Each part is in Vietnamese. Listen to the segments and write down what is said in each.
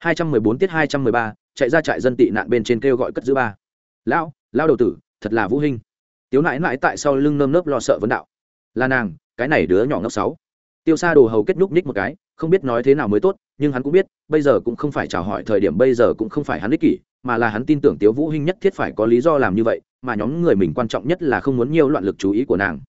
214 tiết 213, chạy ra trại dân tị nạn bên trên kêu gọi cất giữ ba. Lão lão đầu tử thật là vũ hinh. Tiếu nãi nãi tại sau lưng nơm nớp lo sợ vấn đạo. Là nàng cái này đứa nhỏ ngốc sáu. Tiêu sa đồ hầu kết núc ních một cái không biết nói thế nào mới tốt nhưng hắn cũng biết bây giờ cũng không phải chào hỏi thời điểm bây giờ cũng không phải hắn ích kỷ mà là hắn tin tưởng tiếu vũ hinh nhất thiết phải có lý do làm như vậy mà nhóm người mình quan trọng nhất là không muốn nhiều loạn lực chú ý của nàng.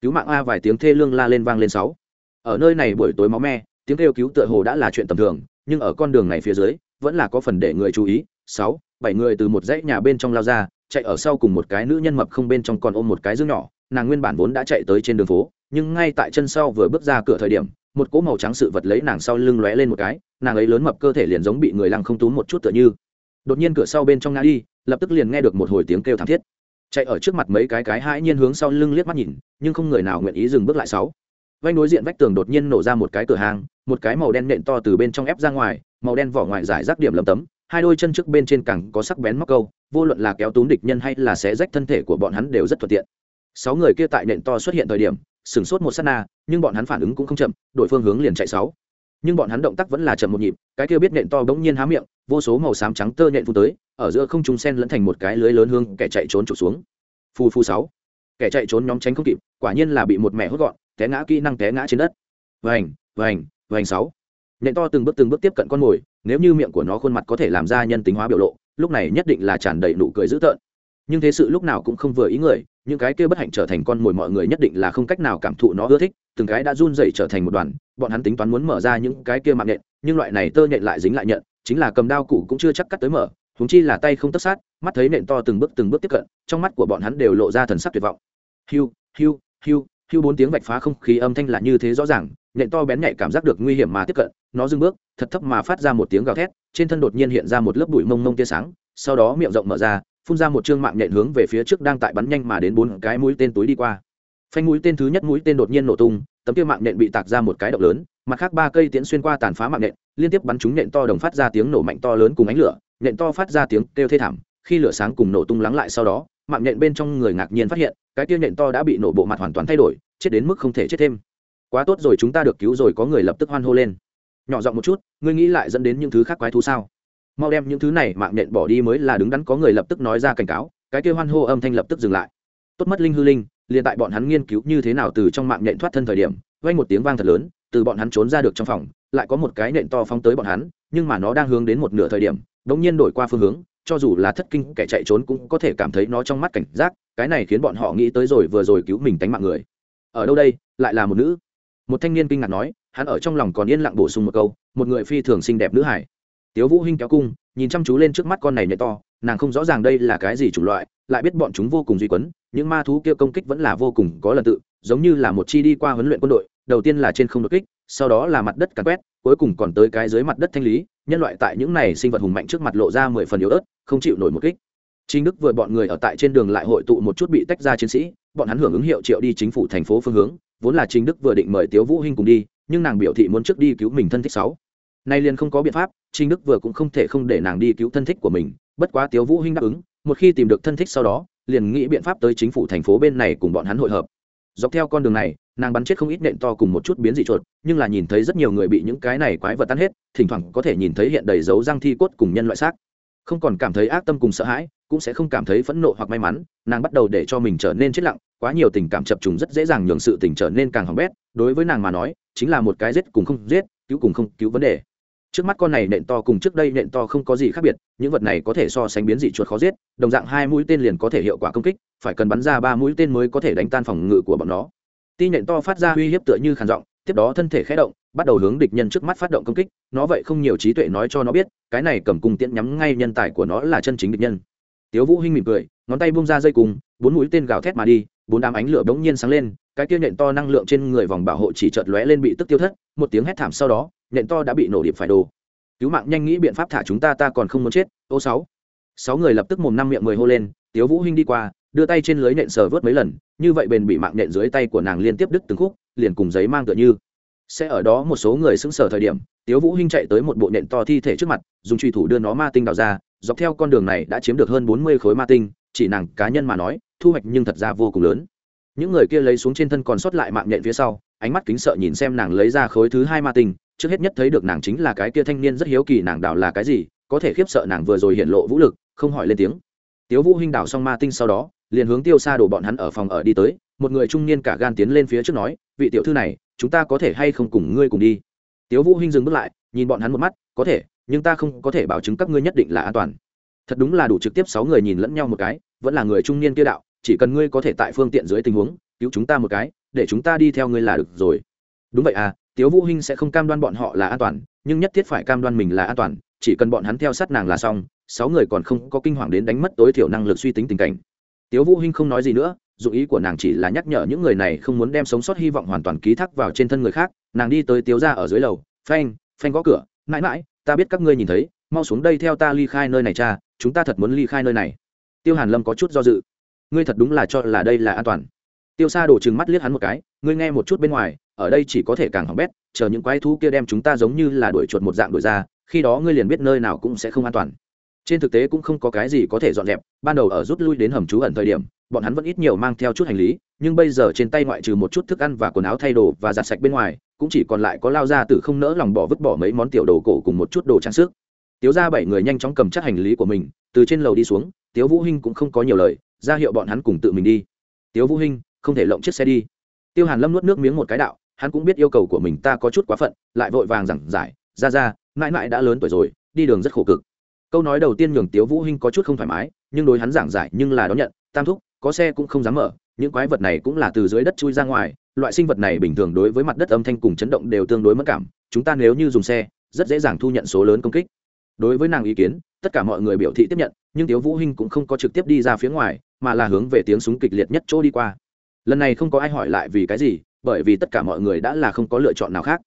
Cứu mạng a vài tiếng thê lương la lên vang lên sáu. Ở nơi này buổi tối máu me tiếng kêu cứu tựa hồ đã là chuyện tầm thường, nhưng ở con đường này phía dưới, vẫn là có phần để người chú ý. Sáu, bảy người từ một dãy nhà bên trong lao ra, chạy ở sau cùng một cái nữ nhân mập không bên trong còn ôm một cái dương nhỏ. Nàng nguyên bản vốn đã chạy tới trên đường phố, nhưng ngay tại chân sau vừa bước ra cửa thời điểm, một cỗ màu trắng sự vật lấy nàng sau lưng lóe lên một cái. Nàng ấy lớn mập cơ thể liền giống bị người lăng không tú một chút tựa như. Đột nhiên cửa sau bên trong ngã đi, lập tức liền nghe được một hồi tiếng kêu thảm thiết. Chạy ở trước mặt mấy cái cái hãi nhiên hướng sau lưng liếc mắt nhìn, nhưng không người nào nguyện ý dừng bước lại. Sáu vanh đối diện vách tường đột nhiên nổ ra một cái cửa hàng, một cái màu đen nện to từ bên trong ép ra ngoài, màu đen vỏ ngoài giải rác điểm lấm tấm, hai đôi chân trước bên trên cẳng có sắc bén móc câu, vô luận là kéo túm địch nhân hay là xé rách thân thể của bọn hắn đều rất thuận tiện. Sáu người kia tại nện to xuất hiện thời điểm, sửng sốt một sát na, nhưng bọn hắn phản ứng cũng không chậm đổi phương hướng liền chạy sáu. Nhưng bọn hắn động tác vẫn là chậm một nhịp, cái kia biết nện to bỗng nhiên há miệng, vô số màu xám trắng tơ nện phun tới, ở giữa không trung sen lẫn thành một cái lưới lớn hương kẻ chạy trốn trục xuống. Phù phù sáu. Kẻ chạy trốn nhóm tránh không kịp, quả nhiên là bị một mẹ hốt gọn té ngã kỹ năng té ngã trên đất. Vành vành vành sáu. Nhện to từng bước từng bước tiếp cận con mồi, nếu như miệng của nó khuôn mặt có thể làm ra nhân tính hóa biểu lộ, lúc này nhất định là tràn đầy nụ cười dữ tợn. Nhưng thế sự lúc nào cũng không vừa ý người, những cái kia bất hạnh trở thành con mồi mọi người nhất định là không cách nào cảm thụ nó ưa thích, từng cái đã run dậy trở thành một đoàn, bọn hắn tính toán muốn mở ra những cái kia mạng nhện, nhưng loại này tơ nhện lại dính lại nhận chính là cầm đao cụ cũng chưa chắc cắt tới mở húng chi là tay không tất sát, mắt thấy nện to từng bước từng bước tiếp cận, trong mắt của bọn hắn đều lộ ra thần sắc tuyệt vọng. Hiu hiu hiu hưu bốn tiếng vạch phá không khí âm thanh là như thế rõ ràng, nện to bén nhạy cảm giác được nguy hiểm mà tiếp cận, nó dừng bước, thật thấp mà phát ra một tiếng gào thét, trên thân đột nhiên hiện ra một lớp bụi mông mông tia sáng, sau đó miệng rộng mở ra, phun ra một chương mạng nhện hướng về phía trước đang tại bắn nhanh mà đến bốn cái mũi tên túi đi qua. Phanh mũi tên thứ nhất mũi tên đột nhiên nổ tung, tấm kia mạng nhện bị tạc ra một cái động lớn, mặt khác ba cây tiễn xuyên qua tàn phá mạng nhện, liên tiếp bắn chúng nhện to đồng phát ra tiếng nổ mạnh to lớn cùng ánh lửa, nhện to phát ra tiếng kêu thê thảm, khi lửa sáng cùng nổ tung lắng lại sau đó, mạng nhện bên trong người ngạc nhiên phát hiện cái kia nện to đã bị nổ bộ mặt hoàn toàn thay đổi, chết đến mức không thể chết thêm. Quá tốt rồi, chúng ta được cứu rồi, có người lập tức hoan hô lên. Nhỏ giọng một chút, ngươi nghĩ lại dẫn đến những thứ khác quái thú sao? Mau đem những thứ này mạng nện bỏ đi mới là đứng đắn, có người lập tức nói ra cảnh cáo, cái kia hoan hô âm thanh lập tức dừng lại. Tốt mất linh hư linh, liền tại bọn hắn nghiên cứu như thế nào từ trong mạng nện thoát thân thời điểm, vang một tiếng vang thật lớn, từ bọn hắn trốn ra được trong phòng, lại có một cái nện to phóng tới bọn hắn, nhưng mà nó đang hướng đến một nửa thời điểm đống nhiên đổi qua phương hướng cho dù là thất kinh kẻ chạy trốn cũng có thể cảm thấy nó trong mắt cảnh giác, cái này khiến bọn họ nghĩ tới rồi vừa rồi cứu mình tánh mạng người. Ở đâu đây? Lại là một nữ. Một thanh niên kinh ngạc nói, hắn ở trong lòng còn yên lặng bổ sung một câu, một người phi thường xinh đẹp nữ hải. Tiếu vũ hinh kéo cung, nhìn chăm chú lên trước mắt con này nhảy to, nàng không rõ ràng đây là cái gì chủng loại, lại biết bọn chúng vô cùng duy quấn, những ma thú kia công kích vẫn là vô cùng có lần tự, giống như là một chi đi qua huấn luyện quân đội, đầu tiên là trên không đột kích, sau đó là mặt đất càn quét, cuối cùng còn tới cái dưới mặt đất thanh lý, nhân loại tại những này sinh vật hùng mạnh trước mặt lộ ra mười phần yếu ớt không chịu nổi một kích. Chính đức vừa bọn người ở tại trên đường lại hội tụ một chút bị tách ra chiến sĩ, bọn hắn hưởng ứng hiệu triệu đi chính phủ thành phố phương hướng, vốn là chính đức vừa định mời tiếu vũ hinh cùng đi, nhưng nàng biểu thị muốn trước đi cứu mình thân thích sáu. Nay liền không có biện pháp Trình đức vừa cũng không thể không để nàng đi cứu thân thích của mình, bất quá tiếu vũ hinh đáp ứng, một khi tìm được thân thích sau đó, liền nghĩ biện pháp tới chính phủ thành phố bên này cùng bọn hắn hội hợp. Dọc theo con đường này, nàng bắn chết không ít nện to cùng một chút biến dị chuột, nhưng là nhìn thấy rất nhiều người bị những cái này quái vật tan hết, thỉnh thoảng có thể nhìn thấy hiện đầy dấu răng thi cốt cùng nhân loại xác không còn cảm thấy ác tâm cùng sợ hãi, cũng sẽ không cảm thấy phẫn nộ hoặc may mắn, nàng bắt đầu để cho mình trở nên chết lặng, quá nhiều tình cảm chập trùng rất dễ dàng nhường sự tình trở nên càng hỏng bét, đối với nàng mà nói, chính là một cái giết cùng không giết, cứu cùng không cứu vấn đề. Trước mắt con này nện to cùng trước đây nện to không có gì khác biệt, những vật này có thể so sánh biến dị chuột khó giết, đồng dạng hai mũi tên liền có thể hiệu quả công kích, phải cần bắn ra ba mũi tên mới có thể đánh tan phòng ngự của bọn nó. Ti nện to phát ra uy hiếp tựa như khàn giọng, tiếp đó thân thể khé động bắt đầu hướng địch nhân trước mắt phát động công kích, nó vậy không nhiều trí tuệ nói cho nó biết, cái này cầm cung tiễn nhắm ngay nhân tài của nó là chân chính địch nhân. Tiếu vũ hinh mỉm cười, ngón tay buông ra dây cùng bốn mũi tên gào thét mà đi, bốn đám ánh lửa bỗng nhiên sáng lên, cái kia nện to năng lượng trên người vòng bảo hộ chỉ chợt lóe lên bị tức tiêu thất, một tiếng hét thảm sau đó, nện to đã bị nổ điệp phải đồ cứu mạng nhanh nghĩ biện pháp thả chúng ta ta còn không muốn chết, ô sáu. Sáu người lập tức mồm năm miệng mười hô lên, tiếu vũ hinh đi qua, đưa tay trên lưới nện sờ vớt mấy lần, như vậy bền bị mạng nện dưới tay của nàng liên tiếp đứt từng khúc, liền cùng giấy mang tựa như sẽ ở đó một số người xứng sở thời điểm, tiếu vũ hinh chạy tới một bộ nện to thi thể trước mặt, dùng truy thủ đưa nó ma tinh đào ra, dọc theo con đường này đã chiếm được hơn bốn mươi khối ma tinh, chỉ nàng cá nhân mà nói, thu hoạch nhưng thật ra vô cùng lớn. Những người kia lấy xuống trên thân còn sót lại mạng nhện phía sau, ánh mắt kính sợ nhìn xem nàng lấy ra khối thứ hai ma tinh, trước hết nhất thấy được nàng chính là cái kia thanh niên rất hiếu kỳ nàng đào là cái gì, có thể khiếp sợ nàng vừa rồi hiện lộ vũ lực, không hỏi lên tiếng. Tiếu vũ hinh đào xong ma tinh sau đó, liền hướng tiêu xa đổ bọn hắn ở phòng ở đi tới, một người trung niên cả gan tiến lên phía trước nói, vị tiểu thư này chúng ta có thể hay không cùng ngươi cùng đi. Tiếu vũ hinh dừng bước lại, nhìn bọn hắn một mắt, có thể, nhưng ta không có thể bảo chứng các ngươi nhất định là an toàn. Thật đúng là đủ trực tiếp sáu người nhìn lẫn nhau một cái, vẫn là người trung niên kia đạo, chỉ cần ngươi có thể tại phương tiện dưới tình huống, cứu chúng ta một cái, để chúng ta đi theo ngươi là được rồi. Đúng vậy à tiếu vũ hinh sẽ không cam đoan bọn họ là an toàn, nhưng nhất thiết phải cam đoan mình là an toàn, chỉ cần bọn hắn theo sát nàng là xong, sáu người còn không có kinh hoàng đến đánh mất tối thiểu năng lực suy tính tình cảnh. Tiếu vũ hinh không nói gì nữa dụng ý của nàng chỉ là nhắc nhở những người này không muốn đem sống sót hy vọng hoàn toàn ký thác vào trên thân người khác, nàng đi tới tiếu ra ở dưới lầu, phanh phanh gõ cửa, mãi mãi, ta biết các ngươi nhìn thấy, mau xuống đây theo ta ly khai nơi này cha, chúng ta thật muốn ly khai nơi này. Tiêu hàn lâm có chút do dự. Ngươi thật đúng là cho là đây là an toàn. Tiêu xa đổ chừng mắt liếc hắn một cái, ngươi nghe một chút bên ngoài, ở đây chỉ có thể càng hỏng bét, chờ những quái thú kia đem chúng ta giống như là đuổi chuột một dạng đuổi ra, khi đó ngươi liền biết nơi nào cũng sẽ không an toàn. Trên thực tế cũng không có cái gì có thể dọn dẹp, ban đầu ở rút lui đến hầm trú ẩn thời điểm bọn hắn vẫn ít nhiều mang theo chút hành lý, nhưng bây giờ trên tay ngoại trừ một chút thức ăn và quần áo thay đồ và giặt sạch bên ngoài, cũng chỉ còn lại có lao ra từ không nỡ lòng bỏ vứt bỏ mấy món tiểu đồ cổ cùng một chút đồ trang sức. Tiếu ra bảy người nhanh chóng cầm chắc hành lý của mình, từ trên lầu đi xuống, tiếu vũ hinh cũng không có nhiều lời, ra hiệu bọn hắn cùng tự mình đi. Tiếu vũ hinh, không thể lộng chiếc xe đi. Tiêu hàn lâm nuốt nước miếng một cái đạo, hắn cũng biết yêu cầu của mình ta có chút quá phận, lại vội vàng giảng giải, ra ra, mãi mãi đã lớn tuổi rồi, đi đường rất khổ cực. Câu nói đầu tiên nhường tiếu vũ hinh có chút không thoải mái, nhưng đối hắn giảng giải nhưng là đón nhận, tam thúc có xe cũng không dám mở, những quái vật này cũng là từ dưới đất chui ra ngoài, loại sinh vật này bình thường đối với mặt đất âm thanh cùng chấn động đều tương đối mất cảm, chúng ta nếu như dùng xe, rất dễ dàng thu nhận số lớn công kích. Đối với nàng ý kiến, tất cả mọi người biểu thị tiếp nhận, nhưng tiếu vũ hinh cũng không có trực tiếp đi ra phía ngoài, mà là hướng về tiếng súng kịch liệt nhất chỗ đi qua. Lần này không có ai hỏi lại vì cái gì, bởi vì tất cả mọi người đã là không có lựa chọn nào khác.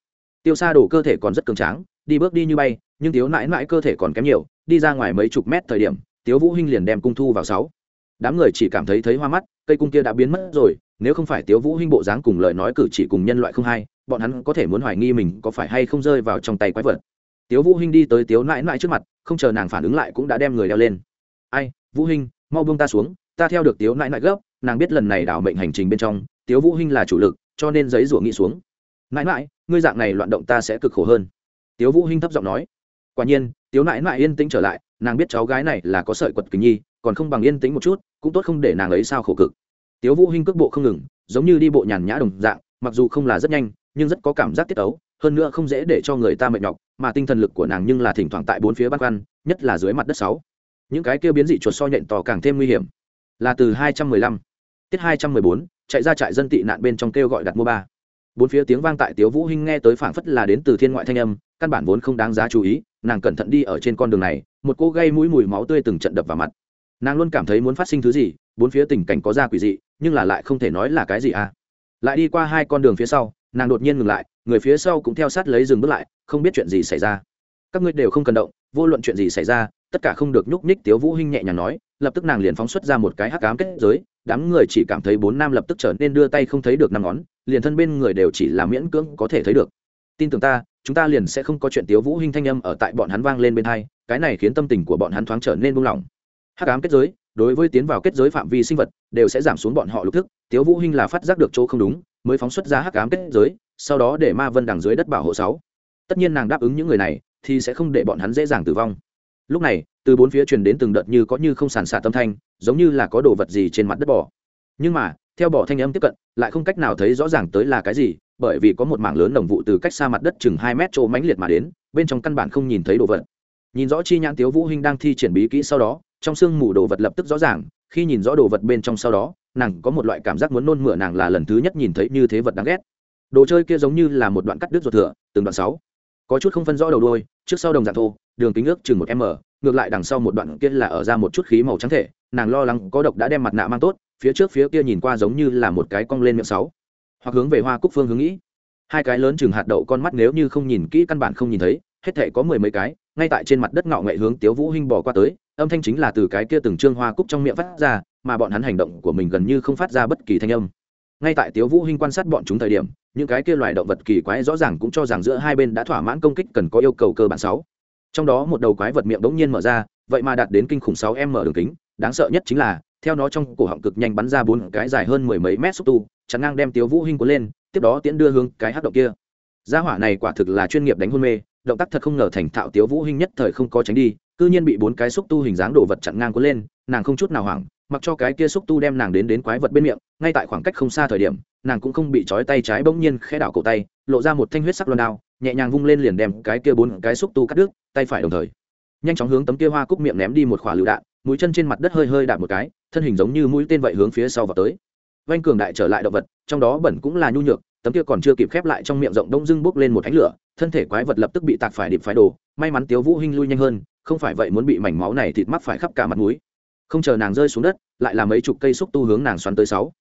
Tiêu xa đổ cơ thể còn rất cường tráng, đi bước đi như bay, nhưng tiếu nãi nãi cơ thể còn kém nhiều, đi ra ngoài mấy chục mét thời điểm, tiếu vũ hinh liền đem cung thu vào sáu đám người chỉ cảm thấy thấy hoa mắt, cây cung kia đã biến mất rồi, nếu không phải tiếu vũ hinh bộ dáng cùng lời nói cử chỉ cùng nhân loại không hay, bọn hắn có thể muốn hoài nghi mình có phải hay không rơi vào trong tay quái vật. Tiếu vũ hinh đi tới tiếu nãi nãi trước mặt, không chờ nàng phản ứng lại cũng đã đem người đeo lên. Ai, vũ hinh, mau buông ta xuống, ta theo được tiếu nãi nãi gấp, nàng biết lần này đảo mệnh hành trình bên trong, tiếu vũ hinh là chủ lực, cho nên giấy rủa nghĩ xuống. Nãi nãi, ngươi dạng này loạn động ta sẽ cực khổ hơn. Tiếu vũ hinh thấp giọng nói. Quả nhiên, tiếu nãi nãi yên tĩnh trở lại, nàng biết cháu gái này là có sợi quật kính nhi, còn không bằng yên tĩnh một chút cũng tốt không để nàng ấy sao khổ cực. Tiếu vũ hinh cước bộ không ngừng giống như đi bộ nhàn nhã đồng dạng mặc dù không là rất nhanh nhưng rất có cảm giác tiết tấu hơn nữa không dễ để cho người ta mệt nhọc mà tinh thần lực của nàng nhưng là thỉnh thoảng tại bốn phía bát quan, nhất là dưới mặt đất sáu. Những cái kia biến dị chuột so nhện tỏ càng thêm nguy hiểm. Là từ 215 tiết 214 chạy ra trại dân tị nạn bên trong kêu gọi đặt mua ba. Bốn phía tiếng vang tại tiếu vũ hinh nghe tới phảng phất là đến từ thiên ngoại thanh âm căn bản vốn không đáng giá chú ý nàng cẩn thận đi ở trên con đường này một cô gây mũi mùi máu tươi từng trận đập vào mặt nàng luôn cảm thấy muốn phát sinh thứ gì, bốn phía tình cảnh có ra quỷ dị, nhưng là lại không thể nói là cái gì à. Lại đi qua hai con đường phía sau, nàng đột nhiên ngừng lại, người phía sau cũng theo sát lấy dừng bước lại, không biết chuyện gì xảy ra. Các ngươi đều không cần động, vô luận chuyện gì xảy ra, tất cả không được nhúc nhích tiếu vũ hinh nhẹ nhàng nói, lập tức nàng liền phóng xuất ra một cái hắc ám kết giới, đám người chỉ cảm thấy bốn nam lập tức trở nên đưa tay không thấy được năm ngón, liền thân bên người đều chỉ là miễn cưỡng có thể thấy được. Tin tưởng ta, chúng ta liền sẽ không có chuyện tiếu vũ hinh thanh âm ở tại bọn hắn vang lên bên hai, cái này khiến tâm tình của bọn hắn thoáng trở nên buông lỏng hắc ám kết giới, đối với tiến vào kết giới phạm vi sinh vật, đều sẽ giảm xuống bọn họ lục thức. Tiếu vũ hinh là phát giác được chỗ không đúng, mới phóng xuất ra hắc ám kết giới, sau đó để ma vân đằng dưới đất bảo hộ sáu. Tất nhiên nàng đáp ứng những người này, thì sẽ không để bọn hắn dễ dàng tử vong. Lúc này, từ bốn phía truyền đến từng đợt như có như không sàn xả tâm thanh, giống như là có đồ vật gì trên mặt đất bỏ nhưng mà, theo bỏ thanh âm tiếp cận, lại không cách nào thấy rõ ràng tới là cái gì, bởi vì có một mảng lớn đồng vụ từ cách xa mặt đất chừng hai mét chỗ mãnh liệt mà đến, bên trong căn bản không nhìn thấy đồ vật. Nhìn rõ chi nhãn tiếu vũ hinh đang thi triển bí kỹ sau đó trong sương mù đồ vật lập tức rõ ràng, khi nhìn rõ đồ vật bên trong sau đó, nàng có một loại cảm giác muốn nôn mửa nàng là lần thứ nhất nhìn thấy như thế vật đáng ghét. Đồ chơi kia giống như là một đoạn cắt đứt ruột thừa, từng đoạn sáu. Có chút không phân rõ đầu đuôi, trước sau đồng dạng thô, đường kính ước chừng một m, ngược lại đằng sau một đoạn kia là ở ra một chút khí màu trắng thể, nàng lo lắng có độc đã đem mặt nạ mang tốt, phía trước phía kia nhìn qua giống như là một cái cong lên miệng sáu. Hoặc hướng về hoa cúc phương hướng nghĩ. Hai cái lớn chừng hạt đậu con mắt nếu như không nhìn kỹ căn bản không nhìn thấy, hết thể có mười mấy cái, ngay tại trên mặt đất ngạo nghệ hướng tiếu vũ hinh bỏ qua tới âm thanh chính là từ cái kia từng trương hoa cúc trong miệng phát ra, mà bọn hắn hành động của mình gần như không phát ra bất kỳ thanh âm. Ngay tại tiếu vũ hinh quan sát bọn chúng thời điểm, những cái kia loài động vật kỳ quái rõ ràng cũng cho rằng giữa hai bên đã thỏa mãn công kích cần có yêu cầu cơ bản sáu. Trong đó một đầu quái vật miệng đống nhiên mở ra, vậy mà đạt đến kinh khủng sáu m đường kính, đáng sợ nhất chính là, theo nó trong cổ họng cực nhanh bắn ra bốn cái dài hơn mười mấy mét xúc tu, chắn ngang đem tiếu vũ hinh cuốn lên, tiếp đó tiễn đưa hướng cái hắc động kia. Gia hỏa này quả thực là chuyên nghiệp đánh hôn mê, động tác thật không ngờ thành thạo tiếu vũ hinh nhất thời không có tránh đi cư nhiên bị bốn cái xúc tu hình dáng đồ vật chặn ngang cuốn lên, nàng không chút nào hoảng, mặc cho cái kia xúc tu đem nàng đến đến quái vật bên miệng, ngay tại khoảng cách không xa thời điểm, nàng cũng không bị trói tay trái bỗng nhiên khẽ đảo cổ tay, lộ ra một thanh huyết sắc loan đao, nhẹ nhàng vung lên liền đem cái kia bốn cái xúc tu cắt đứt, tay phải đồng thời, nhanh chóng hướng tấm kia hoa cúc miệng ném đi một khỏa lựu đạn, mũi chân trên mặt đất hơi hơi đạp một cái, thân hình giống như mũi tên vậy hướng phía sau vào tới. Vanh cường đại trở lại động vật, trong đó bẩn cũng là nhu nhược, tấm kia còn chưa kịp khép lại trong miệng rộng đông dưng bốc lên một ánh lửa, thân thể quái vật lập tức bị tạc phải điệp phái đồ may mắn tiếu vũ hinh lui nhanh hơn, không phải vậy muốn bị mảnh máu này thịt mắc phải khắp cả mặt mũi không chờ nàng rơi xuống đất, lại là mấy chục cây xúc tu hướng nàng xoắn tới sáu.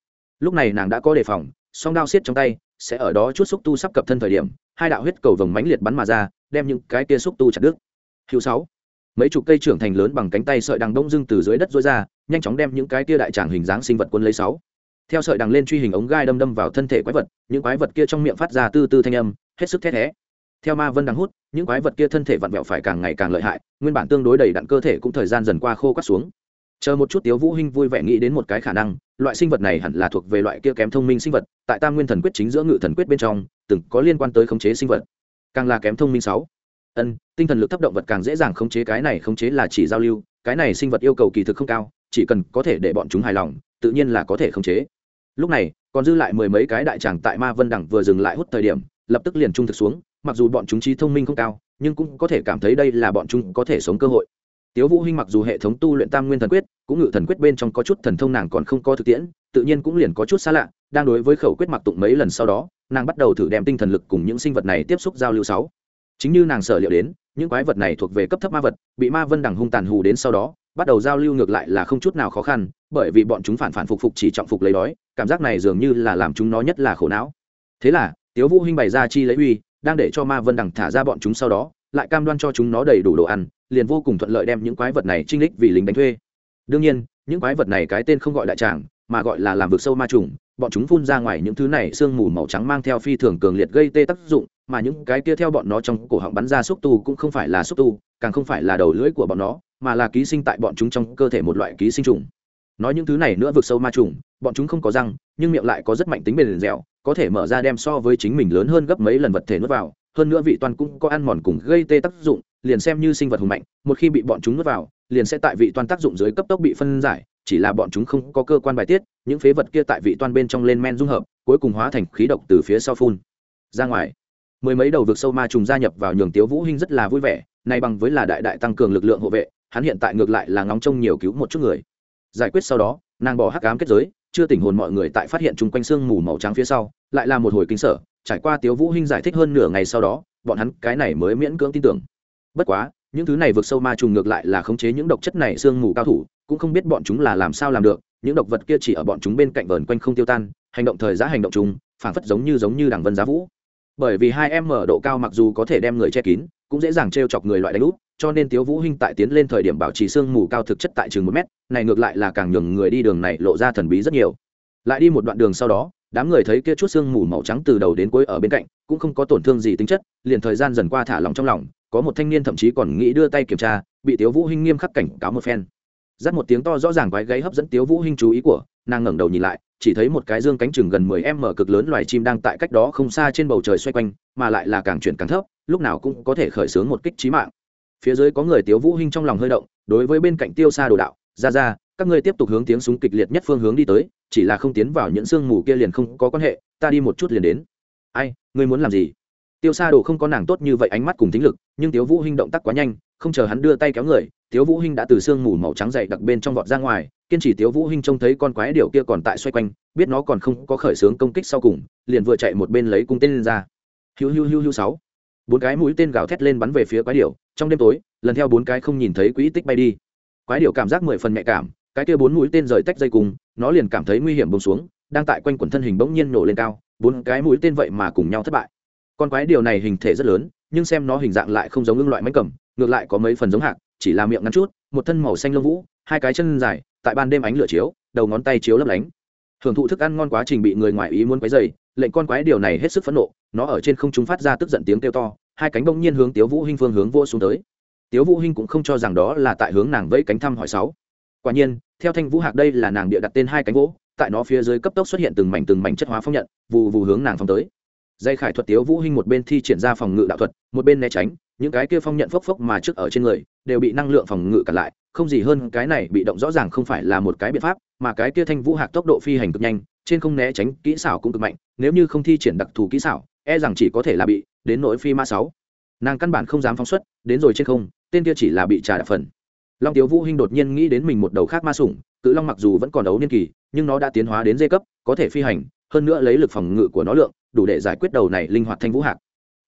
Lúc này nàng đã có đề phòng, song đao xiết trong tay, sẽ ở đó chút xúc tu sắp cập thân thời điểm, hai đạo huyết cầu vồng mãnh liệt bắn mà ra, đem những cái kia xúc tu chặt đứt. Hữu sáu. Mấy chục cây trưởng thành lớn bằng cánh tay sợi đằng đông dưng từ dưới đất rối ra, nhanh chóng đem những cái kia đại tràng hình dáng sinh vật quân lấy sáu. Theo sợi đằng lên truy hình ống gai đâm đâm vào thân thể quái vật, những quái vật kia trong miệng phát ra tư tư thanh âm, hết sức thét thé theo ma vân đang hút, những quái vật kia thân thể vặn vẹo phải càng ngày càng lợi hại, nguyên bản tương đối đầy đặn cơ thể cũng thời gian dần qua khô cắt xuống. Chờ một chút tiếu vũ hinh vui vẻ nghĩ đến một cái khả năng, loại sinh vật này hẳn là thuộc về loại kia kém thông minh sinh vật, tại tam nguyên thần quyết chính giữa ngự thần quyết bên trong, từng có liên quan tới khống chế sinh vật. Càng là kém thông minh sáu. Ân, tinh thần lực thấp động vật càng dễ dàng khống chế, cái này khống chế là chỉ giao lưu, cái này sinh vật yêu cầu kỳ thực không cao, chỉ cần có thể để bọn chúng hài lòng, tự nhiên là có thể khống chế. Lúc này, còn dư lại mười mấy cái đại tràng tại ma vân đẳng vừa dừng lại hút thời điểm, lập tức liền trung thực xuống mặc dù bọn chúng trí thông minh không cao, nhưng cũng có thể cảm thấy đây là bọn chúng có thể sống cơ hội. Tiếu vũ hinh mặc dù hệ thống tu luyện tam nguyên thần quyết, cũng ngự thần quyết bên trong có chút thần thông nàng còn không có thực tiễn, tự nhiên cũng liền có chút xa lạ, đang đối với khẩu quyết mặc tụng mấy lần sau đó, nàng bắt đầu thử đem tinh thần lực cùng những sinh vật này tiếp xúc giao lưu sáu. Chính như nàng sở liệu đến, những quái vật này thuộc về cấp thấp ma vật, bị ma vân đằng hung tàn hù đến sau đó, bắt đầu giao lưu ngược lại là không chút nào khó khăn, bởi vì bọn chúng phản phản phục phục chỉ trọng phục lấy đói, cảm giác này dường như là làm chúng nó nhất là khổ não. Thế là, tiếu vũ hinh bày ra chi lấy uy đang để cho ma vân đằng thả ra bọn chúng sau đó, lại cam đoan cho chúng nó đầy đủ đồ ăn, liền vô cùng thuận lợi đem những quái vật này trinh lích vì lính đánh thuê. Đương nhiên, những quái vật này cái tên không gọi đại tràng, mà gọi là làm vực sâu ma trùng, bọn chúng phun ra ngoài những thứ này sương mù màu trắng mang theo phi thường cường liệt gây tê tác dụng, mà những cái kia theo bọn nó trong cổ họng bắn ra xúc tu cũng không phải là xúc tu, càng không phải là đầu lưỡi của bọn nó, mà là ký sinh tại bọn chúng trong cơ thể một loại ký sinh trùng. Nói những thứ này nữa vực sâu ma trùng, bọn chúng không có răng, nhưng miệng lại có rất mạnh tính bền dẻo có thể mở ra đem so với chính mình lớn hơn gấp mấy lần vật thể nuốt vào, hơn nữa vị toàn cũng có ăn mòn cùng gây tê tác dụng, liền xem như sinh vật hùng mạnh, một khi bị bọn chúng nuốt vào, liền sẽ tại vị toàn tác dụng dưới cấp tốc bị phân giải, chỉ là bọn chúng không có cơ quan bài tiết, những phế vật kia tại vị toàn bên trong lên men dung hợp, cuối cùng hóa thành khí độc từ phía sau phun ra ngoài. Mười mấy đầu vực sâu ma trùng gia nhập vào nhường tiếu vũ hinh rất là vui vẻ, nay bằng với là đại đại tăng cường lực lượng hộ vệ, hắn hiện tại ngược lại là ngóng trông nhiều cứu một chút người. Giải quyết sau đó, nàng bỏ hắc ám kết giới chưa tỉnh hồn mọi người tại phát hiện chung quanh xương mù màu trắng phía sau, lại là một hồi kinh sở trải qua tiếu vũ hinh giải thích hơn nửa ngày sau đó, bọn hắn cái này mới miễn cưỡng tin tưởng. Bất quá, những thứ này vượt sâu ma trùng ngược lại là khống chế những độc chất này xương mù cao thủ, cũng không biết bọn chúng là làm sao làm được, những độc vật kia chỉ ở bọn chúng bên cạnh vờn quanh không tiêu tan, hành động thời giá hành động chúng phản phất giống như giống như đảng vân giá vũ. Bởi vì hai em mở độ cao mặc dù có thể đem người che kín, cũng dễ dàng t chọc người loại đánh úp cho nên tiếu vũ hinh tại tiến lên thời điểm bảo trì xương mù cao thực chất tại trường một mét, này ngược lại là càng nhường người đi đường này lộ ra thần bí rất nhiều. Lại đi một đoạn đường sau đó, đám người thấy kia chút xương mù màu trắng từ đầu đến cuối ở bên cạnh, cũng không có tổn thương gì tính chất, liền thời gian dần qua thả lòng trong lòng, có một thanh niên thậm chí còn nghĩ đưa tay kiểm tra, bị tiếu vũ hinh nghiêm khắc cảnh cáo một phen. Dắt một tiếng to rõ ràng quái gáy hấp dẫn tiếu vũ hinh chú ý của, nàng ngẩng đầu nhìn lại, chỉ thấy một cái dương cánh chừng gần mười em mở cực lớn loài chim đang tại cách đó không xa trên bầu trời xoay quanh, mà lại là càng chuyển càng thấp, lúc nào cũng có thể khởi xướng một kích chí mạng phía dưới có người tiếu vũ hinh trong lòng hơi động, đối với bên cạnh tiêu xa đồ đạo, ra ra, các ngươi tiếp tục hướng tiếng súng kịch liệt nhất phương hướng đi tới, chỉ là không tiến vào những sương mù kia liền không có quan hệ, ta đi một chút liền đến. Ai, ngươi muốn làm gì? Tiêu xa đồ không có nàng tốt như vậy ánh mắt cùng tính lực, nhưng tiếu vũ hinh động tác quá nhanh, không chờ hắn đưa tay kéo người, tiếu vũ hinh đã từ sương mù màu trắng dày đặc bên trong vọt ra ngoài, kiên trì tiếu vũ hinh trông thấy con quái điểu kia còn tại xoay quanh, biết nó còn không có khởi sướng công kích sau cùng, liền vừa chạy một bên lấy cung tên lên ra. Hiu hiu hiu hiu sáu bốn cái mũi tên gào thét lên bắn về phía quái điểu, trong đêm tối, lần theo bốn cái không nhìn thấy quỹ tích bay đi. Quái điểu cảm giác mười phần nhạy cảm, cái kia bốn mũi tên rời tách dây cùng, nó liền cảm thấy nguy hiểm bông xuống, đang tại quanh quần thân hình bỗng nhiên nổ lên cao, bốn cái mũi tên vậy mà cùng nhau thất bại. Con quái điều này hình thể rất lớn, nhưng xem nó hình dạng lại không giống ưng loại máy cầm, ngược lại có mấy phần giống hạc, chỉ là miệng ngắn chút, một thân màu xanh lông vũ, hai cái chân dài, tại ban đêm ánh lửa chiếu, đầu ngón tay chiếu lấp lánh. Hưởng thụ thức ăn ngon quá trình bị người ngoài ý muốn quấy dày lệnh con quái điều này hết sức phẫn nộ nó ở trên không trung phát ra tức giận tiếng kêu to, hai cánh bỗng nhiên hướng tiếu vũ hinh phương hướng vô xuống tới. Tiếu vũ hinh cũng không cho rằng đó là tại hướng nàng vẫy cánh thăm hỏi sáu. Quả nhiên, theo thanh vũ hạc đây là nàng địa đặt tên hai cánh gỗ tại nó phía dưới cấp tốc xuất hiện từng mảnh từng mảnh chất hóa phong nhận vụ vụ hướng nàng phong tới. Dây khải thuật tiếu vũ hinh một bên thi triển ra phòng ngự đạo thuật, một bên né tránh, những cái kia phong nhận phốc phốc mà trước ở trên người, đều bị năng lượng phòng ngự cản lại, không gì hơn cái này bị động rõ ràng không phải là một cái biện pháp, mà cái kia thanh vũ hạc tốc độ phi hành cực nhanh, trên không né tránh kỹ xảo cũng cực mạnh, nếu như không thi triển đặc thù kỹ xảo e rằng chỉ có thể là bị đến nỗi phi ma sáu. Nàng căn bản không dám phóng xuất, đến rồi trên không, tên kia chỉ là bị trà đạp phần. Long tiếu vũ hinh đột nhiên nghĩ đến mình một đầu khác ma sủng, cự long mặc dù vẫn còn đấu niên kỳ, nhưng nó đã tiến hóa đến dây cấp, có thể phi hành, hơn nữa lấy lực phòng ngự của nó lượng, đủ để giải quyết đầu này linh hoạt thanh vũ hạc.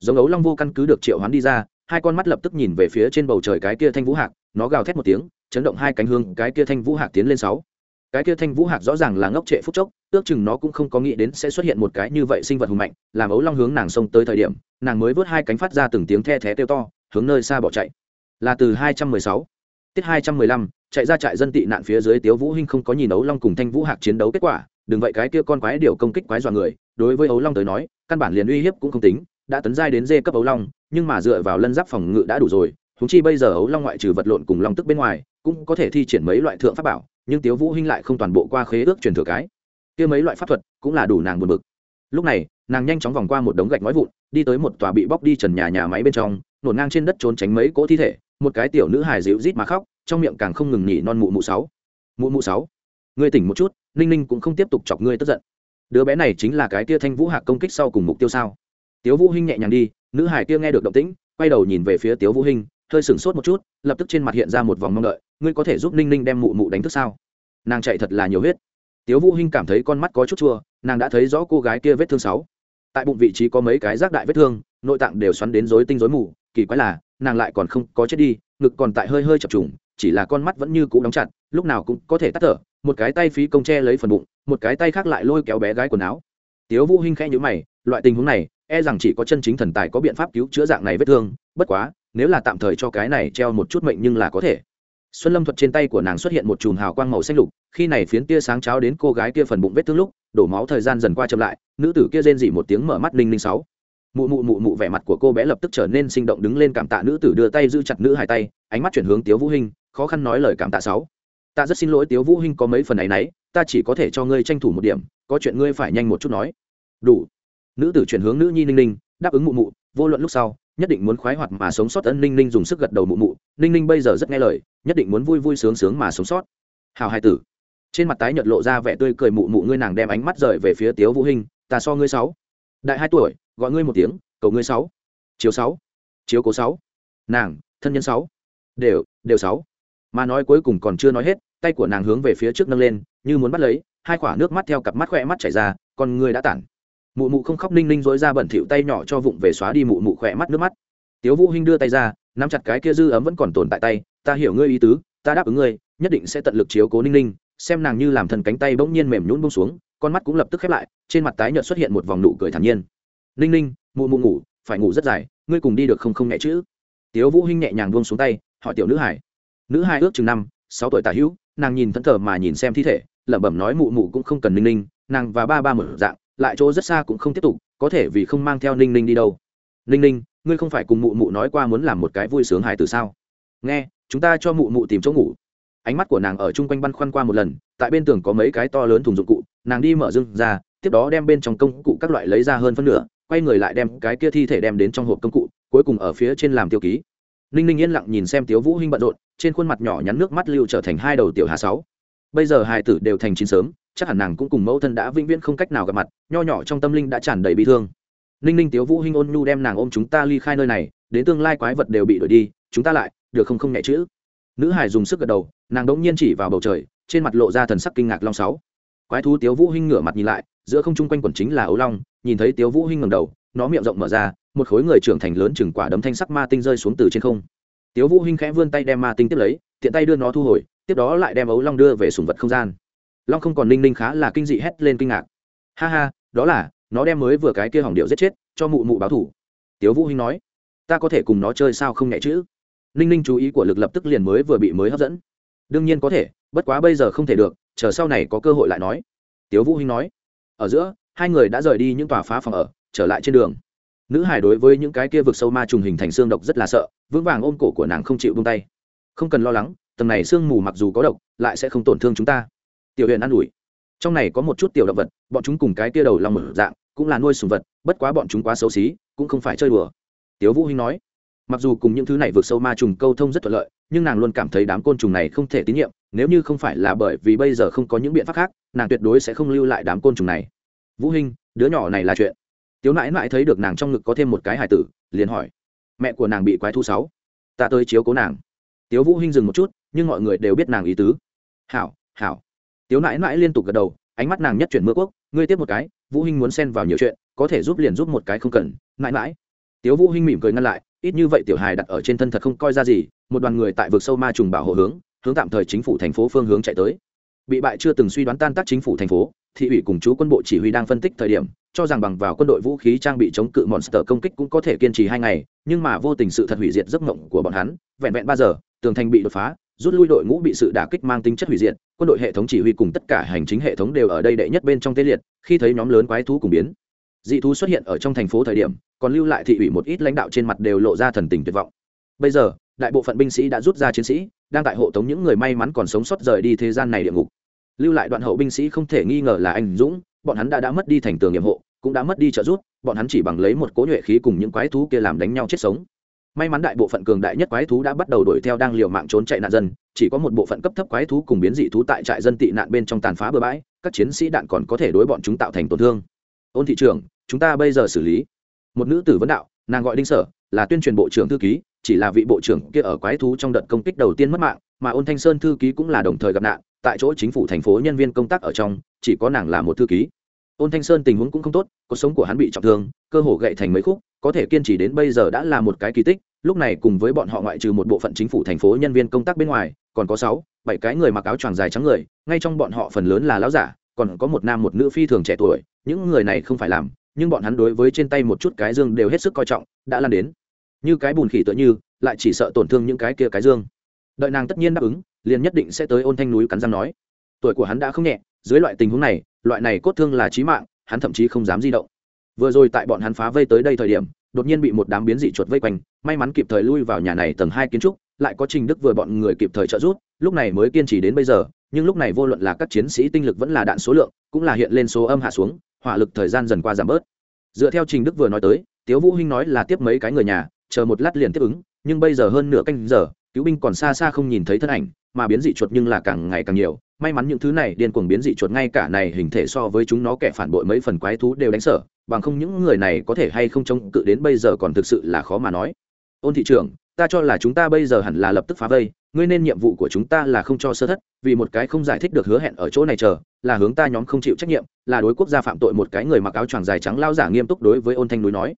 Giống ấu long vô căn cứ được triệu hoán đi ra, hai con mắt lập tức nhìn về phía trên bầu trời cái kia thanh vũ hạc, nó gào thét một tiếng, chấn động hai cánh hương, cái kia thanh vũ hạc tiến lên sáu cái kia thanh vũ hạc rõ ràng là ngốc trệ phúc chốc, ước chừng nó cũng không có nghĩ đến sẽ xuất hiện một cái như vậy sinh vật hùng mạnh, làm ấu long hướng nàng xông tới thời điểm, nàng mới vớt hai cánh phát ra từng tiếng the thé kêu to, hướng nơi xa bỏ chạy. Là từ hai trăm mười sáu, tiết hai trăm mười lăm, chạy ra trại dân tị nạn phía dưới tiếu vũ hinh không có nhìn ấu long cùng thanh vũ hạc chiến đấu kết quả, đừng vậy cái kia con quái điều công kích quái dọa người, đối với ấu long tới nói, căn bản liền uy hiếp cũng không tính, đã tấn giai đến dê cấp ấu long, nhưng mà dựa vào lân giáp phòng ngự đã đủ rồi chúng chi bây giờ ấu long ngoại trừ vật lộn cùng long tức bên ngoài, cũng có thể thi triển mấy loại thượng pháp bảo nhưng tiếu vũ hinh lại không toàn bộ qua khế ước truyền thừa cái. Kia mấy loại pháp thuật cũng là đủ nàng buồn bực. Lúc này, nàng nhanh chóng vòng qua một đống gạch nói vụn, đi tới một tòa bị bóc đi trần nhà nhà máy bên trong, nổn ngang trên đất trốn tránh mấy cỗ thi thể, một cái tiểu nữ hài dịu rít mà khóc, trong miệng càng không ngừng nhỉ non mụ mụ sáu. Mụ mụ sáu, ngươi tỉnh một chút, ninh ninh cũng không tiếp tục chọc ngươi tức giận. Đứa bé này chính là cái tia thanh vũ hạc công kích sau cùng mục tiêu sao? Tiếu vũ hinh nhẹ nhàng đi, nữ hải kia nghe được động tĩnh, quay đầu nhìn về phía tiếu vũ hinh, hơi sừng sốt một chút, lập tức trên mặt hiện ra một vòng mong đợi ngươi có thể giúp ninh ninh đem mụ mụ đánh thức sao? Nàng chạy thật là nhiều huyết. Tiếu vũ hinh cảm thấy con mắt có chút chua, nàng đã thấy rõ cô gái kia vết thương sáu. Tại bụng vị trí có mấy cái rác đại vết thương, nội tạng đều xoắn đến rối tinh rối mù, kỳ quái là, nàng lại còn không có chết đi, ngực còn tại hơi hơi chập trùng, chỉ là con mắt vẫn như cũ đóng chặt, lúc nào cũng có thể tắt thở, một cái tay phí công che lấy phần bụng, một cái tay khác lại lôi kéo bé gái quần áo. Tiếu vũ hinh khẽ nhíu mày, loại tình huống này e rằng chỉ có chân chính thần tài có biện pháp cứu chữa dạng này vết thương, bất quá, nếu là tạm thời cho cái này treo một chút mệnh nhưng là có thể xuân lâm thuật trên tay của nàng xuất hiện một chùm hào quang màu xanh lục, khi này phiến tia sáng cháo đến cô gái kia phần bụng vết thương lúc, đổ máu thời gian dần qua chậm lại, nữ tử kia rên dỉ một tiếng mở mắt linh linh sáu. Mụ mụ mụ mụ vẻ mặt của cô bé lập tức trở nên sinh động đứng lên cảm tạ nữ tử đưa tay giữ chặt nữ hai tay, ánh mắt chuyển hướng tiếu vũ hinh, khó khăn nói lời cảm tạ sáu. Ta rất xin lỗi tiếu vũ hinh có mấy phần này nấy ta chỉ có thể cho ngươi tranh thủ một điểm, có chuyện ngươi phải nhanh một chút nói. Đủ. Nữ tử chuyển hướng nữ nhi ninh ninh, đáp ứng mụ mụ, vô luận lúc sau nhất định muốn khoái hoạt mà sống sót ân ninh ninh dùng sức gật đầu mụ mụ, ninh ninh bây giờ rất nghe lời, nhất định muốn vui vui sướng sướng mà sống sót. Hào hai tử. Trên mặt tái nhợt lộ ra vẻ tươi cười mụ mụ, ngươi nàng đem ánh mắt rời về phía tiếu vũ hình ta so ngươi sáu. Đại hai tuổi, gọi ngươi một tiếng, cầu ngươi sáu. Chiếu sáu. Chiếu cố sáu. Nàng, thân nhân sáu. Đều đều sáu. Mà nói cuối cùng còn chưa nói hết, tay của nàng hướng về phía trước nâng lên, như muốn bắt lấy, hai quả nước mắt theo cặp mắt khỏe mắt chảy ra còn ngươi đã tản mụ mụ không khóc ninh ninh dối ra bẩn thỉu tay nhỏ cho vụng về xóa đi mụ mụ khỏe mắt nước mắt. Tiếu vũ hinh đưa tay ra, nắm chặt cái kia dư ấm vẫn còn tồn tại tay. Ta hiểu ngươi ý tứ, ta đáp ứng ngươi, nhất định sẽ tận lực chiếu cố ninh ninh. Xem nàng như làm thần cánh tay bỗng nhiên mềm nhũn buông xuống, con mắt cũng lập tức khép lại, trên mặt tái nhợt xuất hiện một vòng nụ cười thản nhiên. Ninh ninh, mụ mụ ngủ, phải ngủ rất dài, ngươi cùng đi được không không nhẹ chữ tiếu vũ hinh nhẹ nhàng buông xuống tay, hỏi tiểu nữ hải nữ hải ước chừng năm, sáu tuổi tả hữu, nàng nhìn thẫn thờ mà nhìn xem thi thể, lẩm bẩm nói mụ mụ cũng không cần ninh ninh, nàng và ba ba mở dạng lại chỗ rất xa cũng không tiếp tục, có thể vì không mang theo ninh ninh đi đâu. Ninh ninh, ngươi không phải cùng mụ mụ nói qua muốn làm một cái vui sướng hài từ sao? Nghe, chúng ta cho mụ mụ tìm chỗ ngủ. Ánh mắt của nàng ở chung quanh băn khoăn qua một lần, tại bên tường có mấy cái to lớn thùng dụng cụ, nàng đi mở rừng ra, tiếp đó đem bên trong công cụ các loại lấy ra hơn phân nửa, quay người lại đem cái kia thi thể đem đến trong hộp công cụ, cuối cùng ở phía trên làm tiêu ký. Ninh ninh yên lặng nhìn xem tiếu vũ hinh bận rộn, trên khuôn mặt nhỏ nhắn nước mắt lưu trở thành hai đầu tiểu hà sáu. Bây giờ hai tử đều thành chín sớm chắc hẳn nàng cũng cùng mẫu thân đã vĩnh viễn không cách nào gặp mặt, nho nhỏ trong tâm linh đã tràn đầy bi thương. Ninh ninh, tiếu vũ, hinh ôn nhu đem nàng ôm chúng ta ly khai nơi này, đến tương lai quái vật đều bị đuổi đi, chúng ta lại, được không không nhẹ chữ nữ hải dùng sức gật đầu, nàng đống nhiên chỉ vào bầu trời, trên mặt lộ ra thần sắc kinh ngạc long sáu. Quái thú tiếu vũ, hinh ngửa mặt nhìn lại, giữa không trung quanh quần chính là ấu long, nhìn thấy tiếu vũ, hinh ngẩng đầu, nó miệng rộng mở ra, một khối người trưởng thành lớn chừng quả đấm thanh sắc ma tinh rơi xuống từ trên không. Tiếu vũ, hinh khẽ vươn tay đem ma tinh tiếp lấy, tiện tay đưa nó thu hồi, tiếp đó lại đem ấu long đưa về sùng vật không gian long không còn ninh ninh khá là kinh dị hét lên kinh ngạc. Ha ha, đó là, nó đem mới vừa cái kia hỏng điệu giết chết, cho mụ mụ báo thủ. Tiếu vũ hinh nói, ta có thể cùng nó chơi sao không nhẹ chữ ninh ninh chú ý của lực lập tức liền mới vừa bị mới hấp dẫn. Đương nhiên có thể, bất quá bây giờ không thể được, chờ sau này có cơ hội lại nói. Tiếu vũ hinh nói, ở giữa, hai người đã rời đi những tòa phá phòng ở, trở lại trên đường. Nữ hải đối với những cái kia vực sâu ma trùng hình thành xương độc rất là sợ, vững vàng ôm cổ của nàng không chịu buông tay. Không cần lo lắng, tầng này xương mù mặc dù có độc, lại sẽ không tổn thương chúng ta tiểu huyện an ủi. Trong này có một chút tiểu động vật, bọn chúng cùng cái kia đầu lòng mở dạng, cũng là nuôi sùng vật, bất quá bọn chúng quá xấu xí, cũng không phải chơi đùa. Tiếu vũ hinh nói, mặc dù cùng những thứ này vượt sâu ma trùng câu thông rất thuận lợi, nhưng nàng luôn cảm thấy đám côn trùng này không thể tín nhiệm, nếu như không phải là bởi vì bây giờ không có những biện pháp khác, nàng tuyệt đối sẽ không lưu lại đám côn trùng này. Vũ hinh, đứa nhỏ này là chuyện. Tiếu nãi nãi thấy được nàng trong ngực có thêm một cái hải tử, liền hỏi, mẹ của nàng bị quái thu sáu? Ta tới chiếu cố nàng. Tiếu vũ hinh dừng một chút, nhưng mọi người đều biết nàng ý tứ. Hảo hảo tiếu nãi nãi liên tục gật đầu, ánh mắt nàng nhất chuyển mưa quốc, ngươi tiếp một cái, vũ hinh muốn xen vào nhiều chuyện, có thể giúp liền giúp một cái không cần. Nãi nãi. Tiếu vũ hinh mỉm cười ngăn lại, ít như vậy tiểu hài đặt ở trên thân thật không coi ra gì, một đoàn người tại vực sâu ma trùng bảo hộ hướng hướng tạm thời chính phủ thành phố phương hướng chạy tới. Bị bại chưa từng suy đoán tan tác chính phủ thành phố, thị ủy cùng chú quân bộ chỉ huy đang phân tích thời điểm, cho rằng bằng vào quân đội vũ khí trang bị chống cự monster công kích cũng có thể kiên trì hai ngày, nhưng mà vô tình sự thật hủy diệt giấc mộng của bọn hắn, vẹn vẹn ba giờ, tường thành bị đột phá rút lui đội ngũ bị sự đả kích mang tính chất hủy diệt, quân đội hệ thống chỉ huy cùng tất cả hành chính hệ thống đều ở đây đệ nhất bên trong tê liệt, khi thấy nhóm lớn quái thú cùng biến. Dị thú xuất hiện ở trong thành phố thời điểm, còn lưu lại thị ủy một ít lãnh đạo trên mặt đều lộ ra thần tình tuyệt vọng. Bây giờ, đại bộ phận binh sĩ đã rút ra chiến sĩ, đang tại hộ tống những người may mắn còn sống sót rời đi thế gian này địa ngục. Lưu lại đoạn hậu binh sĩ không thể nghi ngờ là anh dũng, bọn hắn đã đã mất đi thành tường nghiệm hộ, cũng đã mất đi trợ giúp, bọn hắn chỉ bằng lấy một cố nhuệ khí cùng những quái thú kia làm đánh nhau chết sống may mắn đại bộ phận cường đại nhất quái thú đã bắt đầu đuổi theo đang liều mạng trốn chạy nạn dân, chỉ có một bộ phận cấp thấp quái thú cùng biến dị thú tại trại dân tị nạn bên trong tàn phá bừa bãi, các chiến sĩ đạn còn có thể đối bọn chúng tạo thành tổn thương. Ôn thị trường chúng ta bây giờ xử lý. Một nữ tử vấn đạo, nàng gọi đinh sở, là tuyên truyền bộ trưởng thư ký, chỉ là vị bộ trưởng kia ở quái thú trong đợt công kích đầu tiên mất mạng, mà ôn thanh sơn thư ký cũng là đồng thời gặp nạn, tại chỗ chính phủ thành phố nhân viên công tác ở trong, chỉ có nàng là một thư ký ôn thanh sơn tình huống cũng không tốt, cuộc sống của hắn bị trọng thương, cơ hồ gậy thành mấy khúc, có thể kiên trì đến bây giờ đã là một cái kỳ tích, lúc này cùng với bọn họ ngoại trừ một bộ phận chính phủ thành phố nhân viên công tác bên ngoài, còn có sáu, bảy cái người mặc áo choàng dài trắng người, ngay trong bọn họ phần lớn là lão giả, còn có một nam một nữ phi thường trẻ tuổi, những người này không phải làm, nhưng bọn hắn đối với trên tay một chút cái dương đều hết sức coi trọng, đã lan đến. Như cái bùn khỉ tựa như, lại chỉ sợ tổn thương những cái kia cái dương. Đợi nàng tất nhiên đáp ứng, liền nhất định sẽ tới ôn thanh núi cắn răng nói. Tuổi của hắn đã không nhẹ dưới loại tình huống này, loại này cốt thương là chí mạng, hắn thậm chí không dám di động. Vừa rồi tại bọn hắn phá vây tới đây thời điểm, đột nhiên bị một đám biến dị chuột vây quanh, may mắn kịp thời lui vào nhà này tầng hai kiến trúc, lại có trình đức vừa bọn người kịp thời trợ giúp, lúc này mới kiên trì đến bây giờ, nhưng lúc này vô luận là các chiến sĩ tinh lực vẫn là đạn số lượng, cũng là hiện lên số âm hạ xuống, hỏa lực thời gian dần qua giảm bớt. Dựa theo trình đức vừa nói tới, tiếu vũ hinh nói là tiếp mấy cái người nhà, chờ một lát liền tiếp ứng, nhưng bây giờ hơn nửa canh giờ, cứu binh còn xa xa không nhìn thấy thân ảnh, mà biến dị chuột nhưng là càng ngày càng nhiều may mắn những thứ này điên cuồng biến dị chuột ngay cả này hình thể so với chúng nó kẻ phản bội mấy phần quái thú đều đánh sở bằng không những người này có thể hay không chống cự đến bây giờ còn thực sự là khó mà nói ôn thị trưởng ta cho là chúng ta bây giờ hẳn là lập tức phá vây ngươi nên nhiệm vụ của chúng ta là không cho sơ thất vì một cái không giải thích được hứa hẹn ở chỗ này chờ là hướng ta nhóm không chịu trách nhiệm là đối quốc gia phạm tội một cái người mặc áo choàng dài trắng lao giả nghiêm túc đối với ôn thanh núi nói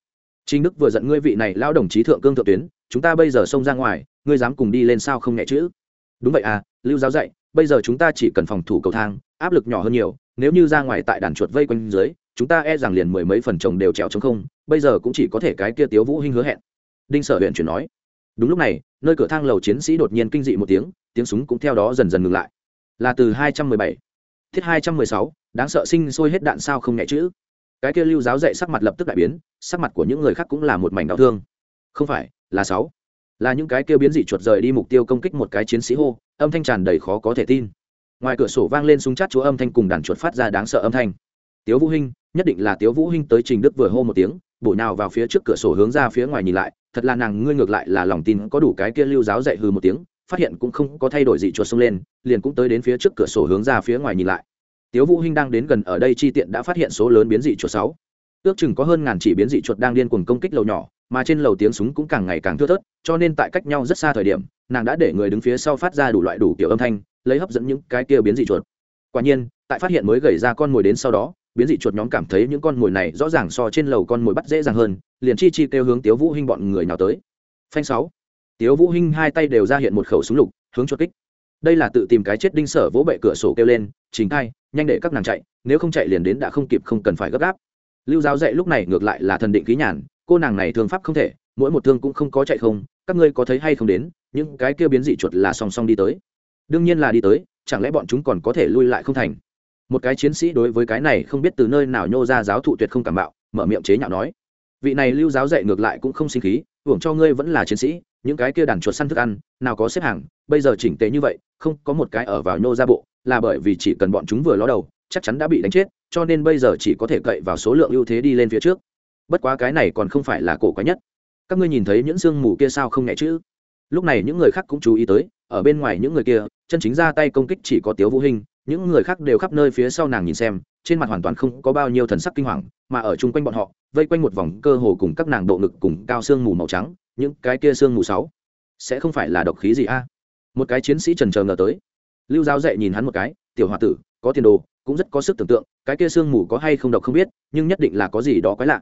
Trinh Đức vừa giận ngươi vị này lao đồng chí thượng cương thượng tuyến, chúng ta bây giờ xông ra ngoài, ngươi dám cùng đi lên sao không nhẹ chữ? Đúng vậy à, Lưu giáo dạy, bây giờ chúng ta chỉ cần phòng thủ cầu thang, áp lực nhỏ hơn nhiều, nếu như ra ngoài tại đàn chuột vây quanh dưới, chúng ta e rằng liền mười mấy phần chồng đều trèo trống không, bây giờ cũng chỉ có thể cái kia Tiếu Vũ Hinh hứa hẹn. Đinh Sở huyện chuyển nói. Đúng lúc này, nơi cửa thang lầu chiến sĩ đột nhiên kinh dị một tiếng, tiếng súng cũng theo đó dần dần ngừng lại. Là từ 217. Thiết 216, đáng sợ sinh sôi hết đạn sao không nhẹ chữ cái kia lưu giáo dạy sắc mặt lập tức đại biến sắc mặt của những người khác cũng là một mảnh đau thương không phải là sáu là những cái kia biến dị chuột rời đi mục tiêu công kích một cái chiến sĩ hô, âm thanh tràn đầy khó có thể tin. Ngoài cửa sổ vang lên súng chát chúa âm thanh cùng đàn chuột phát ra đáng sợ âm thanh. Tiếu vũ hinh, nhất định là tiếu vũ hinh tới trình đức vừa hô một tiếng, bổ nào vào phía trước cửa sổ hướng ra phía ngoài nhìn lại, thật là nàng, ngươi ngược lại là lòng tin có đủ cái kia lưu giáo dạy hừ một tiếng, phát hiện cũng không có thay đổi gì chuột xông lên, liền cũng tới đến phía trước cửa sổ hướng ra phía ngoài nhìn lại. Tiếu vũ hinh đang đến gần ở đây chi tiện đã phát hiện số lớn biến dị chuột sáu. Ước chừng có hơn ngàn chỉ biến dị chuột đang điên cuồng công kích lầu nhỏ mà trên lầu tiếng súng cũng càng ngày càng thưa thớt cho nên tại cách nhau rất xa thời điểm nàng đã để người đứng phía sau phát ra đủ loại đủ kiểu âm thanh lấy hấp dẫn những cái kia biến dị chuột. Quả nhiên tại phát hiện mới gầy ra con mồi đến sau đó biến dị chuột nhóm cảm thấy những con mồi này rõ ràng so trên lầu con mồi bắt dễ dàng hơn liền chi chi kêu hướng tiếu vũ hinh bọn người nào tới. Phanh sáu. Tiếu vũ hinh hai tay đều ra hiện một khẩu súng lục hướng chuột kích. Đây là tự tìm cái chết đinh sở vỗ bệ cửa sổ kêu lên chính thay, nhanh để các nàng chạy nếu không chạy liền đến đã không kịp không cần phải gấp gáp lưu giáo dạy lúc này ngược lại là thần định khí nhàn, cô nàng này thương pháp không thể, mỗi một thương cũng không có chạy không, các ngươi có thấy hay không đến, những cái kia biến dị chuột là song song đi tới. Đương nhiên là đi tới, chẳng lẽ bọn chúng còn có thể lui lại không thành? Một cái chiến sĩ đối với cái này không biết từ nơi nào nhô ra giáo thụ tuyệt không cảm bạo, mở miệng chế nhạo nói. Vị này lưu giáo dạy ngược lại cũng không sinh khí, hưởng cho ngươi vẫn là chiến sĩ, những cái kia đàn chuột săn thức ăn, nào có xếp hàng, bây giờ chỉnh tế như vậy, không có một cái ở vào nhô ra bộ, là bởi vì chỉ cần bọn chúng vừa ló đầu, chắc chắn đã bị đánh chết cho nên bây giờ chỉ có thể cậy vào số lượng ưu thế đi lên phía trước. Bất quá cái này còn không phải là cổ quái nhất. Các ngươi nhìn thấy những sương mù kia sao không nhẹ chứ lúc này những người khác cũng chú ý tới, ở bên ngoài những người kia, chân chính ra tay công kích chỉ có tiếu vũ hình những người khác đều khắp nơi phía sau nàng nhìn xem, trên mặt hoàn toàn không có bao nhiêu thần sắc kinh hoàng, mà ở chung quanh bọn họ, vây quanh một vòng cơ hồ cùng các nàng độ ngực cùng cao sương mù màu trắng, những cái kia sương mù sáu. Sẽ không phải là độc khí gì a? Một cái chiến sĩ trần trờ ngờ tới. Lưu giáo dạy nhìn hắn một cái, tiểu h o a tử, có tiền đồ, cũng rất có sức tưởng tượng cái kia sương mù có hay không độc không biết, nhưng nhất định là có gì đó quái lạ.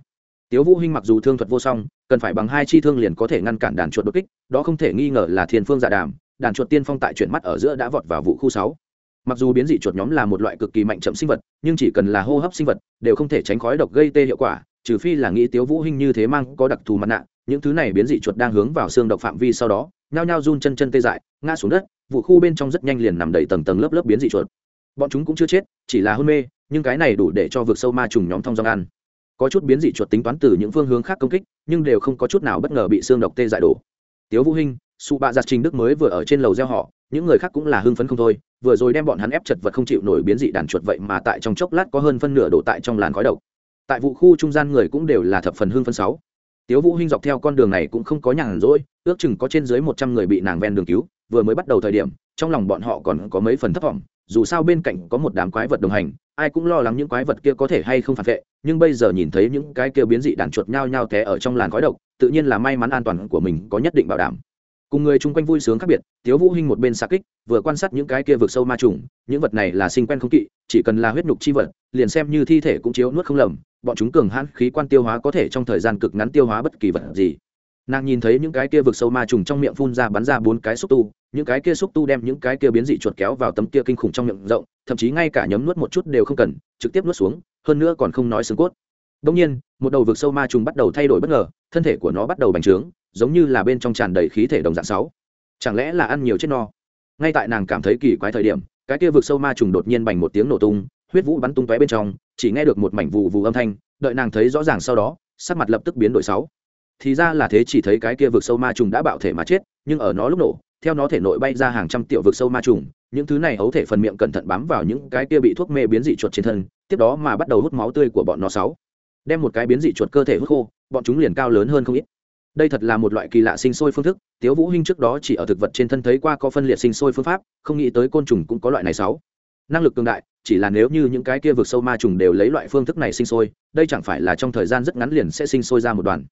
Tiếu vũ hinh mặc dù thương thuật vô song, cần phải bằng hai chi thương liền có thể ngăn cản đàn chuột đột kích, đó không thể nghi ngờ là thiên phương giả đàm, đàn chuột tiên phong tại chuyển mắt ở giữa đã vọt vào vụ khu sáu. Mặc dù biến dị chuột nhóm là một loại cực kỳ mạnh chậm sinh vật, nhưng chỉ cần là hô hấp sinh vật, đều không thể tránh khói độc gây tê hiệu quả, trừ phi là nghĩ tiếu vũ hinh như thế mang có đặc thù mặt nạ, những thứ này biến dị chuột đang hướng vào xương độc phạm vi sau đó, nhao nhao run chân chân tê dại, ngã xuống đất, vụ khu bên trong rất nhanh liền nằm đầy tầng tầng lớp lớp biến dị chuột. Bọn chúng cũng chưa chết, chỉ là hôn mê nhưng cái này đủ để cho vực sâu ma trùng nhóm thông dong ăn. Có chút biến dị chuột tính toán từ những phương hướng khác công kích, nhưng đều không có chút nào bất ngờ bị xương độc tê dại đổ. Tiếu vũ hinh, sụ bạ giặt trình đức mới vừa ở trên lầu gieo họ, những người khác cũng là hưng phấn không thôi, vừa rồi đem bọn hắn ép chật vật không chịu nổi biến dị đàn chuột vậy mà tại trong chốc lát có hơn phân nửa đổ tại trong làn khói độc. Tại vụ khu trung gian người cũng đều là thập phần hưng phấn sáu. Tiếu vũ hinh dọc theo con đường này cũng không có nhàn rỗi, ước chừng có trên dưới một trăm người bị nàng ven đường cứu, vừa mới bắt đầu thời điểm, trong lòng bọn họ còn có mấy phần thất vọng dù sao bên cạnh có một đám quái vật đồng hành, ai cũng lo lắng những quái vật kia có thể hay không phản vệ, nhưng bây giờ nhìn thấy những cái kia biến dị đàn chuột nhao nhao té ở trong làn khói độc, tự nhiên là may mắn an toàn của mình có nhất định bảo đảm. Cùng người chung quanh vui sướng khác biệt, tiếu vũ hinh một bên xa kích, vừa quan sát những cái kia vượt sâu ma trùng, những vật này là sinh quen không kỵ, chỉ cần là huyết nhục chi vật, liền xem như thi thể cũng chiếu nuốt không lầm, bọn chúng cường hãn khí quan tiêu hóa có thể trong thời gian cực ngắn tiêu hóa bất kỳ vật gì nàng nhìn thấy những cái kia vực sâu ma trùng trong miệng phun ra bắn ra bốn cái xúc tu, những cái kia xúc tu đem những cái kia biến dị chuột kéo vào tấm kia kinh khủng trong miệng rộng, thậm chí ngay cả nhấm nuốt một chút đều không cần, trực tiếp nuốt xuống, hơn nữa còn không nói xương cốt. Đông nhiên, một đầu vực sâu ma trùng bắt đầu thay đổi bất ngờ, thân thể của nó bắt đầu bành trướng, giống như là bên trong tràn đầy khí thể đồng dạng sáu. Chẳng lẽ là ăn nhiều chết no? Ngay tại nàng cảm thấy kỳ quái thời điểm, cái kia vực sâu ma trùng đột nhiên bành một tiếng nổ tung, huyết vũ bắn tung tóe bên trong, chỉ nghe được một mảnh vụ vụ âm thanh, đợi nàng thấy rõ ràng sau đó, sắc mặt lập tức biến đổi sáu thì ra là thế chỉ thấy cái kia vực sâu ma trùng đã bạo thể mà chết, nhưng ở nó lúc nổ, theo nó thể nội bay ra hàng trăm triệu vực sâu ma trùng, những thứ này hấu thể phần miệng cẩn thận bám vào những cái kia bị thuốc mê biến dị chuột trên thân, tiếp đó mà bắt đầu hút máu tươi của bọn nó sáu. Đem một cái biến dị chuột cơ thể hút khô, bọn chúng liền cao lớn hơn không ít. Đây thật là một loại kỳ lạ sinh sôi phương thức, tiếu vũ hinh trước đó chỉ ở thực vật trên thân thấy qua có phân liệt sinh sôi phương pháp, không nghĩ tới côn trùng cũng có loại này sáu. Năng lực cường đại, chỉ là nếu như những cái kia vực sâu ma trùng đều lấy loại phương thức này sinh sôi, đây chẳng phải là trong thời gian rất ngắn liền sẽ sinh sôi ra một đoàn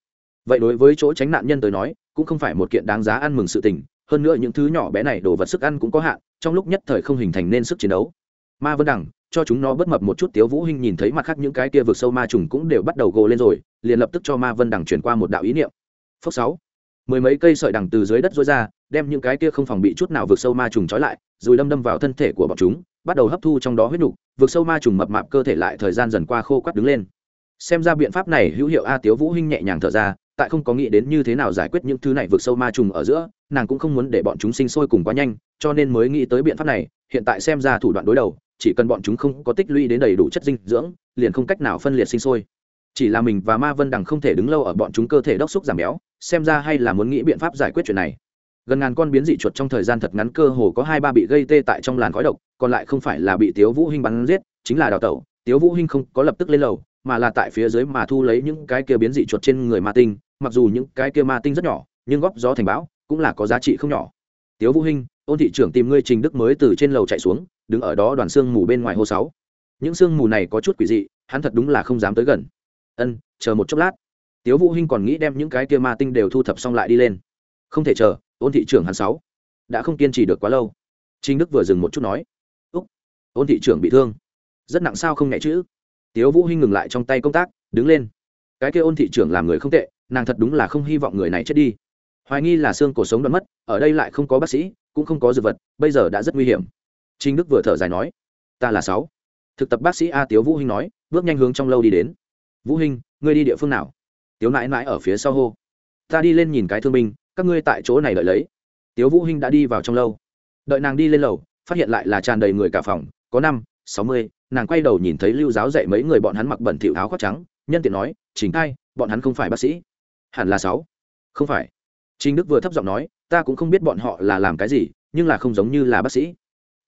vậy đối với chỗ tránh nạn nhân tới nói, cũng không phải một kiện đáng giá ăn mừng sự tình, hơn nữa những thứ nhỏ bé này đồ vật sức ăn cũng có hạn, trong lúc nhất thời không hình thành nên sức chiến đấu. Ma vân đẳng cho chúng nó bất mập một chút tiếu vũ hinh nhìn thấy mặt khác những cái kia vượt sâu ma trùng cũng đều bắt đầu gồ lên rồi, liền lập tức cho ma vân đẳng chuyển qua một đạo ý niệm. Phốc sáu. Mười mấy cây sợi đằng từ dưới đất rối ra, đem những cái kia không phòng bị chút nào vượt sâu ma trùng trói lại, rồi đâm đâm vào thân thể của bọn chúng, bắt đầu hấp thu trong đó huyết nục vượt sâu ma trùng mập mạp cơ thể lại thời gian dần qua khô quắt đứng lên. Xem ra biện pháp này hữu hiệu a tiếu vũ hinh nhẹ nhàng thở ra tại không có nghĩ đến như thế nào giải quyết những thứ này vượt sâu ma trùng ở giữa, nàng cũng không muốn để bọn chúng sinh sôi cùng quá nhanh, cho nên mới nghĩ tới biện pháp này, hiện tại xem ra thủ đoạn đối đầu, chỉ cần bọn chúng không có tích lũy đến đầy đủ chất dinh dưỡng, liền không cách nào phân liệt sinh sôi. Chỉ là mình và ma vân đằng không thể đứng lâu ở bọn chúng cơ thể đốc xúc giảm béo, xem ra hay là muốn nghĩ biện pháp giải quyết chuyện này. Gần ngàn con biến dị chuột trong thời gian thật ngắn cơ hồ có hai ba bị gây tê tại trong làn khói độc, còn lại không phải là bị tiếu vũ hinh bắn giết, chính là đào tẩu. Tiếu vũ hinh không có lập tức lên lầu, mà là tại phía dưới mà thu lấy những cái kia biến dị chuột trên người ma tinh mặc dù những cái kia ma tinh rất nhỏ, nhưng góp gió thành bão cũng là có giá trị không nhỏ. Tiếu vũ hinh, ôn thị trưởng tìm ngươi trình đức mới từ trên lầu chạy xuống, đứng ở đó đoàn xương mù bên ngoài hô sáu. Những xương mù này có chút quỷ dị, hắn thật đúng là không dám tới gần. Ân, chờ một chốc lát. Tiếu vũ hinh còn nghĩ đem những cái kia ma tinh đều thu thập xong lại đi lên. Không thể chờ, ôn thị trưởng hắn sáu. Đã không kiên trì được quá lâu. Trình đức vừa dừng một chút nói. Úc, ôn thị trưởng bị thương. Rất nặng sao không nhẹ chữ tiếu vũ hinh ngừng lại trong tay công tác, đứng lên. Cái kia ôn thị trưởng làm người không tệ nàng thật đúng là không hy vọng người này chết đi. Hoài nghi là xương cổ sống đoạn mất, ở đây lại không có bác sĩ, cũng không có dược vật, bây giờ đã rất nguy hiểm. Trinh đức vừa thở dài nói, ta là sáu. Thực tập bác sĩ a tiếu vũ hinh nói, bước nhanh hướng trong lâu đi đến. Vũ hinh, ngươi đi địa phương nào? Tiếu nãi nãi ở phía sau hô, ta đi lên nhìn cái thương binh, các ngươi tại chỗ này đợi lấy. Tiếu vũ hinh đã đi vào trong lâu. Đợi nàng đi lên lầu, phát hiện lại là tràn đầy người cả phòng, có năm, sáu mươi, nàng quay đầu nhìn thấy lưu giáo dạy mấy người bọn hắn mặc bẩn thỉu áo khoác trắng, nhân tiện nói chính ai bọn hắn không phải bác sĩ hẳn là sáu. Không phải. Trinh đức vừa thấp giọng nói, ta cũng không biết bọn họ là làm cái gì, nhưng là không giống như là bác sĩ.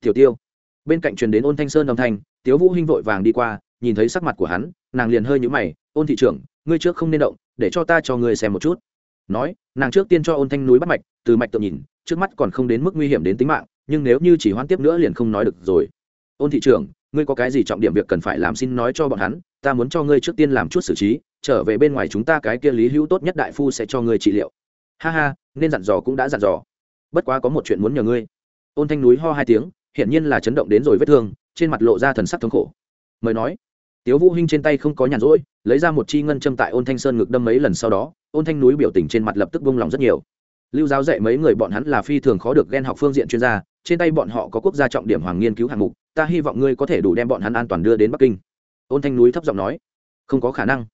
Tiểu tiêu. Bên cạnh truyền đến ôn thanh sơn âm thanh, tiếu vũ hinh vội vàng đi qua, nhìn thấy sắc mặt của hắn, nàng liền hơi nhũ mày, ôn thị trưởng, ngươi trước không nên động, để cho ta cho ngươi xem một chút. Nói, nàng trước tiên cho ôn thanh núi bắt mạch, từ mạch tự nhìn, trước mắt còn không đến mức nguy hiểm đến tính mạng, nhưng nếu như chỉ hoãn tiếp nữa liền không nói được rồi. Ôn thị trưởng, ngươi có cái gì trọng điểm việc cần phải làm xin nói cho bọn hắn, ta muốn cho ngươi trước tiên làm chút xử trí trở về bên ngoài chúng ta cái kia lý hữu tốt nhất đại phu sẽ cho ngươi trị liệu. Ha ha, nên dặn dò cũng đã dặn dò. Bất quá có một chuyện muốn nhờ ngươi. Ôn thanh núi ho hai tiếng, hiển nhiên là chấn động đến rồi vết thương, trên mặt lộ ra thần sắc thống khổ. Mời nói. Tiếu vũ hinh trên tay không có nhàn rỗi, lấy ra một chi ngân châm tại ôn thanh sơn ngực đâm mấy lần sau đó, ôn thanh núi biểu tình trên mặt lập tức buông lòng rất nhiều. Lưu giáo dạy mấy người bọn hắn là phi thường khó được ghen học phương diện chuyên gia, trên tay bọn họ có quốc gia trọng điểm hoàng nghiên cứu hạng mục, ta hy vọng ngươi có thể đủ đem bọn hắn an toàn đưa đến bắc kinh. Ôn thanh núi thấp giọng nói. Không có khả năng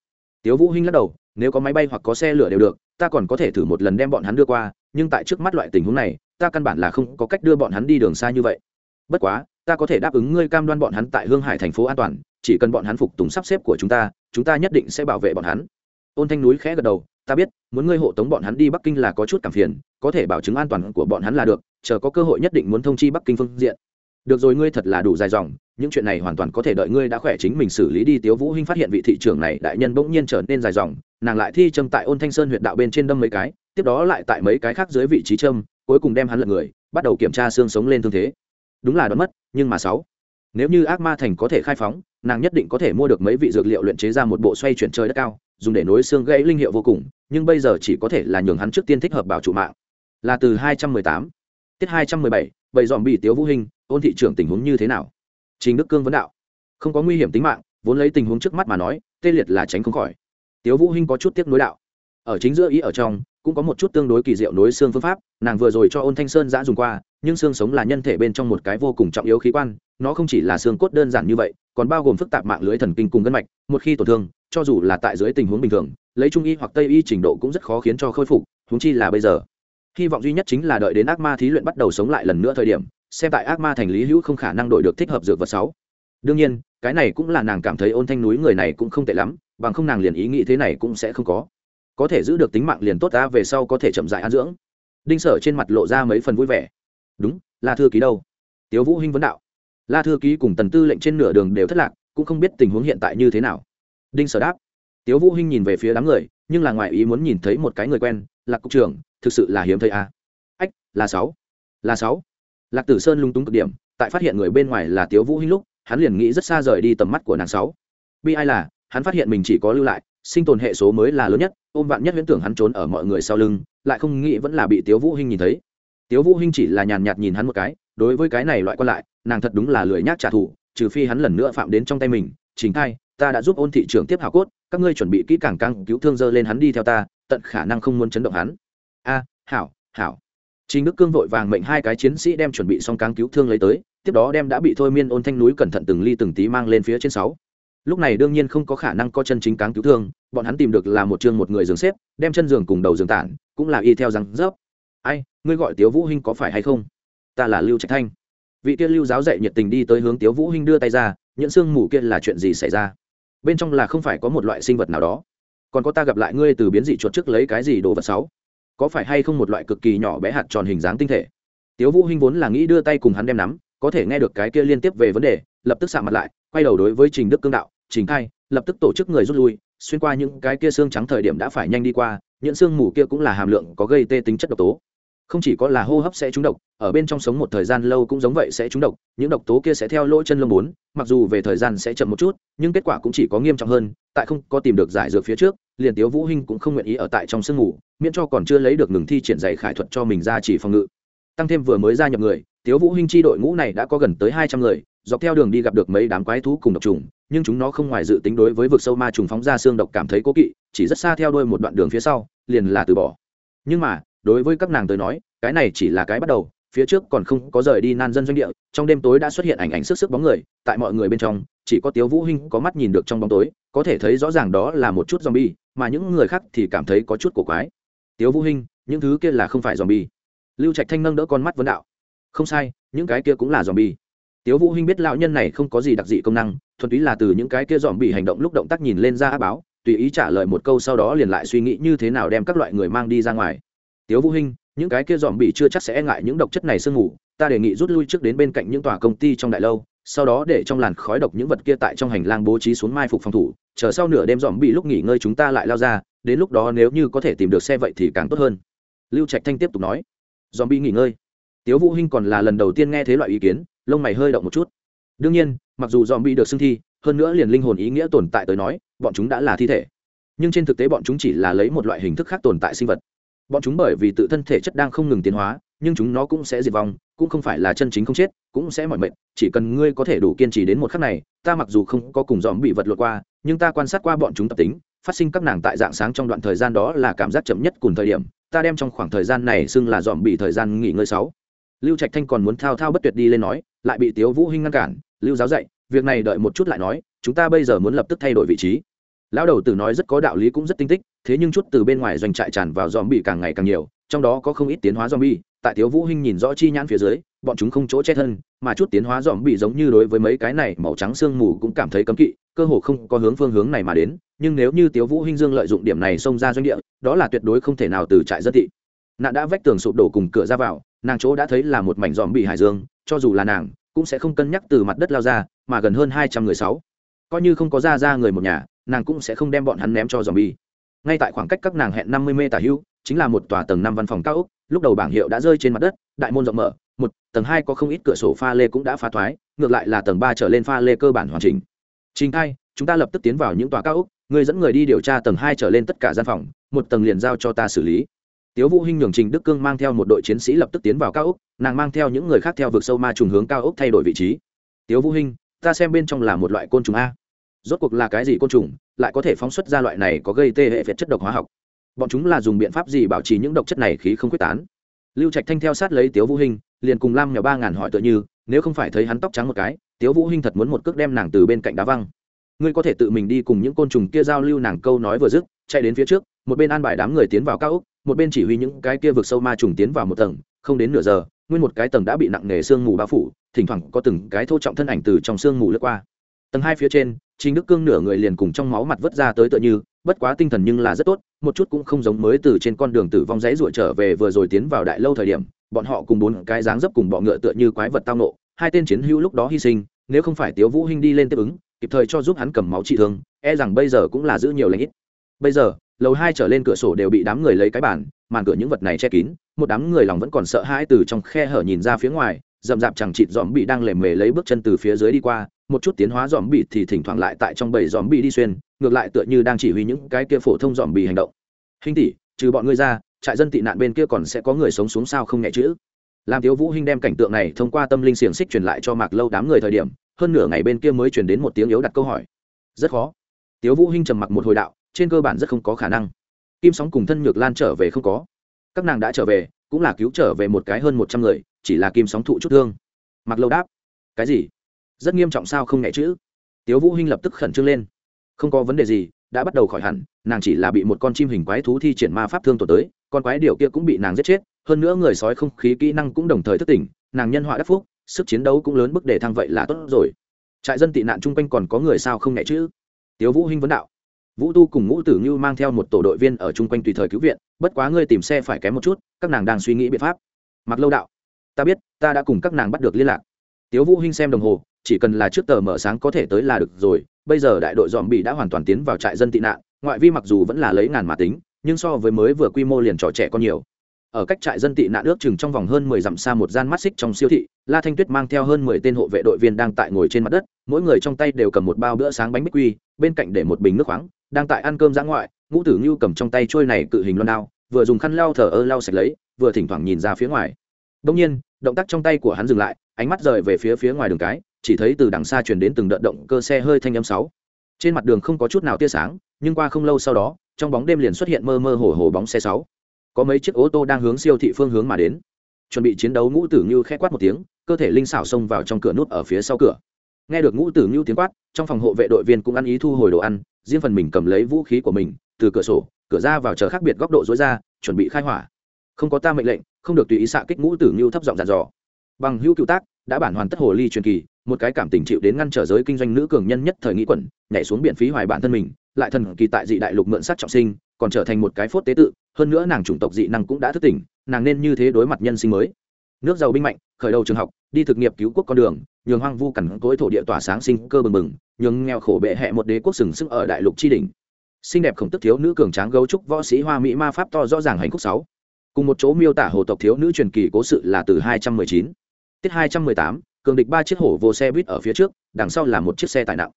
tiếu vũ hinh lắc đầu, nếu có máy bay hoặc có xe lửa đều được, ta còn có thể thử một lần đem bọn hắn đưa qua, nhưng tại trước mắt loại tình huống này, ta căn bản là không có cách đưa bọn hắn đi đường xa như vậy. Bất quá, ta có thể đáp ứng ngươi cam đoan bọn hắn tại hương hải thành phố an toàn, chỉ cần bọn hắn phục tùng sắp xếp của chúng ta chúng ta nhất định sẽ bảo vệ bọn hắn. Ôn thanh núi khẽ gật đầu, ta biết, muốn ngươi hộ tống bọn hắn đi bắc kinh là có chút cảm phiền, có thể bảo chứng an toàn của bọn hắn là được, chờ có cơ hội nhất định muốn thông chi bắc kinh phương diện được rồi, ngươi thật là đủ dài dòng, những chuyện này hoàn toàn có thể đợi ngươi đã khỏe chính mình xử lý đi. Tiếu vũ hinh phát hiện vị thị trưởng này đại nhân bỗng nhiên trở nên dài dòng, nàng lại thi châm tại ôn thanh sơn huyệt đạo bên trên đâm mấy cái, tiếp đó lại tại mấy cái khác dưới vị trí châm, cuối cùng đem hắn lật người, bắt đầu kiểm tra xương sống lên thương thế. Đúng là đoán mất, nhưng mà sáu. Nếu như ác ma thành có thể khai phóng, nàng nhất định có thể mua được mấy vị dược liệu luyện chế ra một bộ xoay chuyển trời đất cao, dùng để nối xương gãy linh hiệu vô cùng, nhưng bây giờ chỉ có thể là nhường hắn trước tiên thích hợp bảo trụ mạng. Là từ 218 tiết 217 bảy dòm bị tiếu vũ hình ôn thị trưởng tình huống như thế nào? Trình đức cương vấn đạo. Không có nguy hiểm tính mạng, vốn lấy tình huống trước mắt mà nói, tê liệt là tránh không khỏi. Tiếu vũ hinh có chút tiếc nối đạo. Ở chính giữa ý ở trong, cũng có một chút tương đối kỳ diệu nối xương phương pháp, nàng vừa rồi cho ôn thanh sơn giã dùng qua, nhưng xương sống là nhân thể bên trong một cái vô cùng trọng yếu khí quan, nó không chỉ là xương cốt đơn giản như vậy, còn bao gồm phức tạp mạng lưới thần kinh cùng gân mạch, một khi tổn thương, cho dù là tại dưới tình huống bình thường, lấy trung y hoặc tây y trình độ cũng rất khó khiến cho khôi phục, huống chi là bây giờ. Hy vọng duy nhất chính là đợi đến ác ma thí luyện bắt đầu sống lại lần nữa thời điểm xem tại ác ma thành lý hữu không khả năng đổi được thích hợp dược vật sáu. Đương nhiên, cái này cũng là nàng cảm thấy ôn thanh núi người này cũng không tệ lắm, bằng không nàng liền ý nghĩ thế này cũng sẽ không có. Có thể giữ được tính mạng liền tốt ta, về sau có thể chậm dại an dưỡng. Đinh sở trên mặt lộ ra mấy phần vui vẻ. Đúng là thư ký đâu? Tiếu vũ hinh vấn đạo. La thư ký cùng tần tư lệnh trên nửa đường đều thất lạc, cũng không biết tình huống hiện tại như thế nào. Đinh sở đáp. Tiếu vũ hinh nhìn về phía đám người, nhưng là ngoại ý muốn nhìn thấy một cái người quen là cục trưởng, thực sự là hiếm thấy à. ách, là sáu. Là sáu? Lạc tử sơn lung túng cực điểm, tại phát hiện người bên ngoài là tiếu vũ hinh lúc, hắn liền nghĩ rất xa rời đi tầm mắt của nàng sáu. Bi ai là, hắn phát hiện mình chỉ có lưu lại, sinh tồn hệ số mới là lớn nhất, ôm vạn nhất huyễn tưởng hắn trốn ở mọi người sau lưng, lại không nghĩ vẫn là bị tiếu vũ hinh nhìn thấy. Tiếu vũ hinh chỉ là nhàn nhạt nhìn hắn một cái, đối với cái này loại quan lại, nàng thật đúng là lười nhác trả thù, trừ phi hắn lần nữa phạm đến trong tay mình chính thay ta đã giúp ôn thị trưởng tiếp hảo cốt, các ngươi chuẩn bị kỹ càng căng cứu thương dơ lên hắn đi theo ta, tận khả năng không muốn chấn động hắn. A, hảo hảo. Trình Đức Cương vội vàng mệnh hai cái chiến sĩ đem chuẩn bị xong cáng cứu thương lấy tới, tiếp đó đem đã bị thôi miên ôn thanh núi cẩn thận từng ly từng tí mang lên phía trên sáu. Lúc này đương nhiên không có khả năng có chân chính cáng cứu thương, bọn hắn tìm được là một chương một người giường xếp, đem chân giường cùng đầu giường tản, cũng là y theo rằng dốc. Ai, ngươi gọi Tiếu Vũ Hinh có phải hay không? Ta là Lưu Trạch Thanh. Vị kia Lưu giáo dạy nhiệt tình đi tới hướng Tiếu Vũ Hinh đưa tay ra, nhận xương mù kia là chuyện gì xảy ra? Bên trong là không phải có một loại sinh vật nào đó? Còn có ta gặp lại ngươi từ biến dị chuột trước lấy cái gì đồ vật sáu? Có phải hay không một loại cực kỳ nhỏ bé hạt tròn hình dáng tinh thể? Tiếu vũ hinh vốn là nghĩ đưa tay cùng hắn đem nắm, có thể nghe được cái kia liên tiếp về vấn đề, lập tức sạm mặt lại, quay đầu đối với trình đức cương đạo, trình khai, lập tức tổ chức người rút lui, xuyên qua những cái kia xương trắng thời điểm đã phải nhanh đi qua, những xương mù kia cũng là hàm lượng có gây tê tính chất độc tố. Không chỉ có là hô hấp sẽ trúng độc, ở bên trong sống một thời gian lâu cũng giống vậy sẽ trúng độc, những độc tố kia sẽ theo lỗ chân lông bốn, mặc dù về thời gian sẽ chậm một chút, nhưng kết quả cũng chỉ có nghiêm trọng hơn, tại không có tìm được giải dược phía trước, liền tiếu vũ hinh cũng không nguyện ý ở tại trong sương ngủ miễn cho còn chưa lấy được ngừng thi triển dạy khải thuật cho mình ra chỉ phòng ngự. Tăng thêm vừa mới gia nhập người, tiếu vũ hinh chi đội ngũ này đã có gần tới hai trăm người, dọc theo đường đi gặp được mấy đám quái thú cùng độc trùng, nhưng chúng nó không ngoài dự tính đối với vực sâu ma trùng phóng ra xương độc cảm thấy cố kỵ, chỉ rất xa theo đuôi một đoạn đường phía sau, liền là từ bỏ. Nhưng mà, đối với các nàng tới nói, cái này chỉ là cái bắt đầu, phía trước còn không có rời đi nan dân doanh địa, trong đêm tối đã xuất hiện ảnh ảnh sức sức bóng người, tại mọi người bên trong, chỉ có tiếu vũ hinh có mắt nhìn được trong bóng tối, có thể thấy rõ ràng đó là một chút zombie, mà những người khác thì cảm thấy có chút cổ quái tiếu vũ hinh, những thứ kia là không phải zombie. Lưu trạch thanh nâng đỡ con mắt vấn đạo. Không sai, những cái kia cũng là zombie. Tiếu vũ hinh biết lão nhân này không có gì đặc dị công năng, thuần túy là từ những cái kia zombie hành động lúc động tác nhìn lên ra áp báo, tùy ý trả lời một câu sau đó liền lại suy nghĩ như thế nào đem các loại người mang đi ra ngoài. Tiếu vũ hinh, những cái kia dòm bị chưa chắc sẽ e ngại những độc chất này sương ngủ, ta đề nghị rút lui trước đến bên cạnh những tòa công ty trong đại lâu sau đó để trong làn khói độc những vật kia tại trong hành lang bố trí xuống mai phục phòng thủ, chờ sau nửa đêm dòm bị lúc nghỉ ngơi chúng ta lại lao ra, đến lúc đó nếu như có thể tìm được xe vậy thì càng tốt hơn. Lưu trạch thanh tiếp tục nói. Dòm bị nghỉ ngơi. Tiếu vũ hinh còn là lần đầu tiên nghe thế loại ý kiến, lông mày hơi động một chút. Đương nhiên, mặc dù dòm bị được xưng thi, hơn nữa liền linh hồn ý nghĩa tồn tại tới nói, bọn chúng đã là thi thể. Nhưng trên thực tế bọn chúng chỉ là lấy một loại hình thức khác tồn tại sinh vật. Bọn chúng bởi vì tự thân thể chất đang không ngừng tiến hóa, nhưng chúng nó cũng sẽ diệt vong cũng không phải là chân chính không chết, cũng sẽ mỏi mệt, chỉ cần ngươi có thể đủ kiên trì đến một khắc này, ta mặc dù không có cùng dòm bị vật lột qua, nhưng ta quan sát qua bọn chúng tập tính, phát sinh các nàng tại dạng sáng trong đoạn thời gian đó là cảm giác chậm nhất cùng thời điểm, ta đem trong khoảng thời gian này xưng là dòm bị thời gian nghỉ ngơi sáu. Lưu trạch thanh còn muốn thao thao bất tuyệt đi lên nói, lại bị tiếu vũ hinh ngăn cản, lưu giáo dạy, việc này đợi một chút lại nói, chúng ta bây giờ muốn lập tức thay đổi vị trí. Lão đầu tử nói rất có đạo lý cũng rất tinh tích, thế nhưng chút từ bên ngoài doanh trại tràn vào dòm bị càng ngày càng nhiều, trong đó có không ít tiến hóa dòm bi tại tiếu vũ hinh nhìn rõ chi nhãn phía dưới, bọn chúng không chỗ che thân, mà chút tiến hóa dòm bị giống như đối với mấy cái này màu trắng xương mù cũng cảm thấy cấm kỵ, cơ hồ không có hướng phương hướng này mà đến. Nhưng nếu như tiếu vũ hinh dương lợi dụng điểm này xông ra doanh địa, đó là tuyệt đối không thể nào từ trại dân thị. Nạn đã vách tường sụp đổ cùng cửa ra vào, nàng chỗ đã thấy là một mảnh dòm bị hải dương, cho dù là nàng, cũng sẽ không cân nhắc từ mặt đất lao ra, mà gần hơn hai trăm người sáu. Coi như không có ra ra người một nhà, nàng cũng sẽ không đem bọn hắn ném cho dòm bi. Ngay tại khoảng cách các nàng hẹn năm mươi mê tả hữu chính là một tòa tầng năm văn phòng cao ốc lúc đầu bảng hiệu đã rơi trên mặt đất, đại môn rộng mở, một, tầng hai có không ít cửa sổ pha lê cũng đã phá thoái, ngược lại là tầng ba trở lên pha lê cơ bản hoàn chỉnh. Trình hai chúng ta lập tức tiến vào những tòa cao ốc, người dẫn người đi điều tra tầng hai trở lên tất cả gian phòng, một tầng liền giao cho ta xử lý. Tiếu vũ hinh nhường trình đức cương mang theo một đội chiến sĩ lập tức tiến vào cao ốc, nàng mang theo những người khác theo vực sâu ma trùng hướng cao ốc thay đổi vị trí. Tiếu vũ hinh, ta xem bên trong là một loại côn trùng a. Rốt cuộc là cái gì côn trùng, lại có thể phóng xuất ra loại này có gây tê hệ phết chất độc hóa học? Bọn chúng là dùng biện pháp gì bảo trì những độc chất này khí không quyết tán? Lưu trạch thanh theo sát lấy tiếu vũ hinh, liền cùng lam nhỏ ba ngàn hỏi tựa như, nếu không phải thấy hắn tóc trắng một cái, tiếu vũ hinh thật muốn một cước đem nàng từ bên cạnh đá văng. Ngươi có thể tự mình đi cùng những côn trùng kia giao lưu, nàng câu nói vừa dứt, chạy đến phía trước, một bên an bài đám người tiến vào cao ốc, một bên chỉ huy những cái kia vực sâu ma trùng tiến vào một tầng, không đến nửa giờ, nguyên một cái tầng đã bị nặng nề sương mù bao phủ, thỉnh thoảng có từng cái thô trọng thân ảnh từ trong sương mù lướt qua. Tầng hai phía trên Trình đức cương nửa người liền cùng trong máu mặt vớt ra tới tựa như, bất quá tinh thần nhưng là rất tốt, một chút cũng không giống mới từ trên con đường tử vong rẽ ruột trở về vừa rồi tiến vào đại lâu thời điểm, bọn họ cùng bốn cái dáng dấp cùng bọ ngựa tựa như quái vật tao nộ hai tên chiến hữu lúc đó hy sinh, nếu không phải tiếu vũ hinh đi lên tiếp ứng, kịp thời cho giúp hắn cầm máu trị thương e rằng bây giờ cũng là giữ nhiều lành ít. Bây giờ, lầu hai trở lên cửa sổ đều bị đám người lấy cái bàn, màn cửa những vật này che kín, một đám người lòng vẫn còn sợ hãi từ trong khe hở nhìn ra phía ngoài, rậm rạp chẳng chịt dòm bị đang lề mề lấy bước chân từ phía dưới đi qua một chút tiến hóa dòm bị thì thỉnh thoảng lại tại trong bầy dòm bị đi xuyên, ngược lại tựa như đang chỉ huy những cái kia phổ thông dòm bị hành động. Hình tỷ, trừ bọn ngươi ra, trại dân tị nạn bên kia còn sẽ có người sống xuống sao không nhẹ chữ làm thiếu vũ hinh đem cảnh tượng này thông qua tâm linh xiềng xích truyền lại cho mạc lâu đám người thời điểm, hơn nửa ngày bên kia mới truyền đến một tiếng yếu đặt câu hỏi. Rất khó. Tiếu vũ hinh trầm mặc một hồi đạo, trên cơ bản rất không có khả năng. Kim sóng cùng thân nhược lan trở về không có. Các nàng đã trở về, cũng là cứu trở về một cái hơn một trăm người, chỉ là kim sóng thụ chút thương. Mặc lâu đáp, cái gì? Rất nghiêm trọng sao không nhẹ chữ? Tiếu vũ hinh lập tức khẩn trương lên. Không có vấn đề gì, đã bắt đầu khỏi hẳn, nàng chỉ là bị một con chim hình quái thú thi triển ma pháp thương tổn tới, con quái điều kia cũng bị nàng giết chết, hơn nữa người sói không khí kỹ năng cũng đồng thời thức tỉnh, nàng nhân họa đắc phúc, sức chiến đấu cũng lớn mức để thăng vậy là tốt rồi. Trại dân tị nạn chung quanh còn có người sao không nhẹ chữ? Tiếu vũ hinh vấn đạo. Vũ tu cùng ngũ tử như mang theo một tổ đội viên ở chung quanh tùy thời cứu viện, bất quá ngươi tìm xe phải kém một chút, các nàng đang suy nghĩ biện pháp. Mặc lâu đạo. Ta biết, ta đã cùng các nàng bắt được liên lạc tiếu vũ hinh xem đồng hồ, chỉ cần là trước tờ mở sáng có thể tới là được rồi, bây giờ đại đội dòm bị đã hoàn toàn tiến vào trại dân tị nạn, ngoại vi mặc dù vẫn là lấy ngàn mà tính, nhưng so với mới vừa quy mô liền trò trẻ con nhiều. Ở cách trại dân tị nạn ước chừng trong vòng hơn mười dặm xa một gian mắt xích trong siêu thị, la thanh tuyết mang theo hơn mười tên hộ vệ đội viên đang tại ngồi trên mặt đất, mỗi người trong tay đều cầm một bao bữa sáng bánh bích quy, bên cạnh để một bình nước khoáng, đang tại ăn cơm giã ngoại, ngũ tử ngưu cầm trong tay trôi này cự hình loan đao, vừa dùng khăn lau thở ơ lau sạch lấy, vừa thỉnh thoảng nhìn ra phía ngoài. Đông nhiên, động tác trong tay của hắn dừng lại ánh mắt rời về phía phía ngoài đường cái, chỉ thấy từ đằng xa truyền đến từng đợt động cơ xe hơi thanh âm sáu. Trên mặt đường không có chút nào tia sáng, nhưng qua không lâu sau đó, trong bóng đêm liền xuất hiện mơ mơ hồ hồ bóng xe sáu. Có mấy chiếc ô tô đang hướng siêu thị phương hướng mà đến. Chuẩn bị chiến đấu, ngũ tử như khẽ quát một tiếng, cơ thể linh xảo xông vào trong cửa nút ở phía sau cửa. Nghe được ngũ tử như tiếng quát, trong phòng hộ vệ đội viên cũng ăn ý thu hồi đồ ăn, riêng phần mình cầm lấy vũ khí của mình, từ cửa sổ, cửa ra vào chờ khác biệt góc độ dối ra, chuẩn bị khai hỏa. Không có ta mệnh lệnh, không được tùy ý xạ kích ngũ tử như thấp giọng dàn dò bằng hữu cựu tác, đã bản hoàn tất hồ ly truyền kỳ, một cái cảm tình chịu đến ngăn trở giới kinh doanh nữ cường nhân nhất thời nghĩ quẩn, nhảy xuống biển phí hoài bản thân mình, lại thần kỳ tại dị đại lục mượn sát trọng sinh, còn trở thành một cái phốt tế tự, hơn nữa nàng chủng tộc dị năng cũng đã thức tỉnh, nàng nên như thế đối mặt nhân sinh mới. Nước giàu binh mạnh, khởi đầu trường học, đi thực nghiệp cứu quốc con đường, nhường hoang vu cằn cối thổ địa tỏa sáng sinh cơ bừng bừng, nhường nghèo khổ bệ hẹ một đế quốc sừng sững ở đại lục tri đình xinh đẹp khổng tức thiếu nữ cường tráng gấu trúc võ sĩ hoa mỹ ma pháp to rõ ràng hành khúc sáu. Cùng một chỗ miêu tả hồ tộc thiếu nữ truyền kỳ cố sự là từ 219 tiết 218, cường địch ba chiếc hổ vô xe buýt ở phía trước đằng sau là một chiếc xe tải nặng.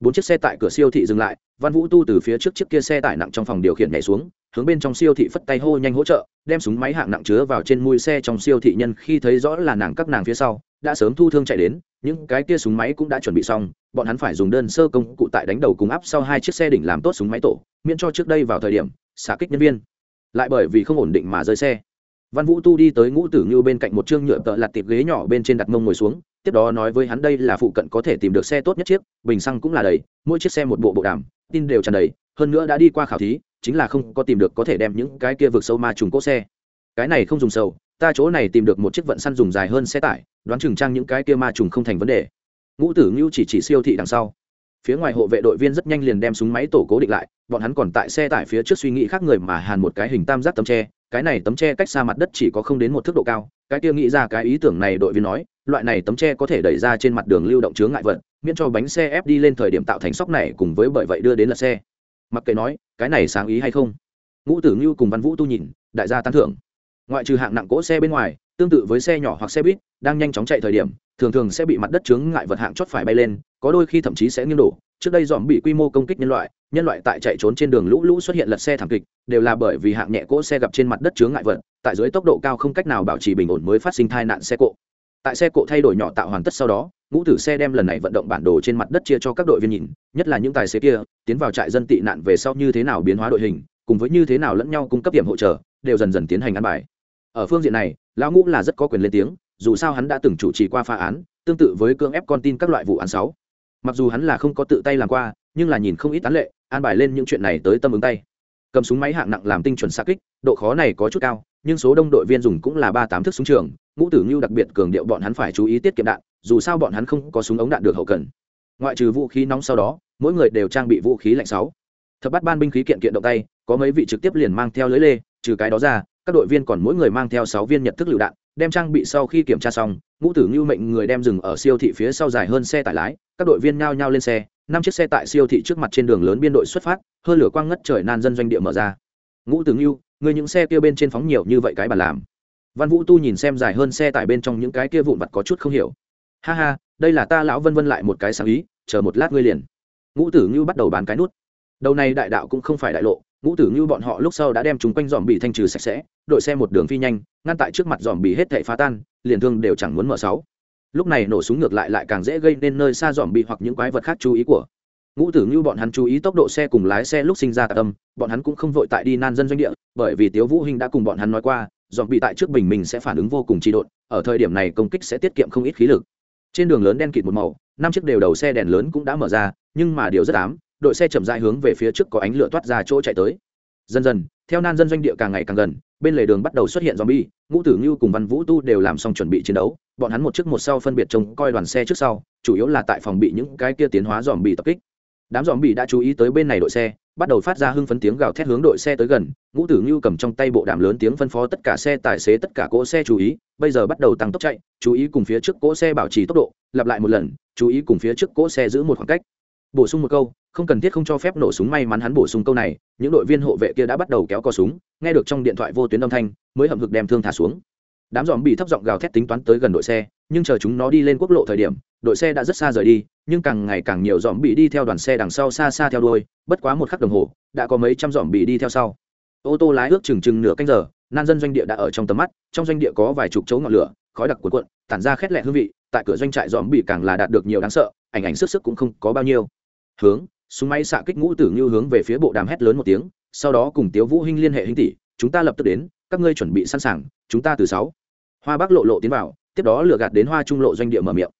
Bốn chiếc xe tại cửa siêu thị dừng lại văn vũ tu từ phía trước chiếc kia xe tải nặng trong phòng điều khiển nhảy xuống hướng bên trong siêu thị phất tay hô nhanh hỗ trợ đem súng máy hạng nặng chứa vào trên mui xe trong siêu thị nhân khi thấy rõ là nàng các nàng phía sau đã sớm thu thương chạy đến những cái kia súng máy cũng đã chuẩn bị xong bọn hắn phải dùng đơn sơ công cụ tại đánh đầu cùng áp sau hai chiếc xe đỉnh làm tốt súng máy tổ miễn cho trước đây vào thời điểm xả kích nhân viên. Lại bởi vì không ổn định mà rơi xe văn vũ tu đi tới ngũ tử như bên cạnh một chương nhựa tợ lặt tiệp ghế nhỏ bên trên đặt mông ngồi xuống, tiếp đó nói với hắn đây là phụ cận có thể tìm được xe tốt nhất chiếc, bình xăng cũng là đầy, mỗi chiếc xe một bộ bộ đàm, tin đều tràn đầy, hơn nữa đã đi qua khảo thí, chính là không có tìm được có thể đem những cái kia vượt sâu ma trùng cỗ xe. Cái này không dùng sâu ta chỗ này tìm được một chiếc vận săn dùng dài hơn xe tải, đoán chừng trang những cái kia ma trùng không thành vấn đề. Ngũ tử ngưu chỉ chỉ siêu thị đằng sau. Phía ngoài hộ vệ đội viên rất nhanh liền đem súng máy tổ cố định lại, bọn hắn còn tại xe tải phía trước suy nghĩ khác người mà hàn một cái hình tam giác tấm tre cái này tấm tre cách xa mặt đất chỉ có không đến một thước độ cao, cái kia nghĩ ra cái ý tưởng này đội viên nói, loại này tấm tre có thể đẩy ra trên mặt đường lưu động chướng ngại vật, miễn cho bánh xe ép đi lên thời điểm tạo thành sóc này cùng với bởi vậy đưa đến lật xe. Mặc kệ nói, cái này sáng ý hay không? Ngũ tử ngưu cùng văn vũ tu nhìn, đại gia tán thưởng. Ngoại trừ hạng nặng cỗ xe bên ngoài, tương tự với xe nhỏ hoặc xe buýt, đang nhanh chóng chạy thời điểm, thường thường sẽ bị mặt đất chướng ngại vật hạng chót phải bay lên, có đôi khi thậm chí sẽ nghiêng đổ. Trước đây dòm bị quy mô công kích nhân loại nhân loại tại chạy trốn trên đường lũ lũ xuất hiện lật xe thảm kịch, đều là bởi vì hạng nhẹ cỗ xe gặp trên mặt đất chướng ngại vật, tại dưới tốc độ cao không cách nào bảo trì bình ổn mới phát sinh tai nạn xe cộ. Tại xe cộ thay đổi nhỏ tạo hoàn tất sau đó, ngũ tử xe đem lần này vận động bản đồ trên mặt đất chia cho các đội viên nhìn, nhất là những tài xế kia, tiến vào trại dân tị nạn về sau như thế nào biến hóa đội hình, cùng với như thế nào lẫn nhau cung cấp điểm hỗ trợ, đều dần dần tiến hành ăn bài. Ở phương diện này, lão ngũ là rất có quyền lên tiếng, dù sao hắn đã từng chủ trì qua phá án, tương tự với cưỡng ép con tin các loại vụ án sáu. Mặc dù hắn là không có tự tay làm qua, nhưng là nhìn không ít tán lệ an bài lên những chuyện này tới tâm ứng tay. Cầm súng máy hạng nặng làm tinh chuẩn xa kích, độ khó này có chút cao, nhưng số đông đội viên dùng cũng là ba tám thước súng trường, ngũ tử ngưu đặc biệt cường điệu bọn hắn phải chú ý tiết kiệm đạn, dù sao bọn hắn không có súng ống đạn được hậu cần. Ngoại trừ vũ khí nóng sau đó, mỗi người đều trang bị vũ khí lạnh sáu. Thập bắt ban binh khí kiện kiện động tay, có mấy vị trực tiếp liền mang theo lưới lê, trừ cái đó ra, các đội viên còn mỗi người mang theo sáu viên nhật thức lựu đạn, đem trang bị sau khi kiểm tra xong, ngũ tử ngưu mệnh người đem dừng ở siêu thị phía sau dài hơn xe tải lái, các đội viên nhao nhao lên xe năm chiếc xe tại siêu thị trước mặt trên đường lớn biên đội xuất phát hơn lửa quang ngất trời nan dân doanh địa mở ra. Ngũ tử yêu người những xe kia bên trên phóng nhiều như vậy cái bà làm. Văn vũ tu nhìn xem dài hơn xe tải bên trong những cái kia vụn vặt có chút không hiểu. Ha ha, đây là ta lão vân vân lại một cái sáng ý, chờ một lát ngươi liền. Ngũ tử ngưu bắt đầu bán cái nút. Đầu này đại đạo cũng không phải đại lộ, ngũ tử ngưu bọn họ lúc sau đã đem chúng quanh dòm bị thanh trừ sạch sẽ, đội xe một đường phi nhanh, ngăn tại trước mặt dòm bị hết thệ phá tan, liền thương đều chẳng muốn mở sáu lúc này nổ súng ngược lại lại càng dễ gây nên nơi xa dòm bị hoặc những quái vật khác chú ý của ngũ tử như bọn hắn chú ý tốc độ xe cùng lái xe lúc sinh ra tạ tâm bọn hắn cũng không vội tại đi nan dân doanh địa, bởi vì tiếu vũ hinh đã cùng bọn hắn nói qua, dòm bị tại trước bình mình sẽ phản ứng vô cùng trì độn, ở thời điểm này công kích sẽ tiết kiệm không ít khí lực. Trên đường lớn đen kịt một màu, năm chiếc đều đầu xe đèn lớn cũng đã mở ra, nhưng mà điều rất ám, đội xe chậm rãi hướng về phía trước có ánh lửa toát ra chỗ chạy tới. Dần dần, theo nan dân doanh địa càng ngày càng gần, bên lề đường bắt đầu xuất hiện zombie, ngũ tử ngưu cùng văn vũ tu đều làm xong chuẩn bị chiến đấu bọn hắn một trước một sau phân biệt trông coi đoàn xe trước sau, chủ yếu là tại phòng bị những cái kia tiến hóa dòm bị tập kích. Đám dòm bị đã chú ý tới bên này đội xe, bắt đầu phát ra hưng phấn tiếng gào thét hướng đội xe tới gần, ngũ tử ngưu cầm trong tay bộ đàm lớn tiếng phân phó tất cả xe tài xế, tất cả cỗ xe chú ý, bây giờ bắt đầu tăng tốc chạy, chú ý cùng phía trước cỗ xe bảo trì tốc độ, lặp lại một lần, chú ý cùng phía trước cỗ xe giữ một khoảng cách. Bổ sung một câu, không cần thiết không cho phép nổ súng may mắn hắn bổ sung câu này, những đội viên hộ vệ kia đã bắt đầu kéo co súng, nghe được trong điện thoại vô tuyến âm thanh, mới hậm hực đem thương thả xuống đám dòm bị thấp giọng gào thét tính toán tới gần đội xe, nhưng chờ chúng nó đi lên quốc lộ thời điểm, đội xe đã rất xa rời đi, nhưng càng ngày càng nhiều dòm bị đi theo đoàn xe đằng sau xa xa theo đuôi, bất quá một khắc đồng hồ, đã có mấy trăm dòm bị đi theo sau. Ô tô lái ước chừng chừng nửa canh giờ, nan dân doanh địa đã ở trong tầm mắt, trong doanh địa có vài chục chỗ ngọn lửa, khói đặc cuộn cuộn, tản ra khét lẹ hương vị, tại cửa doanh trại dòm bị càng là đạt được nhiều đáng sợ, ảnh ảnh sức sức cũng không có bao nhiêu. Hướng, súng máy xạ kích ngũ tử như hướng về phía bộ đàm hét lớn một tiếng, sau đó cùng tiếu vũ hinh liên hệ hình tỷ, chúng ta lập tức đến, các ngươi chuẩn bị sẵn sàng, chúng ta từ sáu hoa bắc lộ lộ tiến vào, tiếp đó lừa gạt đến hoa trung lộ doanh địa mở miệng.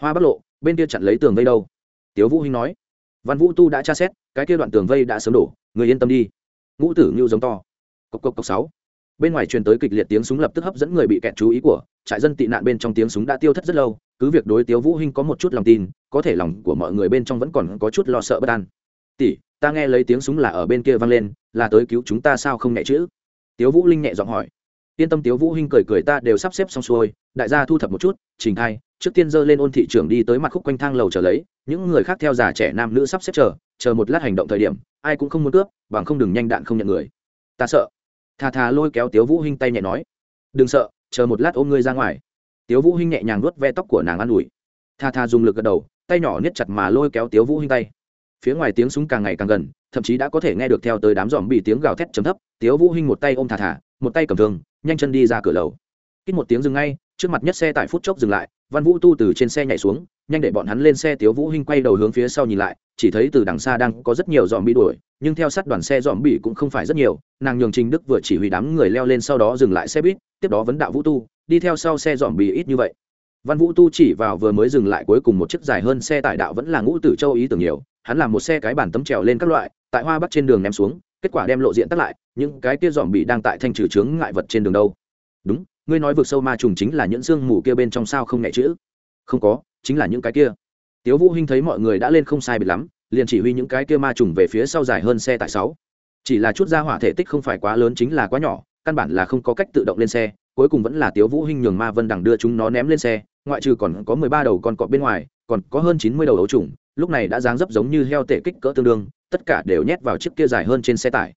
Hoa bắc lộ, bên kia chặn lấy tường vây đâu? Tiếu vũ hinh nói. Văn vũ tu đã tra xét, cái kia đoạn tường vây đã sớm đổ, người yên tâm đi. Ngũ tử như giống to. Cộc cộc cộc sáu. Bên ngoài truyền tới kịch liệt tiếng súng lập tức hấp dẫn người bị kẹt chú ý của trại dân tị nạn bên trong tiếng súng đã tiêu thất rất lâu, cứ việc đối tiếu vũ hinh có một chút lòng tin, có thể lòng của mọi người bên trong vẫn còn có chút lo sợ bất an. Tỷ, ta nghe lấy tiếng súng là ở bên kia vang lên, là tới cứu chúng ta sao không nhẹ chữ? Tiếu vũ linh nhẹ giọng hỏi yên tâm tiếu vũ hinh cười cười ta đều sắp xếp xong xuôi, đại gia thu thập một chút, trình hai trước tiên dơ lên ôn thị trưởng đi tới mặt khúc quanh thang lầu chờ lấy, những người khác theo già trẻ nam nữ sắp xếp chờ chờ một lát hành động thời điểm, ai cũng không muốn cướp, bằng không đừng nhanh đạn không nhận người. Ta sợ. Thà thà lôi kéo tiếu vũ hinh tay nhẹ nói. Đừng sợ, chờ một lát ôm ngươi ra ngoài. Tiếu vũ hinh nhẹ nhàng nuốt ve tóc của nàng an ủi. Thà thà dùng lực gật đầu, tay nhỏ niết chặt mà lôi kéo tiếu vũ hinh tay. Phía ngoài tiếng súng càng ngày càng gần, thậm chí đã có thể nghe được theo tới đám giòm bị tiếng gào thét trầm thấp, tiếu vũ hinh một tay ôm thà thà, một tay cầm thương nhanh chân đi ra cửa lầu. Kích một tiếng dừng ngay, trước mặt nhất xe tại phút chốc dừng lại, văn vũ tu từ trên xe nhảy xuống, nhanh để bọn hắn lên xe tiếu vũ hinh quay đầu hướng phía sau nhìn lại, chỉ thấy từ đằng xa đang có rất nhiều dòm bị đuổi, nhưng theo sát đoàn xe dòm bị cũng không phải rất nhiều, nàng nhường trình đức vừa chỉ huy đám người leo lên sau đó dừng lại xe buýt, tiếp đó vấn đạo vũ tu, đi theo sau xe dòm bị ít như vậy. Văn vũ tu chỉ vào vừa mới dừng lại cuối cùng một chiếc dài hơn xe tải đạo vẫn là ngũ tử châu ý tưởng nhiều, hắn làm một xe cái bản tấm trèo lên các loại, tại hoa bắc trên đường ném xuống kết quả đem lộ diện tắt lại, những cái kia dòm bị đang tại thanh trừ chướng ngại vật trên đường đâu. Đúng, ngươi nói vượt sâu ma trùng chính là những xương mù kia bên trong sao không nhẹ chữ? Không có, chính là những cái kia. Tiếu vũ hinh thấy mọi người đã lên không sai biệt lắm, liền chỉ huy những cái kia ma trùng về phía sau dài hơn xe tại sáu. Chỉ là chút ra hỏa thể tích không phải quá lớn chính là quá nhỏ, căn bản là không có cách tự động lên xe, cuối cùng vẫn là tiếu vũ hinh nhường ma vân đằng đưa chúng nó ném lên xe, ngoại trừ còn có mười ba đầu con cọp bên ngoài, còn có hơn chín mươi đầu ấu trùng lúc này đã dáng dấp giống như heo tệ kích cỡ tương đương, tất cả đều nhét vào chiếc kia dài hơn trên xe tải.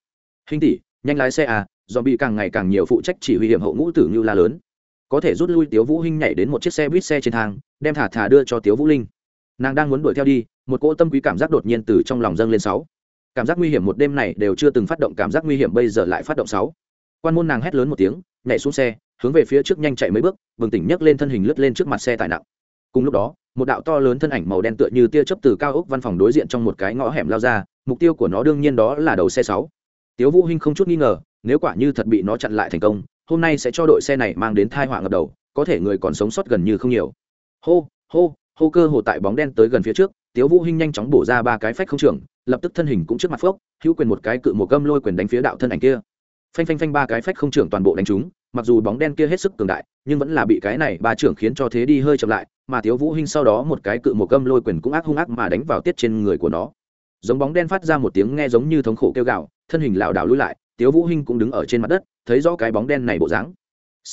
Hình tỷ, nhanh lái xe à do bị càng ngày càng nhiều phụ trách chỉ huy hiểm hậu ngũ tử như la lớn. Có thể rút lui tiếu vũ hinh nhảy đến một chiếc xe buýt xe trên thang, đem thả thả đưa cho tiếu vũ linh. Nàng đang muốn đuổi theo đi, một cỗ tâm quý cảm giác đột nhiên từ trong lòng dâng lên sáu. Cảm giác nguy hiểm một đêm này đều chưa từng phát động, cảm giác nguy hiểm bây giờ lại phát động sáu. Quan môn nàng hét lớn một tiếng, nhảy xuống xe, hướng về phía trước nhanh chạy mấy bước, bừng tỉnh nhấc lên thân hình lướt lên trước mặt xe tải nặng. Cùng lúc đó một đạo to lớn thân ảnh màu đen tựa như tia chớp từ cao ốc văn phòng đối diện trong một cái ngõ hẻm lao ra, mục tiêu của nó đương nhiên đó là đầu xe sáu. Tiếu vũ hinh không chút nghi ngờ, nếu quả như thật bị nó chặn lại thành công, hôm nay sẽ cho đội xe này mang đến tai họa ngập đầu, có thể người còn sống sót gần như không nhiều. Hô hô hô cơ hồ tại bóng đen tới gần phía trước, tiếu vũ hinh nhanh chóng bổ ra ba cái phách không trưởng, lập tức thân hình cũng trước mặt phước hữu quyền một cái cự một gâm lôi quyền đánh phía đạo thân ảnh kia. Phanh phanh phanh ba cái phách không trưởng toàn bộ đánh trúng, mặc dù bóng đen kia hết sức cường đại, nhưng vẫn là bị cái này ba trưởng khiến cho thế đi hơi chậm lại mà tiếu vũ hinh sau đó một cái cự một gâm lôi quyền cũng ác hung ác mà đánh vào tiết trên người của nó. Giống bóng đen phát ra một tiếng nghe giống như thống khổ kêu gào, thân hình lảo đảo lùi lại tiếu vũ hinh cũng đứng ở trên mặt đất, thấy rõ cái bóng đen này bộ dáng.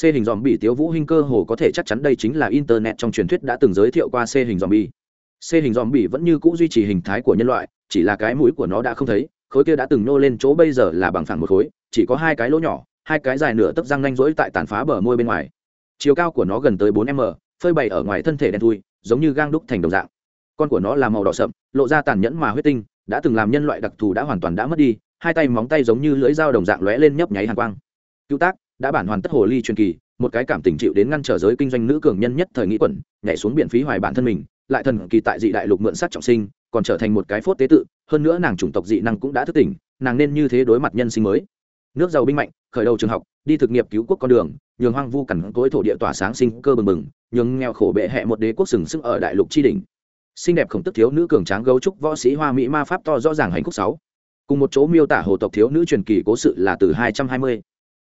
C hình dòm bị tiếu vũ hinh cơ hồ có thể chắc chắn đây chính là internet trong truyền thuyết đã từng giới thiệu qua c hình dòm bị c hình dòm bị vẫn như cũ duy trì hình thái của nhân loại, chỉ là cái mũi của nó đã không thấy, khối kia đã từng nô lên chỗ bây giờ là bằng phẳng một khối, chỉ có hai cái lỗ nhỏ, hai cái dài nửa tấc răng nanh rỗi tại tàn phá bờ môi bên ngoài. Chiều cao của nó gần tới bốn m phơi bày ở ngoài thân thể đen thui, giống như gang đúc thành đồng dạng. Con của nó là màu đỏ sậm, lộ ra tàn nhẫn mà huyết tinh, đã từng làm nhân loại đặc thù đã hoàn toàn đã mất đi, hai tay móng tay giống như lưỡi dao đồng dạng lóe lên nhấp nháy hàn quang. Cứu tác, đã bản hoàn tất hồ ly truyền kỳ, một cái cảm tình chịu đến ngăn trở giới kinh doanh nữ cường nhân nhất thời nghĩ quẩn, nhảy xuống biển phí hoài bản thân mình, lại thần kỳ tại dị đại lục mượn sát trọng sinh, còn trở thành một cái phốt tế tự, hơn nữa nàng chủng tộc dị năng cũng đã thức tỉnh, nàng nên như thế đối mặt nhân sinh mới. Nước giàu binh mạnh, khởi đầu trường học đi thực nghiệp cứu quốc con đường nhường hoang vu cằn cối thổ địa tỏa sáng sinh cơ bừng bừng nhường nghèo khổ bệ hẹ một đế quốc sừng sức ở đại lục tri đình xinh đẹp khổng tức thiếu nữ cường tráng gấu trúc võ sĩ hoa mỹ ma pháp to rõ ràng hành khúc sáu. Cùng một chỗ miêu tả hồ tộc thiếu nữ truyền kỳ cố sự là từ 220.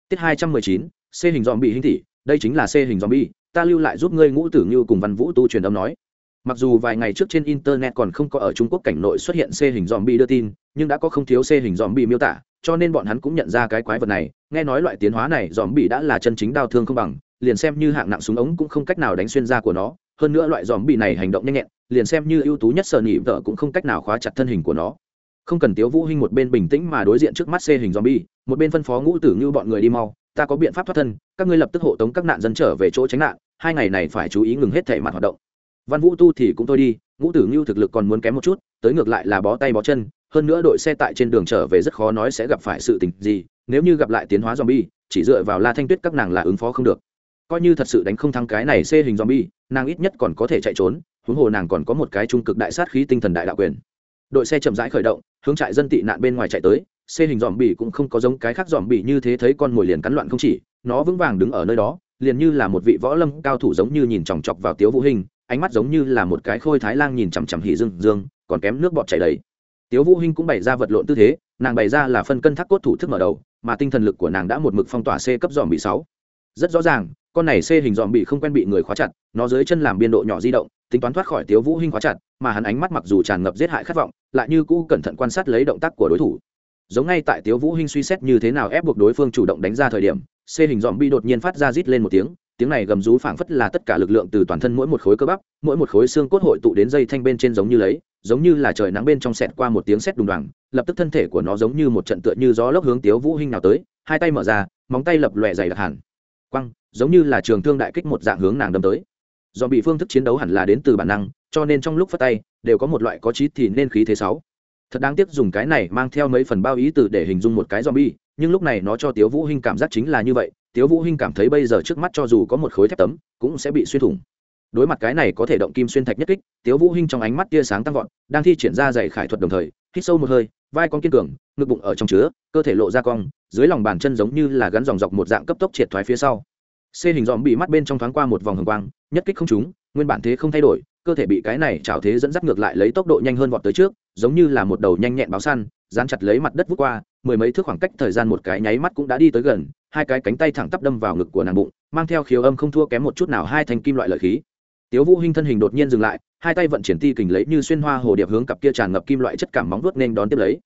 tiết 219, c hình dòm bị hình thị đây chính là c hình dòm bi ta lưu lại giúp ngươi ngũ tử như cùng văn vũ tu truyền âm nói mặc dù vài ngày trước trên internet còn không có ở trung quốc cảnh nội xuất hiện xe hình dòm bi đưa tin, nhưng đã có không thiếu xe hình dòm bi miêu tả, cho nên bọn hắn cũng nhận ra cái quái vật này. Nghe nói loại tiến hóa này dòm bị đã là chân chính đau thương không bằng, liền xem như hạng nặng súng ống cũng không cách nào đánh xuyên ra của nó. Hơn nữa loại dòm bị này hành động nhanh nhẹn, liền xem như ưu tú nhất sợ nhị vợ cũng không cách nào khóa chặt thân hình của nó. Không cần tiếu vũ hinh một bên bình tĩnh mà đối diện trước mắt xe hình zombie, một bên phân phó ngũ tử như bọn người đi mau, ta có biện pháp thoát thân, các ngươi lập tức hộ tống các nạn dân trở về chỗ tránh nạn, hai ngày này phải chú ý ngừng hết thể mặt hoạt động văn vũ tu thì cũng thôi đi, ngũ tử ngưu thực lực còn muốn kém một chút, tới ngược lại là bó tay bó chân, hơn nữa đội xe tại trên đường trở về rất khó nói sẽ gặp phải sự tình gì, nếu như gặp lại tiến hóa zombie, chỉ dựa vào la thanh tuyết các nàng là ứng phó không được. Coi như thật sự đánh không thắng cái này xê hình zombie, nàng ít nhất còn có thể chạy trốn, huống hồ nàng còn có một cái trung cực đại sát khí tinh thần đại đạo quyền. Đội xe chậm rãi khởi động, hướng trại dân tị nạn bên ngoài chạy tới, xê hình dòm bỉ cũng không có giống cái khác dòm bỉ như thế thấy con mồi liền cắn loạn không chỉ, nó vững vàng đứng ở nơi đó, liền như là một vị võ lâm cao thủ giống như nhìn chòng chọc vào tiếu vũ hình ánh mắt giống như là một cái khôi thái lang nhìn chằm chằm hỉ dương dương, còn kém nước bọt chảy đầy. Tiếu vũ hinh cũng bày ra vật lộn tư thế, nàng bày ra là phân cân thác cốt thủ thức mở đầu, mà tinh thần lực của nàng đã một mực phong tỏa c cấp dòm bị sáu. Rất rõ ràng, con này c hình dòm bị không quen bị người khóa chặt, nó dưới chân làm biên độ nhỏ di động, tính toán thoát khỏi tiếu vũ hinh khóa chặt, mà hắn ánh mắt mặc dù tràn ngập giết hại khát vọng, lại như cũ cẩn thận quan sát lấy động tác của đối thủ. Giống ngay tại tiếu vũ hinh suy xét như thế nào ép buộc đối phương chủ động đánh ra thời điểm, c hình dòm bị đột nhiên phát ra rít lên một tiếng tiếng này gầm rú phảng phất là tất cả lực lượng từ toàn thân mỗi một khối cơ bắp, mỗi một khối xương cốt hội tụ đến dây thanh bên trên giống như lấy, giống như là trời nắng bên trong sẹt qua một tiếng sét đùng đoàng, lập tức thân thể của nó giống như một trận tựa như gió lốc hướng tiếu vũ hinh nào tới, hai tay mở ra, móng tay lập lòe dày đặc hẳn quăng giống như là trường thương đại kích một dạng hướng nàng đâm tới. Do bị phương thức chiến đấu hẳn là đến từ bản năng, cho nên trong lúc phát tay, đều có một loại có trí thì nên khí thế sáu. Thật đáng tiếc dùng cái này mang theo mấy phần bao ý từ để hình dung một cái zombie, nhưng lúc này nó cho tiếu vũ hinh cảm giác chính là như vậy tiếu vũ hinh cảm thấy bây giờ trước mắt cho dù có một khối thép tấm, cũng sẽ bị xuyên thủng. Đối mặt cái này có thể động kim xuyên thạch nhất kích, tiếu vũ hinh trong ánh mắt tia sáng tăng vọt, đang thi triển ra dạy khải thuật đồng thời, hít sâu một hơi, vai con kiên cường, ngực bụng ở trong chứa, cơ thể lộ ra cong, dưới lòng bàn chân giống như là gắn dòng dọc một dạng cấp tốc triệt thoái phía sau. Xê hình dòm bị mắt bên trong thoáng qua một vòng hồng quang, nhất kích không trúng, nguyên bản thế không thay đổi, cơ thể bị cái này trào thế dẫn dắt ngược lại lấy tốc độ nhanh hơn vọt tới trước, giống như là một đầu nhanh nhẹn báo săn, dán chặt lấy mặt đất vút qua, mười mấy thước khoảng cách thời gian một cái nháy mắt cũng đã đi tới gần hai cái cánh tay thẳng tắp đâm vào ngực của nàng bụng, mang theo khiếu âm không thua kém một chút nào hai thanh kim loại lợi khí. Tiếu vũ hinh thân hình đột nhiên dừng lại, hai tay vận chuyển ti kình lấy như xuyên hoa hồ điệp hướng cặp kia tràn ngập kim loại chất cảm móng vuốt nên đón tiếp lấy.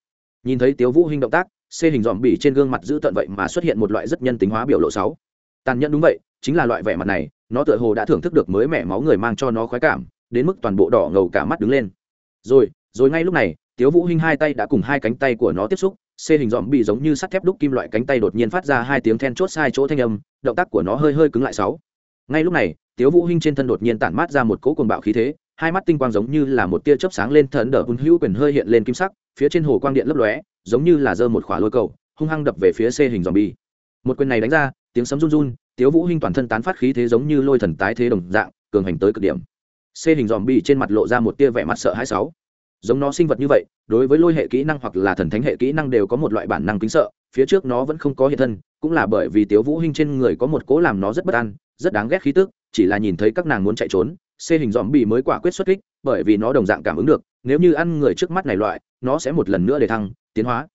Nhìn thấy tiếu vũ hinh động tác, xê hình dòm bỉ trên gương mặt giữ tận vậy mà xuất hiện một loại rất nhân tính hóa biểu lộ sáu tàn nhẫn đúng vậy, chính là loại vẻ mặt này, nó tựa hồ đã thưởng thức được mới mẻ máu người mang cho nó khoái cảm, đến mức toàn bộ đỏ ngầu cả mắt đứng lên. Rồi rồi ngay lúc này, tiếu vũ hinh hai tay đã cùng hai cánh tay của nó tiếp xúc xê hình dòm bị giống như sắt thép đúc kim loại cánh tay đột nhiên phát ra hai tiếng then chốt sai chỗ thanh âm, động tác của nó hơi hơi cứng lại sáu. Ngay lúc này, tiếu vũ hinh trên thân đột nhiên tản mát ra một cỗ cuồng bạo khí thế, hai mắt tinh quang giống như là một tia chớp sáng lên thần đờ hung hữu quyền hơi hiện lên kim sắc, phía trên hồ quang điện lấp lóe, giống như là giơ một khỏa lôi cầu, hung hăng đập về phía xê hình dòm bi một quyền này đánh ra, tiếng sấm run run, tiếu vũ hinh toàn thân tán phát khí thế giống như lôi thần tái thế đồng dạng, cường hành tới cực điểm. Xê hình dòm bi trên mặt lộ ra một tia vẻ mặt sợ hãi sáu giống nó sinh vật như vậy, đối với lôi hệ kỹ năng hoặc là thần thánh hệ kỹ năng đều có một loại bản năng kính sợ, phía trước nó vẫn không có hiện thân, cũng là bởi vì tiếu vũ hinh trên người có một cố làm nó rất bất an, rất đáng ghét khí tức, chỉ là nhìn thấy các nàng muốn chạy trốn, xê hình dòm bị mới quả quyết xuất kích, bởi vì nó đồng dạng cảm ứng được, nếu như ăn người trước mắt này loại, nó sẽ một lần nữa để thăng, tiến hóa.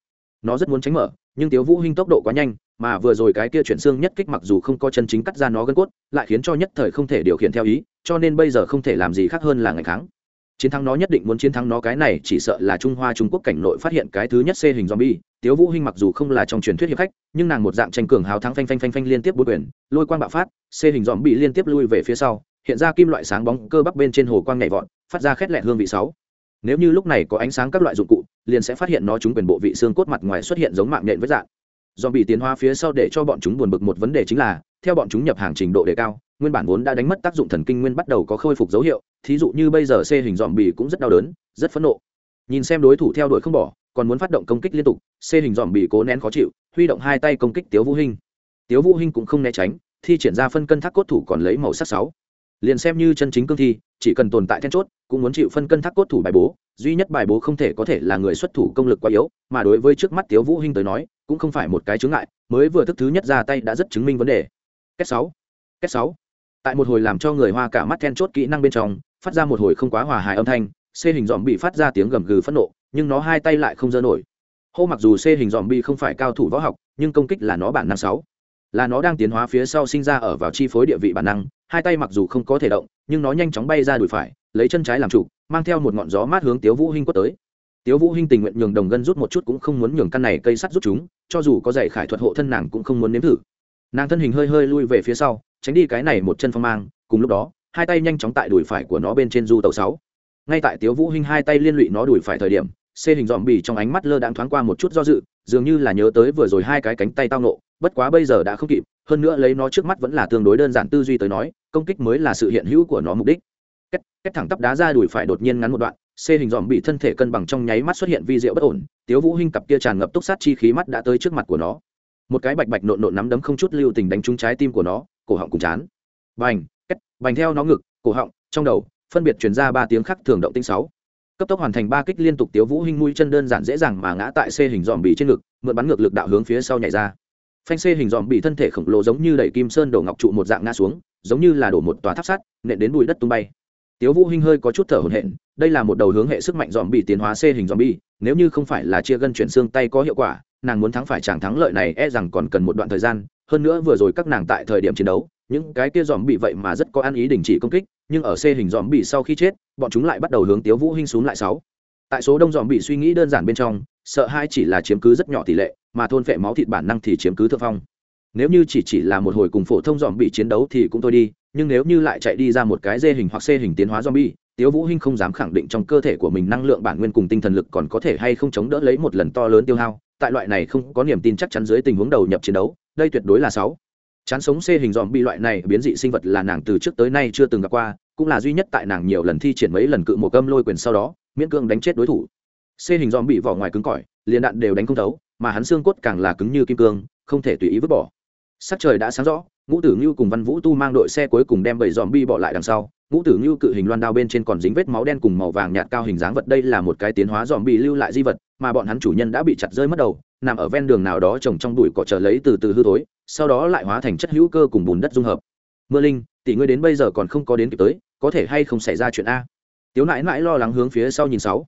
Nó rất muốn tránh mở, nhưng tiếu vũ hinh tốc độ quá nhanh, mà vừa rồi cái kia chuyển xương nhất kích mặc dù không có chân chính cắt ra nó gân cốt, lại khiến cho nhất thời không thể điều khiển theo ý, cho nên bây giờ không thể làm gì khác hơn là ngày kháng chiến thắng nó nhất định muốn chiến thắng nó, cái này chỉ sợ là trung hoa trung quốc cảnh nội phát hiện cái thứ nhất xê hình zombie. Tiếu vũ hinh mặc dù không là trong truyền thuyết hiệp khách, nhưng nàng một dạng tranh cường hào thắng phanh phanh phanh phanh liên tiếp bốn quyền, lôi quang bạo phát, xê hình zombie liên tiếp lui về phía sau, hiện ra kim loại sáng bóng cơ bắp bên trên hồ quang nhảy vọt, phát ra khét lẹt hương vị sáu. Nếu như lúc này có ánh sáng các loại dụng cụ, liền sẽ phát hiện nó chúng quyền bộ vị xương cốt mặt ngoài xuất hiện giống mạng nhện với dạng. Zombie tiến hóa phía sau để cho bọn chúng buồn bực một vấn đề chính là, theo bọn chúng nhập hàng trình độ đề cao nguyên bản vốn đã đánh mất tác dụng thần kinh nguyên bắt đầu có khôi phục dấu hiệu, thí dụ như bây giờ xê hình dòm bì cũng rất đau đớn, rất phẫn nộ. Nhìn xem đối thủ theo đuổi không bỏ, còn muốn phát động công kích liên tục xê hình dòm bì cố nén khó chịu, huy động hai tay công kích tiếu vũ hinh. Tiếu vũ hinh cũng không né tránh, thi triển ra phân cân thác cốt thủ còn lấy màu sắc sáu. Liền xem như chân chính cương thi, chỉ cần tồn tại then chốt, cũng muốn chịu phân cân thác cốt thủ bài bố, duy nhất bài bố không thể có thể là người xuất thủ công lực quá yếu, mà đối với trước mắt tiếu vũ hinh tới nói, cũng không phải một cái chướng ngại, mới vừa thức thứ nhất ra tay đã rất chứng minh vấn đề. Kết sáu. Kết sáu tại một hồi làm cho người hoa cả mắt then chốt kỹ năng bên trong, phát ra một hồi không quá hòa hài âm thanh xê hình dòm bị phát ra tiếng gầm gừ phẫn nộ, nhưng nó hai tay lại không dơ nổi. Hô mặc dù xê hình dòm bị không phải cao thủ võ học, nhưng công kích là nó bản năng sáu. Là nó đang tiến hóa phía sau sinh ra ở vào chi phối địa vị bản năng, hai tay mặc dù không có thể động, nhưng nó nhanh chóng bay ra đùi phải, lấy chân trái làm chủ, mang theo một ngọn gió mát hướng tiếu vũ hinh quất tới. Tiếu vũ hinh tình nguyện nhường đồng gân rút một chút cũng không muốn nhường căn này cây sắt rút chúng, cho dù có dạy khải thuật hộ thân nàng cũng không muốn nếm thử nàng thân hình hơi hơi lui về phía sau tránh đi cái này một chân phong mang cùng lúc đó hai tay nhanh chóng tại đùi phải của nó bên trên du tàu sáu. Ngay tại tiếu vũ hinh hai tay liên lụy nó đùi phải thời điểm xê hình dòm bì trong ánh mắt lơ đãng thoáng qua một chút do dự dường như là nhớ tới vừa rồi hai cái cánh tay tao nộ bất quá bây giờ đã không kịp hơn nữa lấy nó trước mắt vẫn là tương đối đơn giản tư duy tới nói công kích mới là sự hiện hữu của nó mục đích. Kết, kết thẳng tắp đá ra đùi phải đột nhiên ngắn một đoạn xê hình dòm bị thân thể cân bằng trong nháy mắt xuất hiện vi diệu bất ổn tiếu vũ hinh cặp kia tràn ngập túc sát chi khí mắt đã tới trước mặt của nó một cái bạch bạch nộn nộn nắm đấm không chút lưu tình đánh trúng trái tim của nó cổ họng cùng chán. Bành cách, bành theo nó ngực cổ họng trong đầu phân biệt truyền ra ba tiếng khắc thường động tinh sáu. Cấp tốc hoàn thành ba kích liên tục tiếu vũ hinh mũi chân đơn giản dễ dàng mà ngã tại xe hình dòm bị trên ngực mượn bắn ngược lực đạo hướng phía sau nhảy ra. Phanh xe hình dòm bị thân thể khổng lồ giống như đẩy kim sơn đổ ngọc trụ một dạng ngã xuống giống như là đổ một tòa tháp sắt nện đến bụi đất tung bay tiếu vũ hinh hơi có chút thở hổn hển, đây là một đầu hướng hệ sức mạnh dòm bị tiến hóa C hình dòm bi nếu như không phải là chia gân chuyển xương tay có hiệu quả, nàng muốn thắng phải chẳng thắng lợi này e rằng còn cần một đoạn thời gian. Hơn nữa vừa rồi các nàng tại thời điểm chiến đấu, những cái kia dòm bị vậy mà rất có ăn ý đình chỉ công kích, nhưng ở C hình dòm bị sau khi chết, bọn chúng lại bắt đầu hướng tiếu vũ hinh xuống lại sáu. Tại số đông dòm bị suy nghĩ đơn giản bên trong, sợ hai chỉ là chiếm cứ rất nhỏ tỷ lệ, mà thôn phệ máu thịt bản năng thì chiếm cứ thượng phong. Nếu như chỉ chỉ là một hồi cùng phổ thông dòm bị chiến đấu thì cũng thôi đi nhưng nếu như lại chạy đi ra một cái dê hình hoặc xê hình tiến hóa zombie, Tiếu Vũ Hinh không dám khẳng định trong cơ thể của mình năng lượng bản nguyên cùng tinh thần lực còn có thể hay không chống đỡ lấy một lần to lớn tiêu hao, tại loại này không có niềm tin chắc chắn dưới tình huống đầu nhập chiến đấu, đây tuyệt đối là sáu. Chán sống C hình dòm bị loại này biến dị sinh vật là nàng từ trước tới nay chưa từng gặp qua, cũng là duy nhất tại nàng nhiều lần thi triển mấy lần cự một cơm lôi quyền sau đó, miễn cương đánh chết đối thủ. C hình dòm bị vỏ ngoài cứng cỏi, liền đạn đều đánh không thấu, mà hắn xương cốt càng là cứng như kim cương, không thể tùy ý vứt bỏ. Sắc trời đã sáng rõ, ngũ tử ngưu cùng văn vũ tu mang đội xe cuối cùng đem bảy dòm bi bỏ lại đằng sau. Ngũ tử ngưu cự hình loan đao bên trên còn dính vết máu đen cùng màu vàng nhạt cao hình dáng vật. Đây là một cái tiến hóa dòm bi lưu lại di vật, mà bọn hắn chủ nhân đã bị chặt rơi mất đầu, nằm ở ven đường nào đó trồng trong bụi cỏ chờ lấy từ từ hư thối, sau đó lại hóa thành chất hữu cơ cùng bùn đất dung hợp. Mưa linh, tỷ ngươi đến bây giờ còn không có đến kịp tới, có thể hay không xảy ra chuyện a? Tiếu nãi nãi lo lắng hướng phía sau nhìn sáu.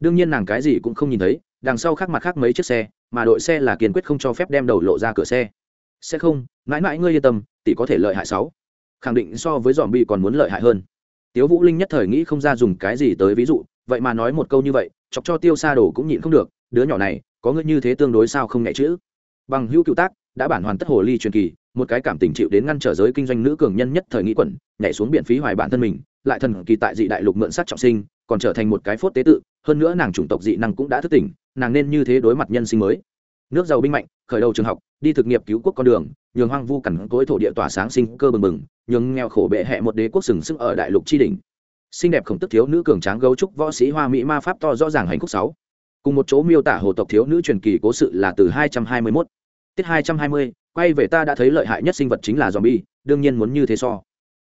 Đương nhiên nàng cái gì cũng không nhìn thấy, đằng sau khác mặt khác mấy chiếc xe, mà đội xe là kiên quyết không cho phép đem đầu lộ ra cửa xe. Sẽ không mãi mãi ngươi yên tâm, tỷ có thể lợi hại sáu. Khẳng định so với dòm bị còn muốn lợi hại hơn. Tiếu vũ linh nhất thời nghĩ không ra dùng cái gì tới ví dụ, vậy mà nói một câu như vậy, chọc cho tiêu xa đồ cũng nhịn không được, đứa nhỏ này, có ngươi như thế tương đối sao không nhẹ chữ bằng hữu cựu tác, đã bản hoàn tất hồ ly truyền kỳ, một cái cảm tình chịu đến ngăn trở giới kinh doanh nữ cường nhân nhất thời nghĩ quẩn, nhảy xuống biện phí hoài bản thân mình, lại thần kỳ tại dị đại lục mượn sát trọng sinh, còn trở thành một cái phốt tế tự, hơn nữa nàng chủng tộc dị năng cũng đã thức tỉnh, nàng nên như thế đối mặt nhân sinh mới. Nước giàu binh mạnh khởi đầu trường học đi thực nghiệp cứu quốc con đường nhường hoang vu cằn cỗi thổ địa tỏa sáng sinh cơ bừng bừng nhường nghèo khổ bệ hẹ một đế quốc sừng sững ở đại lục tri đình xinh đẹp khổng tức thiếu nữ cường tráng gấu trúc võ sĩ hoa mỹ ma pháp to rõ ràng hành khúc sáu. Cùng một chỗ miêu tả hồ tộc thiếu nữ truyền kỳ cố sự là từ 221. tiết 220, quay về ta đã thấy lợi hại nhất sinh vật chính là zombie đương nhiên muốn như thế so.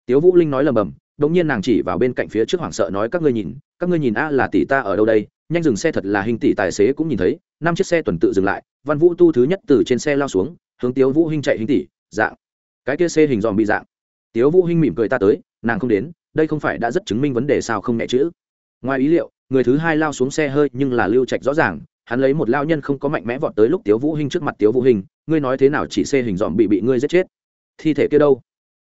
Tiếu vũ linh nói lầm bầm đống nhiên nàng chỉ vào bên cạnh phía trước hoảng sợ nói, các ngươi nhìn, các ngươi nhìn a, là tỷ ta ở đâu đây? Nhanh dừng xe thật là hình tỷ tài xế cũng nhìn thấy, năm chiếc xe tuần tự dừng lại, văn vũ tu thứ nhất từ trên xe lao xuống, hướng tiếu vũ hinh chạy hình tỷ, dạng. Cái kia xe hình dòm bị dạng. Tiếu vũ hinh mỉm cười ta tới, nàng không đến, đây không phải đã rất chứng minh vấn đề sao không nhẹ chữ ngoài ý liệu, người thứ hai lao xuống xe hơi nhưng là lưu trạch rõ ràng, hắn lấy một lao nhân không có mạnh mẽ vọt tới lúc tiếu vũ hinh trước mặt tiếu vũ hinh, ngươi nói thế nào chỉ xe hình dòm bị bị ngươi giết chết? Thi thể kia đâu?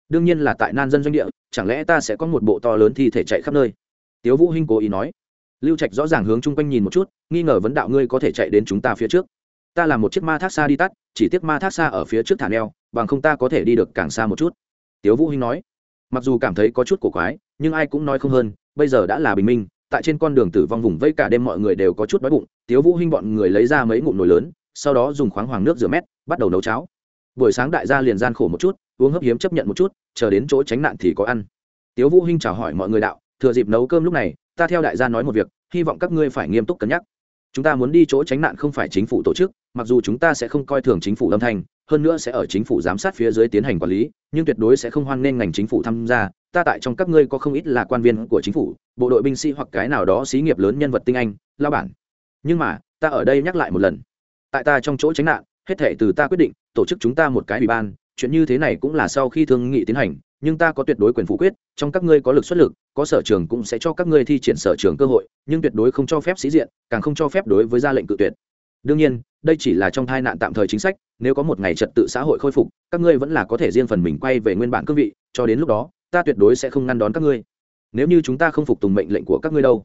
Đương nhiên là tại nan dân doanh địa, chẳng lẽ ta sẽ có một bộ to lớn thi thể chạy khắp nơi? Tiếu vũ hinh cố ý nói. Lưu trạch rõ ràng hướng chung quanh nhìn một chút, nghi ngờ vấn đạo ngươi có thể chạy đến chúng ta phía trước. Ta làm một chiếc ma thác xa đi tắt, chỉ tiếc ma thác xa ở phía trước thả neo, bằng không ta có thể đi được càng xa một chút. Tiếu vũ hinh nói. Mặc dù cảm thấy có chút cổ quái, nhưng ai cũng nói không hơn, bây giờ đã là bình minh, tại trên con đường tử vong vùng vây cả đêm mọi người đều có chút đói bụng, tiếu vũ hinh bọn người lấy ra mấy ngụm nồi lớn, sau đó dùng khoáng hoàng nước rửa mét, bắt đầu nấu cháo. Buổi sáng đại gia liền gian khổ một chút uống hấp hiếm chấp nhận một chút, chờ đến chỗ tránh nạn thì có ăn. Tiếu vũ hinh chào hỏi mọi người đạo, thừa dịp nấu cơm lúc này, ta theo đại gia nói một việc, hy vọng các ngươi phải nghiêm túc cân nhắc. Chúng ta muốn đi chỗ tránh nạn không phải chính phủ tổ chức, mặc dù chúng ta sẽ không coi thường chính phủ âm thanh, hơn nữa sẽ ở chính phủ giám sát phía dưới tiến hành quản lý, nhưng tuyệt đối sẽ không hoan nghênh ngành chính phủ tham gia. Ta tại trong các ngươi có không ít là quan viên của chính phủ, bộ đội binh sĩ hoặc cái nào đó xí nghiệp lớn nhân vật tinh anh lao bản. Nhưng mà, ta ở đây nhắc lại một lần. Tại ta trong chỗ tránh nạn, hết thể từ ta quyết định, tổ chức chúng ta một cái ủy ban chuyện như thế này cũng là sau khi thương nghị tiến hành, nhưng ta có tuyệt đối quyền phủ quyết, trong các ngươi có lực xuất lực, có sở trường cũng sẽ cho các ngươi thi triển sở trường cơ hội, nhưng tuyệt đối không cho phép sĩ diện, càng không cho phép đối với ra lệnh cự tuyệt. Đương nhiên, đây chỉ là trong tai nạn tạm thời chính sách, nếu có một ngày trật tự xã hội khôi phục, các ngươi vẫn là có thể riêng phần mình quay về nguyên bản cương vị, cho đến lúc đó, ta tuyệt đối sẽ không ngăn đón các ngươi. Nếu như chúng ta không phục tùng mệnh lệnh của các ngươi đâu?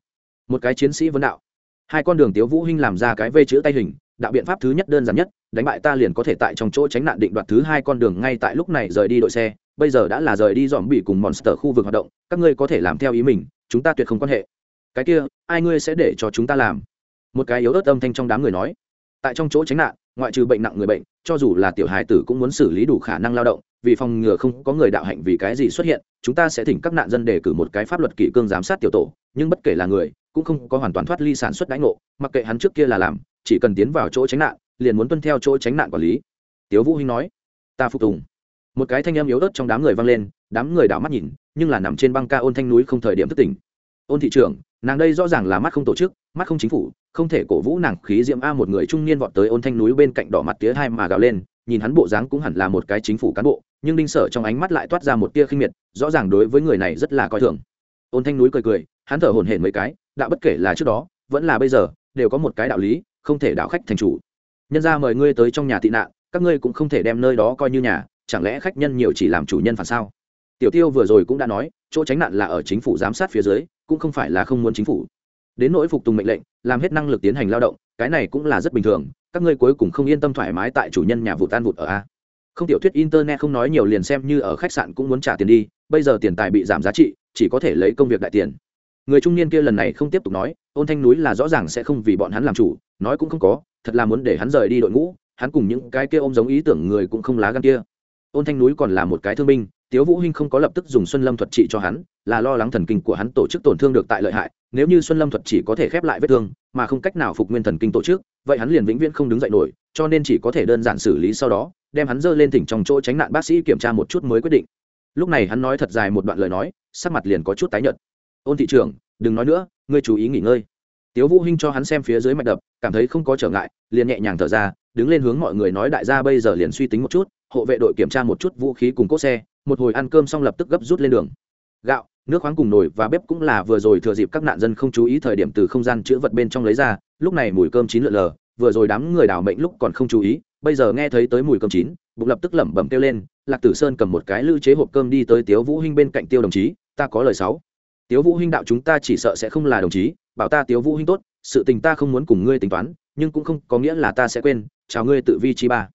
Một cái chiến sĩ vấn đạo. Hai con đường tiếu vũ hinh làm ra cái vây chữ tay hình, đạo biện pháp thứ nhất đơn giản nhất đánh bại ta liền có thể tại trong chỗ tránh nạn định đoạt thứ hai con đường ngay tại lúc này rời đi đội xe. Bây giờ đã là rời đi dòm bị cùng monster khu vực hoạt động, các ngươi có thể làm theo ý mình, chúng ta tuyệt không quan hệ. Cái kia, ai ngươi sẽ để cho chúng ta làm? Một cái yếu ớt âm thanh trong đám người nói. Tại trong chỗ tránh nạn, ngoại trừ bệnh nặng người bệnh, cho dù là tiểu hài tử cũng muốn xử lý đủ khả năng lao động, vì phòng ngừa không có người đạo hạnh vì cái gì xuất hiện, chúng ta sẽ thỉnh các nạn dân đề cử một cái pháp luật kỷ cương giám sát tiểu tổ, nhưng bất kể là người, cũng không có hoàn toàn thoát ly sản xuất đánh ngộ, mặc kệ hắn trước kia là làm chỉ cần tiến vào chỗ tránh nạn, liền muốn tuân theo chỗ tránh nạn quản lý. Tiếu vũ hinh nói. Ta phục tùng. Một cái thanh âm yếu ớt trong đám người vang lên, đám người đảo mắt nhìn, nhưng là nằm trên băng ca ôn thanh núi không thời điểm thức tỉnh. Ôn thị trưởng, nàng đây rõ ràng là mắt không tổ chức, mắt không chính phủ, không thể cổ vũ nàng khí diệm a. Một người trung niên vọt tới ôn thanh núi bên cạnh đỏ mặt tía hai mà gào lên, nhìn hắn bộ dáng cũng hẳn là một cái chính phủ cán bộ, nhưng đinh sở trong ánh mắt lại toát ra một tia khinh miệt, rõ ràng đối với người này rất là coi thường. Ôn thanh núi cười cười, hắn thở hổn hển mấy cái, đã bất kể là trước đó, vẫn là bây giờ, đều có một cái đạo lý không thể đạo khách thành chủ. Nhân ra mời ngươi tới trong nhà tị nạn, các ngươi cũng không thể đem nơi đó coi như nhà, chẳng lẽ khách nhân nhiều chỉ làm chủ nhân phản sao? Tiểu tiêu vừa rồi cũng đã nói, chỗ tránh nạn là ở chính phủ giám sát phía dưới, cũng không phải là không muốn chính phủ. Đến nỗi phục tùng mệnh lệnh, làm hết năng lực tiến hành lao động, cái này cũng là rất bình thường, các ngươi cuối cùng không yên tâm thoải mái tại chủ nhân nhà vụ tan vụt ở a. Không, tiểu thuyết internet không nói nhiều liền xem như ở khách sạn cũng muốn trả tiền đi, bây giờ tiền tài bị giảm giá trị, chỉ có thể lấy công việc đại tiền người trung niên kia lần này không tiếp tục nói, ôn thanh núi là rõ ràng sẽ không vì bọn hắn làm chủ, nói cũng không có, thật là muốn để hắn rời đi đội ngũ, hắn cùng những cái kia ôm giống ý tưởng người cũng không lá gan kia. Ôn thanh núi còn là một cái thương binh, tiếu vũ hinh không có lập tức dùng xuân lâm thuật trị cho hắn, là lo lắng thần kinh của hắn tổ chức tổn thương được tại lợi hại, nếu như xuân lâm thuật chỉ có thể khép lại vết thương, mà không cách nào phục nguyên thần kinh tổ chức, vậy hắn liền vĩnh viễn không đứng dậy nổi, cho nên chỉ có thể đơn giản xử lý sau đó, đem hắn dơ lên thỉnh trong chỗ tránh nạn bác sĩ kiểm tra một chút mới quyết định. Lúc này hắn nói thật dài một đoạn lời nói, sắc mặt liền có chút tái nhợt ôn thị trưởng đừng nói nữa, ngươi chú ý nghỉ ngơi. Tiếu vũ hinh cho hắn xem phía dưới mạch đập, cảm thấy không có trở ngại, liền nhẹ nhàng thở ra, đứng lên hướng mọi người nói đại gia bây giờ liền suy tính một chút, hộ vệ đội kiểm tra một chút vũ khí cùng cốt xe, một hồi ăn cơm xong lập tức gấp rút lên đường. Gạo, nước khoáng cùng nồi và bếp cũng là vừa rồi thừa dịp các nạn dân không chú ý thời điểm từ không gian chứa vật bên trong lấy ra, lúc này mùi cơm chín lượn lờ, vừa rồi đám người đào mệnh lúc còn không chú ý, bây giờ nghe thấy tới mùi cơm chín, bụng lập tức lẩm bẩm kêu lên, lạc tử sơn cầm một cái lưu chế hộp cơm đi tới tiếu vũ hinh bên cạnh tiêu đồng chí, ta có lời sáu tiếu vũ hinh đạo chúng ta chỉ sợ sẽ không là đồng chí, bảo ta tiếu vũ hinh tốt, sự tình ta không muốn cùng ngươi tính toán, nhưng cũng không có nghĩa là ta sẽ quên, chào ngươi tự vi chi ba.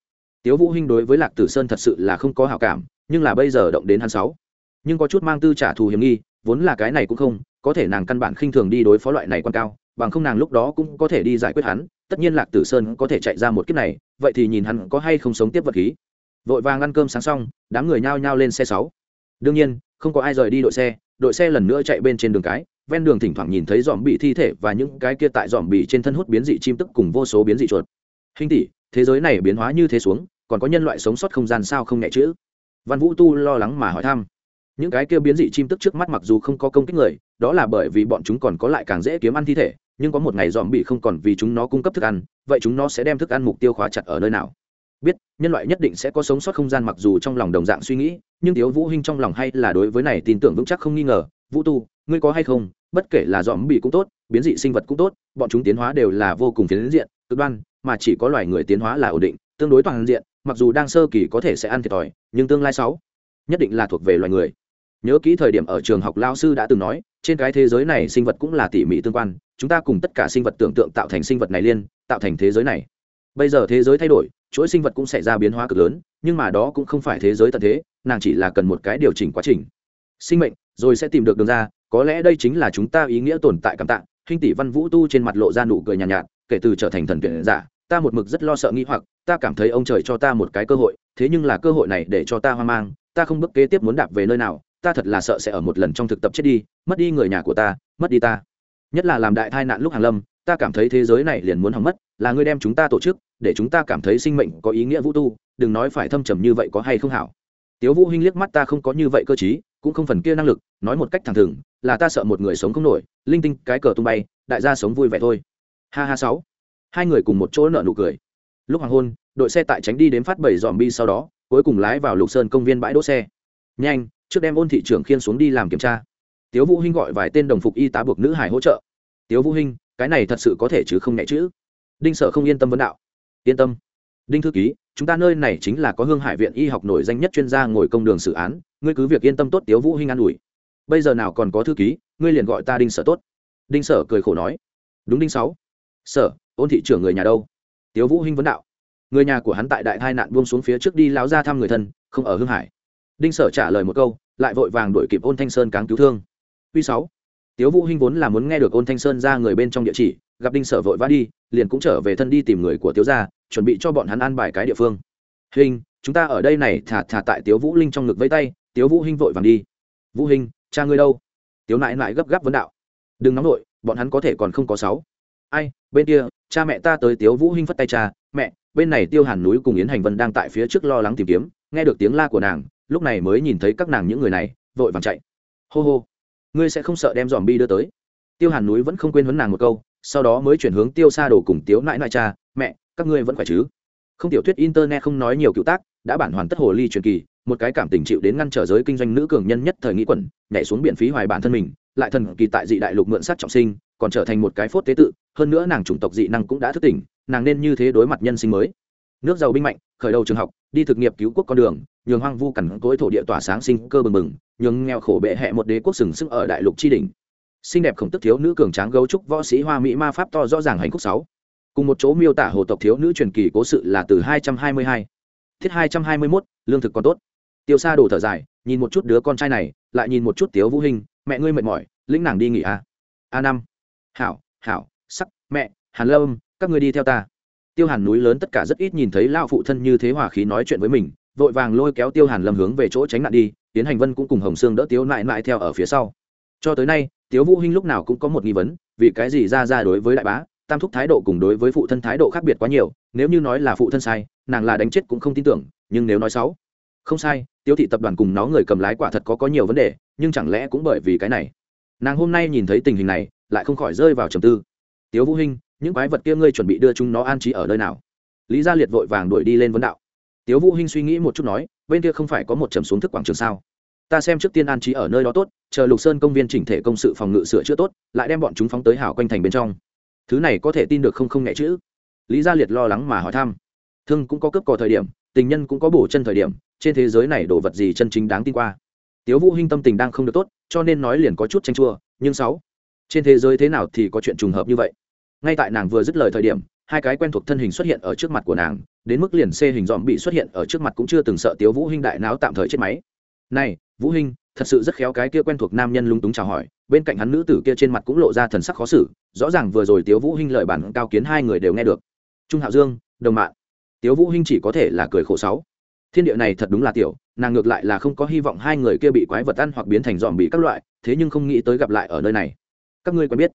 Tiếu vũ hinh đối với lạc tử sơn thật sự là không có hảo cảm, nhưng là bây giờ động đến hắn sáu. Nhưng có chút mang tư trả thù hiểm nghi, vốn là cái này cũng không, có thể nàng căn bản khinh thường đi đối phó loại này quan cao, bằng không nàng lúc đó cũng có thể đi giải quyết hắn, tất nhiên lạc tử sơn có thể chạy ra một kiếp này, vậy thì nhìn hắn có hay không sống tiếp vật khí. Vội vàng ăn cơm sáng xong, đám người nhao nhao lên xe sáu. Đương nhiên, không có ai rời đi đội xe đội xe lần nữa chạy bên trên đường cái, ven đường thỉnh thoảng nhìn thấy dòm bị thi thể và những cái kia tại dòm bị trên thân hút biến dị chim tức cùng vô số biến dị chuột. Hình tỷ, thế giới này biến hóa như thế xuống, còn có nhân loại sống sót không gian sao không nhẹ chữ văn vũ tu lo lắng mà hỏi thăm. Những cái kia biến dị chim tức trước mắt mặc dù không có công kích người, đó là bởi vì bọn chúng còn có lại càng dễ kiếm ăn thi thể, nhưng có một ngày dòm bị không còn vì chúng nó cung cấp thức ăn, vậy chúng nó sẽ đem thức ăn mục tiêu khóa chặt ở nơi nào? Biết, nhân loại nhất định sẽ có sống sót không gian mặc dù trong lòng đồng dạng suy nghĩ, nhưng tiếu vũ hinh trong lòng hay là đối với này tin tưởng vững chắc không nghi ngờ. Vũ tu, ngươi có hay không? Bất kể là dòm bị cũng tốt, biến dị sinh vật cũng tốt, bọn chúng tiến hóa đều là vô cùng phiến diện, cực đoan, mà chỉ có loài người tiến hóa là ổn định, tương đối toàn diện, mặc dù đang sơ kỳ có thể sẽ ăn thiệt thòi, nhưng tương lai sáu nhất định là thuộc về loài người. Nhớ kỹ thời điểm ở trường học lao sư đã từng nói, trên cái thế giới này sinh vật cũng là tỉ mỉ tương quan, chúng ta cùng tất cả sinh vật tưởng tượng tạo thành sinh vật này liên, tạo thành thế giới này bây giờ thế giới thay đổi chuỗi sinh vật cũng xảy ra biến hóa cực lớn nhưng mà đó cũng không phải thế giới tận thế nàng chỉ là cần một cái điều chỉnh quá trình. Sinh mệnh rồi sẽ tìm được đường ra có lẽ đây chính là chúng ta ý nghĩa tồn tại cảm tạ. Hình tỷ văn vũ tu trên mặt lộ ra nụ cười nhàn nhạt, nhạt kể từ trở thành thần tuyển giả ta một mực rất lo sợ nghĩ hoặc ta cảm thấy ông trời cho ta một cái cơ hội thế nhưng là cơ hội này để cho ta hoang mang ta không bước kế tiếp muốn đạp về nơi nào ta thật là sợ sẽ ở một lần trong thực tập chết đi mất đi người nhà của ta mất đi ta. Nhất là làm đại tai nạn lúc hàng lâm ta cảm thấy thế giới này liền muốn hỏng mất, là ngươi đem chúng ta tổ chức, để chúng ta cảm thấy sinh mệnh có ý nghĩa vũ tu, đừng nói phải thâm trầm như vậy có hay không hảo. Tiếu vũ hinh liếc mắt ta không có như vậy cơ chí cũng không phần kia năng lực, nói một cách thẳng thừng, là ta sợ một người sống không nổi, linh tinh, cái cờ tung bay, đại gia sống vui vẻ thôi. Ha ha sáu. Hai người cùng một chỗ nở nụ cười. Lúc hoàng hôn, đội xe tại tránh đi đến phát bảy dòm bi sau đó, cuối cùng lái vào lục sơn công viên bãi đỗ xe. Nhanh, trước đem ôn thị trưởng khiên xuống đi làm kiểm tra. Tiếu vũ hinh gọi vài tên đồng phục y tá buộc nữ hải hỗ trợ. Tiếu vũ hinh cái này thật sự có thể chứ không nhẹ chữ đinh sở không yên tâm vấn đạo. Yên tâm. Đinh thư ký, chúng ta nơi này chính là có hương hải viện y học nổi danh nhất chuyên gia ngồi công đường xử án, ngươi cứ việc yên tâm tốt tiếu vũ hinh an ủi. Bây giờ nào còn có thư ký, ngươi liền gọi ta đinh sở tốt. Đinh sở cười khổ nói. Đúng đinh sáu. Sở, ôn thị trưởng người nhà đâu? Tiếu vũ hinh vấn đạo. Người nhà của hắn tại đại tai nạn buông xuống phía trước đi láo ra thăm người thân, không ở hương hải. Đinh sở trả lời một câu, lại vội vàng đuổi kịp ôn thanh sơn cáng cứu thương. Uy sáu tiếu vũ hinh vốn là muốn nghe được ôn thanh sơn ra người bên trong địa chỉ, gặp đinh sở vội vã đi, liền cũng trở về thân đi tìm người của tiếu gia, chuẩn bị cho bọn hắn an bài cái địa phương. Hình chúng ta ở đây này, thả thả tại tiếu vũ linh trong ngực vẫy tay. Tiếu vũ hinh vội vàng đi. Vũ hinh, cha ngươi đâu? Tiếu nại nại gấp gáp vấn đạo. Đừng nóng nổi bọn hắn có thể còn không có sáu. Ai, bên kia, cha mẹ ta tới. Tiếu vũ hinh phất tay cha, mẹ, bên này tiêu hàn núi cùng yến hành vân đang tại phía trước lo lắng tìm kiếm, nghe được tiếng la của nàng, lúc này mới nhìn thấy các nàng những người này, vội vàng chạy. Hô hô ngươi sẽ không sợ đem dòm bi đưa tới. Tiêu hàn núi vẫn không quên vấn nàng một câu, sau đó mới chuyển hướng tiêu xa đồ cùng tiếu nãi nãi cha, mẹ, các ngươi vẫn khỏe chứ? Không tiểu thuyết internet không nói nhiều cựu tác, đã bản hoàn tất hồ ly truyền kỳ, một cái cảm tình chịu đến ngăn trở giới kinh doanh nữ cường nhân nhất thời nghĩ quẩn, nhảy xuống biển phí hoài bản thân mình, lại thần kỳ tại dị đại lục mượn sát trọng sinh, còn trở thành một cái phốt tế tự, hơn nữa nàng chủng tộc dị năng cũng đã thức tỉnh, nàng nên như thế đối mặt nhân sinh mới. Nước giàu binh mạnh, khởi đầu trường học, đi thực nghiệp cứu quốc con đường, nhường hoang vu cằn cỗi thổ địa tỏa sáng sinh cơ bừng bừng nhường nghèo khổ bệ hẹ một đế quốc sừng sững ở đại lục tri đình xinh đẹp khổng tức thiếu nữ cường tráng gấu trúc võ sĩ hoa mỹ ma pháp to rõ ràng hành khúc sáu. Cùng một chỗ miêu tả hồ tộc thiếu nữ truyền kỳ cố sự là từ 222. thiết hai trăm hai mươi mốt, lương thực còn tốt. Tiêu sa đổ thở dài, nhìn một chút đứa con trai này, lại nhìn một chút tiếu vũ hình mẹ ngươi mệt mỏi, lĩnh nàng đi nghỉ a a năm. Hảo hảo, sắc, mẹ, hàn lâm, các ngươi đi theo ta. Tiêu hàn núi lớn tất cả rất ít nhìn thấy lao phụ thân như thế hòa khí nói chuyện với mình, vội vàng lôi kéo tiêu hàn lâm hướng về chỗ tránh nạn đi tiến hành vân cũng cùng hồng sương đỡ tiếu nại nại theo ở phía sau. Cho tới nay, tiếu vũ hinh lúc nào cũng có một nghi vấn, vì cái gì ra ra đối với đại bá, tam thúc thái độ cùng đối với phụ thân thái độ khác biệt quá nhiều, nếu như nói là phụ thân sai, nàng là đánh chết cũng không tin tưởng, nhưng nếu nói xấu, không sai tiêu thị tập đoàn cùng nó người cầm lái quả thật có có nhiều vấn đề, nhưng chẳng lẽ cũng bởi vì cái này? Nàng hôm nay nhìn thấy tình hình này, lại không khỏi rơi vào trầm tư. Tiếu vũ hinh, những quái vật kia ngươi chuẩn bị đưa chúng nó an trí ở nơi nào? Lý gia liệt vội vàng đuổi đi lên vấn đạo tiếu vũ hinh suy nghĩ một chút nói, bên kia không phải có một trầm xuống thức quảng trường sao? Ta xem trước tiên an trí ở nơi đó tốt, chờ lục sơn công viên chỉnh thể công sự phòng ngự sửa chữa tốt, lại đem bọn chúng phóng tới hảo quanh thành bên trong. Thứ này có thể tin được không không nhẹ chữ lý gia liệt lo lắng mà hỏi thăm. Thương cũng có cướp cò thời điểm, tình nhân cũng có bổ chân thời điểm, trên thế giới này đồ vật gì chân chính đáng tin qua? Tiếu vũ hinh tâm tình đang không được tốt, cho nên nói liền có chút tranh chua, nhưng sáu, trên thế giới thế nào thì có chuyện trùng hợp như vậy? Ngay tại nàng vừa dứt lời thời điểm hai cái quen thuộc thân hình xuất hiện ở trước mặt của nàng, đến mức liền xê hình dòm bị xuất hiện ở trước mặt cũng chưa từng sợ tiếu vũ hinh đại náo tạm thời chết máy. Này, vũ hinh, thật sự rất khéo cái kia quen thuộc nam nhân lung túng chào hỏi, bên cạnh hắn nữ tử kia trên mặt cũng lộ ra thần sắc khó xử, rõ ràng vừa rồi tiếu vũ hinh lời bản cao kiến hai người đều nghe được. Trung hạo dương, đồng mạng. Tiếu vũ hinh chỉ có thể là cười khổ sáu. Thiên địa này thật đúng là tiểu, nàng ngược lại là không có hy vọng hai người kia bị quái vật ăn hoặc biến thành dòm bị các loại, thế nhưng không nghĩ tới gặp lại ở nơi này. Các ngươi quen biết.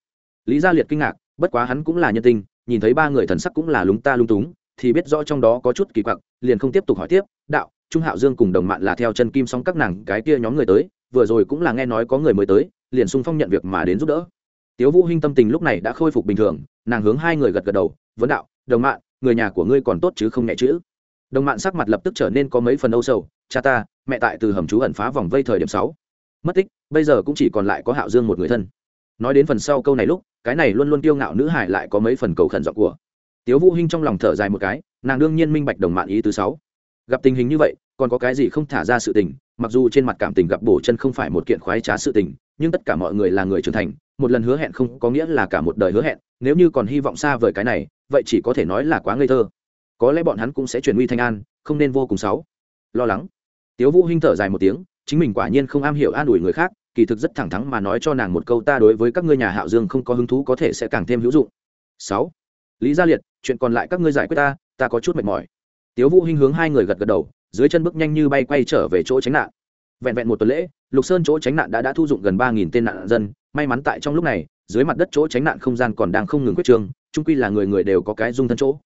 Lý gia liệt kinh ngạc, bất quá hắn cũng là nhân tình nhìn thấy ba người thần sắc cũng là lúng ta lung túng, thì biết rõ trong đó có chút kỳ quặc, liền không tiếp tục hỏi tiếp, đạo, trung hạo dương cùng đồng mạn là theo chân kim song các nàng cái kia nhóm người tới, vừa rồi cũng là nghe nói có người mới tới, liền sung phong nhận việc mà đến giúp đỡ. Tiếu vũ hinh tâm tình lúc này đã khôi phục bình thường, nàng hướng hai người gật gật đầu, vấn đạo, đồng mạn, người nhà của ngươi còn tốt chứ không nhẹ chữ đồng mạn sắc mặt lập tức trở nên có mấy phần âu sầu, cha ta, mẹ tại từ hầm trú ẩn phá vòng vây thời điểm sáu. Mất tích, bây giờ cũng chỉ còn lại có hạo dương một người thân. Nói đến phần sau câu này lúc cái này luôn luôn tiêu ngạo nữ hải lại có mấy phần cầu khẩn giọng của. Tiếu vũ hinh trong lòng thở dài một cái, nàng đương nhiên minh bạch đồng mạn ý thứ sáu. Gặp tình hình như vậy, còn có cái gì không thả ra sự tình, mặc dù trên mặt cảm tình gặp bổ chân không phải một kiện khoái trá sự tình, nhưng tất cả mọi người là người trưởng thành, một lần hứa hẹn không có nghĩa là cả một đời hứa hẹn, nếu như còn hy vọng xa vời cái này, vậy chỉ có thể nói là quá ngây thơ. Có lẽ bọn hắn cũng sẽ chuyển nguy thanh an, không nên vô cùng sáu lo lắng. Tiếu vũ hinh thở dài một tiếng, chính mình quả nhiên không am hiểu an ủi người khác kỳ thực rất thẳng thắn mà nói cho nàng một câu ta đối với các ngươi nhà hạo dương không có hứng thú có thể sẽ càng thêm hữu dụng. Sáu, lý gia liệt, chuyện còn lại các ngươi giải quyết ta ta có chút mệt mỏi. Tiếu vũ hinh hướng hai người gật gật đầu, dưới chân bước nhanh như bay quay trở về chỗ tránh nạn. Vẹn vẹn một tuần lễ, lục sơn chỗ tránh nạn đã đã thu dụng gần ba nghìn tên nạn dân, may mắn tại trong lúc này, dưới mặt đất chỗ tránh nạn không gian còn đang không ngừng quyết trường trung quy là người người đều có cái dung thân chỗ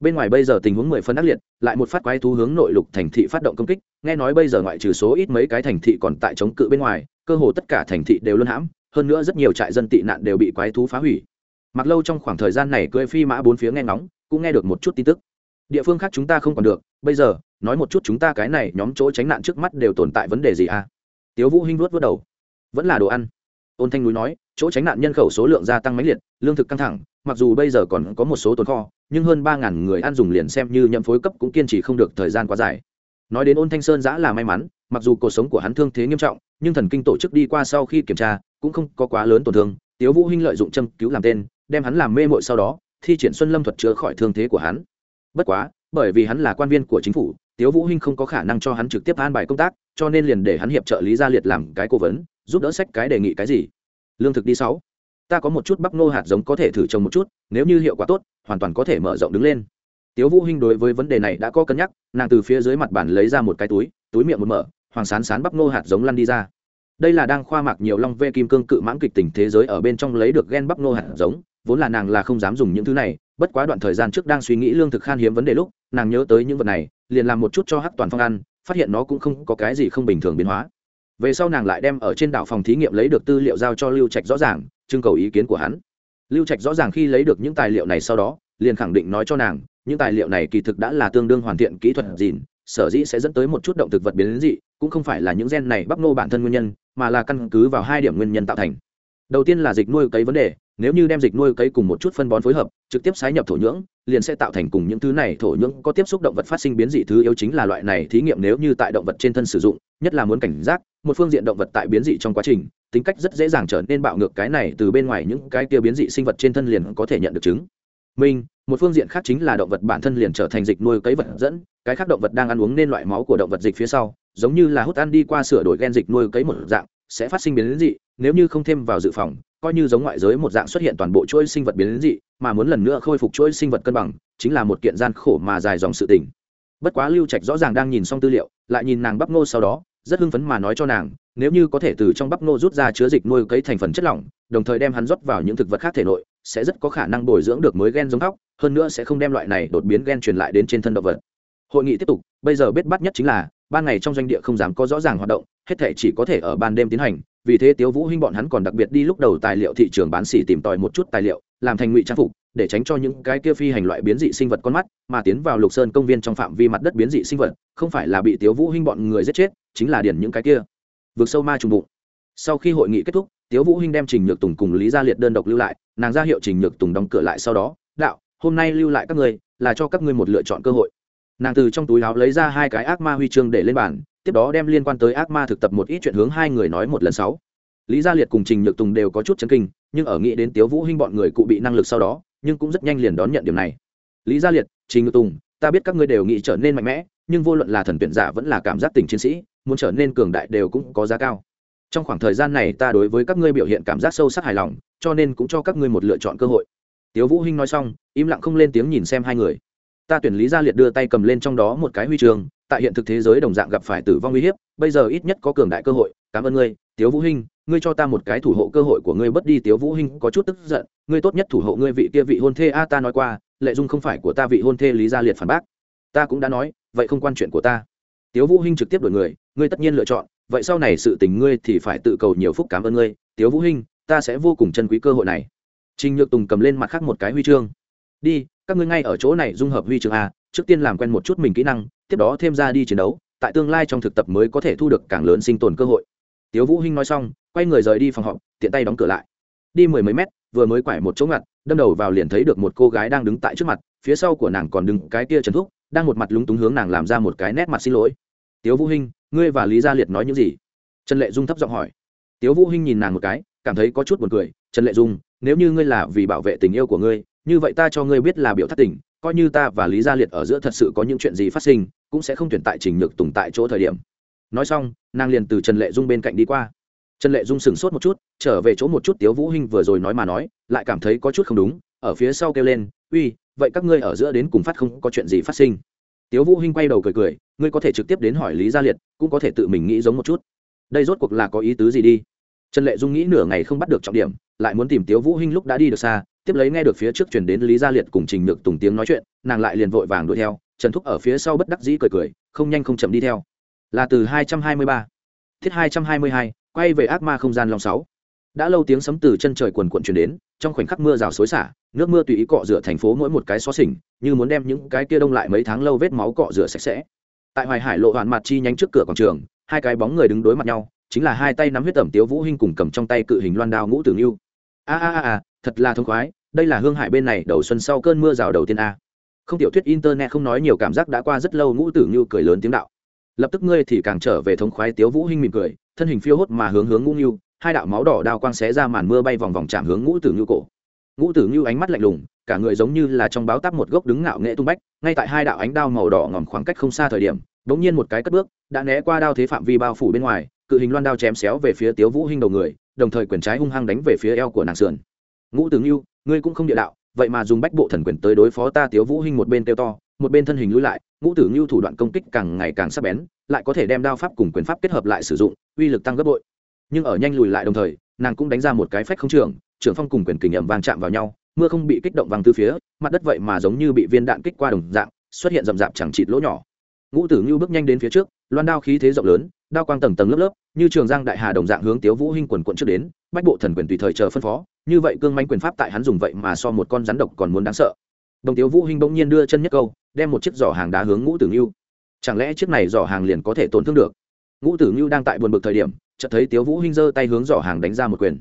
bên ngoài bây giờ tình huống mười phân ác liệt, lại một phát quái thú hướng nội lục thành thị phát động công kích, nghe nói bây giờ ngoại trừ số ít mấy cái thành thị còn tại chống cự bên ngoài, cơ hồ tất cả thành thị đều luôn hãm, hơn nữa rất nhiều trại dân tị nạn đều bị quái thú phá hủy. Mặc lâu trong khoảng thời gian này cưỡi phi mã bốn phía nghe ngóng, cũng nghe được một chút tin tức. Địa phương khác chúng ta không còn được, bây giờ, nói một chút chúng ta cái này nhóm chỗ tránh nạn trước mắt đều tồn tại vấn đề gì à? Tiếu vũ hinh vuốt vuốt đầu. Vẫn là đồ ăn. Ôn thanh núi nói chỗ tránh nạn nhân khẩu số lượng gia tăng mãnh liệt, lương thực căng thẳng, mặc dù bây giờ còn có một số tồn kho, nhưng hơn ba ngàn người ăn dùng liền xem như nhậm phối cấp cũng kiên trì không được thời gian quá dài. Nói đến ôn thanh sơn giã là may mắn, mặc dù cuộc sống của hắn thương thế nghiêm trọng, nhưng thần kinh tổ chức đi qua sau khi kiểm tra, cũng không có quá lớn tổn thương. Tiếu vũ hinh lợi dụng châm cứu làm tên, đem hắn làm mê mội sau đó, thi triển xuân lâm thuật chữa khỏi thương thế của hắn. Bất quá, bởi vì hắn là quan viên của chính phủ, tiếu vũ hinh không có khả năng cho hắn trực tiếp an bài công tác, cho nên liền để hắn hiệp trợ lý gia liệt làm cái cố vấn, giúp đỡ sách cái đề nghị cái gì lương thực đi sáu. Ta có một chút bắp nô hạt giống có thể thử trồng một chút, nếu như hiệu quả tốt, hoàn toàn có thể mở rộng đứng lên. Tiếu vũ hinh đối với vấn đề này đã có cân nhắc, nàng từ phía dưới mặt bàn lấy ra một cái túi túi miệng một mở, hoàng sán sán bắp nô hạt giống lăn đi ra. Đây là đang khoa mạc nhiều long ve kim cương cự mãng kịch tình thế giới ở bên trong lấy được gen bắp nô hạt giống, vốn là nàng là không dám dùng những thứ này, bất quá đoạn thời gian trước đang suy nghĩ lương thực khan hiếm vấn đề lúc, nàng nhớ tới những vật này, liền làm một chút cho hắc toàn phong ăn, phát hiện nó cũng không có cái gì không bình thường biến hóa về sau nàng lại đem ở trên đảo phòng thí nghiệm lấy được tư liệu giao cho lưu trạch rõ ràng, trưng cầu ý kiến của hắn. Lưu trạch rõ ràng khi lấy được những tài liệu này sau đó, liền khẳng định nói cho nàng, những tài liệu này kỳ thực đã là tương đương hoàn thiện kỹ thuật gìn, sở dĩ sẽ dẫn tới một chút động thực vật biến dị, cũng không phải là những gen này bắp nô bản thân nguyên nhân, mà là căn cứ vào hai điểm nguyên nhân tạo thành. Đầu tiên là dịch nuôi cấy vấn đề, nếu như đem dịch nuôi cấy cùng một chút phân bón phối hợp, trực tiếp sái nhập thổ nhưỡng, liền sẽ tạo thành cùng những thứ này thổ nhưỡng có tiếp xúc động vật phát sinh biến dị thứ yếu chính là loại này thí nghiệm nếu như tại động vật trên thân sử dụng, nhất là muốn cảnh giác một phương diện động vật tại biến dị trong quá trình, tính cách rất dễ dàng trở nên bạo ngược, cái này từ bên ngoài những cái kia biến dị sinh vật trên thân liền có thể nhận được chứng. Minh một phương diện khác chính là động vật bản thân liền trở thành dịch nuôi cấy vật dẫn, cái khác động vật đang ăn uống nên loại máu của động vật dịch phía sau, giống như là hút ăn đi qua sửa đổi gen dịch nuôi cấy một dạng, sẽ phát sinh biến dị, nếu như không thêm vào dự phòng, coi như giống ngoại giới một dạng xuất hiện toàn bộ chuỗi sinh vật biến dị, mà muốn lần nữa khôi phục chuỗi sinh vật cân bằng, chính là một kiện gian khổ mà dài dòng sự tình. Bất quá lưu trạch rõ ràng đang nhìn xong tư liệu, lại nhìn nàng bắp ngô sau đó rất hưng phấn mà nói cho nàng, nếu như có thể từ trong bắp ngô rút ra chứa dịch nuôi cấy thành phần chất lỏng, đồng thời đem hắn rót vào những thực vật khác thể nội, sẽ rất có khả năng bồi dưỡng được mới gen giống thóc, hơn nữa sẽ không đem loại này đột biến gen truyền lại đến trên thân động vật. Hội nghị tiếp tục, bây giờ biết bắt nhất chính là, ban ngày trong doanh địa không dám có rõ ràng hoạt động, hết thể chỉ có thể ở ban đêm tiến hành, vì thế tiếu vũ hinh bọn hắn còn đặc biệt đi lúc đầu tài liệu thị trường bán xỉ tìm tòi một chút tài liệu, làm thành ngụy trang phục để tránh cho những cái kia phi hành loại biến dị sinh vật con mắt, mà tiến vào lục sơn công viên trong phạm vi mặt đất biến dị sinh vật, không phải là bị tiếu vũ hinh bọn người giết chết, chính là điển những cái kia. Vượt sâu ma trùng bụng. Sau khi hội nghị kết thúc, tiếu vũ hinh đem trình nhược tùng cùng lý gia liệt đơn độc lưu lại, nàng ra hiệu trình nhược tùng đóng cửa lại sau đó, đạo, hôm nay lưu lại các ngươi, là cho các ngươi một lựa chọn cơ hội. Nàng từ trong túi áo lấy ra hai cái ác ma huy chương để lên bàn, tiếp đó đem liên quan tới ác ma thực tập một ít chuyện hướng hai người nói một lần sáu lý gia liệt cùng trình nhược tùng đều có chút chấn kinh, nhưng ở nghĩ đến tiếu vũ hinh bọn người cụ bị năng lực sau đó nhưng cũng rất nhanh liền đón nhận điểm này. Lý gia liệt, trình ngự tùng, ta biết các ngươi đều nghĩ trở nên mạnh mẽ, nhưng vô luận là thần tuyển giả vẫn là cảm giác tình chiến sĩ, muốn trở nên cường đại đều cũng có giá cao. Trong khoảng thời gian này ta đối với các ngươi biểu hiện cảm giác sâu sắc hài lòng, cho nên cũng cho các ngươi một lựa chọn cơ hội. Tiếu vũ hinh nói xong, im lặng không lên tiếng nhìn xem hai người. Ta tuyển lý gia liệt đưa tay cầm lên trong đó một cái huy chương, tại hiện thực thế giới đồng dạng gặp phải tử vong uy hiếp, bây giờ ít nhất có cường đại cơ hội. Cảm ơn ngươi, tiếu vũ hinh ngươi cho ta một cái thủ hộ cơ hội của ngươi bất đi tiếu vũ hinh có chút tức giận, ngươi tốt nhất thủ hộ ngươi vị kia vị hôn thê a, ta nói qua, lệ dung không phải của ta vị hôn thê lý gia liệt phản bác. Ta cũng đã nói, vậy không quan chuyện của ta. Tiếu vũ hinh trực tiếp đổi người, ngươi tất nhiên lựa chọn, vậy sau này sự tình ngươi thì phải tự cầu nhiều phúc cảm ơn ngươi. Tiếu vũ hinh, ta sẽ vô cùng trân quý cơ hội này. Trình nhược tùng cầm lên mặt khác một cái huy chương. Đi, các ngươi ngay ở chỗ này dung hợp huy chương a, trước tiên làm quen một chút mình kỹ năng, tiếp đó thêm ra đi chiến đấu, tại tương lai trong thực tập mới có thể thu được càng lớn sinh tồn cơ hội. Tiếu vũ hinh nói xong quay người rời đi phòng họp, tiện tay đóng cửa lại. Đi mười mấy mét, vừa mới quải một chỗ ngặt, đâm đầu vào liền thấy được một cô gái đang đứng tại trước mặt, phía sau của nàng còn đứng cái kia trần thúc, đang một mặt lúng túng hướng nàng làm ra một cái nét mặt xin lỗi. Tiếu vũ hinh, ngươi và lý gia liệt nói những gì? Trần lệ dung thấp giọng hỏi. Tiếu vũ hinh nhìn nàng một cái, cảm thấy có chút buồn cười. Trần lệ dung, nếu như ngươi là vì bảo vệ tình yêu của ngươi, như vậy ta cho ngươi biết là biểu thất tình, coi như ta và lý gia liệt ở giữa thật sự có những chuyện gì phát sinh, cũng sẽ không tuyển tại trình nhược tùng tại chỗ thời điểm. Nói xong, nàng liền từ trần lệ dung bên cạnh đi qua trần lệ dung sừng sốt một chút, trở về chỗ một chút tiếu vũ hinh vừa rồi nói mà nói, lại cảm thấy có chút không đúng, ở phía sau kêu lên, uy, vậy các ngươi ở giữa đến cùng phát không có chuyện gì phát sinh? Tiếu vũ hinh quay đầu cười cười, ngươi có thể trực tiếp đến hỏi lý gia liệt, cũng có thể tự mình nghĩ giống một chút. Đây rốt cuộc là có ý tứ gì đi? Trần lệ dung nghĩ nửa ngày không bắt được trọng điểm, lại muốn tìm tiếu vũ hinh lúc đã đi được xa, tiếp lấy nghe được phía trước truyền đến lý gia liệt cùng trình được tùng tiếng nói chuyện, nàng lại liền vội vàng đuổi theo, trần thúc ở phía sau bất đắc dĩ cười cười, không nhanh không chậm đi theo. Là từ 223 thiết 222 quay về ác ma không gian long sáu. Đã lâu tiếng sấm từ chân trời quần quận truyền đến, trong khoảnh khắc mưa rào xối xả, nước mưa tùy ý cọ rửa thành phố mỗi một cái xó xỉnh, như muốn đem những cái kia đông lại mấy tháng lâu vết máu cọ rửa sạch sẽ. Tại hoài hải lộ hoàn mặt chi nhánh trước cửa quảng trường, hai cái bóng người đứng đối mặt nhau, chính là hai tay nắm huyết tẩm tiếu vũ hinh cùng cầm trong tay cự hình loan đao ngũ tử lưu a a a thật là thông khoái, đây là hương hải bên này đầu xuân sau cơn mưa rào đầu tiên a. Không tiểu thuyết internet không nói nhiều cảm giác đã qua rất lâu ngũ tử lưu cười lớn tiếng đạo. Lập tức ngươi thì càng trở về thống khoái tiếu vũ hinh mỉm cười thân hình phiêu hốt mà hướng hướng ngũ như hai đạo máu đỏ đao quang xé ra màn mưa bay vòng vòng chạm hướng ngũ tử như cổ. Ngũ tử như ánh mắt lạnh lùng, cả người giống như là trong báo tắp một gốc đứng ngạo nghệ tung bách, ngay tại hai đạo ánh đao màu đỏ ngòm khoảng cách không xa thời điểm đống nhiên một cái cất bước, đã né qua đao thế phạm vi bao phủ bên ngoài, cự hình loan đao chém xéo về phía tiếu vũ hinh đầu người, đồng thời quyền trái hung hăng đánh về phía eo của nàng sườn. Ngũ tử như ngươi cũng không địa đạo, vậy mà dùng bách bộ thần quyền tới đối phó ta tiếu vũ hinh một bên tiêu to, một bên thân hình lùi lại ngũ tử ngưu thủ đoạn công kích càng ngày càng sắc bén, lại có thể đem đao pháp cùng quyền pháp kết hợp lại sử dụng, uy lực tăng gấp bội. Nhưng ở nhanh lùi lại đồng thời, nàng cũng đánh ra một cái phách không trường trưởng phong cùng quyền kình ẩm vàng chạm vào nhau, mưa không bị kích động văng từ phía, mặt đất vậy mà giống như bị viên đạn kích qua đồng dạng, xuất hiện rậm rạp chẳng chịt lỗ nhỏ. Ngũ tử ngưu bước nhanh đến phía trước, loan đao khí thế rộng lớn, đao quang tầng tầng lớp lớp, như trường giang đại hà đồng dạng hướng tiếu vũ hinh quần quận trước đến, bách bộ thần quyền tùy thời chờ phân phó, như vậy cương manh quyền pháp tại hắn dùng vậy mà so một con rắn độc còn muốn đáng sợ. Đồng tiếu vũ hinh bỗng nhiên đưa chân nhất câu đem một chiếc giỏ hàng đá hướng ngũ tử ngưu. Chẳng lẽ chiếc này giỏ hàng liền có thể tổn thương được? Ngũ tử ngưu đang tại buồn bực thời điểm, chợt thấy tiếu vũ hinh giơ tay hướng giỏ hàng đánh ra một quyền.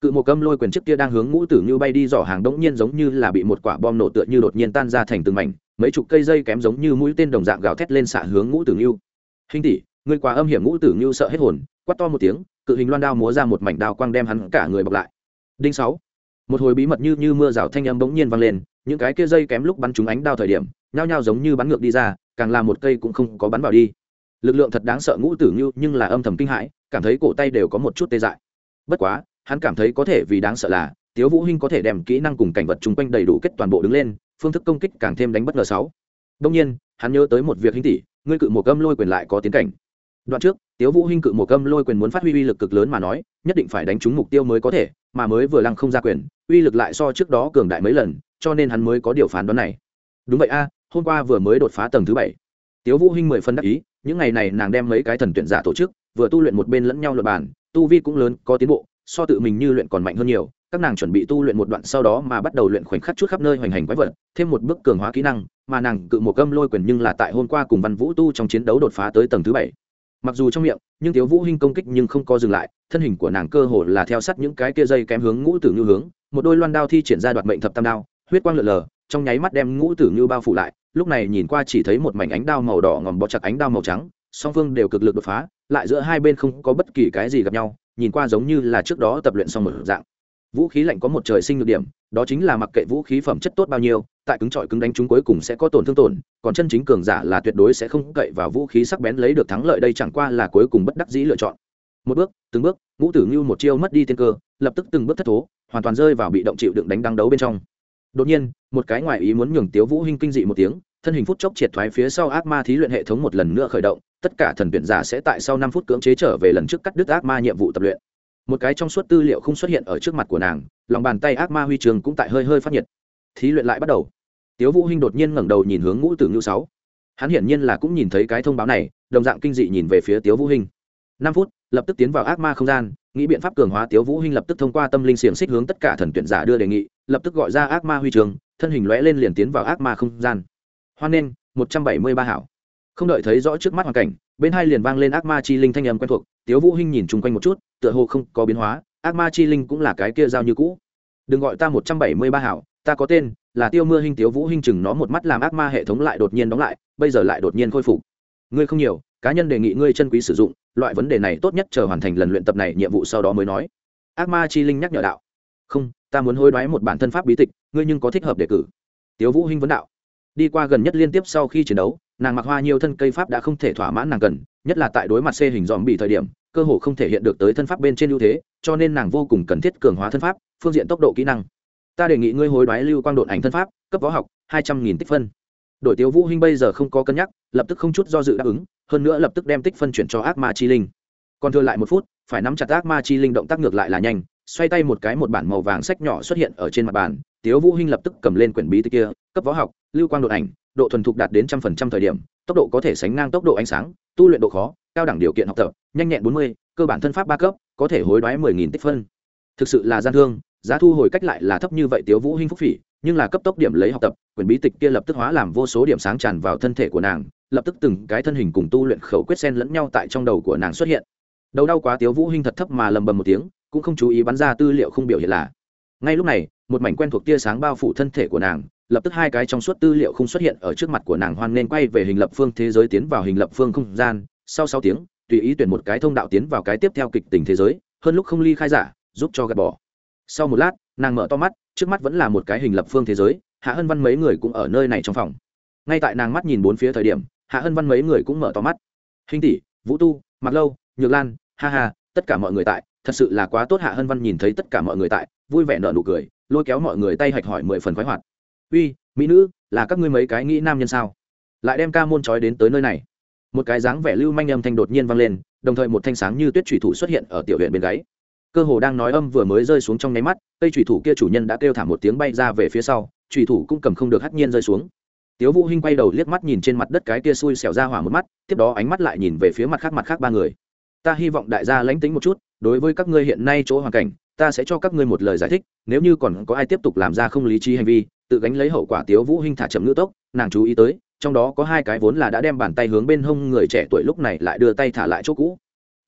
Cự một câm lôi quyền trước kia đang hướng ngũ tử như bay đi, giỏ hàng đống nhiên giống như là bị một quả bom nổ tựa như đột nhiên tan ra thành từng mảnh, mấy chục cây dây kém giống như mũi tên đồng dạng gào thét lên xạ hướng ngũ tử như hình tỷ người quá âm hiểm. Ngũ tử như sợ hết hồn, quát to một tiếng, cự hình loan đao múa ra một mảnh đao quang đem hắn cả người bọc lại. Đinh sáu. Một hồi bí mật như như mưa rào thanh âm bỗng nhiên vang lên, những cái kia dây kém lúc bắn trúng ánh đao thời điểm nhao nhao giống như bắn ngược đi ra, càng là một cây cũng không có bắn vào đi. Lực lượng thật đáng sợ ngũ tử như nhưng là âm thầm kinh hãi, cảm thấy cổ tay đều có một chút tê dại. Bất quá, hắn cảm thấy có thể vì đáng sợ là, tiếu vũ hinh có thể đem kỹ năng cùng cảnh vật chung quanh đầy đủ kết toàn bộ đứng lên, phương thức công kích càng thêm đánh bất ngờ sáu. Đương nhiên, hắn nhớ tới một việc hình tỷ, ngươi cự một cơm lôi quyền lại có tiến cảnh. Đoạn trước, tiếu vũ hinh cự một cơm lôi quyền muốn phát huy uy lực cực lớn mà nói, nhất định phải đánh trúng mục tiêu mới có thể, mà mới vừa lăng không ra quyền, uy lực lại so trước đó cường đại mấy lần, cho nên hắn mới có điều phán đoán này. Đúng vậy a hôm qua vừa mới đột phá tầng thứ bảy. Tiếu vũ hinh mười phân đắc ý, những ngày này nàng đem mấy cái thần tuyển giả tổ chức, vừa tu luyện một bên lẫn nhau luật bản tu vi cũng lớn, có tiến bộ, so tự mình như luyện còn mạnh hơn nhiều. Các nàng chuẩn bị tu luyện một đoạn sau đó mà bắt đầu luyện khoảnh khắc chút khắp nơi hoành hành quái vật, thêm một bước cường hóa kỹ năng, mà nàng cự một cơm lôi quyền nhưng là tại hôm qua cùng văn vũ tu trong chiến đấu đột phá tới tầng thứ bảy. Mặc dù trong miệng, nhưng tiếu vũ hinh công kích nhưng không có dừng lại, thân hình của nàng cơ hồ là theo sát những cái kia dây kém hướng ngũ tử như hướng, một đôi loan đao thi triển ra đoạt mệnh thập tam đao, huyết quang lượn lờ, trong nháy mắt đem ngũ tử như bao phủ lại lúc này nhìn qua chỉ thấy một mảnh ánh đao màu đỏ ngòm bó chặt ánh đao màu trắng, song phương đều cực lực đột phá, lại giữa hai bên không có bất kỳ cái gì gặp nhau, nhìn qua giống như là trước đó tập luyện xong một dạng. Vũ khí lạnh có một trời sinh nhược điểm, đó chính là mặc kệ vũ khí phẩm chất tốt bao nhiêu, tại cứng trọi cứng đánh chúng cuối cùng sẽ có tổn thương tổn, còn chân chính cường giả là tuyệt đối sẽ không cậy vào vũ khí sắc bén lấy được thắng lợi đây chẳng qua là cuối cùng bất đắc dĩ lựa chọn. Một bước, từng bước, ngũ tử ngưu một chiêu mất đi tiên cơ, lập tức từng bước thất thố, hoàn toàn rơi vào bị động chịu đựng đánh đăng đấu bên trong đột nhiên, một cái ngoài ý muốn nhường tiếu vũ hinh kinh dị một tiếng, thân hình phút chốc triệt thoái phía sau ác ma thí luyện hệ thống một lần nữa khởi động, tất cả thần tuyển giả sẽ tại sau năm phút cưỡng chế trở về lần trước cắt đứt ác ma nhiệm vụ tập luyện. Một cái trong suốt tư liệu không xuất hiện ở trước mặt của nàng, lòng bàn tay ác ma huy trường cũng tại hơi hơi phát nhiệt. Thí luyện lại bắt đầu. Tiếu vũ hinh đột nhiên ngẩng đầu nhìn hướng ngũ tử ngưu sáu. Hắn hiển nhiên là cũng nhìn thấy cái thông báo này, đồng dạng kinh dị nhìn về phía tiếu vũ hinh. Năm phút, lập tức tiến vào ác ma không gian, nghĩ biện pháp cường hóa tiếu vũ hinh lập tức thông qua tâm linh xiềng xích hướng tất cả thần tuyển giả đưa đề nghị lập tức gọi ra ác ma huy trường, thân hình lóe lên liền tiến vào ác ma không gian. Hoan nên một trăm bảy mươi ba hảo. Không đợi thấy rõ trước mắt hoàn cảnh, bên hai liền vang lên ác ma chi linh thanh âm quen thuộc, tiếu vũ hinh nhìn chung quanh một chút, tựa hồ không có biến hóa, ác ma chi linh cũng là cái kia giao như cũ. Đừng gọi ta một trăm bảy mươi ba hảo, ta có tên là tiêu mưa hinh, tiếu vũ hinh chừng nó một mắt làm ác ma hệ thống lại đột nhiên đóng lại, bây giờ lại đột nhiên khôi phục. Ngươi không nhiều, cá nhân đề nghị ngươi chân quý sử dụng, loại vấn đề này tốt nhất chờ hoàn thành lần luyện tập này nhiệm vụ sau đó mới nói. Ác ma chi linh nhắc nhở đạo không, ta muốn hối đoái một bản thân pháp bí tịch, ngươi nhưng có thích hợp đề cử. Tiếu vũ hinh vấn đạo. Đi qua gần nhất liên tiếp sau khi chiến đấu, nàng mặc hoa nhiều thân cây pháp đã không thể thỏa mãn nàng cần, nhất là tại đối mặt xê hình dòm bị thời điểm, cơ hồ không thể hiện được tới thân pháp bên trên ưu thế, cho nên nàng vô cùng cần thiết cường hóa thân pháp, phương diện tốc độ kỹ năng. Ta đề nghị ngươi hối đoái lưu quang độn ảnh thân pháp, cấp võ học, hai trăm nghìn tích phân. Đội tiếu vũ hinh bây giờ không có cân nhắc, lập tức không chút do dự đáp ứng, hơn nữa lập tức đem tích phân chuyển cho ác ma chi linh. Còn thừa lại một phút, phải nắm chặt ác ma chi linh động tác ngược lại là nhanh xoay tay một cái một bản màu vàng sách nhỏ xuất hiện ở trên mặt bàn, tiếu vũ hinh lập tức cầm lên quyển bí tịch kia, cấp võ học, lưu quang đột ảnh, độ thuần thục đạt đến trăm phần trăm thời điểm, tốc độ có thể sánh ngang tốc độ ánh sáng, tu luyện độ khó, cao đẳng điều kiện học tập, nhanh nhẹn bốn mươi, cơ bản thân pháp ba cấp, có thể hối đoái mười nghìn tích phân. Thực sự là gian thương, giá thu hồi cách lại là thấp như vậy tiếu vũ hinh phúc phỉ, nhưng là cấp tốc điểm lấy học tập, quyển bí tịch kia lập tức hóa làm vô số điểm sáng tràn vào thân thể của nàng, lập tức từng cái thân hình cùng tu luyện khẩu quyết sen lẫn nhau tại trong đầu của nàng xuất hiện. Đầu đau quá tiếu vũ hinh thật thấp mà lầm bầm một tiếng cũng không chú ý bắn ra tư liệu không biểu hiện là. Ngay lúc này, một mảnh quen thuộc tia sáng bao phủ thân thể của nàng, lập tức hai cái trong suốt tư liệu không xuất hiện ở trước mặt của nàng hoan nên quay về hình lập phương thế giới tiến vào hình lập phương không gian. Sau sáu tiếng, tùy ý tuyển một cái thông đạo tiến vào cái tiếp theo kịch tình thế giới, hơn lúc không ly khai giả, giúp cho gạt bỏ. Sau một lát, nàng mở to mắt, trước mắt vẫn là một cái hình lập phương thế giới, hạ hân văn mấy người cũng ở nơi này trong phòng. Ngay tại nàng mắt nhìn bốn phía thời điểm, hạ hân văn mấy người cũng mở to mắt. Hình tỷ, vũ tu mặc lâu, nhược lan, ha ha, tất cả mọi người tại thật sự là quá tốt hạ hân văn nhìn thấy tất cả mọi người tại, vui vẻ nở nụ cười, lôi kéo mọi người tay hạch hỏi mười phần khoái hoạt. Uy, mỹ nữ, là các ngươi mấy cái nghĩ nam nhân sao? Lại đem ca môn trói đến tới nơi này. Một cái dáng vẻ lưu manh âm thanh đột nhiên vang lên, đồng thời một thanh sáng như tuyết thủy thủ xuất hiện ở tiểu huyện bên gáy. Cơ hồ đang nói âm vừa mới rơi xuống trong nháy mắt, cây thủy thủ kia chủ nhân đã kêu thả một tiếng bay ra về phía sau thủy thủ cũng cầm không được hắt nhiên rơi xuống. Tiếu vũ hinh quay đầu liếc mắt nhìn trên mặt đất cái kia xui xẻo ra hỏa một mắt, tiếp đó ánh mắt lại nhìn về phía mặt khác mặt khác ba người. Ta hy vọng đại gia lãnh tính một chút đối với các ngươi hiện nay chỗ hoàn cảnh, ta sẽ cho các ngươi một lời giải thích, nếu như còn có ai tiếp tục làm ra không lý trí hành vi, tự gánh lấy hậu quả tiếu vũ hinh thả chậm ngữ tốc, nàng chú ý tới, trong đó có hai cái vốn là đã đem bàn tay hướng bên hông người trẻ tuổi lúc này lại đưa tay thả lại chỗ cũ.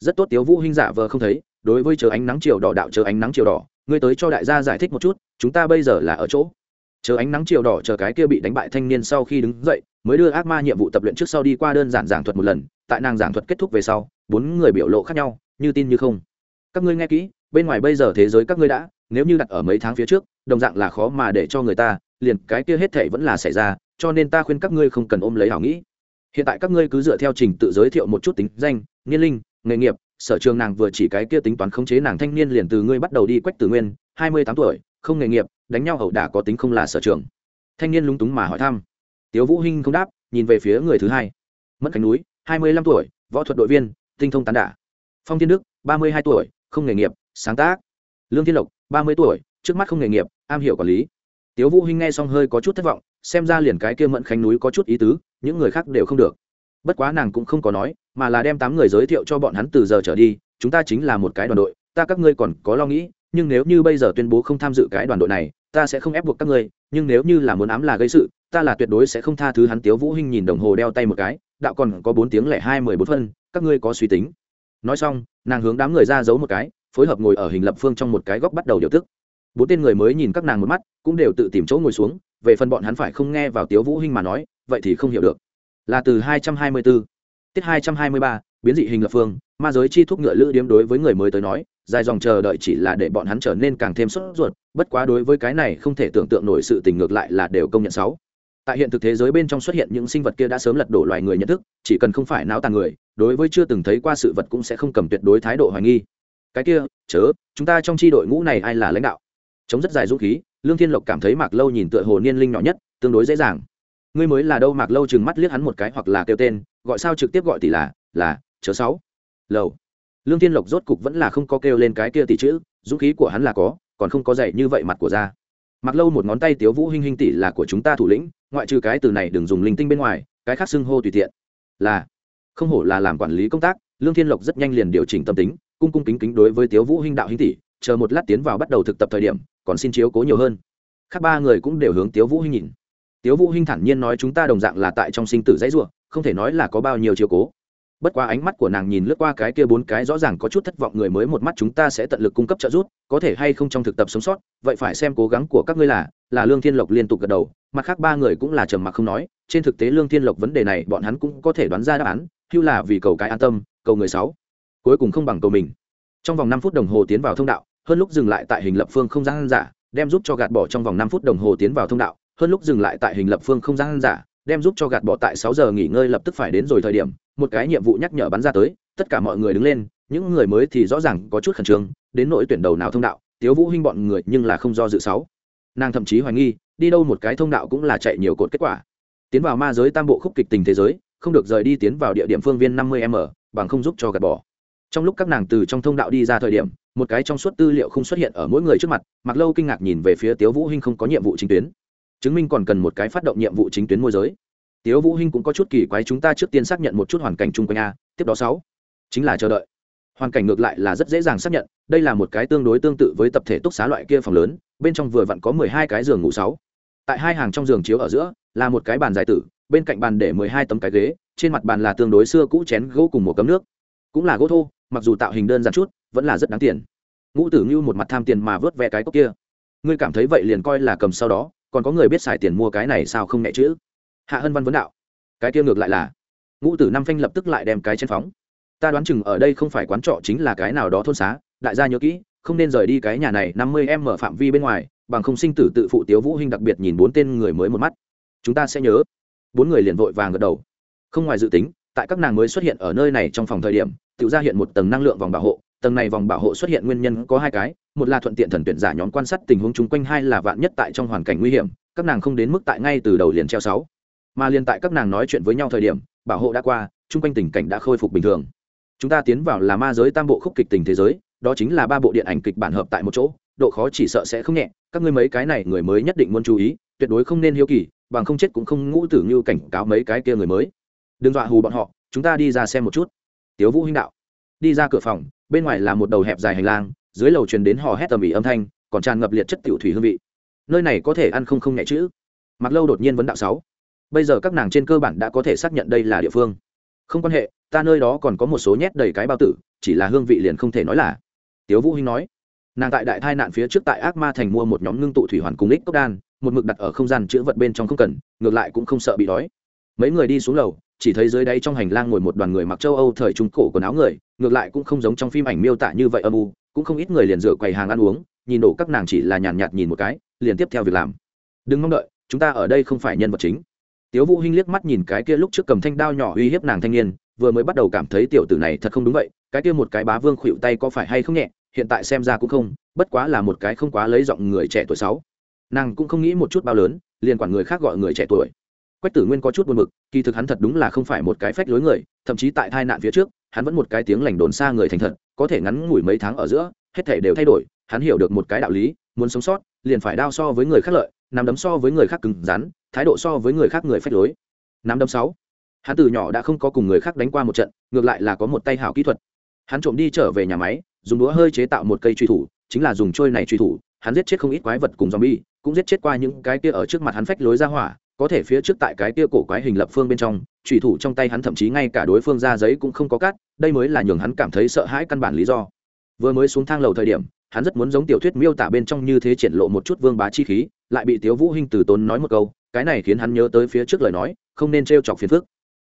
Rất tốt tiếu vũ hinh giả vờ không thấy, đối với chờ ánh nắng chiều đỏ đạo chờ ánh nắng chiều đỏ, ngươi tới cho đại gia giải thích một chút, chúng ta bây giờ là ở chỗ. Chờ ánh nắng chiều đỏ chờ cái kia bị đánh bại thanh niên sau khi đứng dậy, mới đưa ác ma nhiệm vụ tập luyện trước sau đi qua đơn giản giảng thuật một lần, tại nàng giảng thuật kết thúc về sau, bốn người biểu lộ khác nhau, như tin như không các ngươi nghe kỹ, bên ngoài bây giờ thế giới các ngươi đã, nếu như đặt ở mấy tháng phía trước, đồng dạng là khó mà để cho người ta, liền cái kia hết thể vẫn là xảy ra, cho nên ta khuyên các ngươi không cần ôm lấy hảo nghĩ. Hiện tại các ngươi cứ dựa theo trình tự giới thiệu một chút tính danh, niên linh, nghề nghiệp, sở trường nàng vừa chỉ cái kia tính toán khống chế nàng thanh niên liền từ ngươi bắt đầu đi quách tử nguyên, hai mươi tám tuổi, không nghề nghiệp, đánh nhau ẩu đả có tính không là sở trường. Thanh niên lúng túng mà hỏi thăm. Tiếu vũ hinh không đáp, nhìn về phía người thứ hai. Mẫn cánh núi, hai mươi lăm tuổi, võ thuật đội viên, tinh thông tán đả. Phong thiên đức, ba mươi hai tuổi không nghề nghiệp, sáng tác. Lương thiên lộc, ba mươi tuổi, trước mắt không nghề nghiệp, am hiểu quản lý. Tiếu vũ hinh nghe xong hơi có chút thất vọng, xem ra liền cái kia mẫn khánh núi có chút ý tứ, những người khác đều không được. Bất quá nàng cũng không có nói, mà là đem tám người giới thiệu cho bọn hắn từ giờ trở đi, chúng ta chính là một cái đoàn đội, ta các ngươi còn có lo nghĩ, nhưng nếu như bây giờ tuyên bố không tham dự cái đoàn đội này, ta sẽ không ép buộc các ngươi, nhưng nếu như là muốn ám là gây sự, ta là tuyệt đối sẽ không tha thứ hắn. Tiếu vũ hinh nhìn đồng hồ đeo tay một cái, đạo còn có bốn tiếng lẻ hai mười bốn phân, các ngươi có suy tính nói xong, nàng hướng đám người ra giấu một cái, phối hợp ngồi ở hình lập phương trong một cái góc bắt đầu điều tức. Bốn tên người mới nhìn các nàng một mắt, cũng đều tự tìm chỗ ngồi xuống, về phần bọn hắn phải không nghe vào tiếu vũ hinh mà nói, vậy thì không hiểu được. Là từ 224 tiết 223 biến dị hình lập phương, ma giới chi thuốc ngựa lữ điếm đối với người mới tới nói, dài dòng chờ đợi chỉ là để bọn hắn trở nên càng thêm sốt ruột, bất quá đối với cái này không thể tưởng tượng nổi sự tình ngược lại là đều công nhận sáu. Tại hiện thực thế giới bên trong xuất hiện những sinh vật kia đã sớm lật đổ loài người nhận thức, chỉ cần không phải não tàn người đối với chưa từng thấy qua sự vật cũng sẽ không cầm tuyệt đối thái độ hoài nghi. Cái kia, chớ, chúng ta trong tri đội ngũ này ai là lãnh đạo? Chống rất dài dũng khí, lương thiên lộc cảm thấy mạc lâu nhìn tựa hồ niên linh nhỏ nhất, tương đối dễ dàng. Ngươi mới là đâu, mạc lâu chừng mắt liếc hắn một cái hoặc là kêu tên, gọi sao trực tiếp gọi tỷ là là, chớ sáu. Lầu. Lương thiên lộc rốt cục vẫn là không có kêu lên cái kia tỷ chữ, dũng khí của hắn là có, còn không có dạy như vậy mặt của ra. Mặc lâu một ngón tay tiếu vũ hinh hinh tỷ là của chúng ta thủ lĩnh, ngoại trừ cái từ này đừng dùng linh tinh bên ngoài, cái khác xưng hô tùy tiện. Là không hổ là làm quản lý công tác, lương thiên lộc rất nhanh liền điều chỉnh tâm tính, cung cung kính kính đối với tiếu vũ hinh đạo hinh tỷ, chờ một lát tiến vào bắt đầu thực tập thời điểm, còn xin chiếu cố nhiều hơn. Khác ba người cũng đều hướng tiếu vũ hinh nhìn. Tiếu vũ hinh thản nhiên nói chúng ta đồng dạng là tại trong sinh tử dãy rủa, không thể nói là có bao nhiêu chiếu cố. Bất quá ánh mắt của nàng nhìn lướt qua cái kia bốn cái rõ ràng có chút thất vọng người mới một mắt chúng ta sẽ tận lực cung cấp trợ giúp, có thể hay không trong thực tập sống sót, vậy phải xem cố gắng của các ngươi là là lương thiên lộc liên tục gật đầu, mặt khác ba người cũng là trầm mặc không nói, trên thực tế lương thiên lộc vấn đề này bọn hắn cũng có thể đoán ra đáp án hưu là vì cầu cái an tâm, cầu người sáu. Cuối cùng không bằng cầu mình. Trong vòng năm phút đồng hồ tiến vào thông đạo, hơn lúc dừng lại tại hình lập phương không gian giả, đem giúp cho gạt bỏ trong vòng năm phút đồng hồ tiến vào thông đạo, hơn lúc dừng lại tại hình lập phương không gian giả, đem giúp cho gạt bỏ tại sáu giờ nghỉ ngơi lập tức phải đến rồi thời điểm, một cái nhiệm vụ nhắc nhở bắn ra tới, tất cả mọi người đứng lên, những người mới thì rõ ràng có chút khẩn trương, đến nỗi tuyển đầu nào thông đạo, tiếu vũ hinh bọn người nhưng là không do dự sáu. Nàng thậm chí hoài nghi, đi đâu một cái thông đạo cũng là chạy nhiều cột kết quả. Tiến vào ma giới tam bộ khúc kịch tình thế giới không được rời đi tiến vào địa điểm phương viên 50 m, bằng không giúp cho gạt bỏ. Trong lúc các nàng từ trong thông đạo đi ra thời điểm, một cái trong suốt tư liệu không xuất hiện ở mỗi người trước mặt mặc lâu kinh ngạc nhìn về phía tiếu vũ hinh không có nhiệm vụ chính tuyến. Chứng minh còn cần một cái phát động nhiệm vụ chính tuyến môi giới. Tiếu vũ hinh cũng có chút kỳ quái chúng ta trước tiên xác nhận một chút hoàn cảnh chung quanh a, tiếp đó sáu. Chính là chờ đợi. Hoàn cảnh ngược lại là rất dễ dàng xác nhận, đây là một cái tương đối tương tự với tập thể túc xá loại kia phòng lớn, bên trong vừa vặn có mười hai cái giường ngủ sáu. Tại hai hàng trong giường chiếu ở giữa, là một cái bàn dài tử bên cạnh bàn để mười hai tấm cái ghế, trên mặt bàn là tương đối xưa cũ chén gỗ cùng một cấm nước. Cũng là gỗ thô, mặc dù tạo hình đơn giản chút, vẫn là rất đáng tiền. Ngũ tử như một mặt tham tiền mà vớt ve cái cốc kia. Ngươi cảm thấy vậy liền coi là cầm sau đó, còn có người biết xài tiền mua cái này sao không nhẹ chữ? Hạ hân văn vấn đạo. Cái kia ngược lại là. Ngũ tử năm phanh lập tức lại đem cái chân phóng. Ta đoán chừng ở đây không phải quán trọ chính là cái nào đó thôn xá, đại gia nhớ kỹ, không nên rời đi cái nhà này năm mươi em mở phạm vi bên ngoài, bằng không sinh tử tự phụ tiếu vũ hình đặc biệt nhìn bốn tên người mới một mắt. Chúng ta sẽ nhớ bốn người liền vội vàng gật đầu. Không ngoài dự tính, tại các nàng mới xuất hiện ở nơi này trong phòng thời điểm tự ra hiện một tầng năng lượng vòng bảo hộ, tầng này vòng bảo hộ xuất hiện nguyên nhân có hai cái, một là thuận tiện thần tuyển giả nhóm quan sát tình huống chung quanh, hai là vạn nhất tại trong hoàn cảnh nguy hiểm, các nàng không đến mức tại ngay từ đầu liền treo sáu. Mà liền tại các nàng nói chuyện với nhau thời điểm, bảo hộ đã qua, chung quanh tình cảnh đã khôi phục bình thường. Chúng ta tiến vào là ma giới tam bộ khúc kịch tình thế giới, đó chính là ba bộ điện ảnh kịch bản hợp tại một chỗ, độ khó chỉ sợ sẽ không nhẹ, các ngươi mấy cái này người mới nhất định muốn chú ý, tuyệt đối không nên hiếu kỳ bằng không chết cũng không ngũ tử như cảnh cáo mấy cái kia người mới. Đừng dọa hù bọn họ, chúng ta đi ra xem một chút. Tiếu vũ huynh đạo. Đi ra cửa phòng, bên ngoài là một đầu hẹp dài hành lang, dưới lầu truyền đến hò hét tầm ỉ âm thanh, còn tràn ngập liệt chất tiểu thủy hương vị. Nơi này có thể ăn không không nhẹ chữ mặc lâu đột nhiên vấn đạo sáu. Bây giờ các nàng trên cơ bản đã có thể xác nhận đây là địa phương. Không quan hệ, ta nơi đó còn có một số nhét đầy cái bao tử, chỉ là hương vị liền không thể nói là. Tiếu vũ hinh nói. Nàng tại đại thai nạn phía trước tại ác ma thành mua một nhóm ngưng tụ thủy hoàn cùng ích cốc đan một mực đặt ở không gian chữa vật bên trong không cần, ngược lại cũng không sợ bị đói. Mấy người đi xuống lầu, chỉ thấy dưới đáy trong hành lang ngồi một đoàn người mặc châu âu thời trung cổ quần áo người, ngược lại cũng không giống trong phim ảnh miêu tả như vậy âm u, cũng không ít người liền rửa quầy hàng ăn uống, nhìn đổ các nàng chỉ là nhàn nhạt nhìn một cái, liền tiếp theo việc làm. Đừng mong đợi, chúng ta ở đây không phải nhân vật chính. Tiếu vũ hinh liếc mắt nhìn cái kia lúc trước cầm thanh đao nhỏ uy hiếp nàng thanh niên, vừa mới bắt đầu cảm thấy tiểu tử này thật không đúng vậy, cái kia một cái bá vương khuỵu tay có phải hay không nhẹ, hiện tại xem ra cũng không, bất quá là một cái không quá lấy giọng người trẻ tuổi sáu nàng cũng không nghĩ một chút bao lớn, liền quản người khác gọi người trẻ tuổi. Quách tử nguyên có chút buồn bực, kỳ thực hắn thật đúng là không phải một cái phách lối người, thậm chí tại tai nạn phía trước, hắn vẫn một cái tiếng lành đồn xa người thành thật, có thể ngắn ngủi mấy tháng ở giữa, hết thể đều thay đổi, hắn hiểu được một cái đạo lý, muốn sống sót, liền phải đao so với người khác lợi, nắm đấm so với người khác cứng rắn, thái độ so với người khác người phách lối. Nắm đấm sáu. Hắn từ nhỏ đã không có cùng người khác đánh qua một trận, ngược lại là có một tay hảo kỹ thuật. Hắn trộm đi trở về nhà máy, dùng đũa hơi chế tạo một cây truy thủ, chính là dùng trôi này truy thủ, hắn giết chết không ít quái vật cùng zombie cũng giết chết qua những cái kia ở trước mặt hắn phách lối ra hỏa, có thể phía trước tại cái kia cổ quái hình lập phương bên trong truy thủ trong tay hắn thậm chí ngay cả đối phương ra giấy cũng không có cắt, đây mới là nhường hắn cảm thấy sợ hãi căn bản lý do. Vừa mới xuống thang lầu thời điểm, hắn rất muốn giống tiểu thuyết miêu tả bên trong như thế triển lộ một chút vương bá chi khí, lại bị tiếu vũ hinh từ tốn nói một câu, cái này khiến hắn nhớ tới phía trước lời nói, không nên treo chọc phiền phức.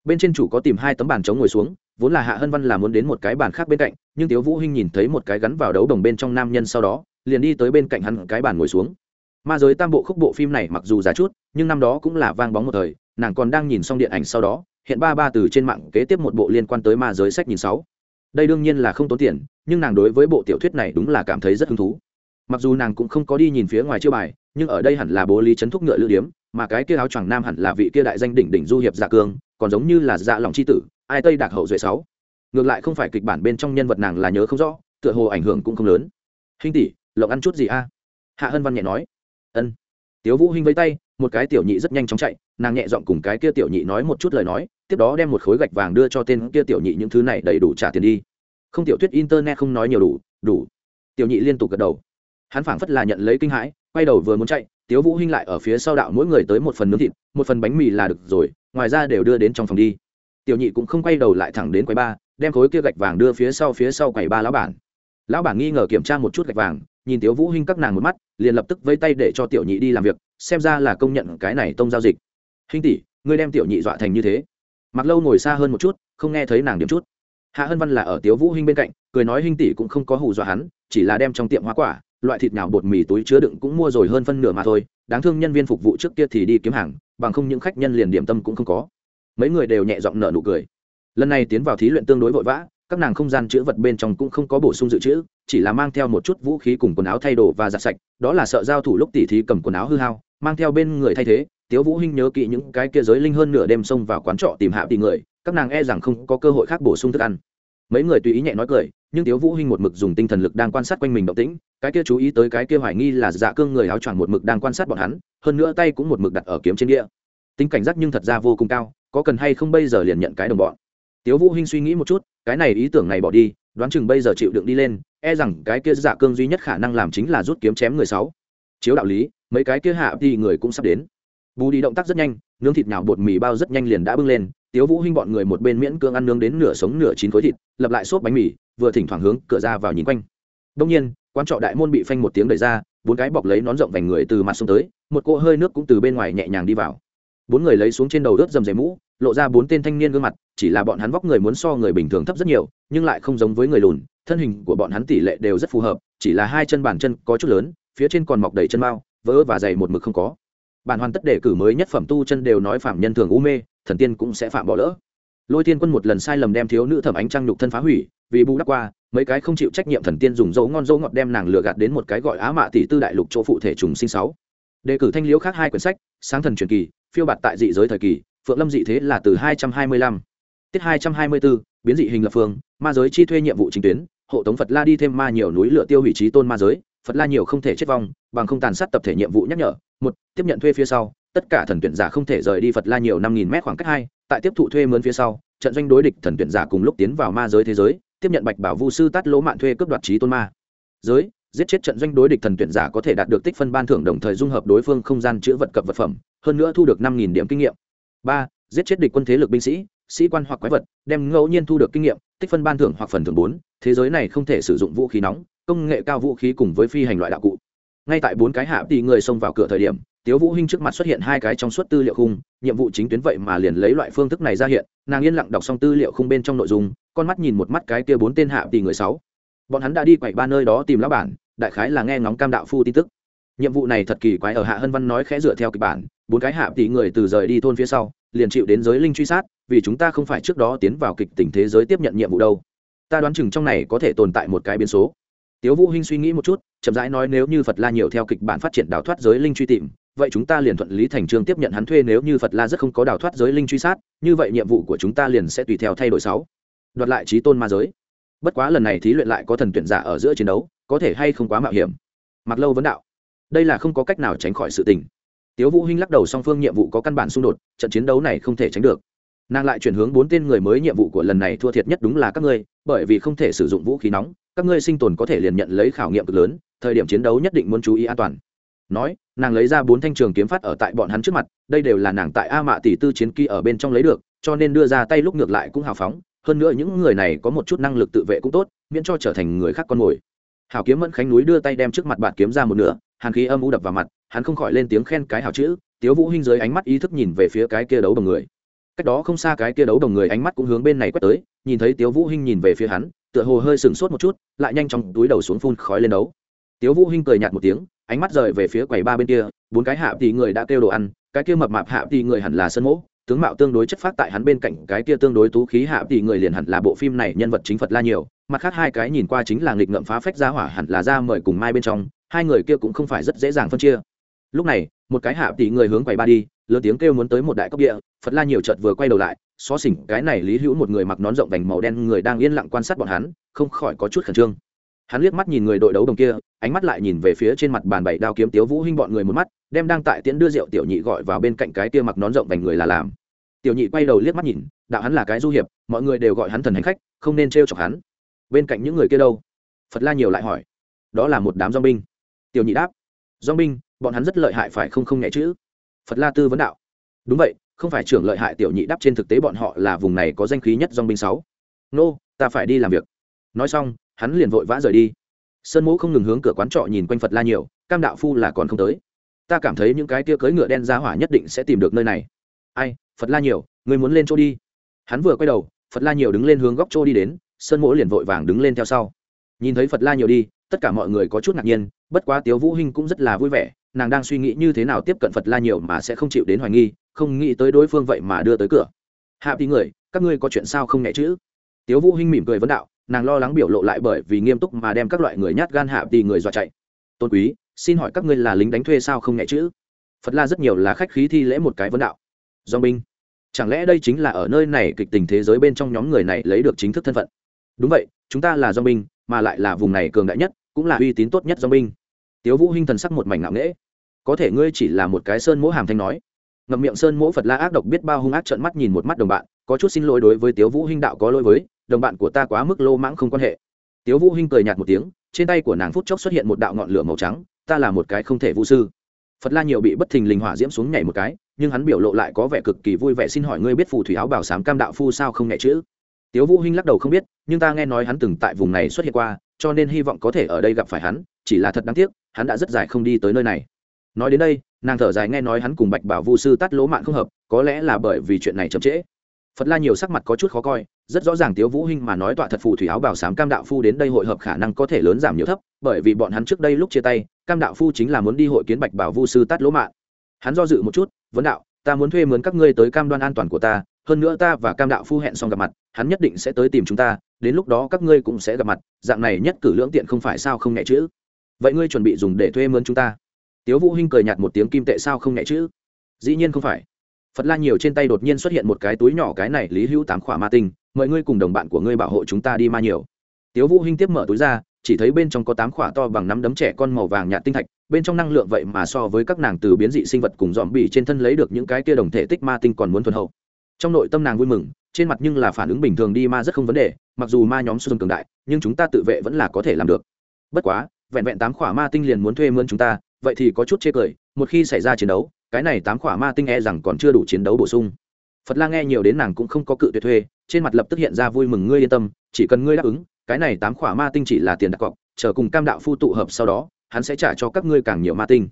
Bên trên chủ có tìm hai tấm bàn chống ngồi xuống, vốn là hạ hân văn là muốn đến một cái bàn khác bên cạnh, nhưng tiếu vũ hinh nhìn thấy một cái gắn vào đấu đồng bên trong nam nhân sau đó, liền đi tới bên cạnh hắn cái bàn ngồi xuống ma giới tam bộ khúc bộ phim này mặc dù già chút, nhưng năm đó cũng là vang bóng một thời, nàng còn đang nhìn xong điện ảnh sau đó, hiện ba ba từ trên mạng kế tiếp một bộ liên quan tới ma giới sách nhìn sáu. Đây đương nhiên là không tốn tiền, nhưng nàng đối với bộ tiểu thuyết này đúng là cảm thấy rất hứng thú. Mặc dù nàng cũng không có đi nhìn phía ngoài chưa bài, nhưng ở đây hẳn là bố lý chấn thúc ngựa lưu điếm, mà cái kia áo choàng nam hẳn là vị kia đại danh đỉnh đỉnh du hiệp dạ cương, còn giống như là dạ lòng c h i tử, ai tây đạc hậu duệ sáu. Ngược lại không phải kịch bản bên trong nhân vật nàng là nhớ không rõ, tựa hồ ảnh hưởng cũng không lớn. Hình tỷ lộng ăn chút gì a? Hạ hân văn nhẹ nói ân. Tiếu vũ hinh với tay, một cái tiểu nhị rất nhanh chóng chạy, nàng nhẹ giọng cùng cái kia tiểu nhị nói một chút lời nói, tiếp đó đem một khối gạch vàng đưa cho tên kia tiểu nhị những thứ này đầy đủ trả tiền đi. Không tiểu thuyết internet không nói nhiều đủ đủ. Tiểu nhị liên tục gật đầu. Hắn phảng phất là nhận lấy kinh hãi, quay đầu vừa muốn chạy, tiếu vũ hinh lại ở phía sau đạo mỗi người tới một phần nướng thịt, một phần bánh mì là được rồi, ngoài ra đều đưa đến trong phòng đi. Tiểu nhị cũng không quay đầu lại thẳng đến quầy ba, đem khối kia gạch vàng đưa phía sau phía sau quầy ba lão bản. Lão bản nghi ngờ kiểm tra một chút gạch vàng nhìn tiếu vũ hinh các nàng một mắt, liền lập tức vây tay để cho tiểu nhị đi làm việc, xem ra là công nhận cái này tông giao dịch. Hinh tỷ, ngươi đem tiểu nhị dọa thành như thế? Mặc lâu ngồi xa hơn một chút, không nghe thấy nàng điểm chút. Hạ hân văn là ở tiếu vũ hinh bên cạnh, cười nói hinh tỷ cũng không có hù dọa hắn, chỉ là đem trong tiệm hoa quả, loại thịt nhào bột mì túi chứa đựng cũng mua rồi hơn phân nửa mà thôi, đáng thương nhân viên phục vụ trước kia thì đi kiếm hàng, bằng không những khách nhân liền điểm tâm cũng không có. Mấy người đều nhẹ giọng nở nụ cười. Lần này tiến vào thí luyện tương đối vội vã các nàng không gian chữ vật bên trong cũng không có bổ sung dự trữ, chỉ là mang theo một chút vũ khí cùng quần áo thay đồ và giặt sạch, đó là sợ giao thủ lúc tỉ thí cầm quần áo hư hao, mang theo bên người thay thế. Tiếu vũ hinh nhớ kỹ những cái kia giới linh hơn nửa đêm xông vào quán trọ tìm hạ tỷ người, các nàng e rằng không có cơ hội khác bổ sung thức ăn. Mấy người tùy ý nhẹ nói cười, nhưng tiếu vũ hinh một mực dùng tinh thần lực đang quan sát quanh mình động tĩnh, cái kia chú ý tới cái kia hoài nghi là dạ cương người áo choàng một mực đang quan sát bọn hắn, hơn nữa tay cũng một mực đặt ở kiếm trên địa tính cảnh giác nhưng thật ra vô cùng cao, có cần hay không bây giờ liền nhận cái đồng bọn. Tiếu vũ hinh suy nghĩ một chút cái này ý tưởng này bỏ đi, đoán chừng bây giờ chịu đựng đi lên e rằng cái kia dạ cương duy nhất khả năng làm chính là rút kiếm chém người sáu. Chiếu đạo lý, mấy cái kia hạ thì người cũng sắp đến. Bù đi động tác rất nhanh, nướng thịt nhào bột mì bao rất nhanh liền đã bưng lên, tiếu vũ hinh bọn người một bên miễn cương ăn nướng đến nửa sống nửa chín khối thịt, lập lại xốp bánh mì, vừa thỉnh thoảng hướng cửa ra vào nhìn quanh. Đông nhiên quan trọ đại môn bị phanh một tiếng đẩy ra, bốn cái bọc lấy nón rộng vành người từ mặt xuống tới, một cỗ hơi nước cũng từ bên ngoài nhẹ nhàng đi vào. Bốn người lấy xuống trên đầu đớt dầm dày mũ lộ ra bốn tên thanh niên gương mặt, chỉ là bọn hắn vóc người muốn so người bình thường thấp rất nhiều, nhưng lại không giống với người lùn, thân hình của bọn hắn tỷ lệ đều rất phù hợp, chỉ là hai chân bàn chân có chút lớn, phía trên còn mọc đầy chân mao vỡ và dày một mực không có. Bản hoàn tất đề cử mới nhất phẩm tu chân đều nói phạm nhân thường u mê, thần tiên cũng sẽ phạm bỏ lỡ. Lôi tiên quân một lần sai lầm đem thiếu nữ thẩm ánh trăng nhục thân phá hủy, vì bù đắp qua, mấy cái không chịu trách nhiệm thần tiên dùng dấu ngon dấu ngọt đem nàng lừa gạt đến một cái gọi á mạ tỷ tư đại lục chỗ phụ thể trùng sinh sáu. Đề cử thanh liễu khác hai quyển sách, sáng thần truyền kỳ, phiêu bạt tại dị giới thời kỳ phượng lâm dị thế là từ hai trăm hai mươi lăm, tiết hai trăm hai mươi bốn biến dị hình lập phương, ma giới chi thuê nhiệm vụ chính tuyến, hộ tống phật la đi thêm ma nhiều núi lửa tiêu hủy trí tôn ma giới, phật la nhiều không thể chết vong, bằng không tàn sát tập thể nhiệm vụ nhắc nhở. Một, tiếp nhận thuê phía sau, tất cả thần tuyển giả không thể rời đi phật la nhiều năm nghìn mét khoảng cách hai, tại tiếp thụ thuê mướn phía sau, trận doanh đối địch thần tuyển giả cùng lúc tiến vào ma giới thế giới, tiếp nhận bạch bảo vu sư tát lỗ mạn thuê cướp đoạt trí tôn ma giới, giết chết trận doanh đối địch thần tuyển giả có thể đạt được tích phân ban thưởng đồng thời dung hợp đối phương không gian chữa vật cập vật phẩm, hơn nữa thu được năm nghìn điểm kinh nghiệm ba, giết chết địch quân thế lực binh sĩ sĩ quan hoặc quái vật, đem ngẫu nhiên thu được kinh nghiệm, tích phân ban thưởng hoặc phần thưởng bốn, thế giới này không thể sử dụng vũ khí nóng, công nghệ cao vũ khí cùng với phi hành loại đạo cụ. Ngay tại bốn cái hạ tỷ người xông vào cửa thời điểm, tiếu vũ hinh trước mặt xuất hiện hai cái trong suốt tư liệu khung, nhiệm vụ chính tuyến vậy mà liền lấy loại phương thức này ra hiện, nàng yên lặng đọc xong tư liệu khung bên trong nội dung, con mắt nhìn một mắt cái kia bốn tên hạ tỷ người sáu. Bọn hắn đã đi quậy ba nơi đó tìm lão bản, đại khái là nghe ngóng cam đạo phu tin tức nhiệm vụ này thật kỳ quái, ở hạ hân văn nói khẽ dựa theo kịch bản, bốn cái hạ tỷ người từ rời đi thôn phía sau, liền chịu đến giới linh truy sát, vì chúng ta không phải trước đó tiến vào kịch tình thế giới tiếp nhận nhiệm vụ đâu. Ta đoán chừng trong này có thể tồn tại một cái biến số. Tiếu vũ hinh suy nghĩ một chút, chậm rãi nói nếu như phật la nhiều theo kịch bản phát triển đào thoát giới linh truy tìm, vậy chúng ta liền thuận lý thành trương tiếp nhận hắn thuê, nếu như phật la rất không có đào thoát giới linh truy sát, như vậy nhiệm vụ của chúng ta liền sẽ tùy theo thay đổi sáu. Đoạt lại trí tôn ma giới. Bất quá lần này thí luyện lại có thần tuyển giả ở giữa chiến đấu, có thể hay không quá mạo hiểm. Mặc lâu vấn đạo đây là không có cách nào tránh khỏi sự tình. Tiếu vũ hinh lắc đầu song phương nhiệm vụ có căn bản xung đột, trận chiến đấu này không thể tránh được. Nàng lại chuyển hướng bốn tên người mới nhiệm vụ của lần này thua thiệt nhất đúng là các ngươi, bởi vì không thể sử dụng vũ khí nóng, các ngươi sinh tồn có thể liền nhận lấy khảo nghiệm cực lớn, thời điểm chiến đấu nhất định muốn chú ý an toàn. Nói, nàng lấy ra bốn thanh trường kiếm phát ở tại bọn hắn trước mặt, đây đều là nàng tại a mạ tỷ tư chiến kỳ ở bên trong lấy được, cho nên đưa ra tay lúc ngược lại cũng hào phóng, hơn nữa những người này có một chút năng lực tự vệ cũng tốt, miễn cho trở thành người khác con mồi. Hào kiếm mẫn khánh núi đưa tay đem trước mặt bạn kiếm ra một nửa Hàn khí âm u đập vào mặt, hắn không khỏi lên tiếng khen cái hào chữ, tiếu vũ hinh dưới ánh mắt ý thức nhìn về phía cái kia đấu đồng người. Cách đó không xa cái kia đấu đồng người ánh mắt cũng hướng bên này quét tới, nhìn thấy tiếu vũ hinh nhìn về phía hắn, tựa hồ hơi sừng sốt một chút, lại nhanh chóng túi đầu xuống phun khói lên đấu. Tiếu vũ hinh cười nhạt một tiếng, ánh mắt rời về phía quầy ba bên kia, bốn cái hạ tỷ người đã kêu đồ ăn, cái kia mập mạp hạ tỷ người hẳn là sân mẫu tướng mạo tương đối chất phát tại hắn bên cạnh, cái kia tương đối tú khí hạ tỷ người liền hẳn là bộ phim này nhân vật chính phật la nhiều, mặt khác hai cái nhìn qua chính là nghịch ngợm phá phách gia hỏa hẳn là ra mời cùng mai bên trong hai người kia cũng không phải rất dễ dàng phân chia. Lúc này, một cái hạ tỷ người hướng quầy ba đi, lớn tiếng kêu muốn tới một đại cốc địa, phật la nhiều chợt vừa quay đầu lại, xó xỉnh cái này lý hữu một người mặc nón rộng vành màu đen người đang yên lặng quan sát bọn hắn, không khỏi có chút khẩn trương. Hắn liếc mắt nhìn người đội đấu đồng kia, ánh mắt lại nhìn về phía trên mặt bàn bảy đao kiếm tiếu vũ hinh bọn người một mắt, đem đang tại tiễn đưa rượu tiểu nhị gọi vào bên cạnh cái kia mặc nón rộng vành người là làm. Tiểu nhị quay đầu liếc mắt nhìn, đạo hắn là cái du hiệp, mọi người đều gọi hắn thần hành khách, không nên trêu chọc hắn. Bên cạnh những người kia đâu? Phật la nhiều lại hỏi. Đó là một đám dong binh tiểu nhị đáp do binh, bọn hắn rất lợi hại phải không không nhẹ chữ phật la tư vấn đạo, đúng vậy, không phải trưởng lợi hại tiểu nhị đáp trên thực tế bọn họ là vùng này có danh khí nhất dong binh sáu. Nô, ta phải đi làm việc. Nói xong, hắn liền vội vã rời đi. Sơn mũ không ngừng hướng cửa quán trọ nhìn quanh phật la nhiều, cam đạo phu là còn không tới. Ta cảm thấy những cái tia cưỡi ngựa đen ra hỏa nhất định sẽ tìm được nơi này. Ai, phật la nhiều người muốn lên chỗ đi? Hắn vừa quay đầu, phật la nhiều đứng lên hướng góc chỗ đi đến, sơn mỗ liền vội vàng đứng lên theo sau. Nhìn thấy phật la nhiều đi, tất cả mọi người có chút ngạc nhiên bất quá tiếu vũ hinh cũng rất là vui vẻ, nàng đang suy nghĩ như thế nào tiếp cận phật la nhiều mà sẽ không chịu đến hoài nghi, không nghĩ tới đối phương vậy mà đưa tới cửa. Hạ tí người, các ngươi có chuyện sao không nhẹ chữ tiếu vũ hinh mỉm cười vấn đạo, nàng lo lắng biểu lộ lại bởi vì nghiêm túc mà đem các loại người nhát gan hạ tí người dọa chạy. Tôn quý, xin hỏi các ngươi là lính đánh thuê sao không nhẹ chữ phật la rất nhiều là khách khí thi lễ một cái vấn đạo. Do binh chẳng lẽ đây chính là ở nơi này kịch tình thế giới bên trong nhóm người này lấy được chính thức thân phận? Đúng vậy, chúng ta là do binh mà lại là vùng này cường đại nhất cũng là uy tín tốt nhất do binh. Tiếu vũ hinh thần sắc một mảnh ngạo nghễ. Có thể ngươi chỉ là một cái sơn mỗ hàm thanh nói. Ngậm miệng sơn mỗ phật la ác độc biết bao hung ác trợn mắt nhìn một mắt đồng bạn, có chút xin lỗi đối với tiếu vũ hinh đạo có lỗi với, đồng bạn của ta quá mức lô mãng không quan hệ. Tiếu vũ hinh cười nhạt một tiếng, trên tay của nàng phút chốc xuất hiện một đạo ngọn lửa màu trắng, ta là một cái không thể vũ sư. Phật la nhiều bị bất thình lình hỏa diễm xuống nhảy một cái, nhưng hắn biểu lộ lại có vẻ cực kỳ vui vẻ xin hỏi ngươi biết phù thủy áo bảo sám cam đạo phu sao không nhẹ chữ? Tiếu vũ hinh lắc đầu không biết, nhưng ta nghe nói hắn từng tại vùng này xuất hiện qua, cho nên hy vọng có thể ở đây gặp phải hắn, chỉ là thật đáng tiếc, hắn đã rất dài không đi tới nơi này. Nói đến đây, nàng thở dài nghe nói hắn cùng bạch bảo vu sư tắt lỗ mạng không hợp, có lẽ là bởi vì chuyện này chậm trễ. Phật la nhiều sắc mặt có chút khó coi, rất rõ ràng tiếu vũ hinh mà nói tọa thật phù thủy áo bảo sám cam đạo phu đến đây hội hợp khả năng có thể lớn giảm nhiều thấp, bởi vì bọn hắn trước đây lúc chia tay, cam đạo phu chính là muốn đi hội kiến bạch bảo vu sư tắt lỗ mạng. Hắn do dự một chút, vấn đạo, ta muốn thuê mướn các ngươi tới cam đoan an toàn của ta hơn nữa ta và cam đạo phu hẹn xong gặp mặt, hắn nhất định sẽ tới tìm chúng ta, đến lúc đó các ngươi cũng sẽ gặp mặt, dạng này nhất cử lưỡng tiện không phải sao không nhẹ chữ vậy ngươi chuẩn bị dùng để thuê mướn chúng ta. Tiếu vũ hinh cười nhạt một tiếng kim tệ sao không nhẹ chữ dĩ nhiên không phải. Phật la nhiều trên tay đột nhiên xuất hiện một cái túi nhỏ cái này lý hữu tám khỏa ma tinh, mời ngươi cùng đồng bạn của ngươi bảo hộ chúng ta đi ma nhiều. Tiếu vũ hinh tiếp mở túi ra, chỉ thấy bên trong có tám khỏa to bằng nắm đấm trẻ con màu vàng nhạt tinh thạch, bên trong năng lượng vậy mà so với các nàng từ biến dị sinh vật cùng dòm bì trên thân lấy được những cái kia đồng thể tích ma tinh còn muốn thuần hậu trong nội tâm nàng vui mừng, trên mặt nhưng là phản ứng bình thường đi ma rất không vấn đề, mặc dù ma nhóm xuân cường đại, nhưng chúng ta tự vệ vẫn là có thể làm được. Bất quá, vẹn vẹn tám khỏa ma tinh liền muốn thuê mướn chúng ta, vậy thì có chút chê cười, một khi xảy ra chiến đấu, cái này tám khỏa ma tinh e rằng còn chưa đủ chiến đấu bổ sung. Phật la nghe nhiều đến nàng cũng không có cự tuyệt thuê, trên mặt lập tức hiện ra vui mừng, ngươi yên tâm, chỉ cần ngươi đáp ứng, cái này tám khỏa ma tinh chỉ là tiền đặt cọc, chờ cùng cam đạo phu tụ hợp sau đó, hắn sẽ trả cho các ngươi càng nhiều ma tinh.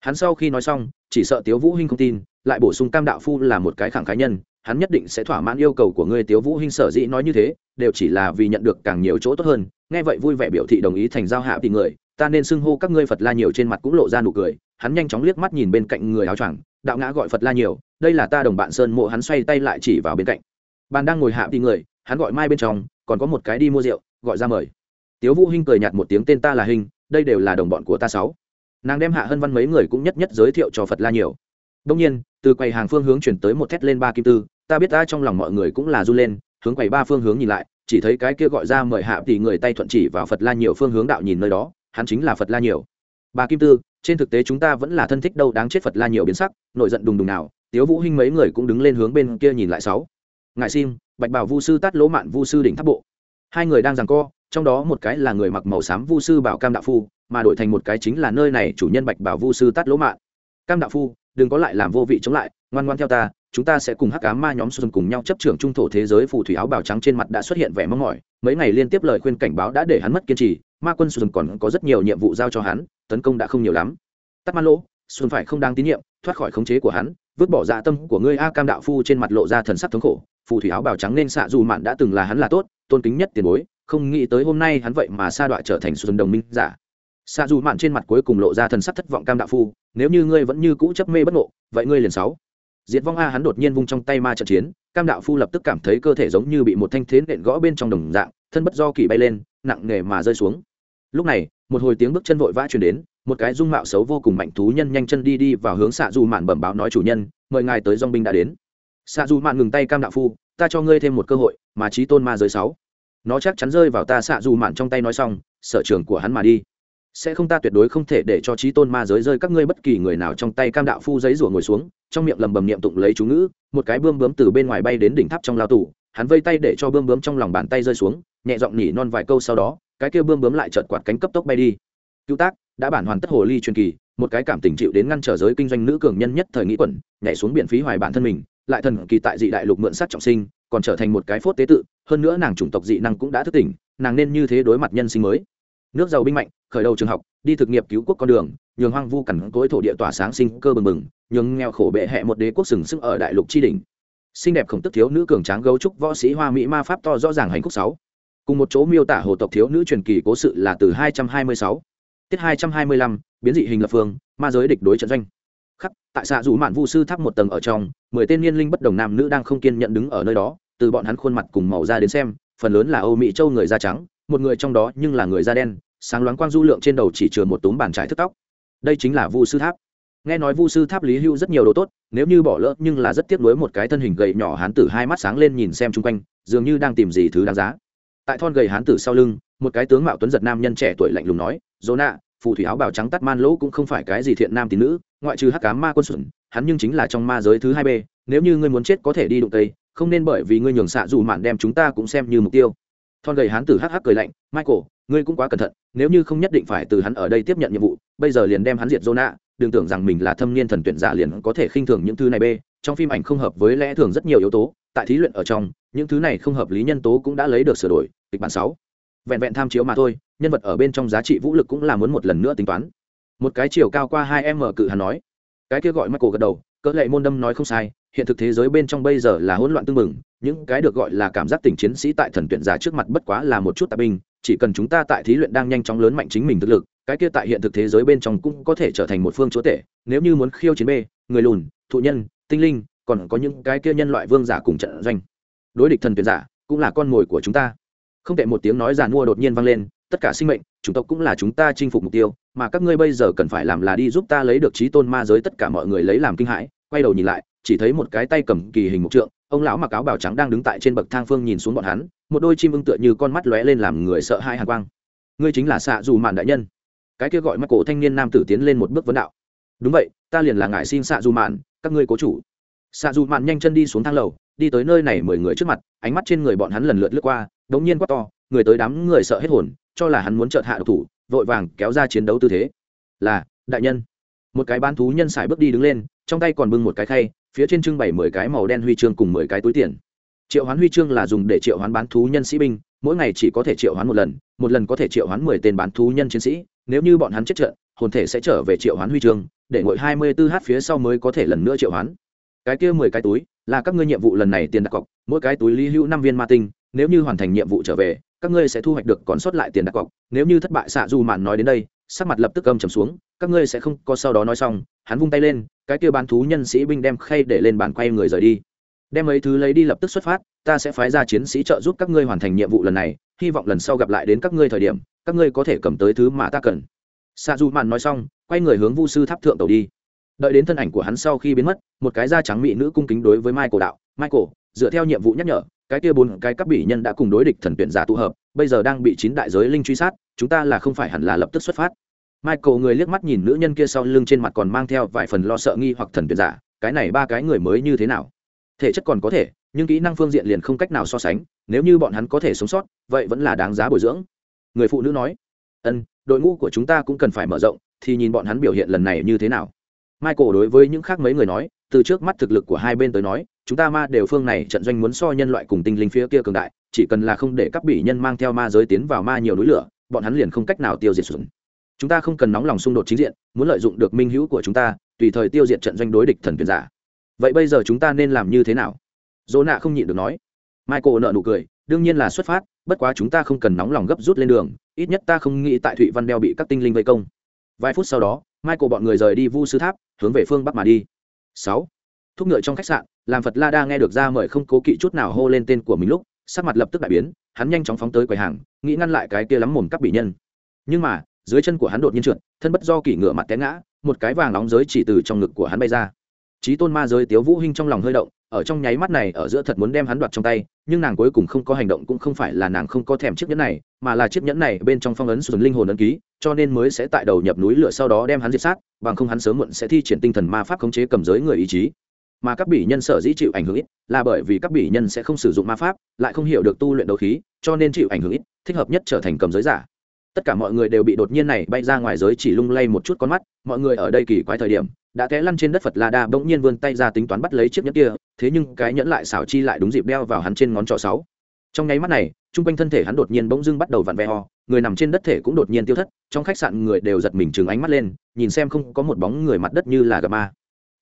Hắn sau khi nói xong, chỉ sợ tiếu vũ hinh không tin, lại bổ sung cam đạo phu là một cái khẳng khái nhân hắn nhất định sẽ thỏa mãn yêu cầu của ngươi, tiếu vũ hinh sở dĩ nói như thế, đều chỉ là vì nhận được càng nhiều chỗ tốt hơn. Nghe vậy vui vẻ biểu thị đồng ý thành giao hạ thì người, ta nên xưng hô các ngươi phật la nhiều trên mặt cũng lộ ra nụ cười. Hắn nhanh chóng liếc mắt nhìn bên cạnh người áo choàng, đạo ngã gọi phật la nhiều, đây là ta đồng bạn sơn mộ, hắn xoay tay lại chỉ vào bên cạnh. Bàn đang ngồi hạ thì người, hắn gọi mai bên trong, còn có một cái đi mua rượu, gọi ra mời. Tiếu vũ hinh cười nhạt một tiếng, tên ta là hình, đây đều là đồng bọn của ta sáu. Nàng đem hạ hân văn mấy người cũng nhất nhất giới thiệu cho phật la nhiều đông nhiên, từ quầy hàng phương hướng chuyển tới một thét lên ba kim tư, ta biết ta trong lòng mọi người cũng là du lên, hướng quầy ba phương hướng nhìn lại, chỉ thấy cái kia gọi ra mời hạ thì người tay thuận chỉ vào phật la nhiều phương hướng đạo nhìn nơi đó, hắn chính là phật la nhiều. Ba kim tư, trên thực tế chúng ta vẫn là thân thích đâu đáng chết phật la nhiều biến sắc, nổi giận đùng đùng nào, tiếu vũ hinh mấy người cũng đứng lên hướng bên kia nhìn lại sáu. Ngại sim bạch bảo vu sư tát lỗ mạn vu sư đỉnh tháp bộ. Hai người đang giằng co, trong đó một cái là người mặc màu xám vu sư bảo cam đạo phu, mà đổi thành một cái chính là nơi này chủ nhân bạch bảo vu sư tát lỗ mạn. Cam đạo phu đừng có lại làm vô vị chống lại, ngoan ngoan theo ta, chúng ta sẽ cùng hắc cá ma nhóm xuân cùng nhau chấp trưởng trung thổ thế giới phù thủy áo bào trắng trên mặt đã xuất hiện vẻ mong mỏi. Mấy ngày liên tiếp lời khuyên cảnh báo đã để hắn mất kiên trì, ma quân xuân còn có rất nhiều nhiệm vụ giao cho hắn, tấn công đã không nhiều lắm. Tắt man lỗ xuân phải không đang tín nhiệm, thoát khỏi khống chế của hắn, vứt bỏ dạ tâm của ngươi a cam đạo phu trên mặt lộ ra thần sắc thống khổ. Phù thủy áo bào trắng nên xạ dù mạn đã từng là hắn là tốt, tôn kính nhất tiền bối, không nghĩ tới hôm nay hắn vậy mà sa đọa trở thành xuân đồng minh giả xạ dù mạn trên mặt cuối cùng lộ ra thần sắc thất vọng cam đạo phu, nếu như ngươi vẫn như cũ chấp mê bất ngộ, vậy ngươi liền sáu. Diệt vong a hắn đột nhiên vung trong tay ma trận chiến, cam đạo phu lập tức cảm thấy cơ thể giống như bị một thanh thế nện gõ bên trong đồng dạng, thân bất do kỳ bay lên, nặng nề mà rơi xuống. Lúc này, một hồi tiếng bước chân vội vã chuyển đến, một cái dung mạo xấu vô cùng mạnh thú nhân nhanh chân đi đi vào hướng xạ dù mạn bẩm báo nói, chủ nhân, mời ngài tới dong binh đã đến. Xạ dù mạn ngừng tay cam đạo phu, ta cho ngươi thêm một cơ hội, mà trí tôn ma giới sáu. Nó chắc chắn rơi vào ta xạ dù mạn trong tay nói xong, sở trường của hắn mà đi sẽ không ta tuyệt đối không thể để cho trí tôn ma giới rơi các ngươi bất kỳ người nào trong tay cam đạo phu giấy rủa ngồi xuống, trong miệng lầm bầm niệm tụng lấy chú ngữ, một cái bươm bướm từ bên ngoài bay đến đỉnh tháp trong lao tủ hắn vây tay để cho bươm bướm trong lòng bàn tay rơi xuống, nhẹ giọng nhỉ non vài câu sau đó, cái kia bươm bướm lại chợt quạt cánh cấp tốc bay đi. Cứu tác, đã bản hoàn tất hồ ly truyền kỳ, một cái cảm tình chịu đến ngăn trở giới kinh doanh nữ cường nhân nhất thời nghĩ quẩn, nhảy xuống biển phí hoài bản thân mình, lại thần kỳ tại dị đại lục mượn sát trọng sinh, còn trở thành một cái phốt tế tự, hơn nữa nàng chủng tộc dị năng cũng đã thức tỉnh, nàng nên như thế đối mặt nhân sinh mới. Nước giàu binh mạnh khởi đầu trường học, đi thực nghiệp cứu quốc con đường, nhường hoang vu cằn cối thổ địa tỏa sáng sinh cơ bừng bừng, nhường nghèo khổ bệ hẹ một đế quốc sừng sững ở đại lục tri đình xinh đẹp khổng tức thiếu nữ cường tráng gấu trúc võ sĩ hoa mỹ ma pháp to rõ ràng hành khúc sáu. Cùng một chỗ miêu tả hồ tộc thiếu nữ truyền kỳ cố sự là từ 226 tiết 225 biến dị hình lập phương, ma giới địch đối trận doanh. Khắc, tại xạ dù mạn vu sư tháp một tầng ở trong, mười tên niên linh bất đồng nam nữ đang không kiên nhận đứng ở nơi đó, từ bọn hắn khuôn mặt cùng màu da đến xem, phần lớn là âu mỹ châu người da trắng, một người trong đó nhưng là người da đen sáng loáng quang du lượng trên đầu chỉ chừa một túm bàn trải thức tóc. Đây chính là vu sư tháp. Nghe nói vu sư tháp lý hưu rất nhiều đồ tốt, nếu như bỏ lỡ nhưng là rất tiếc nuối một cái thân hình gầy nhỏ hán tử hai mắt sáng lên nhìn xem chung quanh, dường như đang tìm gì thứ đáng giá. Tại thon gầy hán tử sau lưng, một cái tướng mạo tuấn giật nam nhân trẻ tuổi lạnh lùng nói, dỗ nạ, phù thủy áo bào trắng tắt man lỗ cũng không phải cái gì thiện nam tín nữ, ngoại trừ hắc cá ma quân xuẩn, hắn nhưng chính là trong ma giới thứ hai b nếu như ngươi muốn chết có thể đi đụng tây, không nên bởi vì ngươi nhường xạ dù mạn đem chúng ta cũng xem như mục tiêu thon gầy hán tử hắc hắc cười lạnh michael ngươi cũng quá cẩn thận nếu như không nhất định phải từ hắn ở đây tiếp nhận nhiệm vụ bây giờ liền đem hắn diệt Zona, đừng tưởng rằng mình là thâm niên thần tuyển giả liền có thể khinh thường những thứ này b trong phim ảnh không hợp với lẽ thường rất nhiều yếu tố tại thí luyện ở trong những thứ này không hợp lý nhân tố cũng đã lấy được sửa đổi kịch bản sáu. Vẹn vẹn tham chiếu mà thôi nhân vật ở bên trong giá trị vũ lực cũng là muốn một lần nữa tính toán. Một cái chiều cao qua hai m cự hắn nói. Cái kia gọi Michael gật đầu cỡ lệ môn đâm nói không sai hiện thực thế giới bên trong bây giờ là hỗn loạn tương mừng những cái được gọi là cảm giác tình chiến sĩ tại thần tuyển giả trước mặt bất quá là một chút tạp binh, chỉ cần chúng ta tại thí luyện đang nhanh chóng lớn mạnh chính mình thực lực, cái kia tại hiện thực thế giới bên trong cũng có thể trở thành một phương chúa tể, nếu như muốn khiêu chiến b người lùn, thụ nhân, tinh linh, còn có những cái kia nhân loại vương giả cùng trận doanh. Đối địch thần tuyển giả cũng là con mồi của chúng ta. Không tệ một tiếng nói giàn mua đột nhiên vang lên, tất cả sinh mệnh, chủng tộc cũng là chúng ta chinh phục mục tiêu, mà các ngươi bây giờ cần phải làm là đi giúp ta lấy được trí tôn ma giới tất cả mọi người lấy làm kinh hãi, quay đầu nhìn lại chỉ thấy một cái tay cầm kỳ hình mục trượng, ông lão mặc áo bào trắng đang đứng tại trên bậc thang phương nhìn xuống bọn hắn, một đôi chim ưng tựa như con mắt lóe lên làm người sợ hai hàn quang. Ngươi chính là xạ dù mạn đại nhân. Cái kia gọi mắt cổ thanh niên nam tử tiến lên một bước vấn đạo. Đúng vậy, ta liền là ngài xin xạ dù mạn, các ngươi cố chủ. Xạ dù mạn nhanh chân đi xuống thang lầu, đi tới nơi này mười người trước mặt, ánh mắt trên người bọn hắn lần lượt lướt qua, đống nhiên quát to, người tới đám người sợ hết hồn, cho là hắn muốn trợt hạ độc thủ, vội vàng kéo ra chiến đấu tư thế. Là, đại nhân. Một cái bán thú nhân xài bước đi đứng lên trong tay còn bưng một cái khay, phía trên trưng bày mười cái màu đen huy chương cùng mười cái túi tiền. Triệu hoán huy chương là dùng để triệu hoán bán thú nhân sĩ binh, mỗi ngày chỉ có thể triệu hoán một lần một lần có thể triệu hoán mười tên bán thú nhân chiến sĩ, nếu như bọn hắn chết trận, hồn thể sẽ trở về triệu hoán huy chương, để ngồi hai mươi 24 h phía sau mới có thể lần nữa triệu hoán. Cái kia mười cái túi, là các ngươi nhiệm vụ lần này tiền đặt cọc, mỗi cái túi lý hữu năm viên ma tinh, nếu như hoàn thành nhiệm vụ trở về, các ngươi sẽ thu hoạch được còn sót lại tiền đặt cọc, nếu như thất bại xạ du mạn nói đến đây, sắc mặt lập tức cầm trầm xuống, các ngươi sẽ không có sau đó nói xong, hắn vung tay lên cái kia bán thú nhân sĩ binh đem khay để lên bàn quay người rời đi. Đem mấy thứ lấy đi lập tức xuất phát, ta sẽ phái ra chiến sĩ trợ giúp các ngươi hoàn thành nhiệm vụ lần này, hy vọng lần sau gặp lại đến các ngươi thời điểm, các ngươi có thể cầm tới thứ mà ta cần. Sa du mạn nói xong, quay người hướng vu sư tháp thượng tàu đi. Đợi đến thân ảnh của hắn sau khi biến mất, một cái da trắng mỹ nữ cung kính đối với michael đạo, michael, dựa theo nhiệm vụ nhắc nhở, cái kia bốn cái các bỉ nhân đã cùng đối địch thần tuyển giả tụ hợp, bây giờ đang bị chín đại giới linh truy sát, chúng ta là không phải hẳn là lập tức xuất phát michael người liếc mắt nhìn nữ nhân kia sau lưng trên mặt còn mang theo vài phần lo sợ nghi hoặc thần tuyệt giả, cái này ba cái người mới như thế nào? Thể chất còn có thể, nhưng kỹ năng phương diện liền không cách nào so sánh, nếu như bọn hắn có thể sống sót, vậy vẫn là đáng giá bồi dưỡng. Người phụ nữ nói, ân, đội ngũ của chúng ta cũng cần phải mở rộng, thì nhìn bọn hắn biểu hiện lần này như thế nào. Michael đối với những khác mấy người nói, từ trước mắt thực lực của hai bên tới nói, chúng ta ma đều phương này trận doanh muốn so nhân loại cùng tinh linh phía kia cường đại, chỉ cần là không để các bỉ nhân mang theo ma giới tiến vào ma nhiều núi lửa, bọn hắn liền không cách nào tiêu diệt xuống chúng ta không cần nóng lòng xung đột chính diện, muốn lợi dụng được minh hữu của chúng ta, tùy thời tiêu diệt trận doanh đối địch thần tuyển giả. Vậy bây giờ chúng ta nên làm như thế nào? Dỗ nạ không nhịn được nói. Michael nợ nụ cười, đương nhiên là xuất phát, bất quá chúng ta không cần nóng lòng gấp rút lên đường, ít nhất ta không nghĩ tại thụy văn đeo bị các tinh linh vây công. Vài phút sau đó, michael bọn người rời đi vu sư tháp, hướng về phương bắc mà đi. Sáu. Thúc ngựa trong khách sạn, làm phật la đa nghe được ra mời không cố kỵ chút nào hô lên tên của mình lúc, sắc mặt lập tức đại biến, hắn nhanh chóng phóng tới quầy hàng, nghĩ ngăn lại cái kia lắm mồm các bị nhân. Nhưng mà dưới chân của hắn đột nhiên trượt, thân bất do kỷ ngựa mặt té ngã, một cái vàng nóng giới chỉ từ trong ngực của hắn bay ra. Trí tôn ma giới tiếu vũ hinh trong lòng hơi động, ở trong nháy mắt này, ở giữa thật muốn đem hắn đoạt trong tay, nhưng nàng cuối cùng không có hành động cũng không phải là nàng không có thèm chiếc nhẫn này, mà là chiếc nhẫn này bên trong phong ấn sùn linh hồn ấn ký, cho nên mới sẽ tại đầu nhập núi lửa sau đó đem hắn diệt sát, bằng không hắn sớm muộn sẽ thi triển tinh thần ma pháp khống chế cầm giới người ý chí. Mà các bỉ nhân sở dĩ chịu ảnh hưởng ít, là bởi vì các bỉ nhân sẽ không sử dụng ma pháp, lại không hiểu được tu luyện đấu khí, cho nên chịu ảnh hưởng ít, thích hợp nhất trở thành cầm giới giả tất cả mọi người đều bị đột nhiên này bay ra ngoài giới chỉ lung lay một chút con mắt, mọi người ở đây kỳ quái thời điểm, đã té lăn trên đất phật la đa bỗng nhiên vươn tay ra tính toán bắt lấy chiếc nhẫn kia, thế nhưng cái nhẫn lại xảo chi lại đúng dịp đeo vào hắn trên ngón trỏ sáu. Trong nháy mắt này, chung quanh thân thể hắn đột nhiên bỗng dưng bắt đầu vặn veo người nằm trên đất thể cũng đột nhiên tiêu thất, trong khách sạn người đều giật mình chừng ánh mắt lên, nhìn xem không có một bóng người mặt đất như là gà ma.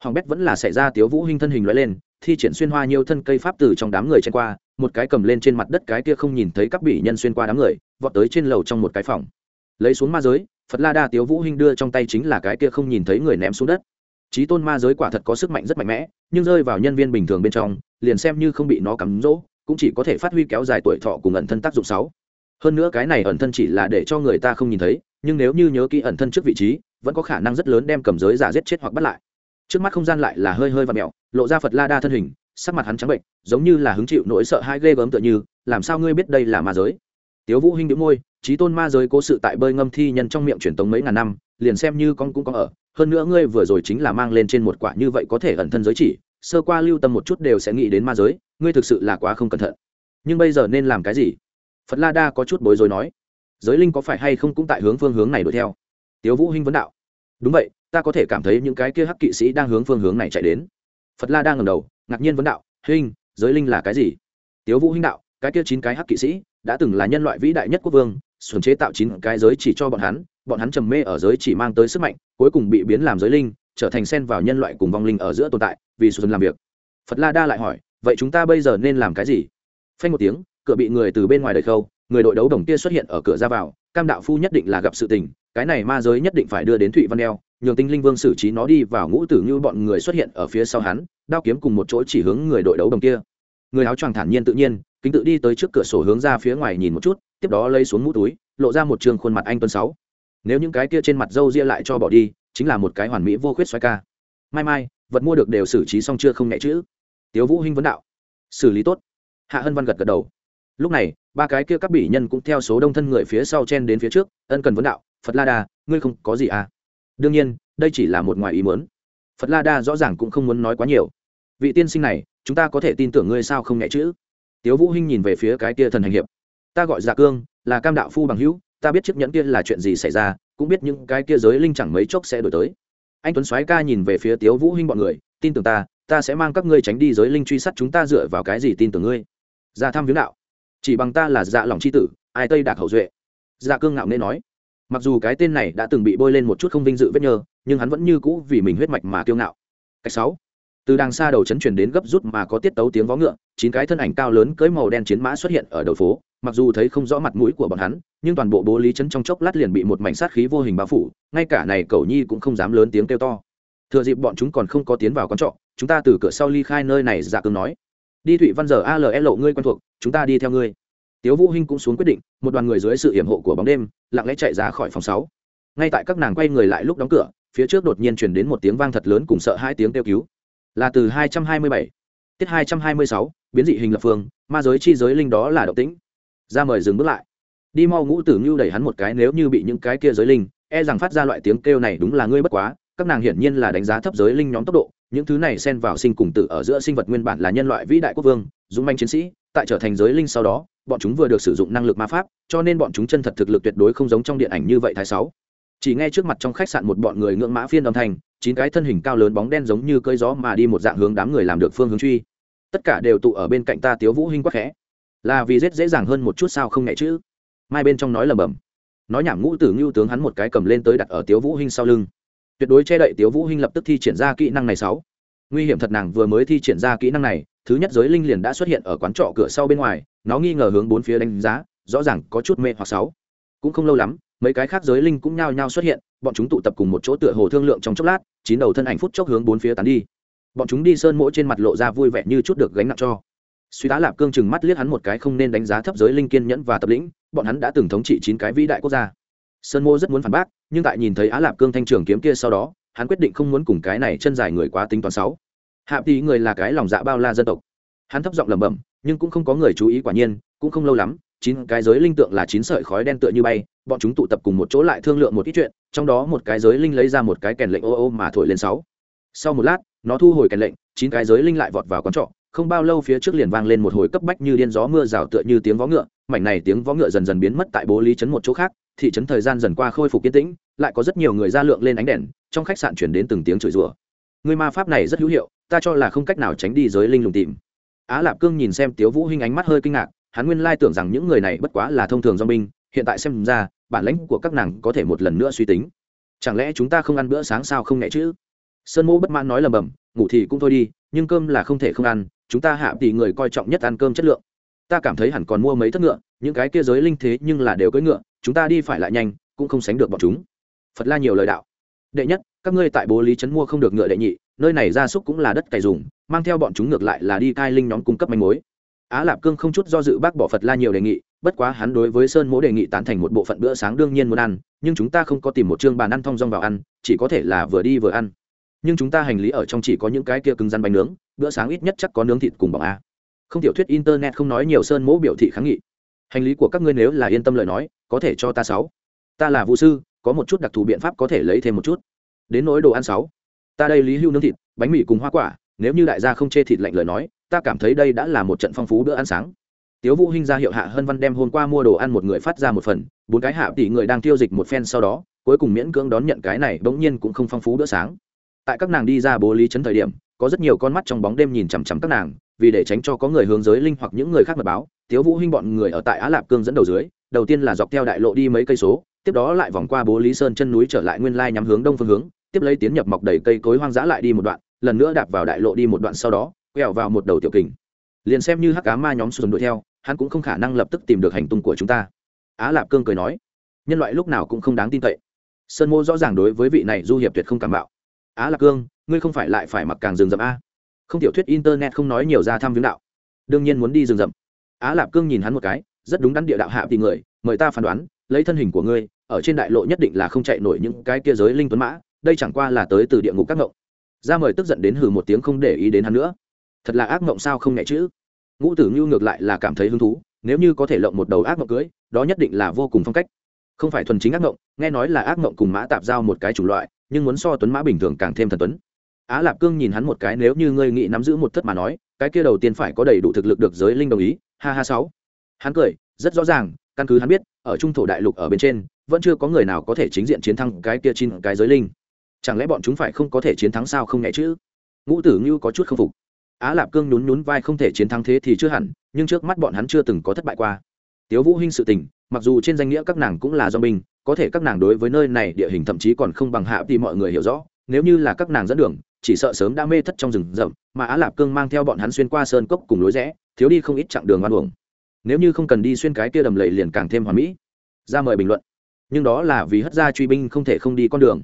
Hoàng bét vẫn là xảy ra tiếu vũ hinh thân hình lóe lên thi triển xuyên hoa nhiều thân cây pháp từ trong đám người chen qua, một cái cầm lên trên mặt đất cái kia không nhìn thấy các bị nhân xuyên qua đám người, vọt tới trên lầu trong một cái phòng. Lấy xuống ma giới, phật la đa tiếu vũ hinh đưa trong tay chính là cái kia không nhìn thấy người ném xuống đất. Trí tôn ma giới quả thật có sức mạnh rất mạnh mẽ, nhưng rơi vào nhân viên bình thường bên trong, liền xem như không bị nó cắm rỗ, cũng chỉ có thể phát huy kéo dài tuổi thọ cùng ẩn thân tác dụng sáu. Hơn nữa cái này ẩn thân chỉ là để cho người ta không nhìn thấy, nhưng nếu như nhớ kỹ ẩn thân trước vị trí, vẫn có khả năng rất lớn đem cầm giới giả giết chết hoặc bắt lại trước mắt không gian lại là hơi hơi và mẹo lộ ra phật la đa thân hình, sắc mặt hắn trắng bệnh giống như là hứng chịu nỗi sợ hai ghê gớm tựa như, làm sao ngươi biết đây là ma giới? Tiếu vũ hinh đĩu môi trí tôn ma giới cố sự tại bơi ngâm thi nhân trong miệng truyền tống mấy ngàn năm, liền xem như con cũng có ở, hơn nữa ngươi vừa rồi chính là mang lên trên một quả như vậy có thể ẩn thân giới chỉ, sơ qua lưu tâm một chút đều sẽ nghĩ đến ma giới, ngươi thực sự là quá không cẩn thận. Nhưng bây giờ nên làm cái gì? Phật la đa có chút bối rối nói, giới linh có phải hay không cũng tại hướng phương hướng này đuổi theo? Tiếu vũ hinh vấn đạo, đúng vậy ta có thể cảm thấy những cái kia hắc kỵ sĩ đang hướng phương hướng này chạy đến. Phật la đang ngẩng đầu, ngạc nhiên vấn đạo hinh giới linh là cái gì? Tiếu vũ hinh đạo, cái kia chín cái hắc kỵ sĩ đã từng là nhân loại vĩ đại nhất quốc vương, xuân chế tạo chín cái giới chỉ cho bọn hắn bọn hắn trầm mê ở giới chỉ mang tới sức mạnh, cuối cùng bị biến làm giới linh, trở thành xen vào nhân loại cùng vong linh ở giữa tồn tại, vì xuân làm việc. Phật la đa lại hỏi, vậy chúng ta bây giờ nên làm cái gì? Phanh một tiếng, cửa bị người từ bên ngoài đời khâu, người đội đấu đồng kia xuất hiện ở cửa ra vào, cam đạo phu nhất định là gặp sự tình, cái này ma giới nhất định phải đưa đến thụy văn đeo nhường tinh linh vương xử trí nó đi vào ngũ tử như bọn người xuất hiện ở phía sau hắn, đao kiếm cùng một chỗ chỉ hướng người đội đấu đồng kia. Người áo choàng thản nhiên tự nhiên, kính tự đi tới trước cửa sổ hướng ra phía ngoài nhìn một chút, tiếp đó lấy xuống mũ túi, lộ ra một trường khuôn mặt anh tuấn sáu. Nếu những cái kia trên mặt râu ria lại cho bỏ đi, chính là một cái hoàn mỹ vô khuyết xoay ca. Mai mai, vật mua được đều xử trí xong chưa không nhẹ chữ tiếu vũ hinh vấn đạo. Xử lý tốt. Hạ hân văn gật gật đầu. Lúc này, ba cái kia các bỉ nhân cũng theo số đông thân người phía sau chen đến phía trước, ân cần vấn đạo, phật la đà, ngươi không có gì à? Đương nhiên, đây chỉ là một ngoài ý muốn. Phật la đa rõ ràng cũng không muốn nói quá nhiều. Vị tiên sinh này, chúng ta có thể tin tưởng ngươi sao không nhẹ chữ? Tiếu vũ hinh nhìn về phía cái kia thần hành hiệp. Ta gọi dạ cương, là cam đạo phu bằng hữu, ta biết chiếc nhẫn kia là chuyện gì xảy ra, cũng biết những cái kia giới linh chẳng mấy chốc sẽ đổi tới. Anh tuấn soái ca nhìn về phía tiếu vũ hinh bọn người, tin tưởng ta ta sẽ mang các ngươi tránh đi giới linh truy sát chúng ta dựa vào cái gì tin tưởng ngươi? Dạ ra thăm viếng đạo. Chỉ bằng ta là dạ lòng chi tử, ai tây đạc hậu duệ? Dạ cương ngạo nên nói mặc dù cái tên này đã từng bị bôi lên một chút không vinh dự vết nhơ, nhưng hắn vẫn như cũ vì mình huyết mạch mà kiêu ngạo. Cách sáu. Từ đằng xa đầu chấn chuyển đến gấp rút mà có tiết tấu tiếng vó ngựa, chín cái thân ảnh cao lớn cưới màu đen chiến mã xuất hiện ở đầu phố. Mặc dù thấy không rõ mặt mũi của bọn hắn, nhưng toàn bộ bố lý chấn trong chốc lát liền bị một mảnh sát khí vô hình bao phủ, ngay cả này cậu nhi cũng không dám lớn tiếng kêu to. Thừa dịp bọn chúng còn không có tiến vào con trọ, chúng ta từ cửa sau ly khai nơi này dạ cương nói. Đi thụy văn giờ al lộ ngươi quen thuộc, chúng ta đi theo ngươi tiếu vũ hinh cũng xuống quyết định, một đoàn người dưới sự hiểm hộ của bóng đêm, lặng lẽ chạy ra khỏi phòng sáu. Ngay tại các nàng quay người lại lúc đóng cửa, phía trước đột nhiên truyền đến một tiếng vang thật lớn cùng sợ hai tiếng kêu cứu. Là từ 227 tiết 226 biến dị hình lập phương, ma giới chi giới linh đó là động tĩnh. Ra mời dừng bước lại. Đi mau ngũ tử ngưu đẩy hắn một cái, nếu như bị những cái kia giới linh e rằng phát ra loại tiếng kêu này đúng là ngươi bất quá, các nàng hiển nhiên là đánh giá thấp giới linh nhóm tốc độ, những thứ này xen vào sinh cùng tử ở giữa sinh vật nguyên bản là nhân loại vĩ đại quốc vương, dũng manh chiến sĩ, tại trở thành giới linh sau đó bọn chúng vừa được sử dụng năng lực ma pháp, cho nên bọn chúng chân thật thực lực tuyệt đối không giống trong điện ảnh như vậy thái sáu. Chỉ nghe trước mặt trong khách sạn một bọn người ngưỡng mã phiên âm thanh, chín cái thân hình cao lớn bóng đen giống như cơi gió mà đi một dạng hướng đám người làm được phương hướng truy. Tất cả đều tụ ở bên cạnh ta tiếu vũ hinh quắc khẽ. Là vì rất dễ dàng hơn một chút sao không nhẹ chứ? Mai bên trong nói lầm bầm nói nhảm ngũ tử ngưu tướng hắn một cái cầm lên tới đặt ở tiếu vũ hinh sau lưng. Tuyệt đối che đậy tiếu vũ hinh lập tức thi triển ra kỹ năng này sáu nguy hiểm thật nàng vừa mới thi triển ra kỹ năng này, thứ nhất giới linh liền đã xuất hiện ở quán trọ cửa sau bên ngoài, nó nghi ngờ hướng bốn phía đánh giá, rõ ràng có chút mê hoặc sáu. Cũng không lâu lắm, mấy cái khác giới linh cũng nhao nhao xuất hiện, bọn chúng tụ tập cùng một chỗ tựa hồ thương lượng trong chốc lát, chín đầu thân ảnh phút chốc hướng bốn phía tán đi. Bọn chúng đi sơn mỗi trên mặt lộ ra vui vẻ như chút được gánh nặng cho. Suy tá lạp cương chừng mắt liếc hắn một cái không nên đánh giá thấp giới linh kiên nhẫn và tập lĩnh, bọn hắn đã từng thống trị chín cái vĩ đại quốc gia. Sơn mô rất muốn phản bác, nhưng tại nhìn thấy á lạp cương thanh trường kiếm kia sau đó hắn quyết định không muốn cùng cái này chân dài người quá tính toán sáu. Hạ tí người là cái lòng dạ bao la dân tộc. Hắn thấp giọng lẩm bẩm, nhưng cũng không có người chú ý quả nhiên, cũng không lâu lắm, chín cái giới linh tượng là chín sợi khói đen tựa như bay, bọn chúng tụ tập cùng một chỗ lại thương lượng một ít chuyện, trong đó một cái giới linh lấy ra một cái kèn lệnh ô ô mà thổi lên sáu. Sau một lát, nó thu hồi kèn lệnh, chín cái giới linh lại vọt vào quán trọ, không bao lâu phía trước liền vang lên một hồi cấp bách như điên gió mưa rào tựa như tiếng vó ngựa, mảnh này tiếng vó ngựa dần dần biến mất tại bố lý trấn một chỗ khác, thị trấn thời gian dần qua khôi phục yên tĩnh, lại có rất nhiều người ra lượng lên ánh đèn trong khách sạn chuyển đến từng tiếng chửi rủa. Người ma pháp này rất hữu hiệu, ta cho là không cách nào tránh đi giới linh lùng tìm. Á lạp cương nhìn xem tiếu vũ hinh ánh mắt hơi kinh ngạc, hắn nguyên lai tưởng rằng những người này bất quá là thông thường do binh, hiện tại xem ra, bản lãnh của các nàng có thể một lần nữa suy tính. Chẳng lẽ chúng ta không ăn bữa sáng sao không nhẹ chứ? Sơn mô bất mãn nói lầm bầm, ngủ thì cũng thôi đi, nhưng cơm là không thể không ăn, chúng ta hạ tỷ người coi trọng nhất ăn cơm chất lượng. Ta cảm thấy hẳn còn mua mấy thất ngựa, những cái kia giới linh thế nhưng là đều cưỡi ngựa, chúng ta đi phải lại nhanh, cũng không sánh được bọn chúng. Phật la nhiều lời đạo đệ nhất, các ngươi tại bố lý trấn mua không được ngựa đệ nhị, nơi này gia súc cũng là đất cày dùng, mang theo bọn chúng ngược lại là đi cai linh nhóm cung cấp manh mối. Á lạp cương không chút do dự bác bỏ phật la nhiều đề nghị, bất quá hắn đối với sơn mỗ đề nghị tán thành một bộ phận bữa sáng đương nhiên muốn ăn, nhưng chúng ta không có tìm một chương bàn ăn thong dong vào ăn, chỉ có thể là vừa đi vừa ăn. Nhưng chúng ta hành lý ở trong chỉ có những cái kia cứng rắn bánh nướng, bữa sáng ít nhất chắc có nướng thịt cùng bỏng a. Không tiểu thuyết internet không nói nhiều sơn mỗ biểu thị kháng nghị. Hành lý của các ngươi nếu là yên tâm lời nói, có thể cho ta sáu. Ta là vũ sư có một chút đặc thù biện pháp có thể lấy thêm một chút. Đến nỗi đồ ăn sáu, ta đây lý hưu nướng thịt, bánh mì cùng hoa quả, nếu như đại gia không chê thịt lạnh lời nói, ta cảm thấy đây đã là một trận phong phú bữa ăn sáng. Tiếu vũ hinh ra hiệu hạ hân văn đem hôm qua mua đồ ăn một người phát ra một phần, bốn cái hạ tỷ người đang tiêu dịch một phen sau đó, cuối cùng miễn cưỡng đón nhận cái này bỗng nhiên cũng không phong phú bữa sáng. Tại các nàng đi ra bố lý trấn thời điểm, có rất nhiều con mắt trong bóng đêm nhìn chằm chằm các nàng, vì để tránh cho có người hướng giới linh hoặc những người khác mật báo, tiếu vũ hinh bọn người ở tại á lạp cương dẫn đầu dưới, đầu tiên là dọc theo đại lộ đi mấy cây số tiếp đó lại vòng qua bố lý sơn chân núi trở lại nguyên lai nhắm hướng đông phương hướng, tiếp lấy tiến nhập mọc đầy cây cối hoang dã lại đi một đoạn, lần nữa đạp vào đại lộ đi một đoạn sau đó, quẹo vào một đầu tiểu kình. Liền xem như hắc cá ma nhóm xuân đuổi theo, hắn cũng không khả năng lập tức tìm được hành tung của chúng ta. Á lạp cương cười nói, nhân loại lúc nào cũng không đáng tin cậy. Sơn mô rõ ràng đối với vị này du hiệp tuyệt không cảm bạo. Á lạp cương, ngươi không phải lại phải mặc càng rừng rậm a? Không tiểu thuyết internet không nói nhiều ra thăm viếng đạo. Đương nhiên muốn đi rừng rậm. Á lạp cương nhìn hắn một cái, rất đúng đắn địa đạo hạ vì người, mời ta phán đoán, lấy thân hình của ngươi ở trên đại lộ nhất định là không chạy nổi những cái kia giới linh tuấn mã đây chẳng qua là tới từ địa ngục các ngộng. Ra mời tức giận đến hừ một tiếng không để ý đến hắn nữa. Thật là ác ngộng sao không nhẹ chữ. Ngũ tử ngưu ngược lại là cảm thấy hứng thú nếu như có thể lộng một đầu ác ngộng cưới đó nhất định là vô cùng phong cách. Không phải thuần chính ác ngộng, nghe nói là ác ngộng cùng mã tạp giao một cái chủng loại nhưng muốn so tuấn mã bình thường càng thêm thần tuấn. Á lạp cương nhìn hắn một cái nếu như ngươi nghĩ nắm giữ một thất mà nói cái kia đầu tiên phải có đầy đủ thực lực được giới linh đồng ý. Ha ha sáu. Hắn cười rất rõ ràng căn cứ hắn biết ở trung thổ đại lục ở bên trên vẫn chưa có người nào có thể chính diện chiến thắng cái kia chín cái giới linh. Chẳng lẽ bọn chúng phải không có thể chiến thắng sao không nhẹ chứ? Ngũ tử ngưu có chút k phục. Á lạp cương nhún nhún vai không thể chiến thắng thế thì chưa hẳn nhưng trước mắt bọn hắn chưa từng có thất bại qua. Tiếu vũ hinh sự tình mặc dù trên danh nghĩa các nàng cũng là do mình, có thể các nàng đối với nơi này địa hình thậm chí còn không bằng hạ thì mọi người hiểu rõ nếu như là các nàng dẫn đường chỉ sợ sớm đã mê thất trong rừng rậm mà á lạp cương mang theo bọn hắn xuyên qua sơn cốc cùng lối rẽ thiếu đi không ít chặng đường ngoan uổng. Nếu như không cần đi xuyên cái kia đầm lầy liền càng thêm hoàn mỹ. Ra mời bình luận nhưng đó là vì hất ra truy binh không thể không đi con đường.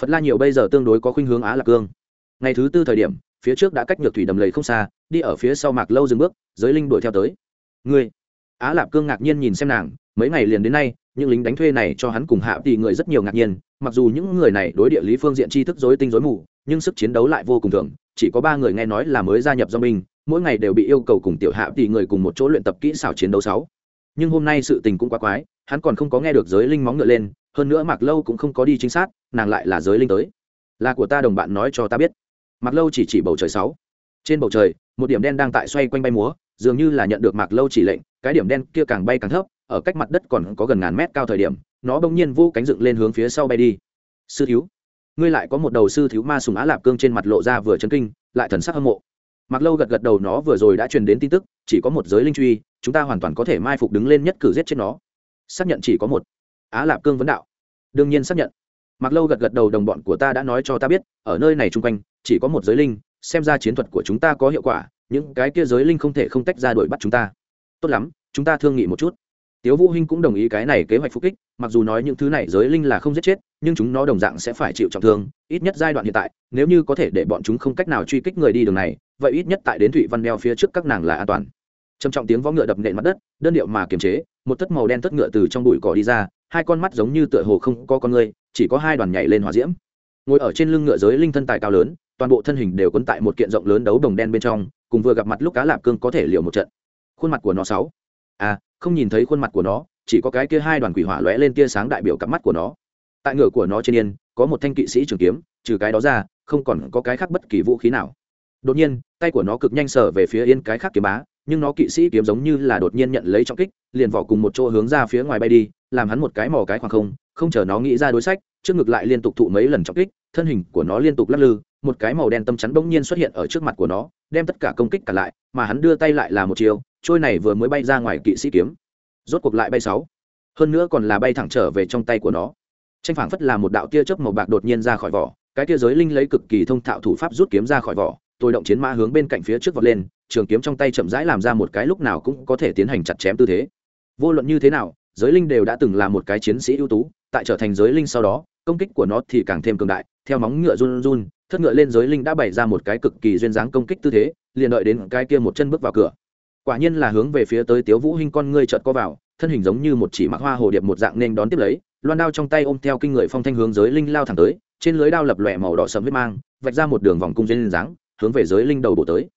Phật la nhiều bây giờ tương đối có khuynh hướng á lạc cương. Ngày thứ tư thời điểm, phía trước đã cách nhược thủy đầm lầy không xa, đi ở phía sau mạc lâu dừng bước, giới linh đuổi theo tới. Người á lạp cương ngạc nhiên nhìn xem nàng, mấy ngày liền đến nay, những lính đánh thuê này cho hắn cùng hạ thì người rất nhiều ngạc nhiên, mặc dù những người này đối địa lý phương diện tri thức dối tinh dối mù, nhưng sức chiến đấu lại vô cùng thường, chỉ có ba người nghe nói là mới gia nhập do mình mỗi ngày đều bị yêu cầu cùng tiểu hạ thì người cùng một chỗ luyện tập kỹ xảo chiến đấu sáu. Nhưng hôm nay sự tình cũng quá quái hắn còn không có nghe được giới linh móng ngựa lên, hơn nữa mạc lâu cũng không có đi chính xác nàng lại là giới linh tới. Là của ta đồng bạn nói cho ta biết. Mạc lâu chỉ chỉ bầu trời sáu. Trên bầu trời, một điểm đen đang tại xoay quanh bay múa, dường như là nhận được mạc lâu chỉ lệnh, cái điểm đen kia càng bay càng thấp, ở cách mặt đất còn có gần ngàn mét cao thời điểm, nó bỗng nhiên vô cánh dựng lên hướng phía sau bay đi. Sư thiếu, ngươi lại có một đầu sư thiếu ma sùng á lạp cương trên mặt lộ ra vừa chấn kinh, lại thần sắc hâm mộ. Mặc lâu gật gật đầu, nó vừa rồi đã truyền đến tin tức, chỉ có một giới linh truy, chúng ta hoàn toàn có thể mai phục đứng lên nhất cử giết chết nó xác nhận chỉ có một. Á lạp cương vấn đạo. Đương nhiên xác nhận. Mặc lâu gật gật đầu, đồng bọn của ta đã nói cho ta biết, ở nơi này chung quanh, chỉ có một giới linh, xem ra chiến thuật của chúng ta có hiệu quả, những cái kia giới linh không thể không tách ra đuổi bắt chúng ta. Tốt lắm, chúng ta thương nghị một chút. Tiếu vũ hinh cũng đồng ý cái này kế hoạch phục kích, mặc dù nói những thứ này giới linh là không giết chết, nhưng chúng nó đồng dạng sẽ phải chịu trọng thương, ít nhất giai đoạn hiện tại, nếu như có thể để bọn chúng không cách nào truy kích người đi đường này, vậy ít nhất tại đến thụy văn đeo phía trước các nàng là an toàn. Trầm trọng tiếng võ ngựa đập nện mặt đất, đơn điệu mà kiềm chế một tất màu đen tất ngựa từ trong bụi cỏ đi ra, hai con mắt giống như tựa hồ không có con người chỉ có hai đoàn nhảy lên hòa diễm. Ngồi ở trên lưng ngựa giới linh thân tài cao lớn, toàn bộ thân hình đều quấn tại một kiện rộng lớn đấu đồng đen bên trong, cùng vừa gặp mặt lúc cá lạp cương có thể liều một trận. Khuôn mặt của nó sáu. À không nhìn thấy khuôn mặt của nó, chỉ có cái kia hai đoàn quỷ hỏa lóe lên tia sáng đại biểu cặp mắt của nó. Tại ngựa của nó trên yên, có một thanh kỵ sĩ trường kiếm, trừ cái đó ra, không còn có cái khác bất kỳ vũ khí nào. Đột nhiên, tay của nó cực nhanh sở về phía yên cái khác kiếm bá nhưng nó kỵ sĩ kiếm giống như là đột nhiên nhận lấy trọng kích, liền vỏ cùng một chỗ hướng ra phía ngoài bay đi, làm hắn một cái mò cái khoảng không không chờ nó nghĩ ra đối sách, trước ngực lại liên tục thụ mấy lần trọng kích, thân hình của nó liên tục lắc lư, một cái màu đen tâm chắn bỗng nhiên xuất hiện ở trước mặt của nó, đem tất cả công kích cả lại, mà hắn đưa tay lại là một chiều trôi này vừa mới bay ra ngoài kỵ sĩ kiếm. Rốt cuộc lại bay sáu. Hơn nữa còn là bay thẳng trở về trong tay của nó. Tranh phảng phất là một đạo tia chớp màu bạc đột nhiên ra khỏi vỏ, cái tia giới linh lấy cực kỳ thông thạo thủ pháp rút kiếm ra khỏi vỏ, tôi động chiến mã hướng bên cạnh phía trước vọt lên trường kiếm trong tay chậm rãi làm ra một cái lúc nào cũng có thể tiến hành chặt chém tư thế. Vô luận như thế nào, giới linh đều đã từng là một cái chiến sĩ ưu tú, tại trở thành giới linh sau đó, công kích của nó thì càng thêm cường đại, theo móng ngựa run run, thất ngựa lên giới linh đã bày ra một cái cực kỳ duyên dáng công kích tư thế, liền đợi đến cái kia một chân bước vào cửa. Quả nhiên là hướng về phía tới tiếu vũ hinh con ngươi chợt co vào, thân hình giống như một chỉ mặc hoa hồ điệp một dạng nên đón tiếp lấy, loan đao trong tay ôm theo kinh người phong thanh hướng giới linh lao thẳng tới, trên lưới đao lập lòe màu đỏ sẫm huyết mang, vạch ra một đường vòng cung duyên dáng, hướng về giới linh đầu bổ tới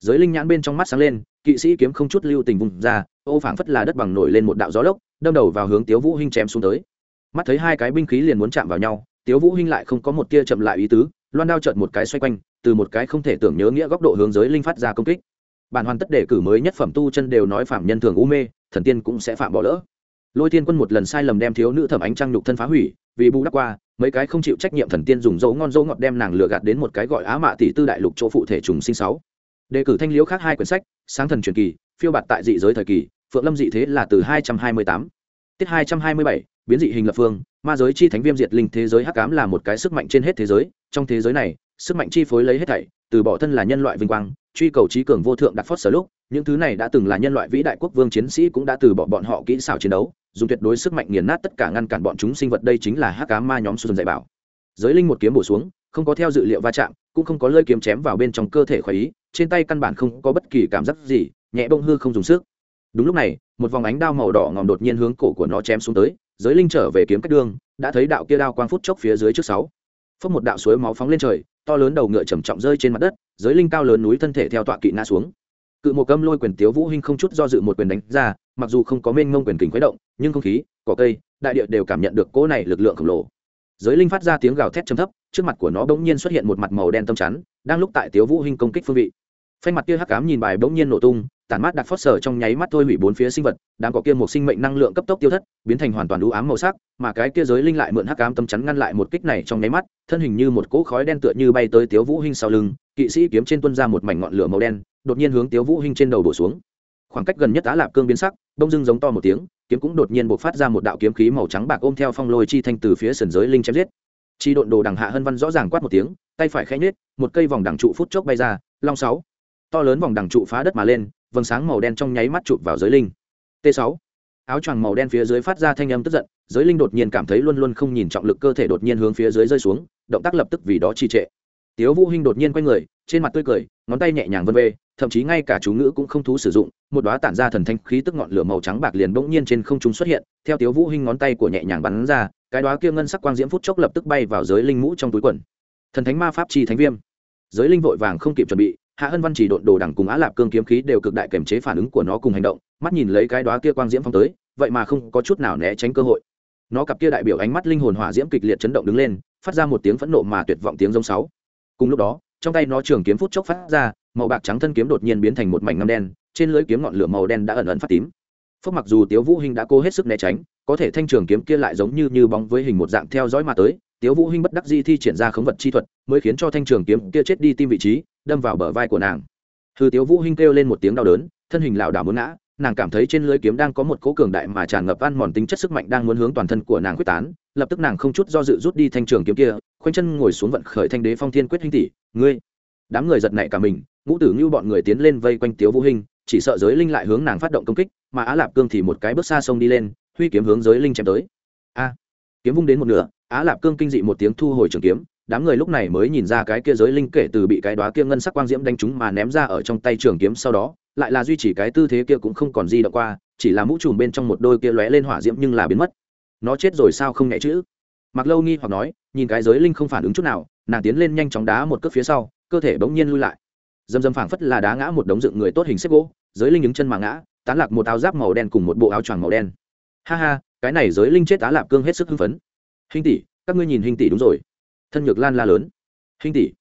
giới linh nhãn bên trong mắt sáng lên, kỵ sĩ kiếm không chút lưu tình vùng ra, ô phảng phất là đất bằng nổi lên một đạo gió lốc, đâm đầu vào hướng tiếu vũ hinh chém xuống tới. Mắt thấy hai cái binh khí liền muốn chạm vào nhau, tiếu vũ hinh lại không có một tia chậm lại ý tứ, loan đao chợt một cái xoay quanh, từ một cái không thể tưởng nhớ nghĩa góc độ hướng giới linh phát ra công kích. Bản hoàn tất đề cử mới nhất phẩm tu chân đều nói phạm nhân thường u mê, thần tiên cũng sẽ phạm bỏ lỡ. Lôi thiên quân một lần sai lầm đem thiếu nữ thẩm ánh trang nhục thân phá hủy, vì bù đắp qua, mấy cái không chịu trách nhiệm thần tiên dùng dấu ngon dấu ngọt đem nàng lừa gạt đến một cái gọi á mạ tỷ tư đại lục chỗ phụ thể trùng sinh sáu đề cử thanh liễu khác hai quyển sách, sáng thần truyền kỳ, phiêu bạt tại dị giới thời kỳ, phượng lâm dị thế là từ hai trăm hai mươi tám. Tiết hai trăm hai mươi bảy, biến dị hình lập phương, ma giới chi thánh viêm diệt linh thế giới hắc ám là một cái sức mạnh trên hết thế giới. Trong thế giới này, sức mạnh chi phối lấy hết thảy, từ bỏ thân là nhân loại vinh quang, truy cầu trí cường vô thượng đặc phót sở lúc, những thứ này đã từng là nhân loại vĩ đại quốc vương chiến sĩ cũng đã từ bỏ bọn họ kỹ xảo chiến đấu, dùng tuyệt đối sức mạnh nghiền nát tất cả ngăn cản bọn chúng sinh vật, đây chính là hắc cá ma nhóm xuân dạy bảo. Giới linh một kiếm bổ xuống không có theo dự liệu va chạm, cũng không có lơi kiếm chém vào bên trong cơ thể khỏi ý, trên tay căn bản không có bất kỳ cảm giác gì, nhẹ bông hư không dùng sức. Đúng lúc này, một vòng ánh đao màu đỏ ngòm đột nhiên hướng cổ của nó chém xuống tới, giới linh trở về kiếm cách đương đã thấy đạo kia đao quang phút chốc phía dưới trước sáu. Phốc một đạo suối máu phóng lên trời, to lớn đầu ngựa trầm trọng rơi trên mặt đất, giới linh cao lớn núi thân thể theo tọa kỵ ngã xuống. Cự một câm lôi quyền tiếu vũ hinh không chút do dự một quyền đánh ra, mặc dù không có mênh mông quyền kình khuấy động, nhưng không khí, cỏ cây, đại địa đều cảm nhận được cỗ này lực lượng khổng lồ. Giới linh phát ra tiếng gào thét trầm thấp trước mặt của nó bỗng nhiên xuất hiện một mặt màu đen tâm chắn, đang lúc tại tiếu vũ hinh công kích phương vị. Phanh mặt kia hắc ám nhìn bài bỗng nhiên nổ tung, tản mát đặc phớt sở trong nháy mắt thôi hủy bốn phía sinh vật đang có kia một sinh mệnh năng lượng cấp tốc tiêu thất, biến thành hoàn toàn u ám màu sắc, mà cái kia giới linh lại mượn hắc ám tâm chắn ngăn lại một kích này trong nháy mắt, thân hình như một cỗ khói đen tựa như bay tới tiếu vũ hinh sau lưng, kỵ sĩ kiếm trên tuôn ra một mảnh ngọn lửa màu đen, đột nhiên hướng tiếu vũ hinh trên đầu đổ xuống. Khoảng cách gần nhất á lạp cương biến sắc đông dưng giống to một tiếng, kiếm cũng đột nhiên bộc phát ra một đạo kiếm khí màu trắng bạc ôm theo phong lôi chi thanh từ phía sườn giới linh chém giết chi độn đồ đằng hạ hân văn rõ ràng quát một tiếng, tay phải khẽ nhếch, một cây vòng đằng trụ phút chốc bay ra, long sáu. To lớn vòng đằng trụ phá đất mà lên, vầng sáng màu đen trong nháy mắt chụp vào giới linh. T 6 áo choàng màu đen phía dưới phát ra thanh âm tức giận, giới linh đột nhiên cảm thấy luôn luôn không nhìn trọng lực cơ thể đột nhiên hướng phía dưới rơi xuống, động tác lập tức vì đó trì trệ. Tiếu vũ hinh đột nhiên quay người, trên mặt tươi cười, ngón tay nhẹ nhàng vân vê, thậm chí ngay cả chú ngữ cũng không thú sử dụng, một đóa tản ra thần thanh khí tức ngọn lửa màu trắng bạc liền bỗng nhiên trên không trung xuất hiện, theo tiếu vũ hinh ngón tay của nhẹ nhàng bắn ra cái đóa kia ngân sắc quang diễm phút chốc lập tức bay vào giới linh mũ trong túi quần. Thần thánh ma pháp chi thánh viêm. Giới linh vội vàng không kịp chuẩn bị, hạ hân văn chỉ độn đồ đẳng cùng á lạp cương kiếm khí đều cực đại kiểm chế phản ứng của nó cùng hành động, mắt nhìn lấy cái đóa kia quang diễm phong tới, vậy mà không có chút nào né tránh cơ hội. Nó cặp kia đại biểu ánh mắt linh hồn hỏa diễm kịch liệt chấn động đứng lên, phát ra một tiếng phẫn nộ mà tuyệt vọng tiếng giống sáu. Cùng lúc đó, trong tay nó trường kiếm phút chốc phát ra, màu bạc trắng thân kiếm đột nhiên biến thành một mảnh ngăm đen, trên lưỡi kiếm ngọn lửa màu đen đã ẩn ẩn phát tím. Phước mặc dù tiếu vũ hình đã cố hết sức né tránh có thể thanh trường kiếm kia lại giống như như bóng với hình một dạng theo dõi mà tới, tiếu vũ hinh bất đắc dĩ thi triển ra khống vật chi thuật, mới khiến cho thanh trường kiếm kia chết đi tim vị trí, đâm vào bờ vai của nàng. Hư tiếu vũ hinh kêu lên một tiếng đau đớn, thân hình lảo đảo muốn ngã, nàng cảm thấy trên lưỡi kiếm đang có một cỗ cường đại mà tràn ngập ăn mòn tính chất sức mạnh đang muốn hướng toàn thân của nàng quyết tán, lập tức nàng không chút do dự rút đi thanh trường kiếm kia, khoanh chân ngồi xuống vận khởi thanh đế phong thiên quyết hinh tỷ, ngươi. Đám người giật nảy cả mình, ngũ tử như bọn người tiến lên vây quanh tiếu vũ hinh, chỉ sợ giới linh lại hướng nàng phát động công kích, mà á lạp cương thì một cái bước xa sông đi lên huy kiếm hướng giới linh chém tới. A. Kiếm vung đến một nửa, á lạp cương kinh dị một tiếng thu hồi trường kiếm, đám người lúc này mới nhìn ra cái kia giới linh kể từ bị cái đóa kia ngân sắc quang diễm đánh trúng mà ném ra ở trong tay trường kiếm sau đó, lại là duy trì cái tư thế kia cũng không còn gì động qua, chỉ là mũ trùm bên trong một đôi kia lóe lên hỏa diễm nhưng là biến mất. Nó chết rồi sao không nhẹ chữ? Mặc lâu nghi hoặc nói, nhìn cái giới linh không phản ứng chút nào, nàng tiến lên nhanh chóng đá một cước phía sau, cơ thể bỗng nhiên lui lại. Dầm dầm phảng phất là đá ngã một đống dựng người tốt hình xếp gỗ, giới linh đứng chân mà ngã, tán lạc một áo giáp màu đen cùng một bộ áo choàng màu đen ha ha, cái này giới linh chết á lạp cương hết sức hưng phấn. Hình tỷ, các ngươi nhìn hình tỷ đúng rồi. Thân nhược lan la lớn. Hình tỷ,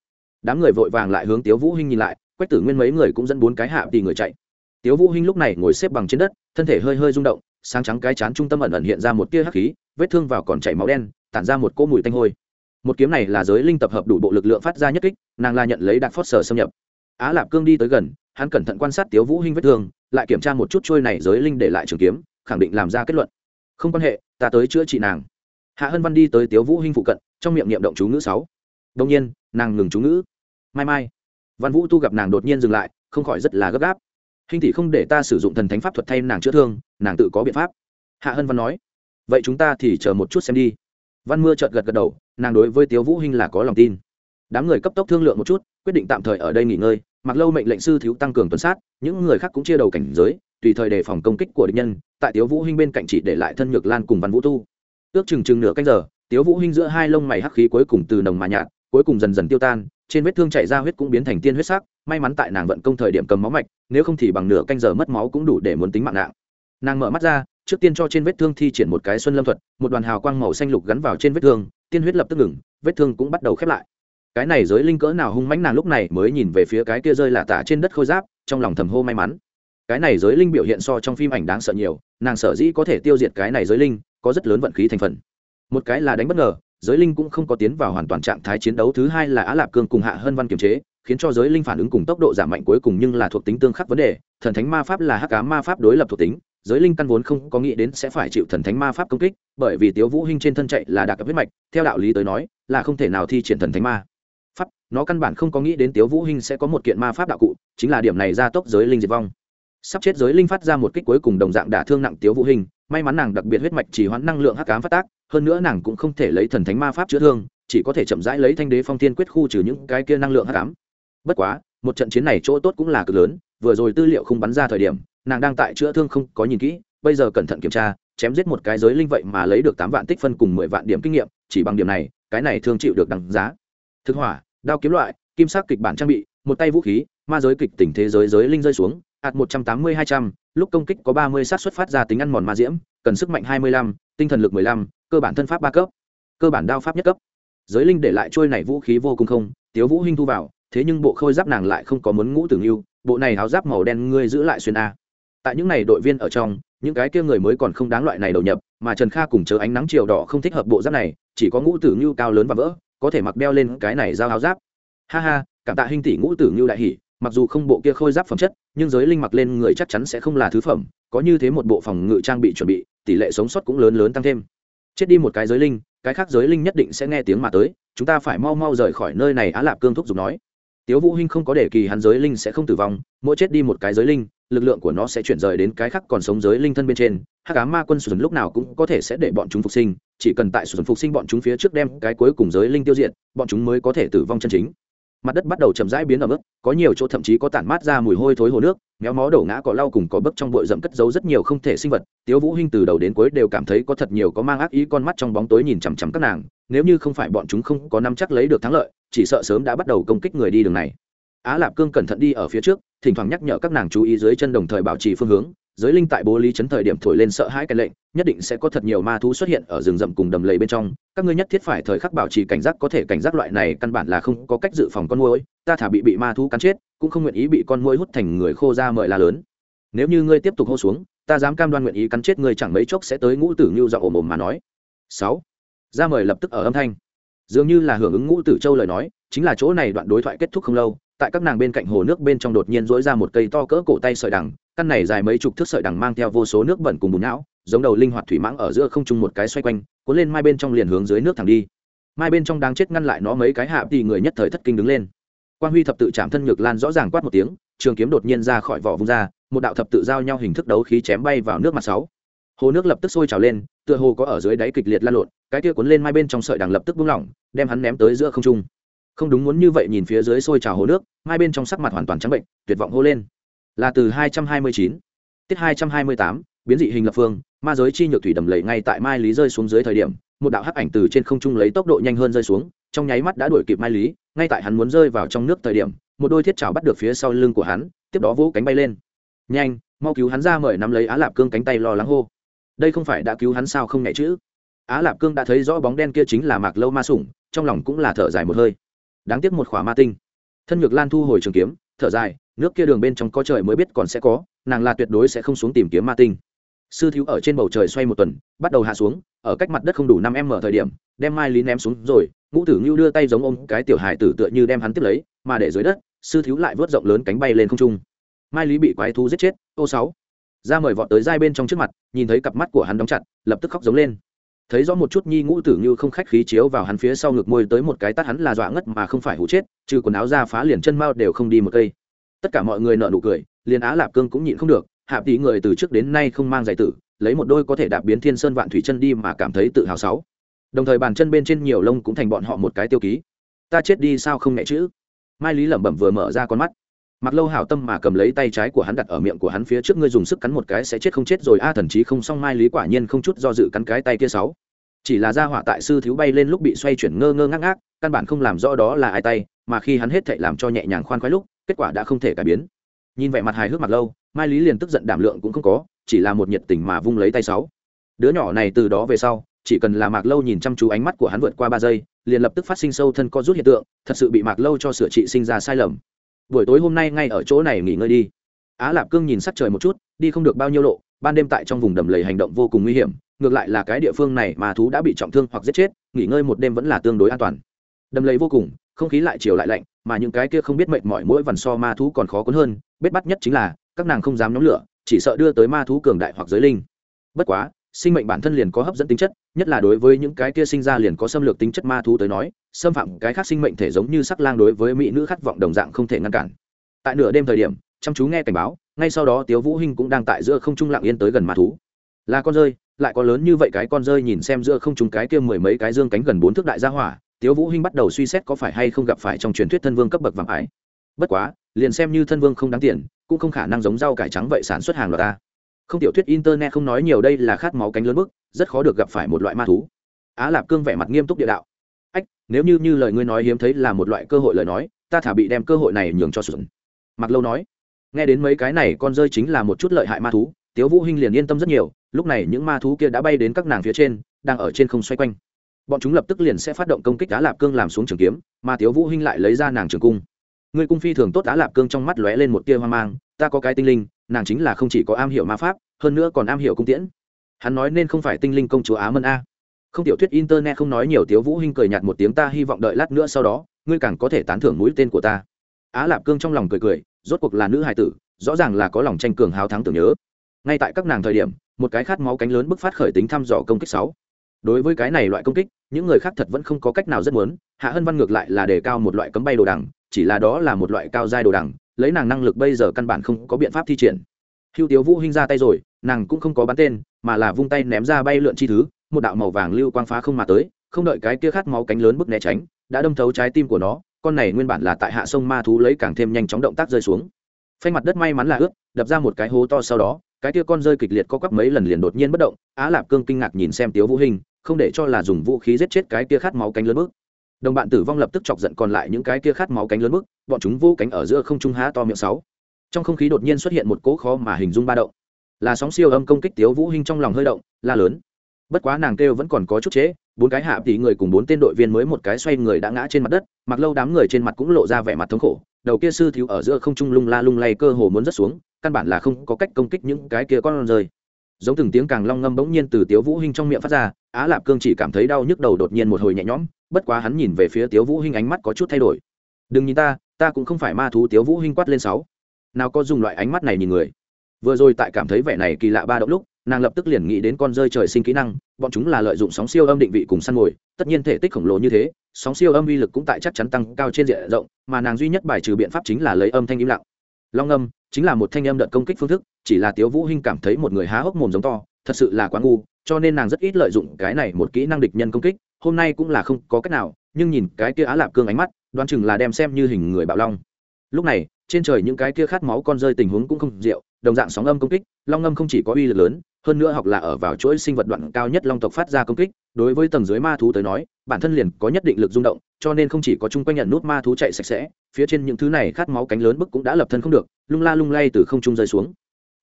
đám người vội vàng lại hướng tiếu vũ hinh nhìn lại, quách tử nguyên mấy người cũng dẫn bốn cái hạ tỷ người chạy. Tiếu vũ hinh lúc này ngồi xếp bằng trên đất, thân thể hơi hơi rung động, sáng trắng cái chán trung tâm ẩn ẩn hiện ra một tia hắc khí, vết thương vào còn chảy máu đen, tản ra một cỗ mùi tanh hôi. Một kiếm này là giới linh tập hợp đủ bộ lực lượng phát ra nhất kích, nàng la nhận lấy đạn phót sở xâm nhập. Á lạp cương đi tới gần, hắn cẩn thận quan sát tiếu vũ hinh vết thương, lại kiểm tra một chút trôi này giới linh để lại trường kiếm khẳng định làm ra kết luận. Không quan hệ, ta tới chữa trị nàng. Hạ hân văn đi tới tiếu vũ hinh phụ cận, trong miệng niệm động chú ngữ sáu. Đông nhiên, nàng ngừng chú ngữ. Mai mai. Văn vũ tu gặp nàng đột nhiên dừng lại, không khỏi rất là gấp gáp. Hình tỷ không để ta sử dụng thần thánh pháp thuật thay nàng chữa thương, nàng tự có biện pháp. Hạ hân văn nói. Vậy chúng ta thì chờ một chút xem đi. Văn mưa chợt gật gật đầu, nàng đối với tiếu vũ hinh là có lòng tin. Đám người cấp tốc thương lượng một chút, quyết định tạm thời ở đây nghỉ ngơi, mặc lâu mệnh lệnh sư thiếu tăng cường tuần sát, những người khác cũng chia đầu cảnh giới tùy thời đề phòng công kích của địch nhân, tại tiếu vũ hinh bên cạnh chỉ để lại thân nhược lan cùng văn vũ tu. Ước chừng chừng nửa canh giờ, tiếu vũ hinh giữa hai lông mày hắc khí cuối cùng từ nồng mà nhạt, cuối cùng dần dần tiêu tan, trên vết thương chảy ra huyết cũng biến thành tiên huyết sắc, may mắn tại nàng vận công thời điểm cầm máu mạch, nếu không thì bằng nửa canh giờ mất máu cũng đủ để muốn tính mạng nạn nàng mở mắt ra, trước tiên cho trên vết thương thi triển một cái xuân lâm thuật, một đoàn hào quang màu xanh lục gắn vào trên vết thương, tiên huyết lập tức ngừng, vết thương cũng bắt đầu khép lại. Cái này giới linh cỡ nào hung mãnh nàng lúc này mới nhìn về phía cái kia rơi lạ tả trên đất khôi giáp, trong lòng thầm hô may mắn cái này giới linh biểu hiện so trong phim ảnh đáng sợ nhiều, nàng sở dĩ có thể tiêu diệt cái này giới linh, có rất lớn vận khí thành phần. Một cái là đánh bất ngờ, giới linh cũng không có tiến vào hoàn toàn trạng thái chiến đấu, thứ hai là á lạp cương cùng hạ hơn văn kiềm chế, khiến cho giới linh phản ứng cùng tốc độ giảm mạnh cuối cùng nhưng là thuộc tính tương khắc vấn đề, thần thánh ma pháp là hắc cá ma pháp đối lập thuộc tính, giới linh căn vốn không có nghĩ đến sẽ phải chịu thần thánh ma pháp công kích, bởi vì tiếu vũ hinh trên thân chạy là đặc huyết mạch, theo đạo lý tới nói, là không thể nào thi triển thần thánh ma pháp, nó căn bản không có nghĩ đến tiếu vũ hinh sẽ có một kiện ma pháp đạo cụ, chính là điểm này ra tốc giới linh diệt vong sắp chết giới linh phát ra một kích cuối cùng đồng dạng đả thương nặng tiếu vũ hình. May mắn nàng đặc biệt huyết mạch chỉ hoãn năng lượng hắc ám phát tác, hơn nữa nàng cũng không thể lấy thần thánh ma pháp chữa thương, chỉ có thể chậm rãi lấy thanh đế phong thiên quyết khu trừ những cái kia năng lượng hắc ám. Bất quá, một trận chiến này chỗ tốt cũng là cực lớn, vừa rồi tư liệu không bắn ra thời điểm, nàng đang tại chữa thương không có nhìn kỹ, bây giờ cẩn thận kiểm tra, chém giết một cái giới linh vậy mà lấy được tám vạn tích phân cùng mười vạn điểm kinh nghiệm, chỉ bằng điểm này, cái này thương chịu được đằng giá. Thực hỏa, đao kiếm loại, kim sắc kịch bản trang bị, một tay vũ khí, ma giới kịch tỉnh thế giới giới linh rơi xuống ạt một trăm tám mươi hai trăm, lúc công kích có ba mươi sát xuất phát ra tính ăn mòn ma diễm, cần sức mạnh hai mươi lăm, tinh thần lực mười lăm, cơ bản thân pháp ba cấp. Cơ bản đao pháp nhất cấp. Giới linh để lại trôi này vũ khí vô cùng không, tiếu vũ hinh thu vào, thế nhưng bộ khôi giáp nàng lại không có muốn ngũ tưởng yêu bộ này áo giáp màu đen ngươi giữ lại xuyên a. Tại những này đội viên ở trong, những cái kia người mới còn không đáng loại này đầu nhập, mà trần kha cùng chờ ánh nắng chiều đỏ không thích hợp bộ giáp này, chỉ có ngũ tử ngưu cao lớn và vỡ, có thể mặc đeo lên cái này giao áo giáp. Ha ha, cảm tạ hình tỷ ngũ tử ngưu đại hỉ mặc dù không bộ kia khôi giáp phẩm chất, nhưng giới linh mặc lên người chắc chắn sẽ không là thứ phẩm, có như thế một bộ phòng ngự trang bị chuẩn bị, tỷ lệ sống sót cũng lớn lớn tăng thêm. Chết đi một cái giới linh, cái khác giới linh nhất định sẽ nghe tiếng mà tới, chúng ta phải mau mau rời khỏi nơi này, á lạp cương thúc giục nói. Tiếu vũ hinh không có để kỳ hắn giới linh sẽ không tử vong, mỗi chết đi một cái giới linh, lực lượng của nó sẽ chuyển rời đến cái khác còn sống giới linh thân bên trên. Hát cá ma quân sùn lúc nào cũng có thể sẽ để bọn chúng phục sinh, chỉ cần tại sùn phục sinh bọn chúng phía trước đem cái cuối cùng giới linh tiêu diệt, bọn chúng mới có thể tử vong chân chính mặt đất bắt đầu chậm rãi biến ở mức có nhiều chỗ thậm chí có tản mát ra mùi hôi thối hồ nước, méo mó đổ ngã cỏ lau cùng có bấc trong bụi rậm cất giấu rất nhiều không thể sinh vật. Tiếu vũ hinh từ đầu đến cuối đều cảm thấy có thật nhiều có mang ác ý con mắt trong bóng tối nhìn chằm chằm các nàng, nếu như không phải bọn chúng không có nắm chắc lấy được thắng lợi, chỉ sợ sớm đã bắt đầu công kích người đi đường này. Á lạp cương cẩn thận đi ở phía trước, thỉnh thoảng nhắc nhở các nàng chú ý dưới chân đồng thời bảo trì phương hướng giới linh tại bố lý chấn thời điểm thổi lên sợ hãi cái lệnh, nhất định sẽ có thật nhiều ma thú xuất hiện ở rừng rậm cùng đầm lầy bên trong. Các ngươi nhất thiết phải thời khắc bảo trì cảnh giác, có thể cảnh giác loại này căn bản là không có cách dự phòng con môi ta thả bị bị ma thú cắn chết, cũng không nguyện ý bị con môi hút thành người khô ra mời la lớn. Nếu như ngươi tiếp tục hô xuống, ta dám cam đoan nguyện ý cắn chết ngươi chẳng mấy chốc sẽ tới ngũ tử ngưu dọa ồm ồm mà nói. Sáu. Ra mời lập tức ở âm thanh. Dường như là hưởng ứng ngũ tử châu lời nói, chính là chỗ này đoạn đối thoại kết thúc không lâu tại các nàng bên cạnh hồ nước bên trong đột nhiên dỗi ra một cây to cỡ cổ tay sợi đằng, căn này dài mấy chục thước sợi đằng mang theo vô số nước bẩn cùng bùn não, giống đầu linh hoạt thủy mãng ở giữa không trung một cái xoay quanh, cuốn lên mai bên trong liền hướng dưới nước thẳng đi. Mai bên trong đang chết ngăn lại nó mấy cái hạ thì người nhất thời thất kinh đứng lên. Quang huy thập tự chạm thân ngược lan rõ ràng quát một tiếng, trường kiếm đột nhiên ra khỏi vỏ vung ra, một đạo thập tự giao nhau hình thức đấu khí chém bay vào nước mặt sáu. Hồ nước lập tức sôi trào lên, tựa hồ có ở dưới đáy kịch liệt lan lộn, cái kia cuốn lên mai bên trong sợi đằng lập tức buông lỏng, đem hắn ném tới giữa không trung không đúng muốn như vậy nhìn phía dưới sôi trào hồ nước mai bên trong sắc mặt hoàn toàn trắng bệnh, tuyệt vọng hô lên. Là từ 229 tiết 228 biến dị hình lập phương, ma giới chi nhược thủy đầm lầy ngay tại mai lý rơi xuống dưới thời điểm, một đạo hắc ảnh từ trên không trung lấy tốc độ nhanh hơn rơi xuống, trong nháy mắt đã đuổi kịp mai lý, ngay tại hắn muốn rơi vào trong nước thời điểm, một đôi thiết chảo bắt được phía sau lưng của hắn, tiếp đó vỗ cánh bay lên. Nhanh, mau cứu hắn ra mời nắm lấy á lạp cương cánh tay lo lắng hô. Đây không phải đã cứu hắn sao không nhẹ chữ á lạp cương đã thấy rõ bóng đen kia chính là mạc lâu ma sủng, trong lòng cũng là thở dài một hơi đáng tiếc một khỏa ma tinh. Thân nhược lan thu hồi trường kiếm, thở dài, nước kia đường bên trong có trời mới biết còn sẽ có, nàng là tuyệt đối sẽ không xuống tìm kiếm ma tinh. Sư thiếu ở trên bầu trời xoay một tuần, bắt đầu hạ xuống, ở cách mặt đất không đủ năm em mở thời điểm, đem mai lý ném xuống rồi, ngũ tử ngưu đưa tay giống ôm cái tiểu hài tử tựa như đem hắn tiếp lấy, mà để dưới đất, sư thiếu lại vớt rộng lớn cánh bay lên không trung. Mai lý bị quái thú giết chết, ô sáu. Ra mời vọt tới giai bên trong trước mặt, nhìn thấy cặp mắt của hắn đóng chặt, lập tức khóc giống lên thấy rõ một chút nhi ngũ tử như không khách khí chiếu vào hắn phía sau ngực môi tới một cái tắt hắn là dọa ngất mà không phải hụ chết, trừ quần áo ra phá liền chân mao đều không đi một cây. Tất cả mọi người nợ nụ cười, liền á lạp cương cũng nhịn không được, hạ tí người từ trước đến nay không mang giải tử, lấy một đôi có thể đạp biến thiên sơn vạn thủy chân đi mà cảm thấy tự hào sáu. Đồng thời bàn chân bên trên nhiều lông cũng thành bọn họ một cái tiêu ký. Ta chết đi sao không nhẹ chữ? Mai lý lẩm bẩm vừa mở ra con mắt mặc lâu hảo tâm mà cầm lấy tay trái của hắn đặt ở miệng của hắn phía trước, ngươi dùng sức cắn một cái sẽ chết không chết rồi. A, thần chí không xong, mai lý quả nhiên không chút do dự cắn cái tay kia sáu. Chỉ là ra hỏa tại sư thiếu bay lên lúc bị xoay chuyển ngơ ngơ ngác ngác, căn bản không làm rõ đó là ai tay, mà khi hắn hết thệ làm cho nhẹ nhàng khoan khoái lúc, kết quả đã không thể cải biến. Nhìn vẻ mặt hài hước mặt lâu, mai lý liền tức giận đảm lượng cũng không có, chỉ là một nhiệt tình mà vung lấy tay sáu. Đứa nhỏ này từ đó về sau, chỉ cần là mạc lâu nhìn chăm chú ánh mắt của hắn vượt qua ba giây, liền lập tức phát sinh sâu thân co rút hiện tượng, thật sự bị mạc lâu cho sửa trị sinh ra sai lầm buổi tối hôm nay ngay ở chỗ này nghỉ ngơi đi. Á lạp cương nhìn sắc trời một chút, đi không được bao nhiêu lộ, ban đêm tại trong vùng đầm lầy hành động vô cùng nguy hiểm, ngược lại là cái địa phương này mà thú đã bị trọng thương hoặc giết chết, nghỉ ngơi một đêm vẫn là tương đối an toàn. Đầm lầy vô cùng, không khí lại chiều lại lạnh, mà những cái kia không biết mệt mỏi mỗi vằn so ma thú còn khó cuốn hơn, bết bắt nhất chính là, các nàng không dám nhóm lửa, chỉ sợ đưa tới ma thú cường đại hoặc giới linh. Bất quá sinh mệnh bản thân liền có hấp dẫn tính chất, nhất là đối với những cái kia sinh ra liền có xâm lược tính chất ma thú tới nói, xâm phạm cái khác sinh mệnh thể giống như sắc lang đối với mỹ nữ khát vọng đồng dạng không thể ngăn cản. Tại nửa đêm thời điểm, chăm chú nghe cảnh báo, ngay sau đó tiếu vũ hinh cũng đang tại giữa không trung lặng yên tới gần ma thú. Là con rơi, lại có lớn như vậy cái con rơi nhìn xem giữa không trung cái kia mười mấy cái dương cánh gần bốn thước đại gia hỏa, tiếu vũ hinh bắt đầu suy xét có phải hay không gặp phải trong truyền thuyết thân vương cấp bậc vàng ải bất quá, liền xem như thân vương không đáng tiền, cũng không khả năng giống rau cải trắng vậy sản xuất hàng loạt ta không tiểu thuyết internet không nói nhiều đây là khát máu cánh lớn bức, rất khó được gặp phải một loại ma thú. Á lạp cương vẻ mặt nghiêm túc địa đạo. Ách, nếu như như lời ngươi nói hiếm thấy là một loại cơ hội lời nói, ta thả bị đem cơ hội này nhường cho sụn mặc lâu nói, nghe đến mấy cái này con rơi chính là một chút lợi hại ma thú, tiếu vũ hinh liền yên tâm rất nhiều, lúc này những ma thú kia đã bay đến các nàng phía trên, đang ở trên không xoay quanh. Bọn chúng lập tức liền sẽ phát động công kích á lạp cương làm xuống trường kiếm, mà tiếu vũ hinh lại lấy ra nàng trường cung. Người cung phi thường tốt á lạp cương trong mắt lóe lên một tia hoang mang, ta có cái tinh linh nàng chính là không chỉ có am hiểu ma pháp, hơn nữa còn am hiểu cung tiễn. Hắn nói nên không phải tinh linh công chúa á mân a. Không tiểu thuyết internet không nói nhiều, tiếu vũ hinh cười nhạt một tiếng, ta hy vọng đợi lát nữa sau đó, ngươi càng có thể tán thưởng mũi tên của ta. Á lạp cương trong lòng cười cười, rốt cuộc là nữ hài tử, rõ ràng là có lòng tranh cường hào thắng tưởng nhớ. Ngay tại các nàng thời điểm, một cái khát máu cánh lớn bức phát khởi tính thăm dò công kích sáu. Đối với cái này loại công kích, những người khác thật vẫn không có cách nào rất muốn, hạ hân văn ngược lại là đề cao một loại cấm bay đồ đằng, chỉ là đó là một loại cao giai đồ đằng lấy nàng năng lực bây giờ căn bản không có biện pháp thi triển. Hưu tiếu vũ hinh ra tay rồi, nàng cũng không có bắn tên, mà là vung tay ném ra bay lượn chi thứ, một đạo màu vàng lưu quang phá không mà tới, không đợi cái kia khát máu cánh lớn bức né tránh, đã đâm thấu trái tim của nó, con này nguyên bản là tại hạ sông ma thú lấy càng thêm nhanh chóng động tác rơi xuống. Phanh mặt đất may mắn là ướt, đập ra một cái hố to sau đó, cái kia con rơi kịch liệt có quắp mấy lần liền đột nhiên bất động, á lạp cương kinh ngạc nhìn xem tiếu vũ hình không để cho là dùng vũ khí giết chết cái kia khát máu cánh lớn bước đồng bạn tử vong lập tức chọc giận còn lại những cái kia khát máu cánh lớn bước bọn chúng vô cánh ở giữa không trung há to miệng sáu. Trong không khí đột nhiên xuất hiện một cỗ khó mà hình dung ba động. Là sóng siêu âm công kích tiếu vũ hinh trong lòng hơi động, la lớn. Bất quá nàng kêu vẫn còn có chút chế, bốn cái hạ tỷ người cùng bốn tên đội viên mới một cái xoay người đã ngã trên mặt đất, mặc lâu đám người trên mặt cũng lộ ra vẻ mặt thống khổ, đầu kia sư thiếu ở giữa không trung lung la lung lay cơ hồ muốn rớt xuống, căn bản là không có cách công kích những cái kia con rơi. Giống từng tiếng càng long ngâm bỗng nhiên từ tiếu vũ hinh trong miệng phát ra, á lạp cương chỉ cảm thấy đau nhức đầu đột nhiên một hồi nhẹ nhõm bất quá hắn nhìn về phía tiếu vũ hinh ánh mắt có chút thay đổi. Đừng nhìn ta ta cũng không phải ma thú tiếu vũ hinh quát lên sáu. Nào có dùng loại ánh mắt này nhìn người. Vừa rồi tại cảm thấy vẻ này kỳ lạ ba động lúc, nàng lập tức liền nghĩ đến con rơi trời sinh kỹ năng, bọn chúng là lợi dụng sóng siêu âm định vị cùng săn mồi, tất nhiên thể tích khổng lồ như thế, sóng siêu âm uy lực cũng tại chắc chắn tăng cao trên diện rộng, mà nàng duy nhất bài trừ biện pháp chính là lấy âm thanh im lặng. Long âm chính là một thanh âm đợt công kích phương thức, chỉ là tiếu vũ hinh cảm thấy một người há hốc mồm giống to, thật sự là quá ngu, cho nên nàng rất ít lợi dụng cái này một kỹ năng địch nhân công kích hôm nay cũng là không có cách nào, nhưng nhìn cái kia á lạp cương ánh mắt, đoán chừng là đem xem như hình người bạo long. Lúc này, trên trời những cái kia khát máu con rơi tình huống cũng không rượu, đồng dạng sóng âm công kích, long âm không chỉ có uy lực lớn, hơn nữa học là ở vào chuỗi sinh vật đoạn cao nhất long tộc phát ra công kích, đối với tầng dưới ma thú tới nói, bản thân liền có nhất định lực rung động, cho nên không chỉ có chung quanh nhận nút ma thú chạy sạch sẽ, phía trên những thứ này khát máu cánh lớn bức cũng đã lập thân không được, lung la lung lay từ không trung rơi xuống.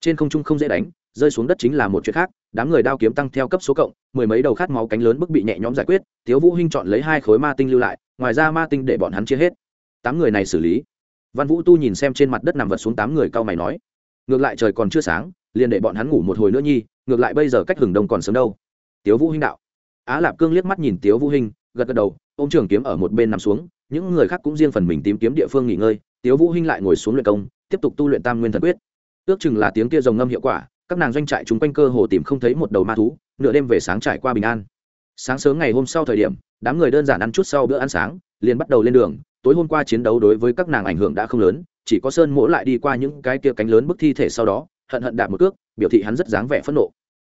Trên không trung không dễ đánh rơi xuống đất chính là một chuyện khác, đám người đao kiếm tăng theo cấp số cộng, mười mấy đầu khát máu cánh lớn bức bị nhẹ nhõm giải quyết, tiếu vũ hinh chọn lấy hai khối ma tinh lưu lại, ngoài ra ma tinh để bọn hắn chia hết. Tám người này xử lý. Văn vũ tu nhìn xem trên mặt đất nằm vật xuống tám người cao mày nói, ngược lại trời còn chưa sáng, liền để bọn hắn ngủ một hồi nữa nhi, ngược lại bây giờ cách hừng đông còn sớm đâu. Tiếu vũ hinh đạo. Á lạp cương liếc mắt nhìn tiếu vũ hinh, gật gật đầu, ôm trường kiếm ở một bên nằm xuống, những người khác cũng riêng phần mình tìm kiếm địa phương nghỉ ngơi. Tiếu vũ hinh lại ngồi xuống luyện công, tiếp tục tu luyện tam nguyên thần quyết. Ước chừng là tiếng kia rồng ngâm hiệu quả các nàng doanh trại chúng quanh cơ hồ tìm không thấy một đầu ma thú, nửa đêm về sáng trải qua bình an. Sáng sớm ngày hôm sau thời điểm, đám người đơn giản ăn chút sau bữa ăn sáng, liền bắt đầu lên đường. Tối hôm qua chiến đấu đối với các nàng ảnh hưởng đã không lớn, chỉ có sơn mỗ lại đi qua những cái kia cánh lớn bức thi thể sau đó, hận hận đạp một cước, biểu thị hắn rất dáng vẻ phẫn nộ.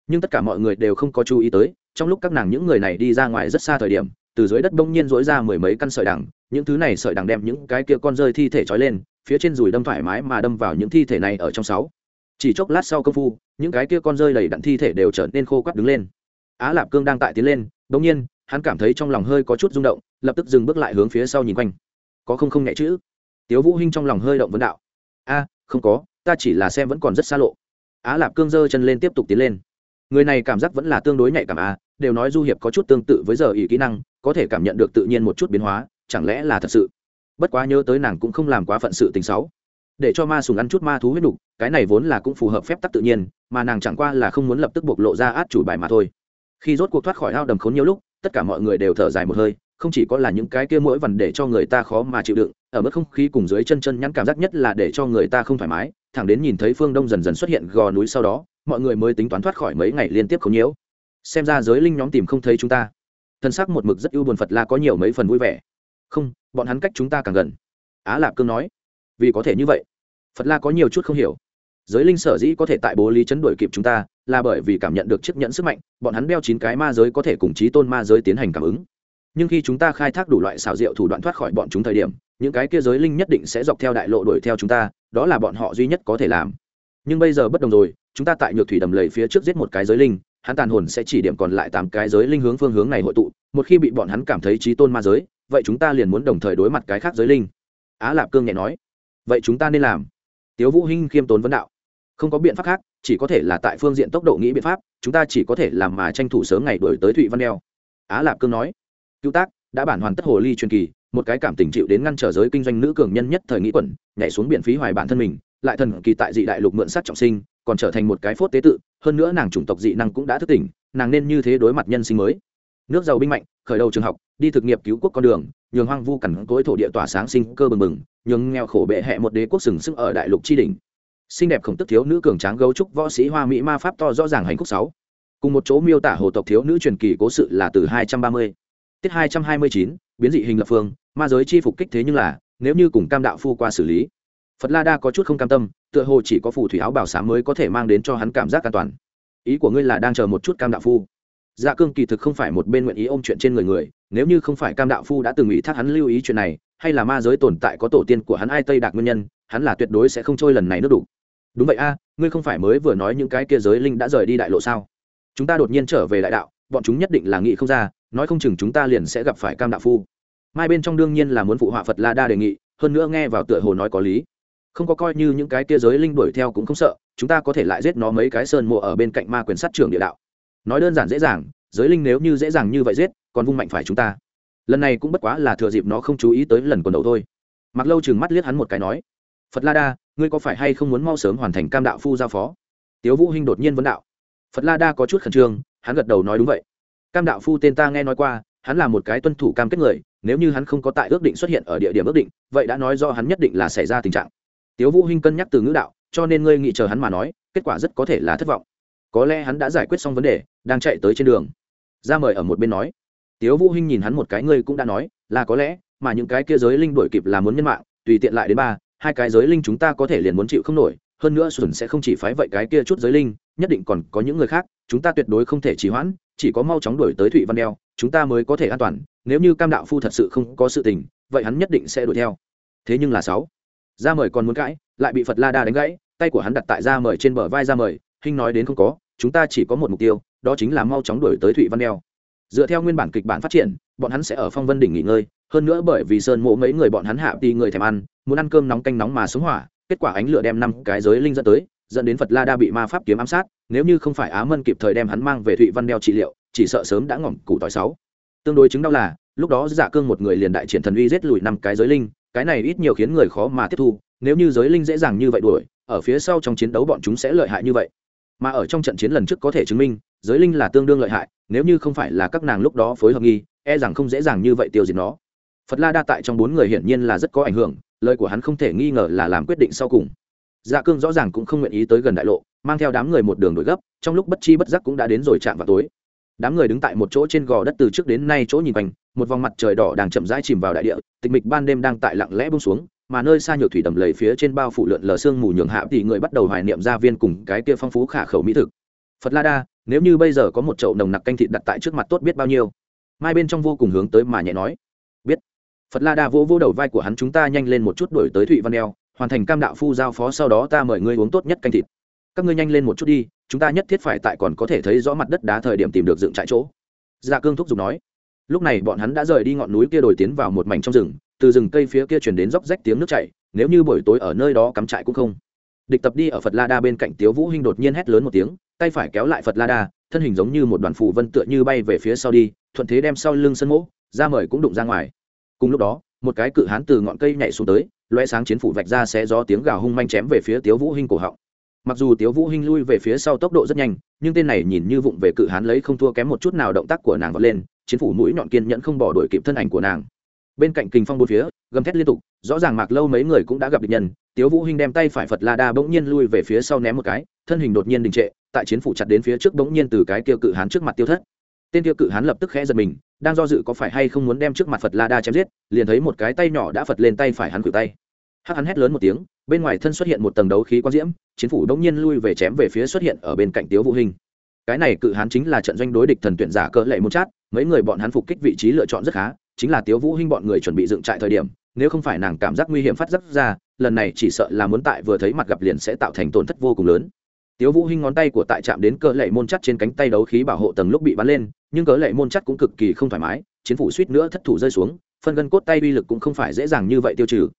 Nhưng tất cả mọi người đều không có chú ý tới, trong lúc các nàng những người này đi ra ngoài rất xa thời điểm, từ dưới đất bỗng nhiên dỗi ra mười mấy căn sợi đằng, những thứ này sợi đằng đem những cái kia con rơi thi thể trói lên, phía trên dùi đâm thoải mái mà đâm vào những thi thể này ở trong sáu chỉ chốc lát sau công phu, những cái kia con rơi đầy đặn thi thể đều trở nên khô quắt đứng lên. Á lạp cương đang tại tiến lên bỗng nhiên, hắn cảm thấy trong lòng hơi có chút rung động, lập tức dừng bước lại hướng phía sau nhìn quanh. Có không không nhẹ chữ? Tiếu vũ hinh trong lòng hơi động vấn đạo. A, không có, ta chỉ là xem vẫn còn rất xa lộ. Á lạp cương giơ chân lên tiếp tục tiến lên. Người này cảm giác vẫn là tương đối nhạy cảm a đều nói du hiệp có chút tương tự với giờ ý kỹ năng, có thể cảm nhận được tự nhiên một chút biến hóa, chẳng lẽ là thật sự? Bất quá nhớ tới nàng cũng không làm quá phận sự tình xấu để cho ma sùng ăn chút ma thú huyết đục, cái này vốn là cũng phù hợp phép tắc tự nhiên, mà nàng chẳng qua là không muốn lập tức bộc lộ ra át chủ bài mà thôi. Khi rốt cuộc thoát khỏi ao đầm khốn nhiều lúc, tất cả mọi người đều thở dài một hơi, không chỉ có là những cái kia mỗi vằn để cho người ta khó mà chịu đựng, ở mức không khí cùng dưới chân chân nhắn cảm giác nhất là để cho người ta không thoải mái, thẳng đến nhìn thấy phương đông dần dần xuất hiện gò núi sau đó, mọi người mới tính toán thoát khỏi mấy ngày liên tiếp không nhiễu. Xem ra giới linh nhóm tìm không thấy chúng ta. Thân xác một mực rất ưu buồn phật la có nhiều mấy phần vui vẻ. Không, bọn hắn cách chúng ta càng gần. Á lạp cương nói. Vì có thể như vậy phật la có nhiều chút không hiểu. Giới linh sở dĩ có thể tại bố lý chấn đuổi kịp chúng ta, là bởi vì cảm nhận được chiếc nhẫn sức mạnh, bọn hắn đeo chín cái ma giới có thể cùng trí tôn ma giới tiến hành cảm ứng. Nhưng khi chúng ta khai thác đủ loại xảo diệu thủ đoạn thoát khỏi bọn chúng thời điểm, những cái kia giới linh nhất định sẽ dọc theo đại lộ đuổi theo chúng ta, đó là bọn họ duy nhất có thể làm. Nhưng bây giờ bất đồng rồi, chúng ta tại nhược thủy đầm lầy phía trước giết một cái giới linh, hắn tàn hồn sẽ chỉ điểm còn lại tám cái giới linh hướng phương hướng này hội tụ, một khi bị bọn hắn cảm thấy trí tôn ma giới, vậy chúng ta liền muốn đồng thời đối mặt cái khác giới linh. Á lạp cương nhẹ nói, vậy chúng ta nên làm tiếu vũ hinh khiêm tốn vấn đạo. Không có biện pháp khác, chỉ có thể là tại phương diện tốc độ nghĩ biện pháp, chúng ta chỉ có thể làm mà tranh thủ sớm ngày đuổi tới thụy văn đeo. Á lạp cương nói. Cứu tác, đã bản hoàn tất hồ ly truyền kỳ, một cái cảm tình chịu đến ngăn trở giới kinh doanh nữ cường nhân nhất thời nghĩ quẩn, nhảy xuống biển phí hoài bản thân mình, lại thần kỳ tại dị đại lục mượn sát trọng sinh, còn trở thành một cái phốt tế tự, hơn nữa nàng chủng tộc dị năng cũng đã thức tỉnh, nàng nên như thế đối mặt nhân sinh mới. Nước giàu binh mạnh khởi đầu trường học, đi thực nghiệp cứu quốc con đường, nhường hoang vu cằn cối thổ địa tỏa sáng sinh cơ bừng bừng, nhường nghèo khổ bệ hẹ một đế quốc sừng sững ở đại lục tri đình xinh đẹp khổng tức thiếu nữ cường tráng gấu trúc võ sĩ hoa mỹ ma pháp to rõ ràng hành khúc sáu. Cùng một chỗ miêu tả hồ tộc thiếu nữ truyền kỳ cố sự là từ hai trăm ba mươi. Tiết hai trăm hai mươi chín, biến dị hình lập phương, ma giới chi phục kích thế nhưng là, nếu như cùng cam đạo phu qua xử lý, phật la đa có chút không cam tâm, tựa hồ chỉ có phù thủy áo bảo xám mới có thể mang đến cho hắn cảm giác an toàn. Ý của ngươi là đang chờ một chút cam đạo phu dạ cương kỳ thực không phải một bên nguyện ý ôm chuyện trên người người, nếu như không phải cam đạo phu đã từng ủy thác hắn lưu ý chuyện này, hay là ma giới tồn tại có tổ tiên của hắn ai tây đạc nguyên nhân, hắn là tuyệt đối sẽ không trôi lần này nước đủ. Đúng vậy a, ngươi không phải mới vừa nói những cái kia giới linh đã rời đi đại lộ sao? Chúng ta đột nhiên trở về đại đạo, bọn chúng nhất định là nghị không ra, nói không chừng chúng ta liền sẽ gặp phải cam đạo phu. Mai bên trong đương nhiên là muốn phụ họa phật la đa đề nghị, hơn nữa nghe vào tựa hồ nói có lý. Không có coi như những cái kia giới linh đuổi theo cũng không sợ, chúng ta có thể lại giết nó mấy cái sơn mộ ở bên cạnh ma quyền sát Trường địa đạo nói đơn giản dễ dàng, giới linh nếu như dễ dàng như vậy giết, còn vung mạnh phải chúng ta. Lần này cũng bất quá là thừa dịp nó không chú ý tới lần quần đầu thôi. Mặc lâu chừng mắt liếc hắn một cái nói, phật la đa, ngươi có phải hay không muốn mau sớm hoàn thành cam đạo phu giao phó? Tiếu vũ hinh đột nhiên vấn đạo, phật la đa có chút khẩn trương, hắn gật đầu nói đúng vậy. Cam đạo phu tên ta nghe nói qua, hắn là một cái tuân thủ cam kết người, nếu như hắn không có tại ước định xuất hiện ở địa điểm ước định, vậy đã nói do hắn nhất định là xảy ra tình trạng. Tiếu vũ hinh cân nhắc từ ngữ đạo, cho nên ngươi nghĩ chờ hắn mà nói, kết quả rất có thể là thất vọng có lẽ hắn đã giải quyết xong vấn đề, đang chạy tới trên đường. Ra mời ở một bên nói. Tiếu vũ hinh nhìn hắn một cái, ngươi cũng đã nói, là có lẽ, mà những cái kia giới linh đuổi kịp là muốn nhân mạng, tùy tiện lại đến ba, hai cái giới linh chúng ta có thể liền muốn chịu không nổi, hơn nữa xuẩn sẽ không chỉ phái vậy cái kia chút giới linh, nhất định còn có những người khác, chúng ta tuyệt đối không thể trì hoãn, chỉ có mau chóng đuổi tới thụy văn đeo, chúng ta mới có thể an toàn, nếu như cam đạo phu thật sự không có sự tình, vậy hắn nhất định sẽ đuổi theo. Thế nhưng là sáu, ra mời còn muốn cãi, lại bị phật la đa đánh gãy, tay của hắn đặt tại ra mời trên bờ vai ra mời hinh nói đến không có, chúng ta chỉ có một mục tiêu, đó chính là mau chóng đuổi tới thụy văn đeo dựa theo nguyên bản kịch bản phát triển, bọn hắn sẽ ở phong vân đỉnh nghỉ ngơi, hơn nữa bởi vì sơn mộ mấy người bọn hắn hạ đi người thèm ăn, muốn ăn cơm nóng canh nóng mà sống hỏa, kết quả ánh lửa đem năm cái giới linh dẫn tới, dẫn đến phật la đa bị ma pháp kiếm ám sát, nếu như không phải á mân kịp thời đem hắn mang về thụy văn đeo trị liệu, chỉ sợ sớm đã ngỏm củ tỏi sáu. Tương đối chứng đau là, lúc đó giả cương một người liền đại triển thần uy giết lùi năm cái giới linh, cái này ít nhiều khiến người khó mà tiếp thu, nếu như giới linh dễ dàng như vậy đuổi, ở phía sau trong chiến đấu bọn chúng sẽ lợi hại như vậy mà ở trong trận chiến lần trước có thể chứng minh, giới linh là tương đương lợi hại, nếu như không phải là các nàng lúc đó phối hợp nghi e rằng không dễ dàng như vậy tiêu diệt nó. Phật la đa tại trong bốn người hiển nhiên là rất có ảnh hưởng, lời của hắn không thể nghi ngờ là làm quyết định sau cùng. Dạ cương rõ ràng cũng không nguyện ý tới gần đại lộ, mang theo đám người một đường đổi gấp, trong lúc bất chi bất giác cũng đã đến rồi chạm vào tối. Đám người đứng tại một chỗ trên gò đất từ trước đến nay chỗ nhìn quanh, một vòng mặt trời đỏ đang chậm rãi chìm vào đại địa, tịch mịch ban đêm đang tại lặng lẽ bông xuống mà nơi xa nhược thủy đầm lầy phía trên bao phủ lượn lờ sương mù nhường hạ thì người bắt đầu hoài niệm gia viên cùng cái kia phong phú khả khẩu mỹ thực. Phật la đa, nếu như bây giờ có một chậu nồng nặc canh thịt đặt tại trước mặt tốt biết bao nhiêu? Mai bên trong vô cùng hướng tới mà nhẹ nói. Biết. Phật la đa vỗ vỗ đầu vai của hắn, chúng ta nhanh lên một chút đổi tới thụy văn đeo hoàn thành cam đạo phu giao phó, sau đó ta mời ngươi uống tốt nhất canh thịt. Các ngươi nhanh lên một chút đi, chúng ta nhất thiết phải tại còn có thể thấy rõ mặt đất đá thời điểm tìm được dựng trại chỗ. Gia cương thúc giục nói. Lúc này bọn hắn đã rời đi ngọn núi kia đổi tiến vào một mảnh trong rừng từ rừng cây phía kia chuyển đến róc rách tiếng nước chảy, nếu như buổi tối ở nơi đó cắm trại cũng không. Địch tập đi ở phật la đa bên cạnh tiếu vũ hinh đột nhiên hét lớn một tiếng, tay phải kéo lại phật la đa, thân hình giống như một đoàn phù vân tựa như bay về phía sau đi, thuận thế đem sau lưng sân mỗ, ra mời cũng đụng ra ngoài. Cùng lúc đó, một cái cự hán từ ngọn cây nhảy xuống tới loe sáng chiến phủ vạch ra sẽ gió tiếng gào hung manh chém về phía tiếu vũ hinh cổ họng. Mặc dù tiếu vũ hinh lui về phía sau tốc độ rất nhanh, nhưng tên này nhìn như vụng về cự hán lấy không thua kém một chút nào động tác của nàng vọt lên, chiến phủ mũi nhọn kiên nhẫn không bỏ đuổi kịp thân ảnh của nàng bên cạnh kình phong bốn phía, gầm thét liên tục, rõ ràng mạc lâu mấy người cũng đã gặp địch nhân, tiếu vũ hinh đem tay phải phật la đa bỗng nhiên lui về phía sau ném một cái, thân hình đột nhiên đình trệ, tại chiến phủ chặt đến phía trước bỗng nhiên từ cái kia cự hán trước mặt tiêu thất. Tên kia cự hán lập tức khẽ giật mình, đang do dự có phải hay không muốn đem trước mặt phật la đa chém giết, liền thấy một cái tay nhỏ đã phật lên tay phải hắn cử tay. Hắc hắn hét lớn một tiếng, bên ngoài thân xuất hiện một tầng đấu khí quang diễm, chiến phủ đống nhiên lui về chém về phía xuất hiện ở bên cạnh tiếu vũ hình cái này cự hán chính là trận doanh đối địch thần tuyển giả cỡ lệ một chát, mấy người bọn hắn phục kích vị trí lựa chọn rất khá chính là tiếu vũ hinh bọn người chuẩn bị dựng trại thời điểm, nếu không phải nàng cảm giác nguy hiểm phát giác ra, lần này chỉ sợ là muốn tại vừa thấy mặt gặp liền sẽ tạo thành tổn thất vô cùng lớn. Tiếu vũ hinh ngón tay của tại chạm đến cỡ lệ môn chắt trên cánh tay đấu khí bảo hộ tầng lúc bị bắn lên, nhưng cỡ lệ môn chắt cũng cực kỳ không thoải mái, chiến phủ suýt nữa thất thủ rơi xuống, phân gân cốt tay uy lực cũng không phải dễ dàng như vậy tiêu trừ.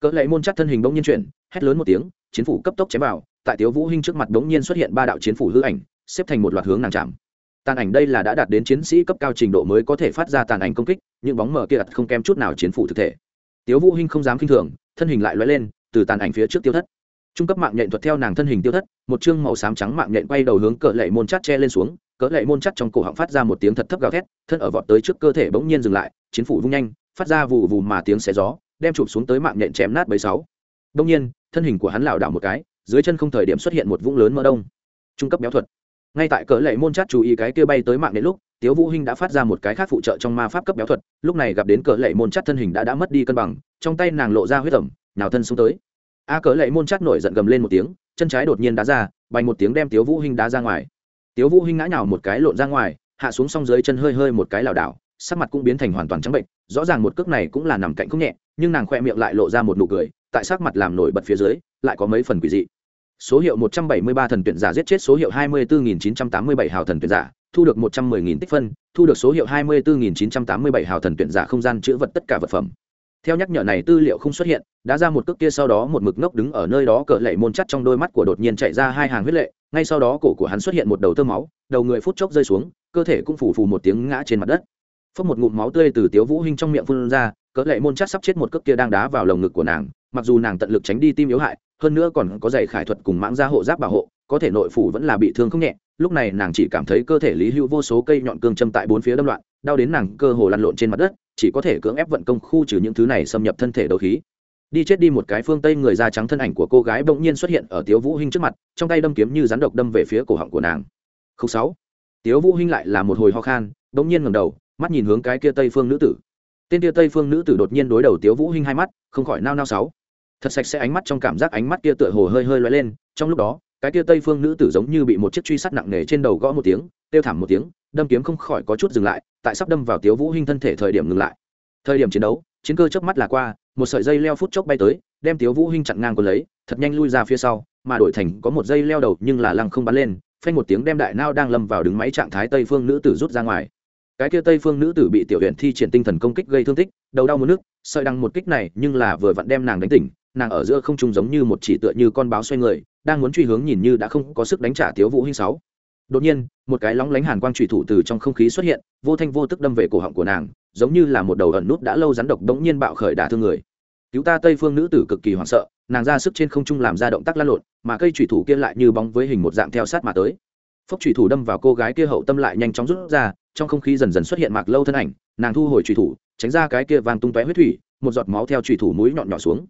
Cỡ lệ môn chắt thân hình bỗng nhiên chuyển, hét lớn một tiếng, chiến phủ cấp tốc chém vào, tại tiếu vũ hinh trước mặt bỗng nhiên xuất hiện ba đạo chiến phủ hư ảnh, xếp thành một loạt hướng nàng chạm tàn ảnh đây là đã đạt đến chiến sĩ cấp cao trình độ mới có thể phát ra tàn ảnh công kích những bóng mờ kia đặt không kém chút nào chiến phủ thực thể. Tiếu vũ hinh không dám kinh thường, thân hình lại lóe lên, từ tàn ảnh phía trước tiêu thất. Trung cấp mạng nhện thuật theo nàng thân hình tiêu thất, một chương màu xám trắng mạng nhện quay đầu hướng cỡ lệ môn chắt che lên xuống, cỡ lệ môn chắt trong cổ họng phát ra một tiếng thật thấp gào thét, thân ở vọt tới trước cơ thể bỗng nhiên dừng lại, chiến phủ vung nhanh, phát ra vụ vụ mà tiếng xé gió, đem chụp xuống tới mạng nhện chém nát bấy sáu. Đông nhiên, thân hình của hắn lảo đảo một cái, dưới chân không thời điểm xuất hiện một vũng lớn mỡ đông. Trung cấp béo thuật ngay tại cỡ lệ môn chát chú ý cái kia bay tới mạng đến lúc, tiếu vũ hinh đã phát ra một cái khác phụ trợ trong ma pháp cấp béo thuật, lúc này gặp đến cỡ lệ môn chát thân hình đã đã mất đi cân bằng, trong tay nàng lộ ra huyết ẩm nào thân xuống tới. A cỡ lệ môn chát nổi giận gầm lên một tiếng, chân trái đột nhiên đá ra, bành một tiếng đem tiếu vũ hinh đá ra ngoài. Tiếu vũ hinh ngã nhào một cái lộn ra ngoài, hạ xuống song dưới chân hơi hơi một cái lảo đảo, sắc mặt cũng biến thành hoàn toàn trắng bệnh, rõ ràng một cước này cũng là nằm cạnh không nhẹ, nhưng nàng khoe miệng lại lộ ra một nụ cười, tại sắc mặt làm nổi bật phía dưới, lại có mấy phần quỷ dị số hiệu 173 thần tuyển giả giết chết số hiệu 24987 hào thần tuyển giả, thu được 110.000 tích phân, thu được số hiệu 24987 hào thần tuyển giả không gian chữa vật tất cả vật phẩm. Theo nhắc nhở này tư liệu không xuất hiện, đã ra một cước kia sau đó một mực ngốc đứng ở nơi đó cỡ lệ môn chắt trong đôi mắt của đột nhiên chạy ra hai hàng huyết lệ, ngay sau đó cổ của hắn xuất hiện một đầu tơ máu, đầu người phút chốc rơi xuống, cơ thể cũng phủ phù một tiếng ngã trên mặt đất. Phốc một ngụm máu tươi từ tiếu vũ hinh trong miệng phun ra cỡ lệ môn chắt sắp chết một cước kia đang đá vào lồng ngực của nàng, mặc dù nàng tận lực tránh đi tim yếu hại hơn nữa còn có giày khải thuật cùng mãng gia hộ giáp bảo hộ, có thể nội phủ vẫn là bị thương không nhẹ, lúc này nàng chỉ cảm thấy cơ thể lý hữu vô số cây nhọn cương châm tại bốn phía đâm loạn, đau đến nàng cơ hồ lăn lộn trên mặt đất, chỉ có thể cưỡng ép vận công khu trừ những thứ này xâm nhập thân thể đấu khí. Đi chết đi một cái phương tây người da trắng thân ảnh của cô gái bỗng nhiên xuất hiện ở tiếu vũ hinh trước mặt, trong tay đâm kiếm như rắn độc đâm về phía cổ họng của nàng. Không sáu. Tiếu vũ hinh lại là một hồi ho khan, bỗng nhiên ngẩng đầu, mắt nhìn hướng cái kia tây phương nữ tử. Tên kia tây phương nữ tử đột nhiên đối đầu tiếu vũ hinh hai mắt, không khỏi nao nao sáu thật sạch sẽ ánh mắt trong cảm giác ánh mắt kia tựa hồ hơi hơi lóe lên, trong lúc đó, cái kia tây phương nữ tử giống như bị một chiếc truy sát nặng nề trên đầu gõ một tiếng tiêu thảm một tiếng, đâm kiếm không khỏi có chút dừng lại, tại sắp đâm vào tiếu vũ hinh thân thể thời điểm ngừng lại. Thời điểm chiến đấu, chiến cơ chớp mắt là qua, một sợi dây leo phút chốc bay tới, đem tiếu vũ hinh chặn ngang còn lấy, thật nhanh lui ra phía sau, mà đổi thành có một dây leo đầu nhưng là lăng không bắn lên, phanh một tiếng đem đại nao đang lâm vào đứng máy trạng thái tây phương nữ tử rút ra ngoài. Cái kia tây phương nữ tử bị tiểu huyện thi triển tinh thần công kích gây thương tích, đầu đau muốn nước, sợi đằng một kích này nhưng là vừa vặn đem nàng đánh tỉnh nàng ở giữa không trung giống như một chỉ tựa như con báo xoay người, đang muốn truy hướng nhìn như đã không có sức đánh trả tiếu vũ hinh sáu. Đột nhiên, một cái lóng lánh hàn quang trùy thủ từ trong không khí xuất hiện, vô thanh vô tức đâm về cổ họng của nàng, giống như là một đầu ẩn nút đã lâu rắn độc đống nhiên bạo khởi đả thương người. Cứu ta tây phương nữ tử cực kỳ hoảng sợ, nàng ra sức trên không trung làm ra động tác lăn lộn, mà cây trùy thủ kia lại như bóng với hình một dạng theo sát mà tới. Phốc trùy thủ đâm vào cô gái kia hậu tâm lại nhanh chóng rút ra, trong không khí dần dần xuất hiện mạc lâu thân ảnh, nàng thu hồi trùy thủ, tránh ra cái kia vàng tung tóe huyết thủy, một giọt máu theo trùy thủ mũi nhọn nhỏ xuống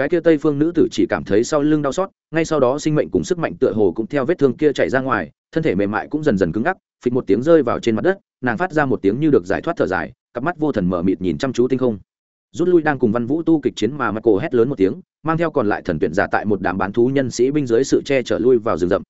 cái kia tây phương nữ tử chỉ cảm thấy sau lưng đau xót, ngay sau đó sinh mệnh cùng sức mạnh tựa hồ cũng theo vết thương kia chạy ra ngoài, thân thể mềm mại cũng dần dần cứng ngắc, phịch một tiếng rơi vào trên mặt đất, nàng phát ra một tiếng như được giải thoát thở dài, cặp mắt vô thần mở mịt nhìn chăm chú tinh không. Rút lui đang cùng văn vũ tu kịch chiến mà mặt cổ hét lớn một tiếng, mang theo còn lại thần tuyển giả tại một đám bán thú nhân sĩ binh dưới sự che chở lui vào rừng rậm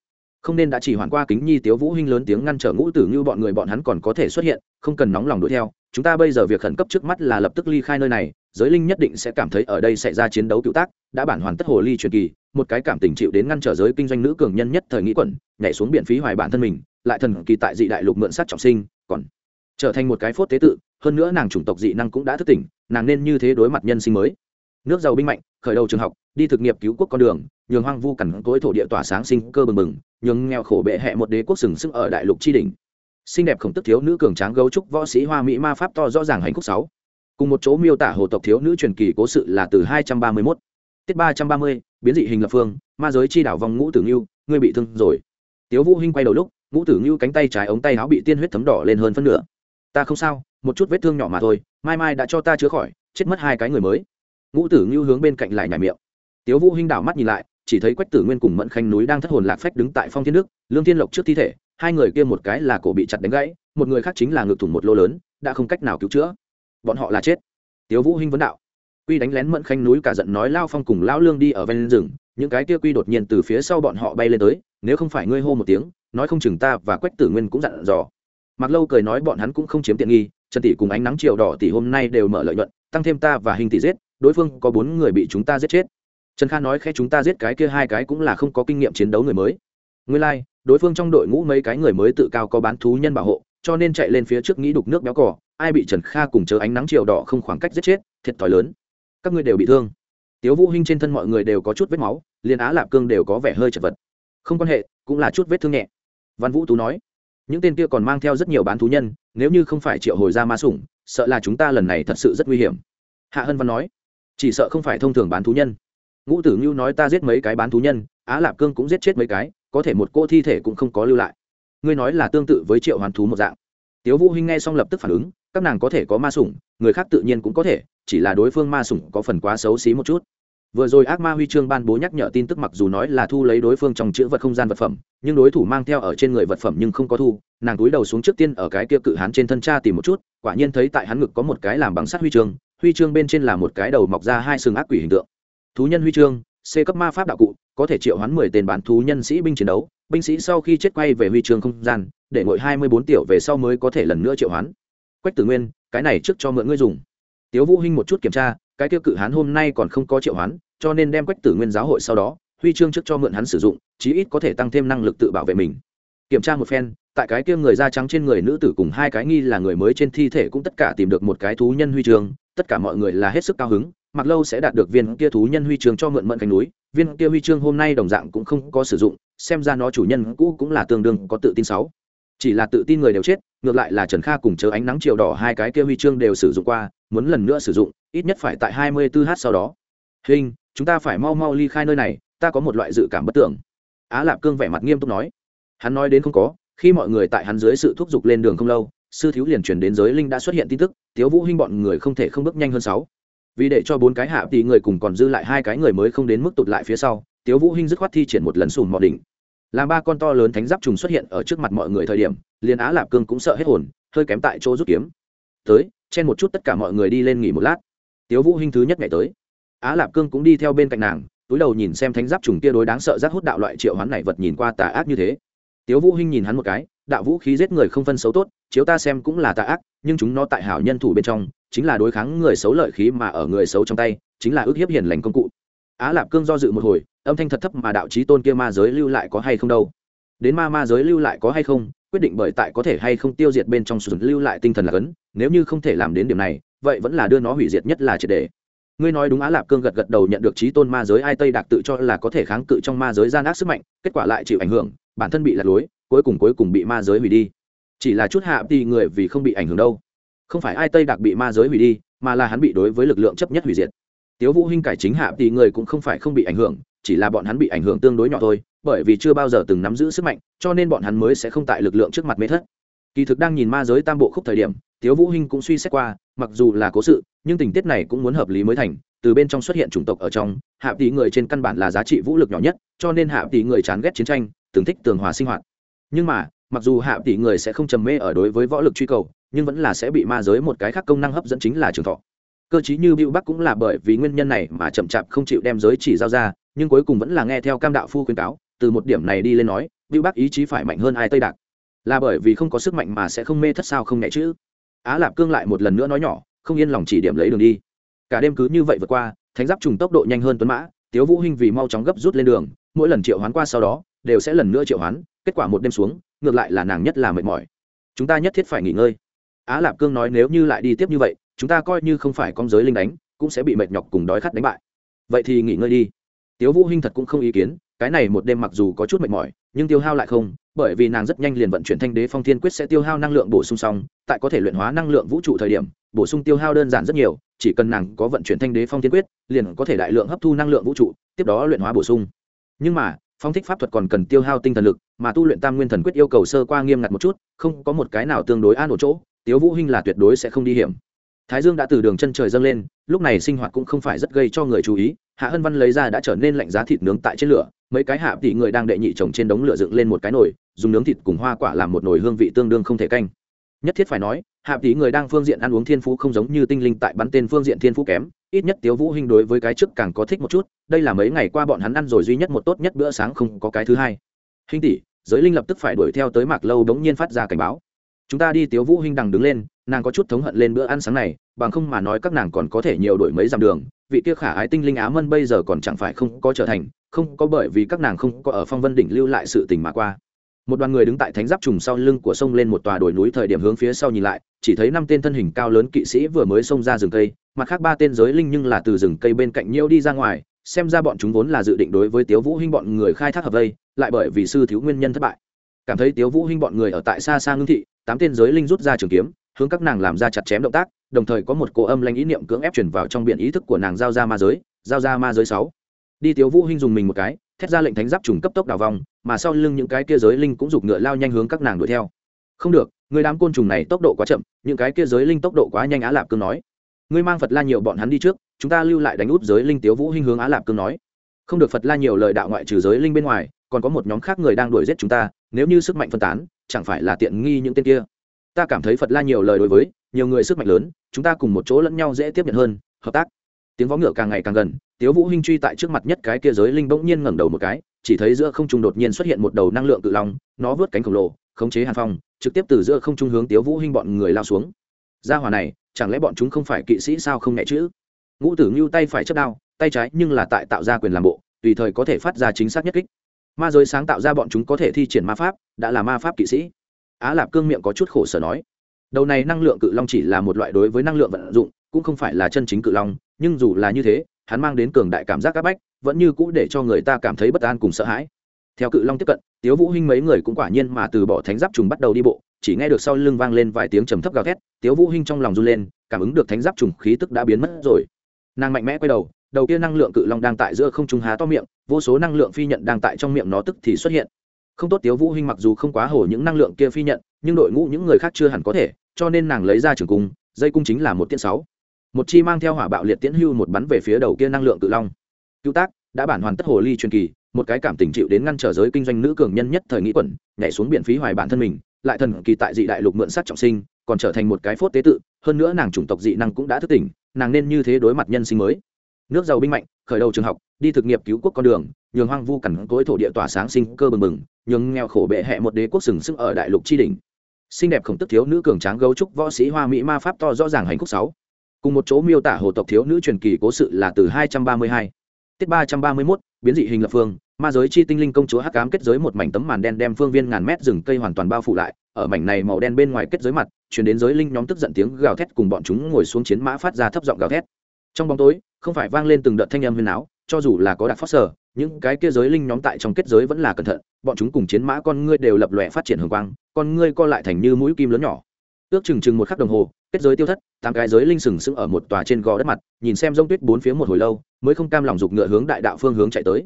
không nên đã chỉ hoàn qua kính nhi tiếu vũ hinh lớn tiếng ngăn trở ngũ tử như bọn người bọn hắn còn có thể xuất hiện, không cần nóng lòng đuổi theo. Chúng ta bây giờ việc khẩn cấp trước mắt là lập tức ly khai nơi này, giới linh nhất định sẽ cảm thấy ở đây sẽ ra chiến đấu cựu tác, đã bản hoàn tất hồ ly truyền kỳ, một cái cảm tình chịu đến ngăn trở giới kinh doanh nữ cường nhân nhất thời nghĩ quẩn, nhảy xuống biển phí hoài bản thân mình, lại thần kỳ tại dị đại lục mượn sát trọng sinh, còn trở thành một cái phốt tế tự, hơn nữa nàng chủng tộc dị năng cũng đã thức tỉnh, nàng nên như thế đối mặt nhân sinh mới. Nước giàu binh mạnh khởi đầu trường học, đi thực nghiệp cứu quốc con đường, nhường hoang vu cằn cỗi thổ địa tỏa sáng sinh cơ bừng bừng, nhường nghèo khổ bệ hẹ một đế quốc sừng sững ở đại lục tri đình xinh đẹp khổng tức thiếu nữ cường tráng gấu trúc võ sĩ hoa mỹ ma pháp to rõ ràng hành phúc sáu. Cùng một chỗ miêu tả hồ tộc thiếu nữ truyền kỳ cố sự là từ hai trăm ba mươi 231. tiết ba trăm ba mươi, biến dị hình lập phương, ma giới chi đảo vòng ngũ tử ngưu, ngươi bị thương rồi. Tiếu vũ hinh quay đầu lúc, ngũ tử ngưu cánh tay trái ống tay áo bị tiên huyết thấm đỏ lên hơn phân nửa. Ta không sao, một chút vết thương nhỏ mà thôi, mai mai đã cho ta chữa khỏi, chết mất hai cái người mới ngũ tử ngưu hướng bên cạnh lại nhảy miệng. Tiếu vũ hinh đảo mắt nhìn lại, chỉ thấy quách tử nguyên cùng mẫn khanh núi đang thất hồn lạc phách đứng tại phong thiên đức, lương thiên lộc trước thi thể, hai người kia một cái là cổ bị chặt đánh gãy, một người khác chính là ngực thủng một lô lớn, đã không cách nào cứu chữa. Bọn họ là chết. Tiếu vũ hinh vấn đạo. Quy đánh lén mẫn khanh núi cả giận nói lao phong cùng lao lương đi ở ven rừng, những cái kia quy đột nhiên từ phía sau bọn họ bay lên tới, nếu không phải ngươi hô một tiếng, nói không chừng ta và quách tử nguyên cũng dặn dò. Mặc lâu cười nói bọn hắn cũng không chiếm tiện nghi, trần tỷ cùng ánh nắng chiều đỏ tỷ hôm nay đều mở lợi nhuận, tăng thêm ta và hình tỷ giết đối phương có bốn người bị chúng ta giết chết. Trần kha nói khe chúng ta giết cái kia hai cái cũng là không có kinh nghiệm chiến đấu người mới. Nguyên lai、like, đối phương trong đội ngũ mấy cái người mới tự cao có bán thú nhân bảo hộ cho nên chạy lên phía trước nghĩ đục nước béo cỏ ai bị trần kha cùng chờ ánh nắng chiều đỏ không khoảng cách giết chết thiệt thòi lớn. Các ngươi đều bị thương. Tiếu vũ hinh trên thân mọi người đều có chút vết máu liền á lạp cương đều có vẻ hơi chật vật. Không quan hệ cũng là chút vết thương nhẹ. Văn vũ tú nói những tên kia còn mang theo rất nhiều bán thú nhân nếu như không phải triệu hồi ra ma sủng sợ là chúng ta lần này thật sự rất nguy hiểm. Hạ hân văn nói chỉ sợ không phải thông thường bán thú nhân. Ngũ tử ngưu nói ta giết mấy cái bán thú nhân, á lạp cương cũng giết chết mấy cái, có thể một cô thi thể cũng không có lưu lại. Ngươi nói là tương tự với triệu hoàn thú một dạng. Tiếu vũ hinh nghe xong lập tức phản ứng, các nàng có thể có ma sủng, người khác tự nhiên cũng có thể, chỉ là đối phương ma sủng có phần quá xấu xí một chút. Vừa rồi ác ma huy chương ban bố nhắc nhở tin tức mặc dù nói là thu lấy đối phương trong chữ vật không gian vật phẩm, nhưng đối thủ mang theo ở trên người vật phẩm nhưng không có thu, nàng túi đầu xuống trước tiên ở cái kia cự hán trên thân cha tìm một chút, quả nhiên thấy tại hắn ngực có một cái làm bằng sắt huy chương huy chương bên trên là một cái đầu mọc ra hai sừng ác quỷ hình tượng. Thú nhân huy chương, c cấp ma pháp đạo cụ, có thể triệu hoán mười tên bán thú nhân sĩ binh chiến đấu. Binh sĩ sau khi chết quay về huy chương không gian, để ngồi hai mươi bốn tiểu về sau mới có thể lần nữa triệu hoán. Quách tử nguyên, cái này trước cho mượn ngươi dùng. Tiếu vũ hinh một chút kiểm tra, cái tiêu cự hán hôm nay còn không có triệu hoán, cho nên đem quách tử nguyên giáo hội sau đó, huy chương trước cho mượn hắn sử dụng, chí ít có thể tăng thêm năng lực tự bảo vệ mình. Kiểm tra một phen, tại cái kia người da trắng trên người nữ tử cùng hai cái nghi là người mới trên thi thể cũng tất cả tìm được một cái thú nhân huy chương tất cả mọi người là hết sức cao hứng mặc lâu sẽ đạt được viên kia thú nhân huy chương cho mượn mận cánh núi, viên kia huy chương hôm nay đồng dạng cũng không có sử dụng, xem ra nó chủ nhân cũ cũng là tương đương có tự tin sáu chỉ là tự tin người đều chết, ngược lại là trần kha cùng chờ ánh nắng chiều đỏ hai cái kia huy chương đều sử dụng qua, muốn lần nữa sử dụng, ít nhất phải tại hai mươi 24 h sau đó. Hình, chúng ta phải mau mau ly khai nơi này, ta có một loại dự cảm bất tưởng. Á lạp cương vẻ mặt nghiêm túc nói. Hắn nói đến không có, khi mọi người tại hắn dưới sự thúc giục lên đường không lâu sư thiếu liền truyền đến giới linh đã xuất hiện tin tức thiếu vũ hinh bọn người không thể không bước nhanh hơn sáu. Vì để cho bốn cái hạ tỷ người cùng còn dư lại hai cái người mới không đến mức tụt lại phía sau, tiếu vũ hinh dứt khoát thi triển một lần sùn mò đỉnh. Làm ba con to lớn thánh giáp trùng xuất hiện ở trước mặt mọi người thời điểm, liền á lạp cương cũng sợ hết hồn, hơi kém tại chỗ rút kiếm. Tới, chen một chút tất cả mọi người đi lên nghỉ một lát. Tiếu vũ hinh thứ nhất ngày tới. Á lạp cương cũng đi theo bên cạnh nàng, túi đầu nhìn xem thánh giáp trùng kia đối đáng sợ rác hút đạo loại triệu hoán này vật nhìn qua tà ác như thế tiếu vũ hinh nhìn hắn một cái, đạo vũ khí giết người không phân xấu tốt, chiếu ta xem cũng là tà ác, nhưng chúng nó tại hảo nhân thủ bên trong, chính là đối kháng người xấu lợi khí mà ở người xấu trong tay, chính là ước hiếp hiền lành công cụ. Á lạp cương do dự một hồi, âm thanh thật thấp mà đạo trí tôn kia ma giới lưu lại có hay không đâu? Đến ma ma giới lưu lại có hay không, quyết định bởi tại có thể hay không tiêu diệt bên trong sùn lưu lại tinh thần là cấn, nếu như không thể làm đến điểm này, vậy vẫn là đưa nó hủy diệt nhất là triệt đề ngươi nói đúng á lạp cương gật gật đầu nhận được trí tôn ma giới ai tây đạc tự cho là có thể kháng cự trong ma giới gian ác sức mạnh, kết quả lại chịu ảnh hưởng bản thân bị lạc lối, cuối cùng cuối cùng bị ma giới hủy đi. Chỉ là chút hạ thì người vì không bị ảnh hưởng đâu. Không phải ai tây đặc bị ma giới hủy đi, mà là hắn bị đối với lực lượng chấp nhất hủy diệt. Tiếu vũ hinh cải chính hạ thì người cũng không phải không bị ảnh hưởng, chỉ là bọn hắn bị ảnh hưởng tương đối nhỏ thôi, bởi vì chưa bao giờ từng nắm giữ sức mạnh, cho nên bọn hắn mới sẽ không tại lực lượng trước mặt mê thất. Kỳ thực đang nhìn ma giới tam bộ khúc thời điểm, tiếu vũ hinh cũng suy xét qua, mặc dù là cố sự, nhưng tình tiết này cũng muốn hợp lý mới thành, từ bên trong xuất hiện chủng tộc ở trong, hạ tỷ người trên căn bản là giá trị vũ lực nhỏ nhất, cho nên hạ tỷ người chán ghét chiến tranh từng thích tường hòa sinh hoạt. Nhưng mà, mặc dù hạ tỷ người sẽ không trầm mê ở đối với võ lực truy cầu, nhưng vẫn là sẽ bị ma giới một cái khác công năng hấp dẫn chính là trường thọ. Cơ chí như bưu bắc cũng là bởi vì nguyên nhân này mà chậm chạp không chịu đem giới chỉ giao ra, nhưng cuối cùng vẫn là nghe theo cam đạo phu khuyên cáo, từ một điểm này đi lên nói, bưu bắc ý chí phải mạnh hơn ai tây đạc. Là bởi vì không có sức mạnh mà sẽ không mê thất sao không nhẹ chứ. Á lạp cương lại một lần nữa nói nhỏ, không yên lòng chỉ điểm lấy đường đi. Cả đêm cứ như vậy vượt qua, thánh giáp trùng tốc độ nhanh hơn tuấn mã, tiếu vũ hinh vì mau chóng gấp rút lên đường, mỗi lần triệu hoán qua sau đó đều sẽ lần nữa triệu hoán, kết quả một đêm xuống, ngược lại là nàng nhất là mệt mỏi. Chúng ta nhất thiết phải nghỉ ngơi. Á lạp cương nói nếu như lại đi tiếp như vậy, chúng ta coi như không phải con giới linh đánh, cũng sẽ bị mệt nhọc cùng đói khát đánh bại. Vậy thì nghỉ ngơi đi. Tiếu vũ hinh thật cũng không ý kiến, cái này một đêm mặc dù có chút mệt mỏi, nhưng tiêu hao lại không, bởi vì nàng rất nhanh liền vận chuyển thanh đế phong thiên quyết sẽ tiêu hao năng lượng bổ sung xong, tại có thể luyện hóa năng lượng vũ trụ thời điểm, bổ sung tiêu hao đơn giản rất nhiều, chỉ cần nàng có vận chuyển thanh đế phong thiên quyết, liền có thể đại lượng hấp thu năng lượng vũ trụ, tiếp đó luyện hóa bổ sung. Nhưng mà phong thích pháp thuật còn cần tiêu hao tinh thần lực, mà tu luyện tam nguyên thần quyết yêu cầu sơ qua nghiêm ngặt một chút, không có một cái nào tương đối an ổn chỗ, tiếu vũ hinh là tuyệt đối sẽ không đi hiểm. Thái dương đã từ đường chân trời dâng lên, lúc này sinh hoạt cũng không phải rất gây cho người chú ý, hạ hân văn lấy ra đã trở nên lạnh giá thịt nướng tại trên lửa, mấy cái hạ tỷ người đang đệ nhị chồng trên đống lửa dựng lên một cái nồi, dùng nướng thịt cùng hoa quả làm một nồi hương vị tương đương không thể canh nhất thiết phải nói, hạ tỷ người đang phương diện ăn uống thiên phú không giống như tinh linh tại bắn tên phương diện thiên phú kém, ít nhất tiếu vũ hinh đối với cái trước càng có thích một chút, đây là mấy ngày qua bọn hắn ăn rồi duy nhất một tốt nhất bữa sáng không có cái thứ hai. Hinh tỷ, giới linh lập tức phải đuổi theo tới mạc lâu đống nhiên phát ra cảnh báo. Chúng ta đi tiếu vũ hinh đằng đứng lên, nàng có chút thống hận lên bữa ăn sáng này, bằng không mà nói các nàng còn có thể nhiều đổi mấy dặm đường, vị kia khả ái tinh linh á mân bây giờ còn chẳng phải không có trở thành, không có bởi vì các nàng không có ở phong vân đỉnh lưu lại sự tình mà qua một đoàn người đứng tại thánh giáp trùng sau lưng của sông lên một tòa đồi núi thời điểm hướng phía sau nhìn lại, chỉ thấy năm tên thân hình cao lớn kỵ sĩ vừa mới xông ra rừng cây, mặt khác ba tên giới linh nhưng là từ rừng cây bên cạnh nhiễu đi ra ngoài, xem ra bọn chúng vốn là dự định đối với tiếu vũ hinh bọn người khai thác hợp vây, lại bởi vì sư thiếu nguyên nhân thất bại. Cảm thấy tiếu vũ hinh bọn người ở tại xa xa ngưng thị, tám tên giới linh rút ra trường kiếm, hướng các nàng làm ra chặt chém động tác, đồng thời có một cô âm lanh ý niệm cưỡng ép truyền vào trong biển ý thức của nàng giao ra ma giới, giao ra ma giới sáu. Đi tiếu vũ hinh dùng mình một cái, thét ra lệnh thánh giáp trùng cấp tốc đào vòng mà sau lưng những cái kia giới linh cũng giục ngựa lao nhanh hướng các nàng đuổi theo. Không được, người đám côn trùng này tốc độ quá chậm, những cái kia giới linh tốc độ quá nhanh á lạp cương nói. Ngươi mang phật la nhiều bọn hắn đi trước, chúng ta lưu lại đánh út giới linh tiếu vũ hinh hướng á lạp cương nói. Không được phật la nhiều lời đạo ngoại trừ giới linh bên ngoài, còn có một nhóm khác người đang đuổi giết chúng ta, nếu như sức mạnh phân tán, chẳng phải là tiện nghi những tên kia. Ta cảm thấy phật la nhiều lời đối với, nhiều người sức mạnh lớn, chúng ta cùng một chỗ lẫn nhau dễ tiếp nhận hơn, hợp tác. Tiếng vó ngựa càng ngày càng gần, tiếu vũ hinh truy tại trước mặt nhất cái kia giới linh bỗng nhiên ngẩng đầu một cái chỉ thấy giữa không trung đột nhiên xuất hiện một đầu năng lượng cự long, nó vớt cánh khổng lồ, khống chế hàn phong, trực tiếp từ giữa không trung hướng tiếu vũ hinh bọn người lao xuống. Gia hỏa này, chẳng lẽ bọn chúng không phải kỵ sĩ sao không nhẹ chứ? ngũ tử ngưu tay phải chấp đao, tay trái nhưng là tại tạo ra quyền làm bộ, tùy thời có thể phát ra chính xác nhất kích. Ma giới sáng tạo ra bọn chúng có thể thi triển ma pháp, đã là ma pháp kỵ sĩ. Á lạp cương miệng có chút khổ sở nói. Đầu này năng lượng cự long chỉ là một loại đối với năng lượng vận dụng, cũng không phải là chân chính cự long, nhưng dù là như thế, hắn mang đến cường đại cảm giác áp bách vẫn như cũ để cho người ta cảm thấy bất an cùng sợ hãi. Theo cự long tiếp cận, tiếu vũ hinh mấy người cũng quả nhiên mà từ bỏ thánh giáp trùng bắt đầu đi bộ, chỉ nghe được sau lưng vang lên vài tiếng trầm thấp gào thét, tiếu vũ hinh trong lòng run lên, cảm ứng được thánh giáp trùng khí tức đã biến mất rồi. Nàng mạnh mẽ quay đầu đầu kia năng lượng cự long đang tại giữa không trung há to miệng, vô số năng lượng phi nhận đang tại trong miệng nó tức thì xuất hiện. Không tốt tiếu vũ hinh mặc dù không quá hổ những năng lượng kia phi nhận, nhưng đội ngũ những người khác chưa hẳn có thể, cho nên nàng lấy ra trường cung, dây cung chính là một tiễn sáu. Một chi mang theo hỏa bạo liệt tiễn hưu một bắn về phía đầu kia năng lượng cự long cứu tác, đã bản hoàn tất hồ ly truyền kỳ, một cái cảm tình chịu đến ngăn trở giới kinh doanh nữ cường nhân nhất thời nghĩ quẩn, nhảy xuống biển phí hoài bản thân mình, lại thần kỳ tại dị đại lục mượn sát trọng sinh, còn trở thành một cái phốt tế tự, hơn nữa nàng chủng tộc dị năng cũng đã thức tỉnh, nàng nên như thế đối mặt nhân sinh mới. Nước giàu binh mạnh, khởi đầu trường học, đi thực nghiệp cứu quốc con đường, nhường hoang vu cằn cỗi thổ địa tỏa sáng sinh cơ bừng bừng, nhường nghèo khổ bệ hẹ một đế quốc sừng sức ở đại lục tri đình xinh đẹp khổng tức thiếu nữ cường tráng gấu trúc võ sĩ hoa mỹ ma pháp to rõ ràng hành khúc sáu. Cùng một chỗ miêu tả hồ tộc thiếu nữ truyền kỳ cố sự là từ 232 tiết 331, biến dị hình lập phương ma giới chi tinh linh công chúa hắc ám kết giới một mảnh tấm màn đen đem phương viên ngàn mét rừng cây hoàn toàn bao phủ lại ở mảnh này màu đen bên ngoài kết giới mặt chuyển đến giới linh nhóm tức giận tiếng gào thét cùng bọn chúng ngồi xuống chiến mã phát ra thấp giọng gào thét. Trong bóng tối không phải vang lên từng đợt thanh âm huyền áo cho dù là có đặc phát sở những cái kia giới linh nhóm tại trong kết giới vẫn là cẩn thận bọn chúng cùng chiến mã con ngươi đều lập lòe phát triển hồng quang con ngươi co lại thành như mũi kim lớn nhỏ ước chừng chừng một khắc đồng hồ, kết giới tiêu thất, tám cái giới linh sừng sững ở một tòa trên gò đất mặt, nhìn xem rông tuyết bốn phía một hồi lâu, mới không cam lòng dục ngựa hướng đại đạo phương hướng chạy tới.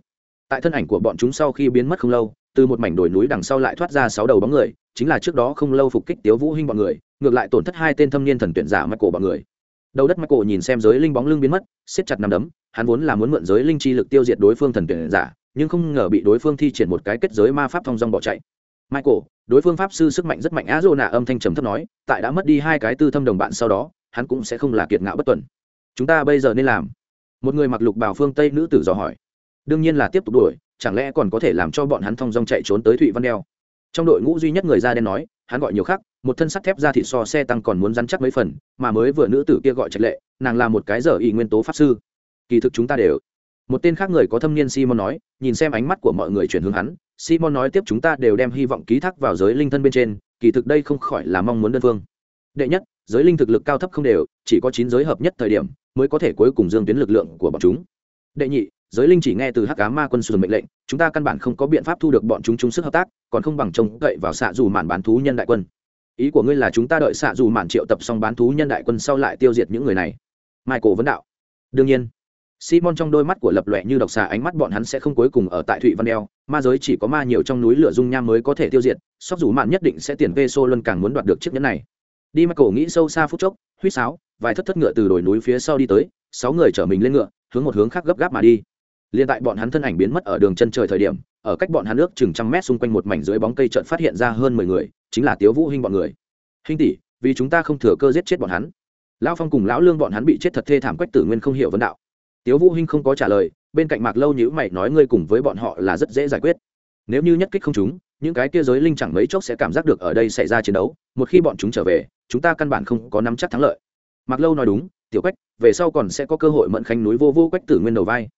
Tại thân ảnh của bọn chúng sau khi biến mất không lâu, từ một mảnh đồi núi đằng sau lại thoát ra sáu đầu bóng người, chính là trước đó không lâu phục kích tiếu vũ hinh bọn người, ngược lại tổn thất hai tên thâm niên thần tuyển giả mắc cổ bọn người. Đầu đất mắc cổ nhìn xem giới linh bóng lưng biến mất, siết chặt nằm đấm, hắn vốn là muốn mượn giới linh chi lực tiêu diệt đối phương thần tuyển giả, nhưng không ngờ bị đối phương thi triển một cái kết giới ma pháp thông dong bỏ chạy michael, đối phương pháp sư sức mạnh rất mạnh á dô nạ âm thanh trầm thấp nói, tại đã mất đi hai cái tư thâm đồng bạn sau đó, hắn cũng sẽ không là kiệt ngạo bất tuần. Chúng ta bây giờ nên làm. Một người mặc lục bảo phương tây nữ tử dò hỏi. Đương nhiên là tiếp tục đuổi, chẳng lẽ còn có thể làm cho bọn hắn thông dong chạy trốn tới thụy văn đeo? Trong đội ngũ duy nhất người da đen nói, hắn gọi nhiều khác một thân sắt thép ra thịt so xe tăng còn muốn rắn chắc mấy phần, mà mới vừa nữ tử kia gọi trạch lệ, nàng là một cái giờ y nguyên tố pháp sư. Kỳ thực chúng ta đều. Một tên khác người có thâm niên simon nói, nhìn xem ánh mắt của mọi người chuyển hướng hắn simon nói tiếp chúng ta đều đem hy vọng ký thác vào giới linh thân bên trên, kỳ thực đây không khỏi là mong muốn đơn phương. Đệ nhất, giới linh thực lực cao thấp không đều, chỉ có chín giới hợp nhất thời điểm mới có thể cuối cùng dương tuyến lực lượng của bọn chúng. Đệ nhị, giới linh chỉ nghe từ hắc cá ma quân sườn mệnh lệnh, chúng ta căn bản không có biện pháp thu được bọn chúng chung sức hợp tác, còn không bằng trông cậy vào xạ dù mạn bán thú nhân đại quân. Ý của ngươi là chúng ta đợi xạ dù mạn triệu tập xong bán thú nhân đại quân sau lại tiêu diệt những người này? Michael vấn đạo. Đương nhiên simon trong đôi mắt của lập lòe như độc xà ánh mắt bọn hắn sẽ không cuối cùng ở tại thụy văn đeo ma giới chỉ có ma nhiều trong núi lửa dung nham mới có thể tiêu diệt, sóc dù mạn nhất định sẽ tiền về xô luôn càng muốn đoạt được chiếc nhẫn này. Đi mắt cổ nghĩ sâu xa phút chốc, huýt sáo, vài thất thất ngựa từ đồi núi phía sau đi tới, sáu người chở mình lên ngựa, hướng một hướng khác gấp gáp mà đi. Liên tại bọn hắn thân ảnh biến mất ở đường chân trời thời điểm, ở cách bọn hắn nước chừng trăm mét xung quanh một mảnh dưới bóng cây chợt phát hiện ra hơn mười người, chính là tiếu vũ hinh bọn người. Hinh tỷ, vì chúng ta không thừa cơ giết chết bọn hắn. Lão phong cùng lão lương bọn hắn bị chết thật thê thảm quách tử nguyên không hiểu vấn đạo tiếu vũ hinh không có trả lời, bên cạnh mạc lâu nhữ mày nói ngươi cùng với bọn họ là rất dễ giải quyết. Nếu như nhất kích không chúng những cái kia giới linh chẳng mấy chốc sẽ cảm giác được ở đây xảy ra chiến đấu, một khi bọn chúng trở về, chúng ta căn bản không có nắm chắc thắng lợi. Mạc lâu nói đúng, tiểu quách, về sau còn sẽ có cơ hội mượn khanh núi vô vô quách tử nguyên đầu vai.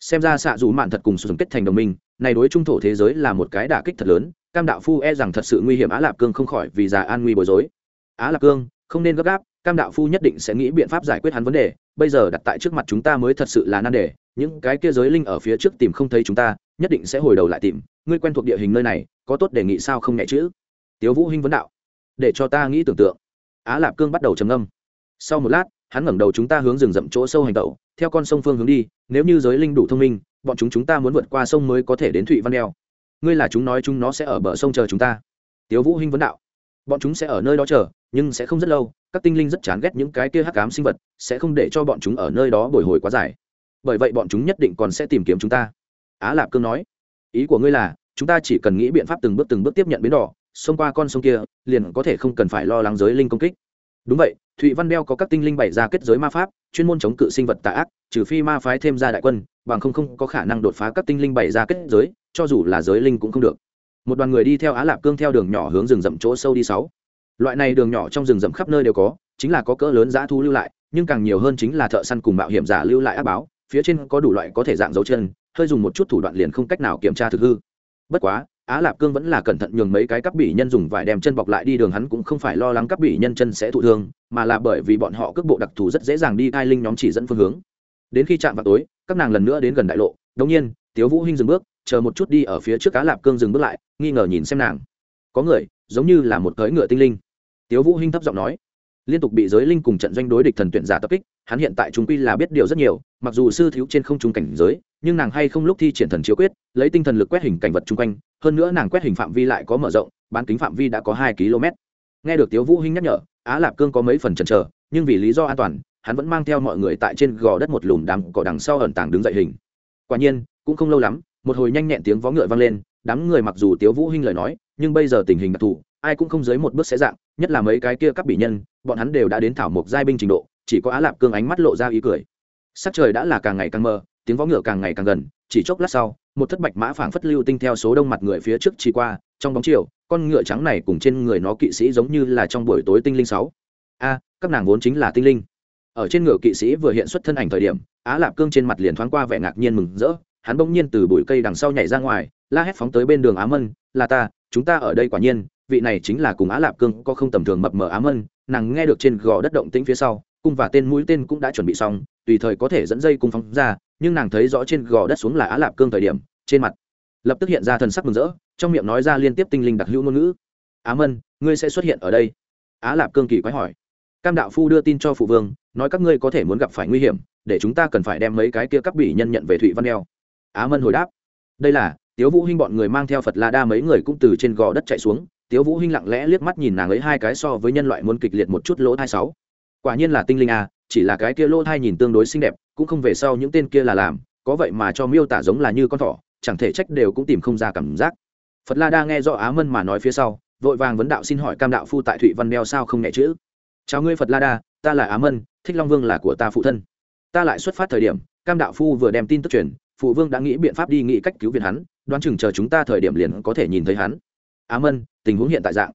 Xem ra xạ dù mạn thật cùng sử dụng kết thành đồng minh, này đối trung thổ thế giới là một cái đả kích thật lớn, cam đạo phu e rằng thật sự nguy hiểm á lạp cương không khỏi vì già an nguy bối rối. Á lạp cương, không nên gấp gáp cam đạo phu nhất định sẽ nghĩ biện pháp giải quyết hắn vấn đề, bây giờ đặt tại trước mặt chúng ta mới thật sự là nan đề, những cái kia giới linh ở phía trước tìm không thấy chúng ta, nhất định sẽ hồi đầu lại tìm. Ngươi quen thuộc địa hình nơi này, có tốt đề nghị sao không nhẹ chữ tiếu vũ hinh vấn đạo. Để cho ta nghĩ tưởng tượng. Á lạp cương bắt đầu trầm ngâm. Sau một lát, hắn ngẩng đầu chúng ta hướng rừng rậm chỗ sâu hành tẩu, theo con sông phương hướng đi, nếu như giới linh đủ thông minh, bọn chúng chúng ta muốn vượt qua sông mới có thể đến thụy văn đeo. Ngươi là chúng nói chúng nó sẽ ở bờ sông chờ chúng ta. Tiếu vũ hinh vấn đạo bọn chúng sẽ ở nơi đó chờ, nhưng sẽ không rất lâu, các tinh linh rất chán ghét những cái kia hắc ám sinh vật, sẽ không để cho bọn chúng ở nơi đó bồi hồi quá dài. Bởi vậy bọn chúng nhất định còn sẽ tìm kiếm chúng ta. Á lạp cương nói. Ý của ngươi là, chúng ta chỉ cần nghĩ biện pháp từng bước từng bước tiếp nhận bến đỏ, xông qua con sông kia, liền có thể không cần phải lo lắng giới linh công kích. Đúng vậy, thụy văn đeo có các tinh linh bày ra kết giới ma pháp, chuyên môn chống cự sinh vật tà ác, trừ phi ma phái thêm ra đại quân, bằng không không có khả năng đột phá các tinh linh bày ra kết giới, cho dù là giới linh cũng không được một đoàn người đi theo á lạp cương theo đường nhỏ hướng rừng rậm chỗ sâu đi sáu. Loại này đường nhỏ trong rừng rậm khắp nơi đều có, chính là có cỡ lớn dã thu lưu lại, nhưng càng nhiều hơn chính là thợ săn cùng mạo hiểm giả lưu lại áp báo, phía trên có đủ loại có thể dạng dấu chân, hơi dùng một chút thủ đoạn liền không cách nào kiểm tra thực hư. Bất quá, á lạp cương vẫn là cẩn thận nhường mấy cái cắp bỉ nhân dùng vải đem chân bọc lại đi đường, hắn cũng không phải lo lắng cắp bỉ nhân chân sẽ thụ thương, mà là bởi vì bọn họ cước bộ đặc thù rất dễ dàng đi cai linh nhóm chỉ dẫn phương hướng. Đến khi chạm vào tối, các nàng lần nữa đến gần đại lộ đống nhiên, tiếu vũ hinh dừng bước chờ một chút đi ở phía trước cá lạp cương dừng bước lại, nghi ngờ nhìn xem nàng. Có người, giống như là một cưỡi ngựa tinh linh. Tiếu vũ hinh thấp giọng nói, liên tục bị giới linh cùng trận doanh đối địch thần tuyển giả tập kích, hắn hiện tại chúng quy là biết điều rất nhiều, mặc dù sư thiếu trên không trung cảnh giới, nhưng nàng hay không lúc thi triển thần chiếu quyết, lấy tinh thần lực quét hình cảnh vật chung quanh, hơn nữa nàng quét hình phạm vi lại có mở rộng, bán kính phạm vi đã có hai km. Nghe được tiếu vũ hinh nhắc nhở, á lạp cương có mấy phần chần chờ, nhưng vì lý do an toàn, hắn vẫn mang theo mọi người tại trên gò đất một lùm đám cỏ đằng sau ẩn tàng đứng dậy hình. Quả nhiên, cũng không lâu lắm một hồi nhanh nhẹn tiếng vó ngựa vang lên, đám người mặc dù tiếu vũ hinh lời nói, nhưng bây giờ tình hình đặc thù, ai cũng không dưới một bước sẽ dạng, nhất là mấy cái kia các bị nhân, bọn hắn đều đã đến thảo mộc giai binh trình độ, chỉ có á lạp cương ánh mắt lộ ra ý cười. Sắc trời đã là càng ngày càng mờ, tiếng vó ngựa càng ngày càng gần, chỉ chốc lát sau, một thất bạch mã phảng phất lưu tinh theo số đông mặt người phía trước chỉ qua, trong bóng chiều, con ngựa trắng này cùng trên người nó kỵ sĩ giống như là trong buổi tối tinh linh sáu. A, các nàng vốn chính là tinh linh. Ở trên ngựa kỵ sĩ vừa hiện xuất thân ảnh thời điểm, á lạp cương trên mặt liền thoáng qua vẻ ngạc nhiên mừng rỡ hắn bỗng nhiên từ bụi cây đằng sau nhảy ra ngoài, la hét phóng tới bên đường á mân, là ta, chúng ta ở đây quả nhiên, vị này chính là cùng á lạp cương có không tầm thường mập mờ á mân, nàng nghe được trên gò đất động tĩnh phía sau, cung và tên mũi tên cũng đã chuẩn bị xong, tùy thời có thể dẫn dây cung phóng ra, nhưng nàng thấy rõ trên gò đất xuống là á lạp cương thời điểm, trên mặt lập tức hiện ra thần sắc mừng rỡ, trong miệng nói ra liên tiếp tinh linh đặc hữu ngôn ngữ. Á mân, ngươi sẽ xuất hiện ở đây? Á lạp cương kỳ quái hỏi. Cam đạo phu đưa tin cho phụ vương, nói các ngươi có thể muốn gặp phải nguy hiểm, để chúng ta cần phải đem mấy cái kia các bỉ nhân nhận về thụy văn đeo á mân hồi đáp. Đây là, tiếu vũ hinh bọn người mang theo phật la đa mấy người cũng từ trên gò đất chạy xuống, tiếu vũ hinh lặng lẽ liếc mắt nhìn nàng ấy hai cái so với nhân loại muốn kịch liệt một chút lỗ thai sáu. Quả nhiên là tinh linh à chỉ là cái kia lỗ thai nhìn tương đối xinh đẹp, cũng không về sau những tên kia là làm, có vậy mà cho miêu tả giống là như con thỏ, chẳng thể trách đều cũng tìm không ra cảm giác. Phật la đa nghe rõ á mân mà nói phía sau, vội vàng vấn đạo xin hỏi cam đạo phu tại thụy văn đeo sao không nhẹ chữ? Chào ngươi phật la đa, ta là á mân, thích long vương là của ta phụ thân. Ta lại xuất phát thời điểm, cam đạo phu vừa đem tin tức truyền phụ vương đã nghĩ biện pháp đi nghĩ cách cứu viện hắn, đoán chừng chờ chúng ta thời điểm liền có thể nhìn thấy hắn. Á mân, tình huống hiện tại dạng.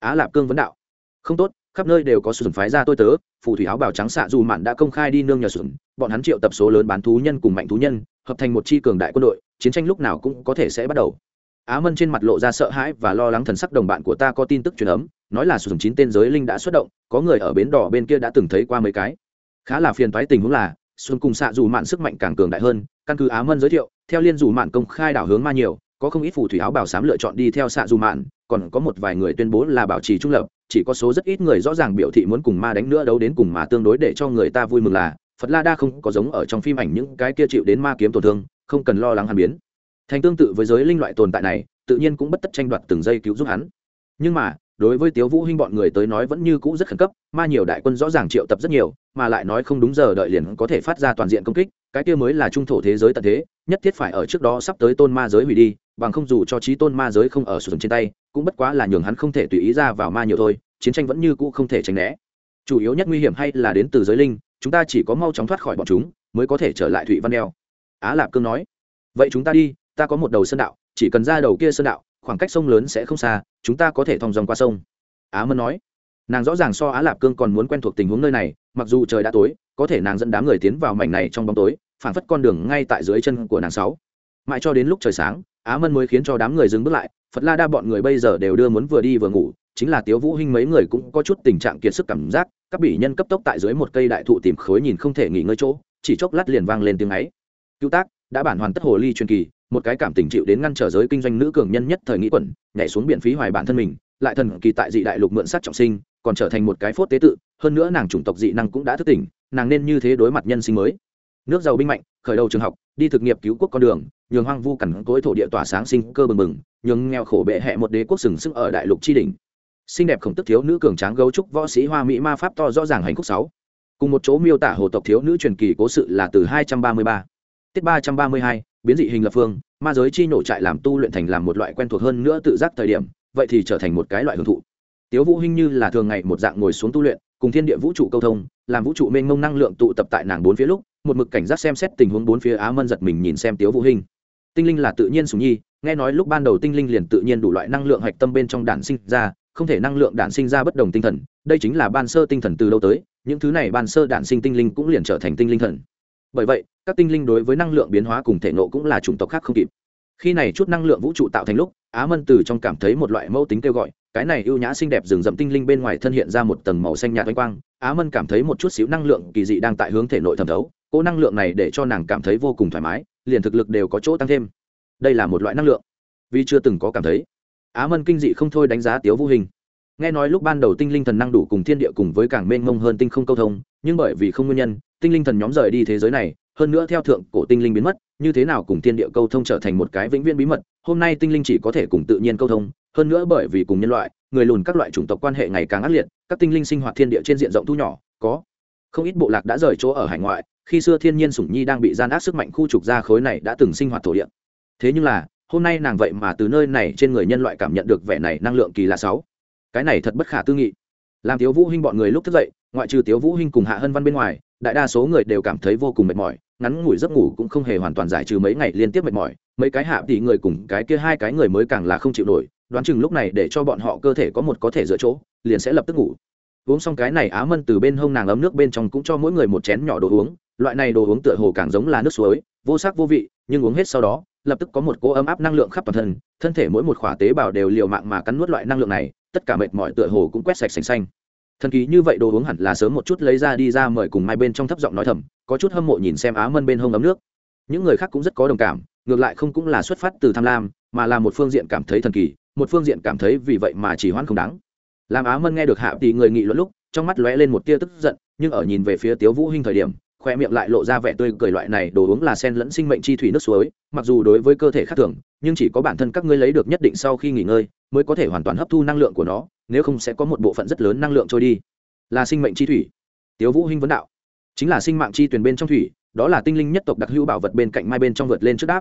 Á lạp cương vấn đạo. Không tốt, khắp nơi đều có sườn phái ra tôi tớ, phù thủy áo bào trắng xạ dù mạn đã công khai đi nương nhờ sườn bọn hắn triệu tập số lớn bán thú nhân cùng mạnh thú nhân, hợp thành một chi cường đại quân đội, chiến tranh lúc nào cũng có thể sẽ bắt đầu. Á mân trên mặt lộ ra sợ hãi và lo lắng thần sắc đồng bạn của ta có tin tức truyền ấm, nói là sử chín tên giới linh đã xuất động, có người ở bến đỏ bên kia đã từng thấy qua mấy cái. Khá là phiền toái tình huống là xuân cùng xạ dù mạn sức mạnh càng cường đại hơn căn cứ á mân giới thiệu, theo liên dù mạn công khai đảo hướng ma nhiều, có không ít phù thủy áo bảo sám lựa chọn đi theo xạ dù mạn, còn có một vài người tuyên bố là bảo trì trung lập, chỉ có số rất ít người rõ ràng biểu thị muốn cùng ma đánh nữa đấu đến cùng mà tương đối để cho người ta vui mừng là, phật la đa không có giống ở trong phim ảnh những cái kia chịu đến ma kiếm tổn thương, không cần lo lắng hàn biến. Thành tương tự với giới linh loại tồn tại này, tự nhiên cũng bất tất tranh đoạt từng giây cứu giúp hắn. Nhưng mà, đối với tiếu vũ hinh bọn người tới nói vẫn như cũ rất khẩn cấp, ma nhiều đại quân rõ ràng triệu tập rất nhiều, mà lại nói không đúng giờ đợi liền có thể phát ra toàn diện công kích cái kia mới là trung thổ thế giới tận thế, nhất thiết phải ở trước đó sắp tới tôn ma giới hủy đi, bằng không dù cho trí tôn ma giới không ở sử dụng trên tay, cũng bất quá là nhường hắn không thể tùy ý ra vào ma nhiều thôi, chiến tranh vẫn như cũ không thể tránh né. Chủ yếu nhất nguy hiểm hay là đến từ giới linh, chúng ta chỉ có mau chóng thoát khỏi bọn chúng, mới có thể trở lại thụy văn đeo. Á lạp cương nói, vậy chúng ta đi, ta có một đầu sơn đạo, chỉ cần ra đầu kia sơn đạo, khoảng cách sông lớn sẽ không xa, chúng ta có thể thong dòng qua sông. Á mân nói, nàng rõ ràng so á lạp cương còn muốn quen thuộc tình huống nơi này, mặc dù trời đã tối, có thể nàng dẫn đám người tiến vào mảnh này trong bóng tối phản phất con đường ngay tại dưới chân của nàng sáu. Mãi cho đến lúc trời sáng, á mân mới khiến cho đám người dừng bước lại, phật la đa bọn người bây giờ đều đưa muốn vừa đi vừa ngủ, chính là tiếu vũ hinh mấy người cũng có chút tình trạng kiệt sức cảm giác, các bỉ nhân cấp tốc tại dưới một cây đại thụ tìm khối nhìn không thể nghỉ ngơi chỗ, chỉ chốc lát liền vang lên tiếng ấy. Cứu tác, đã bản hoàn tất hồ ly truyền kỳ, một cái cảm tình chịu đến ngăn trở giới kinh doanh nữ cường nhân nhất thời nghĩ quẩn, nhảy xuống biển phí hoài bản thân mình, lại thần kỳ tại dị đại lục mượn sát trọng sinh, còn trở thành một cái phốt tế tự, hơn nữa nàng chủng tộc dị năng cũng đã thức tỉnh, nàng nên như thế đối mặt nhân sinh mới nước giàu binh mạnh, khởi đầu trường học, đi thực nghiệp cứu quốc con đường, nhường hoang vu cằn cỗi thổ địa tỏa sáng sinh cơ bừng bừng, nhường nghèo khổ bệ hẹ một đế quốc sừng sức ở đại lục tri đình xinh đẹp khổng tức thiếu nữ cường tráng gấu trúc võ sĩ hoa mỹ ma pháp to rõ ràng hành khúc sáu. Cùng một chỗ miêu tả hồ tộc thiếu nữ truyền kỳ cố sự là từ hai trăm ba mươi ba. Tiết ba trăm ba mươi hai, biến dị hình lập phương, ma giới chi nổ trại làm tu luyện thành làm một loại quen thuộc hơn nữa tự giác thời điểm, vậy thì trở thành một cái loại hưởng thụ. Tiếu vũ hinh như là thường ngày một dạng ngồi xuống tu luyện, cùng thiên địa vũ trụ câu thông, làm vũ trụ mênh mông năng lượng tụ tập tại nàng bốn phía lúc một mực cảnh giác xem xét tình huống bốn phía á mân giật mình nhìn xem tiếu vũ hình. Tinh linh là tự nhiên sùng nhi, nghe nói lúc ban đầu tinh linh liền tự nhiên đủ loại năng lượng hạch tâm bên trong đản sinh ra, không thể năng lượng đản sinh ra bất đồng tinh thần, đây chính là ban sơ tinh thần từ đâu tới, những thứ này ban sơ đản sinh tinh linh cũng liền trở thành tinh linh thần. Bởi vậy, các tinh linh đối với năng lượng biến hóa cùng thể nộ cũng là chủng tộc khác không kịp. Khi này chút năng lượng vũ trụ tạo thành lúc, á mân từ trong cảm thấy một loại mẫu tính kêu gọi, cái này ưu nhã xinh đẹp rừng rậm tinh linh bên ngoài thân hiện ra một tầng màu xanh nhạt oanh quang, á mân cảm thấy một chút xíu năng lượng kỳ dị đang tại hướng thể nội thẩm thấu cỗ năng lượng này để cho nàng cảm thấy vô cùng thoải mái, liền thực lực đều có chỗ tăng thêm. Đây là một loại năng lượng. Vì chưa từng có cảm thấy. Á mân kinh dị không thôi đánh giá tiếu vũ hình. Nghe nói lúc ban đầu tinh linh thần năng đủ cùng thiên địa cùng với càng mênh mông hơn tinh không câu thông, nhưng bởi vì không nguyên nhân, tinh linh thần nhóm rời đi thế giới này, hơn nữa theo thượng cổ tinh linh biến mất, như thế nào cùng thiên địa câu thông trở thành một cái vĩnh viễn bí mật, hôm nay tinh linh chỉ có thể cùng tự nhiên câu thông, hơn nữa bởi vì cùng nhân loại, người lùn các loại chủng tộc quan hệ ngày càng ác liệt, các tinh linh sinh hoạt thiên địa trên diện rộng thu nhỏ, có không ít bộ lạc đã rời chỗ ở hải ngoại khi xưa thiên nhiên sủng nhi đang bị gian ác sức mạnh khu trục ra khối này đã từng sinh hoạt thổ địa. Thế nhưng là, hôm nay nàng vậy mà từ nơi này trên người nhân loại cảm nhận được vẻ này năng lượng kỳ lạ sáu. Cái này thật bất khả tư nghị. Làm tiếu vũ hinh bọn người lúc thức dậy, ngoại trừ tiếu vũ hinh cùng hạ hân văn bên ngoài, đại đa số người đều cảm thấy vô cùng mệt mỏi, ngắn ngủi giấc ngủ cũng không hề hoàn toàn giải trừ mấy ngày liên tiếp mệt mỏi, mấy cái hạ tỷ người cùng cái kia hai cái người mới càng là không chịu nổi, đoán chừng lúc này để cho bọn họ cơ thể có một có thể dựa chỗ, liền sẽ lập tức ngủ. Uống xong cái này á mân từ bên hông nàng ấm nước bên trong cũng cho mỗi người một chén nhỏ đồ uống loại này đồ uống tựa hồ càng giống là nước suối, vô sắc vô vị, nhưng uống hết sau đó, lập tức có một cỗ ấm áp năng lượng khắp toàn thân thân thể mỗi một khỏa tế bào đều liều mạng mà cắn nuốt loại năng lượng này, tất cả mệt mỏi tựa hồ cũng quét sạch sành xanh. Thần kỳ như vậy đồ uống hẳn là sớm một chút lấy ra đi ra mời cùng mai bên trong thấp giọng nói thầm, có chút hâm mộ nhìn xem á mân bên hông ấm nước. Những người khác cũng rất có đồng cảm, ngược lại không cũng là xuất phát từ tham lam, mà là một phương diện cảm thấy thần kỳ, một phương diện cảm thấy vì vậy mà chỉ hoãn không đáng. Làm á mân nghe được hạ tỷ người nghị luận lúc, trong mắt lóe lên một tia tức giận, nhưng ở nhìn về phía tiếu vũ hinh thời điểm khoe miệng lại lộ ra vẻ tươi cười loại này, đồ uống là sen lẫn sinh mệnh chi thủy nước suối, mặc dù đối với cơ thể khác thường, nhưng chỉ có bản thân các ngươi lấy được nhất định sau khi nghỉ ngơi, mới có thể hoàn toàn hấp thu năng lượng của nó, nếu không sẽ có một bộ phận rất lớn năng lượng trôi đi. Là sinh mệnh chi thủy. Tiếu vũ hinh vấn đạo. Chính là sinh mạng chi tuyển bên trong thủy, đó là tinh linh nhất tộc đặc hữu bảo vật bên cạnh mai bên trong vượt lên trước đáp.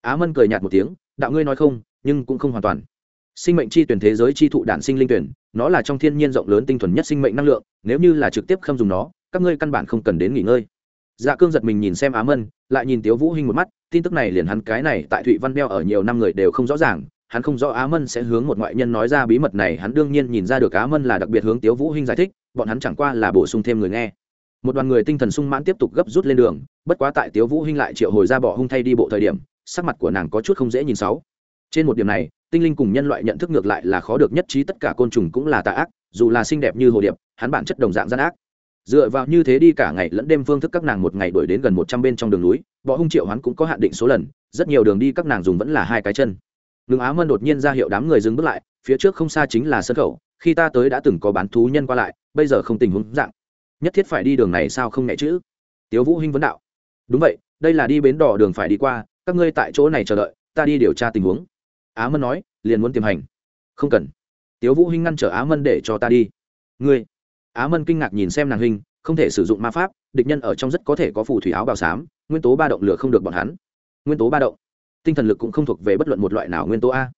Á mân cười nhạt một tiếng, đạo ngươi nói không, nhưng cũng không hoàn toàn. Sinh mệnh chi tuyển thế giới chi thụ đản sinh linh tuyển, nó là trong thiên nhiên rộng lớn tinh thuần nhất sinh mệnh năng lượng, nếu như là trực tiếp không dùng nó, các ngươi căn bản không cần đến nghỉ ngơi dạ cương giật mình nhìn xem á mân, lại nhìn tiếu vũ hinh một mắt, tin tức này liền hắn cái này tại thụy văn đeo ở nhiều năm người đều không rõ ràng, hắn không rõ á mân sẽ hướng một ngoại nhân nói ra bí mật này, hắn đương nhiên nhìn ra được á mân là đặc biệt hướng tiếu vũ hinh giải thích, bọn hắn chẳng qua là bổ sung thêm người nghe. Một đoàn người tinh thần sung mãn tiếp tục gấp rút lên đường, bất quá tại tiếu vũ hinh lại triệu hồi ra bỏ hung thay đi bộ thời điểm, sắc mặt của nàng có chút không dễ nhìn xấu trên một điểm này, tinh linh cùng nhân loại nhận thức ngược lại là khó được nhất trí, tất cả côn trùng cũng là tà ác, dù là xinh đẹp như hồ điệp, hắn bản chất đồng dạng gian ác dựa vào như thế đi cả ngày lẫn đêm phương thức các nàng một ngày đuổi đến gần một trăm bên trong đường núi, bọ hung triệu hắn cũng có hạn định số lần, rất nhiều đường đi các nàng dùng vẫn là hai cái chân. Ngừng á mân đột nhiên ra hiệu đám người dừng bước lại, phía trước không xa chính là sân khẩu, khi ta tới đã từng có bán thú nhân qua lại, bây giờ không tình huống dạng. Nhất thiết phải đi đường này sao không nhẹ chữ tiếu vũ hinh vấn đạo. Đúng vậy, đây là đi bến đỏ đường phải đi qua, các ngươi tại chỗ này chờ đợi, ta đi điều tra tình huống. Á mân nói, liền muốn tiềm hành. Không cần. Tiếu vũ hinh ngăn trở á mân để cho ta đi. Ngươi á mân kinh ngạc nhìn xem nàng hình, không thể sử dụng ma pháp, địch nhân ở trong rất có thể có phù thủy áo bào xám, nguyên tố ba động lửa không được bọn hắn. Nguyên tố ba động, tinh thần lực cũng không thuộc về bất luận một loại nào nguyên tố a.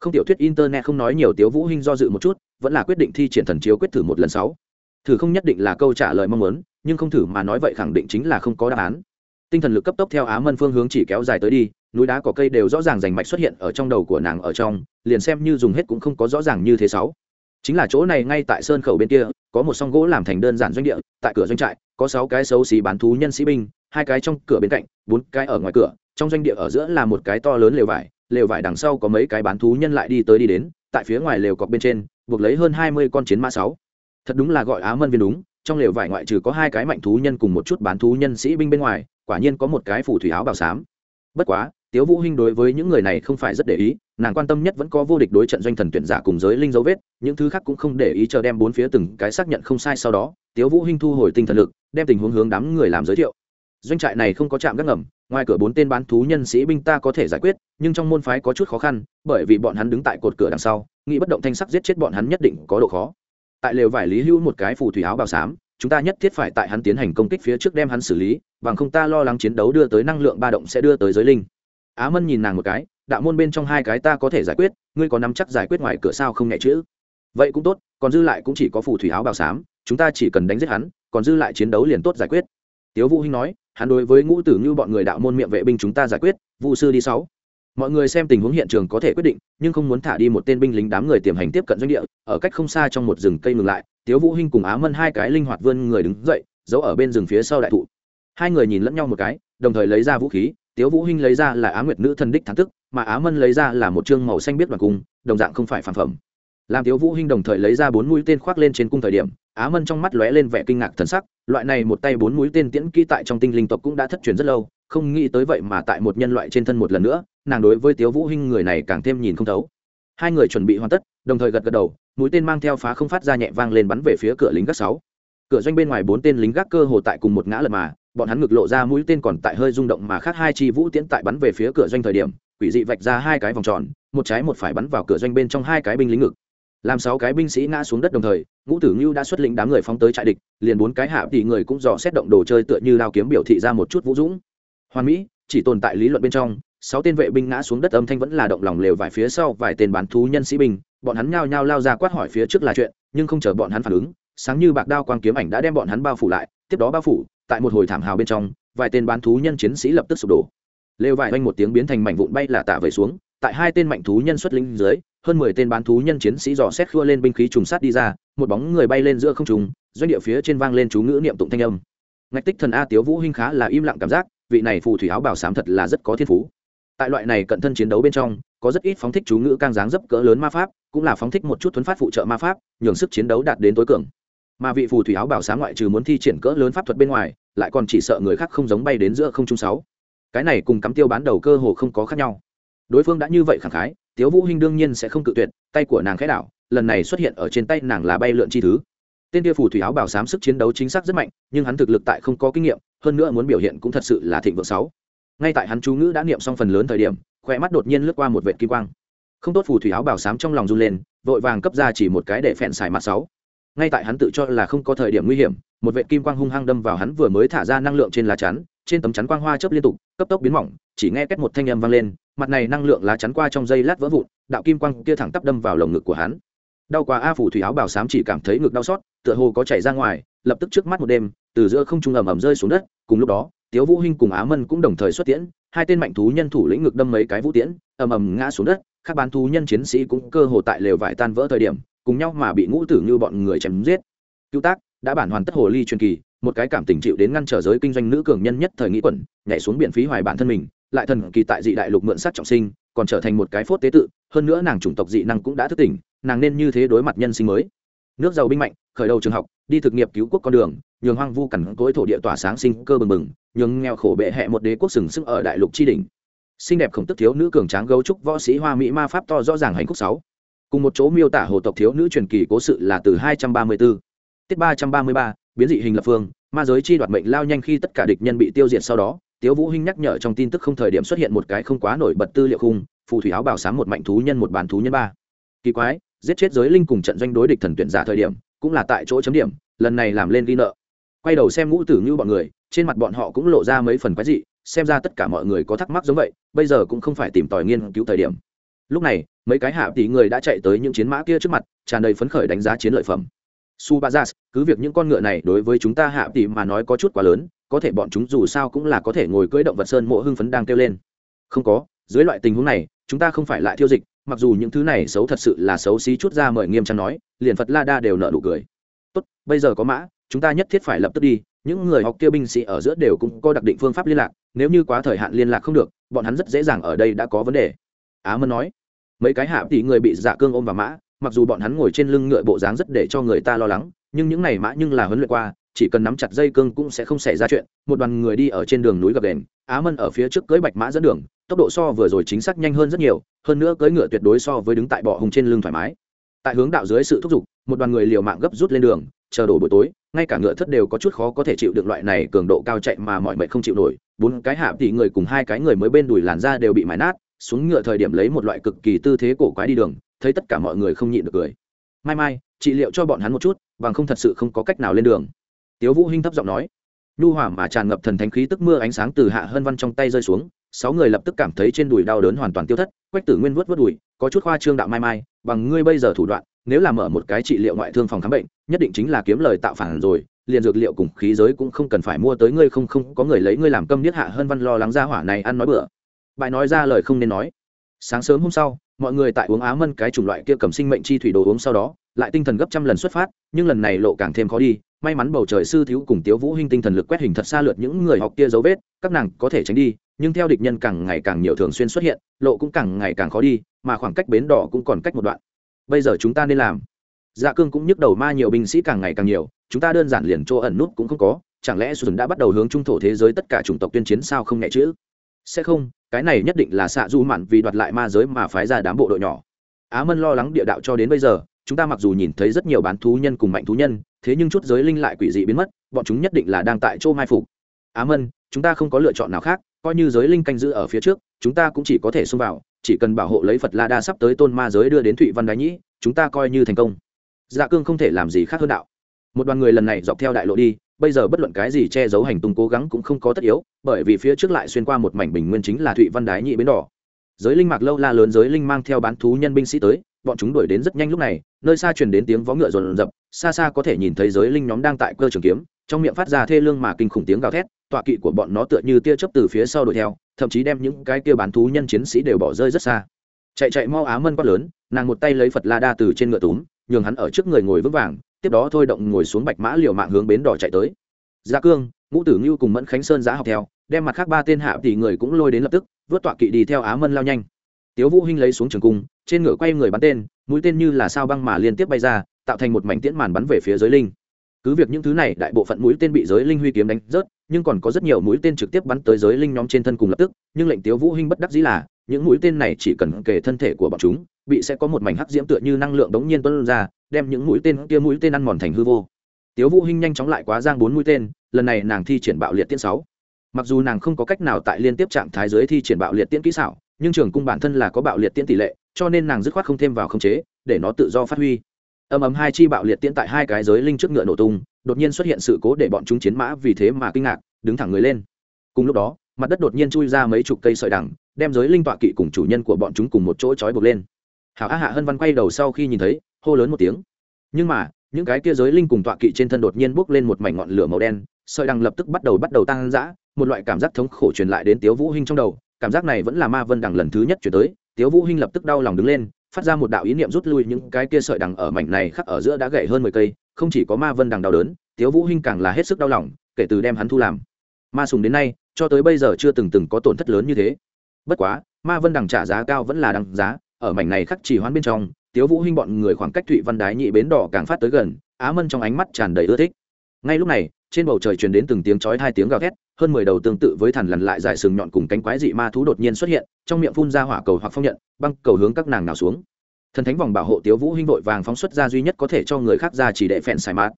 Không tiểu thuyết internet không nói nhiều, tiếu vũ hinh do dự một chút, vẫn là quyết định thi triển thần chiếu quyết thử một lần sáu. Thử không nhất định là câu trả lời mong muốn, nhưng không thử mà nói vậy khẳng định chính là không có đáp án. Tinh thần lực cấp tốc theo á mân phương hướng chỉ kéo dài tới đi, núi đá có cây đều rõ ràng rành mạch xuất hiện ở trong đầu của nàng ở trong, liền xem như dùng hết cũng không có rõ ràng như thế sáu chính là chỗ này ngay tại sơn khẩu bên kia, có một song gỗ làm thành đơn giản doanh địa, tại cửa doanh trại, có sáu cái xấu xí bán thú nhân sĩ binh, hai cái trong cửa bên cạnh, bốn cái ở ngoài cửa, trong doanh địa ở giữa là một cái to lớn lều vải lều vải đằng sau có mấy cái bán thú nhân lại đi tới đi đến, tại phía ngoài lều cọc bên trên, buộc lấy hơn hai mươi con chiến mã sáu. Thật đúng là gọi á mân viên đúng, trong lều vải ngoại trừ có hai cái mạnh thú nhân cùng một chút bán thú nhân sĩ binh bên ngoài, quả nhiên có một cái phủ thủy áo bào xám. Bất quá tiếu vũ hinh đối với những người này không phải rất để ý, nàng quan tâm nhất vẫn có vô địch đối trận doanh thần tuyển giả cùng giới linh dấu vết, những thứ khác cũng không để ý chờ đem bốn phía từng cái xác nhận không sai sau đó, tiếu vũ hinh thu hồi tinh thần lực, đem tình huống hướng đám người làm giới thiệu. Doanh trại này không có trạm gác ngầm, ngoài cửa bốn tên bán thú nhân sĩ binh ta có thể giải quyết, nhưng trong môn phái có chút khó khăn, bởi vì bọn hắn đứng tại cột cửa đằng sau, nghĩ bất động thanh sắc giết chết bọn hắn nhất định có độ khó. Tại lều vải lý hữu một cái phù thủy áo bào xám, chúng ta nhất thiết phải tại hắn tiến hành công kích phía trước đem hắn xử lý, bằng không ta lo lắng chiến đấu đưa tới năng lượng ba động sẽ đưa tới giới linh á mân nhìn nàng một cái, đạo môn bên trong hai cái ta có thể giải quyết, ngươi có nắm chắc giải quyết ngoài cửa sao không nhẹ chữ? Vậy cũng tốt, còn dư lại cũng chỉ có phù thủy áo bào xám, chúng ta chỉ cần đánh giết hắn, còn dư lại chiến đấu liền tốt giải quyết. Tiếu vũ hinh nói, hắn đối với ngũ tử như bọn người đạo môn miệng vệ binh chúng ta giải quyết vụ sư đi sáu. Mọi người xem tình huống hiện trường có thể quyết định, nhưng không muốn thả đi một tên binh lính đám người tiềm hành tiếp cận doanh địa, ở cách không xa trong một rừng cây ngừng lại, tiếu vũ hinh cùng á mân hai cái linh hoạt vươn người đứng dậy, giấu ở bên rừng phía sau đại thụ. Hai người nhìn lẫn nhau một cái, đồng thời lấy ra vũ khí tiếu vũ hinh lấy ra là á nguyệt nữ thần đích thắng tức, mà á mân lấy ra là một trương màu xanh biết đoàn cung, đồng dạng không phải phản phẩm. Làm tiếu vũ hinh đồng thời lấy ra bốn mũi tên khoác lên trên cung thời điểm, á mân trong mắt lóe lên vẻ kinh ngạc thần sắc, loại này một tay bốn mũi tên tiễn kỹ tại trong tinh linh tộc cũng đã thất truyền rất lâu, không nghĩ tới vậy mà tại một nhân loại trên thân một lần nữa, nàng đối với tiếu vũ hinh người này càng thêm nhìn không thấu. Hai người chuẩn bị hoàn tất, đồng thời gật gật đầu, mũi tên mang theo phá không phát ra nhẹ vang lên bắn về phía cửa lính gác sáu. Cửa doanh bên ngoài bốn tên lính gác cơ hồ tại cùng một ngã lật mà bọn hắn ngực lộ ra mũi tên còn tại hơi rung động mà khác hai chi vũ tiễn tại bắn về phía cửa doanh thời điểm, quỷ dị vạch ra hai cái vòng tròn, một trái một phải bắn vào cửa doanh bên trong hai cái binh lính ngực. Làm sáu cái binh sĩ ngã xuống đất đồng thời, ngũ tử ngưu đã xuất lĩnh đám người phóng tới trại địch, liền bốn cái hạ tỷ người cũng dò xét động đồ chơi tựa như đao kiếm biểu thị ra một chút vũ dũng. Hoàn mỹ, chỉ tồn tại lý luận bên trong, sáu tên vệ binh ngã xuống đất âm thanh vẫn là động lòng lều vài phía sau vài tên bán thú nhân sĩ binh, bọn hắn nhao nhao lao ra quát hỏi phía trước là chuyện, nhưng không chờ bọn hắn phản ứng, sáng như bạc đao quang kiếm ảnh đã đem bọn hắn bao phủ lại, tiếp đó bao phủ tại một hồi thảm hào bên trong, vài tên bán thú nhân chiến sĩ lập tức sụp đổ. Lều vải oanh một tiếng biến thành mảnh vụn bay là tạ về xuống, tại hai tên mạnh thú nhân xuất linh dưới, hơn mười tên bán thú nhân chiến sĩ dò xét khua lên binh khí trùng sát đi ra, một bóng người bay lên giữa không trùng doanh địa phía trên vang lên chú ngữ niệm tụng thanh âm. Ngạch tích thần a tiếu vũ hinh khá là im lặng cảm giác, vị này phù thủy áo bảo sám thật là rất có thiên phú. Tại loại này cận thân chiến đấu bên trong, có rất ít phóng thích chú ngữ càng dáng dấp cỡ lớn ma pháp, cũng là phóng thích một chút thuấn phát phụ trợ ma pháp, nhường sức chiến đấu đạt đến tối cường mà vị phù thủy áo bảo sáng ngoại trừ muốn thi triển cỡ lớn pháp thuật bên ngoài, lại còn chỉ sợ người khác không giống bay đến giữa không trung sáu. Cái này cùng cắm tiêu bán đầu cơ hồ không có khác nhau. Đối phương đã như vậy khẳng khái, tiếu vũ hinh đương nhiên sẽ không cự tuyệt, tay của nàng khẽ đảo, lần này xuất hiện ở trên tay nàng là bay lượn chi thứ. Tên kia phù thủy áo bảo sám sức chiến đấu chính xác rất mạnh, nhưng hắn thực lực tại không có kinh nghiệm, hơn nữa muốn biểu hiện cũng thật sự là thịnh vượng sáu. Ngay tại hắn chú ngữ đã niệm xong phần lớn thời điểm khoe mắt đột nhiên lướt qua một vệt kim quang. Không tốt phù thủy áo bảo sám trong lòng run lên, vội vàng cấp ra chỉ một cái để phèn xài mặt sáu ngay tại hắn tự cho là không có thời điểm nguy hiểm, một vệ kim quang hung hăng đâm vào hắn vừa mới thả ra năng lượng trên lá chắn, trên tấm chắn quang hoa chớp liên tục, cấp tốc biến mỏng, chỉ nghe cách một thanh âm vang lên, mặt này năng lượng lá chắn qua trong dây lát vỡ vụn, đạo kim quang kia thẳng tắp đâm vào lồng ngực của hắn. Đau quá, a phủ thủy áo bảo sám chỉ cảm thấy ngực đau xót, tựa hồ có chảy ra ngoài, lập tức trước mắt một đêm, từ giữa không trung ầm ầm rơi xuống đất, cùng lúc đó, tiếu vũ hinh cùng á mân cũng đồng thời xuất tiễn, hai tên mạnh thú nhân thủ lĩnh ngực đâm mấy cái vũ tiễn, ầm ầm ngã xuống đất các bán thú nhân chiến sĩ cũng cơ hồ tại lều vải tan vỡ thời điểm cùng nhau mà bị ngũ tử như bọn người chém giết. Cứu tác, đã bản hoàn tất hồ ly truyền kỳ, một cái cảm tình chịu đến ngăn trở giới kinh doanh nữ cường nhân nhất thời nghĩ quẩn, nhảy xuống biển phí hoài bản thân mình, lại thần kỳ tại dị đại lục mượn sát trọng sinh, còn trở thành một cái phốt tế tự, hơn nữa nàng chủng tộc dị năng cũng đã thức tỉnh, nàng nên như thế đối mặt nhân sinh mới. Nước giàu binh mạnh, khởi đầu trường học, đi thực nghiệp cứu quốc con đường, nhường hoang vu cằn cỗi thổ địa tỏa sáng sinh cơ bừng bừng, nhường nghèo khổ bệ hẹ một đế quốc sừng sức ở đại lục tri đình xinh đẹp khổng tức thiếu nữ cường tráng gấu trúc võ sĩ hoa mỹ ma pháp to rõ ràng hành khúc sáu cùng một chỗ miêu tả hồ tộc thiếu nữ truyền kỳ cố sự là từ 234. tiết 333, biến dị hình lập phương ma giới chi đoạt mệnh lao nhanh khi tất cả địch nhân bị tiêu diệt sau đó tiếu vũ hinh nhắc nhở trong tin tức không thời điểm xuất hiện một cái không quá nổi bật tư liệu khung phù thủy áo bảo sáng một mạnh thú nhân một bản thú nhân ba. Kỳ quái giết chết giới linh cùng trận doanh đối địch thần tuyển giả thời điểm cũng là tại chỗ chấm điểm lần này làm lên ghi nợ. Quay đầu xem ngũ tử như bọn người trên mặt bọn họ cũng lộ ra mấy phần quái dị xem ra tất cả mọi người có thắc mắc giống vậy bây giờ cũng không phải tìm tòi nghiên cứu thời điểm lúc này, mấy cái hạ tỷ người đã chạy tới những chiến mã kia trước mặt, tràn đầy phấn khởi đánh giá chiến lợi phẩm. Su ba cứ việc những con ngựa này đối với chúng ta hạ tỷ mà nói có chút quá lớn, có thể bọn chúng dù sao cũng là có thể ngồi cưỡi động vật sơn mộ hưng phấn đang kêu lên. Không có, dưới loại tình huống này, chúng ta không phải lại thiêu dịch, mặc dù những thứ này xấu thật sự là xấu xí chút ra mời nghiêm trang nói, liền phật la đa đều nợ đủ cười. Tốt, bây giờ có mã, chúng ta nhất thiết phải lập tức đi, những người học kia binh sĩ ở giữa đều cũng có đặc định phương pháp liên lạc, nếu như quá thời hạn liên lạc không được, bọn hắn rất dễ dàng ở đây đã có vấn đề á mân nói, mấy cái hạ tỷ người bị dạ cương ôm vào mã, mặc dù bọn hắn ngồi trên lưng ngựa bộ dáng rất để cho người ta lo lắng, nhưng những này mã nhưng là huấn luyện qua, chỉ cần nắm chặt dây cương cũng sẽ không xảy ra chuyện, một đoàn người đi ở trên đường núi gập đền, á mân ở phía trước cưỡi bạch mã dẫn đường, tốc độ so vừa rồi chính xác nhanh hơn rất nhiều, hơn nữa cưỡi ngựa tuyệt đối so với đứng tại bọ hùng trên lưng thoải mái. Tại hướng đạo dưới sự thúc giục, một đoàn người liều mạng gấp rút lên đường, chờ đổ buổi tối, ngay cả ngựa thất đều có chút khó có thể chịu được loại này cường độ cao chạy mà mọi mệnh không chịu nổi, bốn cái hạ tỷ người cùng hai cái người mới bên đùi làn ra đều bị mái nát xuống ngựa thời điểm lấy một loại cực kỳ tư thế cổ quái đi đường, thấy tất cả mọi người không nhịn được cười. Mai mai, trị liệu cho bọn hắn một chút, bằng không thật sự không có cách nào lên đường. Tiếu vũ hinh thấp giọng nói. Nhu hòa mà tràn ngập thần thánh khí tức mưa ánh sáng từ hạ hân văn trong tay rơi xuống, sáu người lập tức cảm thấy trên đùi đau đớn hoàn toàn tiêu thất, quách tử nguyên vớt vớt đùi, có chút khoa trương đạo mai mai, bằng ngươi bây giờ thủ đoạn, nếu là mở một cái trị liệu ngoại thương phòng khám bệnh, nhất định chính là kiếm lời tạo phản rồi, liền dược liệu cùng khí giới cũng không cần phải mua tới ngươi không không có người lấy ngươi làm câm niết hạ hơn văn lo lắng ra hỏa này ăn nói bừa bại nói ra lời không nên nói. Sáng sớm hôm sau, mọi người tại uống á mân cái chủng loại kia cầm sinh mệnh chi thủy đồ uống sau đó, lại tinh thần gấp trăm lần xuất phát, nhưng lần này lộ càng thêm khó đi. May mắn bầu trời sư thiếu cùng tiếu vũ hinh tinh thần lực quét hình thật xa lượt những người học kia dấu vết, các nàng có thể tránh đi, nhưng theo địch nhân càng ngày càng nhiều thường xuyên xuất hiện, lộ cũng càng ngày càng khó đi, mà khoảng cách bến đỏ cũng còn cách một đoạn. Bây giờ chúng ta nên làm. Dạ cương cũng nhức đầu ma nhiều binh sĩ càng ngày càng nhiều, chúng ta đơn giản liền chỗ ẩn nút cũng không có, chẳng lẽ xuân đã bắt đầu hướng trung thổ thế giới tất cả chủng tộc tuyên chiến sao không nhẹ chữ sẽ không, cái này nhất định là xạ du mạn vì đoạt lại ma giới mà phái ra đám bộ đội nhỏ. Á mân lo lắng địa đạo cho đến bây giờ, chúng ta mặc dù nhìn thấy rất nhiều bán thú nhân cùng mạnh thú nhân, thế nhưng chút giới linh lại quỷ dị biến mất, bọn chúng nhất định là đang tại chỗ mai phục. Á mân, chúng ta không có lựa chọn nào khác, coi như giới linh canh giữ ở phía trước, chúng ta cũng chỉ có thể xông vào, chỉ cần bảo hộ lấy phật la đa sắp tới tôn ma giới đưa đến thụy văn đái nhĩ, chúng ta coi như thành công. Dạ cương không thể làm gì khác hơn đạo. Một đoàn người lần này dọc theo đại lộ đi bây giờ bất luận cái gì che giấu hành tung cố gắng cũng không có tất yếu, bởi vì phía trước lại xuyên qua một mảnh bình nguyên chính là thụy văn đái nhị bến đỏ. Giới linh mạc lâu la lớn giới linh mang theo bán thú nhân binh sĩ tới, bọn chúng đuổi đến rất nhanh lúc này, nơi xa truyền đến tiếng vó ngựa rồn rập, xa xa có thể nhìn thấy giới linh nhóm đang tại cơ trường kiếm, trong miệng phát ra thê lương mà kinh khủng tiếng gào thét, tọa kỵ của bọn nó tựa như tia chớp từ phía sau đuổi theo, thậm chí đem những cái kia bán thú nhân chiến sĩ đều bỏ rơi rất xa. Chạy chạy mau á mân quát lớn, nàng một tay lấy phật la đa từ trên ngựa túm, nhường hắn ở trước người ngồi vững vàng tiếp đó thôi động ngồi xuống bạch mã liều mạng hướng bến đỏ chạy tới. Gia cương, ngũ tử ngưu cùng mẫn khánh sơn giá học theo, đem mặt khác ba tên hạ thì người cũng lôi đến lập tức, vớt tọa kỵ đi theo á mân lao nhanh. Tiếu vũ hinh lấy xuống trường cung, trên ngựa quay người bắn tên, mũi tên như là sao băng mà liên tiếp bay ra, tạo thành một mảnh tiễn màn bắn về phía giới linh. Cứ việc những thứ này đại bộ phận mũi tên bị giới linh huy kiếm đánh rớt, nhưng còn có rất nhiều mũi tên trực tiếp bắn tới giới linh nhóm trên thân cùng lập tức, nhưng lệnh tiếu vũ hinh bất đắc dĩ là, những mũi tên này chỉ cần kề thân thể của bọn chúng bị sẽ có một mảnh hắc diễm tựa như năng lượng đống nhiên tuôn ra, đem những mũi tên kia mũi tên ăn mòn thành hư vô. Tiếu vũ hinh nhanh chóng lại quá giang bốn mũi tên, lần này nàng thi triển bạo liệt tiễn sáu. Mặc dù nàng không có cách nào tại liên tiếp trạng thái dưới thi triển bạo liệt tiễn kỹ xảo, nhưng trường cung bản thân là có bạo liệt tiễn tỷ lệ, cho nên nàng dứt khoát không thêm vào khống chế, để nó tự do phát huy. Ầm ầm hai chi bạo liệt tiễn tại hai cái giới linh trước ngựa nổ tung, đột nhiên xuất hiện sự cố để bọn chúng chiến mã vì thế mà kinh ngạc, đứng thẳng người lên. Cùng lúc đó, mặt đất đột nhiên chui ra mấy chục cây sợi đằng, đem giới linh tọa kỵ cùng chủ nhân của bọn chúng cùng một chỗ trói buộc lên hảo á hạ hân văn quay đầu sau khi nhìn thấy, hô lớn một tiếng. Nhưng mà, những cái kia giới linh cùng tọa kỵ trên thân đột nhiên bốc lên một mảnh ngọn lửa màu đen, sợi đằng lập tức bắt đầu bắt đầu tăng dã một loại cảm giác thống khổ truyền lại đến tiếu vũ hinh trong đầu. Cảm giác này vẫn là ma vân đằng lần thứ nhất chuyển tới, tiếu vũ hinh lập tức đau lòng đứng lên, phát ra một đạo ý niệm rút lui những cái kia sợi đằng ở mảnh này khắc ở giữa đã gãy hơn mười cây, không chỉ có ma vân đằng đau đớn, tiếu vũ hinh càng là hết sức đau lòng, kể từ đem hắn thu làm. Ma sùng đến nay, cho tới bây giờ chưa từng từng có tổn thất lớn như thế. Bất quá, ma vân đằng trả giá cao vẫn là đằng giá ở mảnh này khắc chỉ hoán bên trong, tiếu vũ hinh bọn người khoảng cách thụy văn đái nhị bến đỏ càng phát tới gần, á mân trong ánh mắt tràn đầy ưa thích. Ngay lúc này, trên bầu trời truyền đến từng tiếng chói hai tiếng gào thét, hơn mười đầu tương tự với thằn lằn lại dài sừng nhọn cùng cánh quái dị ma thú đột nhiên xuất hiện, trong miệng phun ra hỏa cầu hoặc phong nhận, băng cầu hướng các nàng nào xuống. Thần thánh vòng bảo hộ tiếu vũ hinh vội vàng phóng xuất ra duy nhất có thể cho người khác ra chỉ đệ phèn xài mát.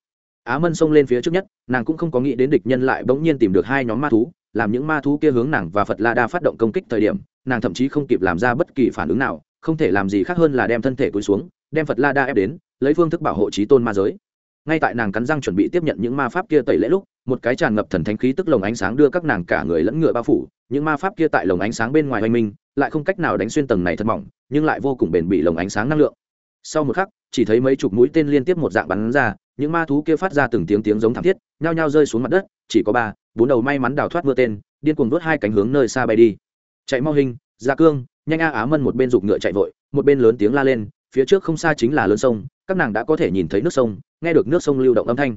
Á mân xông lên phía trước nhất, nàng cũng không có nghĩ đến địch nhân lại bỗng nhiên tìm được hai nhóm ma thú, làm những ma thú kia hướng nàng và phật la đa phát động công kích thời điểm, nàng thậm chí không kịp làm ra bất kỳ phản ứng nào không thể làm gì khác hơn là đem thân thể cúi xuống, đem phật la đa ép đến, lấy phương thức bảo hộ trí tôn ma giới. Ngay tại nàng cắn răng chuẩn bị tiếp nhận những ma pháp kia tẩy lễ lúc, một cái tràn ngập thần thánh khí tức lồng ánh sáng đưa các nàng cả người lẫn ngựa bao phủ, những ma pháp kia tại lồng ánh sáng bên ngoài hoành minh, lại không cách nào đánh xuyên tầng này thật mỏng, nhưng lại vô cùng bền bị lồng ánh sáng năng lượng. Sau một khắc, chỉ thấy mấy chục mũi tên liên tiếp một dạng bắn ra, những ma thú kia phát ra từng tiếng tiếng giống thảm thiết, nhao nhao rơi xuống mặt đất, chỉ có ba, bốn đầu may mắn đào thoát mưa tên, điên cuồng vớt hai cánh hướng nơi xa bay đi. Chạy mau hình ra cương nhanh a á mân một bên giục ngựa chạy vội, một bên lớn tiếng la lên, phía trước không xa chính là lớn sông, các nàng đã có thể nhìn thấy nước sông, nghe được nước sông lưu động âm thanh.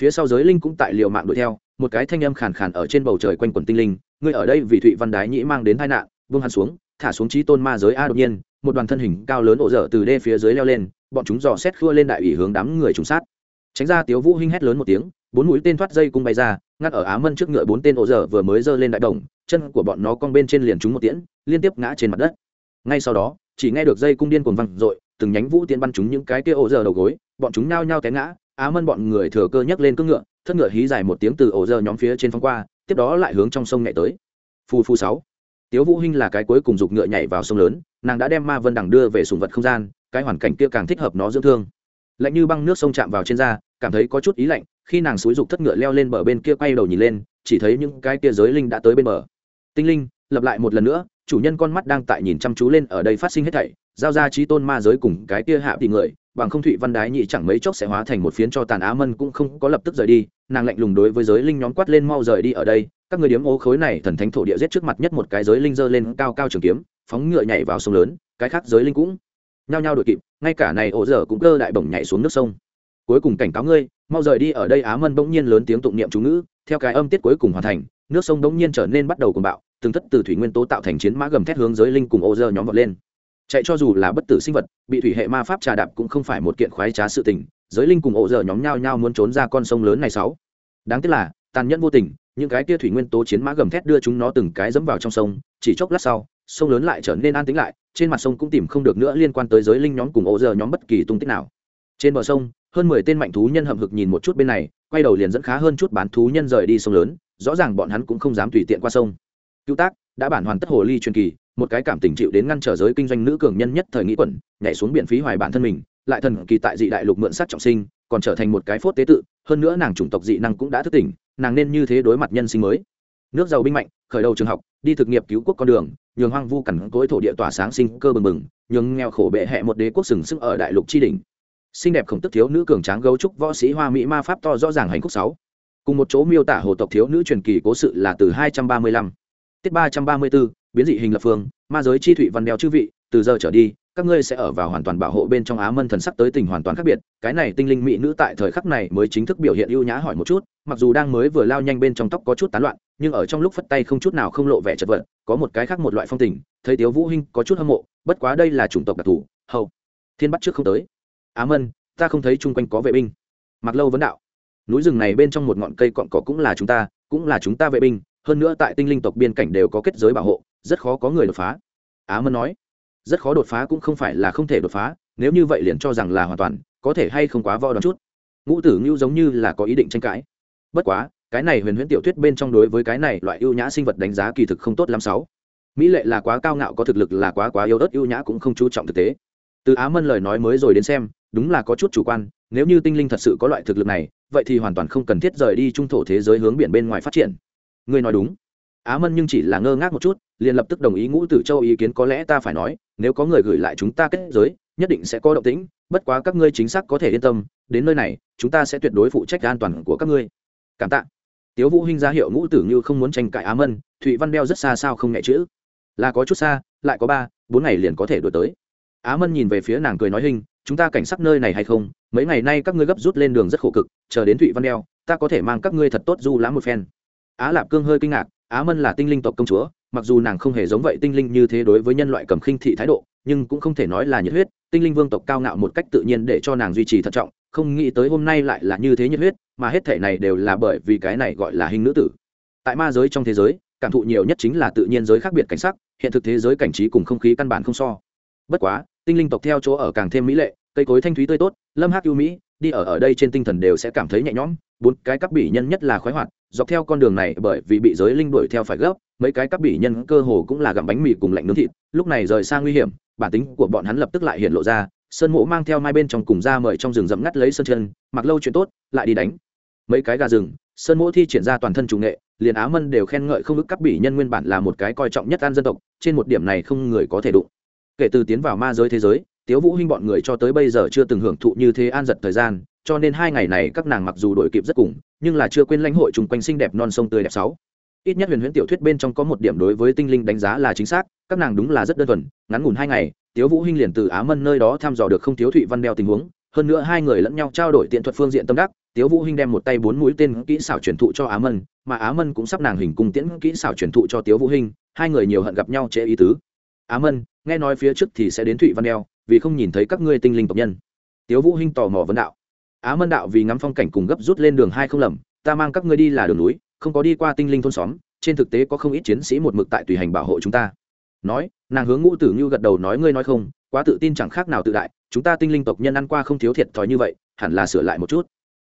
Phía sau giới linh cũng tại liều mạng đuổi theo, một cái thanh âm khàn khàn ở trên bầu trời quanh quần tinh linh, ngươi ở đây vì thụy văn đái nhĩ mang đến tai nạn vung hắn xuống, thả xuống trí tôn ma giới a đột nhiên, một đoàn thân hình cao lớn ổ dở từ đê phía dưới leo lên, bọn chúng dò xét khua lên đại ủy hướng đám người trùng sát. Tránh ra tiếu vũ hinh hét lớn một tiếng, bốn mũi tên thoát dây cung bay ra, ngắt ở á mân trước ngựa bốn tên ổ dở vừa mới giơ lên đại đồng chân của bọn nó cong bên trên liền trúng một tiễn, liên tiếp ngã trên mặt đất. Ngay sau đó, chỉ nghe được dây cung điên cuồng văng dội, từng nhánh vũ tiên bắn chúng những cái kia ổ giờ đầu gối, bọn chúng nao nhao té ngã, á mân bọn người thừa cơ nhấc lên cưỡng ngựa, thất ngựa hí dài một tiếng từ ổ giờ nhóm phía trên phong qua, tiếp đó lại hướng trong sông nhảy tới. Phù phù sáu. Tiếu vũ hinh là cái cuối cùng dục ngựa nhảy vào sông lớn, nàng đã đem ma vân đằng đưa về sùng vật không gian, cái hoàn cảnh kia càng thích hợp nó dưỡng thương. Lạnh như băng nước sông chạm vào trên da, cảm thấy có chút ý lạnh, khi nàng xúi dục thất ngựa leo lên bờ bên kia quay đầu nhìn lên, chỉ thấy những cái kia giới linh đã tới bên bờ tinh linh, lập lại một lần nữa, chủ nhân con mắt đang tại nhìn chăm chú lên ở đây phát sinh hết thảy, giao ra trí tôn ma giới cùng cái kia hạ tỷ người, bằng không thụy văn đái nhị chẳng mấy chốc sẽ hóa thành một phiến cho tàn á mân cũng không có lập tức rời đi, nàng lạnh lùng đối với giới linh nhóm quát lên mau rời đi ở đây, các người điếm ô khối này thần thánh thổ địa giết trước mặt nhất một cái giới linh dơ lên cao cao trường kiếm, phóng ngựa nhảy vào sông lớn, cái khác giới linh cũng nhao nhao đội kịp, ngay cả này ổ dở cũng cơ đại bổng nhảy xuống nước sông. Cuối cùng cảnh cáo ngươi, mau rời đi ở đây á mân bỗng nhiên lớn tiếng tụng niệm chú ngữ, theo cái âm tiết cuối cùng hoàn thành nước sông đống nhiên trở nên bắt đầu cuồng bạo, từng thất từ thủy nguyên tố tạo thành chiến mã gầm thét hướng giới linh cùng ô dơ nhóm vọt lên. Chạy cho dù là bất tử sinh vật, bị thủy hệ ma pháp trà đạp cũng không phải một kiện khoái trá sự tình, giới linh cùng ô dơ nhóm nhau nhau muốn trốn ra con sông lớn này sáu. Đáng tiếc là, tàn nhẫn vô tình, những cái kia thủy nguyên tố chiến mã gầm thét đưa chúng nó từng cái dẫm vào trong sông, chỉ chốc lát sau, sông lớn lại trở nên an tĩnh lại, trên mặt sông cũng tìm không được nữa liên quan tới giới linh nhóm cùng ô dơ nhóm bất kỳ tung tích nào. Trên bờ sông, hơn mười tên mạnh thú nhân hậm hực nhìn một chút bên này, quay đầu liền dẫn khá hơn chút bán thú nhân rời đi sông lớn rõ ràng bọn hắn cũng không dám tùy tiện qua sông. Cứu tác, đã bản hoàn tất hồ ly truyền kỳ, một cái cảm tình chịu đến ngăn trở giới kinh doanh nữ cường nhân nhất thời nghĩ quẩn, nhảy xuống biển phí hoài bản thân mình, lại thần kỳ tại dị đại lục mượn sát trọng sinh, còn trở thành một cái phốt tế tự, hơn nữa nàng chủng tộc dị năng cũng đã thức tỉnh, nàng nên như thế đối mặt nhân sinh mới. Nước giàu binh mạnh, khởi đầu trường học, đi thực nghiệp cứu quốc con đường, nhường hoang vu cằn cối thổ địa tỏa sáng sinh cơ bừng bừng, nhường nghèo khổ bệ hẹ một đế quốc sừng sức ở đại lục tri đình xinh đẹp khổng tức thiếu nữ cường tráng gấu trúc võ sĩ hoa mỹ ma pháp to rõ ràng hành khúc sáu cùng một chỗ miêu tả hồ tộc thiếu nữ truyền kỳ cố sự là từ hai trăm ba mươi lăm, tiết ba trăm ba mươi bốn biến dị hình lập phương, ma giới chi thụy văn đeo chư vị, từ giờ trở đi, các ngươi sẽ ở vào hoàn toàn bảo hộ bên trong á mân thần sắc tới tình hoàn toàn khác biệt. Cái này tinh linh mỹ nữ tại thời khắc này mới chính thức biểu hiện ưu nhã hỏi một chút, mặc dù đang mới vừa lao nhanh bên trong tóc có chút tán loạn, nhưng ở trong lúc phất tay không chút nào không lộ vẻ chật vật, có một cái khác một loại phong tình, thấy tiếu vũ hinh có chút hâm mộ, bất quá đây là chủng tộc đặc thù, hầu, thiên bắt trước không tới. Á mân, ta không thấy chung quanh có vệ binh. Mặc lâu vấn đạo núi rừng này bên trong một ngọn cây cọn cỏ cũng là chúng ta, cũng là chúng ta vệ binh, hơn nữa tại tinh linh tộc biên cảnh đều có kết giới bảo hộ, rất khó có người đột phá. Á mân nói. Rất khó đột phá cũng không phải là không thể đột phá, nếu như vậy liền cho rằng là hoàn toàn, có thể hay không quá vo đón chút. Ngũ tử ngưu giống như là có ý định tranh cãi. Bất quá, cái này huyền huyễn tiểu thuyết bên trong đối với cái này loại ưu nhã sinh vật đánh giá kỳ thực không tốt lắm sáu. Mỹ lệ là quá cao ngạo, có thực lực là quá quá yếu ớt, ưu nhã cũng không chú trọng thực tế. Từ á mân lời nói mới rồi đến xem đúng là có chút chủ quan, nếu như tinh linh thật sự có loại thực lực này, vậy thì hoàn toàn không cần thiết rời đi trung thổ thế giới hướng biển bên ngoài phát triển. Ngươi nói đúng. Á mân nhưng chỉ là ngơ ngác một chút, liền lập tức đồng ý ngũ tử châu ý kiến có lẽ ta phải nói, nếu có người gửi lại chúng ta kết giới, nhất định sẽ có động tĩnh, bất quá các ngươi chính xác có thể yên tâm, đến nơi này, chúng ta sẽ tuyệt đối phụ trách an toàn của các ngươi. Cảm tạ. Tiếu vũ hinh ra hiệu ngũ tử như không muốn tranh cãi á mân, thụy văn đeo rất xa sao không nhẹ chữ. Là có chút xa, lại có ba, bốn ngày liền có thể đổi tới. Á mân nhìn về phía nàng cười nói hình chúng ta cảnh sát nơi này hay không? Mấy ngày nay các ngươi gấp rút lên đường rất khổ cực, chờ đến thụy văn đeo, ta có thể mang các ngươi thật tốt du lãm một phen. Á lạp cương hơi kinh ngạc, á mân là tinh linh tộc công chúa, mặc dù nàng không hề giống vậy tinh linh như thế đối với nhân loại cầm khinh thị thái độ, nhưng cũng không thể nói là nhiệt huyết, tinh linh vương tộc cao ngạo một cách tự nhiên để cho nàng duy trì thận trọng, không nghĩ tới hôm nay lại là như thế nhiệt huyết, mà hết thể này đều là bởi vì cái này gọi là hình nữ tử. Tại ma giới trong thế giới, cảm thụ nhiều nhất chính là tự nhiên giới khác biệt cảnh sắc, hiện thực thế giới cảnh trí cùng không khí căn bản không so. Bất quá tinh linh tộc theo chỗ ở càng thêm mỹ lệ, cây cối thanh thúy tươi tốt, lâm hát ưu mỹ, đi ở ở đây trên tinh thần đều sẽ cảm thấy nhẹ nhõm. Bốn cái cấp bỉ nhân nhất là khoái hoạt, dọc theo con đường này bởi vì bị giới linh đuổi theo phải gấp, mấy cái cấp bỉ nhân cơ hồ cũng là gặm bánh mì cùng lạnh nướng thịt, lúc này rời xa nguy hiểm, bản tính của bọn hắn lập tức lại hiện lộ ra, sơn mộ mang theo mai bên trong cùng ra mời trong rừng rậm ngắt lấy sơn chân, mặc lâu chuyện tốt, lại đi đánh. Mấy cái gà rừng, sơn mộ thi triển ra toàn thân chủ nghệ, liền á mân đều khen ngợi không ức cấp bỉ nhân nguyên bản là một cái coi trọng nhất an dân tộc, trên một điểm này không người có thể đụng kể từ tiến vào ma giới thế giới, tiếu vũ hinh bọn người cho tới bây giờ chưa từng hưởng thụ như thế an giật thời gian, cho nên hai ngày này các nàng mặc dù đổi kịp rất cùng, nhưng là chưa quên lãnh hội chung quanh xinh đẹp non sông tươi đẹp sáu. Ít nhất huyền huyễn tiểu thuyết bên trong có một điểm đối với tinh linh đánh giá là chính xác, các nàng đúng là rất đơn thuần, ngắn ngủn hai ngày, tiếu vũ hinh liền từ á mân nơi đó thăm dò được không thiếu thụy văn đeo tình huống, hơn nữa hai người lẫn nhau trao đổi tiện thuật phương diện tâm đắc, tiếu vũ hinh đem một tay bốn mũi tên kỹ xảo truyền thụ cho á mân, mà á mân cũng sắp nàng hình cung tiễn kỹ xảo truyền thụ cho tiếu vũ hinh, hai người nhiều hận gặp nhau trễ ý tứ. Á mân nghe nói phía trước thì sẽ đến thụy văn đeo vì không nhìn thấy các ngươi tinh linh tộc nhân. Tiếu vũ hinh tò mò vấn đạo. Á mân đạo vì ngắm phong cảnh cùng gấp rút lên đường hai không lầm, ta mang các ngươi đi là đường núi, không có đi qua tinh linh thôn xóm, trên thực tế có không ít chiến sĩ một mực tại tùy hành bảo hộ chúng ta. Nói, nàng hướng ngũ tử như gật đầu nói ngươi nói không, quá tự tin chẳng khác nào tự đại, chúng ta tinh linh tộc nhân ăn qua không thiếu thiệt thòi như vậy, hẳn là sửa lại một chút.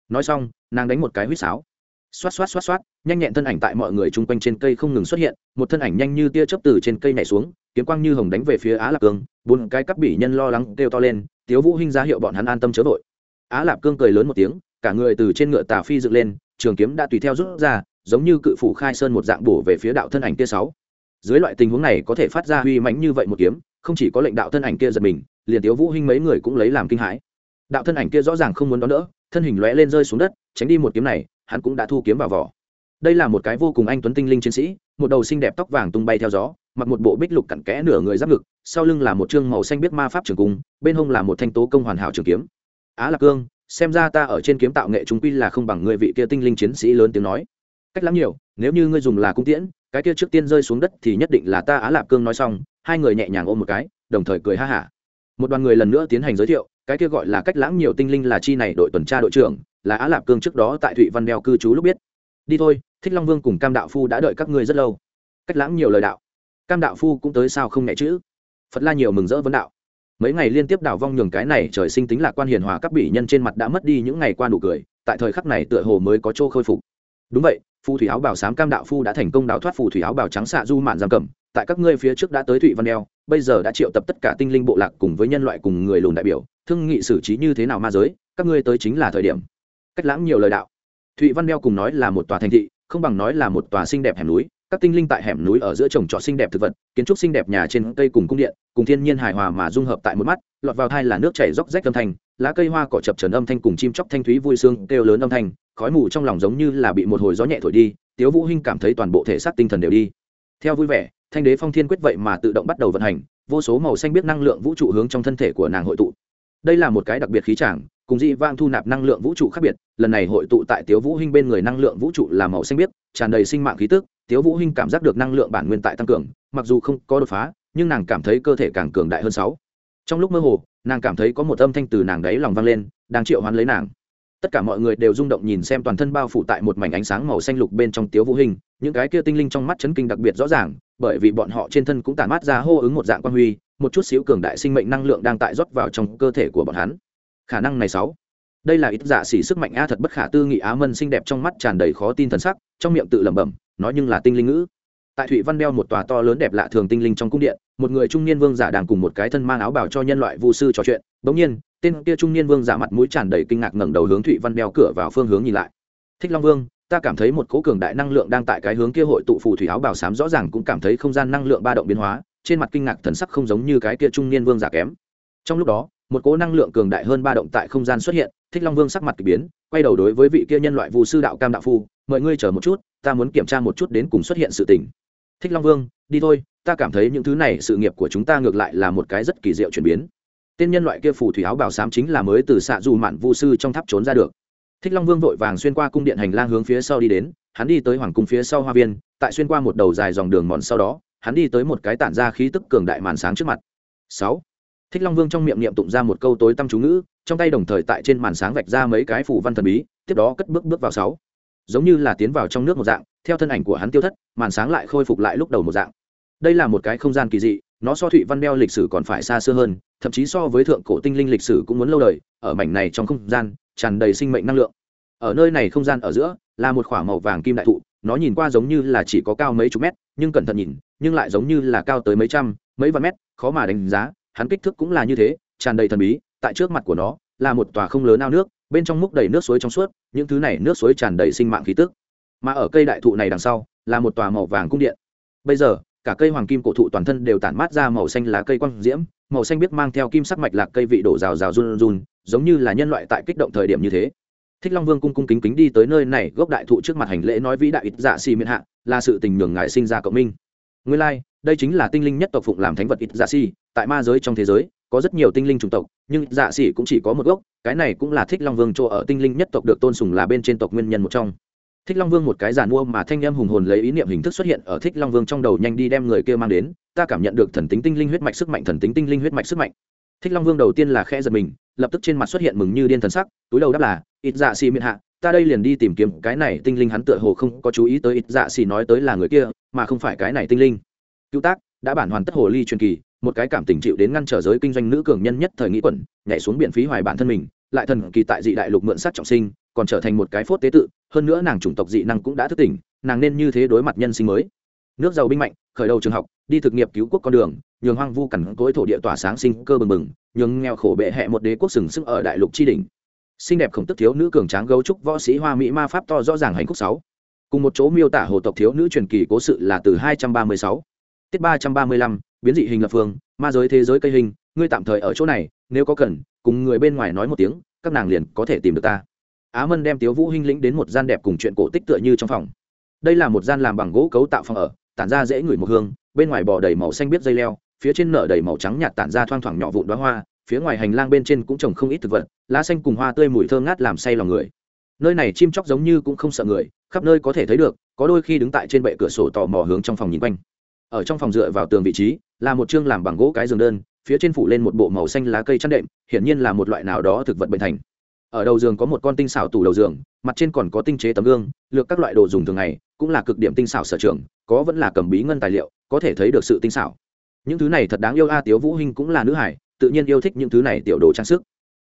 Nói xong, nàng đánh một cái huýt sáo xoát xoát xoát xoát, nhanh nhẹn thân ảnh tại mọi người chung quanh trên cây không ngừng xuất hiện, một thân ảnh nhanh như tia chớp từ trên cây nhảy xuống, kiếm quang như hồng đánh về phía á lạp cương, bốn cái cắp bỉ nhân lo lắng kêu to lên, tiếu vũ hinh ra hiệu bọn hắn an tâm chớ vội. Á lạp cương cười lớn một tiếng, cả người từ trên ngựa tà phi dựng lên, trường kiếm đã tùy theo rút ra, giống như cự phủ khai sơn một dạng bổ về phía đạo thân ảnh kia sáu. Dưới loại tình huống này có thể phát ra huy mãnh như vậy một kiếm, không chỉ có lệnh đạo thân ảnh kia giật mình, liền tiếu vũ hinh mấy người cũng lấy làm kinh hãi. Đạo thân ảnh kia rõ ràng không muốn đón đỡ, thân hình lóe lên rơi xuống đất, tránh đi một kiếm này hắn cũng đã thu kiếm vào vỏ. Đây là một cái vô cùng anh tuấn tinh linh chiến sĩ, một đầu xinh đẹp tóc vàng tung bay theo gió, mặc một bộ bích lục cặn kẽ nửa người giáp ngực, sau lưng là một chương màu xanh biết ma pháp trường cung, bên hông là một thanh tố công hoàn hảo trường kiếm. Á lạc cương, xem ra ta ở trên kiếm tạo nghệ chúng quy là không bằng người vị kia tinh linh chiến sĩ lớn tiếng nói. Cách lắm nhiều, nếu như ngươi dùng là cung tiễn, cái kia trước tiên rơi xuống đất thì nhất định là ta á lạp cương nói xong. Hai người nhẹ nhàng ôm một cái, đồng thời cười ha hả. Một đoàn người lần nữa tiến hành giới thiệu, cái kia gọi là cách lãng nhiều tinh linh là chi này đội tuần tra đội trưởng là á lạp cương trước đó tại thụy văn đeo cư trú lúc biết. Đi thôi, thích long vương cùng cam đạo phu đã đợi các ngươi rất lâu. Cách lãng nhiều lời đạo. Cam đạo phu cũng tới sao không nhẹ chữ. Phật la nhiều mừng rỡ vấn đạo. Mấy ngày liên tiếp đảo vong nhường cái này trời sinh tính lạc quan hiền hòa các bị nhân trên mặt đã mất đi những ngày qua nụ cười, tại thời khắc này tựa hồ mới có chỗ khôi phục. Đúng vậy, phù thủy áo bảo sám cam đạo phu đã thành công đào thoát phù thủy áo bảo trắng xạ du mạn giam cầm, tại các ngươi phía trước đã tới thụy văn đeo, bây giờ đã triệu tập tất cả tinh linh bộ lạc cùng với nhân loại cùng người lùn đại biểu, thương nghị xử trí như thế nào ma giới, các ngươi tới chính là thời điểm cách lãng nhiều lời đạo. Thụy văn đeo cùng nói là một tòa thành thị, không bằng nói là một tòa xinh đẹp hẻm núi. Các tinh linh tại hẻm núi ở giữa trồng trọt xinh đẹp thực vật, kiến trúc xinh đẹp nhà trên cây cùng cung điện, cùng thiên nhiên hài hòa mà dung hợp tại một mắt, lọt vào thai là nước chảy róc rách âm thanh, lá cây hoa cỏ chập trần âm thanh cùng chim chóc thanh thúy vui sương kêu lớn âm thanh, khói mù trong lòng giống như là bị một hồi gió nhẹ thổi đi, tiếu vũ hinh cảm thấy toàn bộ thể xác tinh thần đều đi. Theo vui vẻ, thanh đế phong thiên quyết vậy mà tự động bắt đầu vận hành, vô số màu xanh biết năng lượng vũ trụ hướng trong thân thể của nàng hội tụ. Đây là một cái đặc biệt khí tràng cùng dị vang thu nạp năng lượng vũ trụ khác biệt, lần này hội tụ tại tiếu vũ hinh bên người năng lượng vũ trụ là màu xanh biếc, tràn đầy sinh mạng khí tức, tiếu vũ hinh cảm giác được năng lượng bản nguyên tại tăng cường, mặc dù không có đột phá, nhưng nàng cảm thấy cơ thể càng cường đại hơn sáu. Trong lúc mơ hồ, nàng cảm thấy có một âm thanh từ nàng đấy lòng vang lên, đang triệu hoán lấy nàng. Tất cả mọi người đều rung động nhìn xem toàn thân bao phủ tại một mảnh ánh sáng màu xanh lục bên trong tiếu vũ hình những cái kia tinh linh trong mắt chấn kinh đặc biệt rõ ràng, bởi vì bọn họ trên thân cũng tản mát ra hô ứng một dạng quan huy, một chút xíu cường đại sinh mệnh năng lượng đang tại rót vào trong cơ thể của bọn hắn khả năng này sáu. Đây là ít dạ xỉ sức mạnh a thật bất khả tư nghị á mân xinh đẹp trong mắt tràn đầy khó tin thần sắc, trong miệng tự lẩm bẩm, nói nhưng là tinh linh ngữ. Tại thụy văn đeo một tòa to lớn đẹp lạ thường tinh linh trong cung điện, một người trung niên vương giả đang cùng một cái thân mang áo bảo cho nhân loại vu sư trò chuyện, bỗng nhiên, tên kia trung niên vương giả mặt mũi tràn đầy kinh ngạc ngẩng đầu hướng thụy văn đeo cửa vào phương hướng nhìn lại. Thích long vương, ta cảm thấy một cố cường đại năng lượng đang tại cái hướng kia hội tụ phù thủy áo bảo sám rõ ràng cũng cảm thấy không gian năng lượng ba động biến hóa, trên mặt kinh ngạc thần sắc không giống như cái kia trung niên vương giả kém. Trong lúc đó một cố năng lượng cường đại hơn ba động tại không gian xuất hiện, thích long vương sắc mặt k ỳ biến, quay đầu đối với vị kia nhân loại vu sư đạo cam đạo phu, mời ngươi chờ một chút, ta muốn kiểm tra một chút đến cùng xuất hiện sự tình. Thích long vương, đi thôi, ta cảm thấy những thứ này sự nghiệp của chúng ta ngược lại là một cái rất kỳ diệu chuyển biến. Tên nhân loại kia phù thủy áo bảo sám chính là mới từ xạ dù mạn vu sư trong tháp trốn ra được. Thích long vương vội vàng xuyên qua cung điện hành lang hướng phía sau đi đến, hắn đi tới hoàng cung phía sau hoa viên, tại xuyên qua một đầu dài dòng đường mòn sau đó, hắn đi tới một cái tản ra khí tức cường đại màn sáng trước mặt. Sáu thích long vương trong miệng niệm tụng ra một câu tối tăm chú ngữ, trong tay đồng thời tại trên màn sáng vạch ra mấy cái phủ văn thần bí, tiếp đó cất bước bước vào sáu. Giống như là tiến vào trong nước một dạng, theo thân ảnh của hắn tiêu thất, màn sáng lại khôi phục lại lúc đầu một dạng. Đây là một cái không gian kỳ dị, nó so thụy văn đeo lịch sử còn phải xa xưa hơn, thậm chí so với thượng cổ tinh linh lịch sử cũng muốn lâu đời, ở mảnh này trong không gian, tràn đầy sinh mệnh năng lượng. Ở nơi này không gian ở giữa, là một k h ỏ a màu vàng kim đại thụ, nó nhìn qua giống như là chỉ có cao mấy chục mét, nhưng cẩn thận nhìn, nhưng lại giống như là cao tới mấy trăm, mấy vạn mét, khó mà đánh giá hắn kích thước cũng là như thế, tràn đầy thần bí, tại trước mặt của nó là một tòa không lớn ao nước, bên trong múc đầy nước suối trong suốt, những thứ này nước suối tràn đầy sinh mạng khí tức. Mà ở cây đại thụ này đằng sau, là một tòa màu vàng cung điện. Bây giờ, cả cây hoàng kim cổ thụ toàn thân đều tản mát ra màu xanh lá cây quang diễm, màu xanh biết mang theo kim sắc mạch lạc cây vị đổ rào rào run run, giống như là nhân loại tại kích động thời điểm như thế. Thích long vương cung cung kính kính đi tới nơi này, gốc đại thụ trước mặt hành lễ nói vĩ đại ít dạ xì miên hạ, là sự tình nhường ngài sinh ra cộng minh nguyên lai、like, đây chính là tinh linh nhất tộc phụng làm thánh vật ít dạ xỉ. tại ma giới trong thế giới có rất nhiều tinh linh chủng tộc nhưng dạ xỉ cũng chỉ có một gốc cái này cũng là thích long vương chỗ ở tinh linh nhất tộc được tôn sùng là bên trên tộc nguyên nhân một trong thích long vương một cái giàn mua mà thanh em hùng hồn lấy ý niệm hình thức xuất hiện ở thích long vương trong đầu nhanh đi đem người kia mang đến ta cảm nhận được thần tính tinh linh huyết mạch sức mạnh thần tính tinh linh huyết mạch sức mạnh thích long vương đầu tiên là khẽ giật mình lập tức trên mặt xuất hiện mừng như điên thần sắc túi đầu đáp là ít dạ xì miệng hạ ta đây liền đi tìm kiếm cái này tinh linh hắn tựa hồ không có chú ý tới ít dạ xì nói tới là người kia, mà không phải cái này tinh linh. Cứu tác, đã bản hoàn tất hồ ly truyền kỳ, một cái cảm tình chịu đến ngăn trở giới kinh doanh nữ cường nhân nhất thời nghĩ quẩn, nhảy xuống biển phí hoài bản thân mình, lại thần kỳ tại dị đại lục mượn sát trọng sinh, còn trở thành một cái phốt tế tự, hơn nữa nàng chủng tộc dị năng cũng đã thức tỉnh, nàng nên như thế đối mặt nhân sinh mới. Nước giàu binh mạnh, khởi đầu trường học, đi thực nghiệp cứu quốc con đường, nhường hoang vu cằn cối thổ địa tỏa sáng sinh cơ bừng bừng, nhường nghèo khổ bệ hẹ một đế quốc sừng sức ở đại lục tri đình xinh đẹp khổng tức thiếu nữ cường tráng gấu trúc võ sĩ hoa mỹ ma pháp to rõ ràng hành khúc sáu. Cùng một chỗ miêu tả hồ tộc thiếu nữ truyền kỳ cố sự là từ hai trăm ba mươi sáu. Tiết ba trăm ba mươi lăm, biến dị hình lập phương, ma giới thế giới cây hình, ngươi tạm thời ở chỗ này, nếu có cần, cùng người bên ngoài nói một tiếng, các nàng liền có thể tìm được ta. Á mân đem tiếu vũ hinh lĩnh đến một gian đẹp cùng chuyện cổ tích tựa như trong phòng. Đây là một gian làm bằng gỗ cấu tạo phòng ở, tản ra dễ ngửi một hương, bên ngoài bò đầy màu xanh biết dây leo, phía trên nở đầy màu trắng nhạt tản ra thoang thoảng nhỏ vụn đóa hoa phía ngoài hành lang bên trên cũng trồng không ít thực vật, lá xanh cùng hoa tươi mùi thơm ngát làm say lòng người. Nơi này chim chóc giống như cũng không sợ người, khắp nơi có thể thấy được, có đôi khi đứng tại trên bệ cửa sổ tò mò hướng trong phòng nhìn quanh. Ở trong phòng dựa vào tường vị trí, là một chương làm bằng gỗ cái giường đơn, phía trên phủ lên một bộ màu xanh lá cây chăn đệm, hiển nhiên là một loại nào đó thực vật bệnh thành. Ở đầu giường có một con tinh xảo tủ đầu giường, mặt trên còn có tinh chế tấm gương, lược các loại đồ dùng thường ngày, cũng là cực điểm tinh xảo sở trường, có vẫn là cầm bí ngân tài liệu, có thể thấy được sự tinh xảo. Những thứ này thật đáng yêu a, tiếu vũ hinh cũng là nữ hải tự nhiên yêu thích những thứ này tiểu đồ trang sức.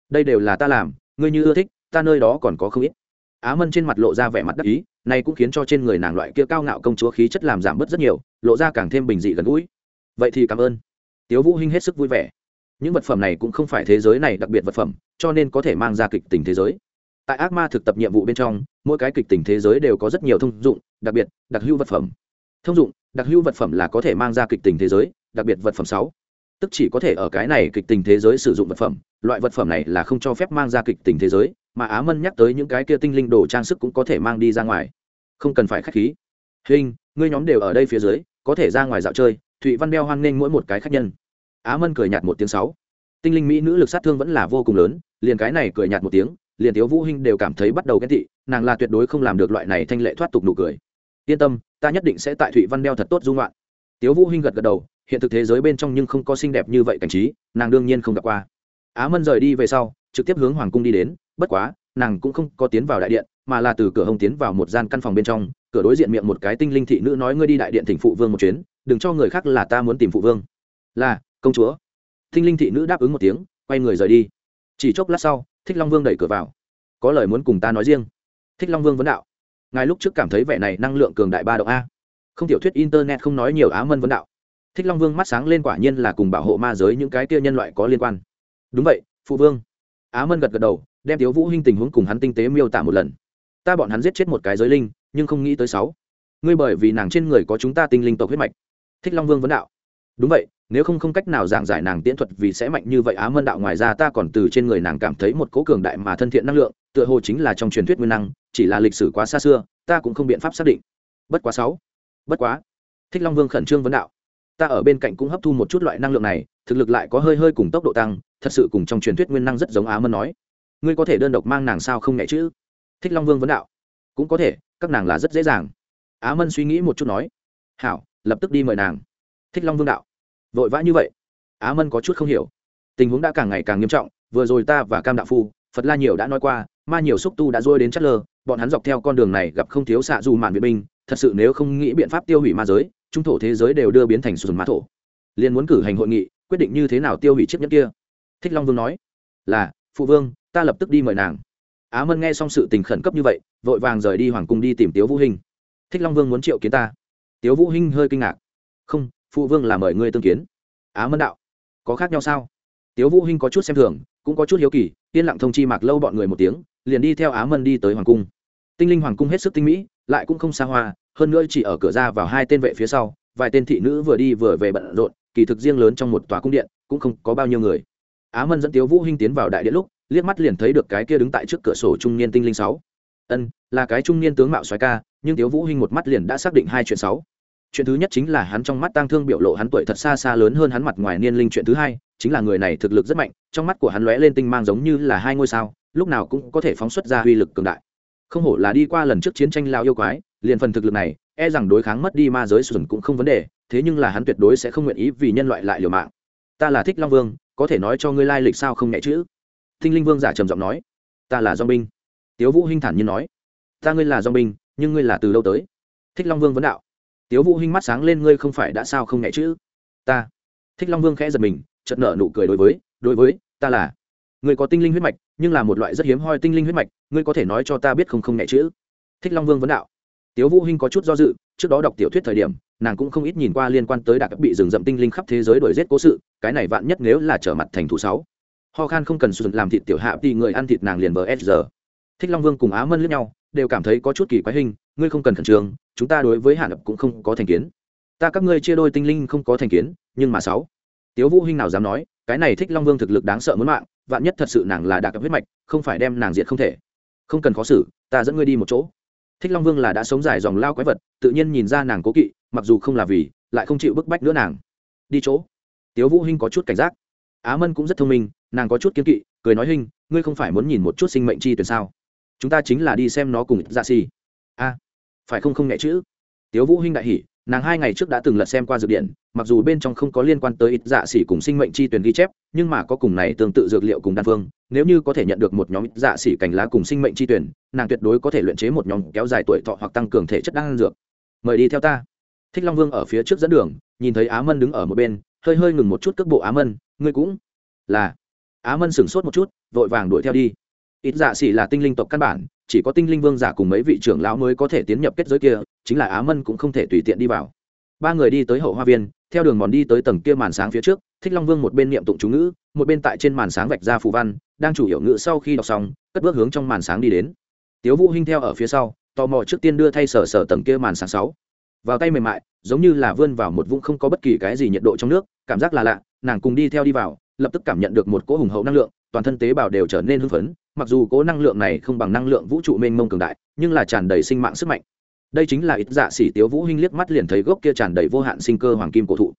Đây đều là ta làm, ngươi như ưa thích, ta nơi đó còn có không ít. Á mân trên mặt lộ ra vẻ mặt đắc ý, này cũng khiến cho trên người nàng loại kia cao ngạo công chúa khí chất làm giảm bớt rất nhiều, lộ ra càng thêm bình dị gần gũi. Vậy thì cảm ơn. Tiếu vũ hinh hết sức vui vẻ. Những vật phẩm này cũng không phải thế giới này đặc biệt vật phẩm, cho nên có thể mang ra kịch tình thế giới. Tại ác ma thực tập nhiệm vụ bên trong, mỗi cái kịch tình thế giới đều có rất nhiều thông dụng, đặc biệt đặc hữu vật phẩm. Thông dụng, đặc hữu vật phẩm là có thể mang ra kịch tình thế giới, đặc biệt vật phẩm sáu tức chỉ có thể ở cái này kịch tình thế giới sử dụng vật phẩm, loại vật phẩm này là không cho phép mang ra kịch tình thế giới, mà á mân nhắc tới những cái kia tinh linh đồ trang sức cũng có thể mang đi ra ngoài. Không cần phải k h á c h khí. Hình, ngươi nhóm đều ở đây phía dưới, có thể ra ngoài dạo chơi, thụy văn đeo hoan nghênh mỗi một cái khách nhân. Á mân cười nhạt một tiếng sáu. Tinh linh mỹ nữ lực sát thương vẫn là vô cùng lớn, liền cái này cười nhạt một tiếng, liền tiếu vũ hinh đều cảm thấy bắt đầu ghen tị, nàng là tuyệt đối không làm được loại này thanh lệ thoát tục nụ cười. Yên tâm, ta nhất định sẽ tại thụy văn đeo thật tốt dung loạn. Tiếu vũ hinh gật gật đầu hiện thực thế giới bên trong nhưng không có xinh đẹp như vậy cảnh trí, nàng đương nhiên không gặp qua. Á mân rời đi về sau, trực tiếp hướng hoàng cung đi đến, bất quá, nàng cũng không có tiến vào đại điện, mà là từ cửa hông tiến vào một gian căn phòng bên trong, cửa đối diện miệng một cái tinh linh thị nữ nói ngươi đi đại điện thỉnh phụ vương một chuyến, đừng cho người khác là ta muốn tìm phụ vương. Là, công chúa. Tinh linh thị nữ đáp ứng một tiếng, quay người rời đi. Chỉ chốc lát sau, thích long vương đẩy cửa vào. Có lời muốn cùng ta nói riêng. Thích long vương vấn đạo. Ngài lúc trước cảm thấy vẻ này năng lượng cường đại ba độ a? Không tiểu thuyết internet không nói nhiều á mân vấn đạo thích long vương mắt sáng lên quả nhiên là cùng bảo hộ ma giới những cái kia nhân loại có liên quan. Đúng vậy, phụ vương. Á mân gật gật đầu, đem tiếu vũ hinh tình huống cùng hắn tinh tế miêu tả một lần. Ta bọn hắn giết chết một cái giới linh, nhưng không nghĩ tới sáu. Ngươi bởi vì nàng trên người có chúng ta tinh linh tộc huyết mạch. Thích long vương vấn đạo. Đúng vậy, nếu không không cách nào giảng giải nàng tiễn thuật vì sẽ mạnh như vậy, á mân đạo ngoài ra ta còn từ trên người nàng cảm thấy một cố cường đại mà thân thiện năng lượng, tựa hồ chính là trong truyền thuyết nguyên năng, chỉ là lịch sử quá xa xưa, ta cũng không biện pháp xác định. Bất quá sáu. Bất quá. Thích long vương khẩn trương vấn đạo ta ở bên cạnh cũng hấp thu một chút loại năng lượng này, thực lực lại có hơi hơi cùng tốc độ tăng, thật sự cùng trong truyền thuyết nguyên năng rất giống á mân nói. Ngươi có thể đơn độc mang nàng sao không nhẹ chứ? Thích long vương vấn đạo. Cũng có thể, các nàng là rất dễ dàng. Á mân suy nghĩ một chút nói. Hảo, lập tức đi mời nàng. Thích long vương đạo. Vội vã như vậy? Á mân có chút không hiểu. Tình huống đã càng ngày càng nghiêm trọng, vừa rồi ta và cam đạo phu, phật la nhiều đã nói qua, ma nhiều xúc tu đã rôi đến chất lơ, bọn hắn dọc theo con đường này gặp không thiếu xạ dù mạn viện binh, thật sự nếu không nghĩ biện pháp tiêu hủy ma giới trung thổ thế giới đều đưa biến thành sùn mã thổ. Liền muốn cử hành hội nghị, quyết định như thế nào tiêu hủy chiếc nhẫn kia. Thích long vương nói, là, phụ vương, ta lập tức đi mời nàng. Á mân nghe xong sự tình khẩn cấp như vậy, vội vàng rời đi hoàng cung đi tìm tiếu vũ hinh. Thích long vương muốn triệu kiến ta. Tiếu vũ hinh hơi kinh ngạc. Không, phụ vương là mời ngươi tương kiến. Á mân đạo, có khác nhau sao? Tiếu vũ hinh có chút xem thường, cũng có chút hiếu kỳ, yên lặng thông chi mạc lâu bọn người một tiếng, liền đi theo á mân đi tới hoàng cung. Tinh linh hoàng cung hết sức tinh mỹ, lại cũng không xa hoa hơn nữa chỉ ở cửa ra vào hai tên vệ phía sau, vài tên thị nữ vừa đi vừa về bận rộn, kỳ thực riêng lớn trong một tòa cung điện, cũng không có bao nhiêu người. Á mân dẫn tiếu vũ hinh tiến vào đại điện lúc, liếc mắt liền thấy được cái kia đứng tại trước cửa sổ trung niên tinh linh sáu. Ân, là cái trung niên tướng mạo xoáy ca, nhưng tiếu vũ hinh một mắt liền đã xác định hai chuyện sáu. Chuyện thứ nhất chính là hắn trong mắt tang thương biểu lộ hắn tuổi thật xa xa lớn hơn hắn mặt ngoài niên linh chuyện thứ hai, chính là người này thực lực rất mạnh, trong mắt của hắn lóe lên tinh mang giống như là hai ngôi sao, lúc nào cũng có thể phóng xuất ra uy lực cường đại. Không hổ là đi qua lần trước chiến tranh lao yêu quái liền phần thực lực này e rằng đối kháng mất đi ma giới sùn cũng không vấn đề, thế nhưng là hắn tuyệt đối sẽ không nguyện ý vì nhân loại lại liều mạng. Ta là thích long vương, có thể nói cho ngươi lai lịch sao không nhẹ chữ thinh linh vương giả trầm giọng nói. Ta là do binh. Tiếu vũ hinh thản nhiên nói. Ta ngươi là do binh, nhưng ngươi là từ đâu tới? Thích long vương vấn đạo. Tiếu vũ hinh mắt sáng lên ngươi không phải đã sao không nhẹ chữ ta. Thích long vương khẽ giật mình, chợt nở nụ cười đối với đối với, ta là. Ngươi có tinh linh huyết mạch, nhưng là một loại rất hiếm hoi tinh linh huyết mạch, ngươi có thể nói cho ta biết không không nhẹ chữ thích long vương vấn đạo tiếu vũ hinh có chút do dự, trước đó đọc tiểu thuyết thời điểm, nàng cũng không ít nhìn qua liên quan tới đặc bị rừng rậm tinh linh khắp thế giới đuổi giết cố sự, cái này vạn nhất nếu là trở mặt thành thủ sáu. Ho khan không cần sử làm thịt tiểu hạ thì người ăn thịt nàng liền bờ s giờ thích long vương cùng á mân lẫn nhau, đều cảm thấy có chút kỳ quái hình, ngươi không cần khẩn trương, chúng ta đối với hạ lập cũng không có thành kiến. Ta các ngươi chia đôi tinh linh không có thành kiến, nhưng mà sáu. Tiếu vũ hinh nào dám nói, cái này thích long vương thực lực đáng sợ muốn mạng, vạn nhất thật sự nàng là đặc cấp huyết mạch, không phải đem nàng diệt không thể. Không cần khó xử, ta dẫn ngươi đi một chỗ thích long vương là đã sống dài dòng lao quái vật, tự nhiên nhìn ra nàng cố kỵ, mặc dù không là vì, lại không chịu bức bách nữa nàng. Đi chỗ. Tiếu vũ hinh có chút cảnh giác. Á mân cũng rất thông minh, nàng có chút kiến kỵ, cười nói hinh, ngươi không phải muốn nhìn một chút sinh mệnh chi tuyển sao? Chúng ta chính là đi xem nó cùng dạ xì. A. Phải không không nhẹ chữ? Tiếu vũ hinh đại hỉ nàng hai ngày trước đã từng lật xem qua dược điện, mặc dù bên trong không có liên quan tới ít dạ xỉ cùng sinh mệnh chi tuyển ghi chép, nhưng mà có cùng này tương tự dược liệu cùng đan phương, nếu như có thể nhận được một nhóm ít dạ xỉ cành lá cùng sinh mệnh chi tuyển, nàng tuyệt đối có thể luyện chế một nhóm kéo dài tuổi thọ hoặc tăng cường thể chất đan dược. Mời đi theo ta. Thích long vương ở phía trước dẫn đường, nhìn thấy á mân đứng ở một bên, hơi hơi ngừng một chút cước bộ á mân, ngươi cũng là. Á mân sửng sốt một chút, vội vàng đuổi theo đi ít dạ xỉ là tinh linh tộc căn bản, chỉ có tinh linh vương giả cùng mấy vị trưởng lão mới có thể tiến nhập kết giới kia, chính là á mân cũng không thể tùy tiện đi vào. Ba người đi tới hậu hoa viên, theo đường mòn đi tới tầng kia màn sáng phía trước, thích long vương một bên niệm tụng chú ngữ, một bên tại trên màn sáng vạch ra phù văn, đang chủ hiệu ngữ sau khi đọc xong, cất bước hướng trong màn sáng đi đến. Tiếu vũ hinh theo ở phía sau, tò mò trước tiên đưa thay sở sở tầng kia màn sáng sáu. Vào tay mềm mại, giống như là vươn vào một vũng không có bất kỳ cái gì nhiệt độ trong nước, cảm giác là lạ, nàng cùng đi theo đi vào, lập tức cảm nhận được một cỗ hùng hậu năng lượng, toàn thân tế bào đều trở nên hưng phấn mặc dù cố năng lượng này không bằng năng lượng vũ trụ mênh mông cường đại, nhưng là tràn đầy sinh mạng sức mạnh. Đây chính là ít dạ xỉ tiếu vũ hinh liếc mắt liền thấy gốc kia tràn đầy vô hạn sinh cơ hoàng kim cổ thụ.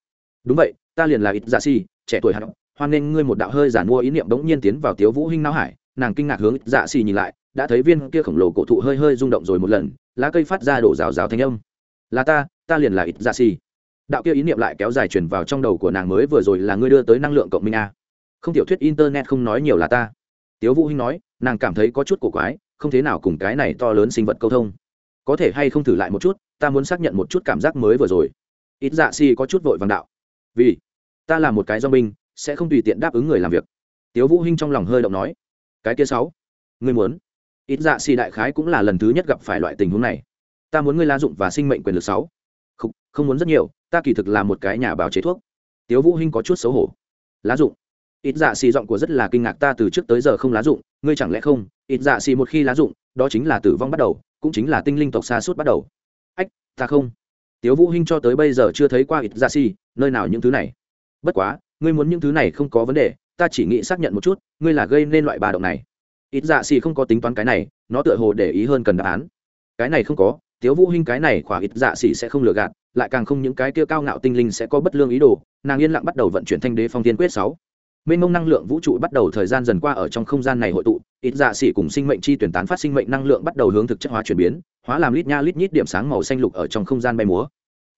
Đúng vậy, ta liền là ít dạ xỉ trẻ tuổi hạt hoan nên ngươi một đạo hơi giản mua ý niệm đống nhiên tiến vào tiếu vũ hinh não hải, nàng kinh ngạc hướng ít dạ xỉ nhìn lại, đã thấy viên kia khổng lồ cổ thụ hơi hơi rung động rồi một lần, lá cây phát ra đổ rào rào thanh âm. Là ta ta liền là ít dạ xỉ đạo kia ý niệm lại kéo dài truyền vào trong đầu của nàng mới vừa rồi là ngươi đưa tới năng lượng cộng minh a. Không tiểu thuyết internet không nói nhiều là ta. Tiếu vũ hinh nói nàng cảm thấy có chút cổ quái không thế nào cùng cái này to lớn sinh vật câu thông. Có thể hay không thử lại một chút ta muốn xác nhận một chút cảm giác mới vừa rồi. Ít dạ si có chút vội vàng đạo. Vì ta là một cái do binh sẽ không tùy tiện đáp ứng người làm việc. Tiếu vũ hinh trong lòng hơi động nói. Cái kia sáu ngươi muốn. Ít dạ si đại khái cũng là lần thứ nhất gặp phải loại tình huống này. Ta muốn ngươi la dụng và sinh mệnh quyền lực sáu. Không, không muốn rất nhiều ta kỳ thực là một cái nhà báo chế thuốc. Tiếu vũ hinh có chút xấu hổ. Lá dụng ít dạ xì giọng của rất là kinh ngạc ta từ trước tới giờ không lá dụng, ngươi chẳng lẽ không? Ít dạ xì một khi lá dụng, đó chính là tử vong bắt đầu, cũng chính là tinh linh tộc xa suốt bắt đầu. Ách, ta không. Tiếu vũ hinh cho tới bây giờ chưa thấy qua ít dạ xì, nơi nào những thứ này? Bất quá, ngươi muốn những thứ này không có vấn đề, ta chỉ nghĩ xác nhận một chút, ngươi là gây nên loại bà động này. Ít dạ xì không có tính toán cái này, nó tựa hồ để ý hơn cần đáp án. Cái này không có, tiếu vũ hinh cái này khỏa ít dạ xì sẽ không lừa gạt, lại càng không những cái kia cao ngạo tinh linh sẽ có bất lương ý đồ, nàng yên lặng bắt đầu vận chuyển thanh đế phong thiên quyết sáu mênh mông năng lượng vũ trụ bắt đầu thời gian dần qua ở trong không gian này hội tụ, ít dạ xỉ cùng sinh mệnh chi tuyển tán phát sinh mệnh năng lượng bắt đầu hướng thực chất hóa chuyển biến, hóa làm lít nha lít nhít điểm sáng màu xanh lục ở trong không gian bay múa.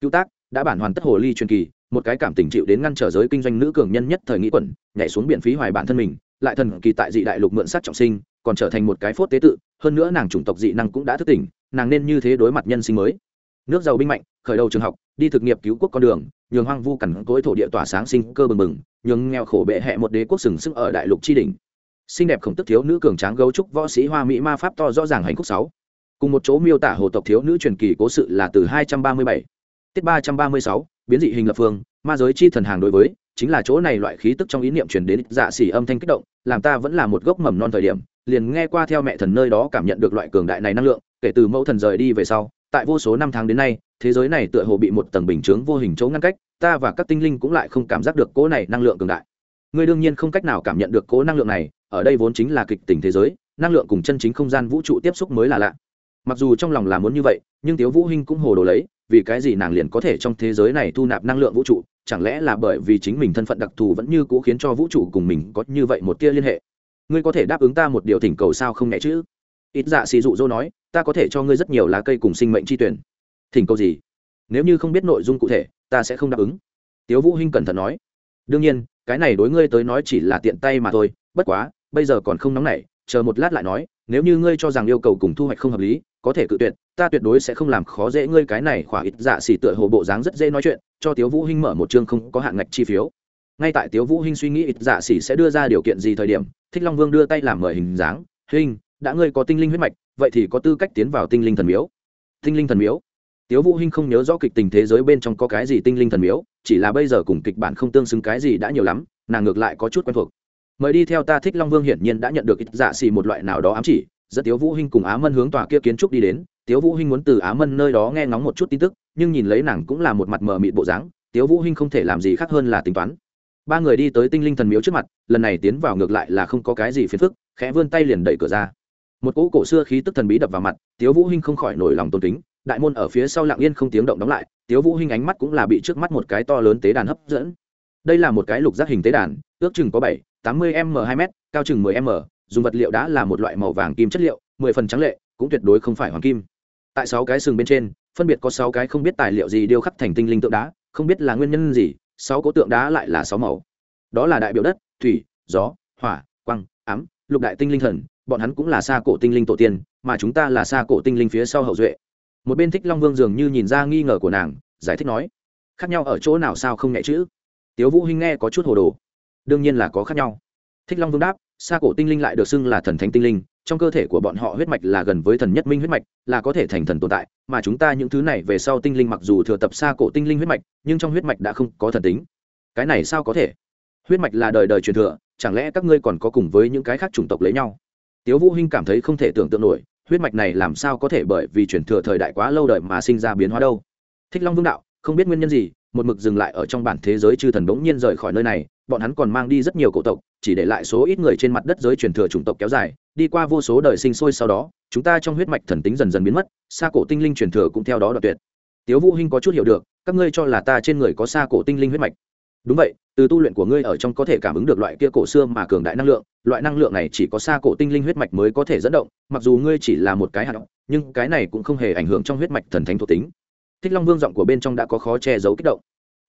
Cứu tác, đã bản hoàn tất hồ ly truyền kỳ, một cái cảm tình chịu đến ngăn trở giới kinh doanh nữ cường nhân nhất thời nghĩ quẩn, nhảy xuống biển phí hoài bản thân mình, lại thần kỳ tại dị đại lục mượn sát trọng sinh, còn trở thành một cái phốt tế tự, hơn nữa nàng chủng tộc dị năng cũng đã thức tỉnh, nàng nên như thế đối mặt nhân sinh mới. Nước giàu binh mạnh khởi đầu trường học, đi thực nghiệp cứu quốc con đường, nhường hoang vu cằn cỗi thổ địa tỏa sáng sinh cơ bừng bừng, nhường nghèo khổ bệ hẹ một đế quốc sừng sức ở đại lục tri đình xinh đẹp khổng tức thiếu nữ cường tráng gấu trúc võ sĩ hoa mỹ ma pháp to rõ ràng hành khúc sáu. Cùng một chỗ miêu tả hồ tộc thiếu nữ truyền kỳ cố sự là từ hai trăm ba mươi bảy tiết ba trăm ba mươi sáu, biến dị hình lập phương, ma giới chi thần hàng đối với, chính là chỗ này loại khí tức trong ý niệm truyền đến dạ xỉ âm thanh kích động, làm ta vẫn là một gốc mầm non thời điểm, liền nghe qua theo mẹ thần nơi đó cảm nhận được loại cường đại này năng lượng, kể từ mẫu thần rời đi về sau tại vô số năm tháng đến nay, thế giới này tựa hồ bị một tầng bình chướng vô hình chỗ ngăn cách, ta và các tinh linh cũng lại không cảm giác được cỗ này năng lượng cường đại. Ngươi đương nhiên không cách nào cảm nhận được cỗ năng lượng này, ở đây vốn chính là kịch tình thế giới, năng lượng cùng chân chính không gian vũ trụ tiếp xúc mới là lạ. Mặc dù trong lòng là muốn như vậy, nhưng tiếu vũ hinh cũng hồ đồ lấy, vì cái gì nàng liền có thể trong thế giới này thu nạp năng lượng vũ trụ, chẳng lẽ là bởi vì chính mình thân phận đặc thù vẫn như cũ khiến cho vũ trụ cùng mình có như vậy một tia liên hệ? Ngươi có thể đáp ứng ta một điều thỉnh cầu sao không nhẹ chứ? Ít dạ xì dụ dỗ nói, ta có thể cho ngươi rất nhiều lá cây cùng sinh mệnh chi tuyển. Thỉnh cầu gì? Nếu như không biết nội dung cụ thể, ta sẽ không đáp ứng. Tiếu vũ hinh cẩn thận nói, đương nhiên, cái này đối ngươi tới nói chỉ là tiện tay mà thôi, bất quá, bây giờ còn không nóng nảy, chờ một lát lại nói, nếu như ngươi cho rằng yêu cầu cùng thu hoạch không hợp lý, có thể cự tuyệt, ta tuyệt đối sẽ không làm khó dễ ngươi cái này khỏa ít dạ xỉ tựa hồ bộ dáng rất dễ nói chuyện, cho tiếu vũ hinh mở một chương không có hạn ngạch chi phiếu. Ngay tại tiếu vũ hinh suy nghĩ ít dạ xỉ sẽ đưa ra điều kiện gì thời điểm, thích long vương đưa tay làm mời hình dáng hình đã ngươi có tinh linh huyết mạch, vậy thì có tư cách tiến vào tinh linh thần miếu. Tinh linh thần miếu? Tiếu vũ hinh không nhớ rõ kịch tình thế giới bên trong có cái gì tinh linh thần miếu, chỉ là bây giờ cùng kịch bản không tương xứng cái gì đã nhiều lắm, nàng ngược lại có chút quen thuộc. Mời đi theo ta thích long vương hiển nhiên đã nhận được ít dạ xì một loại nào đó ám chỉ, dẫn tiếu vũ hinh cùng á mân hướng tòa kia kiến trúc đi đến. Tiếu vũ hinh muốn từ á mân nơi đó nghe ngóng một chút tin tức, nhưng nhìn lấy nàng cũng là một mặt mờ mịt bộ dáng, tiếu vũ hinh không thể làm gì khác hơn là tính toán. Ba người đi tới tinh linh thần miếu trước mặt, lần này tiến vào ngược lại là không có cái gì phiền phức, khẽ vươn tay liền đẩy cửa ra một cỗ cổ xưa khí tức thần bí đập vào mặt, tiếu vũ hinh không khỏi nổi lòng tôn kính, đại môn ở phía sau lặng yên không tiếng động đóng lại, tiếu vũ hinh ánh mắt cũng là bị trước mắt một cái to lớn tế đàn hấp dẫn. Đây là một cái lục giác hình tế đàn, ước chừng có bảy, tám mươi m, hai m, cao chừng mười m, dùng vật liệu đã là một loại màu vàng kim chất liệu, mười phần trắng lệ, cũng tuyệt đối không phải hoàng kim. Tại sáu cái sừng bên trên, phân biệt có sáu cái không biết tài liệu gì điêu khắc thành tinh linh tượng đá, không biết là nguyên nhân gì, sáu cố tượng đá lại là sáu màu. Đó là đại biểu đất, thủy, gió, hỏa quăng ám, lục đại tinh linh thần bọn hắn cũng là xa cổ tinh linh tổ tiên, mà chúng ta là xa cổ tinh linh phía sau hậu duệ. Một bên thích long vương dường như nhìn ra nghi ngờ của nàng, giải thích nói, khác nhau ở chỗ nào sao không nhẹ chữ? Tiếu vũ hinh nghe có chút hồ đồ. Đương nhiên là có khác nhau. Thích long vương đáp, xa cổ tinh linh lại được xưng là thần thánh tinh linh, trong cơ thể của bọn họ huyết mạch là gần với thần nhất minh huyết mạch, là có thể thành thần tồn tại, mà chúng ta những thứ này về sau tinh linh mặc dù thừa tập xa cổ tinh linh huyết mạch, nhưng trong huyết mạch đã không có thần tính. Cái này sao có thể? Huyết mạch là đời đời truyền thừa, chẳng lẽ các ngươi còn có cùng với những cái khác chủng tộc lấy nhau? Tiếu vũ hinh cảm thấy không thể tưởng tượng nổi, huyết mạch này làm sao có thể bởi vì truyền thừa thời đại quá lâu đời mà sinh ra biến hóa đâu. Thích long vương đạo, không biết nguyên nhân gì, một mực dừng lại ở trong bản thế giới chư thần bỗng nhiên rời khỏi nơi này, bọn hắn còn mang đi rất nhiều cổ tộc, chỉ để lại số ít người trên mặt đất giới truyền thừa chủng tộc kéo dài, đi qua vô số đời sinh sôi sau đó, chúng ta trong huyết mạch thần tính dần dần biến mất xa cổ tinh linh truyền thừa cũng theo đó đoạn tuyệt. Tiếu vũ hinh có chút hiểu được, các ngươi cho là ta trên người có xa cổ tinh linh huyết mạch. Đúng vậy từ tu luyện của ngươi ở trong có thể cảm ứng được loại kia cổ xưa mà cường đại năng lượng, loại năng lượng này chỉ có xa cổ tinh linh huyết mạch mới có thể dẫn động, mặc dù ngươi chỉ là một cái hạt nhưng cái này cũng không hề ảnh hưởng trong huyết mạch thần thánh thuộc tính. Thích long vương giọng của bên trong đã có khó che giấu kích động.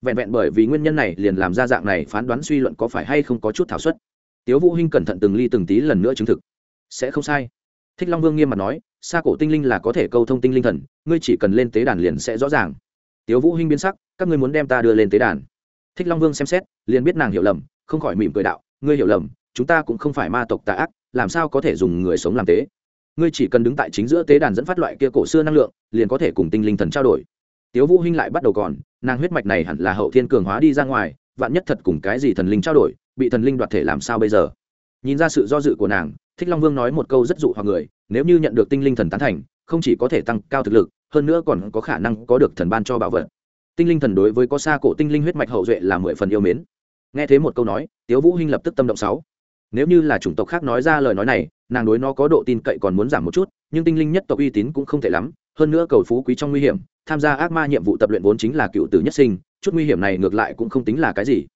Vẹn vẹn bởi vì nguyên nhân này liền làm ra dạng này phán đoán suy luận có phải hay không có chút thảo suất. Tiếu vũ hinh cẩn thận từng ly từng tí lần nữa chứng thực. Sẽ không sai. Thích long vương nghiêm mặt nói, xa cổ tinh linh là có thể câu thông tinh linh thần, ngươi chỉ cần lên tế đàn liền sẽ rõ ràng. Tiếu vũ hinh biến sắc, các ngươi muốn đem ta đưa lên tế đàn thích long vương xem xét, liền biết nàng hiểu lầm, không khỏi mỉm cười đạo, ngươi hiểu lầm, chúng ta cũng không phải ma tộc tà ác, làm sao có thể dùng người sống làm tế? Ngươi chỉ cần đứng tại chính giữa tế đàn dẫn phát loại kia cổ xưa năng lượng, liền có thể cùng tinh linh thần trao đổi. Tiếu vũ hinh lại bắt đầu còn, nàng huyết mạch này hẳn là hậu thiên cường hóa đi ra ngoài, vạn nhất thật cùng cái gì thần linh trao đổi, bị thần linh đoạt thể làm sao bây giờ? Nhìn ra sự do dự của nàng, thích long vương nói một câu rất dụ hoặc người, nếu như nhận được tinh linh thần tán thành, không chỉ có thể tăng cao thực lực, hơn nữa còn có khả năng có được thần ban cho bảo vật tinh linh thần đối với có xa cổ tinh linh huyết mạch hậu duệ là mười phần yêu mến. Nghe thấy một câu nói, tiếu vũ hinh lập tức tâm động sáu. Nếu như là chủng tộc khác nói ra lời nói này, nàng đối nó có độ tin cậy còn muốn giảm một chút, nhưng tinh linh nhất tộc uy tín cũng không thể lắm, hơn nữa cầu phú quý trong nguy hiểm, tham gia ác ma nhiệm vụ tập luyện vốn chính là cựu tử nhất sinh, chút nguy hiểm này ngược lại cũng không tính là cái gì.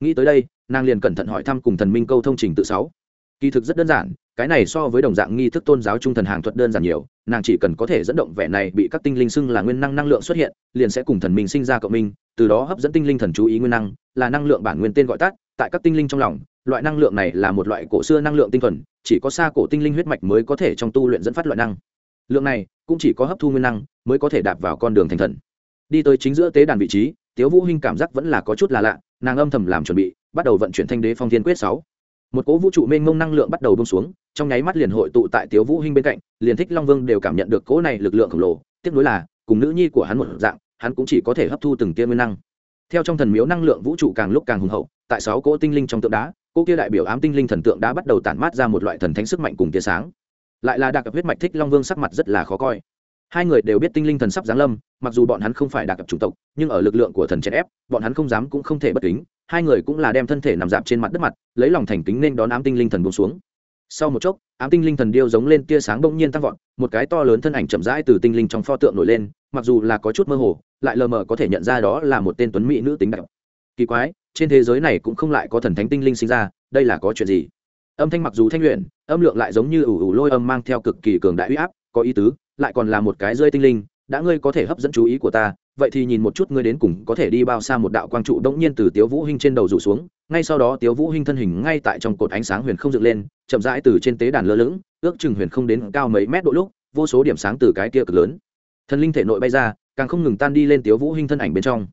Nghĩ tới đây, nàng liền cẩn thận hỏi thăm cùng thần minh câu thông trình tự sáu. Kỳ thực rất đơn giản cái này so với đồng dạng nghi thức tôn giáo trung thần hàng thuật đơn giản nhiều, nàng chỉ cần có thể dẫn động vẻ này bị các tinh linh xưng là nguyên năng năng lượng xuất hiện, liền sẽ cùng thần minh sinh ra cộng minh, từ đó hấp dẫn tinh linh thần chú ý nguyên năng, là năng lượng bản nguyên tên gọi tắt, tại các tinh linh trong lòng, loại năng lượng này là một loại cổ xưa năng lượng tinh thuần, chỉ có xa cổ tinh linh huyết mạch mới có thể trong tu luyện dẫn phát loại năng. Lượng này cũng chỉ có hấp thu nguyên năng mới có thể đạp vào con đường thành thần. Đi tới chính giữa tế đàn vị trí, tiếu vũ hinh cảm giác vẫn là có chút là lạ, nàng âm thầm làm chuẩn bị, bắt đầu vận chuyển thanh đế phong thiên quyết sáu một cỗ vũ trụ mênh mông năng lượng bắt đầu bông xuống, trong nháy mắt liền hội tụ tại tiếu vũ hinh bên cạnh, liền thích long vương đều cảm nhận được cỗ này lực lượng khổng lồ, tiếc nuối là, cùng nữ nhi của hắn một dạng, hắn cũng chỉ có thể hấp thu từng tia nguyên năng. Theo trong thần miếu năng lượng vũ trụ càng lúc càng hùng hậu, tại sáu cỗ tinh linh trong tượng đá, cỗ kia đại biểu ám tinh linh thần tượng đã bắt đầu tản mát ra một loại thần thánh sức mạnh cùng tia sáng. Lại là đặc huyết mạch thích long vương sắc mặt rất là khó coi hai người đều biết tinh linh thần sắp giáng lâm, mặc dù bọn hắn không phải đặc cập chủng tộc, nhưng ở lực lượng của thần chèn ép, bọn hắn không dám cũng không thể bất kính, hai người cũng là đem thân thể nằm dạp trên mặt đất mặt, lấy lòng thành kính nên đón ám tinh linh thần buông xuống. Sau một chốc, ám tinh linh thần điêu giống lên tia sáng bỗng nhiên tăng vọt, một cái to lớn thân ảnh chậm rãi từ tinh linh trong pho tượng nổi lên, mặc dù là có chút mơ hồ, lại lờ mờ có thể nhận ra đó là một tên tuấn mỹ nữ tính đặc kỳ quái, trên thế giới này cũng không lại có thần thánh tinh linh sinh ra, đây là có chuyện gì? Âm thanh mặc dù thanh luyện, âm lượng lại giống như ủ ủ lôi âm mang theo cực kỳ cường đại uy áp, có ý tứ lại còn là một cái rơi tinh linh, đã ngươi có thể hấp dẫn chú ý của ta, vậy thì nhìn một chút ngươi đến cùng có thể đi bao xa một đạo quang trụ đống nhiên từ tiếu vũ hinh trên đầu rủ xuống, ngay sau đó tiếu vũ hinh thân hình ngay tại trong cột ánh sáng huyền không dựng lên, chậm rãi từ trên tế đàn lơ lửng, ước chừng huyền không đến cao mấy mét độ lúc, vô số điểm sáng từ cái kia cực lớn, thần linh thể nội bay ra, càng không ngừng tan đi lên tiếu vũ hinh thân ảnh bên trong.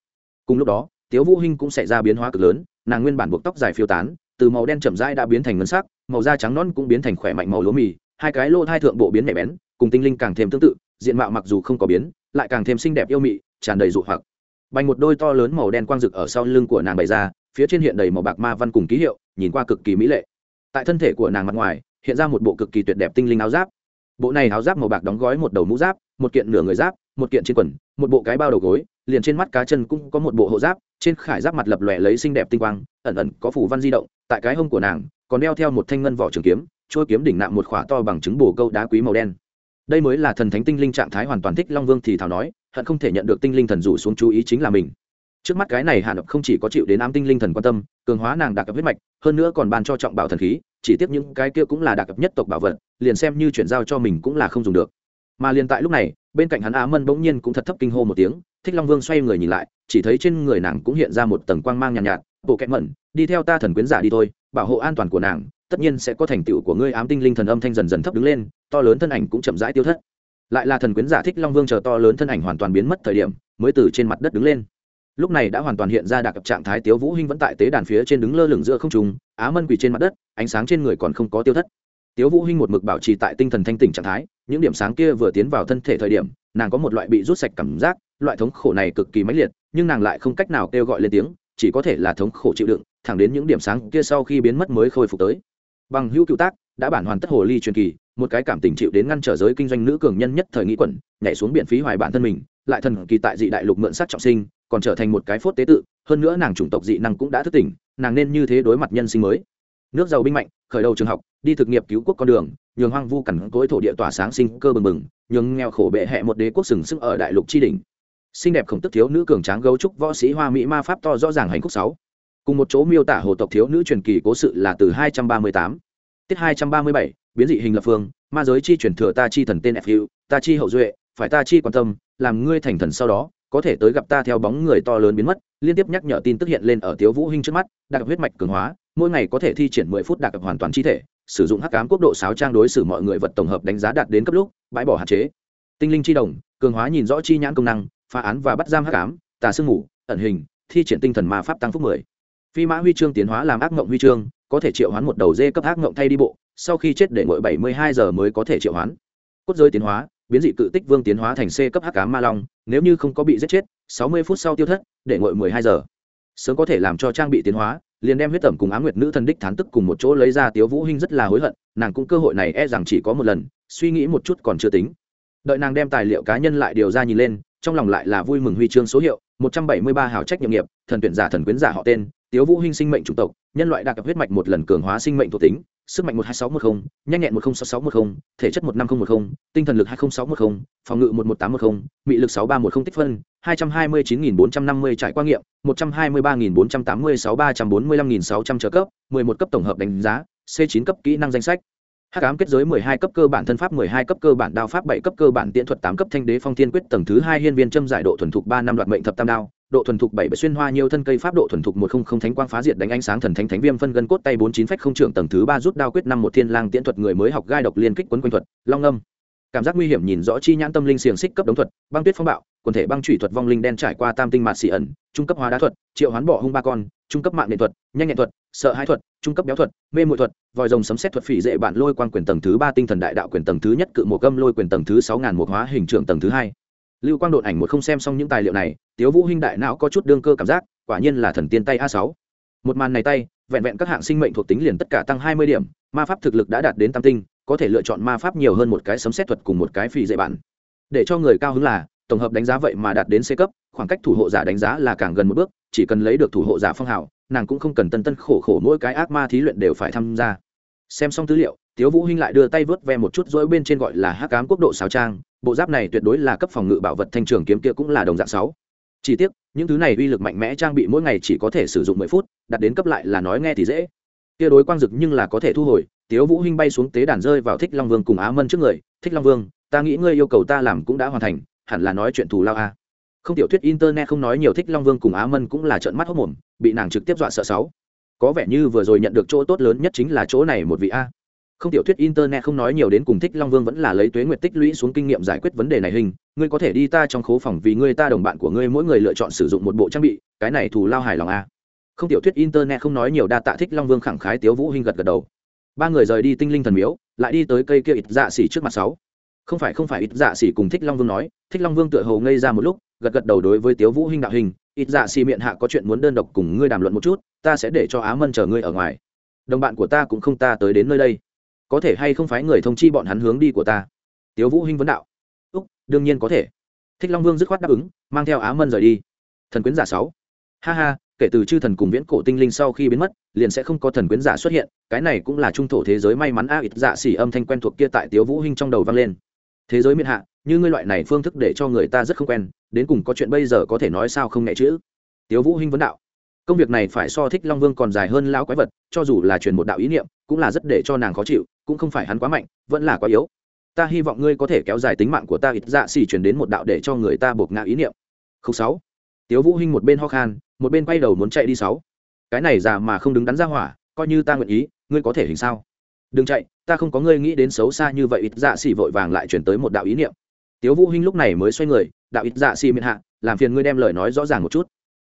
Cùng lúc đó, tiếu vũ hinh cũng xảy ra biến hóa cực lớn, nàng nguyên bản buộc tóc dài phiêu tán, từ màu đen chậm rãi đã biến thành ngân sắc, màu da trắng non cũng biến thành khỏe mạnh màu lúa mì, hai cái lô thai thượng bộ biến nhạy bén cùng tinh linh càng thêm tương tự, diện mạo mặc dù không có biến, lại càng thêm xinh đẹp yêu mị, tràn đầy dụ hoặc. Bành một đôi to lớn màu đen quang rực ở sau lưng của nàng bày ra, phía trên hiện đầy màu bạc ma văn cùng ký hiệu, nhìn qua cực kỳ mỹ lệ. Tại thân thể của nàng mặt ngoài, hiện ra một bộ cực kỳ tuyệt đẹp tinh linh áo giáp. Bộ này áo giáp màu bạc đóng gói một đầu mũ giáp, một kiện nửa người giáp, một kiện trên quần, một bộ cái bao đầu gối, liền trên mắt cá chân cũng có một bộ hộ giáp, trên khải giáp mặt lập lòe lấy xinh đẹp tinh quang, ẩn ẩn có phủ văn di động, tại cái hông của nàng, còn đeo theo một thanh ngân vỏ trường kiếm trôi kiếm đỉnh nạm một khỏa to bằng trứng bồ câu đá quý màu đen đây mới là thần thánh tinh linh trạng thái hoàn toàn thích long vương thì thảo nói hận không thể nhận được tinh linh thần rủ xuống chú ý chính là mình. Trước mắt cái này hạ nập không chỉ có chịu đến ám tinh linh thần quan tâm cường hóa nàng đặc cập huyết mạch hơn nữa còn ban cho trọng bảo thần khí chỉ tiếp những cái kia cũng là đặc cập nhất tộc bảo vật liền xem như chuyển giao cho mình cũng là không dùng được. Mà liền tại lúc này bên cạnh hắn á mân bỗng nhiên cũng thật thấp kinh hô một tiếng thích long vương xoay người nhìn lại chỉ thấy trên người nàng cũng hiện ra một tầng quang mang nhàn nhạt, nhạt bộ kẹt mẩn đi theo ta thần quyến giả đi thôi bảo hộ an toàn của nàng tất nhiên sẽ có thành tựu của ngươi ám tinh linh thần âm thanh dần dần thấp đứng lên, to lớn thân ảnh cũng chậm rãi tiêu thất. Lại là thần quyến giả thích long vương chờ to lớn thân ảnh hoàn toàn biến mất thời điểm, mới từ trên mặt đất đứng lên. Lúc này đã hoàn toàn hiện ra đặc trạng thái tiếu vũ hinh vẫn tại tế đàn phía trên đứng lơ lửng giữa không trung, á mân quỳ trên mặt đất, ánh sáng trên người còn không có tiêu thất. Tiếu vũ hinh một mực bảo trì tại tinh thần thanh tỉnh trạng thái, những điểm sáng kia vừa tiến vào thân thể thời điểm, nàng có một loại bị rút sạch cảm giác, loại thống khổ này cực kỳ mãnh liệt, nhưng nàng lại không cách nào kêu gọi lên tiếng, chỉ có thể là thống khổ chịu đựng, thẳng đến những điểm sáng kia sau khi biến mất mới khôi phục tới bằng hữu cựu tác, đã bản hoàn tất hồ ly truyền kỳ, một cái cảm tình chịu đến ngăn trở giới kinh doanh nữ cường nhân nhất thời nghĩ quẩn, nhảy xuống biện phí hoài bản thân mình, lại thần kỳ tại dị đại lục mượn sát trọng sinh, còn trở thành một cái phốt tế tự, hơn nữa nàng chủng tộc dị năng cũng đã thức tỉnh, nàng nên như thế đối mặt nhân sinh mới. Nước giàu binh mạnh, khởi đầu trường học, đi thực nghiệp cứu quốc con đường, nhường hoang vu cằn cối thổ địa tỏa sáng sinh cơ bừng bừng, nhường nghèo khổ bệ hẹ một đế quốc sừng sững ở đại lục tri đình xinh đẹp khổng tức thiếu nữ cường tráng gấu trúc võ sĩ hoa mỹ ma pháp to rõ ràng hành khúc sáu cùng một chỗ miêu tả hồ tộc thiếu nữ truyền kỳ cố sự là từ 238 tiết 237 biến dị hình lập phương, ma giới chi truyền thừa ta chi thần tên fu ta chi hậu duệ, phải ta chi quan tâm, làm ngươi thành thần sau đó, có thể tới gặp ta theo bóng người to lớn biến mất, liên tiếp nhắc nhở tin tức hiện lên ở tiếu vũ hinh trước mắt, đặc huyết mạch cường hóa, mỗi ngày có thể thi triển mười phút đặc hoàn toàn chi thể, sử dụng hắc ám quốc độ sáo trang đối xử mọi người vật tổng hợp đánh giá đạt đến cấp lúc, bãi bỏ hạn chế. Tinh linh chi đồng, cường hóa nhìn rõ chi nhãn công năng, phá án và bắt giam hắc ám, tà sương ngủ, ẩn hình, thi triển tinh thần ma pháp tăng phúc mười phi mã huy chương tiến hóa làm ác mộng huy chương, có thể triệu hoán một đầu dê cấp ác mộng thay đi bộ, sau khi chết để ngồi bảy mươi hai giờ mới có thể triệu hoán. Cốt giới tiến hóa, biến dị cự tích vương tiến hóa thành c cấp hắc cá ma long, nếu như không có bị giết chết, sáu mươi phút sau tiêu thất, để ngồi mười hai giờ. Sớm có thể làm cho trang bị tiến hóa, liền đem huyết tẩm cùng á nguyệt nữ thần đích thán tức cùng một chỗ lấy ra, tiếu vũ hinh rất là hối hận, nàng cũng cơ hội này e rằng chỉ có một lần, suy nghĩ một chút còn chưa tính. Đợi nàng đem tài liệu cá nhân lại điều ra nhìn lên, trong lòng lại là vui mừng huy chương số hiệu, một trăm bảy mươi ba hào trách nhiệm nghiệp, thần tuyển giả thần quyến giả họ tên tiếu vũ hinh sinh mệnh chủng tộc, nhân loại đạt cập huyết mạch một lần cường hóa sinh mệnh thuộc tính, sức mạnh một hai sáu một không, nhanh nhẹn một không sáu sáu một không, thể chất một năm không một không, tinh thần lực hai không sáu một không, phòng ngự một một tám một không, mị lực sáu ba một không tích phân, hai trăm hai mươi chín nghìn bốn trăm năm mươi trải qua nghiệm, một trăm hai mươi ba nghìn bốn trăm tám mươi sáu ba trăm bốn mươi lăm nghìn sáu trăm trợ cấp, mười một cấp tổng hợp đánh giá C9 cấp kỹ năng danh sách. Hắc ám kết giới 12 cấp cơ bản thân pháp 12 cấp cơ bản đao pháp 7 cấp cơ bản tiễn thuật 8 cấp thanh đế phong thiên quyết tầng thứ 2 hiên viên châm giải độ thuần thục 3 năm đoạt mệnh thập tam đao độ thuần thục bảy bảy xuyên hoa nhiều thân cây pháp độ thuần thục một không không thánh quang phá diệt đánh ánh sáng thần thánh thánh viêm phân gân cốt tay bốn chín phách không trưởng tầng thứ ba rút đao quyết năm một thiên lang tiễn thuật người mới học gai độc liên kích quấn quanh thuật, long âm. Cảm giác nguy hiểm nhìn rõ chi nhãn tâm linh xiềng xích cấp đống thuật, băng tuyết phong bạo, quần thể băng chủy thuật vong linh đen trải qua tam tinh mạt xì ẩn, trung cấp hóa đá thuật, triệu hoán bỏ hung ba con, trung cấp mạng nghệ thuật, nhanh nhẹn thuật, sợ hãi thuật, trung cấp béo thuật, mê mụi thuật, vòi rồng sấm xét thuật phỉ dễ bản lôi quan quyền tầng thứ ba tinh thần đại đạo quyền tầng thứ nhất cự một câm lôi quyền tầng thứ sáu ngàn một hóa hình trưởng tầng thứ hai lưu quang đột ảnh một không xem xong những tài liệu này, tiếu vũ huynh đại não có chút đương cơ cảm giác, quả nhiên là thần tiên tay a sáu. Một màn này tay, vẹn vẹn các hạng sinh mệnh thuộc tính liền tất cả tăng hai mươi điểm, ma pháp thực lực đã đạt đến tam tinh, có thể lựa chọn ma pháp nhiều hơn một cái sấm xét thuật cùng một cái phi dạy bản để cho người cao hứng là, tổng hợp đánh giá vậy mà đạt đến c cấp, khoảng cách thủ hộ giả đánh giá là càng gần một bước, chỉ cần lấy được thủ hộ giả phong hào, nàng cũng không cần tân tân khổ khổ mỗi cái ác ma thí luyện đều phải tham gia. Xem xong tư liệu tiếu vũ hinh lại đưa tay vớt ve một chút rối bên trên gọi là hắc ám quốc độ sáo trang, bộ giáp này tuyệt đối là cấp phòng ngự bảo vật thanh trường kiếm kia cũng là đồng dạng sáu. Chỉ tiếc, những thứ này uy lực mạnh mẽ trang bị mỗi ngày chỉ có thể sử dụng mười phút, đặt đến cấp lại là nói nghe thì dễ. Kia đối quang dực nhưng là có thể thu hồi, tiếu vũ hinh bay xuống tế đàn rơi vào thích long vương cùng á mân trước người. Thích long vương, ta nghĩ ngươi yêu cầu ta làm cũng đã hoàn thành, hẳn là nói chuyện thù lao a. Không tiểu thuyết internet không nói nhiều, thích long vương cùng á mân cũng là trợn mắt hốc mồm, bị nàng trực tiếp dọa sợ sáu. Có vẻ như vừa rồi nhận được chỗ tốt lớn nhất chính là chỗ này một vị a không tiểu thuyết internet không nói nhiều đến cùng thích long vương vẫn là lấy tuế nguyệt tích lũy xuống kinh nghiệm giải quyết vấn đề này hình. Ngươi có thể đi ta trong khố phòng vì ngươi ta đồng bạn của ngươi mỗi người lựa chọn sử dụng một bộ trang bị, cái này thù lao hài lòng a không tiểu thuyết internet không nói nhiều đa tạ thích long vương khẳng khái tiếu vũ hình gật gật đầu. Ba người rời đi tinh linh thần miếu, lại đi tới cây kia ít dạ xỉ trước mặt sáu. Không phải không phải, ít dạ xỉ cùng thích long vương nói, thích long vương tựa hồ ngây ra một lúc, gật gật đầu đối với tiếu vũ hình đạo hình, ít dạ xỉ miệng hạ có chuyện muốn đơn độc cùng ngươi đàm luận một chút, ta sẽ để cho á mân chờ ngươi ở ngoài. Đồng bạn của ta cũng không ta tới đến nơi đây có thể hay không phải người thông chi bọn hắn hướng đi của ta? Tiếu vũ hinh vấn đạo. Úc, đương nhiên có thể. Thích long vương dứt khoát đáp ứng, mang theo á mân rời đi. Thần quyến giả sáu. Ha ha, kể từ chư thần cùng viễn cổ tinh linh sau khi biến mất, liền sẽ không có thần quyến giả xuất hiện, cái này cũng là trung thổ thế giới may mắn a ít dạ xỉ âm thanh quen thuộc kia tại tiếu vũ hinh trong đầu vang lên. Thế giới miệt hạ, như ngươi loại này phương thức để cho người ta rất không quen, đến cùng có chuyện bây giờ có thể nói sao không nhẹ chữ tiếu vũ hinh vấn đạo công việc này phải so thích long vương còn dài hơn lão quái vật, cho dù là truyền một đạo ý niệm, cũng là rất để cho nàng khó chịu, cũng không phải hắn quá mạnh, vẫn là quá yếu. Ta hy vọng ngươi có thể kéo dài tính mạng của ta ít dạ xỉ truyền đến một đạo để cho người ta buộc ngã ý niệm. Không sáu. Tiếu vũ hinh một bên ho khan, một bên quay đầu muốn chạy đi sáu. Cái này già mà không đứng đắn ra hỏa, coi như ta nguyện ý, ngươi có thể hình sao? Đừng chạy, ta không có ngươi nghĩ đến xấu xa như vậy ít dạ xỉ vội vàng lại chuyển tới một đạo ý niệm. Tiếu vũ hinh lúc này mới xoay người, đạo ít dạ xỉ miệng hạ, làm phiền ngươi đem lời nói rõ ràng một chút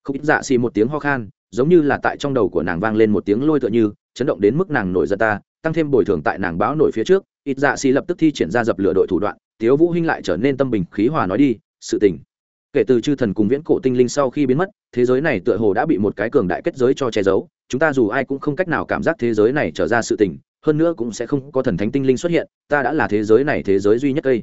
không ít dạ xì một tiếng ho khan, giống như là tại trong đầu của nàng vang lên một tiếng lôi tựa như, chấn động đến mức nàng nổi giận ta, tăng thêm bồi thường tại nàng báo nổi phía trước, ít dạ xì lập tức thi triển ra dập lửa đội thủ đoạn, tiếu vũ hinh lại trở nên tâm bình khí hòa nói đi, sự tình kể từ chư thần cùng viễn cổ tinh linh sau khi biến mất, thế giới này tựa hồ đã bị một cái cường đại kết giới cho che giấu, chúng ta dù ai cũng không cách nào cảm giác thế giới này trở ra sự tình, hơn nữa cũng sẽ không có thần thánh tinh linh xuất hiện, ta đã là thế giới này thế giới duy nhất đây.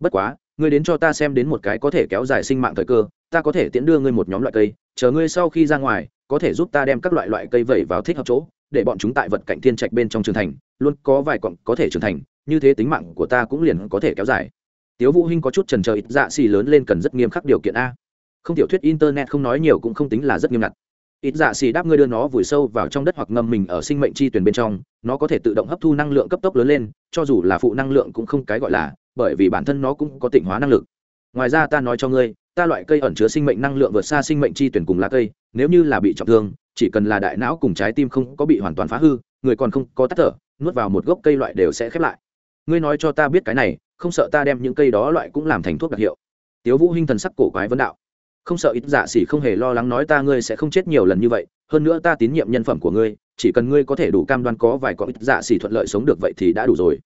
bất quá ngươi đến cho ta xem đến một cái có thể kéo dài sinh mạng thời cơ, ta có thể tiễn đưa ngươi một nhóm loại cây, chờ ngươi sau khi ra ngoài, có thể giúp ta đem các loại loại cây vẩy vào thích hợp chỗ, để bọn chúng tại vật cạnh thiên trạch bên trong trường thành, luôn có vài cọng có thể trưởng thành, như thế tính mạng của ta cũng liền có thể kéo dài. Tiếu vũ hinh có chút trần chờ, ít dạ xì lớn lên cần rất nghiêm khắc điều kiện a. Không tiểu thuyết internet không nói nhiều cũng không tính là rất nghiêm ngặt. Ít dạ xì đáp ngươi đưa nó vùi sâu vào trong đất hoặc ngâm mình ở sinh mệnh chi tuyển bên trong, nó có thể tự động hấp thu năng lượng cấp tốc lớn lên, cho dù là phụ năng lượng cũng không cái gọi là bởi vì bản thân nó cũng có tịnh hóa năng lực. Ngoài ra ta nói cho ngươi, ta loại cây ẩn chứa sinh mệnh năng lượng vượt xa sinh mệnh chi tuyển cùng lá cây, nếu như là bị trọng thương, chỉ cần là đại não cùng trái tim không có bị hoàn toàn phá hư, người còn không có tắt thở, nuốt vào một gốc cây loại đều sẽ khép lại. Ngươi nói cho ta biết cái này, không sợ ta đem những cây đó loại cũng làm thành thuốc đặc hiệu. Tiếu vũ hinh thần sắc cổ quái vấn đạo. Không sợ ít dạ xỉ không hề lo lắng nói ta ngươi sẽ không chết nhiều lần như vậy, hơn nữa ta tín nhiệm nhân phẩm của ngươi, chỉ cần ngươi có thể đủ cam đoan có vài có ít dạ xỉ thuận lợi sống được vậy thì đã đủ rồi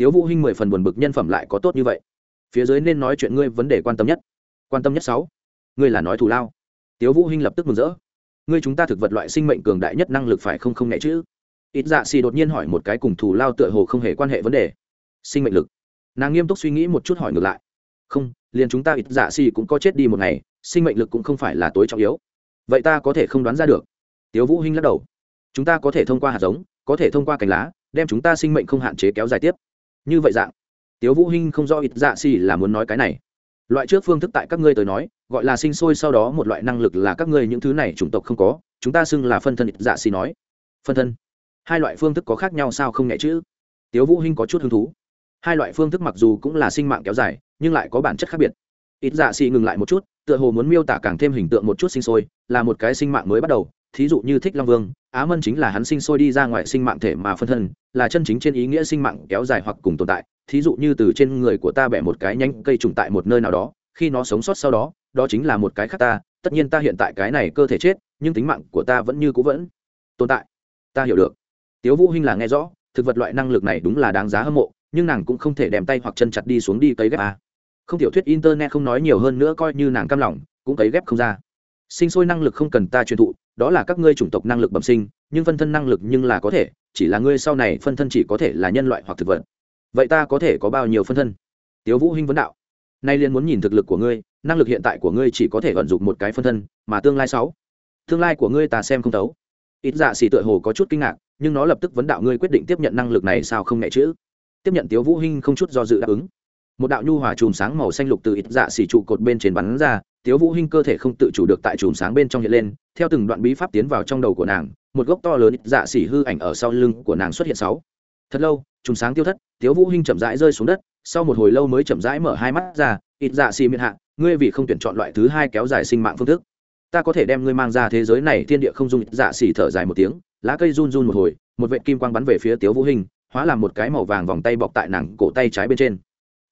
tiếu vũ hinh mười phần buồn bực nhân phẩm lại có tốt như vậy. Phía dưới nên nói chuyện ngươi vấn đề quan tâm nhất. Quan tâm nhất sáu. Ngươi là nói thù lao. Tiếu vũ hinh lập tức mừng rỡ. Ngươi chúng ta thực vật loại sinh mệnh cường đại nhất năng lực phải không không nhẹ chứ? Ít dạ xỉ đột nhiên hỏi một cái cùng thù lao tựa hồ không hề quan hệ vấn đề. Sinh mệnh lực. Nàng nghiêm túc suy nghĩ một chút hỏi ngược lại. Không, liền chúng ta ít dạ xỉ cũng có chết đi một ngày, sinh mệnh lực cũng không phải là tối trọng yếu. Vậy ta có thể không đoán ra được. Tiếu vũ hinh lắc đầu. Chúng ta có thể thông qua hạt giống, có thể thông qua cành lá, đem chúng ta sinh mệnh không hạn chế kéo dài tiếp như vậy dạng. Tiếu vũ hinh không rõ ít dạ xì là muốn nói cái này. Loại trước phương thức tại các ngươi tới nói, gọi là sinh sôi sau đó một loại năng lực là các ngươi những thứ này chủng tộc không có, chúng ta xưng là phân thân ít dạ xì nói. Phân thân? Hai loại phương thức có khác nhau sao không nhẹ chứ? Tiếu vũ hinh có chút hứng thú. Hai loại phương thức mặc dù cũng là sinh mạng kéo dài, nhưng lại có bản chất khác biệt. Ít dạ xì ngừng lại một chút, tựa hồ muốn miêu tả càng thêm hình tượng một chút sinh sôi, là một cái sinh mạng mới bắt đầu thí dụ như thích long vương, á mân chính là hắn sinh sôi đi ra ngoài sinh mạng thể mà phân thân, là chân chính trên ý nghĩa sinh mạng kéo dài hoặc cùng tồn tại. Thí dụ như từ trên người của ta bẻ một cái nhánh cây trùng tại một nơi nào đó, khi nó sống sót sau đó đó chính là một cái khác ta, tất nhiên ta hiện tại cái này cơ thể chết, nhưng tính mạng của ta vẫn như cũ vẫn tồn tại. Ta hiểu được. Tiếu vũ hinh là nghe rõ, thực vật loại năng lực này đúng là đáng giá hâm mộ, nhưng nàng cũng không thể đem tay hoặc chân chặt đi xuống đi cấy ghép à. Không tiểu thuyết internet không nói nhiều hơn nữa coi như nàng cam lòng, cũng cấy ghép không ra. Sinh sôi năng lực không cần ta truyền thụ đó là các ngươi chủng tộc năng lực bẩm sinh, nhưng phân thân năng lực nhưng là có thể, chỉ là ngươi sau này phân thân chỉ có thể là nhân loại hoặc thực vật. Vậy ta có thể có bao nhiêu phân thân? Tiếu vũ hinh vấn đạo. Nay liên muốn nhìn thực lực của ngươi, năng lực hiện tại của ngươi chỉ có thể vận dụng một cái phân thân, mà tương lai sáu. Tương lai của ngươi ta xem không tấu ít dạ xì tựa hồ có chút kinh ngạc, nhưng nó lập tức vấn đạo ngươi quyết định tiếp nhận năng lực này sao không nhẹ chữ? Tiếp nhận tiếu vũ hinh không chút do dự đáp ứng một đạo nhu hòa chùm sáng màu xanh lục từ ít dạ xỉ trụ cột bên trên bắn ra, tiếu vũ hinh cơ thể không tự chủ được tại chùm sáng bên trong hiện lên, theo từng đoạn bí pháp tiến vào trong đầu của nàng, một gốc to lớn ít dạ xỉ hư ảnh ở sau lưng của nàng xuất hiện sáu. Thật lâu, chùm sáng tiêu thất, tiếu vũ hinh chậm rãi rơi xuống đất, sau một hồi lâu mới chậm rãi mở hai mắt ra, ít dạ xỉ miễn hạ, ngươi vì không tuyển chọn loại thứ hai kéo dài sinh mạng phương thức. Ta có thể đem ngươi mang ra thế giới này, thiên địa không dung ít dạ xỉ thở dài một tiếng, lá cây run run một hồi, một vệt kim quang bắn về phía tiếu vũ hinh, hóa làm một cái màu vàng vòng tay bọc tại nàng cổ tay trái bên trên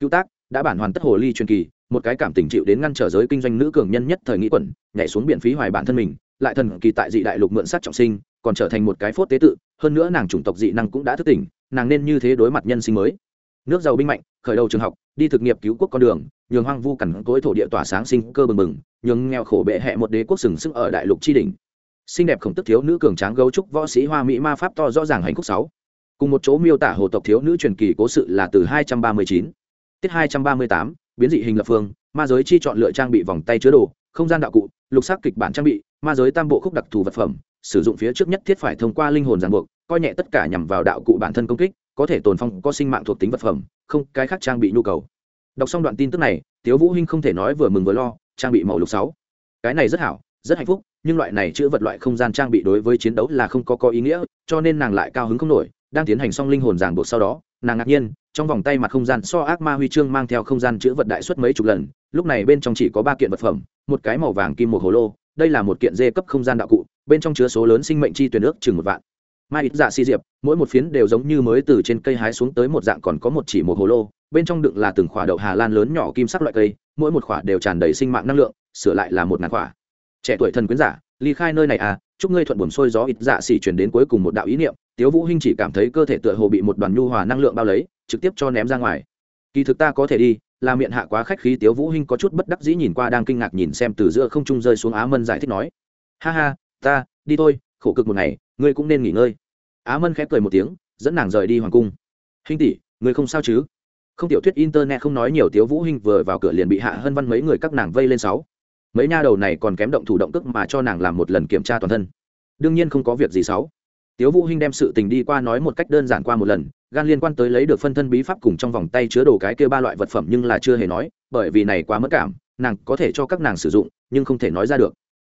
cứu tác, đã bản hoàn tất hồ ly truyền kỳ, một cái cảm tình chịu đến ngăn trở giới kinh doanh nữ cường nhân nhất thời nghĩ quẩn, nhảy xuống biển phí hoài bản thân mình, lại thần kỳ tại dị đại lục mượn sát trọng sinh, còn trở thành một cái phốt tế tự, hơn nữa nàng chủng tộc dị năng cũng đã thức tỉnh, nàng nên như thế đối mặt nhân sinh mới. Nước giàu binh mạnh, khởi đầu trường học, đi thực nghiệp cứu quốc con đường, nhường hoang vu cằn cối thổ địa tỏa sáng sinh cơ bừng bừng, nhường nghèo khổ bệ hẹ một đế quốc sừng sững ở đại lục tri đình xinh đẹp khổng tức thiếu nữ cường tráng gấu trúc võ sĩ hoa mỹ ma pháp to rõ ràng hành khúc sáu. Cùng một chỗ miêu tả hồ tộc thiếu nữ truyền kỳ cố sự là từ hai trăm ba mươi chín tiết hai trăm ba mươi tám, biến dị hình lập phương, ma giới chi chọn lựa trang bị vòng tay chứa đồ, không gian đạo cụ, lục sắc kịch bản trang bị, ma giới tam bộ khúc đặc thù vật phẩm, sử dụng phía trước nhất thiết phải thông qua linh hồn ràng buộc, coi nhẹ tất cả nhằm vào đạo cụ bản thân công kích, có thể tồn phong có sinh mạng thuộc tính vật phẩm, không, cái khác trang bị nhu cầu. Đọc xong đoạn tin tức này, tiếu vũ hinh không thể nói vừa mừng vừa lo, trang bị màu lục sáu. Cái này rất hảo, rất hạnh phúc, nhưng loại này chữa vật loại không gian trang bị đối với chiến đấu là không có có ý nghĩa, cho nên nàng lại cao hứng không nổi, đang tiến hành xong linh hồn ràng buộc sau đó, nàng ngạc nhiên trong vòng tay mặt không gian so ác ma huy chương mang theo không gian chữa vật đại suất mấy chục lần, lúc này bên trong chỉ có ba kiện vật phẩm, một cái màu vàng kim một hồ lô, đây là một kiện dê cấp không gian đạo cụ, bên trong chứa số lớn sinh mệnh chi tuyển ước chừng một vạn. Mai ít dạ si diệp, mỗi một phiến đều giống như mới từ trên cây hái xuống tới một dạng còn có một chỉ một hồ lô, bên trong đựng là từng khỏa đậu hà lan lớn nhỏ kim sắc loại cây, mỗi một khỏa đều tràn đầy sinh mạng năng lượng, sửa lại là một ngàn khỏa. Trẻ tuổi thần quyến giả, ly khai nơi này à chúc ngươi thuận buồm xuôi gió ít dạ xỉ chuyển đến cuối cùng một đạo ý niệm tiếu vũ hinh chỉ cảm thấy cơ thể tựa hồ bị một đoàn nhu hòa năng lượng bao lấy, trực tiếp cho ném ra ngoài. Kỳ thực ta có thể đi, là miệng hạ quá khách khí, tiếu vũ hinh có chút bất đắc dĩ nhìn qua đang kinh ngạc nhìn xem từ giữa không trung rơi xuống á mân giải thích nói. Ha ha, ta, đi thôi, khổ cực một ngày, ngươi cũng nên nghỉ ngơi. Á mân khép cười một tiếng, dẫn nàng rời đi hoàng cung. Hinh tỷ, ngươi không sao chứ? Không tiểu thuyết internet không nói nhiều, tiếu vũ hinh vừa vào cửa liền bị hạ hân văn mấy người các nàng vây lên sáu. Mấy nha đầu này còn kém động thủ động cước mà cho nàng làm một lần kiểm tra toàn thân. Đương nhiên không có việc gì sáu tiếu vũ hinh đem sự tình đi qua nói một cách đơn giản qua một lần, gan liên quan tới lấy được phân thân bí pháp cùng trong vòng tay chứa đồ cái kia ba loại vật phẩm nhưng là chưa hề nói, bởi vì này quá mất cảm, nàng có thể cho các nàng sử dụng, nhưng không thể nói ra được.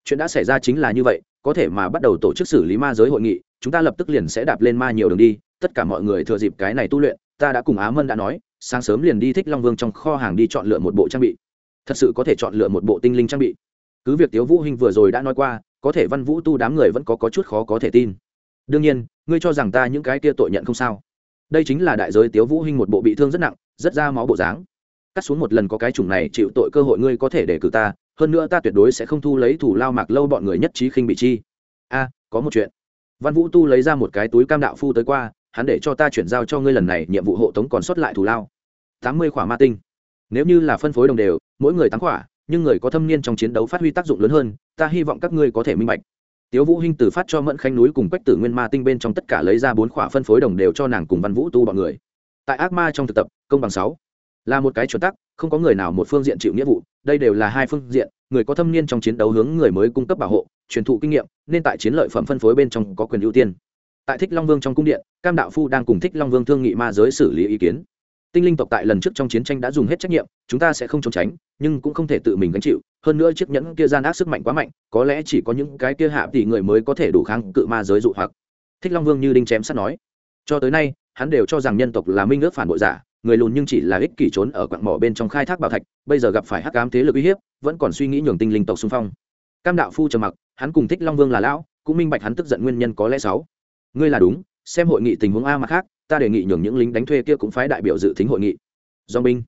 Chuyện đã xảy ra chính là như vậy, có thể mà bắt đầu tổ chức xử lý ma giới hội nghị, chúng ta lập tức liền sẽ đạp lên ma nhiều đường đi, tất cả mọi người thừa dịp cái này tu luyện, ta đã cùng á mân đã nói, sáng sớm liền đi thích long vương trong kho hàng đi chọn lựa một bộ trang bị. Thật sự có thể chọn lựa một bộ tinh linh trang bị. Cứ việc tiếu vũ hinh vừa rồi đã nói qua, có thể văn vũ tu đám người vẫn có có chút khó có thể tin đương nhiên, ngươi cho rằng ta những cái kia tội nhận không sao. Đây chính là đại giới tiếu vũ hinh một bộ bị thương rất nặng, rất ra máu bộ dáng. Cắt xuống một lần có cái chủng này chịu tội cơ hội ngươi có thể để cử ta, hơn nữa ta tuyệt đối sẽ không thu lấy thủ lao mạc lâu bọn người nhất trí khinh bị chi. A, có một chuyện. Văn vũ tu lấy ra một cái túi cam đạo phu tới qua, hắn để cho ta chuyển giao cho ngươi lần này, nhiệm vụ hộ tống còn sót lại thủ lao. Tám mươi khỏa ma tinh. Nếu như là phân phối đồng đều, mỗi người tám khỏa, nhưng người có thâm niên trong chiến đấu phát huy tác dụng lớn hơn, ta hy vọng các ngươi có thể minh bạch tiếu vũ hinh từ phát cho mẫn khanh núi cùng quách tử nguyên ma tinh bên trong tất cả lấy ra bốn khỏa phân phối đồng đều cho nàng cùng văn vũ tu bọn người. Tại ác ma trong thực tập, công bằng sáu. Là một cái chuẩn tắc, không có người nào một phương diện chịu nghĩa vụ, đây đều là hai phương diện, người có thâm niên trong chiến đấu hướng người mới cung cấp bảo hộ, truyền thụ kinh nghiệm, nên tại chiến lợi phẩm phân phối bên trong có quyền ưu tiên. Tại thích long vương trong cung điện, cam đạo phu đang cùng thích long vương thương nghị ma giới xử lý ý kiến tinh linh tộc tại lần trước trong chiến tranh đã dùng hết trách nhiệm, chúng ta sẽ không trốn tránh, nhưng cũng không thể tự mình gánh chịu. Hơn nữa chiếc nhẫn kia gian ác sức mạnh quá mạnh, có lẽ chỉ có những cái kia hạ tỷ người mới có thể đủ kháng cự ma giới dụ hoặc. Thích long vương như đinh chém sắt nói. Cho tới nay, hắn đều cho rằng nhân tộc là minh ước phản bội giả, người lùn nhưng chỉ là ích kỷ trốn ở quặng mỏ bên trong khai thác bảo thạch, bây giờ gặp phải hắc cám thế lực uy hiếp, vẫn còn suy nghĩ nhường tinh linh tộc xung phong. Cam đạo phu trầm mặc, hắn cùng thích long vương là lão, cũng minh bạch hắn tức giận nguyên nhân có lẽ sáu ngươi là đúng, xem hội nghị tình huống a mà khác ta đề nghị nhường những lính đánh thuê kia cũng phái đại biểu dự tính hội nghị. Do binh.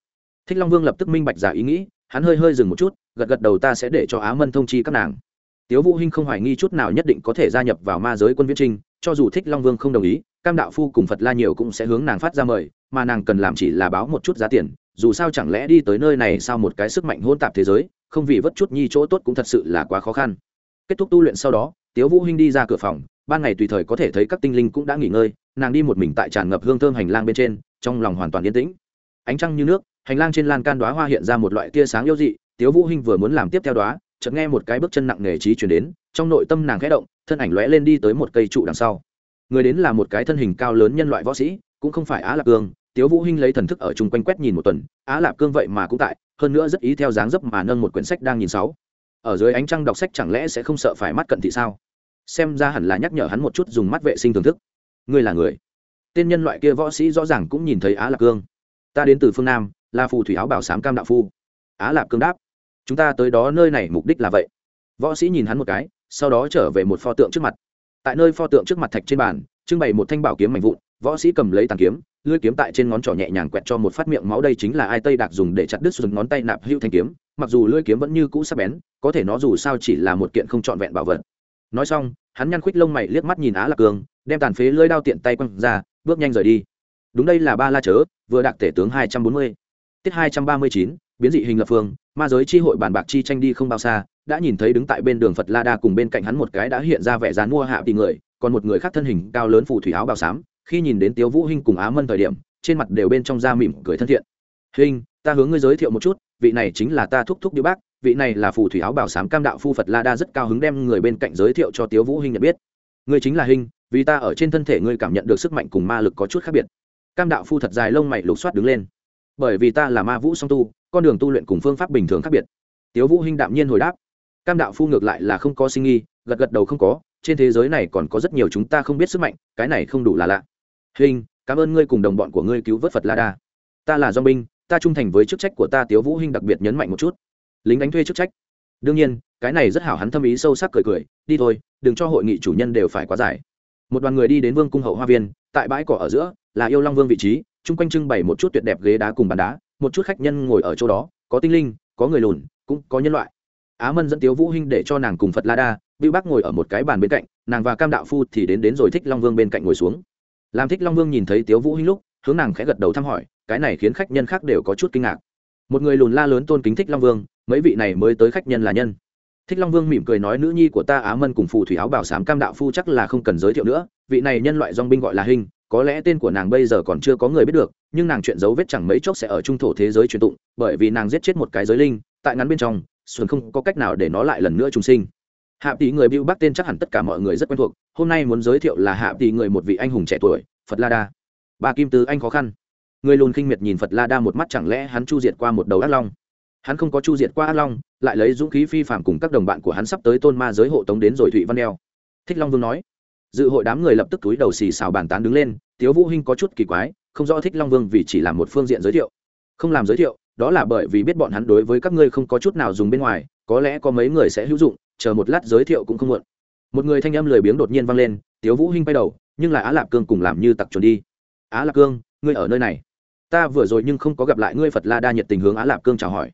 Thích long vương lập tức minh bạch giả ý nghĩ, hắn hơi hơi dừng một chút, gật gật đầu ta sẽ để cho á mân thông chi các nàng. Tiếu vũ hinh không hoài nghi chút nào nhất định có thể gia nhập vào ma giới quân viễn trinh, cho dù thích long vương không đồng ý, cam đạo phu cùng phật la nhiều cũng sẽ hướng nàng phát ra mời, mà nàng cần làm chỉ là báo một chút giá tiền, dù sao chẳng lẽ đi tới nơi này sao một cái sức mạnh hỗn tạp thế giới, không vì vất chút nhi chỗ tốt cũng thật sự là quá khó khăn. Kết thúc tu luyện sau đó, tiếu vũ hinh đi ra cửa phòng, ban ngày tùy thời có thể thấy các tinh linh cũng đã nghỉ ngơi nàng đi một mình tại tràn ngập hương thơm hành lang bên trên, trong lòng hoàn toàn yên tĩnh. Ánh trăng như nước, hành lang trên lan can đoá hoa hiện ra một loại tia sáng yếu dị, tiếu vũ hinh vừa muốn làm tiếp theo đoá chợt nghe một cái bước chân nặng nề trí truyền đến, trong nội tâm nàng khẽ động, thân ảnh lóe lên đi tới một cây trụ đằng sau. Người đến là một cái thân hình cao lớn nhân loại võ sĩ, cũng không phải á lạp cương, tiếu vũ hinh lấy thần thức ở chung quanh quét nhìn một tuần, á lạp cương vậy mà cũng tại, hơn nữa rất ý theo dáng dấp mà nâng một quyển sách đang nhìn sáu. Ở dưới ánh trăng đọc sách chẳng lẽ sẽ không sợ phải mắt cận thị sao? Xem ra hẳn là nhắc nhở hắn một chút dùng mắt vệ sinh thưởng thức ngươi là người. Tên nhân loại kia võ sĩ rõ ràng cũng nhìn thấy á lạp cương. Ta đến từ phương nam, là phù thủy áo bảo sám cam đạo phu. Á lạp cương đáp. Chúng ta tới đó nơi này mục đích là vậy. Võ sĩ nhìn hắn một cái, sau đó trở về một pho tượng trước mặt. Tại nơi pho tượng trước mặt thạch trên bàn, trưng bày một thanh bảo kiếm mạnh vụn, võ sĩ cầm lấy tàn kiếm, lưỡi kiếm tại trên ngón trỏ nhẹ nhàng quẹt cho một phát miệng máu đây chính là ai tây đạc dùng để chặt đứt sừng ngón tay nạp hữu thanh kiếm, mặc dù lưỡi kiếm vẫn như cũ sắc bén, có thể nó dù sao chỉ là một kiện không trọn vẹn bảo vật. Nói xong hắn nhăn khuyết lông mày liếc mắt nhìn á lạc Cường, đem tàn phế lưỡi đao tiện tay quăng ra bước nhanh rời đi. Đúng đây là ba la chớ vừa đạt tể tướng hai trăm bốn mươi. Tiết hai trăm ba mươi chín biến dị hình lập phương ma giới chi hội bản bạc chi tranh đi không bao xa đã nhìn thấy đứng tại bên đường phật la đa cùng bên cạnh hắn một cái đã hiện ra vẻ dán mua hạ tỷ người còn một người khác thân hình cao lớn phù thủy áo bào xám khi nhìn đến tiếu vũ hinh cùng á mân thời điểm trên mặt đều bên trong da mỉm cười thân thiện. Hinh ta hướng ngươi giới thiệu một chút vị này chính là ta thúc thúc điêu bác vị này là phù thủy áo bảo sám cam đạo phu phật la đa rất cao hứng đem người bên cạnh giới thiệu cho tiếu vũ hinh nhận biết. Ngươi chính là hình vì ta ở trên thân thể ngươi cảm nhận được sức mạnh cùng ma lực có chút khác biệt. Cam đạo phu thật dài lông mày lục soát đứng lên. Bởi vì ta là ma vũ song tu, con đường tu luyện cùng phương pháp bình thường khác biệt. Tiếu vũ hinh đạm nhiên hồi đáp. Cam đạo phu ngược lại là không có sinh nghi gật gật đầu không có, trên thế giới này còn có rất nhiều chúng ta không biết sức mạnh, cái này không đủ là lạ. Hình cảm ơn ngươi cùng đồng bọn của ngươi cứu vớt phật la đa. Ta là do binh, ta trung thành với chức trách của ta, tiếu vũ hinh đặc biệt nhấn mạnh một chút lính đánh thuê chức trách. Đương nhiên, cái này rất hảo hắn thâm ý sâu sắc cười cười, đi thôi, đừng cho hội nghị chủ nhân đều phải quá dài. Một đoàn người đi đến vương cung hậu hoa viên, tại bãi cỏ ở giữa, là yêu long vương vị trí, chung quanh trưng bày một chút tuyệt đẹp ghế đá cùng bàn đá, một chút khách nhân ngồi ở chỗ đó, có tinh linh, có người lùn, cũng có nhân loại. Á mân dẫn tiếu vũ hinh để cho nàng cùng phật la đa, bưu bác ngồi ở một cái bàn bên cạnh, nàng và cam đạo phu thì đến đến rồi thích long vương bên cạnh ngồi xuống. Làm thích long vương nhìn thấy tiếu vũ hinh lúc, hướng nàng khẽ gật đầu thăm hỏi, cái này khiến khách nhân khác đều có chút kinh ngạc. Một người lùn la lớn tôn kính thích long vương mấy vị này mới tới khách nhân là nhân. Thích long vương mỉm cười nói, nữ nhi của ta á mân cùng phù thủy áo bảo sám cam đạo phu chắc là không cần giới thiệu nữa. Vị này nhân loại dong binh gọi là hình, có lẽ tên của nàng bây giờ còn chưa có người biết được, nhưng nàng chuyện dấu vết chẳng mấy chốc sẽ ở trung thổ thế giới truyền tụng, bởi vì nàng giết chết một cái giới linh, tại ngắn bên trong, xuân không có cách nào để nó lại lần nữa trùng sinh. Hạ tỷ người bưu bắc tên chắc hẳn tất cả mọi người rất quen thuộc, hôm nay muốn giới thiệu là hạ tỷ người một vị anh hùng trẻ tuổi, phật la đa. Ba kim tứ anh khó khăn. Người lùn khinh miệt nhìn phật la đa một mắt, chẳng lẽ hắn chu diệt qua một đầu ác long? Hắn không có chu diệt qua ác long, lại lấy dũng khí phi phạm cùng các đồng bạn của hắn sắp tới tôn ma giới hộ tống đến rồi thụy văn đeo. Thích long vương nói. Dự hội đám người lập tức túi đầu xì xào bàn tán đứng lên, tiếu vũ hinh có chút kỳ quái, không rõ thích long vương vì chỉ làm một phương diện giới thiệu. Không làm giới thiệu, đó là bởi vì biết bọn hắn đối với các ngươi không có chút nào dùng bên ngoài, có lẽ có mấy người sẽ hữu dụng, chờ một lát giới thiệu cũng không muộn. Một người thanh âm lười biếng đột nhiên vang lên, tiếu vũ hinh bay đầu, nhưng là á lạp cương cùng làm như tặc chuẩn đi. Á lạp cương, ngươi ở nơi này. Ta vừa rồi nhưng không có gặp lại ngươi phật la đa nhiệt tình hướng á lạp cương chào hỏi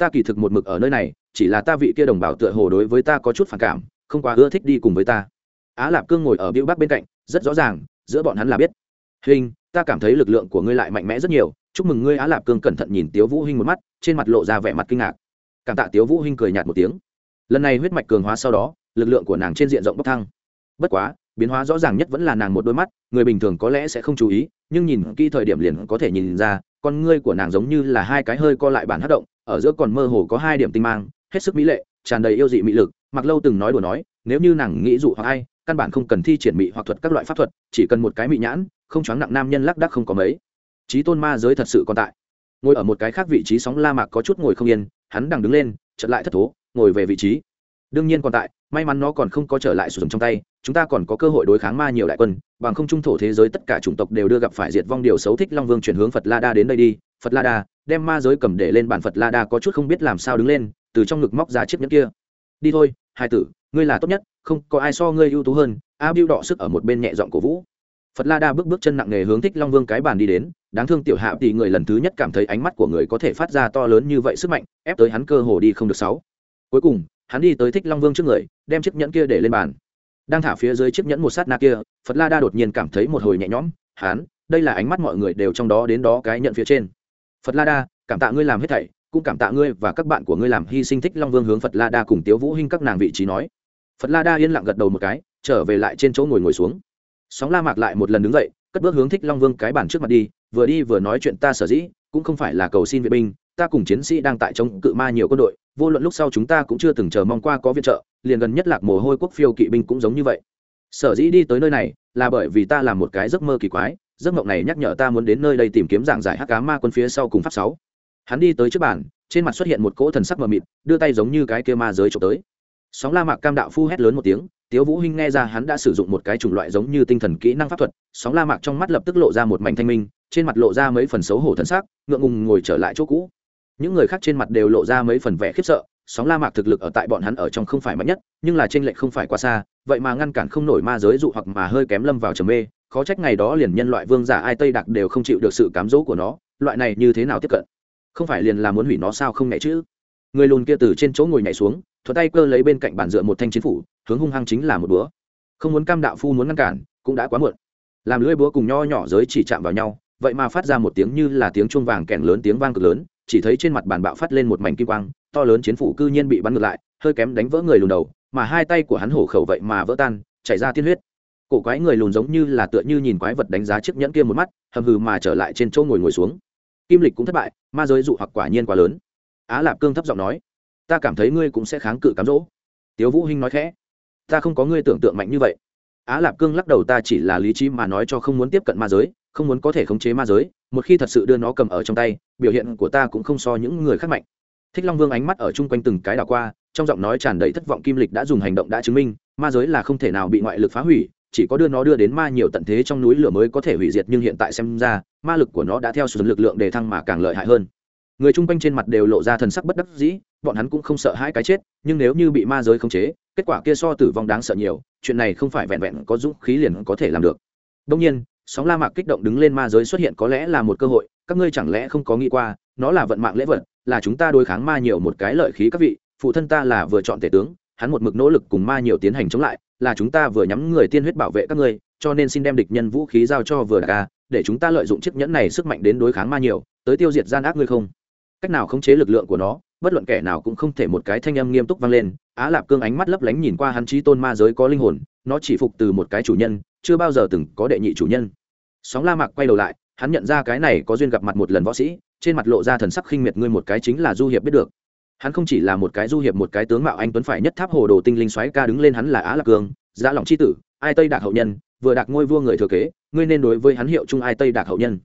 ta kỳ thực một mực ở nơi này, chỉ là ta vị kia đồng bào tựa hồ đối với ta có chút phản cảm, không quá ưa thích đi cùng với ta. Á lạp cương ngồi ở biêu bắc bên cạnh, rất rõ ràng, giữa bọn hắn là biết. Hình, ta cảm thấy lực lượng của ngươi lại mạnh mẽ rất nhiều, chúc mừng ngươi á lạp cương cẩn thận nhìn tiếu vũ hinh một mắt, trên mặt lộ ra vẻ mặt kinh ngạc. Cảm tạ tiếu vũ hinh cười nhạt một tiếng. Lần này huyết mạch cường hóa sau đó, lực lượng của nàng trên diện rộng bốc thăng. Bất quá, biến hóa rõ ràng nhất vẫn là nàng một đôi mắt, người bình thường có lẽ sẽ không chú ý, nhưng nhìn kỹ thời điểm liền có thể nhìn ra con ngươi của nàng giống như là hai cái hơi co lại bản hát động, ở giữa còn mơ hồ có hai điểm tinh mang, hết sức mỹ lệ, tràn đầy yêu dị mỹ lực mặc lâu từng nói đùa nói, nếu như nàng nghĩ dụ hoặc ai, căn bản không cần thi triển mỹ hoặc thuật các loại pháp thuật, chỉ cần một cái mỹ nhãn, không choáng nặng nam nhân lác đắc không có mấy. Trí tôn ma giới thật sự còn tại. Ngồi ở một cái khác vị trí sóng la mạc có chút ngồi không yên, hắn đang đứng lên chật lại thất thố, ngồi về vị trí. Đương nhiên còn tại, may mắn nó còn không có trở lại sử dụng trong tay chúng ta còn có cơ hội đối kháng ma nhiều đại quân, bằng không trung thổ thế giới tất cả chủng tộc đều đưa gặp phải diệt vong điều xấu thích long vương chuyển hướng phật la đa đến đây đi. Phật la đa, đem ma giới cầm để lên bàn phật la đa có chút không biết làm sao đứng lên, từ trong ngực móc ra chiếc nhẫn kia. Đi thôi, hai tử, ngươi là tốt nhất, không có ai so ngươi ưu tú hơn. A biu đọ sức ở một bên nhẹ giọng cổ vũ. Phật la đa bước bước chân nặng nề hướng thích long vương cái bàn đi đến. Đáng thương tiểu hạ thì người lần thứ nhất cảm thấy ánh mắt của người có thể phát ra to lớn như vậy sức mạnh, ép tới hắn cơ hồ đi không được sáu. Cuối cùng, hắn đi tới thích long vương trước người, đem chiếc nhẫn kia để lên bàn đang thả phía dưới chiếc nhẫn một sát na kia, phật la đa đột nhiên cảm thấy một hồi nhẹ nhõm hắn đây là ánh mắt mọi người đều trong đó đến đó cái nhận phía trên. Phật la đa, cảm tạ ngươi làm hết thảy, cũng cảm tạ ngươi và các bạn của ngươi làm hy sinh thích long vương hướng phật la đa cùng tiếu vũ hinh các nàng vị trí nói. Phật la đa yên lặng gật đầu một cái, trở về lại trên chỗ ngồi ngồi xuống. Sóng la mạc lại một lần đứng dậy, cất bước hướng thích long vương cái bàn trước mặt đi, vừa đi vừa nói chuyện ta sở dĩ, cũng không phải là cầu xin vệ binh ta cùng chiến sĩ đang tại chống cự ma nhiều quân đội, vô luận lúc sau chúng ta cũng chưa từng chờ mong qua có viện trợ, liền gần nhất lạc mồ hôi quốc phiêu kỵ binh cũng giống như vậy. Sở dĩ đi tới nơi này là bởi vì ta làm một cái giấc mơ kỳ quái, giấc mộng này nhắc nhở ta muốn đến nơi đây tìm kiếm giảng giải hắc cá ma quân phía sau cùng pháp sáu. Hắn đi tới trước bàn, trên mặt xuất hiện một cỗ thần sắc mờ mịt, đưa tay giống như cái kia ma giới trộm tới. Sóng la mạc cam đạo phu hét lớn một tiếng, tiếu vũ hinh nghe ra hắn đã sử dụng một cái chủng loại giống như tinh thần kỹ năng pháp thuật, sóng la mạc trong mắt lập tức lộ ra một mảnh thanh minh, trên mặt lộ ra mấy phần xấu hổ thần sắc, ngượng ngùng ngồi trở lại chỗ cũ những người khác trên mặt đều lộ ra mấy phần vẻ khiếp sợ, sóng la mạc thực lực ở tại bọn hắn ở trong không phải mạnh nhất, nhưng là trên lệch không phải quá xa, vậy mà ngăn cản không nổi ma giới dụ hoặc mà hơi kém lâm vào trầm mê, khó trách ngày đó liền nhân loại vương giả ai tây đặc đều không chịu được sự cám dỗ của nó, loại này như thế nào tiếp cận? Không phải liền là muốn hủy nó sao không nhảy chứ? Người lùn kia từ trên chỗ ngồi nhảy xuống thuật tay cơ lấy bên cạnh bàn dựa một thanh chiến phủ, hướng hung hăng chính là một búa. Không muốn cam đạo phu muốn ngăn cản, cũng đã quá muộn. Làm lưỡi búa cùng nho nhỏ giới chỉ chạm vào nhau, vậy mà phát ra một tiếng như là tiếng chuông vàng kèn lớn tiếng vang cực lớn chỉ thấy trên mặt bàn bạo phát lên một mảnh kim quang, to lớn chiến phủ cư nhiên bị bắn ngược lại, hơi kém đánh vỡ người lùn đầu, mà hai tay của hắn hổ khẩu vậy mà vỡ tan, chảy ra tiên huyết. Cổ quái người lùn giống như là tựa như nhìn quái vật đánh giá chiếc nhẫn kia một mắt, hầm hừ mà trở lại trên chỗ ngồi ngồi xuống. Kim lịch cũng thất bại, ma giới dụ hoặc quả nhiên quá lớn. Á lạp cương thấp giọng nói, ta cảm thấy ngươi cũng sẽ kháng cự cám dỗ. Tiếu vũ hinh nói khẽ, ta không có ngươi tưởng tượng mạnh như vậy. Á lạp cương lắc đầu, ta chỉ là lý trí mà nói cho không muốn tiếp cận ma giới không muốn có thể khống chế ma giới, một khi thật sự đưa nó cầm ở trong tay, biểu hiện của ta cũng không so những người khác mạnh. Thích long vương ánh mắt ở chung quanh từng cái đảo qua, trong giọng nói tràn đầy thất vọng kim lịch đã dùng hành động đã chứng minh, ma giới là không thể nào bị ngoại lực phá hủy, chỉ có đưa nó đưa đến ma nhiều tận thế trong núi lửa mới có thể hủy diệt nhưng hiện tại xem ra, ma lực của nó đã theo sự lực lượng đề thăng mà càng lợi hại hơn. Người chung quanh trên mặt đều lộ ra thần sắc bất đắc dĩ, bọn hắn cũng không sợ hãi cái chết, nhưng nếu như bị ma giới khống chế, kết quả kia so tử vong đáng sợ nhiều, chuyện này không phải vẹn vẹn có dũng khí liền có thể làm được. Đông nhiên sóng la mạc kích động đứng lên ma giới xuất hiện có lẽ là một cơ hội, các ngươi chẳng lẽ không có nghĩ qua, nó là vận mạng lễ vật, là chúng ta đối kháng ma nhiều một cái lợi khí các vị, phụ thân ta là vừa chọn tể tướng, hắn một mực nỗ lực cùng ma nhiều tiến hành chống lại, là chúng ta vừa nhắm người tiên huyết bảo vệ các ngươi, cho nên xin đem địch nhân vũ khí giao cho vừa ca để chúng ta lợi dụng chiếc nhẫn này sức mạnh đến đối kháng ma nhiều, tới tiêu diệt gian ác ngươi không? Cách nào khống chế lực lượng của nó, bất luận kẻ nào cũng không thể một cái thanh âm nghiêm túc vang lên, á lạp cương ánh mắt lấp lánh nhìn qua hắn trí tôn ma giới có linh hồn, nó chỉ phục từ một cái chủ nhân, chưa bao giờ từng có đệ nhị chủ nhân sóng la mạc quay đầu lại, hắn nhận ra cái này có duyên gặp mặt một lần võ sĩ, trên mặt lộ ra thần sắc khinh miệt, ngươi một cái chính là du hiệp biết được. Hắn không chỉ là một cái du hiệp, một cái tướng mạo anh tuấn phải nhất tháp hồ đồ tinh linh xoáy ca đứng lên hắn là á lạc cương giá dạ lòng c h i tử, ai tây đạc hậu nhân, vừa đạc ngôi vua người thừa kế, ngươi nên đối với hắn hiệu chung ai tây đạc hậu nhân.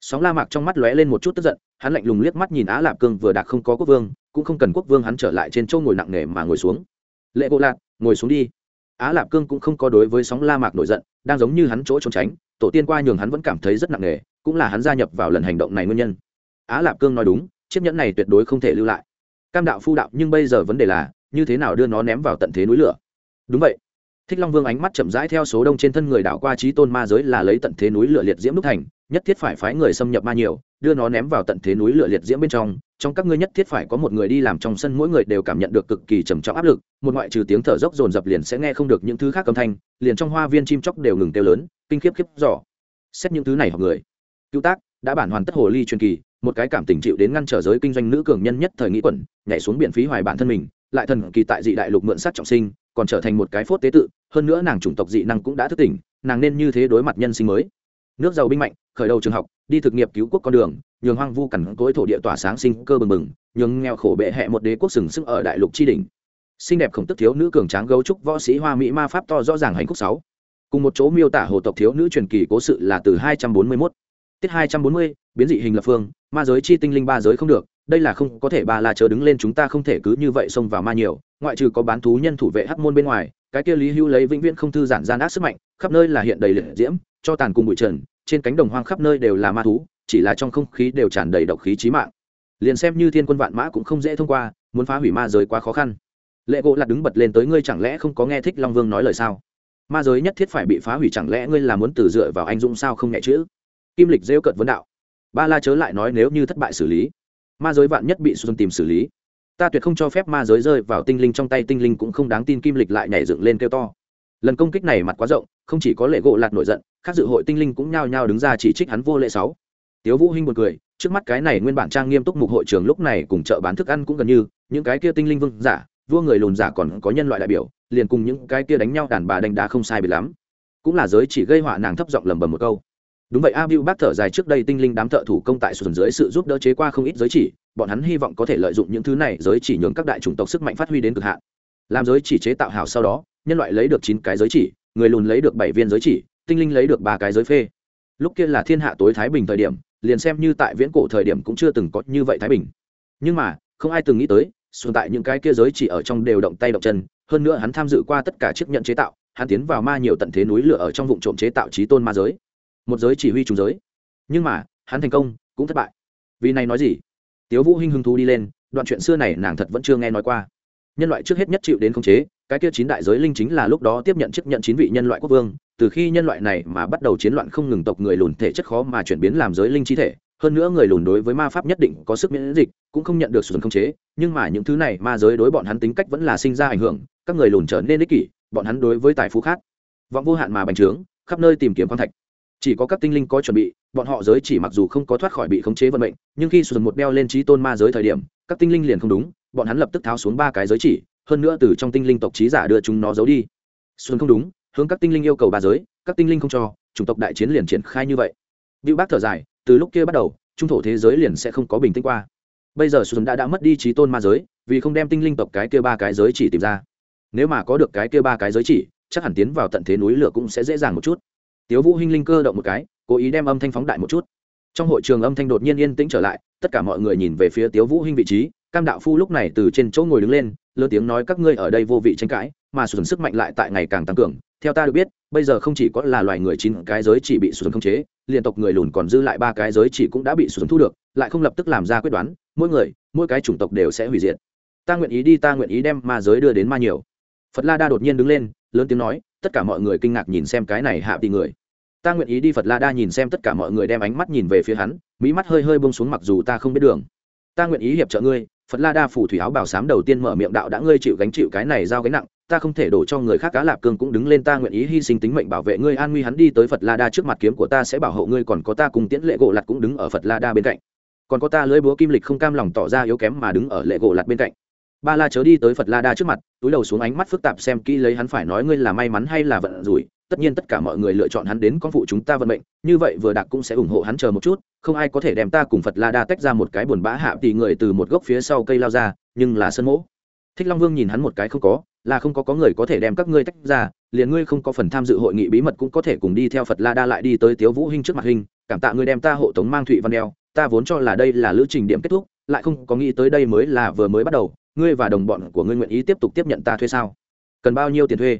Sóng la mạc trong mắt lóe lên một chút tức giận, hắn lạnh lùng liếc mắt nhìn á lạp cương vừa đạc không có quốc vương, cũng không cần quốc vương hắn trở lại trên châu ngồi nặng nề mà ngồi xuống. Lệ bộ lạc, ngồi xuống đi á lạp cương cũng không có đối với sóng la mạc nổi giận, đang giống như hắn chỗ trốn tránh, tổ tiên qua nhường hắn vẫn cảm thấy rất nặng nề, cũng là hắn gia nhập vào lần hành động này nguyên nhân. Á lạp cương nói đúng, chiếc nhẫn này tuyệt đối không thể lưu lại. Cam đạo phu đạo nhưng bây giờ vấn đề là, như thế nào đưa nó ném vào tận thế núi lửa? Đúng vậy. Thích long vương ánh mắt chậm rãi theo số đông trên thân người đảo qua trí tôn ma giới là lấy tận thế núi lửa liệt diễm đúc thành, nhất thiết phải phái người xâm nhập ma nhiều đưa nó ném vào tận thế núi lửa liệt diễm bên trong trong các ngươi nhất thiết phải có một người đi làm trong sân mỗi người đều cảm nhận được cực kỳ trầm trọng áp lực, một ngoại trừ tiếng thở dốc dồn dập liền sẽ nghe không được những thứ khác âm thanh, liền trong hoa viên chim chóc đều ngừng kêu lớn, kinh khiếp khiếp giỏ xét những thứ này học người. Cứu tác, đã bản hoàn tất hồ ly truyền kỳ, một cái cảm tình chịu đến ngăn trở giới kinh doanh nữ cường nhân nhất thời nghĩ quẩn, nhảy xuống biển phí hoài bản thân mình, lại thần kỳ tại dị đại lục mượn sát trọng sinh, còn trở thành một cái phốt tế tự, hơn nữa nàng chủng tộc dị năng cũng đã thức tỉnh, nàng nên như thế đối mặt nhân sinh mới nước giàu binh mạnh khởi đầu trường học đi thực nghiệp cứu quốc con đường nhường hoang vu cằn cỗi thổ địa tỏa sáng sinh cơ bừng bừng nhường nghèo khổ bệ hẹ một đế quốc sừng sức ở đại lục tri đình xinh đẹp khổng tức thiếu nữ cường tráng gấu trúc võ sĩ hoa mỹ ma pháp to rõ ràng hành khúc sáu cùng một chỗ miêu tả hồ tộc thiếu nữ truyền kỳ cố sự là từ 241. tiết 240, biến dị hình lập phương ma giới chi tinh linh ba giới không được đây là không có thể ba la chờ đứng lên chúng ta không thể cứ như vậy xông vào ma nhiều ngoại trừ có bán thú nhân thủ vệ hắc môn bên ngoài cái kia lý hưu lấy vĩnh viễn không thư giản gian ác sức mạnh khắp nơi là hiện đầy liệt diễm cho tàn cùng bụi trần, trên cánh đồng hoang khắp nơi đều là ma thú, chỉ là trong không khí đều tràn đầy độc khí chí mạng. Liền xem như thiên quân vạn mã cũng không dễ thông qua, muốn phá hủy ma giới quá khó khăn. Lệ gỗ lặt đứng bật lên tới, ngươi chẳng lẽ không có nghe thích long vương nói lời sao? Ma giới nhất thiết phải bị phá hủy, chẳng lẽ ngươi là muốn từ dựa vào anh dũng sao không nhẹ chữ? Kim lịch rêu cận vấn đạo. Ba la chớ lại nói nếu như thất bại xử lý. Ma giới vạn nhất bị xuân tìm xử lý, ta tuyệt không cho phép ma giới rơi vào tinh linh trong tay, tinh linh cũng không đáng tin kim lịch lại nhảy dựng lên kêu to. Lần công kích này mặt quá rộng không chỉ có lệ gỗ lạt nổi giận các dự hội tinh linh cũng nhao nhao đứng ra chỉ trích hắn vô lệ sáu. Tiếu vũ hinh buồn cười, trước mắt cái này nguyên bản trang nghiêm túc mục hội trường lúc này cùng chợ bán thức ăn cũng gần như, những cái kia tinh linh vương giả, vua người lùn giả còn có nhân loại đại biểu, liền cùng những cái kia đánh nhau đàn bà đánh đá không sai biệt lắm. Cũng là giới chỉ gây họa nàng thấp giọng lầm bầm một câu. Đúng vậy a bưu bác thở dài trước đây tinh linh đám thợ thủ công tại sườn dưới sự giúp đỡ chế qua không ít giới chỉ, bọn hắn hy vọng có thể lợi dụng những thứ này giới chỉ nhường các đại chủng tộc sức mạnh phát huy đến cực hạn. Làm giới chỉ chế tạo hảo sau đó, nhân loại lấy được chín cái giới chỉ người lùn lấy được bảy viên giới chỉ, tinh linh lấy được ba cái giới phê. Lúc kia là thiên hạ tối thái bình thời điểm, liền xem như tại viễn cổ thời điểm cũng chưa từng có như vậy thái bình. Nhưng mà, không ai từng nghĩ tới, xuân tại những cái kia giới chỉ ở trong đều động tay động chân, hơn nữa hắn tham dự qua tất cả chiếc nhận chế tạo, hắn tiến vào ma nhiều tận thế núi lửa ở trong vụ trộm chế tạo trí tôn ma giới. Một giới chỉ huy trùng giới. Nhưng mà, hắn thành công, cũng thất bại. Vì này nói gì? Tiếu vũ hinh hưng thú đi lên, đoạn chuyện xưa này nàng thật vẫn chưa nghe nói qua. Nhân loại trước hết nhất chịu đến khống chế cái kia chín đại giới linh chính là lúc đó tiếp nhận chức nhận chín vị nhân loại quốc vương, từ khi nhân loại này mà bắt đầu chiến loạn không ngừng tộc người lùn thể chất khó mà chuyển biến làm giới linh chi thể, hơn nữa người lùn đối với ma pháp nhất định có sức miễn dịch, cũng không nhận được sự khống chế, nhưng mà những thứ này ma giới đối bọn hắn tính cách vẫn là sinh ra ảnh hưởng, các người lùn trở nên ích kỷ, bọn hắn đối với tài phú khác. Vọng vô hạn mà bành trướng, khắp nơi tìm kiếm quan thạch. Chỉ có các tinh linh có chuẩn bị, bọn họ giới chỉ mặc dù không có thoát khỏi bị khống chế vận mệnh, nhưng khi sụt một beo lên trí tôn ma giới thời điểm, các tinh linh liền không đúng, bọn hắn lập tức tháo xuống ba cái giới chỉ hơn nữa từ trong tinh linh tộc trí giả đưa chúng nó giấu đi. Xuân không đúng hướng các tinh linh yêu cầu ba giới các tinh linh không cho chủng tộc đại chiến liền triển khai như vậy. Bưu Bác thở dài, từ lúc kia bắt đầu, trung thổ thế giới liền sẽ không có bình tĩnh qua. bây giờ xuân đã đã mất đi trí tôn ma giới vì không đem tinh linh tộc cái kia ba cái giới chỉ tìm ra. Nếu mà có được cái kia ba cái giới chỉ chắc hẳn tiến vào tận thế núi lửa cũng sẽ dễ dàng một chút. Tiếu vũ hinh linh cơ động một cái cố ý đem âm thanh phóng đại một chút. Trong hội trường âm thanh đột nhiên yên tĩnh trở lại tất cả mọi người nhìn về phía tiếu vũ hinh vị trí cam đạo phu lúc này từ trên chỗ ngồi đứng lên lớn tiếng nói các ngươi ở đây vô vị tranh cãi, mà sụn sức mạnh lại tại ngày càng tăng cường. Theo ta được biết, bây giờ không chỉ có là loài người chín cái giới chỉ bị sụn khống chế, liên tộc người lùn còn dư lại ba cái giới chỉ cũng đã bị sụn thu được, lại không lập tức làm ra quyết đoán, mỗi người, mỗi cái chủng tộc đều sẽ hủy diệt. Ta nguyện ý đi, ta nguyện ý đem ma giới đưa đến ma nhiều. Phật la đa đột nhiên đứng lên, lớn tiếng nói, tất cả mọi người kinh ngạc nhìn xem cái này hạ tỷ người. Ta nguyện ý đi, phật la đa nhìn xem tất cả mọi người đem ánh mắt nhìn về phía hắn mỹ mắt hơi hơi bông xuống mặc dù ta không biết đường. Ta nguyện ý hiệp trợ ngươi phật la đa phủ thủy áo bảo sám đầu tiên mở miệng đạo đã ngươi chịu gánh chịu cái này giao gánh nặng, ta không thể đổ cho người khác cá lạp cương cũng đứng lên ta nguyện ý hy sinh tính mệnh bảo vệ ngươi, an nguy hắn đi tới phật la đa trước mặt kiếm của ta sẽ bảo hộ ngươi, còn có ta cùng tiễn lệ gỗ lặt cũng đứng ở phật la đa bên cạnh. Còn có ta lưỡi búa kim lịch không cam lòng tỏ ra yếu kém mà đứng ở lệ gỗ lặt bên cạnh. Ba la chớ đi tới phật la đa trước mặt, túi đầu xuống ánh mắt phức tạp xem kỹ lấy hắn phải nói ngươi là may mắn hay là vận rủi tất nhiên tất cả mọi người lựa chọn hắn đến con phụ chúng ta vận mệnh, như vậy vừa đặc cũng sẽ ủng hộ hắn chờ một chút, không ai có thể đem ta cùng phật la đa tách ra một cái buồn bã hạ tỷ người từ một gốc phía sau cây lao ra, nhưng là sân mỗ. Thích long vương nhìn hắn một cái không có, là không có có người có thể đem các ngươi tách ra, liền ngươi không có phần tham dự hội nghị bí mật cũng có thể cùng đi theo phật la đa lại đi tới tiếu vũ hinh trước mặt hình, cảm tạ ngươi đem ta hộ tống mang thụy văn đeo, ta vốn cho là đây là lữ trình điểm kết thúc, lại không có nghĩ tới đây mới là vừa mới bắt đầu, ngươi và đồng bọn của ngươi nguyện ý tiếp tục tiếp nhận ta thuê sao? Cần bao nhiêu tiền thuê?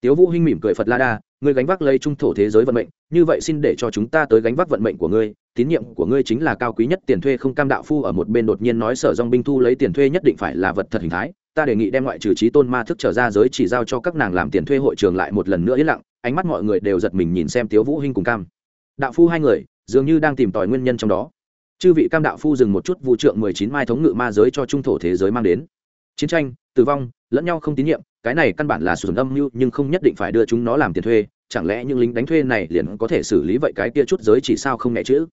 Tiếu vũ hinh mỉm cười phật la đa ngươi gánh vác lấy trung thổ thế giới vận mệnh, như vậy xin để cho chúng ta tới gánh vác vận mệnh của ngươi. Tín nhiệm của ngươi chính là cao quý nhất tiền thuê không cam đạo phu ở một bên đột nhiên nói sở dong binh thu lấy tiền thuê nhất định phải là vật thật hình thái. Ta đề nghị đem ngoại trừ trí tôn ma thức trở ra giới chỉ giao cho các nàng làm tiền thuê hội trường lại một lần nữa yên lặng. Ánh mắt mọi người đều giật mình nhìn xem tiếu vũ hinh cùng cam. Đạo phu hai người, dường như đang tìm tòi nguyên nhân trong đó. Chư vị cam đạo phu dừng một chút vụ trượng mười chín mai thống ngự ma giới cho trung thổ thế giới mang đến. Chiến tranh, tử vong, lẫn nhau không tín nhiệm cái này căn bản là sử dụng âm mưu nhưng không nhất định phải đưa chúng nó làm tiền thuê. Chẳng lẽ những lính đánh thuê này liền có thể xử lý vậy cái kia chút giới chỉ sao không nhẹ chữ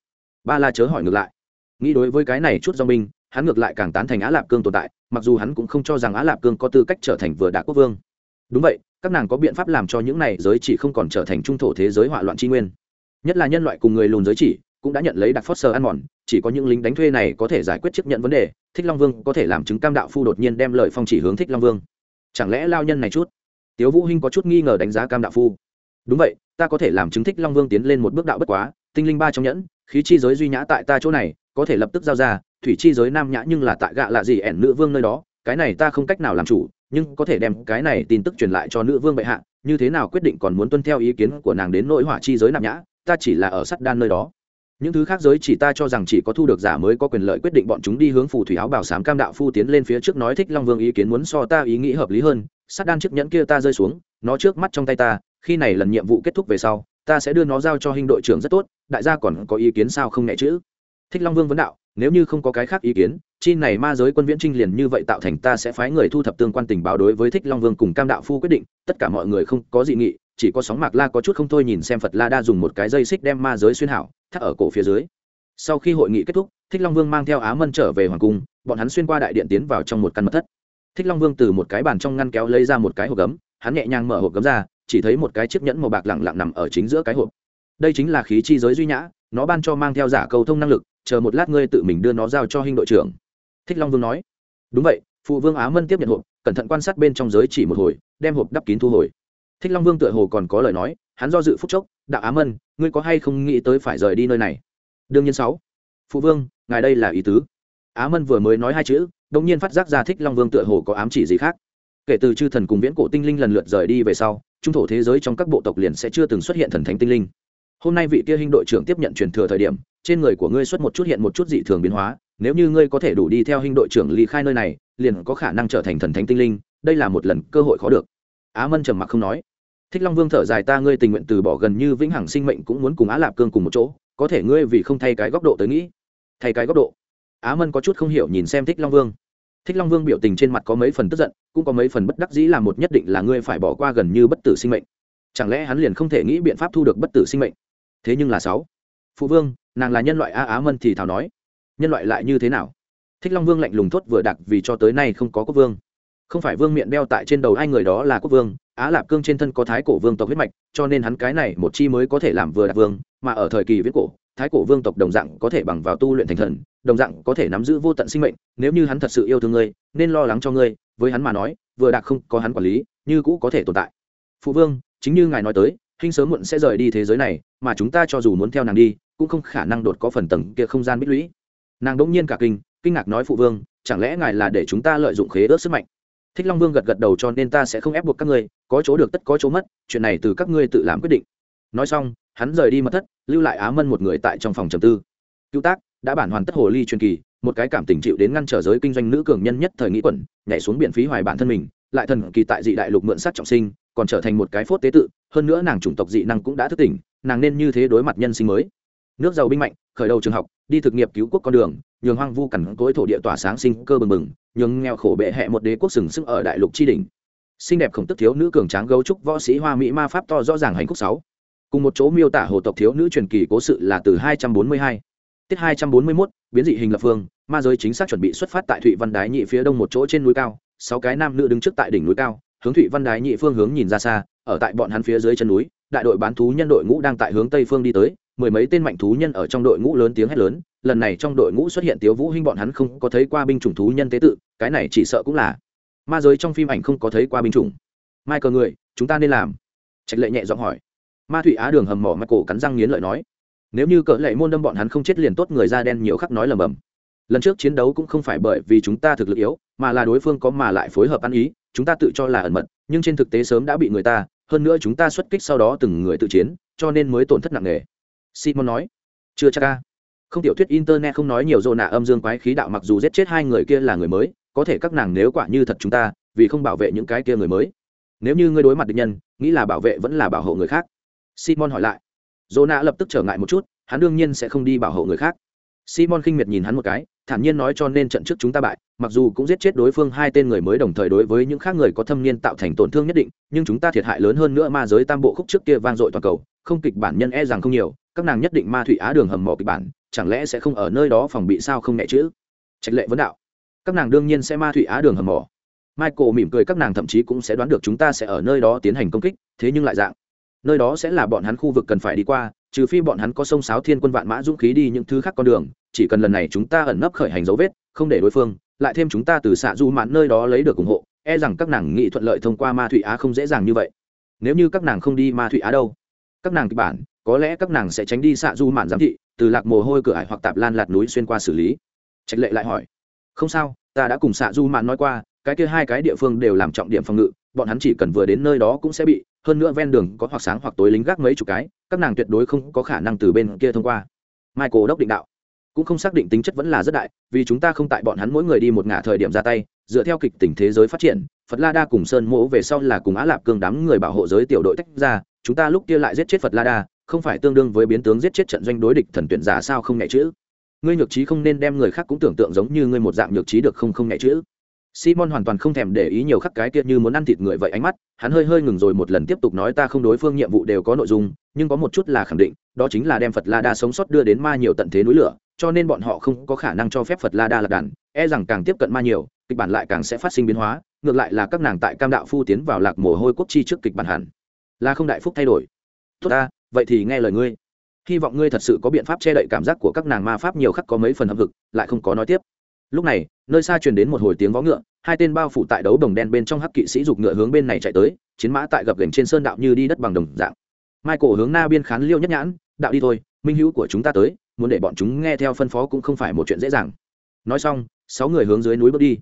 ba la chớ hỏi ngược lại. Nghĩ đối với cái này chút do minh, hắn ngược lại càng tán thành á lạp cương tồn tại mặc dù hắn cũng không cho rằng á lạp cương có tư cách trở thành vừa đạ quốc vương. Đúng vậy các nàng có biện pháp làm cho những này giới chỉ không còn trở thành trung thổ thế giới hỏa loạn tri nguyên. Nhất là nhân loại cùng người lùn giới chỉ cũng đã nhận lấy đặc phót sơ ăn mòn chỉ có những lính đánh thuê này có thể giải quyết chấp nhận vấn đề thích long vương có thể làm chứng cam đạo phu đột nhiên đem lời phong chỉ hướng thích long vương chẳng lẽ lao nhân này chút? Tiếu vũ hinh có chút nghi ngờ đánh giá cam đạo phu. Đúng vậy, ta có thể làm chứng thích long vương tiến lên một bước đạo bất quá, tinh linh ba trong nhẫn, khí chi giới duy nhã tại ta chỗ này, có thể lập tức giao ra, thủy chi giới nam nhã nhưng là tại gạ lạ gì ẻn nữ vương nơi đó, cái này ta không cách nào làm chủ, nhưng có thể đem cái này tin tức truyền lại cho nữ vương bệ hạ, như thế nào quyết định còn muốn tuân theo ý kiến của nàng đến nội hỏa chi giới nam nhã, ta chỉ là ở sắt đan nơi đó những thứ khác giới chỉ ta cho rằng chỉ có thu được giả mới có quyền lợi quyết định bọn chúng đi hướng phù thủy áo bảo sám cam đạo phu tiến lên phía trước nói thích long vương ý kiến muốn so ta ý nghĩ hợp lý hơn. Sát đan chiếc nhẫn kia ta rơi xuống, nó trước mắt trong tay ta, khi này lần nhiệm vụ kết thúc về sau, ta sẽ đưa nó giao cho hình đội trưởng rất tốt, đại gia còn có ý kiến sao không nhẹ chữ thích long vương vấn đạo, nếu như không có cái khác ý kiến, chi này ma giới quân viễn trinh liền như vậy tạo thành ta sẽ phái người thu thập tương quan tình báo đối với thích long vương cùng cam đạo phu quyết định, tất cả mọi người không có dị nghị, chỉ có sóng mạc la có chút không thôi nhìn xem phật la đa dùng một cái dây xích đem ma giới xuyên hảo thắt ở cổ phía dưới. Sau khi hội nghị kết thúc, thích long vương mang theo á mân trở về hoàng cung, bọn hắn xuyên qua đại điện tiến vào trong một căn mật thất. Thích long vương từ một cái bàn trong ngăn kéo lấy ra một cái hộp gấm, hắn nhẹ nhàng mở hộp gấm ra, chỉ thấy một cái chiếc nhẫn màu bạc lẳng lặng nằm ở chính giữa cái hộp. Đây chính là khí chi giới duy nhã, nó ban cho mang theo giả cầu thông năng lực, chờ một lát ngươi tự mình đưa nó giao cho hình đội trưởng. Thích long vương nói. Đúng vậy, phụ vương á mân tiếp nhận hộp, cẩn thận quan sát bên trong giới chỉ một hồi, đem hộp đắp kín thu hồi thích long vương tựa hồ còn có lời nói, hắn do dự phúc chốc, đạo á mân, ngươi có hay không nghĩ tới phải rời đi nơi này? Đương nhiên sáu. Phụ vương, ngài đây là ý tứ. Á mân vừa mới nói hai chữ đông nhiên phát giác ra thích long vương tựa hồ có ám chỉ gì khác. Kể từ chư thần cùng viễn cổ tinh linh lần lượt rời đi về sau, trung thổ thế giới trong các bộ tộc liền sẽ chưa từng xuất hiện thần thánh tinh linh. Hôm nay vị kia hình đội trưởng tiếp nhận truyền thừa thời điểm, trên người của ngươi xuất một chút hiện một chút dị thường biến hóa, nếu như ngươi có thể đủ đi theo hình đội trưởng ly khai nơi này, liền có khả năng trở thành thần thánh tinh linh, đây là một lần cơ hội khó được á mân trầm mặc không nói. Thích long vương thở dài, ta ngươi tình nguyện từ bỏ gần như vĩnh hằng sinh mệnh cũng muốn cùng á lạp cương cùng một chỗ, có thể ngươi vì không thay cái góc độ tới nghĩ. Thay cái góc độ. Á mân có chút không hiểu nhìn xem thích long vương. Thích long vương biểu tình trên mặt có mấy phần tức giận, cũng có mấy phần bất đắc dĩ là một nhất định là ngươi phải bỏ qua gần như bất tử sinh mệnh. Chẳng lẽ hắn liền không thể nghĩ biện pháp thu được bất tử sinh mệnh? Thế nhưng là sáu. Phụ vương, nàng là nhân loại a, á mân thì thảo nói. Nhân loại lại như thế nào? Thích long vương lạnh lùng thốt vừa đặc vì cho tới nay không có quốc vương không phải vương miệng đeo tại trên đầu hai người đó là quốc vương, á lạp cương trên thân có thái cổ vương tộc huyết mạch, cho nên hắn cái này một chi mới có thể làm vừa đạt vương, mà ở thời kỳ viết cổ, thái cổ vương tộc đồng dạng có thể bằng vào tu luyện thành thần, đồng dạng có thể nắm giữ vô tận sinh mệnh, nếu như hắn thật sự yêu thương ngươi, nên lo lắng cho ngươi, với hắn mà nói, vừa đạt không có hắn quản lý, như cũ có thể tồn tại. Phụ vương, chính như ngài nói tới hình sớm muộn sẽ rời đi thế giới này, mà chúng ta cho dù muốn theo nàng đi, cũng không khả năng đột có phần tầng kia không gian bích lũy. Nàng đỗng nhiên cả kinh kinh ngạc nói phụ vương, chẳng lẽ ngài là để chúng ta lợi dụng khế ước sức mạnh? Thích long vương gật gật đầu cho nên ta sẽ không ép buộc các ngươi, có chỗ được tất có chỗ mất, chuyện này từ các ngươi tự làm quyết định. Nói xong, hắn rời đi mật thất, lưu lại á mân một người tại trong phòng trầm tư. Cứu tác, đã bản hoàn tất hồ ly truyền kỳ, một cái cảm tình chịu đến ngăn trở giới kinh doanh nữ cường nhân nhất thời nghĩ quẩn, nhảy xuống biển phí hoài bản thân mình, lại thần kỳ tại dị đại lục mượn sát trọng sinh, còn trở thành một cái phốt tế tự, hơn nữa nàng chủng tộc dị năng cũng đã thức tỉnh, nàng nên như thế đối mặt nhân sinh mới. Nước giàu binh mạnh khởi đầu trường học đi thực nghiệp cứu quốc con đường nhường hoang vu cằn cối thổ địa tỏa sáng sinh cơ bừng bừng nhường nghèo khổ bệ hẹ một đế quốc sừng sức ở đại lục tri đình xinh đẹp khổng tức thiếu nữ cường tráng gấu trúc võ sĩ hoa mỹ ma pháp to rõ ràng hành khúc sáu cùng một chỗ miêu tả hồ tộc thiếu nữ truyền kỳ cố sự là từ 242. tiết 241, biến dị hình lập phương ma giới chính xác chuẩn bị xuất phát tại thụy văn đái nhị phía đông một chỗ trên núi cao sáu cái nam nữ đứng trước tại đỉnh núi cao hướng thụy văn đái nhị phương hướng nhìn ra xa ở tại bọn hắn phía dưới chân núi đại đội bán thú nhân đội ngũ đang tại hướng tây phương đi tới mười mấy tên mạnh thú nhân ở trong đội ngũ lớn tiếng hét lớn, lần này trong đội ngũ xuất hiện tiếu vũ hinh bọn hắn không có thấy qua binh chủng thú nhân tế tự, cái này chỉ sợ cũng là ma giới trong phim ảnh không có thấy qua binh chủng. Mai cờ người, chúng ta nên làm. Trạch lệ nhẹ giọng hỏi. Ma thủy á đường hầm mỏ mắt cổ cắn răng nghiến lợi nói. Nếu như cỡ lệ môn đâm bọn hắn không chết liền tốt, người da đen nhiều khắc nói lầm bầm. Lần trước chiến đấu cũng không phải bởi vì chúng ta thực lực yếu, mà là đối phương có mà lại phối hợp ăn ý, chúng ta tự cho là ẩn mật, nhưng trên thực tế sớm đã bị người ta, hơn nữa chúng ta xuất kích sau đó từng người tự chiến, cho nên mới tổn thất nặng nề simon nói, chưa chắc ca không tiểu thuyết internet không nói nhiều dồn nạ âm dương quái khí đạo mặc dù giết chết hai người kia là người mới, có thể các nàng nếu quả như thật chúng ta, vì không bảo vệ những cái kia người mới. Nếu như ngươi đối mặt địch nhân, nghĩ là bảo vệ vẫn là bảo hộ người khác. Simon hỏi lại. Dồ nạ lập tức trở ngại một chút, hắn đương nhiên sẽ không đi bảo hộ người khác. Simon khinh miệt nhìn hắn một cái, thản nhiên nói cho nên trận trước chúng ta bại, mặc dù cũng giết chết đối phương hai tên người mới đồng thời đối với những khác người có thâm niên tạo thành tổn thương nhất định, nhưng chúng ta thiệt hại lớn hơn nữa ma giới tam bộ khúc trước kia vang dội toàn cầu, không kịch bản nhân e rằng không nhiều các nàng nhất định ma thủy á đường hầm mỏ kịch bản, chẳng lẽ sẽ không ở nơi đó phòng bị sao không nhẹ chữ trạch lệ vấn đạo. Các nàng đương nhiên sẽ ma thủy á đường hầm mỏ. Michael mỉm cười các nàng thậm chí cũng sẽ đoán được chúng ta sẽ ở nơi đó tiến hành công kích, thế nhưng lại dạng, nơi đó sẽ là bọn hắn khu vực cần phải đi qua, trừ phi bọn hắn có sông sáo thiên quân vạn mã dũng khí đi những thứ khác con đường, chỉ cần lần này chúng ta ẩn nấp khởi hành dấu vết, không để đối phương, lại thêm chúng ta từ xạ du mạn nơi đó lấy được ủng hộ e rằng các nàng nghị thuận lợi thông qua ma thủy á không dễ dàng như vậy. Nếu như các nàng không đi ma thủy á đâu? Các nàng kịch bản có lẽ các nàng sẽ tránh đi xạ du mạn giám thị, từ lạc mồ hôi cửa ải hoặc tạp lan lạt núi xuyên qua xử lý. Trạch lệ lại hỏi, không sao, ta đã cùng xạ du mạn nói qua, cái kia hai cái địa phương đều làm trọng điểm phòng ngự, bọn hắn chỉ cần vừa đến nơi đó cũng sẽ bị, hơn nữa ven đường có hoặc sáng hoặc tối lính gác mấy chục cái, các nàng tuyệt đối không có khả năng từ bên kia thông qua. Michael đốc định đạo, cũng không xác định tính chất vẫn là rất đại, vì chúng ta không tại bọn hắn mỗi người đi một ngả thời điểm ra tay, dựa theo kịch tình thế giới phát triển, phật la đa cùng sơn mỗ về sau là cùng á lạp cương đám người bảo hộ giới tiểu đội tách ra, chúng ta lúc kia lại giết chết phật la đa không phải tương đương với biến tướng giết chết trận doanh đối địch thần tuyển giả sao không nhẹ chữ? Ngươi nhược trí không nên đem người khác cũng tưởng tượng giống như ngươi một dạng nhược trí được không không nhẹ chữ. Simon hoàn toàn không thèm để ý nhiều khắc cái kia như muốn ăn thịt người vậy ánh mắt, hắn hơi hơi ngừng rồi một lần tiếp tục nói ta không đối phương nhiệm vụ đều có nội dung, nhưng có một chút là khẳng định, đó chính là đem phật la đa sống sót đưa đến ma nhiều tận thế núi lửa, cho nên bọn họ không có khả năng cho phép phật la đa lạc đàn e rằng càng tiếp cận ma nhiều, kịch bản lại càng sẽ phát sinh biến hóa, ngược lại là các nàng tại cam đạo phu tiến vào lạc mồ hôi quốc chi trước kịch bản hẳn. Là không đại phúc thay đổi. Tốt ta vậy thì nghe lời ngươi. Hy vọng ngươi thật sự có biện pháp che đậy cảm giác của các nàng ma pháp nhiều khắc có mấy phần hâm hực, lại không có nói tiếp. Lúc này, nơi xa truyền đến một hồi tiếng vó ngựa, hai tên bao phủ tại đấu đồng đen bên trong hắc kỵ sĩ giục ngựa hướng bên này chạy tới, chiến mã tại gập gành trên sơn đạo như đi đất bằng đồng dạng. Michael hướng na biên khán liêu nhất nhãn, đạo đi thôi, minh hữu của chúng ta tới, muốn để bọn chúng nghe theo phân phó cũng không phải một chuyện dễ dàng. Nói xong, sáu người hướng dưới núi bước đi.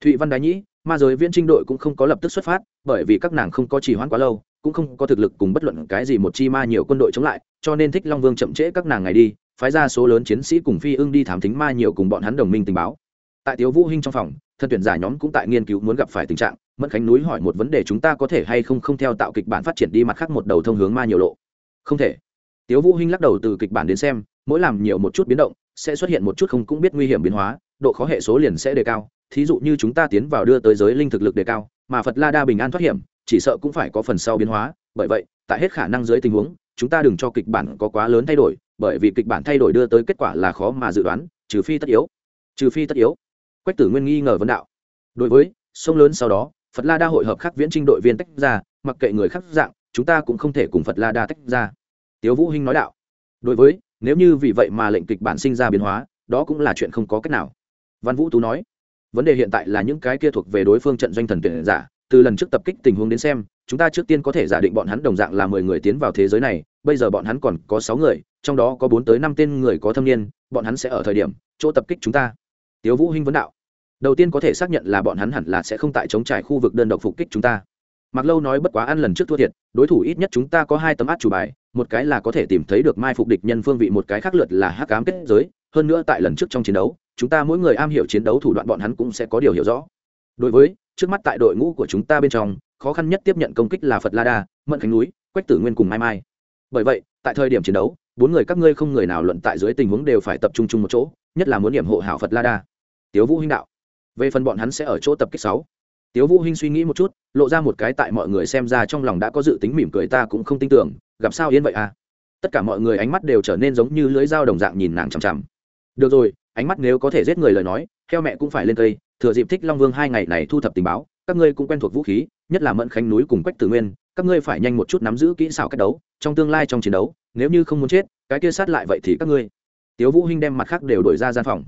Thụy văn đái nhĩ, ma giới viễn trinh đội cũng không có lập tức xuất phát, bởi vì các nàng không có trì hoãn quá lâu cũng không có thực lực cùng bất luận cái gì một chi ma nhiều quân đội chống lại, cho nên thích long vương chậm trễ các nàng ngày đi, phái ra số lớn chiến sĩ cùng phi ưng đi thám thính ma nhiều cùng bọn hắn đồng minh tình báo. Tại tiếu vũ hinh trong phòng, thân tuyển giả nhóm cũng tại nghiên cứu muốn gặp phải tình trạng, mẫn khánh núi hỏi một vấn đề chúng ta có thể hay không không theo tạo kịch bản phát triển đi mặt khác một đầu thông hướng ma nhiều lộ. Không thể. Tiếu vũ hinh lắc đầu từ kịch bản đến xem, mỗi làm nhiều một chút biến động, sẽ xuất hiện một chút không cũng biết nguy hiểm biến hóa, độ khó hệ số liền sẽ đề cao, thí dụ như chúng ta tiến vào đưa tới giới linh thực lực đề cao, mà phật la đa bình an thoát hiểm chỉ sợ cũng phải có phần sau biến hóa, bởi vậy, tại hết khả năng dưới tình huống, chúng ta đừng cho kịch bản có quá lớn thay đổi, bởi vì kịch bản thay đổi đưa tới kết quả là khó mà dự đoán, trừ phi tất yếu. Trừ phi tất yếu. Quách tử nguyên nghi ngờ vấn đạo. Đối với, sông lớn sau đó, phật la đa hội hợp khắc viễn trinh đội viên tách ra, mặc kệ người khác dạng, chúng ta cũng không thể cùng phật la đa tách ra. Tiếu vũ hinh nói đạo. Đối với, nếu như vì vậy mà lệnh kịch bản sinh ra biến hóa, đó cũng là chuyện không có cách nào. Văn vũ tú nói, vấn đề hiện tại là những cái kia thuộc về đối phương trận doanh thần tuyển giả từ lần trước tập kích tình huống đến xem, chúng ta trước tiên có thể giả định bọn hắn đồng dạng là mười người tiến vào thế giới này, bây giờ bọn hắn còn có sáu người, trong đó có bốn tới năm tên người có thâm niên, bọn hắn sẽ ở thời điểm, chỗ tập kích chúng ta. Tiếu vũ hinh vấn đạo. Đầu tiên có thể xác nhận là bọn hắn hẳn là sẽ không tại chống trải khu vực đơn độc phục kích chúng ta. Mặc lâu nói bất quá ăn lần trước thua thiệt, đối thủ ít nhất chúng ta có hai tấm át chủ bài, một cái là có thể tìm thấy được mai phục địch nhân phương vị, một cái khác lượt là hắc ám kết giới, hơn nữa tại lần trước trong chiến đấu, chúng ta mỗi người am hiểu chiến đấu thủ đoạn bọn hắn cũng sẽ có điều hiểu rõ. Đối với trước mắt tại đội ngũ của chúng ta bên trong, khó khăn nhất tiếp nhận công kích là phật la đa, mận khánh núi, quách tử nguyên cùng mai mai. Bởi vậy, tại thời điểm chiến đấu, bốn người các ngươi không người nào luận tại dưới tình huống đều phải tập trung chung một chỗ, nhất là muốn điểm hộ hảo phật la đa. Tiếu vũ hinh đạo. Về phần bọn hắn sẽ ở chỗ tập kích sáu. Tiếu vũ hinh suy nghĩ một chút, lộ ra một cái tại mọi người xem ra trong lòng đã có dự tính mỉm cười ta cũng không tin tưởng, gặp sao yên vậy à? Tất cả mọi người ánh mắt đều trở nên giống như lưới dao đồng dạng nhìn nàng chằm chằm. Được rồi, ánh mắt nếu có thể giết người lời nói theo mẹ cũng phải lên cây thừa dịp thích long vương hai ngày này thu thập tình báo, các ngươi cũng quen thuộc vũ khí, nhất là mẫn khánh núi cùng quách tử nguyên, các ngươi phải nhanh một chút nắm giữ kỹ xảo cách đấu, trong tương lai trong chiến đấu, nếu như không muốn chết, cái kia sát lại vậy thì các ngươi. Tiếu vũ hinh đem mặt khác đều đổi ra gian phòng.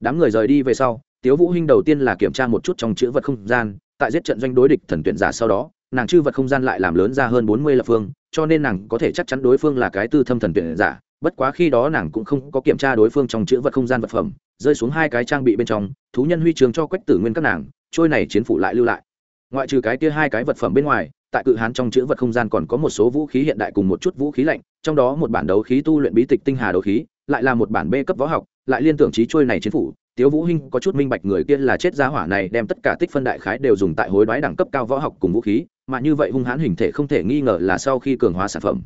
Đám người rời đi về sau, tiếu vũ hinh đầu tiên là kiểm tra một chút trong chữ vật không gian, tại giết trận doanh đối địch thần tuyển giả sau đó nàng chư vật không gian lại làm lớn ra hơn bốn mươi lập phương, cho nên nàng có thể chắc chắn đối phương là cái tư thâm thần tuyển giả. Bất quá khi đó nàng cũng không có kiểm tra đối phương trong chữ vật không gian vật phẩm, rơi xuống hai cái trang bị bên trong, thú nhân huy trường cho quách tử nguyên các nàng, trôi này chiến phủ lại lưu lại. Ngoại trừ cái kia hai cái vật phẩm bên ngoài, tại cự hán trong chữ vật không gian còn có một số vũ khí hiện đại cùng một chút vũ khí lạnh, trong đó một bản đấu khí tu luyện bí tịch tinh hà đấu khí, lại là một bản b cấp võ học, lại liên tưởng trí trôi này chiến phủ. Tiếu vũ hinh có chút minh bạch người kia là chết giá hỏa này đem tất cả tích phân đại khái đều dùng tại hối đoái đẳng cấp cao võ học cùng vũ khí mà như vậy hung hãn hình thể không thể nghi ngờ là sau khi cường hóa sản phẩm.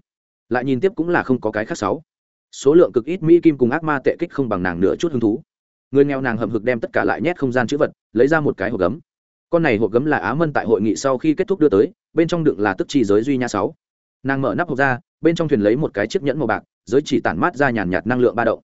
Lại nhìn tiếp cũng là không có cái khác sáu số lượng cực ít mỹ kim cùng ác ma tệ kích không bằng nàng nửa chút hứng thú. Người nghèo nàng hậm hực đem tất cả lại nhét không gian chữ vật, lấy ra một cái hộp gấm. Con này hộp gấm là á mân tại hội nghị sau khi kết thúc đưa tới, bên trong đựng là tức chi giới duy nhã sáu. Nàng mở nắp hộp ra, bên trong thuyền lấy một cái chiếc nhẫn màu bạc, giới chỉ tản mát ra nhàn nhạt năng lượng ba động.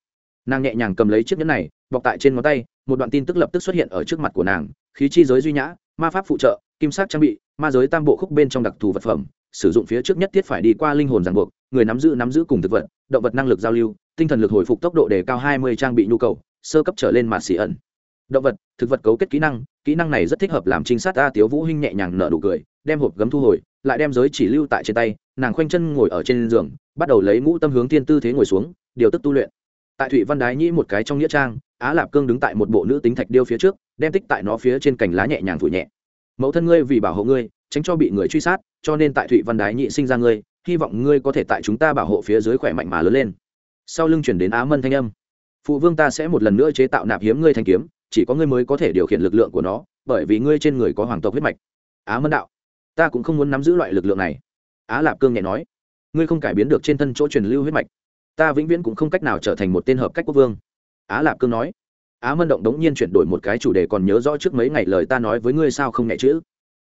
Nàng nhẹ nhàng cầm lấy chiếc nhẫn này, bọc tại trên ngón tay, một đoạn tin tức lập tức xuất hiện ở trước mặt của nàng, khí chi giới duy nhã, ma pháp phụ trợ kim sắc trang bị, ma giới tam bộ khúc bên trong đặc thù vật phẩm, sử dụng phía trước nhất thiết phải đi qua linh hồn ràng buộc, người nắm giữ nắm giữ cùng thực vật, động vật năng lực giao lưu, tinh thần lực hồi phục tốc độ đề cao hai mươi trang bị nhu cầu, sơ cấp trở lên mà xỉ ẩn. Động vật, thực vật cấu kết kỹ năng kỹ năng này rất thích hợp làm trinh sát a tiếu vũ hinh nhẹ nhàng nở nụ cười, đem hộp gấm thu hồi, lại đem giới chỉ lưu tại trên tay, nàng khoanh chân ngồi ở trên giường, bắt đầu lấy ngũ tâm hướng thiên tư thế ngồi xuống, điều tức tu luyện. Tại thụy văn đái nhĩ một cái trong nghĩa trang, á lạp cương đứng tại một bộ nữ tính thạch điêu phía trước, đem tích tại nó phía trên cành lá nhẹ nhàng thủi nhẹ mẫu thân ngươi vì bảo hộ ngươi, tránh cho bị người truy sát, cho nên tại thụy văn đái nhị sinh ra ngươi, hy vọng ngươi có thể tại chúng ta bảo hộ phía dưới khỏe mạnh mà lớn lên. Sau lưng chuyển đến á mân thanh âm. Phụ vương ta sẽ một lần nữa chế tạo nạp hiếm ngươi thanh kiếm, chỉ có ngươi mới có thể điều khiển lực lượng của nó, bởi vì ngươi trên người có hoàng tộc huyết mạch. Á mân đạo, ta cũng không muốn nắm giữ loại lực lượng này. Á lạp cương nhẹ nói. Ngươi không cải biến được trên thân chỗ truyền lưu huyết mạch, ta vĩnh viễn cũng không cách nào trở thành một tên hợp cách quốc vương. Á lạp cương nói á mân động đống nhiên chuyển đổi một cái chủ đề còn nhớ rõ trước mấy ngày lời ta nói với ngươi sao không nhẹ chữ.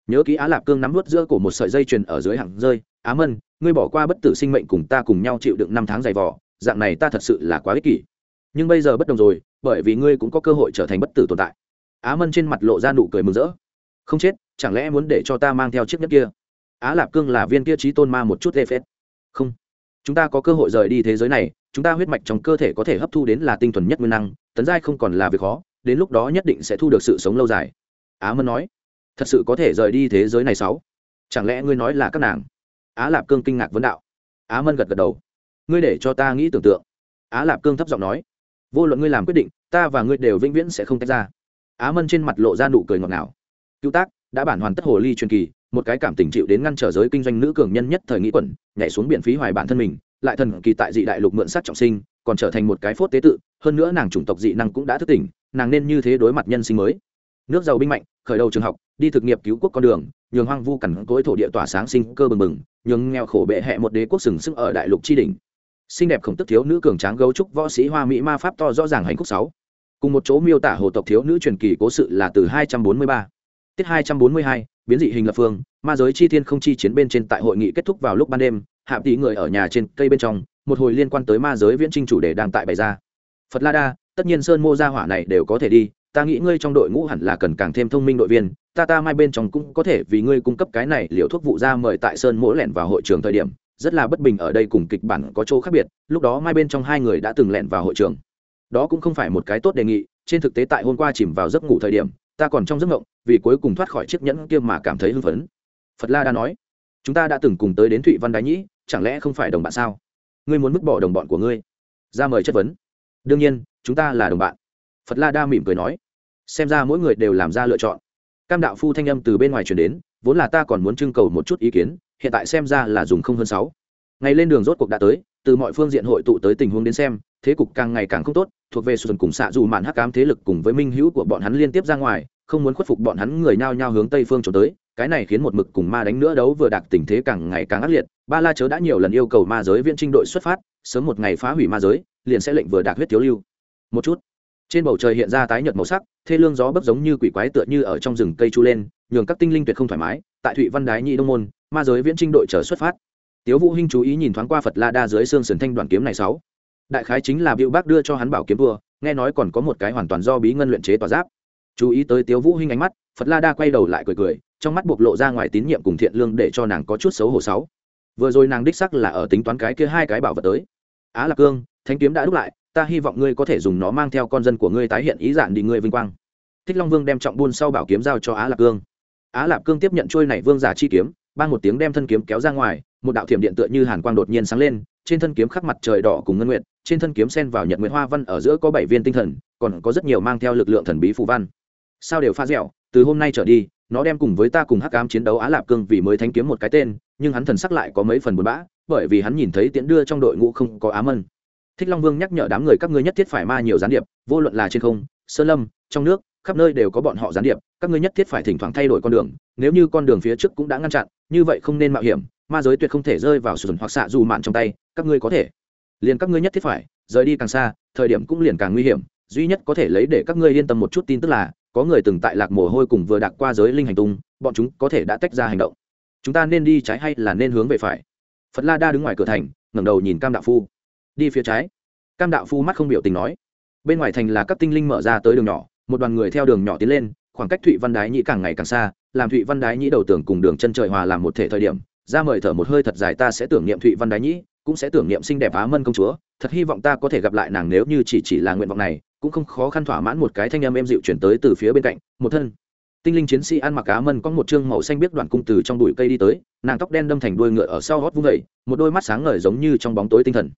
Nhớ ký á lạp cương nắm vút giữa cổ một sợi dây chuyền ở dưới hàng rơi, á mân, ngươi bỏ qua bất tử sinh mệnh cùng ta cùng nhau chịu đựng năm tháng dày vỏ dạng này ta thật sự là quá ích kỷ. Nhưng bây giờ bất đồng rồi, bởi vì ngươi cũng có cơ hội trở thành bất tử tồn tại. Á mân trên mặt lộ ra nụ cười mừng rỡ. Không chết, chẳng lẽ muốn để cho ta mang theo chiếc nhất kia? Á lạp cương là viên kia trí tôn ma một chút lê phết. Không. Chúng ta có cơ hội rời đi thế giới này chúng ta huyết mạch trong cơ thể có thể hấp thu đến là tinh thuần nhất nguyên năng, tấn giai không còn là việc khó, đến lúc đó nhất định sẽ thu được sự sống lâu dài. Á mân nói. Thật sự có thể rời đi thế giới này sáu? Chẳng lẽ ngươi nói là các nàng? Á lạp cương kinh ngạc vấn đạo. Á mân gật gật đầu. Ngươi để cho ta nghĩ tưởng tượng. Á lạp cương thấp giọng nói. Vô luận ngươi làm quyết định, ta và ngươi đều vĩnh viễn sẽ không tách ra. Á mân trên mặt lộ ra nụ cười ngọt ngào. Cứu tác, đã bản hoàn tất hồ ly truyền kỳ, một cái cảm tình chịu đến ngăn trở giới kinh doanh nữ cường nhân nhất thời nghĩ quẩn, nhảy xuống biển phí hoài bản thân mình lại thần kỳ tại dị đại lục mượn sát trọng sinh, còn trở thành một cái phốt tế tự, hơn nữa nàng chủng tộc dị năng cũng đã thức tỉnh, nàng nên như thế đối mặt nhân sinh mới. Nước giàu binh mạnh, khởi đầu trường học, đi thực nghiệp cứu quốc con đường, nhường hoang vu cằn cỗi thổ địa tỏa sáng sinh cơ bừng bừng, nhường nghèo khổ bệ hẹ một đế quốc sừng sững ở đại lục tri đình xinh đẹp khổng tức thiếu nữ cường tráng gấu trúc võ sĩ hoa mỹ ma pháp to rõ ràng hành khúc sáu. Cùng một chỗ miêu tả hồ tộc thiếu nữ truyền kỳ cố sự là từ 243 tiết 242, biến dị hình lập phương ma giới chi thiên không chi chiến bên trên tại hội nghị kết thúc vào lúc ban đêm hạ tỷ người ở nhà trên cây bên trong một hồi liên quan tới ma giới viễn trinh chủ đề đang tại bày ra. Phật la đa tất nhiên sơn mô gia hỏa này đều có thể đi ta nghĩ ngươi trong đội ngũ hẳn là cần càng thêm thông minh đội viên ta ta mai bên trong cũng có thể vì ngươi cung cấp cái này liệu thuốc vụ ra mời tại sơn mỗ lẻn vào hội trường thời điểm rất là bất bình ở đây cùng kịch bản có chỗ khác biệt lúc đó mai bên trong hai người đã từng lẹn vào hội trường. Đó cũng không phải một cái tốt đề nghị trên thực tế tại hôm qua chìm vào giấc ngủ thời điểm ta còn trong giấc ngộng vì cuối cùng thoát khỏi chiếc nhẫn kia mà cảm thấy hưng phấn. Phật la đã nói, chúng ta đã từng cùng tới đến thụy văn đái nhĩ, chẳng lẽ không phải đồng bạn sao? Ngươi muốn vứt bỏ đồng bọn của ngươi? Ra mời chất vấn. Đương nhiên, chúng ta là đồng bạn. Phật la đa mỉm cười nói, xem ra mỗi người đều làm ra lựa chọn. Cam đạo phu thanh âm từ bên ngoài chuyển đến, vốn là ta còn muốn trưng cầu một chút ý kiến, hiện tại xem ra là dùng không hơn sáu. Ngày lên đường rốt cuộc đã tới, từ mọi phương diện hội tụ tới tình huống đến xem thế cục càng ngày càng không tốt, thuộc về sườn cùng xạ dù mạn hắc ám thế lực cùng với minh hữu của bọn hắn liên tiếp ra ngoài, không muốn khuất phục bọn hắn người nhao nhao hướng tây phương trốn tới, cái này khiến một mực cùng ma đánh nữa đấu vừa đạt tình thế càng ngày càng ác liệt, ba la chớ đã nhiều lần yêu cầu ma giới viên trinh đội xuất phát, sớm một ngày phá hủy ma giới, liền sẽ lệnh vừa đạt huyết thiếu lưu. Một chút, trên bầu trời hiện ra tái nhợt màu sắc, thê lương gió bấc giống như quỷ quái tựa như ở trong rừng cây chu lên, nhường các tinh linh tuyệt không thoải mái, tại thụy văn đái nhị đông môn, ma giới viễn trinh đội chờ xuất phát. Tiếu vũ hinh chú ý nhìn thoáng qua phật la đa dưới xương sườn thanh đoàn kiếm này sáu đại khái chính là biểu bác đưa cho hắn bảo kiếm vua, nghe nói còn có một cái hoàn toàn do bí ngân luyện chế tỏa giáp. Chú ý tới tiếu vũ hinh ánh mắt, phật la đa quay đầu lại cười cười, trong mắt bộc lộ ra ngoài tín nhiệm cùng thiện lương để cho nàng có chút xấu hổ sáu. Vừa rồi nàng đích sắc là ở tính toán cái kia hai cái bảo vật tới. Á lạc cương, Thánh kiếm đã đúc lại, ta hy vọng ngươi có thể dùng nó mang theo con dân của ngươi tái hiện ý dạng đi ngươi vinh quang. Thích long vương đem trọng buôn sau bảo kiếm giao cho á lạc cương. Á lạc cương tiếp nhận trôi này vương giả chi kiếm ban một tiếng đem thân kiếm kéo ra ngoài, một đạo thiểm điện tựa như hàn quang đột nhiên sáng lên, trên thân kiếm khắc mặt trời đỏ cùng ngân nguyện trên thân kiếm sen vào nhật nguyệt hoa văn ở giữa có bảy viên tinh thần, còn có rất nhiều mang theo lực lượng thần bí phù văn. Sao đều pha dẻo, từ hôm nay trở đi, nó đem cùng với ta cùng hắc ám chiến đấu á lạp cương vì mới thánh kiếm một cái tên, nhưng hắn thần sắc lại có mấy phần buồn bã, bởi vì hắn nhìn thấy tiễn đưa trong đội ngũ không có á mân thích long vương nhắc nhở đám người các ngươi nhất thiết phải ma nhiều gián điệp, vô luận là trên không, sơn lâm, trong nước, khắp nơi đều có bọn họ gián điệp, các ngươi nhất thiết phải thỉnh thoảng thay đổi con đường, nếu như con đường phía trước cũng đã ngăn chặn, như vậy không nên mạo hiểm, ma giới tuyệt không thể rơi vào sử dụng hoặc xạ dù mạn trong tay, các ngươi có thể liền các ngươi nhất thiết phải, rời đi càng xa, thời điểm cũng liền càng nguy hiểm, duy nhất có thể lấy để các ngươi yên tâm một chút tin tức là, có người từng tại lạc mồ hôi cùng vừa đạc qua giới linh hành tung, bọn chúng có thể đã tách ra hành động. Chúng ta nên đi trái hay là nên hướng về phải? Phật la đa đứng ngoài cửa thành, ngẩng đầu nhìn cam đạo phu. Đi phía trái. Cam đạo phu mắt không biểu tình nói. Bên ngoài thành là các tinh linh mở ra tới đường nhỏ, một đoàn người theo đường nhỏ tiến lên, khoảng cách thụy văn đái nhĩ càng ngày càng xa, làm thụy văn đái nhĩ đầu tưởng cùng đường chân trời hòa làm một thể thời điểm, ra mời thở một hơi thật dài ta sẽ tưởng niệm thụy văn đái nhĩ cũng sẽ tưởng niệm xinh đẹp á mân công chúa, thật hy vọng ta có thể gặp lại nàng nếu như chỉ chỉ là nguyện vọng này, cũng không khó khăn thỏa mãn một cái thanh âm êm dịu chuyển tới từ phía bên cạnh, một thân. Tinh linh chiến sĩ ăn mặc á mân có một chương màu xanh biết đoạn cung từ trong bụi cây đi tới, nàng tóc đen đâm thành đuôi ngựa ở sau hót vung vẩy một đôi mắt sáng ngời giống như trong bóng tối tinh thần.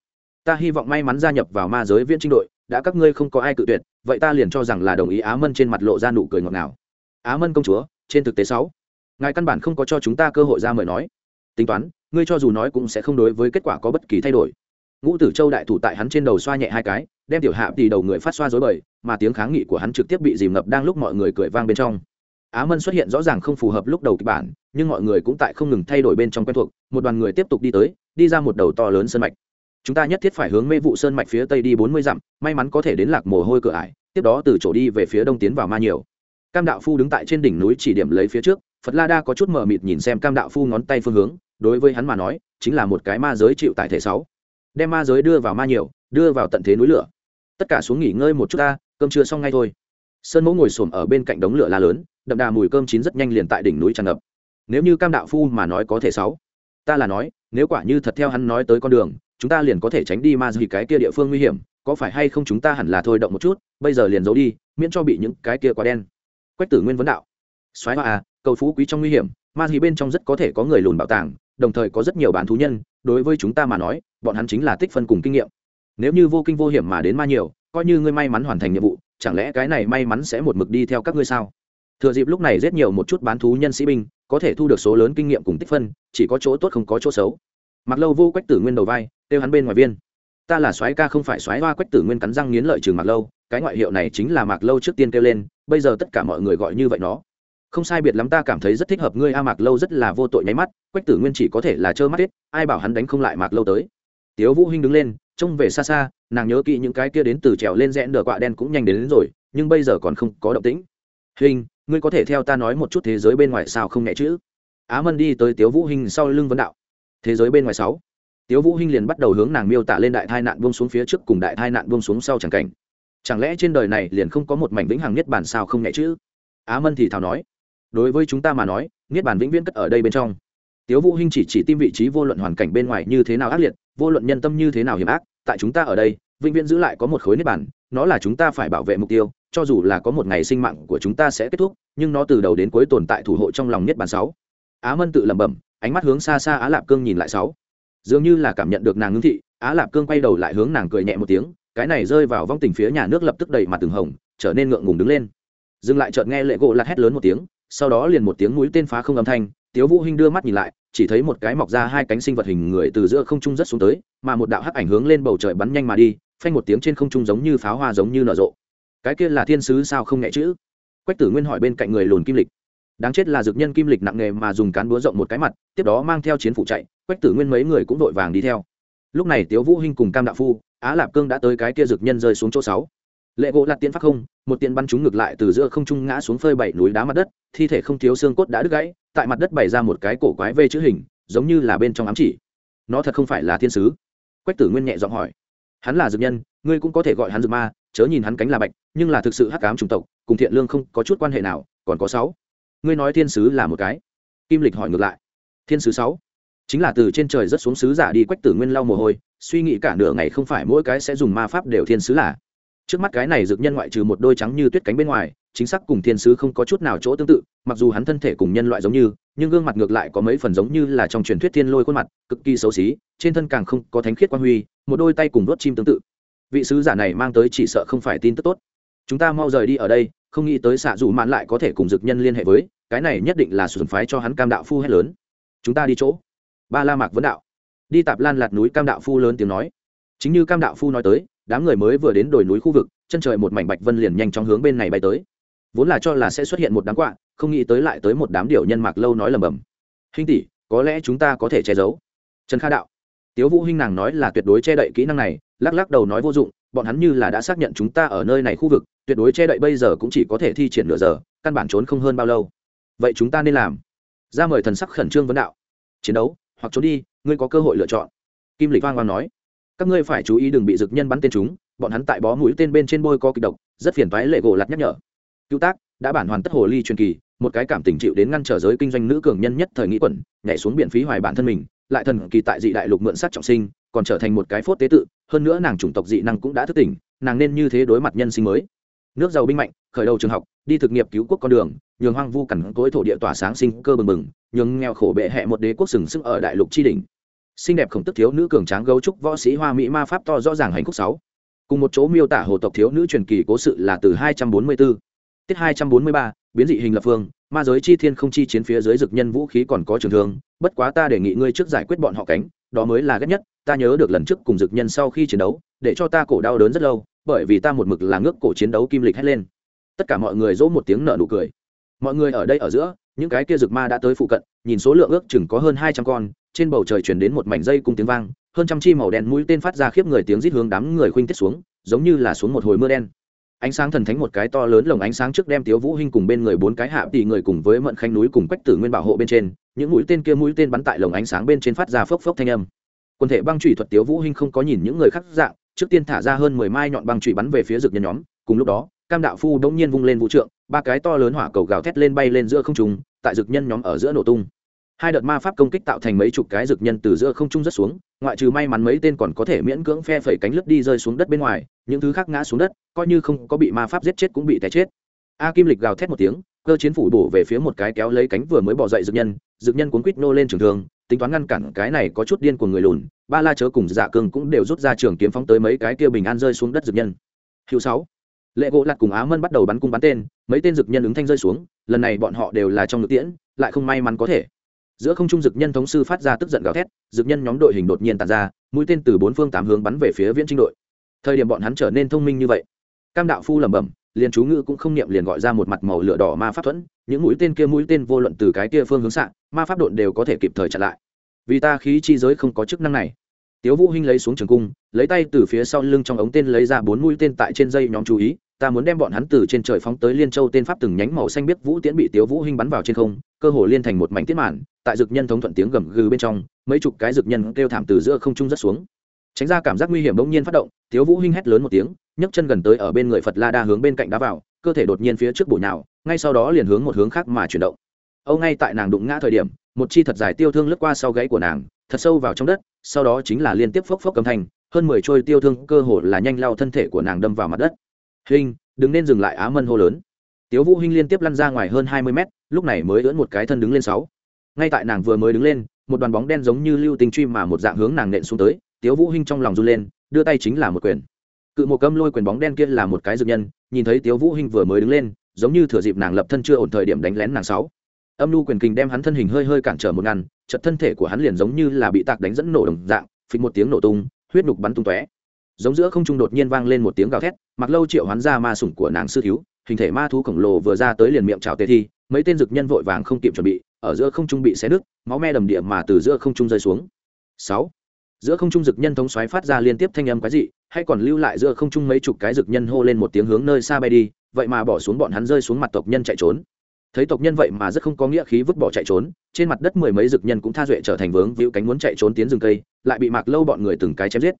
Ta hy vọng may mắn gia nhập vào ma giới viễn trinh đội, đã các ngươi không có ai cự tuyệt, vậy ta liền cho rằng là đồng ý á mân trên mặt lộ ra nụ cười ngọt ngào. Á mân công chúa, trên thực tế sáu, ngài căn bản không có cho chúng ta cơ hội ra mời nói. Tính toán ngươi cho dù nói cũng sẽ không đối với kết quả có bất kỳ thay đổi. Ngũ tử châu đại thủ tại hắn trên đầu xoa nhẹ hai cái, đem tiểu hạ thì đầu người phát xoa dối bời, mà tiếng kháng nghị của hắn trực tiếp bị dìm ngập đang lúc mọi người cười vang bên trong. Á mân xuất hiện rõ ràng không phù hợp lúc đầu kịch bản, nhưng mọi người cũng tại không ngừng thay đổi bên trong quen thuộc, một đoàn người tiếp tục đi tới, đi ra một đầu to lớn sân mạch. Chúng ta nhất thiết phải hướng mê vụ sơn mạch phía tây đi bốn mươi dặm, may mắn có thể đến lạc mồ hôi cửa ải, tiếp đó từ chỗ đi về phía đông tiến vào ma nhiều. Cam đạo phu đứng tại trên đỉnh núi chỉ điểm lấy phía trước, phật la đa có chút mờ mịt nhìn xem cam đạo phu ngón tay phương hướng đối với hắn mà nói, chính là một cái ma giới chịu tại thể sáu. Đem ma giới đưa vào ma nhiều, đưa vào tận thế núi lửa. Tất cả xuống nghỉ ngơi một chút ta, cơm chưa xong ngay thôi. Sơn mẫu ngồi xổm ở bên cạnh đống lửa la lớn, đậm đà mùi cơm chín rất nhanh liền tại đỉnh núi tràn ngập. Nếu như cam đạo phu mà nói có thể sáu. Ta là nói, nếu quả như thật theo hắn nói tới con đường, chúng ta liền có thể tránh đi ma gì cái kia địa phương nguy hiểm, có phải hay không chúng ta hẳn là thôi động một chút, bây giờ liền giấu đi, miễn cho bị những cái kia quá đen. Quách tử nguyên vấn đạo. Xoáy hoa à cầu phú quý trong nguy hiểm, ma gì bên trong rất có thể có người lùn bảo tàng đồng thời có rất nhiều bán thú nhân, đối với chúng ta mà nói, bọn hắn chính là tích phân cùng kinh nghiệm. Nếu như vô kinh vô hiểm mà đến ma nhiều, coi như ngươi may mắn hoàn thành nhiệm vụ, chẳng lẽ cái này may mắn sẽ một mực đi theo các ngươi sao? Thừa dịp lúc này rất nhiều một chút bán thú nhân sĩ binh, có thể thu được số lớn kinh nghiệm cùng tích phân, chỉ có chỗ tốt không có chỗ xấu. Mặc lâu vô quách tử nguyên đầu vai, kêu hắn bên ngoài viên. Ta là soái ca không phải soái hoa quách tử nguyên cắn răng nghiến lợi trừ mặc lâu, cái ngoại hiệu này chính là mặc lâu trước tiên kêu lên, bây giờ tất cả mọi người gọi như vậy nó không sai biệt lắm ta cảm thấy rất thích hợp ngươi a mạc lâu rất là vô tội nháy mắt quách tử nguyên chỉ có thể là trơ mắt hết ai bảo hắn đánh không lại mạc lâu tới. Tiếu vũ hinh đứng lên trông về xa xa nàng nhớ kỹ những cái kia đến từ trèo lên rẽ nở quạ đen cũng nhanh đến, đến rồi nhưng bây giờ còn không có động tĩnh. Hình ngươi có thể theo ta nói một chút thế giới bên ngoài sao không nhẹ chữ á mân đi tới tiếu vũ hinh sau lưng vấn đạo. Thế giới bên ngoài sáu. Tiếu vũ hinh liền bắt đầu hướng nàng miêu tả lên đại tai nạn buông xuống phía trước cùng đại tai nạn buông xuống sau chẳng cảnh. Chẳng lẽ trên đời này liền không có một mảnh vĩnh hằng nhất bản sao không nhẹ chữ á mân thì thào nói đối với chúng ta mà nói niết bàn vĩnh viễn cất ở đây bên trong. Tiếu vũ hinh chỉ chỉ tim vị trí vô luận hoàn cảnh bên ngoài như thế nào ác liệt vô luận nhân tâm như thế nào hiểm ác tại chúng ta ở đây vĩnh viễn giữ lại có một khối niết bàn, nó là chúng ta phải bảo vệ mục tiêu cho dù là có một ngày sinh mạng của chúng ta sẽ kết thúc nhưng nó từ đầu đến cuối tồn tại thủ hộ trong lòng niết bàn sáu. Á mân tự lẩm bẩm ánh mắt hướng xa xa á lạp cương nhìn lại sáu. Dường như là cảm nhận được nàng ngưng thị á lạp cương quay đầu lại hướng nàng cười nhẹ một tiếng cái này rơi vào vong tình phía nhà nước lập tức đầy mặt từng hồng trở nên ngượng ngùng đứng lên. Dừng lại chợt nghe lệ gỗ lạt hét lớn một tiếng sau đó liền một tiếng mũi tên phá không âm thanh, tiếu vũ hinh đưa mắt nhìn lại, chỉ thấy một cái mọc ra hai cánh sinh vật hình người từ giữa không trung rất xuống tới, mà một đạo hắc ảnh hướng lên bầu trời bắn nhanh mà đi, phanh một tiếng trên không trung giống như pháo hoa giống như nở rộ. Cái kia là thiên sứ sao không nhẹ chữ? Quách tử nguyên hỏi bên cạnh người lùn kim lịch. Đáng chết là dược nhân kim lịch nặng nghề mà dùng cán búa rộng một cái mặt, tiếp đó mang theo chiến phụ chạy, quách tử nguyên mấy người cũng đội vàng đi theo. Lúc này tiếu vũ hinh cùng cam đạo phu, á lạp cương đã tới cái kia dược nhân rơi xuống chỗ sáu lệ gỗ lạt tiễn phát không, một tiện bắn chúng ngược lại từ giữa không trung ngã xuống phơi bảy núi đá mặt đất, thi thể không thiếu xương cốt đã đứt gãy, tại mặt đất bày ra một cái cổ quái vê chữ hình, giống như là bên trong ám chỉ. Nó thật không phải là thiên sứ. Quách tử nguyên nhẹ giọng hỏi. Hắn là dược nhân, ngươi cũng có thể gọi hắn dược ma, chớ nhìn hắn cánh là bạch, nhưng là thực sự hắc ám chủng tộc, cùng thiện lương không có chút quan hệ nào, còn có sáu. Ngươi nói thiên sứ là một cái. Kim lịch hỏi ngược lại. Thiên sứ sáu? Chính là từ trên trời rất xuống sứ giả đi quách tử nguyên lau mồ hôi, suy nghĩ cả nửa ngày không phải mỗi cái sẽ dùng ma pháp đều thiên sứ là trước mắt cái này dược nhân ngoại trừ một đôi trắng như tuyết cánh bên ngoài, chính xác cùng thiên sứ không có chút nào chỗ tương tự, mặc dù hắn thân thể cùng nhân loại giống như, nhưng gương mặt ngược lại có mấy phần giống như là trong truyền thuyết thiên lôi khuôn mặt, cực kỳ xấu xí, trên thân càng không có thánh khiết quan huy, một đôi tay cùng đốt chim tương tự. Vị sứ giả này mang tới chỉ sợ không phải tin tức tốt. Chúng ta mau rời đi ở đây, không nghĩ tới xạ dù mạn lại có thể cùng dược nhân liên hệ với, cái này nhất định là sườn phái cho hắn cam đạo phu hết lớn. Chúng ta đi chỗ. Ba la mạc vấn đạo. Đi tạp lan lạt núi cam đạo phu lớn tiếng nói. Chính như cam đạo phu nói tới đám người mới vừa đến đồi núi khu vực, chân trời một mảnh bạch vân liền nhanh chóng hướng bên này bay tới. Vốn là cho là sẽ xuất hiện một đám quạ, không nghĩ tới lại tới một đám điệu nhân mạc lâu nói lầm bầm. Hình tỷ, có lẽ chúng ta có thể che giấu. Trần kha đạo. Tiếu vũ hinh nàng nói là tuyệt đối che đậy kỹ năng này, lắc lắc đầu nói vô dụng, bọn hắn như là đã xác nhận chúng ta ở nơi này khu vực, tuyệt đối che đậy bây giờ cũng chỉ có thể thi triển nửa giờ, căn bản trốn không hơn bao lâu. Vậy chúng ta nên làm? Ra mời thần sắc khẩn trương vấn đạo. Chiến đấu, hoặc trốn đi, ngươi có cơ hội lựa chọn. Kim lịch vang vang nói các ngươi phải chú ý đừng bị dực nhân bắn tên chúng, bọn hắn tại bó mũi tên bên trên bôi có kịch độc, rất phiền toái lệ gỗ lặt nhắc nhở. Cứu tác, đã bản hoàn tất hồ ly truyền kỳ, một cái cảm tình chịu đến ngăn trở giới kinh doanh nữ cường nhân nhất thời nghĩ quẩn, nhảy xuống biển phí hoài bản thân mình, lại thần kỳ tại dị đại lục mượn sát trọng sinh, còn trở thành một cái phốt tế tự, hơn nữa nàng chủng tộc dị năng cũng đã thức tỉnh, nàng nên như thế đối mặt nhân sinh mới. Nước giàu binh mạnh, khởi đầu trường học, đi thực nghiệp cứu quốc con đường, nhường hoang vu cằn cối thổ địa tỏa sáng sinh cơ bừng bừng, nhường nghèo khổ bệ hẹ một đế quốc sừng sức ở đại lục tri đình xinh đẹp khổng tức thiếu nữ cường tráng gấu trúc võ sĩ hoa mỹ ma pháp to rõ ràng hành khúc sáu. Cùng một chỗ miêu tả hồ tộc thiếu nữ truyền kỳ cố sự là từ 244. tiết 243, biến dị hình lập phương ma giới chi thiên không chi chiến phía dưới dực nhân vũ khí còn có trường thương bất quá ta đề nghị ngươi trước giải quyết bọn họ cánh đó mới là ghét nhất ta nhớ được lần trước cùng dực nhân sau khi chiến đấu để cho ta cổ đau đớn rất lâu bởi vì ta một mực là ngước cổ chiến đấu kim lịch hét lên. Tất cả mọi người dỗ một tiếng nở nụ cười. Mọi người ở đây ở giữa những cái kia rực ma đã tới phụ cận, nhìn số lượng ước chừng có hơn hai trăm con, trên bầu trời chuyển đến một mảnh dây cùng tiếng vang, hơn trăm chi màu đen mũi tên phát ra khiếp người tiếng rít hướng đám người khuynh tiết xuống, giống như là xuống một hồi mưa đen. Ánh sáng thần thánh một cái to lớn lồng ánh sáng trước đem tiếu vũ hinh cùng bên người bốn cái hạ tỷ người cùng với mận khanh núi cùng quách tử nguyên bảo hộ bên trên, những mũi tên kia mũi tên bắn tại lồng ánh sáng bên trên phát ra phốc phốc thanh âm. Quân thể băng chủy thuật tiếu vũ hinh không có nhìn những người khác dạng, trước tiên thả ra hơn mười mai nhọn băng chủy bắn về phía rực nhân nhóm, cùng lúc đó cam đạo phu đống nhiên vung lên vũ trượng, ba cái to lớn hỏa cầu gào thét lên bay lên giữa không trung, tại rực nhân nhóm ở giữa nổ tung. Hai đợt ma pháp công kích tạo thành mấy chục cái rực nhân từ giữa không trung rất xuống, ngoại trừ may mắn mấy tên còn có thể miễn cưỡng phe phẩy cánh lướt đi rơi xuống đất bên ngoài, những thứ khác ngã xuống đất, coi như không có bị ma pháp giết chết cũng bị té chết. A kim lịch gào thét một tiếng, cơ chiến phủ bổ về phía một cái kéo lấy cánh vừa mới bỏ dậy rực nhân rực nhân cuốn quít nô lên trường thương, tính toán ngăn cản cái này có chút điên của người lùn, ba la chớ cùng dạ cương cũng đều rút ra trường kiếm phóng tới mấy cái kia bình an rơi xuống đất rực nhân. Hữu sáu lệ gỗ lặt cùng á mân bắt đầu bắn cung bắn tên, mấy tên dực nhân ứng thanh rơi xuống, lần này bọn họ đều là trong ngực tiễn, lại không may mắn có thể. Giữa không trung dực nhân thống sư phát ra tức giận gào thét, dực nhân nhóm đội hình đột nhiên tàn ra, mũi tên từ bốn phương tám hướng bắn về phía viễn trinh đội. Thời điểm bọn hắn trở nên thông minh như vậy, cam đạo phu lẩm bẩm, liền chú ngữ cũng không niệm liền gọi ra một mặt màu lửa đỏ ma pháp thuẫn, những mũi tên kia mũi tên vô luận từ cái kia phương hướng xạ, ma pháp độn đều có thể kịp thời chặn lại. Vì ta khí chi giới không có chức năng này. Tiếu vũ hinh lấy xuống trường cung, lấy tay từ phía sau lưng trong ống tên lấy ra bốn mũi tên tại trên dây nhóm chú ý ta muốn đem bọn hắn từ trên trời phóng tới liên châu tên pháp từng nhánh màu xanh biết vũ tiễn bị tiếu vũ hinh bắn vào trên không, cơ hồ liên thành một mảnh tiết mạn tại dực nhân thống thuận tiếng gầm gừ bên trong, mấy chục cái dực nhân kêu thảm từ giữa không trung rất xuống. Tránh ra cảm giác nguy hiểm bỗng nhiên phát động, tiếu vũ hinh hét lớn một tiếng, nhấc chân gần tới ở bên người phật la đa hướng bên cạnh đá vào, cơ thể đột nhiên phía trước bổ nhào, ngay sau đó liền hướng một hướng khác mà chuyển động. Âu ngay tại nàng đụng ngã thời điểm, một chi thật dài tiêu thương lướt qua sau gáy của nàng, thật sâu vào trong đất, sau đó chính là liên tiếp phốc phốc cầm thành, hơn mười trôi tiêu thương cơ hồ là nhanh lao thân thể của nàng đâm vào mặt đất hình, đừng nên dừng lại á mân hô lớn. Tiếu vũ hinh liên tiếp lăn ra ngoài hơn hai mươi mét, lúc này mới ưỡn một cái thân đứng lên sáu. Ngay tại nàng vừa mới đứng lên, một đoàn bóng đen giống như lưu tinh truy mà một dạng hướng nàng nện xuống tới, tiếu vũ hinh trong lòng run lên, đưa tay chính là một quyền. Cự một câm lôi quyền bóng đen kia là một cái dược nhân, nhìn thấy tiếu vũ hinh vừa mới đứng lên, giống như thừa dịp nàng lập thân chưa ổn thời điểm đánh lén nàng sáu. Âm lưu quyền kình đem hắn thân hình hơi hơi cản trở một ngăn, chật thân thể của hắn liền giống như là bị tạc đánh dẫn nổ đồng dạng, phịch một tiếng nổ tung, huyết nục bắn tung tóe giống giữa không trung đột nhiên vang lên một tiếng gào thét mặc lâu triệu hoán ra ma sủng của nàng sư thiếu, hình thể ma thú khổng lồ vừa ra tới liền miệng chào tê thi, mấy tên dực nhân vội vàng không kịp chuẩn bị, ở giữa không trung bị xé nứt, máu me đầm địa mà từ giữa không trung rơi xuống. Sáu. Giữa không trung dực nhân thống xoáy phát ra liên tiếp thanh âm quái dị, hay còn lưu lại giữa không trung mấy chục cái dực nhân hô lên một tiếng hướng nơi xa bay đi, vậy mà bỏ xuống bọn hắn rơi xuống mặt tộc nhân chạy trốn. Thấy tộc nhân vậy mà rất không có nghĩa khí vứt bỏ chạy trốn, trên mặt đất mười mấy dực nhân cũng tha duệ trở thành vướng víu cánh muốn chạy trốn tiến rừng cây, lại bị mạc lâu bọn người từng cái chém giết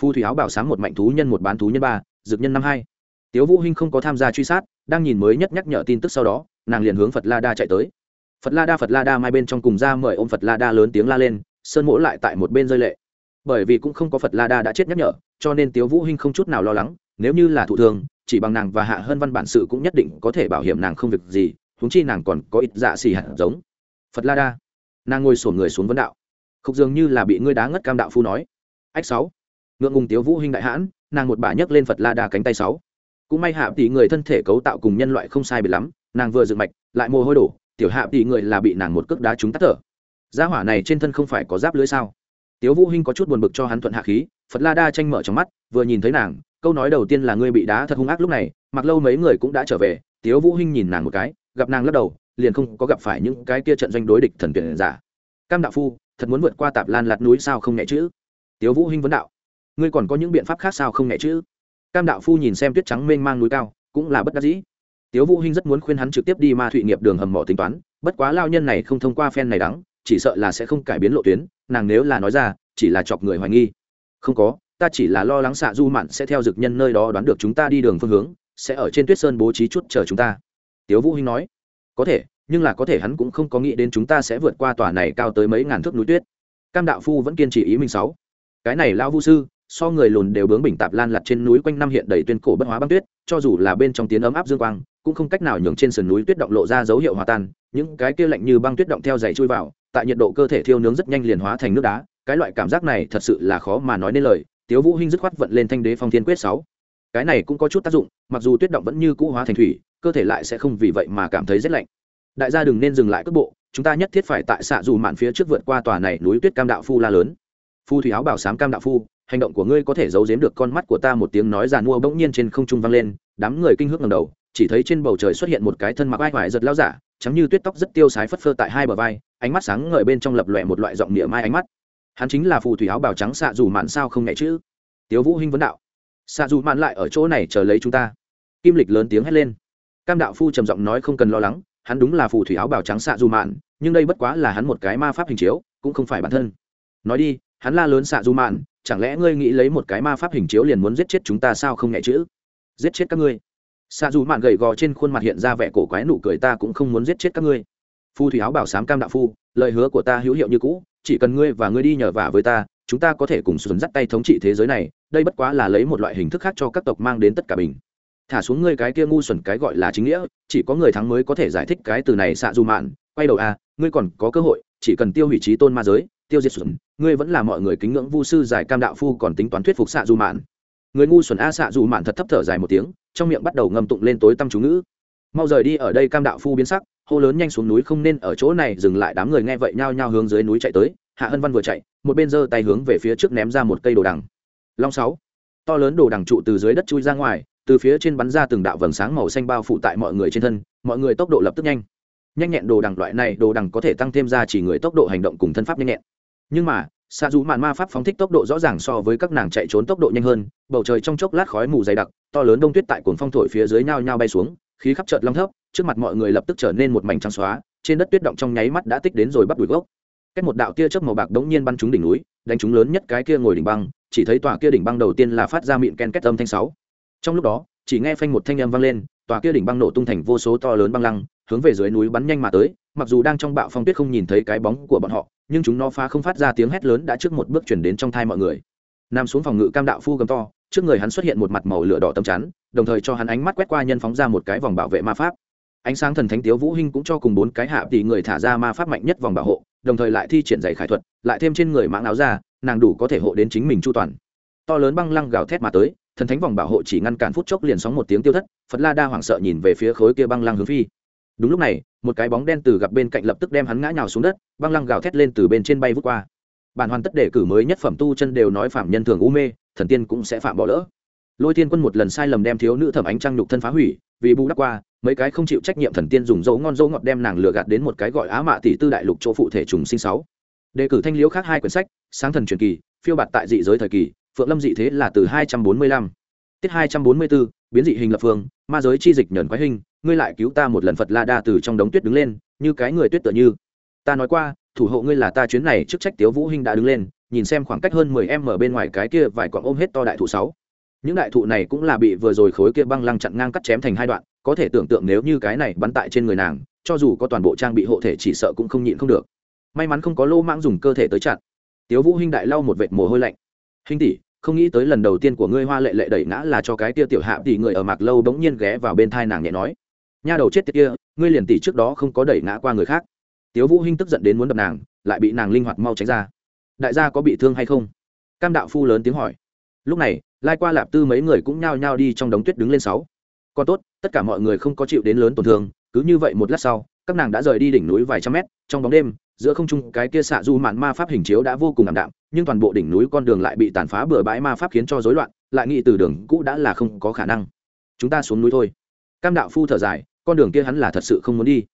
phu thủy áo bảo sáng một mạnh thú nhân một bán thú nhân ba dực nhân năm hai. Tiếu vũ hinh không có tham gia truy sát, đang nhìn mới nhất nhắc nhở tin tức sau đó, nàng liền hướng phật la đa chạy tới. Phật la đa, phật la đa mai bên trong cùng ra mời ôm phật la đa lớn tiếng la lên, sơn mỗ lại tại một bên rơi lệ. Bởi vì cũng không có phật la đa đã chết nhắc nhở, cho nên tiếu vũ hinh không chút nào lo lắng, nếu như là thụ thương, chỉ bằng nàng và hạ hơn văn bản sự cũng nhất định có thể bảo hiểm nàng không việc gì, huống chi nàng còn có ít dạ xì hạt giống. Phật la đa, nàng ngồi sổn người xuống vấn đạo. Khúc dường như là bị ngươi đá ngất cam đạo phu nói. Ách sáu ngượng ngùng tiếu vũ hinh đại hãn, nàng một bà nhấc lên phật la đa cánh tay sáu. Cũng may hạ tỷ người thân thể cấu tạo cùng nhân loại không sai biệt lắm, nàng vừa dựng mạch, lại mồ hôi đổ, tiểu hạ tỷ người là bị nàng một cước đá trúng tắt thở. Gia hỏa này trên thân không phải có giáp lưới sao? Tiếu vũ hinh có chút buồn bực cho hắn thuận hạ khí, phật la đa tranh mở trong mắt, vừa nhìn thấy nàng, câu nói đầu tiên là ngươi bị đá thật hung ác lúc này, mặc lâu mấy người cũng đã trở về, tiếu vũ hinh nhìn nàng một cái, gặp nàng lắc đầu, liền không có gặp phải những cái kia trận doanh đối địch thần tuyển giả. Cam đạo phu, thật muốn vượt qua tạp lan lạt núi sao không nhẹ chữ tiếu vũ hinh vấn đạo ngươi còn có những biện pháp khác sao không nhẹ chứ? cam đạo phu nhìn xem tuyết trắng mênh mang núi cao, cũng là bất đắc dĩ. Tiếu vũ hinh rất muốn khuyên hắn trực tiếp đi ma thụy nghiệp đường hầm mỏ tính toán, bất quá lao nhân này không thông qua phen này đắng, chỉ sợ là sẽ không cải biến lộ tuyến, nàng nếu là nói ra, chỉ là chọc người hoài nghi. Không có, ta chỉ là lo lắng xạ du mạn sẽ theo dực nhân nơi đó đoán được chúng ta đi đường phương hướng, sẽ ở trên tuyết sơn bố trí chút chờ chúng ta. Tiếu vũ hinh nói, có thể, nhưng là có thể hắn cũng không có nghĩ đến chúng ta sẽ vượt qua tòa này cao tới mấy ngàn thước núi tuyết. Cam đạo phu vẫn kiên trì ý mình sáu. Cái này lao vu sư so người lùn đều bướng bình tạp lan lặt trên núi quanh năm hiện đầy tuyên cổ bất hóa băng tuyết, cho dù là bên trong tiếng ấm áp dương quang, cũng không cách nào nhường trên sườn núi tuyết động lộ ra dấu hiệu hòa tan. Những cái kia lạnh như băng tuyết động theo dày chui vào, tại nhiệt độ cơ thể thiêu nướng rất nhanh liền hóa thành nước đá. Cái loại cảm giác này thật sự là khó mà nói nên lời. Tiếu vũ hinh dứt khoát vận lên thanh đế phong thiên quyết sáu. Cái này cũng có chút tác dụng, mặc dù tuyết động vẫn như cũ hóa thành thủy, cơ thể lại sẽ không vì vậy mà cảm thấy rét lạnh. Đại gia đừng nên dừng lại cước bộ, chúng ta nhất thiết phải tại xạ dù mạn phía trước vượt qua tòa này núi tuyết cam đạo phu la lớn. Phu thủy áo bảo sám cam đạo phu hành động của ngươi có thể giấu giếm được con mắt của ta một tiếng nói giàn mua bỗng nhiên trên không trung vang lên, đám người kinh hước ngầm đầu, chỉ thấy trên bầu trời xuất hiện một cái thân mặc ai hoài giật lao giả chắm như tuyết tóc rất tiêu sái phất phơ tại hai bờ vai, ánh mắt sáng ngời bên trong lập lòe một loại giọng địa mai ánh mắt. Hắn chính là phù thủy áo bào trắng xạ dù mạn sao không nhẹ chữ tiếu vũ hinh vấn đạo. Xạ dù mạn lại ở chỗ này chờ lấy chúng ta. Kim lịch lớn tiếng hét lên. Cam đạo phu trầm giọng nói không cần lo lắng, hắn đúng là phù thủy áo bào trắng xạ dù mạn, nhưng đây bất quá là hắn một cái ma pháp hình chiếu, cũng không phải bản thân. Nói đi, hắn la lớn xạ dù mạn chẳng lẽ ngươi nghĩ lấy một cái ma pháp hình chiếu liền muốn giết chết chúng ta sao không nhẹ chữ? Giết chết các ngươi. Xạ dù mạn gầy gò trên khuôn mặt hiện ra vẻ cổ quái nụ cười ta cũng không muốn giết chết các ngươi. Phu thủy áo bảo sám cam đạo phu lời hứa của ta hữu hiệu như cũ chỉ cần ngươi và ngươi đi nhờ vả với ta chúng ta có thể cùng xuân dắt tay thống trị thế giới này đây bất quá là lấy một loại hình thức khác cho các tộc mang đến tất cả bình. Thả xuống ngươi cái kia ngu xuẩn cái gọi là chính nghĩa chỉ có người thắng mới có thể giải thích cái từ này xạ dù mạn. Quay đầu a à, ngươi còn có cơ hội chỉ cần tiêu hủy trí tôn ma giới tiêu diệt xuẩn ngươi vẫn là mọi người kính ngưỡng vu sư giải cam đạo phu còn tính toán thuyết phục xạ dù mạn. Người ngu xuẩn a xạ dù mạn thật thấp thở dài một tiếng, trong miệng bắt đầu ngâm tụng lên tối tăm chú ngữ. Mau rời đi ở đây cam đạo phu biến sắc, hô lớn nhanh xuống núi không nên ở chỗ này, dừng lại đám người nghe vậy nhao nhao hướng dưới núi chạy tới, hạ hân văn vừa chạy, một bên giơ tay hướng về phía trước ném ra một cây đồ đằng. Long sáu, to lớn đồ đằng trụ từ dưới đất chui ra ngoài, từ phía trên bắn ra từng đạo vầng sáng màu xanh bao phủ tại mọi người trên thân, mọi người tốc độ lập tức nhanh. Nhanh nhẹn đồ đằng loại này, đồ đằng có thể tăng thêm ra chỉ người tốc độ hành động cùng thân pháp nhanh nhẹn nhưng mà xạ dù mạn ma pháp phóng thích tốc độ rõ ràng so với các nàng chạy trốn tốc độ nhanh hơn, bầu trời trong chốc lát khói mù dày đặc, to lớn đông tuyết tại cuồng phong thổi phía dưới nhao nhao bay xuống, khí khắp chợt long thấp, trước mặt mọi người lập tức trở nên một mảnh trắng xóa, trên đất tuyết động trong nháy mắt đã tích đến rồi bắt đuổi gốc. Cách một đạo tia chớp màu bạc đống nhiên bắn trúng đỉnh núi, đánh trúng lớn nhất cái kia ngồi đỉnh băng, chỉ thấy tòa kia đỉnh băng đầu tiên là phát ra miệng ken két âm thanh sáu. Trong lúc đó, chỉ nghe phanh một thanh âm vang lên, tòa kia đỉnh băng nổ tung thành vô số to lớn băng lăng, hướng về dưới núi bắn nhanh mà tới, mặc dù đang trong bạo phong tuyết không nhìn thấy cái bóng của bọn họ nhưng chúng nó phá không phát ra tiếng hét lớn đã trước một bước chuyển đến trong thai mọi người. Nằm xuống phòng ngự cam đạo phu gầm to, trước người hắn xuất hiện một mặt màu lửa đỏ tầm chắn, đồng thời cho hắn ánh mắt quét qua nhân phóng ra một cái vòng bảo vệ ma pháp. Ánh sáng thần thánh tiếu vũ hinh cũng cho cùng bốn cái hạ tỷ người thả ra ma pháp mạnh nhất vòng bảo hộ, đồng thời lại thi triển giày khải thuật, lại thêm trên người mãng áo ra, nàng đủ có thể hộ đến chính mình chu toàn. To lớn băng lăng gào thét mà tới, thần thánh vòng bảo hộ chỉ ngăn cản phút chốc liền sóng một tiếng tiêu thất, phật la đa hoảng sợ nhìn về phía khối kia băng lăng hướng phi. Đúng lúc này một cái bóng đen từ gặp bên cạnh lập tức đem hắn ngã nhào xuống đất, băng lăng gào thét lên từ bên trên bay vút qua. Bản hoàn tất đề cử mới nhất phẩm tu chân đều nói phạm nhân thường u mê, thần tiên cũng sẽ phạm bỏ lỡ. Lôi tiên quân một lần sai lầm đem thiếu nữ thẩm ánh trăng nhục thân phá hủy, vì bù đắp qua, mấy cái không chịu trách nhiệm thần tiên dùng dấu ngon dấu ngọt đem nàng lừa gạt đến một cái gọi á mạ tỷ tư đại lục chỗ phụ thể trùng sinh sáu. Đề cử thanh liễu khác hai quyển sách, sáng thần truyền kỳ, phiêu bạt tại dị giới thời kỳ, phượng lâm dị thế là từ hai trăm bốn mươi lăm. Tiết hai trăm bốn mươi bốn biến dị hình lập phương, ma giới chi dịch nhẫn quái hình ngươi lại cứu ta một lần phật la đa từ trong đống tuyết đứng lên, như cái người tuyết tựa như. Ta nói qua, thủ hộ ngươi là ta chuyến này chức trách tiếu vũ hinh đã đứng lên, nhìn xem khoảng cách hơn mười em ở bên ngoài cái kia vài quặng ôm hết to đại thụ sáu. Những đại thụ này cũng là bị vừa rồi khối kia băng lăng chặn ngang cắt chém thành hai đoạn, có thể tưởng tượng nếu như cái này bắn tại trên người nàng, cho dù có toàn bộ trang bị hộ thể chỉ sợ cũng không nhịn không được. May mắn không có lô mãng dùng cơ thể tới chặn. Tiếu vũ hinh đại lau một vệt mồ hôi lạnh. Hinh tỷ, không nghĩ tới lần đầu tiên của ngươi hoa lệ lệ đẩy ngã là cho cái kia tiểu hạ tỷ người ở mạc lâu bỗng nhiên ghé vào bên thai nàng nhẹ nói nha đầu chết tiệt kia, ngươi liền tỷ trước đó không có đẩy ngã qua người khác. Tiếu vũ hinh tức giận đến muốn đập nàng, lại bị nàng linh hoạt mau tránh ra. Đại gia có bị thương hay không? Cam đạo phu lớn tiếng hỏi. Lúc này, lai qua lạp tư mấy người cũng nhao nhao đi trong đống tuyết đứng lên sáu. Còn tốt, tất cả mọi người không có chịu đến lớn tổn thương, cứ như vậy một lát sau, các nàng đã rời đi đỉnh núi vài trăm mét, trong bóng đêm, giữa không trung cái kia xạ du mạn ma pháp hình chiếu đã vô cùng ảm đạm, nhưng toàn bộ đỉnh núi con đường lại bị tàn phá bừa bãi ma pháp khiến cho rối loạn, lại nghĩ từ đường cũ đã là không có khả năng. Chúng ta xuống núi thôi. Cam đạo phu thở dài con đường kia hắn là thật sự không muốn đi.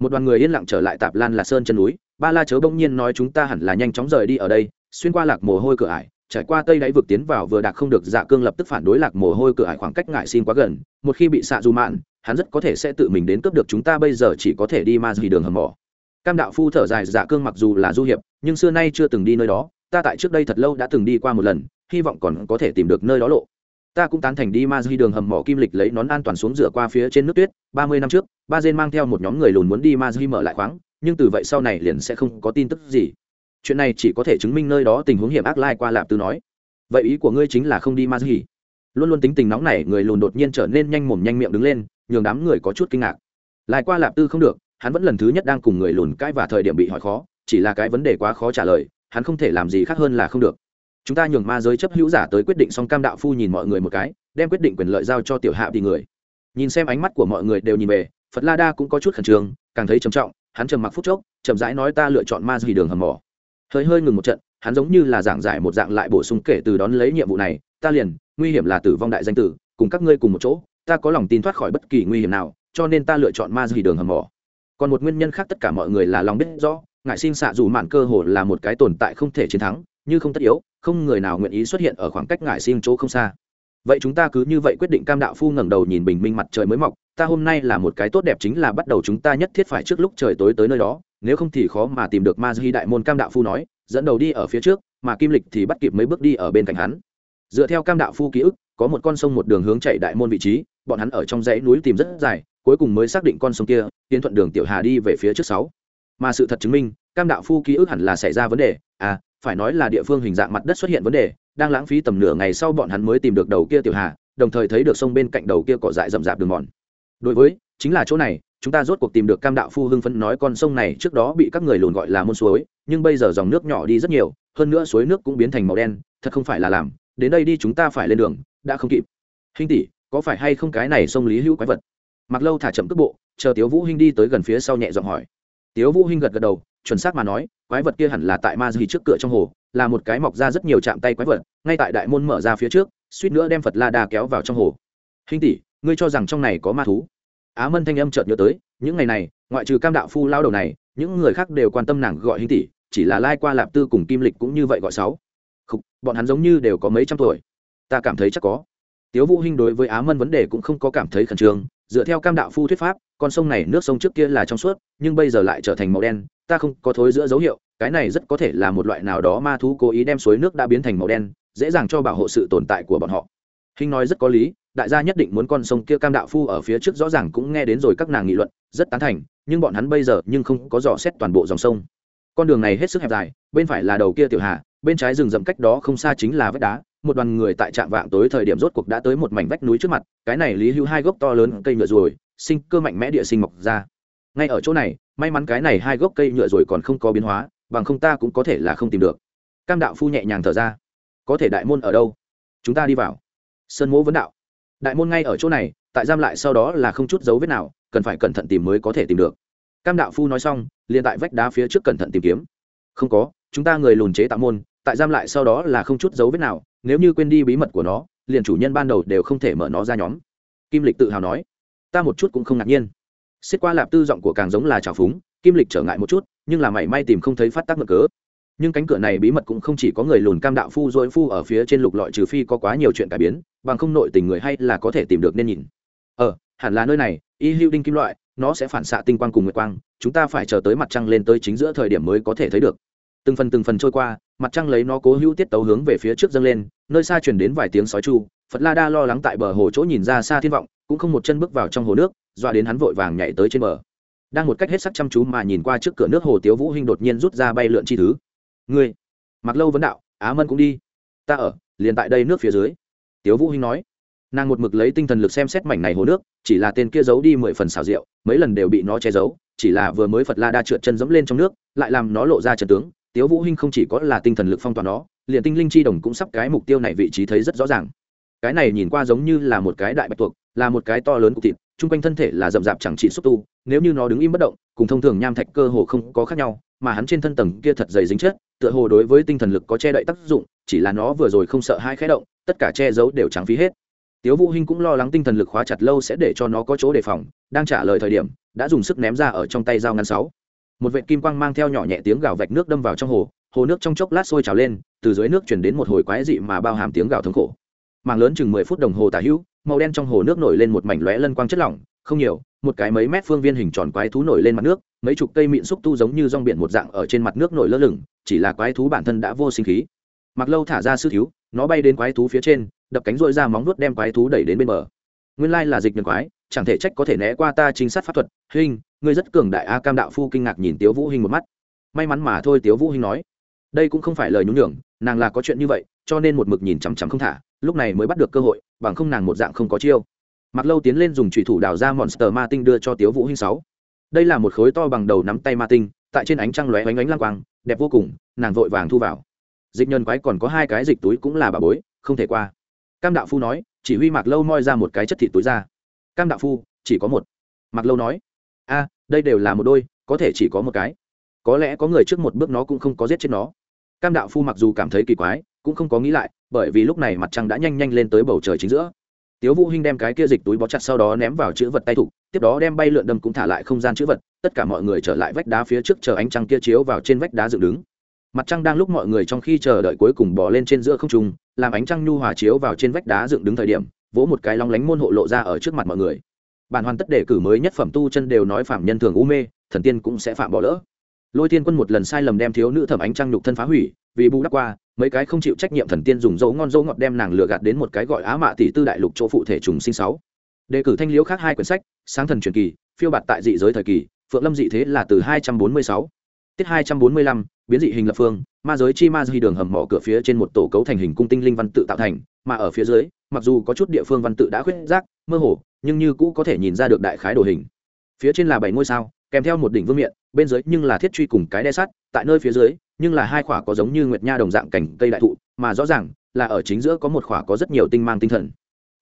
Một đoàn người yên lặng trở lại tạp lan là sơn chân núi, ba la chớ bỗng nhiên nói chúng ta hẳn là nhanh chóng rời đi ở đây, xuyên qua lạc mồ hôi cửa ải, trải qua tây đáy vực tiến vào vừa đạt không được dạ cương lập tức phản đối lạc mồ hôi cửa ải khoảng cách ngại xin quá gần, một khi bị xạ du mạn, hắn rất có thể sẽ tự mình đến cướp được chúng ta bây giờ chỉ có thể đi ma gì đường hầm mỏ. Cam đạo phu thở dài dạ cương mặc dù là du hiệp, nhưng xưa nay chưa từng đi nơi đó, ta tại trước đây thật lâu đã từng đi qua một lần, hy vọng còn có thể tìm được nơi đó lộ ta cũng tán thành đi ma di đường hầm mỏ kim lịch lấy nón an toàn xuống rửa qua phía trên nước tuyết, ba mươi năm trước, ba dên mang theo một nhóm người lùn muốn đi ma di mở lại khoáng, nhưng từ vậy sau này liền sẽ không có tin tức gì. Chuyện này chỉ có thể chứng minh nơi đó tình huống hiểm ác lai qua lạp tư nói. Vậy ý của ngươi chính là không đi ma di. Luôn luôn tính tình nóng này người lùn đột nhiên trở nên nhanh mồm nhanh miệng đứng lên, nhường đám người có chút kinh ngạc. Lai qua lạp tư không được, hắn vẫn lần thứ nhất đang cùng người lùn cãi và thời điểm bị hỏi khó, chỉ là cái vấn đề quá khó trả lời, hắn không thể làm gì khác hơn là không được chúng ta nhường ma giới chấp hữu giả tới quyết định xong cam đạo phu nhìn mọi người một cái, đem quyết định quyền lợi giao cho tiểu hạ thì người. Nhìn xem ánh mắt của mọi người đều nhìn về, phật la đa cũng có chút khẩn trương, càng thấy trầm trọng, hắn trầm mặc phút chốc, chậm rãi nói ta lựa chọn ma dì đường hầm mỏ. Hơi hơi ngừng một trận, hắn giống như là giảng giải một dạng lại bổ sung kể từ đón lấy nhiệm vụ này, ta liền, nguy hiểm là tử vong đại danh tử, cùng các ngươi cùng một chỗ, ta có lòng tin thoát khỏi bất kỳ nguy hiểm nào, cho nên ta lựa chọn ma dì đường hầm mỏ. Còn một nguyên nhân khác tất cả mọi người là lòng biết rõ ngại xin xạ dù mạn cơ hồ là một cái tồn tại không thể chiến thắng, như không tất yếu không người nào nguyện ý xuất hiện ở khoảng cách ngại xin chỗ không xa. Vậy chúng ta cứ như vậy quyết định cam đạo phu ngẩng đầu nhìn bình minh mặt trời mới mọc, ta hôm nay là một cái tốt đẹp chính là bắt đầu chúng ta nhất thiết phải trước lúc trời tối tới nơi đó, nếu không thì khó mà tìm được ma di đại môn cam đạo phu nói, dẫn đầu đi ở phía trước, mà kim lịch thì bắt kịp mấy bước đi ở bên cạnh hắn. Dựa theo cam đạo phu ký ức, có một con sông một đường hướng chạy đại môn vị trí, bọn hắn ở trong dãy núi tìm rất dài, cuối cùng mới xác định con sông kia, tiến thuận đường tiểu hà đi về phía trước sáu. Mà sự thật chứng minh, cam đạo phu ký ức hẳn là xảy ra vấn đề à phải nói là địa phương hình dạng mặt đất xuất hiện vấn đề, đang lãng phí tầm nửa ngày sau bọn hắn mới tìm được đầu kia tiểu hà, đồng thời thấy được sông bên cạnh đầu kia cỏ dại rậm rạp đường mòn. Đối với, chính là chỗ này, chúng ta rốt cuộc tìm được cam đạo phu hưng phấn nói con sông này trước đó bị các người lùn gọi là môn suối, nhưng bây giờ dòng nước nhỏ đi rất nhiều, hơn nữa suối nước cũng biến thành màu đen, thật không phải là làm, đến đây đi chúng ta phải lên đường, đã không kịp. Hình tỷ, có phải hay không cái này sông lý hữu quái vật? Mặc lâu thả chậm cước bộ, chờ tiếu vũ hinh đi tới gần phía sau nhẹ giọng hỏi. Tiếu vũ hinh gật gật đầu chuẩn xác mà nói quái vật kia hẳn là tại ma di trước cửa trong hồ là một cái mọc ra rất nhiều chạm tay quái vật ngay tại đại môn mở ra phía trước suýt nữa đem phật la đà kéo vào trong hồ. Hình tỷ ngươi cho rằng trong này có ma thú? Á mân thanh âm chợt nhớ tới những ngày này ngoại trừ cam đạo phu lao đầu này những người khác đều quan tâm nàng gọi hình tỷ chỉ là lai qua lạp tư cùng kim lịch cũng như vậy gọi sáu. Không, bọn hắn giống như đều có mấy trăm tuổi. Ta cảm thấy chắc có. Tiếu vũ hinh đối với á mân vấn đề cũng không có cảm thấy khẩn trương dựa theo cam đạo phu thuyết pháp con sông này nước sông trước kia là trong suốt nhưng bây giờ lại trở thành màu đen ta không có thối giữa dấu hiệu, cái này rất có thể là một loại nào đó ma thú cố ý đem suối nước đã biến thành màu đen, dễ dàng cho bảo hộ sự tồn tại của bọn họ. Hình nói rất có lý, đại gia nhất định muốn con sông kia cam đạo phu ở phía trước rõ ràng cũng nghe đến rồi các nàng nghị luận, rất tán thành, nhưng bọn hắn bây giờ nhưng không có dò xét toàn bộ dòng sông. Con đường này hết sức hẹp dài, bên phải là đầu kia tiểu hà, bên trái rừng rậm cách đó không xa chính là vách đá, một đoàn người tại trạm vạng tối thời điểm rốt cuộc đã tới một mảnh vách núi trước mặt, cái này lý hữu hai gốc to lớn, cây nhựa ruồi, sinh cơ mạnh mẽ địa sinh mọc ra ngay ở chỗ này, may mắn cái này hai gốc cây nhựa rồi còn không có biến hóa, bằng không ta cũng có thể là không tìm được. Cam đạo phu nhẹ nhàng thở ra. Có thể đại môn ở đâu? Chúng ta đi vào. Sơn mỗ vấn đạo. Đại môn ngay ở chỗ này, tại giam lại sau đó là không chút dấu vết nào, cần phải cẩn thận tìm mới có thể tìm được. Cam đạo phu nói xong, liền tại vách đá phía trước cẩn thận tìm kiếm. Không có, chúng ta người lùn chế tạo môn, tại giam lại sau đó là không chút dấu vết nào, nếu như quên đi bí mật của nó, liền chủ nhân ban đầu đều không thể mở nó ra nhóm. Kim lịch tự hào nói. Ta một chút cũng không ngạc nhiên xiết qua lạp tư giọng của càng giống là trào phúng, kim lịch trở ngại một chút, nhưng là mảy may tìm không thấy phát tác ngược cớ. Nhưng cánh cửa này bí mật cũng không chỉ có người lùn cam đạo phu dối phu ở phía trên lục lọi trừ phi có quá nhiều chuyện cải biến, bằng không nội tình người hay là có thể tìm được nên nhìn. Ờ hẳn là nơi này, y hữu đinh kim loại, nó sẽ phản xạ tinh quang cùng nguyệt quang, chúng ta phải chờ tới mặt trăng lên tới chính giữa thời điểm mới có thể thấy được. Từng phần từng phần trôi qua, mặt trăng lấy nó cố hữu tiết tấu hướng về phía trước dâng lên, nơi xa chuyển đến vài tiếng sói chu phật la đa lo lắng tại bờ hồ chỗ nhìn ra xa thiên vọng, cũng không một chân bước vào trong hồ nước, dọa đến hắn vội vàng nhảy tới trên bờ. Đang một cách hết sắc chăm chú mà nhìn qua trước cửa nước hồ tiếu vũ hinh đột nhiên rút ra bay lượn chi thứ. Ngươi mặc lâu vấn đạo, á mân cũng đi. Ta ở, liền tại đây nước phía dưới. Tiếu vũ hinh nói. Nàng một mực lấy tinh thần lực xem xét mảnh này hồ nước, chỉ là tên kia giấu đi mười phần xào rượu mấy lần đều bị nó che giấu, chỉ là vừa mới phật la đa trượt chân dẫm lên trong nước, lại làm nó lộ ra trận tướng. Tiếu vũ hinh không chỉ có là tinh thần lực phong tỏa nó, liền tinh linh chi đồng cũng sắp cái mục tiêu này vị trí thấy rất rõ ràng cái này nhìn qua giống như là một cái đại bạch tuộc, là một cái to lớn cục thịt, chung quanh thân thể là rậm rạp chẳng trị xúc tu, nếu như nó đứng im bất động, cùng thông thường nham thạch cơ hồ không có khác nhau, mà hắn trên thân tầng kia thật dày dính chất, tựa hồ đối với tinh thần lực có che đậy tác dụng, chỉ là nó vừa rồi không sợ hai khẽ động, tất cả che giấu đều trắng phí hết. Tiếu vũ hinh cũng lo lắng tinh thần lực khóa chặt lâu sẽ để cho nó có chỗ đề phòng, đang trả lời thời điểm, đã dùng sức ném ra ở trong tay dao ngăn sáu. Một vệt kim quang mang theo nhỏ nhẹ tiếng gào vạch nước đâm vào trong hồ hồ nước trong chốc lát sôi trào lên, từ dưới nước truyền đến một hồi quái dị mà bao hàm tiếng gào thống khổ màng lớn chừng mười phút đồng hồ tả hữu, màu đen trong hồ nước nổi lên một mảnh lóe lân quang chất lỏng, không nhiều, một cái mấy mét phương viên hình tròn quái thú nổi lên mặt nước, mấy chục cây mịn xúc tu giống như rong biển một dạng ở trên mặt nước nổi lơ lửng, chỉ là quái thú bản thân đã vô sinh khí. Mặc lâu thả ra sư thiếu, nó bay đến quái thú phía trên, đập cánh rội ra móng nuốt đem quái thú đẩy đến bên bờ. Nguyên lai là dịch nhân quái, chẳng thể trách có thể né qua ta chính sát pháp thuật. Hình ngươi rất cường đại a cam đạo phu kinh ngạc nhìn tiếu vũ hình một mắt. May mắn mà thôi tiếu vũ hình nói. Đây cũng không phải lời nhún nhường, nàng là có chuyện như vậy, cho nên một mực nhìn chằm chằm không thả lúc này mới bắt được cơ hội, bằng không nàng một dạng không có chiêu. Mặc lâu tiến lên dùng trùy thủ đào ra monster ma tinh đưa cho tiếu vũ hinh sáu. Đây là một khối to bằng đầu nắm tay ma tinh, tại trên ánh trăng lóe ánh ánh lang quang, đẹp vô cùng, nàng vội vàng thu vào. Dịch nhân quái còn có hai cái dịch túi cũng là bà bối, không thể qua. Cam đạo phu nói, chỉ huy mạc lâu moi ra một cái chất thịt túi ra. Cam đạo phu, chỉ có một. Mạc lâu nói, a, đây đều là một đôi, có thể chỉ có một cái. Có lẽ có người trước một bước nó cũng không có giết chết nó. Cam đạo phu mặc dù cảm thấy kỳ quái, cũng không có nghĩ lại bởi vì lúc này mặt trăng đã nhanh nhanh lên tới bầu trời chính giữa. Tiếu vũ hinh đem cái kia dịch túi bó chặt sau đó ném vào chữ vật tay thủ, tiếp đó đem bay lượn đâm cũng thả lại không gian chữ vật, tất cả mọi người trở lại vách đá phía trước chờ ánh trăng kia chiếu vào trên vách đá dựng đứng. Mặt trăng đang lúc mọi người trong khi chờ đợi cuối cùng bò lên trên giữa không trung, làm ánh trăng nhu hòa chiếu vào trên vách đá dựng đứng thời điểm, vỗ một cái long lánh môn hộ lộ ra ở trước mặt mọi người. Bản hoàn tất đề cử mới nhất phẩm tu chân đều nói phạm nhân thường u mê, thần tiên cũng sẽ phạm bỏ lỡ. Lôi tiên quân một lần sai lầm đem thiếu nữ thẩm ánh trăng nhục thân phá hủy, vì bù đắp qua mấy cái không chịu trách nhiệm thần tiên dùng dấu ngon dấu ngọt đem nàng lừa gạt đến một cái gọi á mạ tỷ tư đại lục chỗ phụ thể trùng sinh sáu. Đề cử thanh liễu khác hai quyển sách, sáng thần truyền kỳ, phiêu bạt tại dị giới thời kỳ, phượng lâm dị thế là từ hai trăm bốn mươi sáu. Tiết hai trăm bốn mươi lăm, biến dị hình lập phương, ma giới chi ma di đường hầm mỏ cửa phía trên một tổ cấu thành hình cung tinh linh văn tự tạo thành, mà ở phía dưới, mặc dù có chút địa phương văn tự đã khuyết rác, mơ hồ, nhưng như cũ có thể nhìn ra được đại khái đồ hình. Phía trên là bảy ngôi sao, kèm theo một đỉnh vương miện bên dưới nhưng là thiết truy cùng cái đe sắt tại nơi phía dưới, nhưng là hai khỏa có giống như nguyệt nha đồng dạng cảnh cây đại thụ, mà rõ ràng là ở chính giữa có một khỏa có rất nhiều tinh mang tinh thần.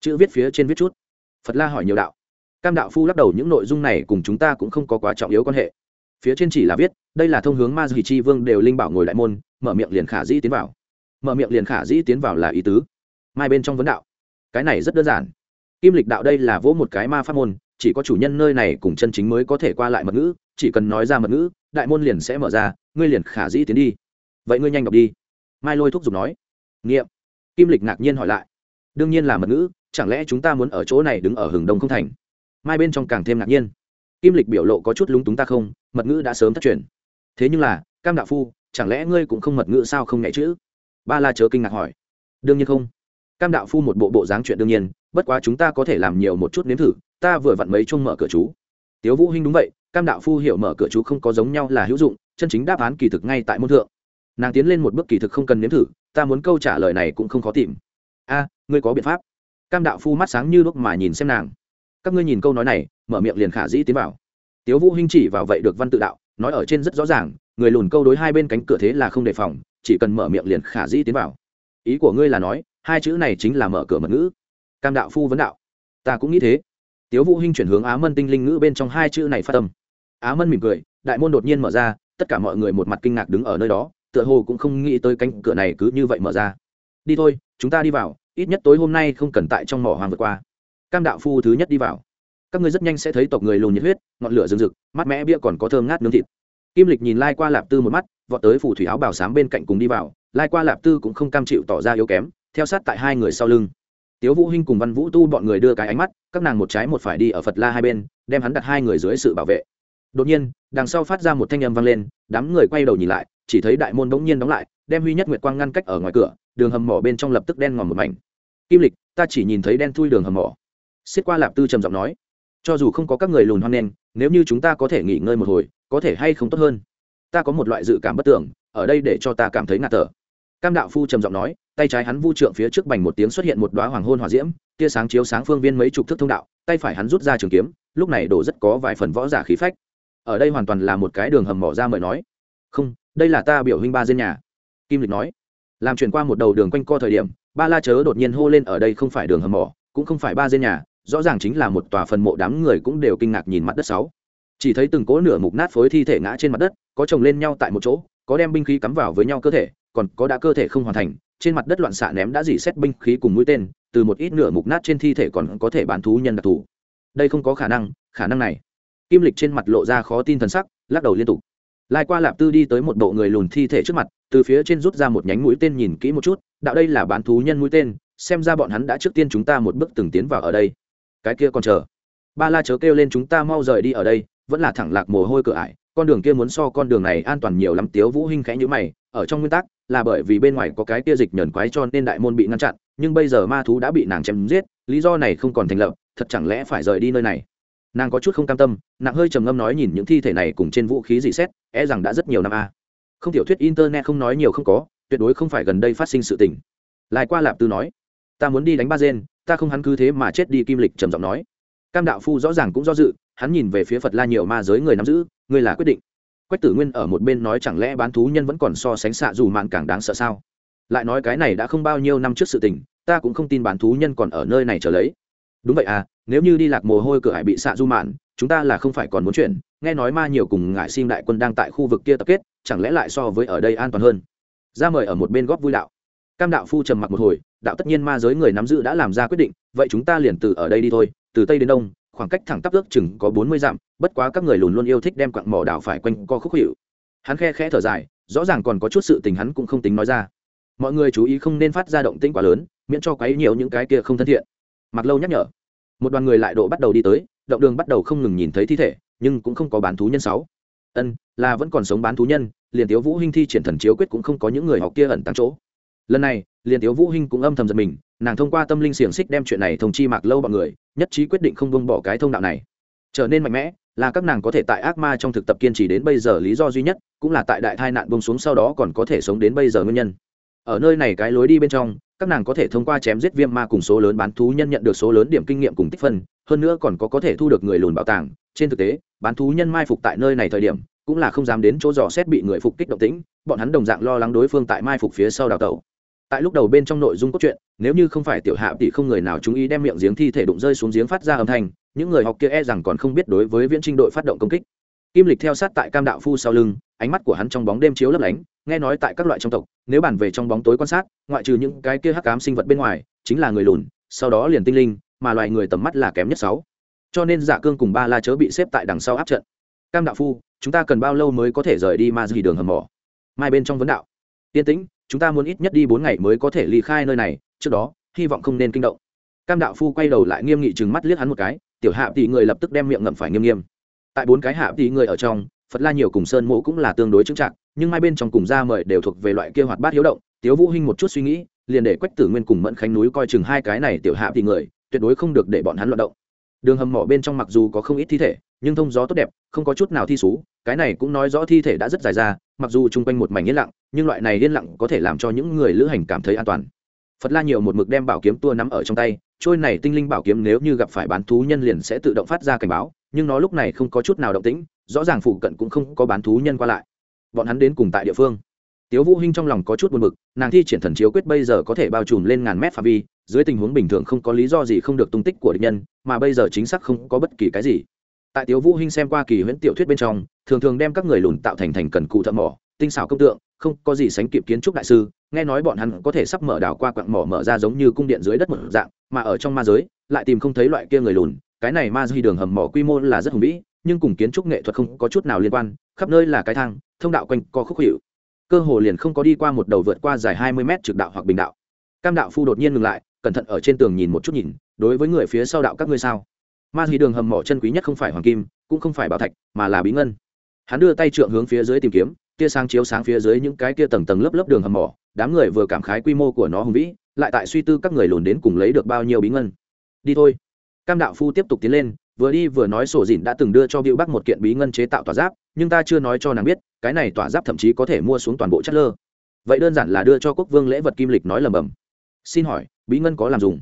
Chữ viết phía trên viết chút. Phật la hỏi nhiều đạo. Cam đạo phu lắc đầu những nội dung này cùng chúng ta cũng không có quá trọng yếu quan hệ. Phía trên chỉ là viết, đây là thông hướng ma dì chi vương đều linh bảo ngồi đại môn, mở miệng liền khả dĩ tiến vào. Mở miệng liền khả dĩ tiến vào là ý tứ. Mai bên trong vấn đạo. Cái này rất đơn giản. Kim lịch đạo đây là vỗ một cái ma pháp môn, chỉ có chủ nhân nơi này cùng chân chính mới có thể qua lại mật ngữ chỉ cần nói ra mật ngữ, đại môn liền sẽ mở ra, ngươi liền khả dĩ tiến đi. Vậy ngươi nhanh đọc đi. Mai lôi thúc giục nói. Nghiệm. Kim lịch ngạc nhiên hỏi lại. Đương nhiên là mật ngữ, chẳng lẽ chúng ta muốn ở chỗ này đứng ở hừng đông không thành? Mai bên trong càng thêm ngạc nhiên. Kim lịch biểu lộ có chút lúng túng ta không, mật ngữ đã sớm thất truyền. Thế nhưng là, cam đạo phu, chẳng lẽ ngươi cũng không mật ngữ sao không nhạy chữ ba la chớ kinh ngạc hỏi. Đương nhiên không. Cam đạo phu một bộ bộ dáng chuyện đương nhiên, bất quá chúng ta có thể làm nhiều một chút nếm thử, ta vừa vặn mấy chung mở cửa chú. Tiếu vũ hinh đúng vậy cam đạo phu hiểu mở cửa chú không có giống nhau là hữu dụng, chân chính đáp án kỳ thực ngay tại môn thượng. Nàng tiến lên một bước kỳ thực không cần nếm thử, ta muốn câu trả lời này cũng không khó tìm. A, ngươi có biện pháp. Cam đạo phu mắt sáng như lúc mà nhìn xem nàng. Các ngươi nhìn câu nói này, mở miệng liền khả dĩ tiến vào. Tiếu vũ hinh chỉ vào vậy được văn tự đạo, nói ở trên rất rõ ràng, người lùn câu đối hai bên cánh cửa thế là không đề phòng, chỉ cần mở miệng liền khả dĩ tiến vào. Ý của ngươi là nói, hai chữ này chính là mở cửa mật ngữ. Cam đạo phu vấn đạo. Ta cũng nghĩ thế. Tiếu vũ hinh chuyển hướng á mân tinh linh ngữ bên trong hai chữ này phát tâm á mân mỉm cười, đại môn đột nhiên mở ra, tất cả mọi người một mặt kinh ngạc đứng ở nơi đó, tựa hồ cũng không nghĩ tới cánh cửa này cứ như vậy mở ra. Đi thôi, chúng ta đi vào, ít nhất tối hôm nay không cần tại trong mỏ hoàng vượt qua. Cam đạo phu thứ nhất đi vào. Các ngươi rất nhanh sẽ thấy tộc người lùn nhiệt huyết, ngọn lửa rừng rực mắt mẽ bia còn có thơm ngát nướng thịt. Kim lịch nhìn lai qua lạp tư một mắt, vọt tới phủ thủy áo bảo sám bên cạnh cùng đi vào. Lai qua lạp tư cũng không cam chịu tỏ ra yếu kém, theo sát tại hai người sau lưng. Tiếu vũ hinh cùng văn vũ tu bọn người đưa cái ánh mắt, các nàng một trái một phải đi ở phật la hai bên, đem hắn đặt hai người dưới sự bảo vệ đột nhiên, đằng sau phát ra một thanh âm vang lên, đám người quay đầu nhìn lại, chỉ thấy đại môn bỗng nhiên đóng lại, đem huy nhất nguyệt quang ngăn cách ở ngoài cửa, đường hầm mỏ bên trong lập tức đen ngòm một mảnh. Kim lịch, ta chỉ nhìn thấy đen thui đường hầm mỏ. Xiết qua lạp tư trầm giọng nói. Cho dù không có các người lùn hoang đen nếu như chúng ta có thể nghỉ ngơi một hồi, có thể hay không tốt hơn? Ta có một loại dự cảm bất tưởng ở đây để cho ta cảm thấy ngạt thở. Cam đạo phu trầm giọng nói, tay trái hắn vu trượng phía trước bành một tiếng xuất hiện một đoá hoàng hôn hỏa diễm, tia sáng chiếu sáng phương viên mấy chục thước thông đạo, tay phải hắn rút ra trường kiếm, lúc này đổ rất có vài phần võ giả khí phách ở đây hoàn toàn là một cái đường hầm mỏ ra mời nói. Không, đây là ta biểu huynh ba dân nhà. Kim lịch nói. Làm chuyển qua một đầu đường quanh co thời điểm, ba la chớ đột nhiên hô lên ở đây không phải đường hầm mỏ, cũng không phải ba dân nhà, rõ ràng chính là một tòa phần mộ đám người cũng đều kinh ngạc nhìn mặt đất sáu. Chỉ thấy từng cỗ nửa mục nát phối thi thể ngã trên mặt đất, có chồng lên nhau tại một chỗ, có đem binh khí cắm vào với nhau cơ thể, còn có đã cơ thể không hoàn thành, trên mặt đất loạn xạ ném đã dỉ xét binh khí cùng mũi tên, từ một ít nửa mục nát trên thi thể còn có thể bán thú nhân đặc thù. Đây không có khả năng khả năng này kim lịch trên mặt lộ ra khó tin thần sắc, lắc đầu liên tục. Lai qua lạp tư đi tới một bộ người lùn thi thể trước mặt, từ phía trên rút ra một nhánh mũi tên nhìn kỹ một chút, đạo đây là bán thú nhân mũi tên, xem ra bọn hắn đã trước tiên chúng ta một bước từng tiến vào ở đây. Cái kia còn chờ. Ba la chớ kêu lên chúng ta mau rời đi ở đây, vẫn là thẳng lạc mồ hôi cửa ải, con đường kia muốn so con đường này an toàn nhiều lắm, tiếu vũ hinh khẽ như mày, ở trong nguyên tắc, là bởi vì bên ngoài có cái kia dịch nhẫn quái cho nên đại môn bị ngăn chặn, nhưng bây giờ ma thú đã bị nàng chém giết, lý do này không còn thành lập, thật chẳng lẽ phải rời đi nơi này? Nàng có chút không cam tâm nàng hơi trầm ngâm nói nhìn những thi thể này cùng trên vũ khí dị xét e rằng đã rất nhiều năm a. Không tiểu thuyết internet không nói nhiều không có, tuyệt đối không phải gần đây phát sinh sự tình. Lại qua lạp tư nói, ta muốn đi đánh ba gen, ta không hắn cứ thế mà chết đi, kim lịch trầm giọng nói. Cam đạo phu rõ ràng cũng do dự, hắn nhìn về phía phật la nhiều ma giới người nắm giữ người là quyết định. Quách tử nguyên ở một bên nói, chẳng lẽ bán thú nhân vẫn còn so sánh xạ dù mạng càng đáng sợ sao? Lại nói, cái này đã không bao nhiêu năm trước sự tình, ta cũng không tin bán thú nhân còn ở nơi này trở lấy đúng vậy à nếu như đi lạc mồ hôi cửa hải bị xạ du mạn, chúng ta là không phải còn muốn chuyển. Nghe nói ma nhiều cùng ngại sim đại quân đang tại khu vực kia tập kết, chẳng lẽ lại so với ở đây an toàn hơn? Ra mời ở một bên góp vui đạo. Cam đạo phu trầm mặc một hồi, đạo tất nhiên ma giới người nắm giữ đã làm ra quyết định, vậy chúng ta liền từ ở đây đi thôi, từ tây đến đông, khoảng cách thẳng tắp ước chừng có bốn mươi dặm, bất quá các người lùn luôn yêu thích đem quặng mỏ đảo phải quanh co khúc hiệu. Hắn khe khẽ thở dài, rõ ràng còn có chút sự tình hắn cũng không tính nói ra. Mọi người chú ý không nên phát ra động tĩnh quá lớn, miễn cho quấy nhiều những cái kia không thân thiện mặc lâu nhắc nhở. Một đoàn người lại độ bắt đầu đi tới, động đường bắt đầu không ngừng nhìn thấy thi thể, nhưng cũng không có bán thú nhân sáu. Ân, là vẫn còn sống bán thú nhân, liền tiếu vũ hinh thi triển thần chiếu quyết cũng không có những người học kia ẩn tàng chỗ. Lần này, liền tiếu vũ hinh cũng âm thầm giật mình, nàng thông qua tâm linh xiềng xích đem chuyện này thông chi mạc lâu bọn người, nhất trí quyết định không buông bỏ cái thông đạo này. Trở nên mạnh mẽ là các nàng có thể tại ác ma trong thực tập kiên trì đến bây giờ lý do duy nhất, cũng là tại đại tai nạn buông xuống sau đó còn có thể sống đến bây giờ nguyên nhân. Ở nơi này cái lối đi bên trong các nàng có thể thông qua chém giết viêm ma cùng số lớn bán thú nhân nhận được số lớn điểm kinh nghiệm cùng tích phân, hơn nữa còn có có thể thu được người lùn bảo tàng. Trên thực tế, bán thú nhân mai phục tại nơi này thời điểm, cũng là không dám đến chỗ dò xét bị người phục kích động tĩnh, bọn hắn đồng dạng lo lắng đối phương tại mai phục phía sau đào tẩu. Tại lúc đầu bên trong nội dung cốt truyện, nếu như không phải tiểu hạ thì không người nào chú ý đem miệng giếng thi thể đụng rơi xuống giếng phát ra âm thanh, những người học kia e rằng còn không biết đối với viễn trinh đội phát động công kích. Kim lịch theo sát tại cam đạo phu sau lưng, ánh mắt của hắn trong bóng đêm chiếu lấp lánh nghe nói tại các loại trong tộc, nếu bàn về trong bóng tối quan sát, ngoại trừ những cái kia hắc cám sinh vật bên ngoài, chính là người lùn, sau đó liền tinh linh, mà loài người tầm mắt là kém nhất sáu. Cho nên giả cương cùng ba la chớ bị xếp tại đằng sau áp trận. Cam đạo phu, chúng ta cần bao lâu mới có thể rời đi ma dì đường hầm mỏ? Mai bên trong vấn đạo. Tiên tĩnh, chúng ta muốn ít nhất đi bốn ngày mới có thể ly khai nơi này, trước đó, hy vọng không nên kinh động. Cam đạo phu quay đầu lại nghiêm nghị chừng mắt liếc hắn một cái, tiểu hạ tỷ người lập tức đem miệng ngậm phải nghiêm nghiêm. Tại bốn cái hạ tỷ người ở trong, phật la nhiều cùng sơn mộ cũng là tương đối chững chạc nhưng hai bên trong cùng ra mời đều thuộc về loại kia hoạt bát hiếu động, tiếu vũ hinh một chút suy nghĩ, liền để quách tử nguyên cùng mẫn khánh núi coi chừng hai cái này tiểu hạ thì người, tuyệt đối không được để bọn hắn loạn động. Đường hầm mỏ bên trong mặc dù có không ít thi thể, nhưng thông gió tốt đẹp, không có chút nào thi sú cái này cũng nói rõ thi thể đã rất dài ra, mặc dù chung quanh một mảnh yên lặng, nhưng loại này yên lặng có thể làm cho những người lữ hành cảm thấy an toàn. Phật la nhiều một mực đem bảo kiếm tua nắm ở trong tay, trôi này tinh linh bảo kiếm nếu như gặp phải bán thú nhân liền sẽ tự động phát ra cảnh báo, nhưng nó lúc này không có chút nào động tĩnh, rõ ràng phụ cận cũng không có bán thú nhân qua lại bọn hắn đến cùng tại địa phương. Tiếu vũ hinh trong lòng có chút buồn bực, nàng thi triển thần chiếu quyết bây giờ có thể bao trùm lên ngàn mét phạm vi, dưới tình huống bình thường không có lý do gì không được tung tích của địch nhân, mà bây giờ chính xác không có bất kỳ cái gì. Tại tiếu vũ hinh xem qua kỳ huyễn tiểu thuyết bên trong, thường thường đem các người lùn tạo thành thành cần cụ thợ mỏ, tinh xảo công tượng, không có gì sánh kịp kiến trúc đại sư, nghe nói bọn hắn có thể sắp mở đảo qua quặng mỏ mở ra giống như cung điện dưới đất một dạng, mà ở trong ma giới, lại tìm không thấy loại kia người lùn, cái này ma duy đường hầm mỏ quy mô là rất hùng vĩ nhưng cùng kiến trúc nghệ thuật không có chút nào liên quan, khắp nơi là cái thang, thông đạo quanh co khúc hiệu. Cơ hồ liền không có đi qua một đầu vượt qua dài hai mươi mét trực đạo hoặc bình đạo. Cam đạo phu đột nhiên ngừng lại, cẩn thận ở trên tường nhìn một chút nhìn, đối với người phía sau đạo các ngươi sao? Ma duy đường hầm mỏ chân quý nhất không phải hoàng kim, cũng không phải bảo thạch, mà là bí ngân. Hắn đưa tay trượng hướng phía dưới tìm kiếm, tia sáng chiếu sáng phía dưới những cái tia tầng tầng lớp lớp đường hầm mỏ, đám người vừa cảm khái quy mô của nó hùng vĩ, lại tại suy tư các người lùn đến cùng lấy được bao nhiêu bí ngân. Đi thôi. Cam đạo phu tiếp tục tiến lên vừa đi vừa nói sổ dìn đã từng đưa cho Bill Bắc một kiện bí ngân chế tạo tỏa giáp, nhưng ta chưa nói cho nàng biết, cái này tỏa giáp thậm chí có thể mua xuống toàn bộ chất lơ. Vậy đơn giản là đưa cho quốc vương lễ vật kim lịch nói lầm bầm. Xin hỏi, bí ngân có làm dùng?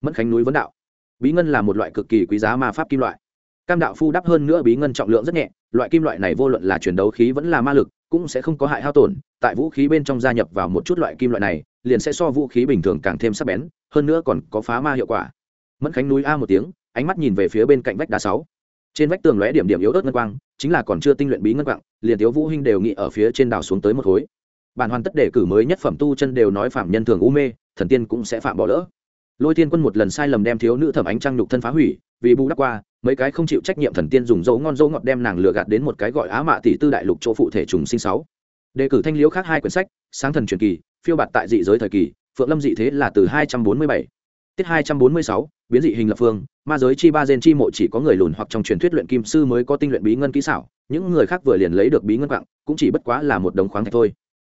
Mẫn Khánh núi vấn đạo. Bí ngân là một loại cực kỳ quý giá ma pháp kim loại. Cam đạo phu đắp hơn nữa bí ngân trọng lượng rất nhẹ, loại kim loại này vô luận là chuyển đấu khí vẫn là ma lực, cũng sẽ không có hại hao tổn, tại vũ khí bên trong gia nhập vào một chút loại kim loại này, liền sẽ so vũ khí bình thường càng thêm sắc bén, hơn nữa còn có phá ma hiệu quả. Mẫn Khánh núi a một tiếng, ánh mắt nhìn về phía bên cạnh vách đá sáu. Trên vách tường lóe điểm điểm yếu ớt ngân quang, chính là còn chưa tinh luyện bí ngân quạng liền thiếu vũ hinh đều nghĩ ở phía trên đảo xuống tới một khối. Bản hoàn tất đề cử mới nhất phẩm tu chân đều nói phạm nhân thường u mê, thần tiên cũng sẽ phạm bỏ lỡ. Lôi tiên quân một lần sai lầm đem thiếu nữ thẩm ánh trăng nhục thân phá hủy, vì bù đắp qua, mấy cái không chịu trách nhiệm thần tiên dùng dấu ngon dấu ngọt đem nàng lừa gạt đến một cái gọi á mạ tỷ tư đại lục chỗ phụ thể trùng sinh sáu. Đề cử thanh liễu khác hai quyển sách, sáng thần truyền kỳ, phiêu bạt tại dị giới thời kỳ, phượng lâm dị thế là từ hai trăm bốn mươi bảy tiết hai trăm bốn mươi sáu, biến dị hình lập phương, ma giới chi ba gen chi mộ chỉ có người lùn hoặc trong truyền thuyết luyện kim sư mới có tinh luyện bí ngân kỹ xảo, những người khác vừa liền lấy được bí ngân quặng, cũng chỉ bất quá là một đống khoáng thạch thôi.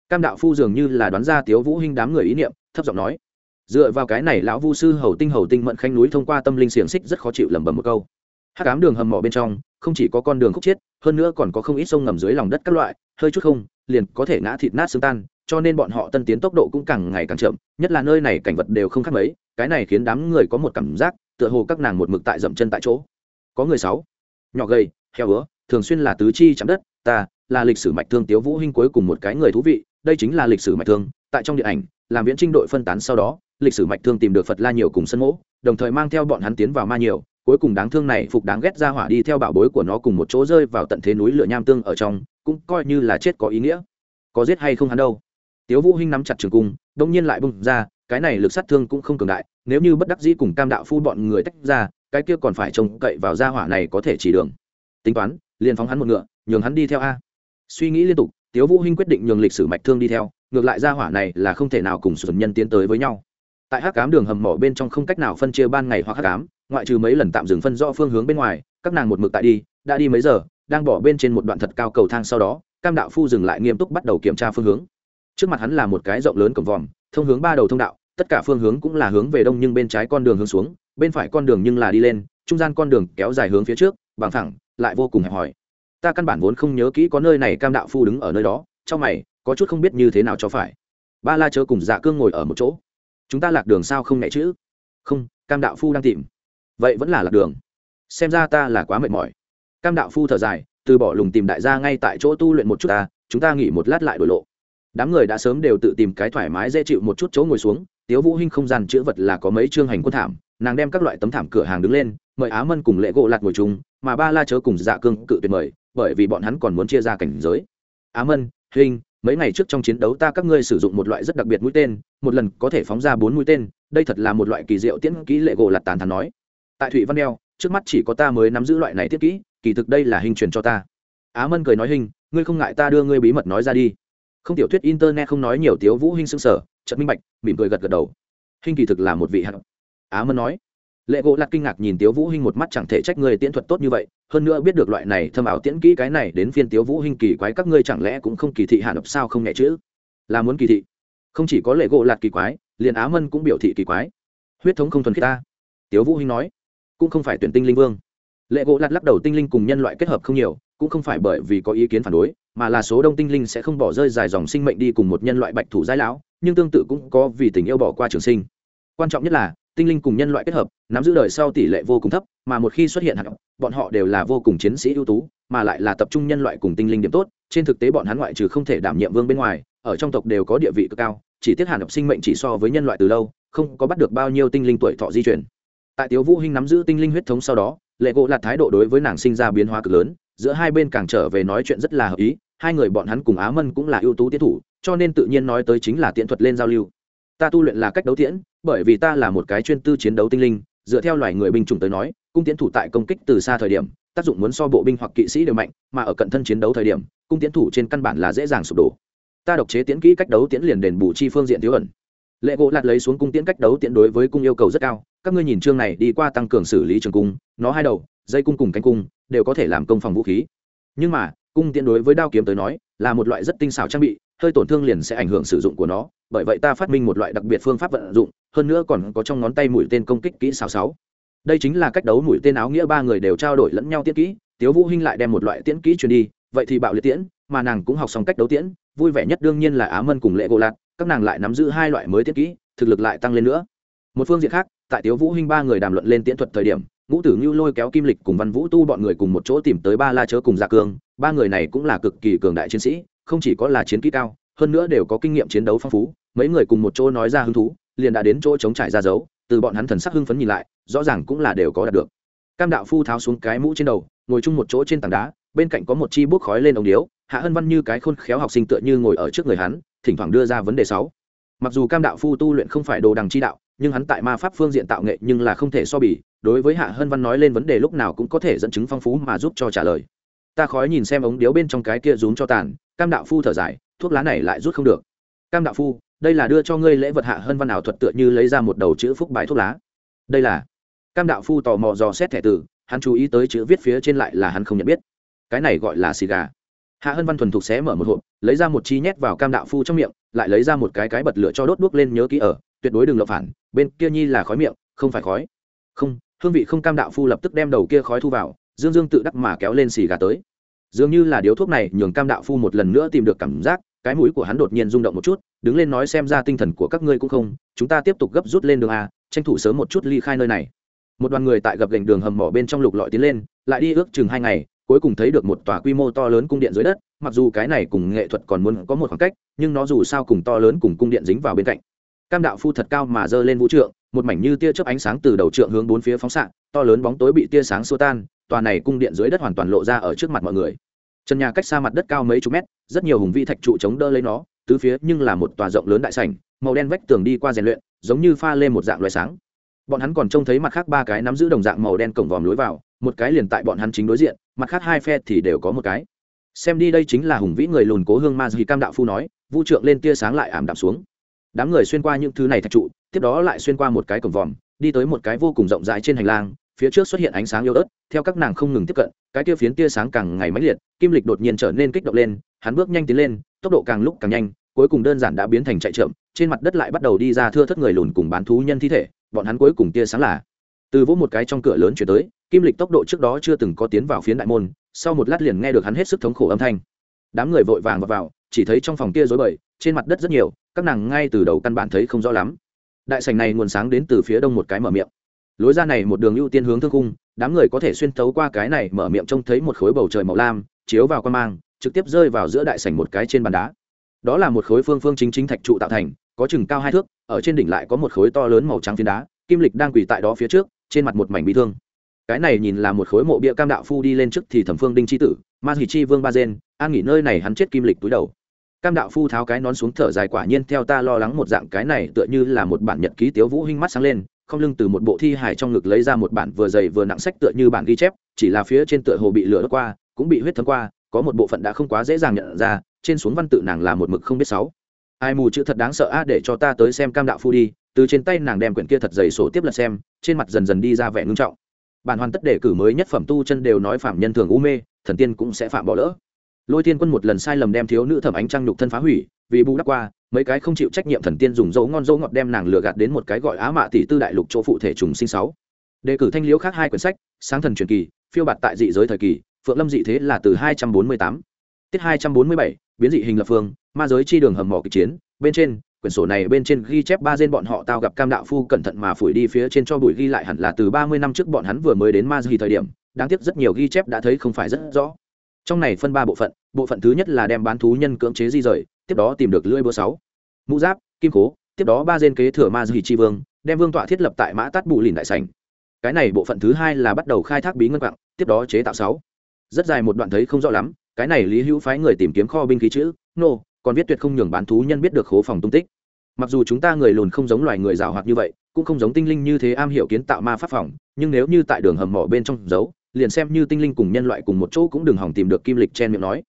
Cam đạo phu dường như là đoán ra tiếu vũ hinh đám người ý niệm, thấp giọng nói, dựa vào cái này lão vu sư hầu tinh hầu tinh mận khanh núi thông qua tâm linh xiềng xích rất khó chịu lẩm bẩm một câu hắc ám đường hầm mỏ bên trong, không chỉ có con đường khúc chiết, hơn nữa còn có không ít sông ngầm dưới lòng đất các loại, hơi chút không, liền có thể ngã thịt nát xương tan, cho nên bọn họ tân tiến tốc độ cũng càng ngày càng chậm, nhất là nơi này cảnh vật đều không khác mấy, cái này khiến đám người có một cảm giác, tựa hồ các nàng một mực tại dậm chân tại chỗ. Có người sáu, nhỏ gầy, heo ứa thường xuyên là tứ chi chạm đất, ta là lịch sử mạch thương tiếu vũ hinh cuối cùng một cái người thú vị, đây chính là lịch sử mạch thương, tại trong điện ảnh, làm viễn trinh đội phân tán sau đó, lịch sử mạch thương tìm được phật la nhiều cùng sân mỗ, đồng thời mang theo bọn hắn tiến vào ma nhiều cuối cùng đáng thương này phục đáng ghét ra hỏa đi theo bảo bối của nó cùng một chỗ rơi vào tận thế núi lửa nham tương ở trong, cũng coi như là chết có ý nghĩa. Có giết hay không hắn đâu? Tiếu vũ hinh nắm chặt trường cung, đông nhiên lại bung ra, cái này lực sát thương cũng không cường đại, nếu như bất đắc dĩ cùng cam đạo phu bọn người tách ra, cái kia còn phải trông cậy vào gia hỏa này có thể chỉ đường. Tính toán, liền phóng hắn một ngựa, nhường hắn đi theo a. Suy nghĩ liên tục, tiếu vũ hinh quyết định nhường lịch sử mạch thương đi theo, ngược lại gia hỏa này là không thể nào cùng sử nhân tiến tới với nhau. Tại hắc cám đường hầm mỏ bên trong không cách nào phân chia ban ngày hoặc hắc cám ngoại trừ mấy lần tạm dừng phân rõ phương hướng bên ngoài, các nàng một mực tại đi, đã đi mấy giờ, đang bỏ bên trên một đoạn thật cao cầu thang sau đó, cam đạo phu dừng lại nghiêm túc bắt đầu kiểm tra phương hướng. Trước mặt hắn là một cái rộng lớn cổng vòm, thông hướng ba đầu thông đạo, tất cả phương hướng cũng là hướng về đông nhưng bên trái con đường hướng xuống, bên phải con đường nhưng là đi lên, trung gian con đường kéo dài hướng phía trước, bằng thẳng, lại vô cùng hẹp hòi. Ta căn bản vốn không nhớ kỹ có nơi này cam đạo phu đứng ở nơi đó, trong mày, có chút không biết như thế nào cho phải. Ba la chớ cùng dạ cương ngồi ở một chỗ. Chúng ta lạc đường sao không nhẹ chữ không, cam đạo phu đang tìm vậy vẫn là lạc đường. Xem ra ta là quá mệt mỏi. Cam đạo phu thở dài, từ bỏ lùng tìm đại gia ngay tại chỗ tu luyện một chút ta, chúng ta nghỉ một lát lại đổi lộ. Đám người đã sớm đều tự tìm cái thoải mái dễ chịu một chút chỗ ngồi xuống, tiếu vũ hinh không gian chữa vật là có mấy chương hành quân thảm, nàng đem các loại tấm thảm cửa hàng đứng lên, mời á mân cùng lệ gỗ lạt ngồi chung, mà ba la chớ cùng dạ cương cự tuyệt mời, bởi vì bọn hắn còn muốn chia ra cảnh giới. Á mân, hinh, mấy ngày trước trong chiến đấu ta các ngươi sử dụng một loại rất đặc biệt mũi tên, một lần có thể phóng ra bốn mũi tên, đây thật là một loại kỳ diệu tiễn kỹ lệ gỗ lạt tàn thắn nói tại thụy văn đeo, trước mắt chỉ có ta mới nắm giữ loại này thiết kỹ, kỳ thực đây là hình truyền cho ta. Á mân cười nói hình, ngươi không ngại ta đưa ngươi bí mật nói ra đi. Không tiểu thuyết internet không nói nhiều, tiếu vũ hinh sưng sở trận minh bạch, mỉm cười gật gật đầu. Hinh kỳ thực là một vị hạng. Á mân nói, lệ gỗ lạt kinh ngạc nhìn tiếu vũ hinh một mắt, chẳng thể trách người tiễn thuật tốt như vậy, hơn nữa biết được loại này thâm ảo tiễn kỹ cái này đến phiên tiếu vũ hinh kỳ quái, các ngươi chẳng lẽ cũng không kỳ thị hạn độc sao không nhẹ chữ là muốn kỳ thị. Không chỉ có lệ gỗ lạt kỳ quái, liền á mân cũng biểu thị kỳ quái. Huyết thống không thuần khiết ta. Tiếu vũ hinh nói cũng không phải tuyển tinh linh vương. Lệ gỗ lặt lắc đầu, tinh linh cùng nhân loại kết hợp không nhiều, cũng không phải bởi vì có ý kiến phản đối, mà là số đông tinh linh sẽ không bỏ rơi dài dòng sinh mệnh đi cùng một nhân loại bạch thủ giai lão, nhưng tương tự cũng có vì tình yêu bỏ qua trường sinh. Quan trọng nhất là, tinh linh cùng nhân loại kết hợp, nắm giữ đời sau tỷ lệ vô cùng thấp, mà một khi xuất hiện hạng bọn họ đều là vô cùng chiến sĩ ưu tú, mà lại là tập trung nhân loại cùng tinh linh điểm tốt, trên thực tế bọn hắn ngoại trừ không thể đảm nhiệm vương bên ngoài, ở trong tộc đều có địa vị cực cao, chỉ tiết hàn học sinh mệnh chỉ so với nhân loại từ lâu, không có bắt được bao nhiêu tinh linh tuổi thọ di chuyển tại tiếu vũ hinh nắm giữ tinh linh huyết thống sau đó, lệ gỗ là thái độ đối với nàng sinh ra biến hóa cực lớn, giữa hai bên càng trở về nói chuyện rất là hợp ý, hai người bọn hắn cùng á mân cũng là ưu tú tiến thủ, cho nên tự nhiên nói tới chính là tiện thuật lên giao lưu. Ta tu luyện là cách đấu tiễn, bởi vì ta là một cái chuyên tư chiến đấu tinh linh, dựa theo loài người binh chủng tới nói, cung tiến thủ tại công kích từ xa thời điểm, tác dụng muốn so bộ binh hoặc kỵ sĩ đều mạnh, mà ở cận thân chiến đấu thời điểm, cung tiến thủ trên căn bản là dễ dàng sụp đổ. Ta độc chế tiễn kỹ cách đấu tiễn liền đền bù chi phương diện thiếu ẩn lệ gỗ lạt lấy xuống cung tiễn cách đấu tiện đối với cung yêu cầu rất cao. Các ngươi nhìn chương này đi qua tăng cường xử lý trường cung, nó hai đầu, dây cung cùng cánh cung, đều có thể làm công phòng vũ khí. Nhưng mà, cung tiễn đối với đao kiếm tới nói, là một loại rất tinh xảo trang bị, hơi tổn thương liền sẽ ảnh hưởng sử dụng của nó. Bởi vậy ta phát minh một loại đặc biệt phương pháp vận dụng, hơn nữa còn có trong ngón tay mũi tên công kích kỹ xào sáu. Đây chính là cách đấu mũi tên áo nghĩa ba người đều trao đổi lẫn nhau tiễn kỹ. Tiếu vũ hinh lại đem một loại tiễn kỹ truyền đi, vậy thì bạo liệt tiễn, mà nàng cũng học xong cách đấu tiễn, vui vẻ nhất đương nhiên là á mân cùng lệ gỗ lạc các nàng lại nắm giữ hai loại mới tiết kỹ, thực lực lại tăng lên nữa. Một phương diện khác, tại tiếu vũ hinh ba người đàm luận lên tiễn thuật thời điểm, ngũ tử ngưu lôi kéo kim lịch cùng văn vũ tu bọn người cùng một chỗ tìm tới ba la chớ cùng gia cương. Ba người này cũng là cực kỳ cường đại chiến sĩ, không chỉ có là chiến kỹ cao, hơn nữa đều có kinh nghiệm chiến đấu phong phú. Mấy người cùng một chỗ nói ra hứng thú, liền đã đến chỗ chống trải ra dấu, từ bọn hắn thần sắc hưng phấn nhìn lại, rõ ràng cũng là đều có đạt được. Cam đạo phu tháo xuống cái mũ trên đầu, ngồi chung một chỗ trên tảng đá, bên cạnh có một chi bút khói lên ống điếu hạ hân văn như cái khôn khéo học sinh tựa như ngồi ở trước người hắn, thỉnh thoảng đưa ra vấn đề sáu. Mặc dù cam đạo phu tu luyện không phải đồ đằng chi đạo, nhưng hắn tại ma pháp phương diện tạo nghệ nhưng là không thể so bì, đối với hạ hân văn nói lên vấn đề lúc nào cũng có thể dẫn chứng phong phú mà giúp cho trả lời. Ta khói nhìn xem ống điếu bên trong cái kia rún cho tàn, cam đạo phu thở dài, thuốc lá này lại rút không được. Cam đạo phu, đây là đưa cho ngươi lễ vật hạ hân văn ảo thuật tựa như lấy ra một đầu chữ phúc bài thuốc lá. Đây là. Cam đạo phu tò mò dò xét thẻ từ hắn chú ý tới chữ viết phía trên lại là hắn không nhận biết. Cái này gọi là xì gà hạ hân văn thuần thục xé mở một hộp, lấy ra một chi nhét vào cam đạo phu trong miệng, lại lấy ra một cái cái bật lửa cho đốt đuốc lên nhớ kỹ ở, tuyệt đối đừng lộ phản, bên kia nhi là khói miệng, không phải khói. Không, hương vị không cam đạo phu lập tức đem đầu kia khói thu vào, dương dương tự đắc mà kéo lên xì gà tới. Dường như là điếu thuốc này, nhường cam đạo phu một lần nữa tìm được cảm giác, cái mũi của hắn đột nhiên rung động một chút, đứng lên nói xem ra tinh thần của các ngươi cũng không, chúng ta tiếp tục gấp rút lên đường a, tranh thủ sớm một chút ly khai nơi này. Một đoàn người tại gập gành đường hầm mỏ bên trong lục lọi tiến lên, lại đi ước chừng hai ngày cuối cùng thấy được một tòa quy mô to lớn cung điện dưới đất, mặc dù cái này cùng nghệ thuật còn muốn có một khoảng cách, nhưng nó dù sao cùng to lớn cùng cung điện dính vào bên cạnh. Cam đạo phu thật cao mà giơ lên vũ trượng, một mảnh như tia chớp ánh sáng từ đầu trượng hướng bốn phía phóng xạ, to lớn bóng tối bị tia sáng xua tan, tòa này cung điện dưới đất hoàn toàn lộ ra ở trước mặt mọi người. Trần nhà cách xa mặt đất cao mấy chục mét, rất nhiều hùng vi thạch trụ chống đỡ lấy nó, tứ phía nhưng là một tòa rộng lớn đại sảnh, màu đen vách tường đi qua rèn luyện, giống như pha lên một dạng loài sáng. Bọn hắn còn trông thấy mặt khác ba cái nắm giữ đồng dạng màu đen cổng vòm lối vào, một cái liền tại bọn hắn chính đối diện mặt khác hai phe thì đều có một cái. Xem đi đây chính là hùng vĩ người lùn cố hương ma dì cam đạo phu nói, vũ trượng lên tia sáng lại ảm đạm xuống. Đám người xuyên qua những thứ này thạch trụ, tiếp đó lại xuyên qua một cái cổng vòm, đi tới một cái vô cùng rộng rãi trên hành lang, phía trước xuất hiện ánh sáng yếu ớt, theo các nàng không ngừng tiếp cận, cái tia phiến tia sáng càng ngày mãnh liệt, kim lịch đột nhiên trở nên kích động lên, hắn bước nhanh tiến lên, tốc độ càng lúc càng nhanh, cuối cùng đơn giản đã biến thành chạy chậm, trên mặt đất lại bắt đầu đi ra thưa thất người lùn cùng bán thú nhân thi thể, bọn hắn cuối cùng tia sáng là, từ vỗ một cái trong cửa lớn chuyển tới kim lịch tốc độ trước đó chưa từng có tiến vào phiến đại môn sau một lát liền nghe được hắn hết sức thống khổ âm thanh. Đám người vội vàng vào, vào chỉ thấy trong phòng kia rối bời trên mặt đất rất nhiều các nàng ngay từ đầu căn bản thấy không rõ lắm. Đại sảnh này nguồn sáng đến từ phía đông một cái mở miệng. Lối ra này một đường ưu tiên hướng thương cung đám người có thể xuyên thấu qua cái này mở miệng trông thấy một khối bầu trời màu lam chiếu vào quan mang trực tiếp rơi vào giữa đại sảnh một cái trên bàn đá. Đó là một khối phương phương chính chính thạch trụ tạo thành có chừng cao hai thước ở trên đỉnh lại có một khối to lớn màu trắng phiến đá kim lịch đang quỳ tại đó phía trước trên mặt một mảnh bị thương cái này nhìn là một khối mộ bia cam đạo phu đi lên trước thì thẩm phương đinh c tử, ma hỷ chi vương ba gen, an nghỉ nơi này hắn chết kim lịch túi đầu. Cam đạo phu tháo cái nón xuống thở dài quả nhiên theo ta lo lắng một dạng cái này tựa như là một bản nhật ký tiếu vũ hinh mắt sáng lên, không lưng từ một bộ thi hài trong ngực lấy ra một bản vừa dày vừa nặng sách tựa như bản ghi chép, chỉ là phía trên tựa hồ bị lửa đốt qua, cũng bị huyết thấm qua, có một bộ phận đã không quá dễ dàng nhận ra, trên xuống văn tự nàng là một mực không biết sáu. Ai mù chữ thật đáng sợ a để cho ta tới xem cam đạo phu đi, từ trên tay nàng đem quyển kia thật dày sổ tiếp lật xem, trên mặt dần dần đi ra vẻ ngưng trọng bản hoàn tất đề cử mới nhất phẩm tu chân đều nói phạm nhân thường u mê, thần tiên cũng sẽ phạm bỏ lỡ. Lôi thiên quân một lần sai lầm đem thiếu nữ thẩm ánh trăng nhục thân phá hủy, vì bù đắp qua, mấy cái không chịu trách nhiệm thần tiên dùng dấu ngon dấu ngọt đem nàng lừa gạt đến một cái gọi á mạ tỷ tư đại lục chỗ phụ thể trùng sinh sáu. Đề cử thanh liễu khác hai quyển sách, sáng thần truyền kỳ, phiêu bạt tại dị giới thời kỳ, phượng lâm dị thế là từ hai trăm bốn mươi tám. Tiết hai trăm bốn mươi bảy, biến dị hình lập phương, ma giới chi đường hầm mỏ kịch chiến, bên trên quyển sổ này bên trên ghi chép ba gen bọn họ tao gặp cam đạo phu cẩn thận mà phủi đi phía trên cho bụi ghi lại hẳn là từ ba mươi năm trước bọn hắn vừa mới đến ma di thời điểm. Đáng tiếc rất nhiều ghi chép đã thấy không phải rất rõ. Trong này phân ba bộ phận bộ phận thứ nhất là đem bán thú nhân cưỡng chế di rời, tiếp đó tìm được lưỡi búa sáu. Mũ giáp, kim cố tiếp đó ba gen kế thừa ma di tri vương, đem vương tọa thiết lập tại mã tát bù lìn đại sành cái này bộ phận thứ hai là bắt đầu khai thác bí ngân quặng, tiếp đó chế tạo sáu. Rất dài một đoạn thấy không rõ lắm, cái này lý hữu phái người tìm kiếm kho binh khí chữ, nô, còn viết tuyệt không nhường bán thú nhân biết được khố phòng tung tích mặc dù chúng ta người lùn không giống loài người rào hoạt như vậy, cũng không giống tinh linh như thế am hiểu kiến tạo ma pháp phòng, nhưng nếu như tại đường hầm mỏ bên trong giấu, liền xem như tinh linh cùng nhân loại cùng một chỗ cũng đừng hỏng tìm được kim lịch chen miệng nói.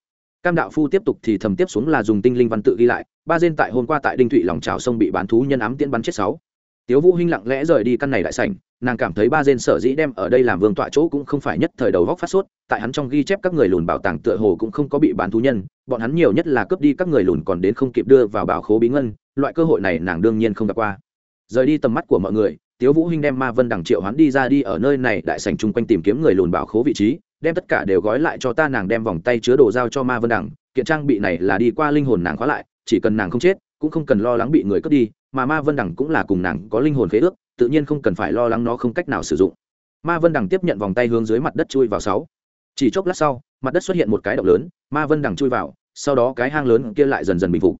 Cam đạo phu tiếp tục thì thầm tiếp xuống là dùng tinh linh văn tự ghi lại, ba dên tại hôm qua tại đinh thụy lòng trào sông bị bán thú nhân ám tiễn bắn chết sáu tiếu vũ hinh lặng lẽ rời đi căn này đại sảnh, nàng cảm thấy ba dên sở dĩ đem ở đây làm vương tọa chỗ cũng không phải nhất thời đầu góc phát sốt, tại hắn trong ghi chép các người lùn bảo tàng tựa hồ cũng không có bị bán thú nhân, bọn hắn nhiều nhất là cướp đi các người lùn còn đến không kịp đưa vào bảo khố bí ngân, loại cơ hội này nàng đương nhiên không gặp qua. Rời đi tầm mắt của mọi người, tiếu vũ hinh đem ma vân đằng triệu hắn đi ra đi ở nơi này đại sảnh chung quanh tìm kiếm người lùn bảo khố vị trí, đem tất cả đều gói lại cho ta nàng đem vòng tay chứa đồ giao cho ma vân đằng, kiện trang bị này là đi qua linh hồn nàng khóa lại, chỉ cần nàng không chết, cũng không cần lo lắng bị người cướp đi mà ma vân đằng cũng là cùng nàng có linh hồn khế ước, tự nhiên không cần phải lo lắng nó không cách nào sử dụng. Ma vân đằng tiếp nhận vòng tay hướng dưới mặt đất chui vào sáu. Chỉ chốc lát sau, mặt đất xuất hiện một cái động lớn, ma vân đằng chui vào, sau đó cái hang lớn kia lại dần dần bình phục.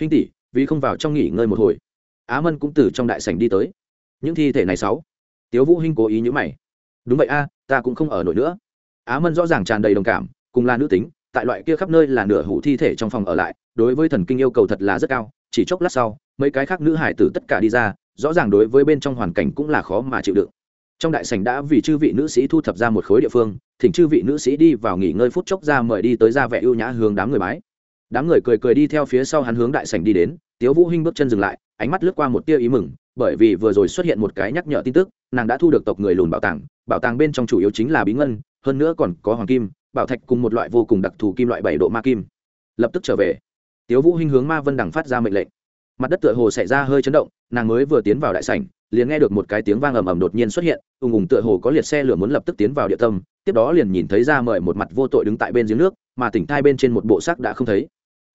Hình tỷ, vì không vào trong nghỉ ngơi một hồi. Á mân cũng từ trong đại sảnh đi tới. Những thi thể này sáu. Tiếu vũ hinh cố ý nhíu mày. Đúng vậy a, ta cũng không ở nổi nữa. Á mân rõ ràng tràn đầy đồng cảm, cùng là nữ tính, tại loại kia khắp nơi là nửa hủ thi thể trong phòng ở lại, đối với thần kinh yêu cầu thật là rất cao chỉ chốc lát sau, mấy cái khác nữ hải tử tất cả đi ra, rõ ràng đối với bên trong hoàn cảnh cũng là khó mà chịu đựng. Trong đại sảnh đã vì chư vị nữ sĩ thu thập ra một khối địa phương, thỉnh chư vị nữ sĩ đi vào nghỉ ngơi phút chốc ra mời đi tới ra vẻ ưu nhã hướng đám người bái. Đám người cười cười đi theo phía sau hắn hướng đại sảnh đi đến, tiếu vũ hinh bước chân dừng lại, ánh mắt lướt qua một tia ý mừng, bởi vì vừa rồi xuất hiện một cái nhắc nhở tin tức, nàng đã thu được tộc người lùn bảo tàng bảo tàng bên trong chủ yếu chính là bí ngân, hơn nữa còn có hoàng kim, bảo thạch cùng một loại vô cùng đặc thù kim loại bảy độ ma kim. Lập tức trở về tiếu vũ hinh hướng ma vân đằng phát ra mệnh lệnh. Mặt đất tựa hồ xảy ra hơi chấn động, nàng mới vừa tiến vào đại sảnh, liền nghe được một cái tiếng vang ầm ầm đột nhiên xuất hiện, ùng ùng tựa hồ có liệt xe lửa muốn lập tức tiến vào địa tâm, tiếp đó liền nhìn thấy ra mời một mặt vô tội đứng tại bên giếng nước, mà tỉnh thai bên trên một bộ xác đã không thấy.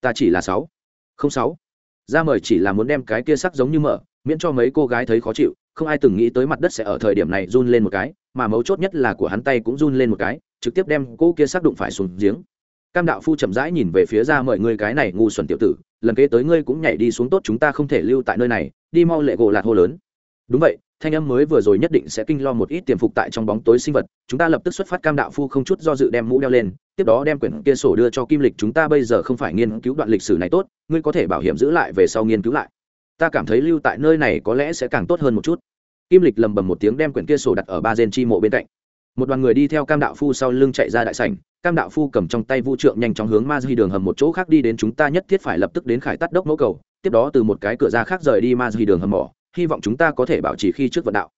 Ta chỉ là sáu. Không sáu. Ra mời chỉ là muốn đem cái kia sắc giống như mở, miễn cho mấy cô gái thấy khó chịu, không ai từng nghĩ tới mặt đất sẽ ở thời điểm này run lên một cái, mà mấu chốt nhất là của hắn tay cũng run lên một cái, trực tiếp đem cô kia sắc đụng phải xuống giếng cam đạo phu chậm rãi nhìn về phía ra mời ngươi cái này ngu xuẩn tiểu tử, lần kế tới ngươi cũng nhảy đi xuống tốt chúng ta không thể lưu tại nơi này, đi mau lệ gỗ lạt hô lớn. Đúng vậy, thanh âm mới vừa rồi nhất định sẽ kinh lo một ít tiềm phục tại trong bóng tối sinh vật, chúng ta lập tức xuất phát cam đạo phu không chút do dự đem mũ đeo lên, tiếp đó đem quyển kia sổ đưa cho kim lịch, chúng ta bây giờ không phải nghiên cứu đoạn lịch sử này tốt, ngươi có thể bảo hiểm giữ lại về sau nghiên cứu lại. Ta cảm thấy lưu tại nơi này có lẽ sẽ càng tốt hơn một chút. Kim lịch lầm bầm một tiếng đem quyển kia sổ đặt ở ba gen chi mộ bên cạnh. Một đoàn người đi theo cam đạo phu sau lưng chạy ra đại sảnh cam đạo phu cầm trong tay vũ trượng nhanh chóng hướng ma di đường hầm một chỗ khác đi đến chúng ta nhất thiết phải lập tức đến khải tắt đốc mẫu cầu, tiếp đó từ một cái cửa ra khác rời đi ma di đường hầm mỏ, hy vọng chúng ta có thể bảo trì khi trước vận đạo.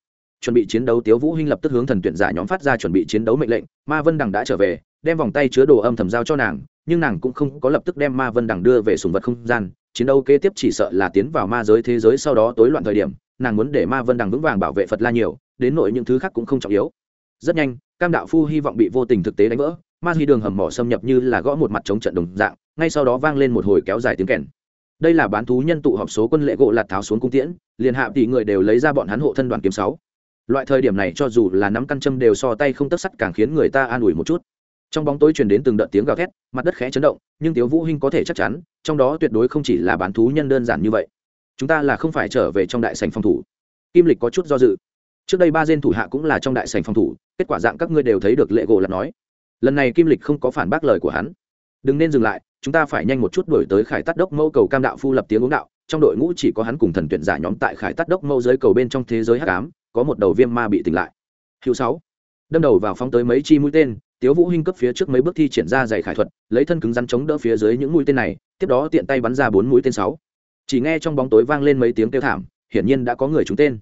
Chuẩn bị chiến đấu tiếu vũ hinh lập tức hướng thần tuyển giả nhóm phát ra chuẩn bị chiến đấu mệnh lệnh, ma vân đằng đã trở về, đem vòng tay chứa đồ âm thầm giao cho nàng, nhưng nàng cũng không có lập tức đem ma vân đằng đưa về sùng vật không gian, chiến đấu kế tiếp chỉ sợ là tiến vào ma giới thế giới sau đó tối loạn thời điểm, nàng muốn để ma vân đằng vững vàng bảo vệ phật la nhiều, đến nội những thứ khác cũng không trọng yếu. Rất nhanh, cam đạo phu hy vọng bị vô tình thực tế đánh vỡ ma di đường hầm mỏ xâm nhập như là gõ một mặt chống trận đồng dạng, ngay sau đó vang lên một hồi kéo dài tiếng kèn. Đây là bán thú nhân tụ họp số quân lệ gỗ lạt tháo xuống cung tiễn, liền hạ tỷ người đều lấy ra bọn hắn hộ thân đoàn kiếm sáu. Loại thời điểm này cho dù là nắm căn châm đều so tay không tất sắt càng khiến người ta an ủi một chút. Trong bóng tối truyền đến từng đợt tiếng gào thét, mặt đất khẽ chấn động, nhưng tiếu vũ hinh có thể chắc chắn, trong đó tuyệt đối không chỉ là bán thú nhân đơn giản như vậy. Chúng ta là không phải trở về trong đại sảnh phòng thủ. Kim lịch có chút do dự. Trước đây ba gen thủ hạ cũng là trong đại sảnh phòng thủ, kết quả dạng các ngươi đều thấy được lệ gỗ là nói lần này kim lịch không có phản bác lời của hắn. Đừng nên dừng lại, chúng ta phải nhanh một chút đổi tới khải tắt đốc mẫu cầu cam đạo phu lập tiếng uống đạo. Trong đội ngũ chỉ có hắn cùng thần tuyển giả nhóm tại khải tắt đốc mẫu dưới cầu bên trong thế giới hắc ám, có một đầu viêm ma bị tỉnh lại. Hữu sáu. Đâm đầu vào phóng tới mấy chi mũi tên, tiếu vũ hinh cấp phía trước mấy bước thi triển ra giày khải thuật, lấy thân cứng rắn chống đỡ phía dưới những mũi tên này, tiếp đó tiện tay bắn ra bốn mũi tên sáu. Chỉ nghe trong bóng tối vang lên mấy tiếng kêu thảm, hiển nhiên đã có người trúng tên.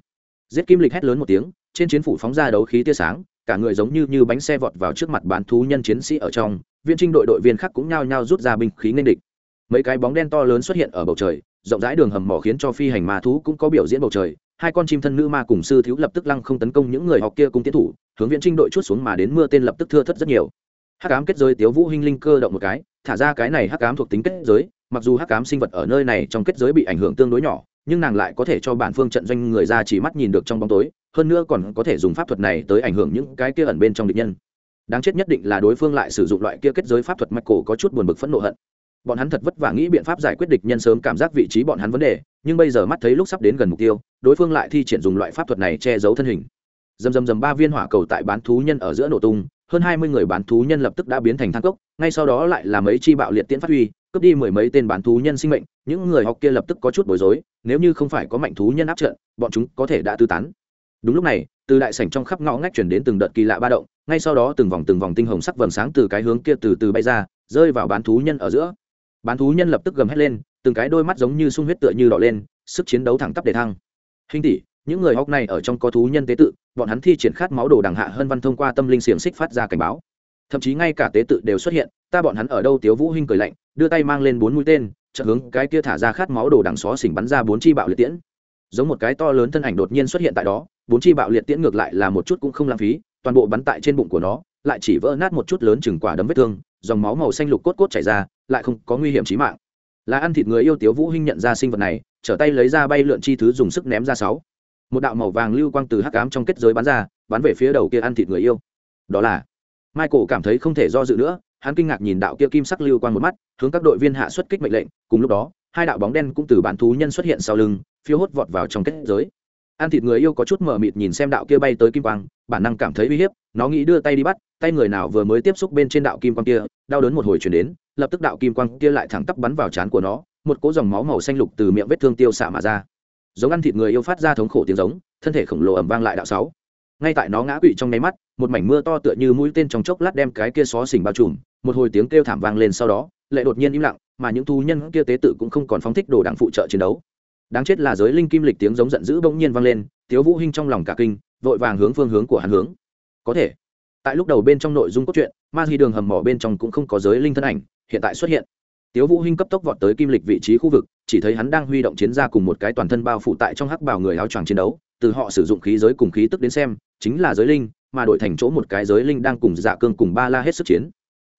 Giết kim lịch hét lớn một tiếng, trên chiến phủ phóng ra đấu khí tia sáng cả người giống như như bánh xe vọt vào trước mặt bán thú nhân chiến sĩ ở trong, viên trinh đội đội viên khác cũng nhao nhao rút ra binh khí nên địch. Mấy cái bóng đen to lớn xuất hiện ở bầu trời, rộng rãi đường hầm mỏ khiến cho phi hành ma thú cũng có biểu diễn bầu trời. Hai con chim thân nữ ma cùng sư thiếu lập tức lăng không tấn công những người học kia cùng tiến thủ, hướng viễn trinh đội chút xuống mà đến mưa tên lập tức thưa thất rất nhiều. Hắc ám kết giới tiếu vũ hinh linh cơ động một cái, thả ra cái này hắc ám thuộc tính kết giới, mặc dù hắc ám sinh vật ở nơi này trong kết giới bị ảnh hưởng tương đối nhỏ nhưng nàng lại có thể cho bản phương trận doanh người ra chỉ mắt nhìn được trong bóng tối, hơn nữa còn có thể dùng pháp thuật này tới ảnh hưởng những cái kia ẩn bên trong địch nhân. Đáng chết nhất định là đối phương lại sử dụng loại kia kết giới pháp thuật mạch cổ có chút buồn bực phẫn nộ hận. Bọn hắn thật vất vả nghĩ biện pháp giải quyết địch nhân sớm cảm giác vị trí bọn hắn vấn đề, nhưng bây giờ mắt thấy lúc sắp đến gần mục tiêu, đối phương lại thi triển dùng loại pháp thuật này che giấu thân hình. Dầm dầm dầm ba viên hỏa cầu tại bán thú nhân ở giữa nổ tung, hơn hai mươi người bán thú nhân lập tức đã biến thành thang cốc, ngay sau đó lại là mấy chi bạo liệt tiễn phát huy cướp đi mười mấy tên bán thú nhân sinh mệnh, những người học kia lập tức có chút bối rối, nếu như không phải có mạnh thú nhân áp trận, bọn chúng có thể đã tư tán. Đúng lúc này, từ đại sảnh trong khắp ngõ ngách chuyển đến từng đợt kỳ lạ ba động, ngay sau đó từng vòng từng vòng tinh hồng sắc vầng sáng từ cái hướng kia từ từ bay ra, rơi vào bán thú nhân ở giữa. Bán thú nhân lập tức gầm hét lên, từng cái đôi mắt giống như sung huyết tựa như đỏ lên, sức chiến đấu thẳng tắp để thăng. Hình tỷ, những người hóc này ở trong có thú nhân tế tự, bọn hắn thi triển khát máu đồ đằng hạ hơn văn thông qua tâm linh xiềng xích phát ra cảnh báo. Thậm chí ngay cả tế tự đều xuất hiện, ta bọn hắn ở đâu tiếu vũ hinh cười lạnh đưa tay mang lên bốn mũi tên, chợt hướng cái kia thả ra khát máu đồ đằng xó xỉnh bắn ra bốn chi bạo liệt tiễn. Giống một cái to lớn thân ảnh đột nhiên xuất hiện tại đó, bốn chi bạo liệt tiễn ngược lại là một chút cũng không lãng phí, toàn bộ bắn tại trên bụng của nó, lại chỉ vỡ nát một chút lớn chừng quả đấm vết thương, dòng máu màu xanh lục cốt cốt chảy ra, lại không có nguy hiểm chí mạng. Là ăn thịt người yêu tiếu vũ hinh nhận ra sinh vật này, trở tay lấy ra bay lượn chi thứ dùng sức ném ra sáu. Một đạo màu vàng lưu quang từ hắc ám trong kết giới bắn ra, bắn về phía đầu kia ăn thịt người yêu. Đó là michael cảm thấy không thể do dự nữa, hắn kinh ngạc nhìn đạo kia kim sắc lưu quang một mắt hướng các đội viên hạ xuất kích mệnh lệnh, cùng lúc đó, hai đạo bóng đen cũng từ bản thú nhân xuất hiện sau lưng, phiêu hốt vọt vào trong kết giới. Ăn thịt người yêu có chút mờ mịt nhìn xem đạo kia bay tới kim quang, bản năng cảm thấy uy hiếp, nó nghĩ đưa tay đi bắt, tay người nào vừa mới tiếp xúc bên trên đạo kim quang kia, đau đớn một hồi chuyển đến, lập tức đạo kim quang kia lại thẳng tắp bắn vào trán của nó, một cỗ dòng máu màu xanh lục từ miệng vết thương tiêu xả mà ra. Giống ăn thịt người yêu phát ra thống khổ tiếng giống, thân thể khổng lồ ẩm vang lại đạo sáu ngay tại nó ngã quỵ trong nháy mắt, một mảnh mưa to tựa như mũi tên trong chốc lát đem cái kia xó xỉnh bao trùm, một hồi tiếng kêu thảm vang lên sau đó lệ đột nhiên im lặng, mà những thú nhân kia tế tự cũng không còn phóng thích đồ đảng phụ trợ chiến đấu. Đáng chết là giới linh kim lịch tiếng giống giận dữ bỗng nhiên vang lên, tiếu vũ hinh trong lòng cả kinh, vội vàng hướng phương hướng của hắn hướng. Có thể, tại lúc đầu bên trong nội dung cốt truyện, ma di đường hầm mỏ bên trong cũng không có giới linh thân ảnh hiện tại xuất hiện. Tiếu vũ hinh cấp tốc vọt tới kim lịch vị trí khu vực chỉ thấy hắn đang huy động chiến ra cùng một cái toàn thân bao phủ tại trong hắc bào người áo choàng chiến đấu, từ họ sử dụng khí giới cùng khí tức đến xem, chính là giới linh, mà đổi thành chỗ một cái giới linh đang cùng dạ cương cùng ba la hết sức chiến.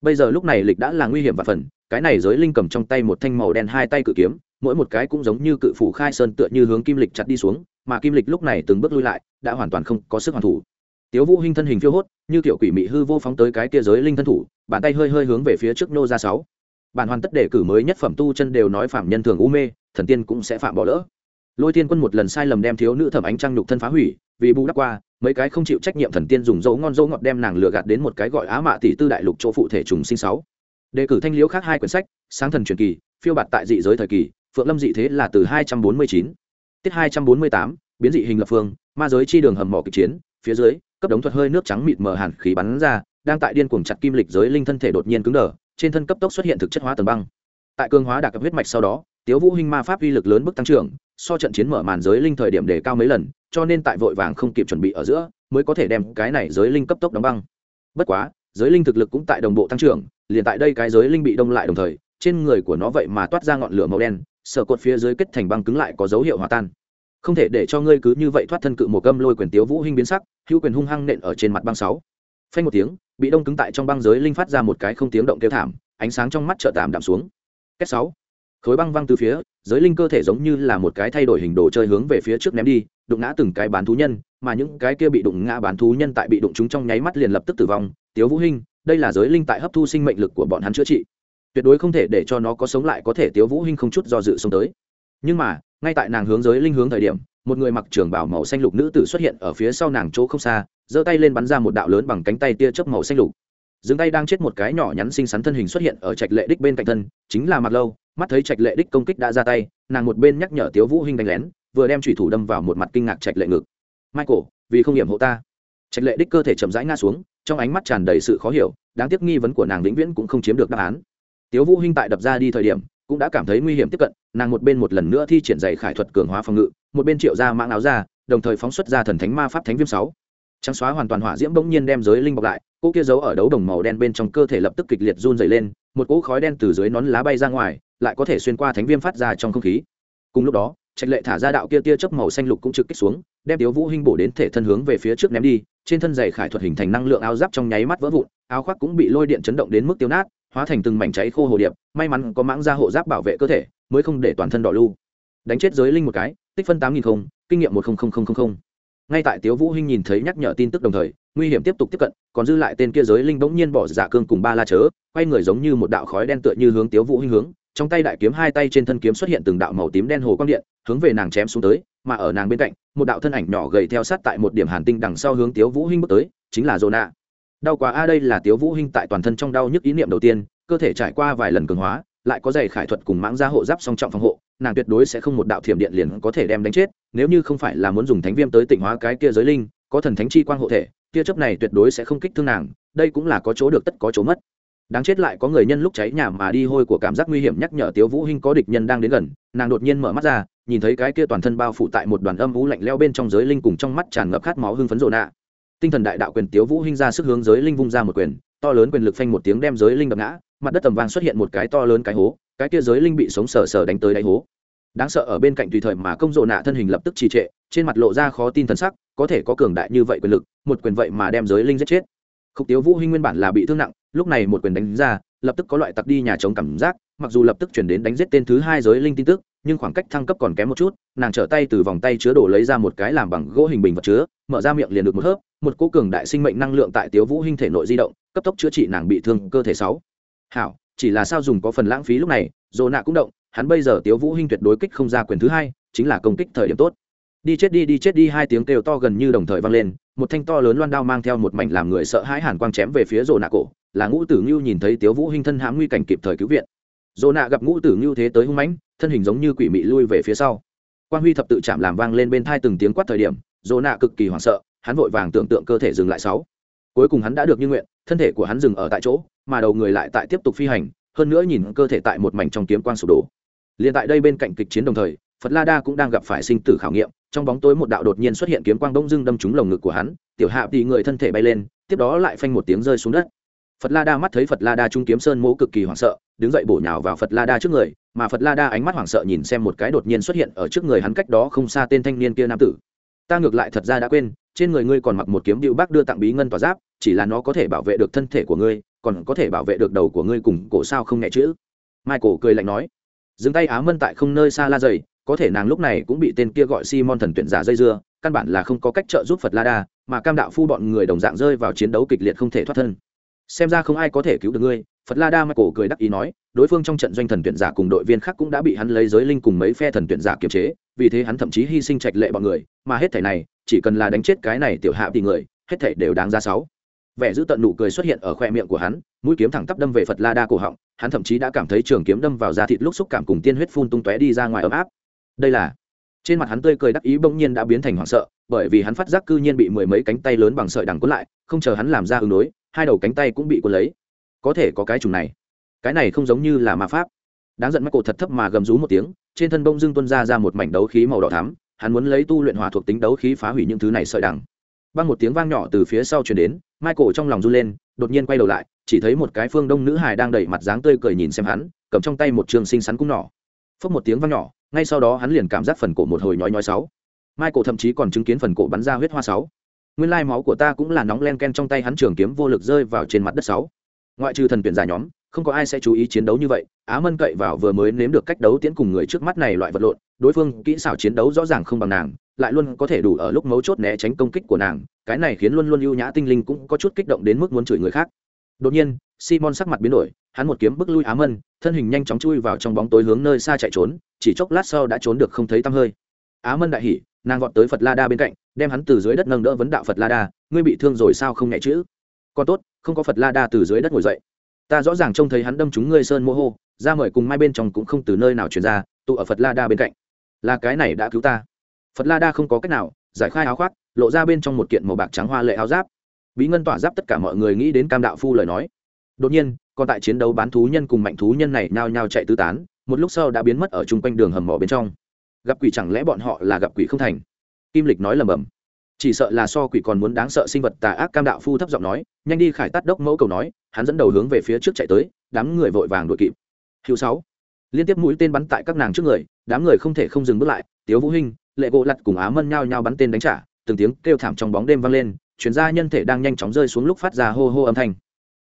Bây giờ lúc này lịch đã là nguy hiểm và phần, cái này giới linh cầm trong tay một thanh màu đen hai tay cự kiếm, mỗi một cái cũng giống như cự phủ khai sơn tựa như hướng kim lịch chặt đi xuống, mà kim lịch lúc này từng bước lui lại, đã hoàn toàn không có sức hoàn thủ. Tiếu vũ hinh thân hình phiêu hốt, như kiểu quỷ mị hư vô phóng tới cái kia giới linh thân thủ, bàn tay hơi hơi hướng về phía trước nô ra sáu bản hoàn tất đề cử mới nhất phẩm tu chân đều nói phạm nhân thường u mê, thần tiên cũng sẽ phạm bỏ lỡ. Lôi tiên quân một lần sai lầm đem thiếu nữ thẩm ánh trang nhục thân phá hủy, vì bù đắp qua, mấy cái không chịu trách nhiệm thần tiên dùng dấu ngon dấu ngọt đem nàng lừa gạt đến một cái gọi á mạ tỷ tư đại lục chỗ phụ thể trùng sinh sáu. Đề cử thanh liễu khác hai quyển sách, sáng thần truyền kỳ, phiêu bạt tại dị giới thời kỳ, phượng lâm dị thế là từ hai trăm bốn mươi chín. Tiết hai trăm bốn mươi tám, biến dị hình lập phương, ma giới chi đường hầm mỏ kịch chiến, phía dưới, cấp đống thuật hơi nước trắng mịt mờ hàn khí bắn ra, đang tại điên cuồng chặt kim lịch giới linh thân thể đột nhiên cứng đờ trên thân cấp tốc xuất hiện thực chất hóa tầng băng. Tại cường hóa đặc cấp huyết mạch sau đó, tiếu vũ hinh ma pháp uy lực lớn bức tăng trưởng, so trận chiến mở màn giới linh thời điểm để cao mấy lần, cho nên tại vội vàng không kịp chuẩn bị ở giữa, mới có thể đem cái này giới linh cấp tốc đóng băng. Bất quá, giới linh thực lực cũng tại đồng bộ tăng trưởng, liền tại đây cái giới linh bị đông lại đồng thời, trên người của nó vậy mà toát ra ngọn lửa màu đen sở cột phía dưới kết thành băng cứng lại có dấu hiệu hòa tan. Không thể để cho ngươi cứ như vậy thoát thân cự một gâm lôi quyền tiếu vũ hinh biến sắc, hữu quyền hung hăng nện ở trên mặt băng sáu. Phanh một tiếng bị đông cứng tại trong băng giới linh phát ra một cái không tiếng động kêu thảm, ánh sáng trong mắt trợ tạm đạm xuống. Kết sáu, khối băng văng từ phía, giới linh cơ thể giống như là một cái thay đổi hình đồ chơi hướng về phía trước ném đi, đụng ngã từng cái bán thú nhân, mà những cái kia bị đụng ngã bán thú nhân tại bị đụng chúng trong nháy mắt liền lập tức tử vong. Tiếu vũ hinh, đây là giới linh tại hấp thu sinh mệnh lực của bọn hắn chữa trị. Tuyệt đối không thể để cho nó có sống lại, có thể tiếu vũ hinh không chút do dự xông tới. Nhưng mà, ngay tại nàng hướng giới linh hướng thời điểm, một người mặc trường bào màu xanh lục nữ tử xuất hiện ở phía sau nàng chỗ không xa giơ tay lên bắn ra một đạo lớn bằng cánh tay tia chớp màu xanh lục. Dừng tay đang chết một cái nhỏ nhắn xinh xắn thân hình xuất hiện ở trạch lệ đích bên cạnh thân, chính là mặt lâu. Mắt thấy trạch lệ đích công kích đã ra tay, nàng một bên nhắc nhở tiếu vũ hinh đánh lén, vừa đem thủy thủ đâm vào một mặt kinh ngạc trạch lệ ngực. Michael, vì không hiểm hộ ta. Trạch lệ đích cơ thể chậm rãi ngã xuống, trong ánh mắt tràn đầy sự khó hiểu, đáng tiếc nghi vấn của nàng vĩnh viễn cũng không chiếm được đáp án. Tiếu vũ hinh tại đập ra đi thời điểm, cũng đã cảm thấy nguy hiểm tiếp cận, nàng một bên một lần nữa thi triển dạy khải thuật cường hóa phòng ngự, một bên triệu ra mãng áo ra, đồng thời phóng xuất ra thần thánh ma pháp thánh viêm sáu trắng xóa hoàn toàn hỏa diễm bỗng nhiên đem giới linh bọc lại cô kia giấu ở đấu đồng màu đen bên trong cơ thể lập tức kịch liệt run dày lên, một cỗ khói đen từ dưới nón lá bay ra ngoài, lại có thể xuyên qua thánh viêm phát ra trong không khí. Cùng lúc đó, trạch lệ thả ra đạo kia tia chớp màu xanh lục cũng trực kích xuống, đem tiếu vũ hinh bổ đến thể thân hướng về phía trước ném đi, trên thân giày khải thuật hình thành năng lượng áo giáp trong nháy mắt vỡ vụn, áo khoác cũng bị lôi điện chấn động đến mức tiêu nát, hóa thành từng mảnh cháy khô hồ điệp, may mắn có mãng gia hộ giáp bảo vệ cơ thể, mới không để toàn thân đỏ lưu đánh chết giới linh một cái, tích phân tám nghìn không, kinh nghiệm một không không không không ngay tại tiếu vũ hinh nhìn thấy nhắc nhở tin tức đồng thời, nguy hiểm tiếp tục tiếp cận, còn dư lại tên kia giới linh bỗng nhiên bỏ giả cương cùng ba la chớ, quay người giống như một đạo khói đen tựa như hướng tiếu vũ hinh hướng, trong tay đại kiếm hai tay trên thân kiếm xuất hiện từng đạo màu tím đen hồ quang điện, hướng về nàng chém xuống tới, mà ở nàng bên cạnh, một đạo thân ảnh nhỏ gầy theo sát tại một điểm hàn tinh đằng sau hướng tiếu vũ hinh bước tới, chính là Zona. đau quá a, đây là tiếu vũ hinh tại toàn thân trong đau nhức ý niệm đầu tiên, cơ thể trải qua vài lần cường hóa, lại có giày khải thuật cùng mãng gia hộ giáp song trọng phòng hộ, nàng tuyệt đối sẽ không một đạo thiểm điện liền có thể đem đánh chết nếu như không phải là muốn dùng thánh viêm tới tịnh hóa cái kia giới linh, có thần thánh chi quang hộ thể, tia chớp này tuyệt đối sẽ không kích thương nàng, đây cũng là có chỗ được tất có chỗ mất. Đáng chết lại có người nhân lúc cháy nhà mà đi hôi của cảm giác nguy hiểm nhắc nhở tiếu vũ hinh có địch nhân đang đến gần, nàng đột nhiên mở mắt ra, nhìn thấy cái kia toàn thân bao phủ tại một đoàn âm vũ lạnh leo bên trong giới linh cùng trong mắt tràn ngập khát máu hưng phấn rộn nạ. Tinh thần đại đạo quyền tiếu vũ hinh ra sức hướng giới linh vung ra một quyền, to lớn quyền lực phanh một tiếng đem giới linh đập ngã, mặt đất tầm vang xuất hiện một cái to lớn cái hố, cái kia giới linh bị sống sờ sờ đánh tới đáy hố đáng sợ ở bên cạnh tùy thời mà công rộ nạ thân hình lập tức trì trệ, trên mặt lộ ra khó tin thần sắc, có thể có cường đại như vậy quyền lực, một quyền vậy mà đem giới linh giết chết. Khúc tiếu vũ hinh nguyên bản là bị thương nặng, lúc này một quyền đánh ra, lập tức có loại tặc đi nhà chống cảm giác, mặc dù lập tức chuyển đến đánh giết tên thứ hai giới linh tin tức, nhưng khoảng cách thăng cấp còn kém một chút, nàng trở tay từ vòng tay chứa đồ lấy ra một cái làm bằng gỗ hình bình vật chứa, mở ra miệng liền được một hớp, một cố cường đại sinh mệnh năng lượng tại tiếu vũ hinh thể nội di động, cấp tốc chữa trị nàng bị thương cơ thể sáu. Hảo, chỉ là sao dùng có phần lãng phí lúc này dồ nạ cũng động hắn bây giờ tiếu vũ hinh tuyệt đối kích không ra quyền thứ hai, chính là công kích thời điểm tốt. Đi chết đi đi chết đi, hai tiếng kêu to gần như đồng thời vang lên, một thanh to lớn loan đao mang theo một mảnh làm người sợ hãi hàn quang chém về phía rồ nạ cổ, là ngũ tử ngưu nhìn thấy tiếu vũ hinh thân hãm nguy cảnh kịp thời cứu viện. Rồ nạ gặp ngũ tử ngưu thế tới hung mãnh, thân hình giống như quỷ mị lui về phía sau. Quang huy thập tự chạm làm vang lên bên thai từng tiếng quát thời điểm rồ nạ cực kỳ hoảng sợ, hắn vội vàng tưởng tượng cơ thể dừng lại sáu. Cuối cùng hắn đã được như nguyện, thân thể của hắn dừng ở tại chỗ, mà đầu người lại tại tiếp tục phi hành, hơn nữa nhìn cơ thể tại một mảnh trong kiếm quang sụp đổ liền tại đây bên cạnh kịch chiến đồng thời, phật la đa cũng đang gặp phải sinh tử khảo nghiệm, trong bóng tối một đạo đột nhiên xuất hiện kiếm quang bỗng dưng đâm trúng lồng ngực của hắn, tiểu hạ thì người thân thể bay lên, tiếp đó lại phanh một tiếng rơi xuống đất. Phật la đa mắt thấy phật la đa trung kiếm sơn mỗ cực kỳ hoảng sợ, đứng dậy bổ nhào vào phật la đa trước người, mà phật la đa ánh mắt hoảng sợ nhìn xem một cái đột nhiên xuất hiện ở trước người hắn cách đó không xa tên thanh niên kia nam tử. Ta ngược lại thật ra đã quên, trên người ngươi còn mặc một kiếm điệu bác đưa tặng bí ngân tỏa giáp, chỉ là nó có thể bảo vệ được thân thể của ngươi, còn có thể bảo vệ được đầu của ngươi cùng cổ sao không nghe chữ? Michael cười lạnh nói dừng tay á mân tại không nơi xa la dày, có thể nàng lúc này cũng bị tên kia gọi simon thần tuyển giả dây dưa, căn bản là không có cách trợ giúp phật la đa, mà cam đạo phu bọn người đồng dạng rơi vào chiến đấu kịch liệt không thể thoát thân. Xem ra không ai có thể cứu được ngươi, phật la đa michael cười đắc ý nói, đối phương trong trận doanh thần tuyển giả cùng đội viên khác cũng đã bị hắn lấy giới linh cùng mấy phe thần tuyển giả kiềm chế, vì thế hắn thậm chí hy sinh trạch lệ bọn người, mà hết thảy này, chỉ cần là đánh chết cái này tiểu hạ thì người, hết thảy đều đáng ra sáu vẻ giữ tận nụ cười xuất hiện ở khoe miệng của hắn, mũi kiếm thẳng tắp đâm về phật la đa cổ họng, hắn thậm chí đã cảm thấy trường kiếm đâm vào da thịt lúc xúc cảm cùng tiên huyết phun tung tóe đi ra ngoài ấm áp. Đây là, trên mặt hắn tươi cười đắc ý bỗng nhiên đã biến thành hoảng sợ, bởi vì hắn phát giác cư nhiên bị mười mấy cánh tay lớn bằng sợi đằng cuốn lại, không chờ hắn làm ra ứng đối, hai đầu cánh tay cũng bị cuốn lấy. Có thể có cái trùng này. Cái này không giống như là ma pháp. Đáng giận mắt cổ thật thấp mà gầm rú một tiếng, trên thân bông dưng tuân ra ra một mảnh đấu khí màu đỏ thắm, hắn muốn lấy tu luyện hỏa thuộc tính đấu khí phá hủy những thứ này sợi đằng băng một tiếng vang nhỏ từ phía sau chuyển đến, michael trong lòng run lên, đột nhiên quay đầu lại, chỉ thấy một cái phương đông nữ hài đang đẩy mặt dáng tươi cười nhìn xem hắn, cầm trong tay một trường xinh xắn cung nỏ phốc một tiếng vang nhỏ, ngay sau đó hắn liền cảm giác phần cổ một hồi nhói nhói sáu. Michael thậm chí còn chứng kiến phần cổ bắn ra huyết hoa sáu. Nguyên lai máu của ta cũng là nóng len ken trong tay hắn trường kiếm vô lực rơi vào trên mặt đất sáu. Ngoại trừ thần tuyển giả nhóm không có ai sẽ chú ý chiến đấu như vậy, á mân cậy vào vừa mới nếm được cách đấu tiễn cùng người trước mắt này loại vật lộn, đối phương kỹ xảo chiến đấu rõ ràng không bằng nàng, lại luôn có thể đủ ở lúc mấu chốt né tránh công kích của nàng, cái này khiến luôn luôn ưu nhã tinh linh cũng có chút kích động đến mức muốn chửi người khác. Đột nhiên, simon sắc mặt biến đổi, hắn một kiếm bức lui á mân, thân hình nhanh chóng chui vào trong bóng tối hướng nơi xa chạy trốn, chỉ chốc lát sau đã trốn được không thấy tăm hơi. Á mân đại hỉ, nàng gọn tới phật la đa bên cạnh, đem hắn từ dưới đất nâng đỡ vấn đạo phật la đa, ngươi bị thương rồi sao không nhẹ chữ? Còn tốt, không có phật la đa từ dưới đất ngồi dậy ta rõ ràng trông thấy hắn đâm chúng ngươi sơn mô hô, ra mời cùng mai bên trong cũng không từ nơi nào truyền ra, tụ ở phật la đa bên cạnh. Là cái này đã cứu ta. Phật la đa không có cách nào, giải khai áo khoác, lộ ra bên trong một kiện màu bạc trắng hoa lệ áo giáp. Bí ngân tỏa giáp tất cả mọi người nghĩ đến cam đạo phu lời nói. Đột nhiên, còn tại chiến đấu bán thú nhân cùng mạnh thú nhân này nhao nhao chạy tứ tán, một lúc sau đã biến mất ở chung quanh đường hầm mỏ bên trong. Gặp quỷ chẳng lẽ bọn họ là gặp quỷ không thành? Kim lịch nói lầm bầm chỉ sợ là so quỷ còn muốn đáng sợ sinh vật tà ác, cam đạo phu thấp giọng nói nhanh đi khải tắt đốc mẫu cầu nói, hắn dẫn đầu hướng về phía trước chạy tới, đám người vội vàng đuổi kịp. Hữu sáu, liên tiếp mũi tên bắn tại các nàng trước người, đám người không thể không dừng bước lại, tiếu vũ hinh, lệ gỗ lặt cùng á mân nhao nhao bắn tên đánh trả, từng tiếng kêu thảm trong bóng đêm vang lên chuyển ra nhân thể đang nhanh chóng rơi xuống lúc phát ra hô hô âm thanh.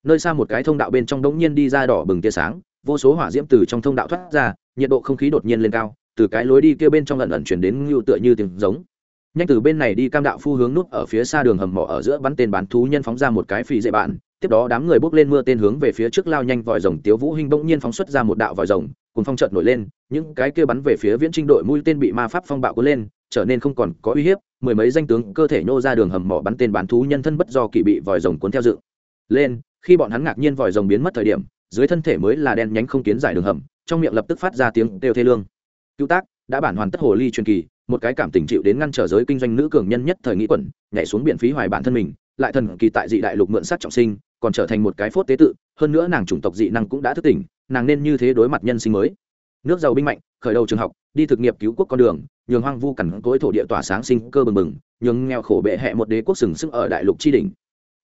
Nơi xa một cái thông đạo bên trong đống nhiên đi ra đỏ bừng tia sáng, vô số hỏa diễm từ trong thông đạo thoát ra, nhiệt độ không khí đột nhiên lên cao, từ cái lối đi kia bên trong lần ẩn chuyển đến ngưu tựa như tiếng giống nhanh từ bên này đi cam đạo phu hướng nút ở phía xa đường hầm mỏ ở giữa bắn tên bán thú nhân phóng ra một cái phì dễ bạn. Tiếp đó đám người bốc lên mưa tên hướng về phía trước lao nhanh vòi rồng. Tiếu vũ hinh bỗng nhiên phóng xuất ra một đạo vòi rồng cùng phong trận nổi lên, những cái kia bắn về phía viễn trinh đội mũi tên bị ma pháp phong bạo cuốn lên, trở nên không còn có uy hiếp, mười mấy danh tướng cơ thể nhô ra đường hầm mỏ bắn tên bán thú nhân thân bất do kỳ bị vòi rồng cuốn theo dự lên. Khi bọn hắn ngạc nhiên vòi rồng biến mất thời điểm, dưới thân thể mới là đen nhánh không kiến giải đường hầm, trong miệng lập tức phát ra tiếng kêu thê lương. Cứu tác, đã bản hoàn tất hồ ly truyền kỳ một cái cảm tình chịu đến ngăn trở giới kinh doanh nữ cường nhân nhất thời nghĩ quẩn, nhảy xuống biển phí hoài bản thân mình, lại thần kỳ tại dị đại lục mượn sát trọng sinh, còn trở thành một cái phốt tế tự, hơn nữa nàng chủng tộc dị năng cũng đã thức tỉnh, nàng nên như thế đối mặt nhân sinh mới. Nước giàu binh mạnh, khởi đầu trường học, đi thực nghiệp cứu quốc con đường, nhường hoang vu cằn cối thổ địa tỏa sáng sinh cơ bừng bừng, nhường nghèo khổ bệ hẹ một đế quốc sừng sức ở đại lục tri đình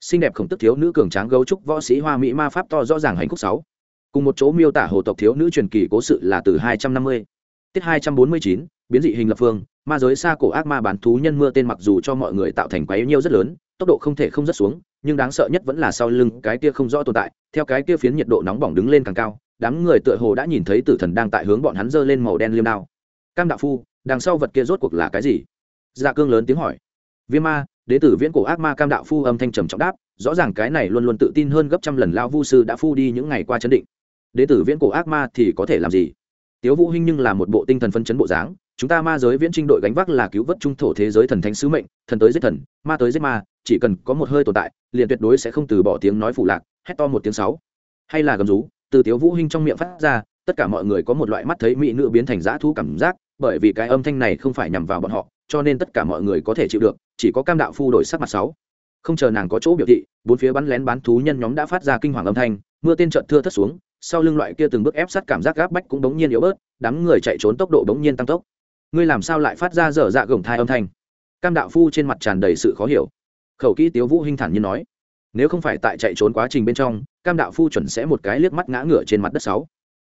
xinh đẹp khổng tức thiếu nữ cường tráng gấu trúc võ sĩ hoa mỹ ma pháp to rõ ràng hành khúc sáu. Cùng một chỗ miêu tả hồ tộc thiếu nữ truyền kỳ cố sự là từ hai trăm năm mươi tiết hai trăm bốn mươi chín biến dị hình lập phương, ma giới xa cổ ác ma bán thú nhân mưa tên mặc dù cho mọi người tạo thành quá yếu nhiêu rất lớn, tốc độ không thể không rất xuống, nhưng đáng sợ nhất vẫn là sau lưng cái kia không rõ tồn tại, theo cái kia phiến nhiệt độ nóng bỏng đứng lên càng cao, đám người tựa hồ đã nhìn thấy tử thần đang tại hướng bọn hắn giơ lên màu đen liêm đao. Cam đạo phu, đằng sau vật kia rốt cuộc là cái gì? Dạ cương lớn tiếng hỏi. Viêm ma, đế tử viễn cổ ác ma cam đạo phu âm thanh trầm trọng đáp, rõ ràng cái này luôn luôn tự tin hơn gấp trăm lần lao vu sư đã phu đi những ngày qua chấn định. Đế tử viễn cổ ác ma thì có thể làm gì? Tiếu vũ hinh nhưng là một bộ tinh thần phân chấn bộ dáng chúng ta ma giới viễn trinh đội gánh vác là cứu vớt trung thổ thế giới thần thánh sứ mệnh, thần tới giết thần, ma tới giết ma, chỉ cần có một hơi tồn tại, liền tuyệt đối sẽ không từ bỏ tiếng nói phụ lạc, hét to một tiếng sáu. Hay là gầm rú, từ tiếu vũ hinh trong miệng phát ra, tất cả mọi người có một loại mắt thấy mỹ nữ biến thành dã thú cảm giác, bởi vì cái âm thanh này không phải nhằm vào bọn họ, cho nên tất cả mọi người có thể chịu được, chỉ có cam đạo phu đổi sắc mặt sáu. Không chờ nàng có chỗ biểu thị, bốn phía bắn lén bán thú nhân nhóm đã phát ra kinh hoàng âm thanh, mưa tên trận thưa thất xuống, sau lưng loại kia từng bước ép sát cảm giác gáp bách cũng đống nhiên yếu bớt, đám người chạy trốn tốc độ đống nhiên tăng tốc ngươi làm sao lại phát ra dở dạ gồng thai âm thanh? Cam đạo phu trên mặt tràn đầy sự khó hiểu. Khẩu kỹ tiếu vũ hinh thản nhiên nói, nếu không phải tại chạy trốn quá trình bên trong, cam đạo phu chuẩn sẽ một cái liếc mắt ngã ngửa trên mặt đất sáu.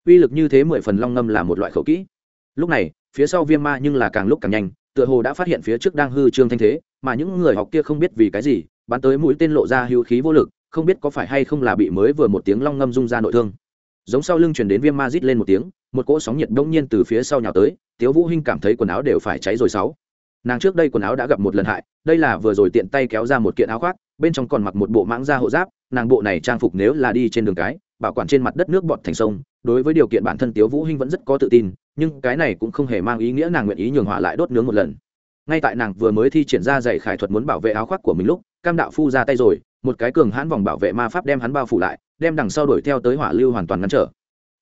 Uy lực như thế mười phần long ngâm là một loại khẩu kỹ. Lúc này, phía sau viêm ma nhưng là càng lúc càng nhanh, tựa hồ đã phát hiện phía trước đang hư trương thanh thế, mà những người học kia không biết vì cái gì, bắn tới mũi tên lộ ra hữu khí vô lực, không biết có phải hay không là bị mới vừa một tiếng long ngâm rung ra nội thương. Giống sau lưng chuyển đến viêm ma rít lên một tiếng một cỗ sóng nhiệt đông nhiên từ phía sau nhào tới, tiếu vũ hinh cảm thấy quần áo đều phải cháy rồi sáu. Nàng trước đây quần áo đã gặp một lần hại, đây là vừa rồi tiện tay kéo ra một kiện áo khoác, bên trong còn mặc một bộ mãng da hộ giáp, nàng bộ này trang phục nếu là đi trên đường cái, bảo quản trên mặt đất nước bọt thành sông, đối với điều kiện bản thân tiếu vũ hinh vẫn rất có tự tin, nhưng cái này cũng không hề mang ý nghĩa nàng nguyện ý nhường hỏa lại đốt nướng một lần. Ngay tại nàng vừa mới thi triển ra dạy khải thuật muốn bảo vệ áo khoác của mình lúc, cam đạo phu ra tay rồi, một cái cường hãn vòng bảo vệ ma pháp đem hắn bao phủ lại, đem đằng sau đuổi theo tới hỏa lưu hoàn toàn ngăn trở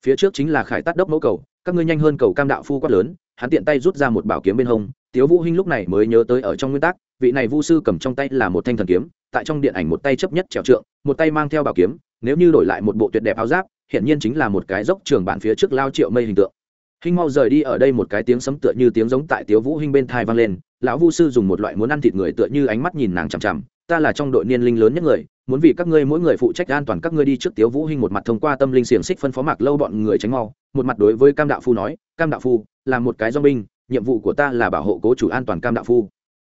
phía trước chính là khải tát đốc mẫu cầu, các ngươi nhanh hơn cầu cam đạo phu quát lớn, hắn tiện tay rút ra một bảo kiếm bên hông, tiếu vũ hinh lúc này mới nhớ tới ở trong nguyên tắc, vị này vu sư cầm trong tay là một thanh thần kiếm, tại trong điện ảnh một tay chấp nhất trèo trượng, một tay mang theo bảo kiếm, nếu như đổi lại một bộ tuyệt đẹp áo giáp hiện nhiên chính là một cái dốc trường bản phía trước lao triệu mây hình tượng. Hinh mau rời đi ở đây một cái tiếng sấm tựa như tiếng giống tại tiếu vũ hinh bên thai vang lên, lão vu sư dùng một loại muốn ăn thịt người tựa như ánh mắt nhìn nàng chằm chằm ta là trong đội niên linh lớn nhất người, muốn vì các ngươi mỗi người phụ trách an toàn các ngươi đi trước tiếu vũ hinh một mặt thông qua tâm linh xiềng xích phân phó mạc lâu bọn người tránh mau, một mặt đối với cam đạo phu nói, cam đạo phu, là một cái do binh, nhiệm vụ của ta là bảo hộ cố chủ an toàn cam đạo phu.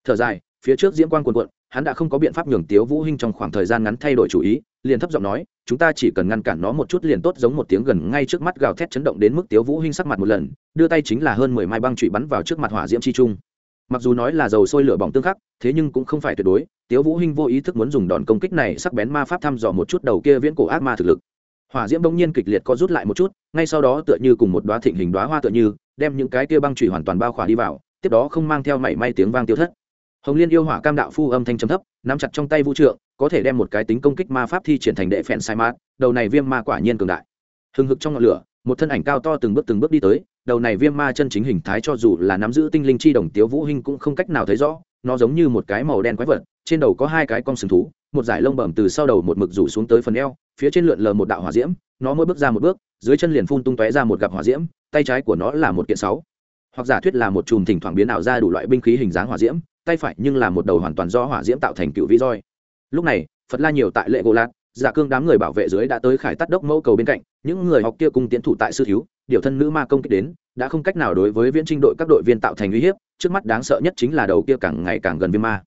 Thở dài, phía trước diễm quan quần quận hắn đã không có biện pháp nhường tiếu vũ hinh trong khoảng thời gian ngắn thay đổi chủ ý, liền thấp giọng nói, chúng ta chỉ cần ngăn cản nó một chút liền tốt, giống một tiếng gần ngay trước mắt gào thét chấn động đến mức tiếu vũ hinh sắc mặt một lần, đưa tay chính là hơn mười mai băng trụy bắn vào trước mặt hỏa diễm chi trung mặc dù nói là dầu sôi lửa bỏng tương khắc, thế nhưng cũng không phải tuyệt đối. Tiếu vũ hinh vô ý thức muốn dùng đòn công kích này sắc bén ma pháp thăm dò một chút đầu kia viễn cổ ác ma thực lực. Hỏa diễm bỗng nhiên kịch liệt có rút lại một chút, ngay sau đó tựa như cùng một đóa thịnh hình đóa hoa tựa như, đem những cái kia băng chủy hoàn toàn bao khỏa đi vào, tiếp đó không mang theo mảy may tiếng vang tiêu thất. Hồng liên yêu hỏa cam đạo phu âm thanh trầm thấp, nắm chặt trong tay vũ trượng, có thể đem một cái tính công kích ma pháp thi triển thành đệ phèn sai mát, đầu này viêm ma quả nhiên cường đại. Hừng hực trong ngọn lửa, một thân ảnh cao to từng bước từng bước đi tới đầu này viêm ma chân chính hình thái cho dù là nắm giữ tinh linh chi đồng tiếu vũ hình cũng không cách nào thấy rõ, nó giống như một cái màu đen quái vật, trên đầu có hai cái cong sừng thú, một dải lông bẩm từ sau đầu một mực rủ xuống tới phần eo, phía trên lượn lờ một đạo hỏa diễm, nó mỗi bước ra một bước, dưới chân liền phun tung tóe ra một gặp hỏa diễm, tay trái của nó là một kiện sáu. Hoặc giả thuyết là một chùm thỉnh thoảng biến ảo ra đủ loại binh khí hình dáng hỏa diễm, tay phải nhưng là một đầu hoàn toàn do hỏa diễm tạo thành cựu vĩ roi. Lúc này, phật la nhiều tại lệ gỗ lạc giả dạ cương đám người bảo vệ dưới đã tới khải tắt đốc mẫu cầu bên cạnh những người học kia cùng tiến thủ tại sư thiếu, điều thân nữ ma công kích đến, đã không cách nào đối với viễn trinh đội các đội viên tạo thành uy hiếp, trước mắt đáng sợ nhất chính là đầu kia càng ngày càng gần viêm ma.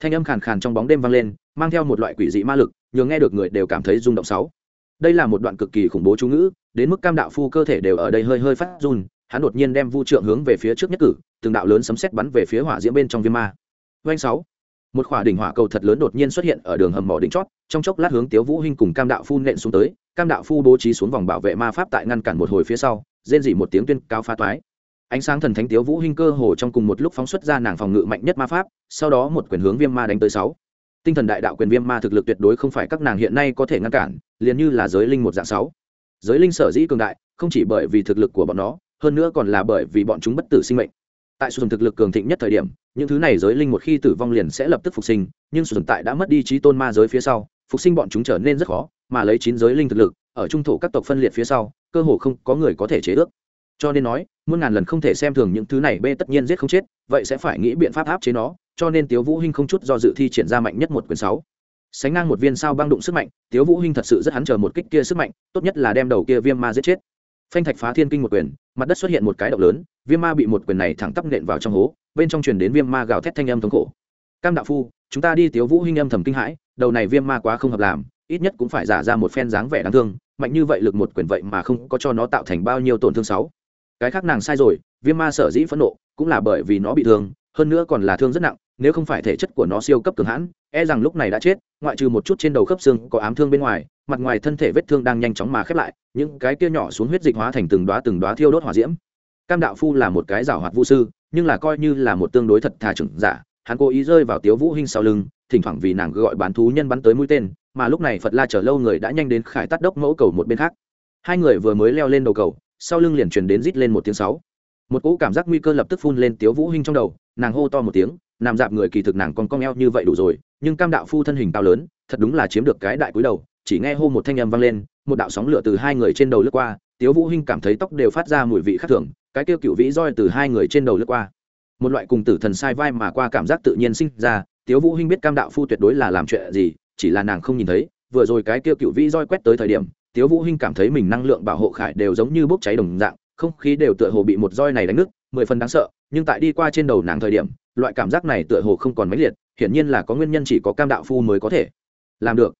Thanh âm khàn khàn trong bóng đêm vang lên, mang theo một loại quỷ dị ma lực, nhường nghe được người đều cảm thấy rung động sáu. Đây là một đoạn cực kỳ khủng bố chú ngữ, đến mức cam đạo phu cơ thể đều ở đây hơi hơi phát run, hắn đột nhiên đem vu trượng hướng về phía trước nhất cử, từng đạo lớn sấm sét bắn về phía hỏa diễm bên trong viêm ma. Doanh sáu một khỏa đỉnh hỏa cầu thật lớn đột nhiên xuất hiện ở đường hầm mỏ đỉnh chót, trong chốc lát hướng tiếu vũ hinh cùng cam đạo phu nện xuống tới, cam đạo phu bố trí xuống vòng bảo vệ ma pháp tại ngăn cản một hồi phía sau, rên dỉ một tiếng tuyên cao phá toái. Ánh sáng thần thánh tiếu vũ hinh cơ hồ trong cùng một lúc phóng xuất ra nàng phòng ngự mạnh nhất ma pháp, sau đó một quyền hướng viêm ma đánh tới sáu. Tinh thần đại đạo quyền viêm ma thực lực tuyệt đối không phải các nàng hiện nay có thể ngăn cản, liền như là giới linh một dạng sáu. Giới linh sở dĩ cường đại, không chỉ bởi vì thực lực của bọn nó, hơn nữa còn là bởi vì bọn chúng bất tử sinh mệnh tại sử dụng thực lực cường thịnh nhất thời điểm, những thứ này giới linh một khi tử vong liền sẽ lập tức phục sinh, nhưng sử dụng tại đã mất đi trí tôn ma giới phía sau, phục sinh bọn chúng trở nên rất khó, mà lấy chín giới linh thực lực, ở trung thổ các tộc phân liệt phía sau, cơ hồ không có người có thể chế ước. Cho nên nói, muôn ngàn lần không thể xem thường những thứ này bê tất nhiên giết không chết, vậy sẽ phải nghĩ biện pháp áp chế nó, cho nên tiếu vũ hinh không chút do dự thi triển ra mạnh nhất một quyền sáu. Sánh ngang một viên sao băng đụng sức mạnh, tiếu vũ hinh thật sự rất hắn chờ một kích kia sức mạnh, tốt nhất là đem đầu kia viêm ma giết chết. Phanh thạch phá thiên kinh một quyền, mặt đất xuất hiện một cái động lớn viêm ma bị một quyền này thẳng tắp nện vào trong hố, bên trong truyền đến viêm ma gào thét thanh âm thống khổ. Cam đạo phu, chúng ta đi tiếu vũ hinh âm thầm kinh hãi, đầu này viêm ma quá không hợp làm, ít nhất cũng phải giả ra một phen dáng vẻ đáng thương, mạnh như vậy lực một quyền vậy mà không có cho nó tạo thành bao nhiêu tổn thương sáu. Cái khác nàng sai rồi, viêm ma sở dĩ phẫn nộ, cũng là bởi vì nó bị thương, hơn nữa còn là thương rất nặng, nếu không phải thể chất của nó siêu cấp cường hãn e rằng lúc này đã chết, ngoại trừ một chút trên đầu khớp xương có ám thương bên ngoài, mặt ngoài thân thể vết thương đang nhanh chóng mà khép lại, những cái kia nhỏ xuống huyết dịch hóa thành từng đóa từng đóa thiêu đốt hỏa diễm cam đạo phu là một cái giảo hoạt vũ sư, nhưng là coi như là một tương đối thật thà trưởng giả, hắn cố ý rơi vào tiếu vũ hinh sau lưng, thỉnh thoảng vì nàng gọi bán thú nhân bắn tới mũi tên, mà lúc này phật la chờ lâu người đã nhanh đến khải tắt đốc mẫu cầu một bên khác. Hai người vừa mới leo lên đầu cầu, sau lưng liền truyền đến rít lên một tiếng sáu. Một cỗ cảm giác nguy cơ lập tức phun lên tiếu vũ hinh trong đầu, nàng hô to một tiếng, nằm dạp người kỳ thực nàng còn cong eo như vậy đủ rồi, nhưng cam đạo phu thân hình cao lớn, thật đúng là chiếm được cái đại cúi đầu, chỉ nghe hô một thanh âm vang lên, một đạo sóng lửa từ hai người trên đầu lướt qua tiếu vũ hinh cảm thấy tóc đều phát ra mùi vị khác thường, cái tiêu cựu vĩ roi từ hai người trên đầu lướt qua. Một loại cùng tử thần sai vai mà qua cảm giác tự nhiên sinh ra, tiếu vũ hinh biết cam đạo phu tuyệt đối là làm chuyện gì, chỉ là nàng không nhìn thấy, vừa rồi cái tiêu cựu vĩ roi quét tới thời điểm, tiếu vũ hinh cảm thấy mình năng lượng bảo hộ khải đều giống như bốc cháy đồng dạng, không khí đều tựa hồ bị một roi này đánh nứt, mười phần đáng sợ, nhưng tại đi qua trên đầu nàng thời điểm, loại cảm giác này tựa hồ không còn mãnh liệt, hiển nhiên là có nguyên nhân chỉ có cam đạo phu mới có thể làm được.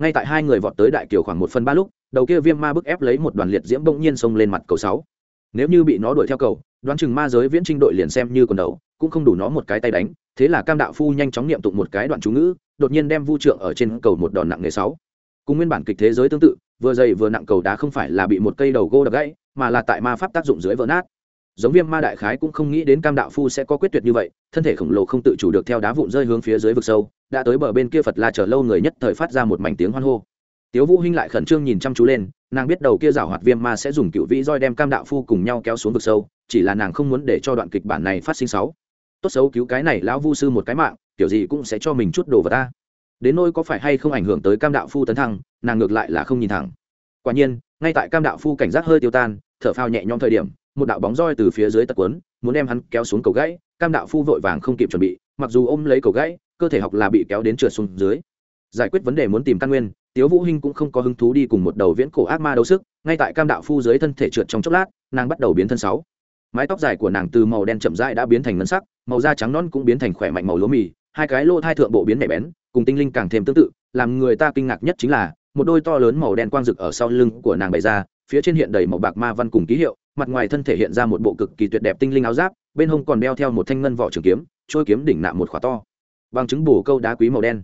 Ngay tại hai người vọt tới đại kiều khoảng một phần ba lúc đầu kia viêm ma bức ép lấy một đoàn liệt diễm bỗng nhiên xông lên mặt cầu sáu. Nếu như bị nó đuổi theo cầu, đoán chừng ma giới viễn trinh đội liền xem như còn đầu, cũng không đủ nó một cái tay đánh, thế là cam đạo phu nhanh chóng niệm tụng một cái đoạn chú ngữ, đột nhiên đem vu trượng ở trên cầu một đòn nặng nghề sáu. Cùng nguyên bản kịch thế giới tương tự, vừa dày vừa nặng cầu đá không phải là bị một cây đầu gô đập gãy, mà là tại ma pháp tác dụng dưới vỡ nát. Giống viêm ma đại khái cũng không nghĩ đến cam đạo phu sẽ có quyết tuyệt như vậy, thân thể khổng lồ không tự chủ được theo đá vụn rơi hướng phía dưới vực sâu, đã tới bờ bên kia phật la chờ lâu người nhất thời phát ra một mảnh tiếng hoan hô tiếu vũ hinh lại khẩn trương nhìn chăm chú lên, nàng biết đầu kia giả hoạt viêm ma sẽ dùng cựu vĩ roi đem cam đạo phu cùng nhau kéo xuống vực sâu, chỉ là nàng không muốn để cho đoạn kịch bản này phát sinh xấu. Tốt xấu cứu cái này lão vu sư một cái mạng, kiểu gì cũng sẽ cho mình chút đồ vào ta. Đến nỗi có phải hay không ảnh hưởng tới cam đạo phu tấn thăng, nàng ngược lại là không nhìn thẳng. Quả nhiên, ngay tại cam đạo phu cảnh giác hơi tiêu tan, thở phao nhẹ nhõm thời điểm, một đạo bóng roi từ phía dưới tật quấn, muốn đem hắn kéo xuống cầu gãy, cam đạo phu vội vàng không kịp chuẩn bị, mặc dù ôm lấy cầu gãy, cơ thể học là bị kéo đến trượt xuống dưới giải quyết vấn đề muốn tìm căn nguyên, tiếu vũ hinh cũng không có hứng thú đi cùng một đầu viễn cổ ác ma đấu sức, ngay tại cam đạo phu dưới thân thể trượt trong chốc lát, nàng bắt đầu biến thân sáu. Mái tóc dài của nàng từ màu đen chậm rãi đã biến thành ngân sắc, màu da trắng non cũng biến thành khỏe mạnh màu lúa mì, hai cái lô thai thượng bộ biến nhạy bén, cùng tinh linh càng thêm tương tự, làm người ta kinh ngạc nhất chính là, một đôi to lớn màu đen quang rực ở sau lưng của nàng bày ra, phía trên hiện đầy màu bạc ma văn cùng ký hiệu, mặt ngoài thân thể hiện ra một bộ cực kỳ tuyệt đẹp tinh linh áo giáp, bên hông còn đeo theo một thanh ngân vỏ trường kiếm trôi kiếm đỉnh nạm một khóa to. Bằng chứng bổ câu đá quý màu đen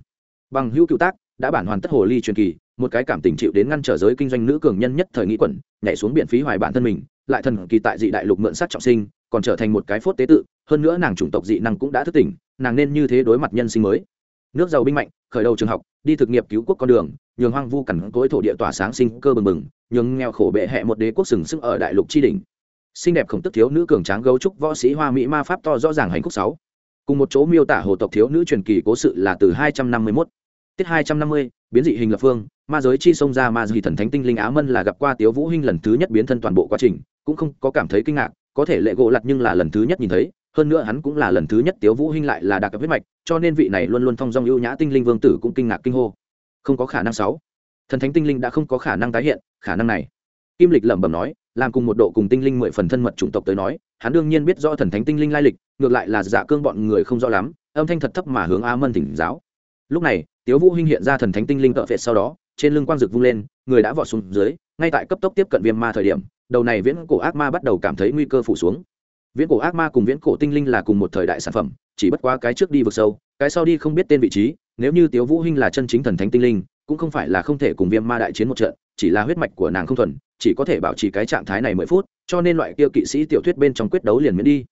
bằng hữu cựu tác, đã bản hoàn tất hồ ly truyền kỳ, một cái cảm tình chịu đến ngăn trở giới kinh doanh nữ cường nhân nhất thời nghĩ quẩn, nhảy xuống biển phí hoài bản thân mình, lại thần kỳ tại dị đại lục mượn sát trọng sinh, còn trở thành một cái phốt tế tự, hơn nữa nàng chủng tộc dị năng cũng đã thức tỉnh, nàng nên như thế đối mặt nhân sinh mới. Nước giàu binh mạnh, khởi đầu trường học, đi thực nghiệp cứu quốc con đường, nhường hoang vu cằn cối thổ địa tỏa sáng sinh cơ bừng bừng, nhường nghèo khổ bệ hẹ một đế quốc sừng sức ở đại lục tri đình xinh đẹp khổng tức thiếu nữ cường tráng gấu trúc võ sĩ hoa mỹ ma pháp to rõ ràng hành khúc sáu. Cùng một chỗ miêu tả hồ tộc thiếu nữ truyền kỳ cố sự là từ hai trăm năm mươi 251 tiết hai trăm năm mươi, biến dị hình lập phương, ma giới chi sông ra ma dị thần thánh tinh linh á mân là gặp qua tiếu vũ hinh lần thứ nhất biến thân toàn bộ quá trình, cũng không có cảm thấy kinh ngạc, có thể lệ gỗ lặt nhưng là lần thứ nhất nhìn thấy, hơn nữa hắn cũng là lần thứ nhất tiếu vũ hinh lại là đặc cấp huyết mạch, cho nên vị này luôn luôn thông dong ưu nhã tinh linh vương tử cũng kinh ngạc kinh hô. Không có khả năng sáu. Thần thánh tinh linh đã không có khả năng tái hiện, khả năng này. Kim lịch lẩm bẩm nói, làm cùng một độ cùng tinh linh mười phần thân mật chủng tộc tới nói, hắn đương nhiên biết rõ thần thánh tinh linh lai lịch, ngược lại là giả cương bọn người không rõ lắm, âm thanh thật thấp mà hướng a mân thỉnh giáo. Lúc này tiếu vũ hinh hiện ra thần thánh tinh linh tợ phệt sau đó, trên lưng quang dực vung lên, người đã vọt xuống dưới, ngay tại cấp tốc tiếp cận viêm ma thời điểm, đầu này viễn cổ ác ma bắt đầu cảm thấy nguy cơ phủ xuống. Viễn cổ ác ma cùng viễn cổ tinh linh là cùng một thời đại sản phẩm, chỉ bất quá cái trước đi vực sâu, cái sau đi không biết tên vị trí, nếu như tiếu vũ hinh là chân chính thần thánh tinh linh, cũng không phải là không thể cùng viêm ma đại chiến một trận, chỉ là huyết mạch của nàng không thuần, chỉ có thể bảo trì cái trạng thái này mười phút, cho nên loại kia kỵ sĩ tiểu thuyết bên trong quyết đấu liền miễn đi.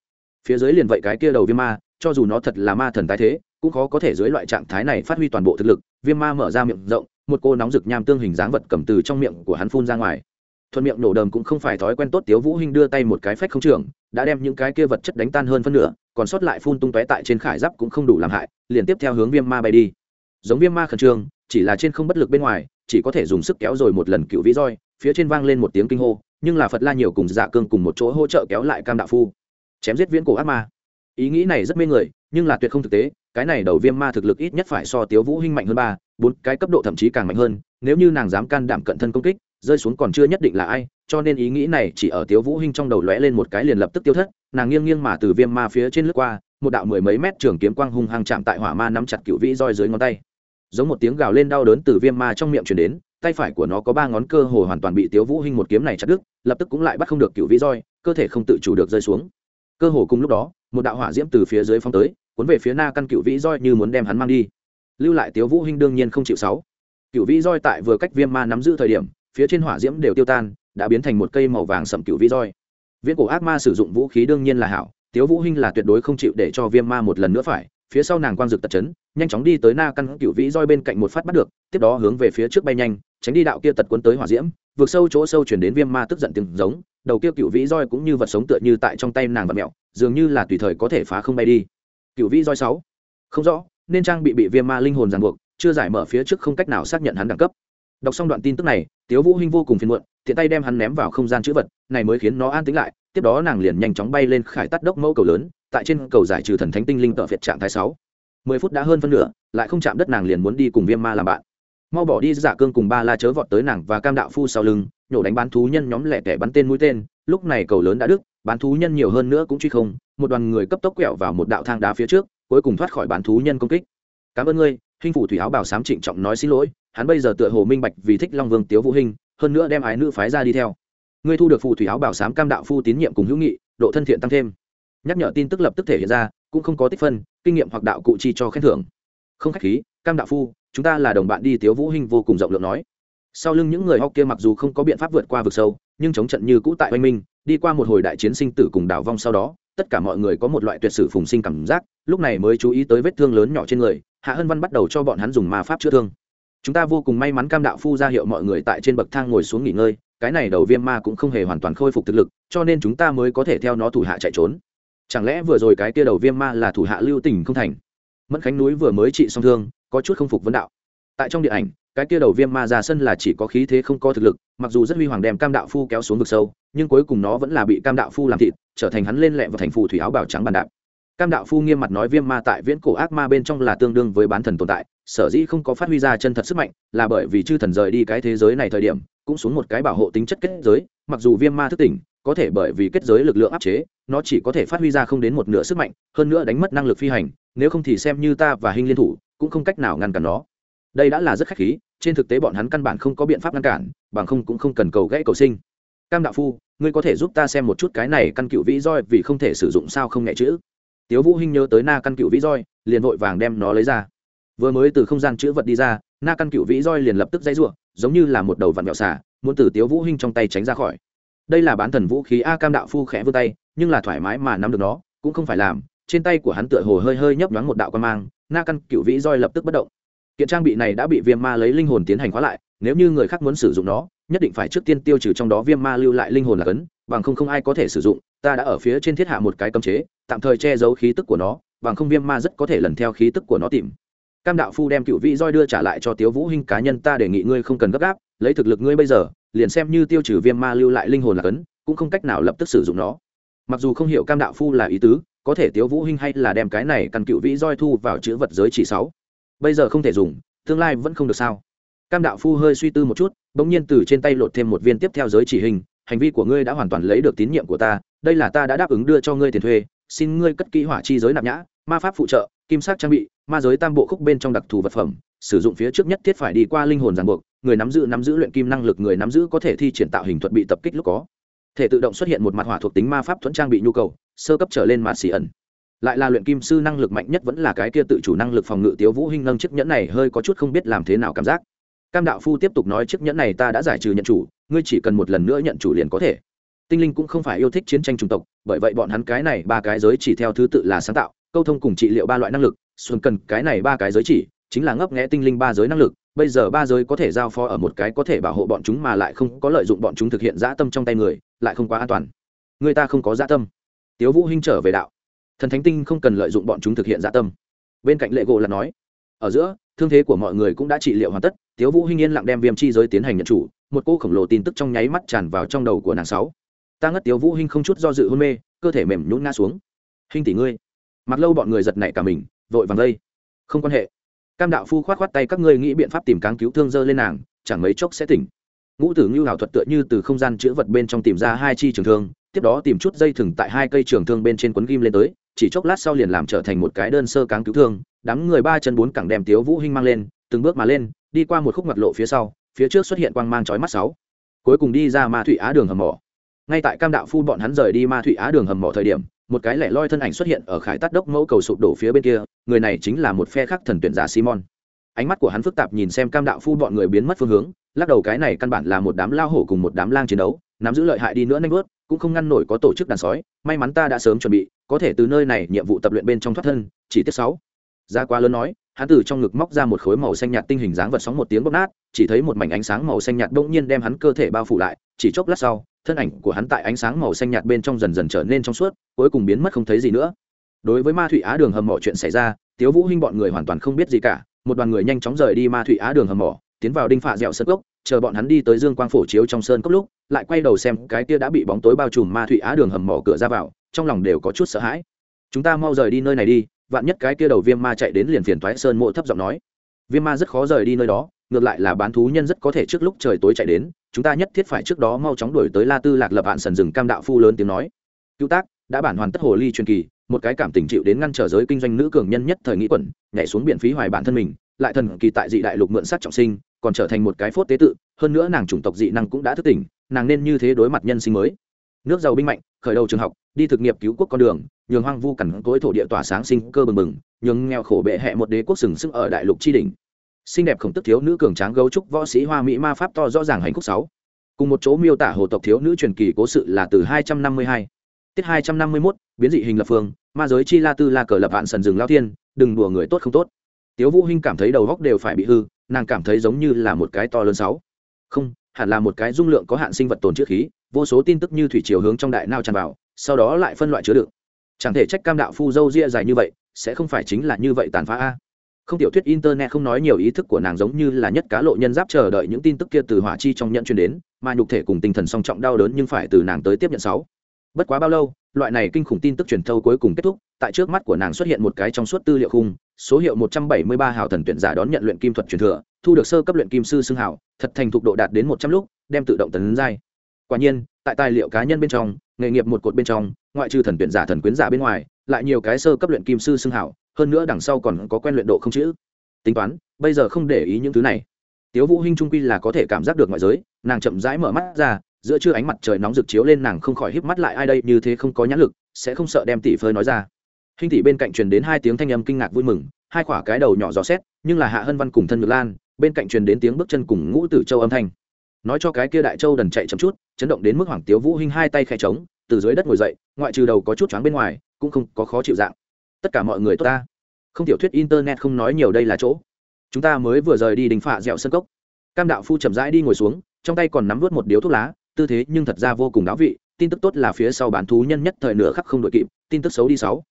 Phía dưới liền vậy cái kia đầu viêm ma, cho dù nó thật là ma thần tái thế cũng khó có thể dưới loại trạng thái này phát huy toàn bộ thực lực, viêm ma mở ra miệng rộng, một cô nóng rực nham tương hình dáng vật cầm từ trong miệng của hắn phun ra ngoài. Thuận miệng nổ đờm cũng không phải thói quen tốt, tiếu vũ hinh đưa tay một cái phách không trưởng đã đem những cái kia vật chất đánh tan hơn phân nửa, còn sót lại phun tung tóe tại trên khải giáp cũng không đủ làm hại, liền tiếp theo hướng viêm ma bay đi. Giống viêm ma khẩn trương, chỉ là trên không bất lực bên ngoài, chỉ có thể dùng sức kéo rồi một lần cựu vĩ roi, phía trên vang lên một tiếng kinh hô, nhưng là phật la nhiều cùng dạ cương cùng một chỗ hỗ trợ kéo lại cam đạo phu. Chém giết viễn cổ ác ma. Ý nghĩ này rất mê người, nhưng là tuyệt không thực tế cái này đầu viêm ma thực lực ít nhất phải so tiếu vũ hinh mạnh hơn ba, bốn, cái cấp độ thậm chí càng mạnh hơn, nếu như nàng dám can đảm cận thân công kích, rơi xuống còn chưa nhất định là ai, cho nên ý nghĩ này chỉ ở tiếu vũ hinh trong đầu lóe lên một cái liền lập tức tiêu thất, nàng nghiêng nghiêng mà từ viêm ma phía trên lướt qua, một đạo mười mấy mét trường kiếm quang hung hăng chạm tại hỏa ma nắm chặt cựu vĩ roi dưới ngón tay. Giống một tiếng gào lên đau đớn từ viêm ma trong miệng truyền đến, tay phải của nó có ba ngón cơ hồ hoàn toàn bị tiếu vũ hinh một kiếm này chặt đứt, lập tức cũng lại bắt không được cựu vĩ roi, cơ thể không tự chủ được rơi xuống. Cơ hồ cùng lúc đó, một đạo hỏa diễm từ phía dưới phong tới cuốn về phía na căn cựu vĩ roi như muốn đem hắn mang đi. Lưu lại tiếu vũ hinh đương nhiên không chịu sáu. Cựu vĩ roi tại vừa cách viêm ma nắm giữ thời điểm, phía trên hỏa diễm đều tiêu tan, đã biến thành một cây màu vàng sậm cựu vĩ roi. Viễn cổ ác ma sử dụng vũ khí đương nhiên là hảo, tiếu vũ hinh là tuyệt đối không chịu để cho viêm ma một lần nữa phải, phía sau nàng quang dực tật chấn, nhanh chóng đi tới na căn cựu vĩ roi bên cạnh một phát bắt được, tiếp đó hướng về phía trước bay nhanh, tránh đi đạo kia tật cuốn tới hỏa diễm, vượt sâu chỗ sâu chuyển đến viêm ma tức giận tiếng giống, đầu kia cựu vĩ roi cũng như vật sống tựa như tại trong tay nàng vật mẹo, dường như là tùy thời có thể phá không bay đi cựu vĩ roi sáu. Không rõ, nên trang bị bị viêm ma linh hồn ràng buộc, chưa giải mở phía trước không cách nào xác nhận hắn đẳng cấp. Đọc xong đoạn tin tức này, tiếu vũ hinh vô cùng phiền muộn, tiện tay đem hắn ném vào không gian chữ vật, này mới khiến nó an tĩnh lại, tiếp đó nàng liền nhanh chóng bay lên khải tắt đốc mẫu cầu lớn, tại trên cầu giải trừ thần thánh tinh linh tợ việt trạng thái sáu. Mười phút đã hơn phân nửa, lại không chạm đất nàng liền muốn đi cùng viêm ma làm bạn. Mau bỏ đi giả cương cùng ba la chớ vọt tới nàng và cam đạo phu sau lưng, nhổ đánh bán thú nhân nhóm lẻ tẻ bắn tên mũi tên, lúc này cầu lớn đã đứt, bán thú nhân nhiều hơn nữa cũng truy không một đoàn người cấp tốc quẹo vào một đạo thang đá phía trước, cuối cùng thoát khỏi bán thú nhân công kích. Cảm ơn ngươi huynh phủ thủy áo bảo sám trịnh trọng nói xin lỗi, hắn bây giờ tựa hồ minh bạch vì thích long vương tiếu vũ hình hơn nữa đem ái nữ phái ra đi theo. Ngươi thu được phù thủy áo bảo sám cam đạo phu tín nhiệm cùng hữu nghị, độ thân thiện tăng thêm. Nhắc nhở tin tức lập tức thể hiện ra, cũng không có tích phân, kinh nghiệm hoặc đạo cụ chi cho khen thưởng. Không khách khí, cam đạo phu, chúng ta là đồng bạn đi tiếu vũ hình vô cùng rộng lượng nói sau lưng những người hóc kia mặc dù không có biện pháp vượt qua vực sâu, nhưng chống trận như cũ tại oanh minh, đi qua một hồi đại chiến sinh tử cùng đào vong sau đó, tất cả mọi người có một loại tuyệt sử phùng sinh cảm giác, lúc này mới chú ý tới vết thương lớn nhỏ trên người, hạ hân văn bắt đầu cho bọn hắn dùng ma pháp chữa thương. Chúng ta vô cùng may mắn cam đạo phu ra hiệu mọi người tại trên bậc thang ngồi xuống nghỉ ngơi, cái này đầu viêm ma cũng không hề hoàn toàn khôi phục thực lực, cho nên chúng ta mới có thể theo nó thủ hạ chạy trốn. Chẳng lẽ vừa rồi cái kia đầu viêm ma là thủ hạ lưu tình không thành? Mẫn khánh núi vừa mới trị xong thương, có chút không phục vấn đạo. Tại trong điện ảnh cái kia đầu viêm ma ra sân là chỉ có khí thế không có thực lực, mặc dù rất huy hoàng đem cam đạo phu kéo xuống vực sâu, nhưng cuối cùng nó vẫn là bị cam đạo phu làm thịt, trở thành hắn lên lẹ vào thành phù thủy áo bảo trắng bàn đạp. Cam đạo phu nghiêm mặt nói viêm ma tại viễn cổ ác ma bên trong là tương đương với bán thần tồn tại, sở dĩ không có phát huy ra chân thật sức mạnh, là bởi vì chư thần rời đi cái thế giới này thời điểm, cũng xuống một cái bảo hộ tính chất kết giới, mặc dù viêm ma thức tỉnh, có thể bởi vì kết giới lực lượng áp chế, nó chỉ có thể phát huy ra không đến một nửa sức mạnh, hơn nữa đánh mất năng lực phi hành, nếu không thì xem như ta và hình liên thủ, cũng không cách nào ngăn cản nó đây đã là rất khách khí, trên thực tế bọn hắn căn bản không có biện pháp ngăn cản, bằng không cũng không cần cầu gãy cầu sinh. Cam đạo phu, ngươi có thể giúp ta xem một chút cái này căn cựu vĩ roi vì không thể sử dụng sao không nhẹ chữ. Tiếu vũ hinh nhớ tới na căn cựu vĩ roi, liền vội vàng đem nó lấy ra. Vừa mới từ không gian chữ vật đi ra, na căn cựu vĩ roi liền lập tức dãy rủa, giống như là một đầu vặn vẹo xả muốn từ tiếu vũ hinh trong tay tránh ra khỏi. Đây là bán thần vũ khí a cam đạo phu khẽ vươn tay, nhưng là thoải mái mà nắm được nó, cũng không phải làm, trên tay của hắn tựa hồ hơi hơi nhấp nhoáng một đạo quan mang, na căn cựu vĩ roi lập tức bất động kiện trang bị này đã bị viêm ma lấy linh hồn tiến hành khóa lại, nếu như người khác muốn sử dụng nó, nhất định phải trước tiên tiêu trừ trong đó viêm ma lưu lại linh hồn là cấn, bằng không không ai có thể sử dụng, ta đã ở phía trên thiết hạ một cái cấm chế, tạm thời che giấu khí tức của nó, bằng không viêm ma rất có thể lần theo khí tức của nó tìm. Cam đạo phu đem cựu vị roi đưa trả lại cho tiếu vũ hinh cá nhân ta đề nghị ngươi không cần gấp gáp, lấy thực lực ngươi bây giờ, liền xem như tiêu trừ viêm ma lưu lại linh hồn là cấn, cũng không cách nào lập tức sử dụng nó. Mặc dù không hiểu cam đạo phu là ý tứ, có thể tiếu vũ hinh hay là đem cái này căn cựu vĩ roi thu vào chữ vật giới chỉ sáu bây giờ không thể dùng, tương lai vẫn không được sao? Cam đạo phu hơi suy tư một chút, bỗng nhiên từ trên tay lột thêm một viên tiếp theo giới chỉ hình, hành vi của ngươi đã hoàn toàn lấy được tín nhiệm của ta, đây là ta đã đáp ứng đưa cho ngươi tiền thuê, xin ngươi cất kỹ hỏa chi giới nạp nhã, ma pháp phụ trợ, kim sắc trang bị, ma giới tam bộ khúc bên trong đặc thù vật phẩm, sử dụng phía trước nhất thiết phải đi qua linh hồn ràng buộc, người nắm giữ nắm giữ luyện kim năng lực người nắm giữ có thể thi triển tạo hình thuật bị tập kích lúc có. Thể tự động xuất hiện một mặt hỏa thuộc tính ma pháp thuẫn trang bị nhu cầu, sơ cấp trở lên mạt xỉ ẩn lại là luyện kim sư năng lực mạnh nhất vẫn là cái kia tự chủ năng lực phòng ngự tiếu vũ hinh nâng chiếc nhẫn này hơi có chút không biết làm thế nào cảm giác. Cam đạo phu tiếp tục nói chiếc nhẫn này ta đã giải trừ nhận chủ, ngươi chỉ cần một lần nữa nhận chủ liền có thể. Tinh linh cũng không phải yêu thích chiến tranh chủng tộc, bởi vậy bọn hắn cái này ba cái giới chỉ theo thứ tự là sáng tạo, câu thông cùng trị liệu ba loại năng lực, xuân cần cái này ba cái giới chỉ chính là ngấp nghẽ tinh linh ba giới năng lực, bây giờ ba giới có thể giao phó ở một cái có thể bảo hộ bọn chúng mà lại không có lợi dụng bọn chúng thực hiện dã tâm trong tay người, lại không quá an toàn. Người ta không có dã tâm. Tiếu vũ hinh trở về đạo thần thánh tinh không cần lợi dụng bọn chúng thực hiện dạ tâm. Bên cạnh lệ gỗ là nói, ở giữa, thương thế của mọi người cũng đã trị liệu hoàn tất, tiếu vũ hinh yên lặng đem viêm chi giới tiến hành nhận chủ. Một cô khổng lồ tin tức trong nháy mắt tràn vào trong đầu của nàng sáu. Ta ngất tiếu vũ hinh không chút do dự hôn mê, cơ thể mềm nhũn ngã xuống. Hinh tỷ ngươi. Mặc lâu bọn người giật nảy cả mình, vội vàng đây không quan hệ. Cam đạo phu khoát khoát tay, các ngươi nghĩ biện pháp tìm cáng cứu thương dơ lên nàng, chẳng mấy chốc sẽ tỉnh. Ngũ tử ngưu hảo thuật tựa như từ không gian chữa vật bên trong tìm ra hai chi trường thương, tiếp đó tìm chút dây thừng tại hai cây trường thương bên trên quấn ghim lên tới chỉ chốc lát sau liền làm trở thành một cái đơn sơ cáng cứu thương, đám người ba chân bốn cẳng đem tiếu vũ hinh mang lên, từng bước mà lên, đi qua một khúc mặt lộ phía sau, phía trước xuất hiện quang mang chói mắt sáu. Cuối cùng đi ra ma thủy á đường hầm mỏ. Ngay tại cam đạo phu bọn hắn rời đi ma thủy á đường hầm mỏ thời điểm, một cái lẻ loi thân ảnh xuất hiện ở khải tát đốc mẫu cầu sụp đổ phía bên kia, người này chính là một phe khác thần tuyển giả simon. Ánh mắt của hắn phức tạp nhìn xem cam đạo phu bọn người biến mất phương hướng, lắc đầu cái này căn bản là một đám lao hổ cùng một đám lang chiến đấu, nắm giữ lợi hại đi nữa nanh vớt cũng không ngăn nổi có tổ chức đàn sói, may mắn ta đã sớm chuẩn bị, có thể từ nơi này nhiệm vụ tập luyện bên trong thoát thân, chỉ tiết sáu. Ra quá lớn nói, hắn từ trong ngực móc ra một khối màu xanh nhạt tinh hình dáng vật sóng một tiếng bóp nát, chỉ thấy một mảnh ánh sáng màu xanh nhạt bỗng nhiên đem hắn cơ thể bao phủ lại, chỉ chốc lát sau, thân ảnh của hắn tại ánh sáng màu xanh nhạt bên trong dần dần trở nên trong suốt, cuối cùng biến mất không thấy gì nữa. Đối với ma thủy á đường hầm mỏ chuyện xảy ra, tiếu vũ hinh bọn người hoàn toàn không biết gì cả, một đoàn người nhanh chóng rời đi ma thủy á đường hầm mỏ tiến vào đinh phạ dẻo sơn cốc, chờ bọn hắn đi tới dương quang phổ chiếu trong sơn cốc lúc, lại quay đầu xem cái kia đã bị bóng tối bao trùm ma thủy á đường hầm mỏ cửa ra vào, trong lòng đều có chút sợ hãi. Chúng ta mau rời đi nơi này đi, vạn nhất cái kia đầu viêm ma chạy đến liền phiền thoái sơn mộ thấp giọng nói. Viêm ma rất khó rời đi nơi đó, ngược lại là bán thú nhân rất có thể trước lúc trời tối chạy đến, chúng ta nhất thiết phải trước đó mau chóng đuổi tới la tư lạc lập hạn sần rừng cam đạo phu lớn tiếng nói. Cứu tác đã bản hoàn tất hồ ly truyền kỳ, một cái cảm tình chịu đến ngăn trở giới kinh doanh nữ cường nhân nhất thời nghĩ quẩn, nhảy xuống biển phí hoài bản thân mình lại thần kỳ tại dị đại lục mượn sắc trọng sinh, còn trở thành một cái phốt tế tự, hơn nữa nàng chủng tộc dị năng cũng đã thức tỉnh, nàng nên như thế đối mặt nhân sinh mới. Nước giàu binh mạnh, khởi đầu trường học, đi thực nghiệp cứu quốc con đường, nhường hoang vu cằn cối thổ địa tỏa sáng sinh cơ bừng bừng, nhường nghèo khổ bệ hẹ một đế quốc sừng sững ở đại lục tri đình xinh đẹp khổng tức thiếu nữ cường tráng gấu trúc võ sĩ hoa mỹ ma pháp to rõ ràng hành khúc sáu. Cùng một chỗ miêu tả hồ tộc thiếu nữ truyền kỳ cố sự là từ hai trăm năm mươi hai. Tiết hai trăm năm mươi mốt, biến dị hình lập phương, ma giới chi la tư la cờ lập hạn sần rừng lao thiên, đừng đùa người tốt không tốt tiếu vũ hinh cảm thấy đầu góc đều phải bị hư, nàng cảm thấy giống như là một cái to lớn sáu. Không, hẳn là một cái dung lượng có hạn sinh vật tồn chứa khí, vô số tin tức như thủy chiều hướng trong đại nao tràn vào, sau đó lại phân loại chứa đựng. Chẳng thể trách cam đạo phu dâu ria dài như vậy, sẽ không phải chính là như vậy tàn phá a. Không tiểu thuyết internet không nói nhiều ý thức của nàng giống như là nhất cá lộ nhân giáp chờ đợi những tin tức kia từ hỏa chi trong nhận truyền đến, mà nhục thể cùng tinh thần song trọng đau đớn nhưng phải từ nàng tới tiếp nhận sáu bất quá bao lâu loại này kinh khủng tin tức truyền thâu cuối cùng kết thúc tại trước mắt của nàng xuất hiện một cái trong suốt tư liệu khung số hiệu một trăm bảy mươi ba hào thần tuyển giả đón nhận luyện kim thuật truyền thừa thu được sơ cấp luyện kim sư xưng hảo, thật thành thục độ đạt đến một trăm lúc đem tự động tấn giai. Quả nhiên tại tài liệu cá nhân bên trong nghề nghiệp một cột bên trong ngoại trừ thần tuyển giả thần quyến giả bên ngoài lại nhiều cái sơ cấp luyện kim sư xưng hảo hơn nữa đằng sau còn có quen luyện độ không chữ. Tính toán bây giờ không để ý những thứ này. Tiếu vũ hinh trung quy là có thể cảm giác được ngoại giới nàng chậm rãi mở mắt ra giữa trưa ánh mặt trời nóng rực chiếu lên nàng không khỏi híp mắt lại, ai đây, như thế không có nhãn lực, sẽ không sợ đem tỷ phơi nói ra. Hình tỷ bên cạnh truyền đến hai tiếng thanh âm kinh ngạc vui mừng, hai quả cái đầu nhỏ gió xét nhưng là hạ hân văn cùng thân ngược lan, bên cạnh truyền đến tiếng bước chân cùng ngũ tử châu âm thanh. Nói cho cái kia đại châu đần chạy chậm chút, chấn động đến mức hoàng tiếu vũ hinh hai tay khẽ trống từ dưới đất ngồi dậy, ngoại trừ đầu có chút choáng bên ngoài, cũng không có khó chịu dạng. Tất cả mọi người tốt ta. Không tiểu thuyết internet không nói nhiều đây là chỗ. Chúng ta mới vừa rời đi đình phạ dẻo sân cốc. Cam đạo phu chậm rãi đi ngồi xuống, trong tay còn nắm vớt một điếu thuốc lá tư thế nhưng thật ra vô cùng đáo vị, tin tức tốt là phía sau bán thú nhân nhất thời nửa khắc không đội kịp, tin tức xấu đi sáu.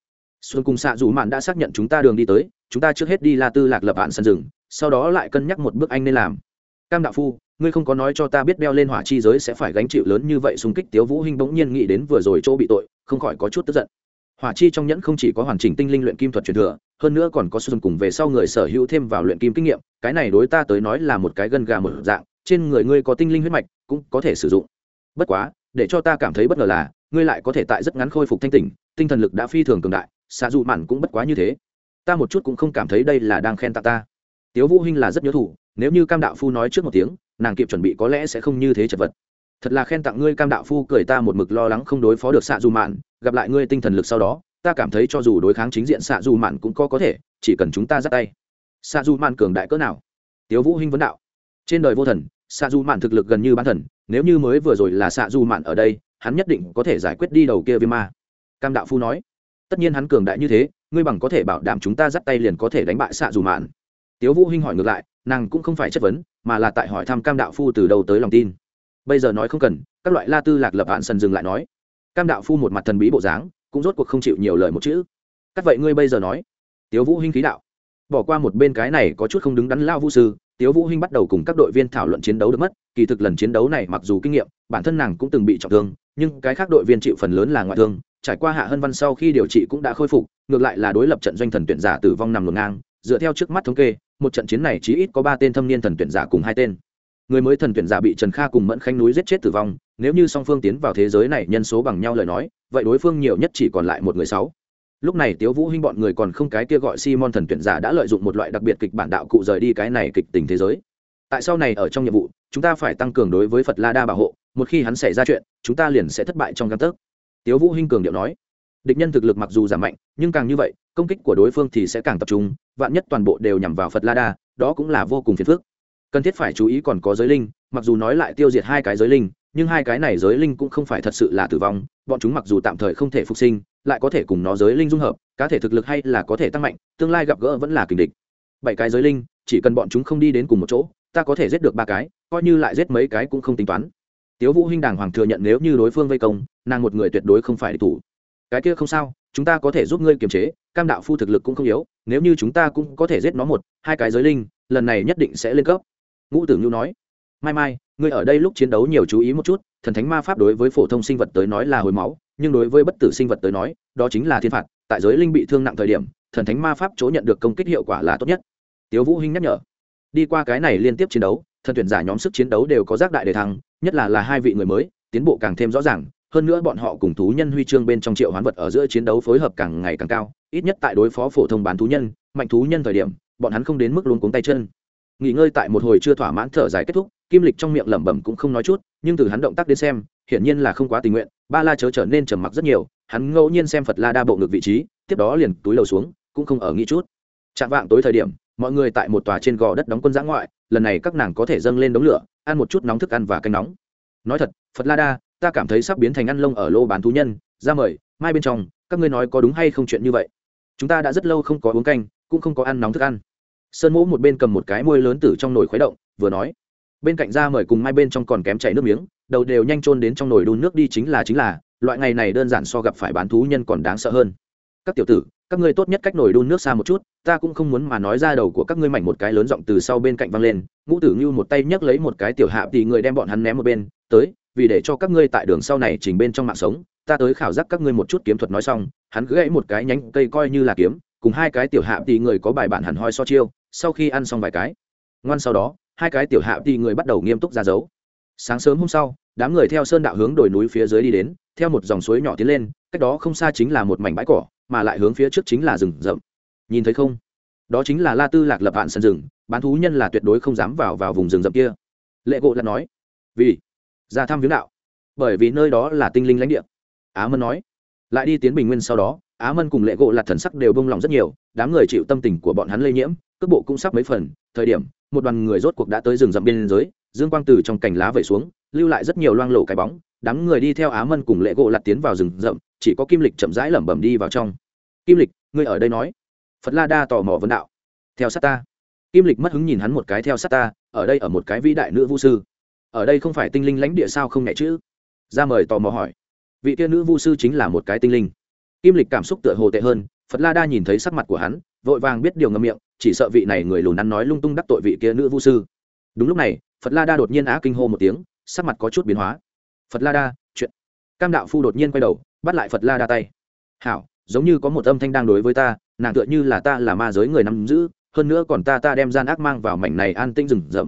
Xuân cùng xạ dù mạn đã xác nhận chúng ta đường đi tới, chúng ta trước hết đi la tư lạc lập hạn sân rừng, sau đó lại cân nhắc một bước anh nên làm. Cam đạo phu, ngươi không có nói cho ta biết đeo lên hỏa chi giới sẽ phải gánh chịu lớn như vậy xung kích tiếu vũ hinh bỗng nhiên nghĩ đến vừa rồi chỗ bị tội, không khỏi có chút tức giận. Hỏa chi trong nhẫn không chỉ có hoàn chỉnh tinh linh luyện kim thuật truyền thừa, hơn nữa còn có xuân cùng về sau người sở hữu thêm vào luyện kim kinh nghiệm, cái này đối ta tới nói là một cái gân gà một dạng trên người ngươi có tinh linh huyết mạch, cũng có thể sử dụng. Bất quá, để cho ta cảm thấy bất ngờ là, ngươi lại có thể tại rất ngắn khôi phục thanh tỉnh, tinh thần lực đã phi thường cường đại, xạ dù mặn cũng bất quá như thế. Ta một chút cũng không cảm thấy đây là đang khen tạ ta. Tiếu vũ hinh là rất nhớ thủ nếu như cam đạo phu nói trước một tiếng, nàng kịp chuẩn bị có lẽ sẽ không như thế chật vật. Thật là khen tặng ngươi, cam đạo phu cười ta một mực lo lắng không đối phó được xạ dù mạn, gặp lại ngươi tinh thần lực sau đó, ta cảm thấy cho dù đối kháng chính diện xạ dù mạn cũng có có thể, chỉ cần chúng ta dắt tay. Xạ dù mạn cường đại cỡ nào? Tiếu vũ hinh vấn đạo trên đời vô thần xạ dù mạn thực lực gần như bán thần, nếu như mới vừa rồi là xạ dù mạn ở đây, hắn nhất định có thể giải quyết đi đầu kia viêm ma. Cam đạo phu nói, tất nhiên hắn cường đại như thế, ngươi bằng có thể bảo đảm chúng ta dắt tay liền có thể đánh bại xạ dù mạn tiếu vũ hinh hỏi ngược lại, nàng cũng không phải chất vấn, mà là tại hỏi thăm cam đạo phu từ đầu tới lòng tin. Bây giờ nói không cần, các loại la tư lạc lập hạn sần dừng lại nói, cam đạo phu một mặt thần bí bộ dáng, cũng rốt cuộc không chịu nhiều lời một chữ. Cắt vậy ngươi bây giờ nói. Tiếu vũ hinh khí đạo, bỏ qua một bên cái này có chút không đứng đắn lao vũ sư tiếu vũ hinh bắt đầu cùng các đội viên thảo luận chiến đấu được mất, kỳ thực lần chiến đấu này mặc dù kinh nghiệm, bản thân nàng cũng từng bị trọng thương, nhưng cái khác đội viên chịu phần lớn là ngoại thương, trải qua hạ hân văn sau khi điều trị cũng đã khôi phục, ngược lại là đối lập trận doanh thần tuyển giả tử vong nằm luồng ngang, dựa theo trước mắt thống kê, một trận chiến này chỉ ít có ba tên thâm niên thần tuyển giả cùng hai tên. Người mới thần tuyển giả bị trần kha cùng mẫn khanh núi giết chết tử vong, nếu như song phương tiến vào thế giới này nhân số bằng nhau lời nói, vậy đối phương nhiều nhất chỉ còn lại một người sáu lúc này tiếu vũ hinh bọn người còn không cái kia gọi simon thần tuyển giả đã lợi dụng một loại đặc biệt kịch bản đạo cụ rời đi cái này kịch tình thế giới. Tại sau này ở trong nhiệm vụ, chúng ta phải tăng cường đối với phật la đa bảo hộ, một khi hắn xảy ra chuyện, chúng ta liền sẽ thất bại trong căn tấc. Tiếu vũ hinh cường điệu nói. Địch nhân thực lực mặc dù giảm mạnh, nhưng càng như vậy, công kích của đối phương thì sẽ càng tập trung, vạn nhất toàn bộ đều nhằm vào phật la đa, đó cũng là vô cùng phiền phức. Cần thiết phải chú ý còn có giới linh, mặc dù nói lại tiêu diệt hai cái giới linh nhưng hai cái này giới linh cũng không phải thật sự là tử vong, bọn chúng mặc dù tạm thời không thể phục sinh, lại có thể cùng nó giới linh dung hợp, cá thể thực lực hay là có thể tăng mạnh, tương lai gặp gỡ vẫn là kình địch. Bảy cái giới linh, chỉ cần bọn chúng không đi đến cùng một chỗ, ta có thể giết được ba cái, coi như lại giết mấy cái cũng không tính toán. Tiếu vũ hinh đàng hoàng thừa nhận nếu như đối phương vây công, nàng một người tuyệt đối không phải địch thủ. Cái kia không sao, chúng ta có thể giúp ngươi kiềm chế, cam đạo phu thực lực cũng không yếu, nếu như chúng ta cũng có thể giết nó một, hai cái giới linh, lần này nhất định sẽ lên cấp. Ngũ tử nhu nói, mai mai ngươi ở đây lúc chiến đấu nhiều chú ý một chút, thần thánh ma pháp đối với phổ thông sinh vật tới nói là hồi máu, nhưng đối với bất tử sinh vật tới nói, đó chính là thiên phạt, tại giới linh bị thương nặng thời điểm, thần thánh ma pháp chỗ nhận được công kích hiệu quả là tốt nhất. Tiếu vũ hinh nhắc nhở. Đi qua cái này liên tiếp chiến đấu, thần tuyển giả nhóm sức chiến đấu đều có giác đại đề thăng, nhất là là hai vị người mới, tiến bộ càng thêm rõ ràng, hơn nữa bọn họ cùng thú nhân huy chương bên trong triệu hoán vật ở giữa chiến đấu phối hợp càng ngày càng cao, ít nhất tại đối phó phổ thông bán thú nhân, mạnh thú nhân thời điểm, bọn hắn không đến mức luôn cuống tay chân. Nghỉ ngơi tại một hồi chưa thỏa mãn thở dài kết thúc kim lịch trong miệng lẩm bẩm cũng không nói chút, nhưng từ hắn động tác đến xem, hiển nhiên là không quá tình nguyện, ba la chớ trở nên trầm mặc rất nhiều, hắn ngẫu nhiên xem phật la đa bộ ngược vị trí, tiếp đó liền túi lầu xuống, cũng không ở nghĩ chút. Chạm vạng tối thời điểm, mọi người tại một tòa trên gò đất đóng quân giã ngoại, lần này các nàng có thể dâng lên đống lửa, ăn một chút nóng thức ăn và canh nóng. Nói thật, phật la đa, ta cảm thấy sắp biến thành ăn lông ở lô bán thú nhân, ra mời, mai bên trong, các ngươi nói có đúng hay không chuyện như vậy? Chúng ta đã rất lâu không có uống canh, cũng không có ăn nóng thức ăn. Sơn mỗ một bên cầm một cái môi lớn tử trong nồi khuấy động, vừa nói bên cạnh ra mời cùng mai bên trong còn kém chảy nước miếng, đầu đều nhanh trôn đến trong nồi đun nước đi chính là chính là, loại ngày này đơn giản so gặp phải bán thú nhân còn đáng sợ hơn. Các tiểu tử, các ngươi tốt nhất cách nồi đun nước xa một chút, ta cũng không muốn mà nói ra đầu của các ngươi mảnh một cái lớn giọng từ sau bên cạnh văng lên, ngũ tử như một tay nhấc lấy một cái tiểu hạ thì người đem bọn hắn ném một bên, tới, vì để cho các ngươi tại đường sau này chỉnh bên trong mạng sống, ta tới khảo giác các ngươi một chút kiếm thuật nói xong, hắn cứ gãy một cái nhánh cây coi như là kiếm, cùng hai cái tiểu hạ thì người có bài bản hẳn hoi so chiêu, sau khi ăn xong vài cái. Ngoan sau đó hai cái tiểu hạ thì người bắt đầu nghiêm túc ra dấu. Sáng sớm hôm sau, đám người theo sơn đạo hướng đồi núi phía dưới đi đến, theo một dòng suối nhỏ tiến lên, cách đó không xa chính là một mảnh bãi cỏ, mà lại hướng phía trước chính là rừng rậm. Nhìn thấy không? Đó chính là la tư lạc lập hạn sân rừng, bán thú nhân là tuyệt đối không dám vào vào vùng rừng rậm kia. Lệ gộ là nói, vì, ra thăm viếng đạo, bởi vì nơi đó là tinh linh lãnh địa. Á mân nói, lại đi tiến bình nguyên sau đó, á mân cùng lệ gộ lạt thần sắc đều bông lòng rất nhiều, đám người chịu tâm tình của bọn hắn lây nhiễm, cước bộ cũng sắp mấy phần, thời điểm một đoàn người rốt cuộc đã tới rừng rậm biên giới, dương quang từ trong cành lá vẩy xuống, lưu lại rất nhiều loang lổ cái bóng, đám người đi theo á mân cùng lệ gỗ lặt tiến vào rừng rậm, chỉ có kim lịch chậm rãi lẩm bẩm đi vào trong. Kim lịch, ngươi ở đây nói. Phật la đa tò mò vấn đạo. Theo sát ta. Kim lịch mất hứng nhìn hắn một cái, theo sát ta, ở đây ở một cái vĩ đại nữ vũ sư. Ở đây không phải tinh linh lãnh địa sao không nhẹ chữ? Ra mời tò mò hỏi. Vị kia nữ vũ sư chính là một cái tinh linh. Kim lịch cảm xúc tựa hồ tệ hơn, phật la đa nhìn thấy sắc mặt của hắn vội vàng biết điều ngậm miệng, chỉ sợ vị này người lùn ăn nói lung tung đắc tội vị kia nữ vũ sư. Đúng lúc này, phật la đa đột nhiên á kinh hô một tiếng, sắc mặt có chút biến hóa. Phật la đa, chuyện. Cam đạo phu đột nhiên quay đầu, bắt lại phật la đa tay. Hảo, giống như có một âm thanh đang đối với ta, nàng tựa như là ta là ma giới người nắm giữ, hơn nữa còn ta ta đem gian ác mang vào mảnh này an tinh rừng rậm.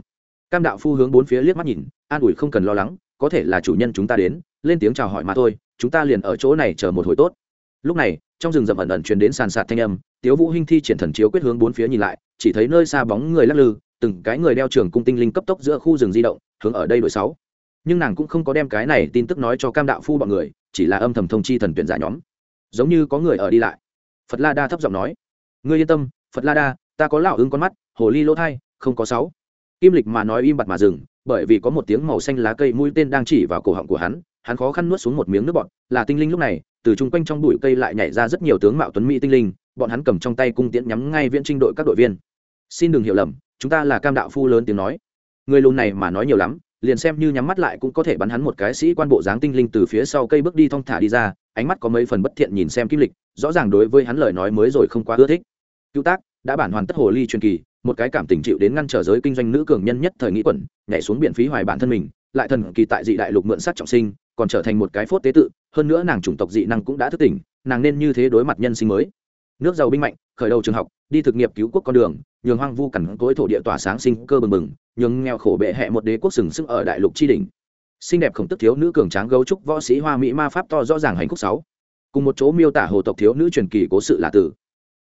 Cam đạo phu hướng bốn phía liếc mắt nhìn, an ủi không cần lo lắng, có thể là chủ nhân chúng ta đến, lên tiếng chào hỏi mà thôi, chúng ta liền ở chỗ này chờ một hồi tốt. Lúc này, trong rừng rậm ẩn ẩn truyền đến sàn sạt thanh âm tiếu vũ hinh thi triển thần chiếu quyết hướng bốn phía nhìn lại, chỉ thấy nơi xa bóng người lắc lư, từng cái người đeo trường cung tinh linh cấp tốc giữa khu rừng di động, hướng ở đây đội sáu. Nhưng nàng cũng không có đem cái này tin tức nói cho cam đạo phu bọn người, chỉ là âm thầm thông chi thần tuyển giả nhóm. Giống như có người ở đi lại. Phật la đa thấp giọng nói, ngươi yên tâm, phật la đa, ta có lão ứng con mắt, hồ ly lỗ thai, không có sáu. Kim lịch mà nói im bặt mà dừng, bởi vì có một tiếng màu xanh lá cây mũi tên đang chỉ vào cổ họng của hắn hắn khó khăn nuốt xuống một miếng nước bọt, là tinh linh lúc này, từ chung quanh trong bụi cây lại nhảy ra rất nhiều tướng mạo tuấn mỹ tinh linh bọn hắn cầm trong tay cung tiễn nhắm ngay viễn trinh đội các đội viên. Xin đừng hiểu lầm, chúng ta là cam đạo phu lớn tiếng nói. Người lùn này mà nói nhiều lắm, liền xem như nhắm mắt lại cũng có thể bắn hắn một cái sĩ quan bộ dáng tinh linh từ phía sau cây bước đi thong thả đi ra, ánh mắt có mấy phần bất thiện nhìn xem kim lịch, rõ ràng đối với hắn lời nói mới rồi không quá ưa thích. Cứu tác, đã bản hoàn tất hồ ly truyền kỳ, một cái cảm tình chịu đến ngăn trở giới kinh doanh nữ cường nhân nhất thời nghĩ quẩn, nhảy xuống biển phí hoài bản thân mình, lại thần kỳ tại dị đại lục mượn sát trọng sinh, còn trở thành một cái phốt tế tự, hơn nữa nàng chủng tộc dị năng cũng đã thức tỉnh, nàng nên như thế đối mặt nhân sinh mới nước giàu binh mạnh, khởi đầu trường học, đi thực nghiệp cứu quốc con đường, nhường hoang vu cằn cối thổ địa tỏa sáng sinh cơ bừng bừng, nhường nghèo khổ bệ hẹ một đế quốc sừng sững ở đại lục tri đình xinh đẹp khổng tức thiếu nữ cường tráng gấu trúc võ sĩ hoa mỹ ma pháp to rõ ràng hành khúc sáu. Cùng một chỗ miêu tả hồ tộc thiếu nữ truyền kỳ cố sự là tử.